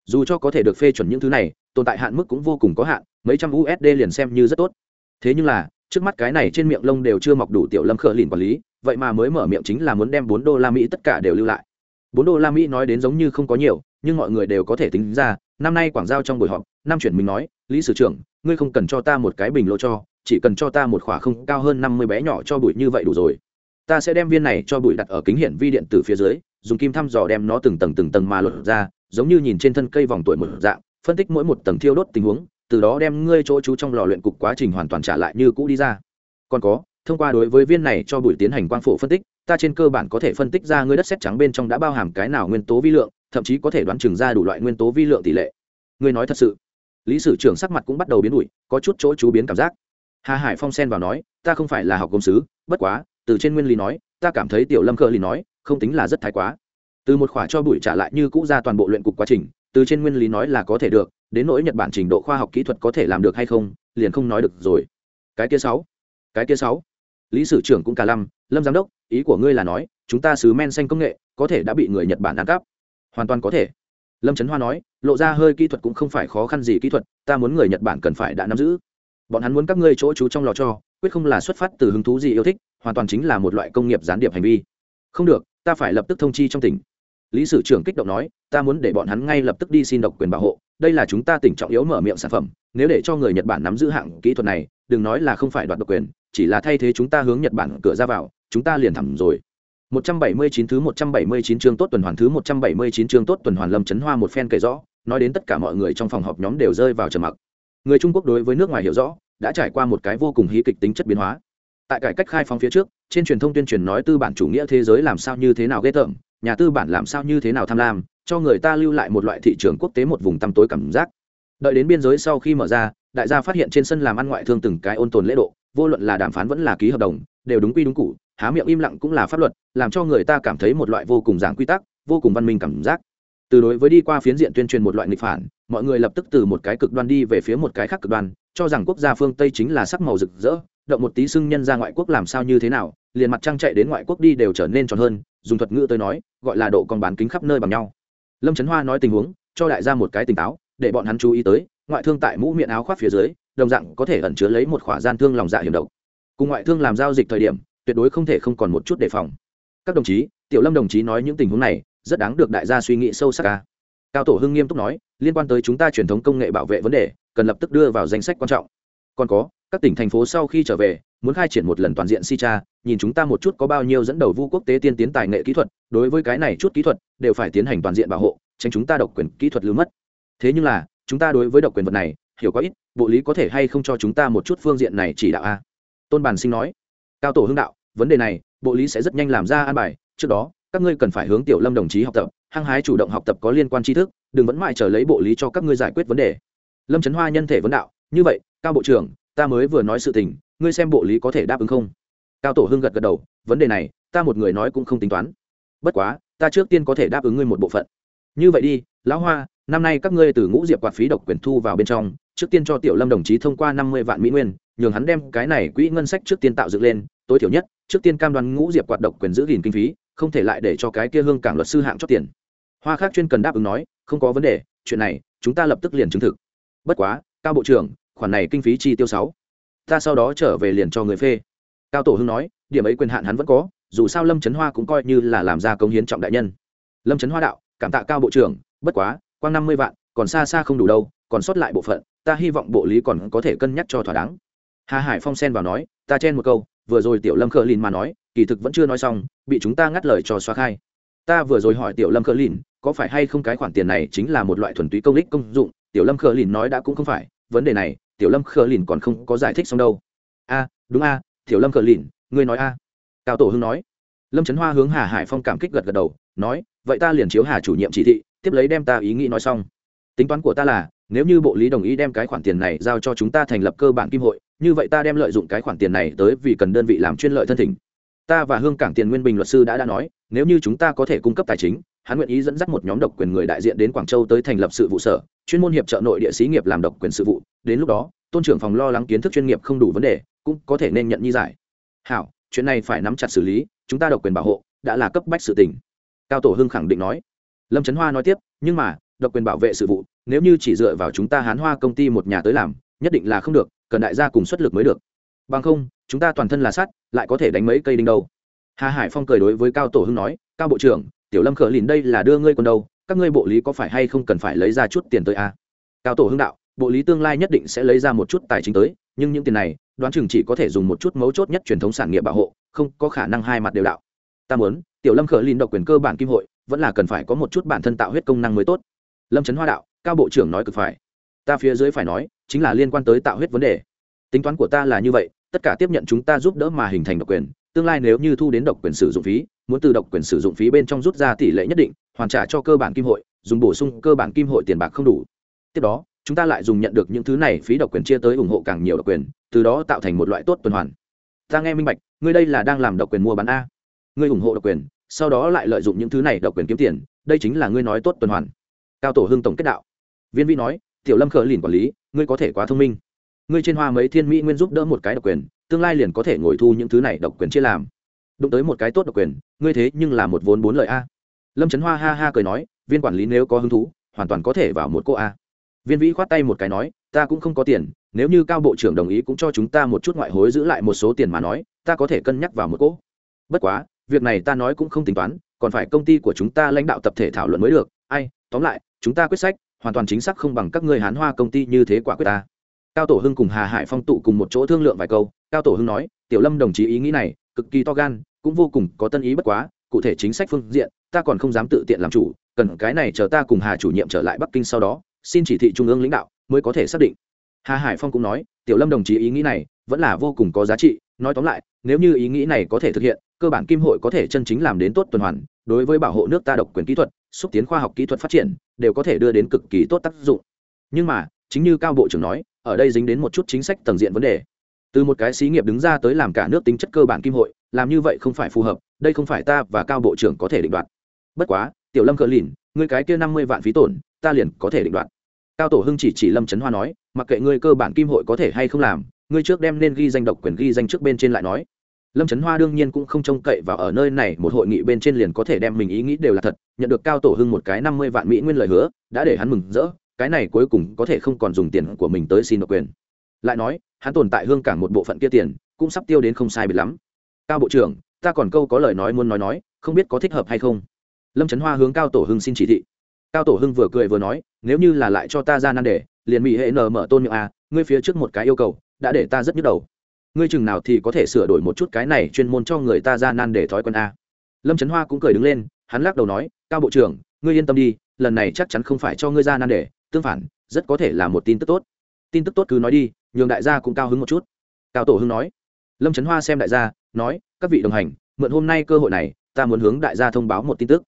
Dù cho có thể được phê chuẩn những thứ này, tồn tại hạn mức cũng vô cùng có hạn, mấy trăm usd liền xem như rất tốt. Thế nhưng là, trước mắt cái này trên miệng lông đều chưa mọc đủ tiểu lâm khờ lìn quản lý, vậy mà mới mở miệng chính là muốn đem bốn đô la mỹ tất cả đều lưu lại. Bốn đô la mỹ nói đến giống như không có nhiều, nhưng mọi người đều có thể tính ra, năm nay quảng giao trong buổi họp năm chuyển mình nói, lý sử trưởng, ngươi không cần cho ta một cái bình lô cho, chỉ cần cho ta một khỏa không cao hơn năm mươi bé nhỏ cho bụi như vậy đủ rồi. Ta sẽ đem viên này cho bụi đặt ở kính hiển vi điện từ phía dưới, dùng kim thăm dò đem nó từng tầng từng tầng mà lột ra, giống như nhìn trên thân cây vòng tuổi một dạng, phân tích mỗi một tầng thiêu đốt tình huống, từ đó đem ngươi chỗ chú trong lò luyện cục quá trình hoàn toàn trả lại như cũ đi ra. Còn có, thông qua đối với viên này cho bụi tiến hành quang phổ phân tích, ta trên cơ bản có thể phân tích ra ngươi đất xét trắng bên trong đã bao hàm cái nào nguyên tố vi lượng, thậm chí có thể đoán chừng ra đủ loại nguyên tố vi lượng tỷ lệ. Ngươi nói thật sự? Lý sử trưởng sắc mặt cũng bắt đầu biến đổi có chút chỗ chú biến cảm giác. Hà hải phong xen vào nói, ta không phải là học công sứ, bất quá, từ trên nguyên lý nói, ta cảm thấy tiểu lâm cơ lý nói, không tính là rất thái quá. Từ một khỏa cho bụi trả lại như cũ ra toàn bộ luyện cục quá trình, từ trên nguyên lý nói là có thể được, đến nỗi nhật bản trình độ khoa học kỹ thuật có thể làm được hay không, liền không nói được rồi. Cái kia sáu, cái kia sáu. Lý sử trưởng cũng cả lâm lâm giám đốc, ý của ngươi là nói, chúng ta xứ men xanh công nghệ có thể đã bị người nhật bản ăn cắp. Hoàn toàn có thể lâm trấn hoa nói, lộ ra hơi kỹ thuật cũng không phải khó khăn gì kỹ thuật, ta muốn người nhật bản cần phải đã nắm giữ. Bọn hắn muốn các ngươi chỗ chú trong lò cho, quyết không là xuất phát từ hứng thú gì yêu thích, hoàn toàn chính là một loại công nghiệp gián điệp hành vi. Không được, ta phải lập tức thông chi trong tỉnh. Lý sử trưởng kích động nói, ta muốn để bọn hắn ngay lập tức đi xin độc quyền bảo hộ, đây là chúng ta tỉnh trọng yếu mở miệng sản phẩm, nếu để cho người nhật bản nắm giữ hạng kỹ thuật này, đừng nói là không phải đoạt độc quyền, chỉ là thay thế chúng ta hướng nhật bản cửa ra vào, chúng ta liền thẳng rồi. 179 thứ 179 chương tốt tuần hoàn thứ 179 chương tốt tuần hoàn Lâm Chấn Hoa một phen kể rõ, nói đến tất cả mọi người trong phòng họp nhóm đều rơi vào trầm mặc. Người Trung Quốc đối với nước ngoài hiểu rõ, đã trải qua một cái vô cùng hí kịch tính chất biến hóa. Tại cải cách khai phóng phía trước, trên truyền thông tuyên truyền nói tư bản chủ nghĩa thế giới làm sao như thế nào ghê tởm, nhà tư bản làm sao như thế nào tham lam, cho người ta lưu lại một loại thị trường quốc tế một vùng tăm tối cảm giác. Đợi đến biên giới sau khi mở ra, đại gia phát hiện trên sân làm ăn ngoại thương từng cái ôn tồn lễ độ, vô luận là đàm phán vẫn là ký hợp đồng, đều đúng quy đúng cụ, há miệng im lặng cũng là pháp luật làm cho người ta cảm thấy một loại vô cùng giảng quy tắc vô cùng văn minh cảm giác. Từ đối với đi qua phiến diện tuyên truyền một loại nghịch phản mọi người lập tức từ một cái cực đoan đi về phía một cái khác cực đoan cho rằng quốc gia phương tây chính là sắc màu rực rỡ động một tí xưng nhân ra ngoại quốc làm sao như thế nào liền mặt trăng chạy đến ngoại quốc đi đều trở nên tròn hơn dùng thuật ngữ tới nói gọi là độ còn bán kính khắp nơi bằng nhau. Lâm trấn hoa nói tình huống cho đại gia một cái tỉnh táo để bọn hắn chú ý tới ngoại thương tại mũ miệng áo khoác phía dưới đồng dạng có thể ẩn chứa lấy một khỏa gian thương lòng dạ hiểm độc cùng ngoại thương làm giao dịch thời điểm, tuyệt đối không thể không còn một chút đề phòng. Các đồng chí, tiểu lâm đồng chí nói những tình huống này, rất đáng được đại gia suy nghĩ sâu sắc ca cao tổ hưng nghiêm túc nói, liên quan tới chúng ta truyền thống công nghệ bảo vệ vấn đề, cần lập tức đưa vào danh sách quan trọng. Còn có, các tỉnh thành phố sau khi trở về, muốn khai triển một lần toàn diện si cha nhìn chúng ta một chút có bao nhiêu dẫn đầu vu quốc tế tiên tiến tài nghệ kỹ thuật, đối với cái này chút kỹ thuật, đều phải tiến hành toàn diện bảo hộ, tránh chúng ta độc quyền kỹ thuật lưu mất. Thế nhưng là, chúng ta đối với độc quyền vật này, hiểu có ít, bộ lý có thể hay không cho chúng ta một chút phương diện này chỉ đạo a? Tôn bản sinh nói, cao tổ hưng đạo, vấn đề này, bộ lý sẽ rất nhanh làm ra an bài. Trước đó, các ngươi cần phải hướng tiểu lâm đồng chí học tập, hăng hái chủ động học tập có liên quan tri thức, đừng vẫn mãi chờ lấy bộ lý cho các ngươi giải quyết vấn đề. Lâm trấn hoa nhân thể vấn đạo, như vậy, cao bộ trưởng, ta mới vừa nói sự tình, ngươi xem bộ lý có thể đáp ứng không? Cao tổ hưng gật gật đầu, vấn đề này, ta một người nói cũng không tính toán. Bất quá, ta trước tiên có thể đáp ứng ngươi một bộ phận. Như vậy đi, lão hoa, năm nay các ngươi từ ngũ diệp quạt phí độc quyền thu vào bên trong trước tiên cho tiểu lâm đồng chí thông qua năm mươi vạn mỹ nguyên, nhường hắn đem cái này quỹ ngân sách trước tiên tạo dựng lên, tối thiểu nhất, trước tiên cam đoan ngũ diệp hoạt độc quyền giữ gìn kinh phí, không thể lại để cho cái kia hương cảng luật sư hạng chót tiền. Hoa khác chuyên cần đáp ứng nói, không có vấn đề, chuyện này, chúng ta lập tức liền chứng thực. Bất quá, cao bộ trưởng, khoản này kinh phí chi tiêu sáu. Ta sau đó trở về liền cho người phê. Cao tổ hưng nói, điểm ấy quyền hạn hắn vẫn có, dù sao lâm trấn hoa cũng coi như là làm ra công hiến trọng đại nhân. Lâm trấn hoa đạo, cảm tạ cao bộ trưởng, bất quá, quang năm mươi vạn, còn xa xa không đủ đâu, còn sót lại bộ phận ta hy vọng bộ lý còn có thể cân nhắc cho thỏa đáng. Hà hải phong xen vào nói, ta chen một câu, vừa rồi tiểu lâm khờ lìn mà nói, kỳ thực vẫn chưa nói xong, bị chúng ta ngắt lời cho xóa khai. Ta vừa rồi hỏi tiểu lâm khờ lìn, có phải hay không cái khoản tiền này chính là một loại thuần túy công ích công dụng? Tiểu lâm khờ lìn nói đã cũng không phải, vấn đề này, tiểu lâm khờ lìn còn không có giải thích xong đâu. A, đúng a, tiểu lâm khờ lìn, ngươi nói a. Cao tổ hưng nói. Lâm trấn hoa hướng hà hải phong cảm kích gật gật đầu, nói, vậy ta liền chiếu hà chủ nhiệm chỉ thị, tiếp lấy đem ta ý nghĩ nói xong. Tính toán của ta là nếu như bộ lý đồng ý đem cái khoản tiền này giao cho chúng ta thành lập cơ bản kim hội, như vậy ta đem lợi dụng cái khoản tiền này tới vì cần đơn vị làm chuyên lợi thân thỉnh. Ta và hương cảng tiền nguyên bình luật sư đã đã nói, nếu như chúng ta có thể cung cấp tài chính, hắn nguyện ý dẫn dắt một nhóm độc quyền người đại diện đến quảng châu tới thành lập sự vụ sở, chuyên môn hiệp trợ nội địa xí nghiệp làm độc quyền sự vụ. Đến lúc đó, tôn trưởng phòng lo lắng kiến thức chuyên nghiệp không đủ vấn đề, cũng có thể nên nhận nhi giải. Hảo, chuyện này phải nắm chặt xử lý, chúng ta độc quyền bảo hộ, đã là cấp bách sự tình. Cao tổ hưng khẳng định nói. Lâm trấn hoa nói tiếp, nhưng mà, độc quyền bảo vệ sự vụ nếu như chỉ dựa vào chúng ta hán hoa công ty một nhà tới làm, nhất định là không được, cần đại gia cùng xuất lực mới được. Bằng không, chúng ta toàn thân là sắt, lại có thể đánh mấy cây đinh đâu. Hà hải phong cười đối với cao tổ hưng nói, cao bộ trưởng, tiểu lâm khở lìn đây là đưa ngươi còn đâu, các ngươi bộ lý có phải hay không cần phải lấy ra chút tiền tới a à? cao tổ hưng đạo, bộ lý tương lai nhất định sẽ lấy ra một chút tài chính tới, nhưng những tiền này, đoán chừng chỉ có thể dùng một chút mấu chốt nhất truyền thống sản nghiệp bảo hộ, không có khả năng hai mặt đều đạo. Ta muốn, tiểu lâm khở lìn độc quyền cơ bản kim hội, vẫn là cần phải có một chút bản thân tạo huyết công năng mới tốt. Lâm trấn hoa đạo cao bộ trưởng nói cực phải. Ta phía dưới phải nói, chính là liên quan tới tạo huyết vấn đề. Tính toán của ta là như vậy, tất cả tiếp nhận chúng ta giúp đỡ mà hình thành độc quyền. Tương lai nếu như thu đến độc quyền sử dụng phí, muốn từ độc quyền sử dụng phí bên trong rút ra tỷ lệ nhất định, hoàn trả cho cơ bản kim hội, dùng bổ sung cơ bản kim hội tiền bạc không đủ. Tiếp đó, chúng ta lại dùng nhận được những thứ này phí độc quyền chia tới ủng hộ càng nhiều độc quyền, từ đó tạo thành một loại tốt tuần hoàn. Ta nghe minh bạch, ngươi đây là đang làm độc quyền mua bán a. Ngươi ủng hộ độc quyền, sau đó lại lợi dụng những thứ này độc quyền kiếm tiền, đây chính là ngươi nói tốt tuần hoàn. Cao tổ hưng tổng kết đạo viên vi nói, tiểu lâm khờ lìn quản lý, ngươi có thể quá thông minh. Ngươi trên hoa mấy thiên mỹ nguyên giúp đỡ một cái độc quyền, tương lai liền có thể ngồi thu những thứ này độc quyền chia làm. Đụng tới một cái tốt độc quyền, ngươi thế nhưng là một vốn bốn lợi a. Lâm trấn hoa ha ha cười nói, viên quản lý nếu có hứng thú, hoàn toàn có thể vào một cô a. Viên vĩ khoát tay một cái nói, ta cũng không có tiền, nếu như cao bộ trưởng đồng ý cũng cho chúng ta một chút ngoại hối giữ lại một số tiền mà nói, ta có thể cân nhắc vào một cỗ bất quá, việc này ta nói cũng không tính toán, còn phải công ty của chúng ta lãnh đạo tập thể thảo luận mới được. Ai, tóm lại, chúng ta quyết sách hoàn toàn chính xác không bằng các ngươi hán hoa công ty như thế quả quyết ta. Cao tổ hưng cùng hà hải phong tụ cùng một chỗ thương lượng vài câu, cao tổ hưng nói, tiểu lâm đồng chí ý nghĩ này, cực kỳ to gan, cũng vô cùng có tân ý bất quá, cụ thể chính sách phương diện, ta còn không dám tự tiện làm chủ, cần cái này chờ ta cùng hà chủ nhiệm trở lại bắc kinh sau đó, xin chỉ thị trung ương lãnh đạo mới có thể xác định. Hà hải phong cũng nói, tiểu lâm đồng chí ý nghĩ này vẫn là vô cùng có giá trị, nói tóm lại, nếu như ý nghĩ này có thể thực hiện, cơ bản kim hội có thể chân chính làm đến tốt tuần hoàn đối với bảo hộ nước ta độc quyền kỹ thuật, xúc tiến khoa học kỹ thuật phát triển, đều có thể đưa đến cực kỳ tốt tác dụng. Nhưng mà, chính như cao bộ trưởng nói, ở đây dính đến một chút chính sách tầng diện vấn đề. Từ một cái xí nghiệp đứng ra tới làm cả nước tính chất cơ bản kim hội, làm như vậy không phải phù hợp, đây không phải ta và cao bộ trưởng có thể định đoạt. Bất quá, tiểu lâm cờ lìn, ngươi cái kia năm mươi vạn phí tổn, ta liền có thể định đoạt. Cao tổ hưng chỉ chỉ lâm trấn hoa nói, mặc kệ ngươi cơ bản kim hội có thể hay không làm, ngươi trước đem nên ghi danh độc quyền ghi danh trước bên trên lại nói lâm trấn hoa đương nhiên cũng không trông cậy vào ở nơi này, một hội nghị bên trên liền có thể đem mình ý nghĩ đều là thật, nhận được cao tổ hưng một cái năm mươi vạn mỹ nguyên lời hứa, đã để hắn mừng rỡ, cái này cuối cùng có thể không còn dùng tiền của mình tới xin độc quyền. Lại nói, hắn tồn tại hương cảng một bộ phận kia tiền, cũng sắp tiêu đến không sai biệt lắm. Cao bộ trưởng, ta còn câu có lời nói muốn nói nói, không biết có thích hợp hay không? Lâm trấn hoa hướng cao tổ hưng xin chỉ thị. Cao tổ hưng vừa cười vừa nói, nếu như là lại cho ta ra nan đề, liền mỹ hệ nở mở tôn miệng a, ngươi phía trước một cái yêu cầu, đã để ta rất nhức đầu ngươi chừng nào thì có thể sửa đổi một chút cái này chuyên môn cho người ta ra nan để thói quen a. Lâm trấn hoa cũng cười đứng lên, hắn lắc đầu nói, cao bộ trưởng, ngươi yên tâm đi, lần này chắc chắn không phải cho ngươi ra nan để, tương phản, rất có thể là một tin tức tốt. Tin tức tốt cứ nói đi, nhường đại gia cũng cao hứng một chút. Cao tổ hưng nói. Lâm trấn hoa xem đại gia, nói, các vị đồng hành, mượn hôm nay cơ hội này, ta muốn hướng đại gia thông báo một tin tức.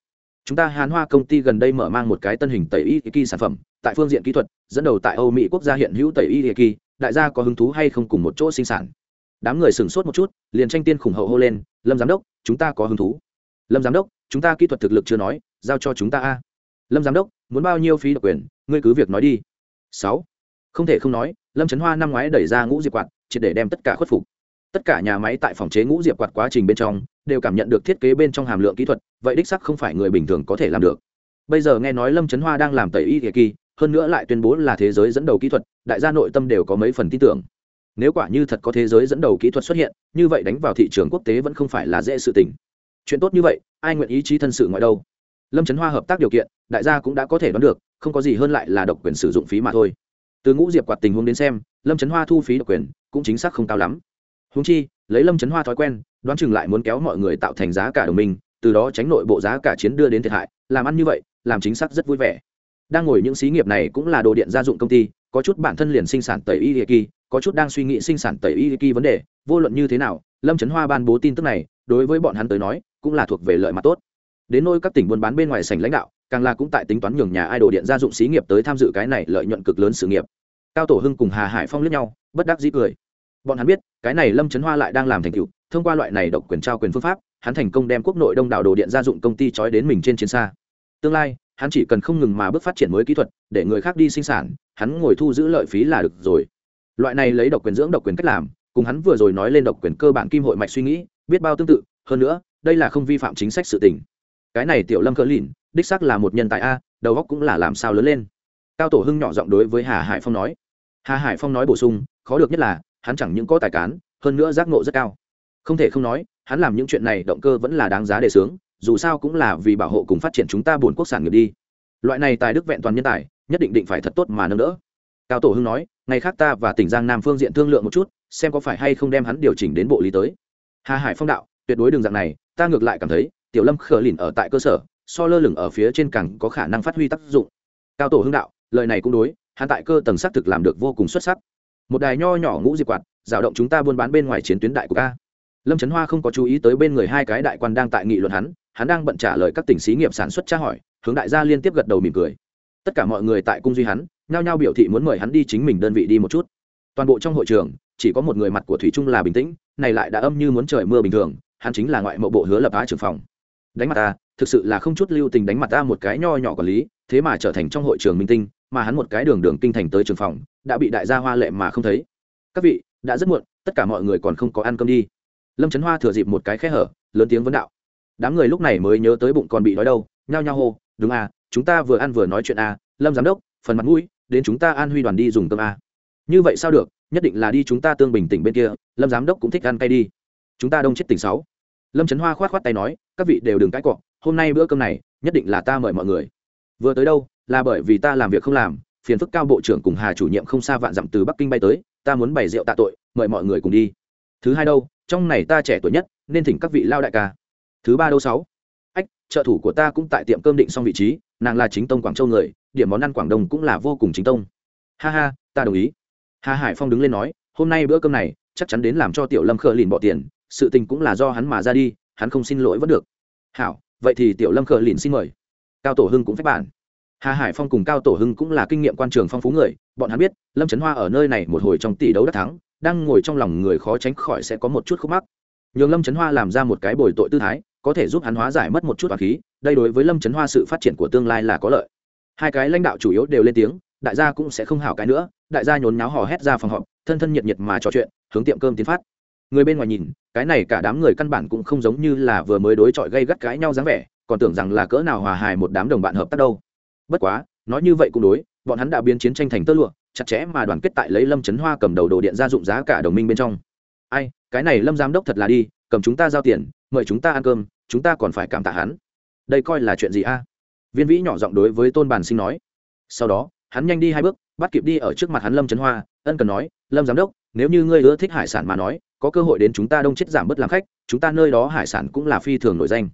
Chúng ta hàn hoa công ty gần đây mở mang một cái tân hình tẩy y kỳ sản phẩm, tại phương diện kỹ thuật, dẫn đầu tại âu mỹ quốc gia hiện hữu tẩy y kỳ, đại gia có hứng thú hay không cùng một chỗ sinh sản? Đám người sửng sốt một chút, liền tranh tiên khủng hậu hô lên, lâm giám đốc, chúng ta có hứng thú. Lâm giám đốc, chúng ta kỹ thuật thực lực chưa nói, giao cho chúng ta a. Lâm giám đốc, muốn bao nhiêu phí độc quyền, ngươi cứ việc nói đi. Sáu. Không thể không nói, lâm trấn hoa năm ngoái đẩy ra ngũ diệp quạt, triệt để đem tất cả khuất phục. Tất cả nhà máy tại phòng chế ngũ diệp quạt quá trình bên trong, đều cảm nhận được thiết kế bên trong hàm lượng kỹ thuật, vậy đích sắc không phải người bình thường có thể làm được. Bây giờ nghe nói lâm trấn hoa đang làm tẩy y kỳ kỳ, hơn nữa lại tuyên bố là thế giới dẫn đầu kỹ thuật, đại gia nội tâm đều có mấy phần tin tưởng nếu quả như thật có thế giới dẫn đầu kỹ thuật xuất hiện, như vậy đánh vào thị trường quốc tế vẫn không phải là dễ sự tình. Chuyện tốt như vậy, ai nguyện ý chí thân sự ngoại đâu? Lâm trấn hoa hợp tác điều kiện, đại gia cũng đã có thể đoán được, không có gì hơn lại là độc quyền sử dụng phí mà thôi. Từ ngũ diệp quạt tình huống đến xem, lâm trấn hoa thu phí độc quyền cũng chính xác không cao lắm. Húng chi, lấy lâm trấn hoa thói quen, đoán chừng lại muốn kéo mọi người tạo thành giá cả đồng minh, từ đó tránh nội bộ giá cả chiến đưa đến thiệt hại, làm ăn như vậy, làm chính xác rất vui vẻ. Đang ngồi những xí nghiệp này cũng là đồ điện gia dụng công ty, có chút bản thân liền sinh sản tẩy y kỳ có chút đang suy nghĩ sinh sản tẩy y kỳ vấn đề, vô luận như thế nào, lâm trấn hoa ban bố tin tức này, đối với bọn hắn tới nói, cũng là thuộc về lợi mặt tốt. Đến nôi các tỉnh buôn bán bên ngoài sảnh lãnh đạo, càng là cũng tại tính toán nhường nhà ai đồ điện gia dụng xí nghiệp tới tham dự cái này lợi nhuận cực lớn sự nghiệp. Cao tổ hưng cùng hà hải phong lướt nhau, bất đắc dĩ cười. Bọn hắn biết, cái này lâm trấn hoa lại đang làm thành tựu, thông qua loại này độc quyền trao quyền phương pháp, hắn thành công đem quốc nội đông đảo đồ điện gia dụng công ty trói đến mình trên chiến xa. Tương lai, hắn chỉ cần không ngừng mà bước phát triển mới kỹ thuật, để người khác đi sinh sản, hắn ngồi thu giữ lợi phí là được rồi loại này lấy độc quyền dưỡng độc quyền cách làm, cùng hắn vừa rồi nói lên độc quyền cơ bản kim hội mạch suy nghĩ, biết bao tương tự, hơn nữa, đây là không vi phạm chính sách sự tình. Cái này tiểu lâm cỡ lìn, đích xác là một nhân tài a, đầu góc cũng là làm sao lớn lên. Cao tổ hưng nhỏ giọng đối với hà hải phong nói. Hà hải phong nói bổ sung, khó được nhất là, hắn chẳng những có tài cán, hơn nữa giác ngộ rất cao. Không thể không nói, hắn làm những chuyện này động cơ vẫn là đáng giá để sướng dù sao cũng là vì bảo hộ cùng phát triển chúng ta buồn quốc sản nghiệp đi. Loại này tài đức vẹn toàn nhân tài, nhất định định phải thật tốt mà nâng đỡ cao tổ hưng nói, ngày khác ta và tỉnh giang nam phương diện thương lượng một chút, xem có phải hay không đem hắn điều chỉnh đến bộ lý tới. Hà hải phong đạo, tuyệt đối đường dạng này, ta ngược lại cảm thấy, tiểu lâm khờ lìn ở tại cơ sở, so lơ lửng ở phía trên cẳng có khả năng phát huy tác dụng. Cao tổ hưng đạo, lời này cũng đối, hắn tại cơ tầng xác thực làm được vô cùng xuất sắc. Một đài nho nhỏ ngũ diệp quạt rào động chúng ta buôn bán bên ngoài chiến tuyến đại của ca lâm trấn hoa không có chú ý tới bên người hai cái đại quan đang tại nghị luận hắn hắn đang bận trả lời các tỉnh xí nghiệp sản xuất tra hỏi, hướng đại gia liên tiếp gật đầu mỉm cười tất cả mọi người tại cung duy hắn, nhao nhao biểu thị muốn mời hắn đi chính mình đơn vị đi một chút. Toàn bộ trong hội trường, chỉ có một người mặt của thủy trung là bình tĩnh, này lại đã âm như muốn trời mưa bình thường, hắn chính là ngoại mộ bộ hứa lập á trưởng phòng. Đánh mặt ta, thực sự là không chút lưu tình đánh mặt ta một cái nho nhỏ quản lý, thế mà trở thành trong hội trường minh tinh, mà hắn một cái đường đường kinh thành tới trường phòng, đã bị đại gia hoa lệ mà không thấy. Các vị, đã rất muộn, tất cả mọi người còn không có ăn cơm đi. Lâm trấn hoa thừa dịp một cái khe hở, lớn tiếng vấn đạo. Đám người lúc này mới nhớ tới bụng còn bị đói đâu, nhao nhao hô, đúng à chúng ta vừa ăn vừa nói chuyện à lâm giám đốc, phần mặt mũi, đến chúng ta an huy đoàn đi dùng cơm a. Như vậy sao được, nhất định là đi chúng ta tương bình tỉnh bên kia, lâm giám đốc cũng thích ăn cay đi. Chúng ta đông chết tỉnh sáu. Lâm trấn hoa khoát khoát tay nói, các vị đều đừng cãi cọ, hôm nay bữa cơm này, nhất định là ta mời mọi người. Vừa tới đâu, là bởi vì ta làm việc không làm, phiền phức cao bộ trưởng cùng hà chủ nhiệm không xa vạn dặm từ bắc kinh bay tới, ta muốn bày rượu tạ tội, mời mọi người cùng đi. Thứ hai đâu, trong này ta trẻ tuổi nhất, nên thỉnh các vị lao đại ca. Thứ ba đâu sáu. Ách, trợ thủ của ta cũng tại tiệm cơm định xong vị trí nàng là chính tông quảng châu người, điểm món ăn quảng đông cũng là vô cùng chính tông. Ha ha, ta đồng ý. Hà hải phong đứng lên nói, hôm nay bữa cơm này, chắc chắn đến làm cho tiểu lâm khờ lìn bỏ tiền, sự tình cũng là do hắn mà ra đi, hắn không xin lỗi vẫn được. Hảo, vậy thì tiểu lâm khờ lìn xin mời. Cao tổ hưng cũng phép bản. Hà hải phong cùng cao tổ hưng cũng là kinh nghiệm quan trường phong phú người, bọn hắn biết, lâm trấn hoa ở nơi này một hồi trong tỷ đấu đắc thắng, đang ngồi trong lòng người khó tránh khỏi sẽ có một chút khúc mắc. Nhường lâm trấn hoa làm ra một cái bồi tội tư thái, có thể giúp hắn hóa giải mất một chút toàn khí đây đối với lâm trấn hoa sự phát triển của tương lai là có lợi. Hai cái lãnh đạo chủ yếu đều lên tiếng, đại gia cũng sẽ không hảo cái nữa, đại gia nhốn nháo hò hét ra phòng họp, thân thân nhiệt nhiệt mà trò chuyện, hướng tiệm cơm tiến phát. Người bên ngoài nhìn, cái này cả đám người căn bản cũng không giống như là vừa mới đối chọi gây gắt cãi nhau dáng vẻ, còn tưởng rằng là cỡ nào hòa hài một đám đồng bạn hợp tác đâu. Bất quá, nói như vậy cũng đối, bọn hắn đã biến chiến tranh thành tơ lụa, chặt chẽ mà đoàn kết tại lấy lâm trấn hoa cầm đầu đồ điện gia dụng giá cả đồng minh bên trong. Ai, cái này lâm giám đốc thật là đi, cầm chúng ta giao tiền, mời chúng ta ăn cơm, chúng ta còn phải cảm tạ hắn đây coi là chuyện gì a? Viên vĩ nhỏ giọng đối với tôn bàn sinh nói. Sau đó, hắn nhanh đi hai bước, bắt kịp đi ở trước mặt hắn lâm trấn hoa, ân cần nói, lâm giám đốc, nếu như ngươi ưa thích hải sản mà nói, có cơ hội đến chúng ta đông chết giảm bớt làm khách, chúng ta nơi đó hải sản cũng là phi thường nổi danh.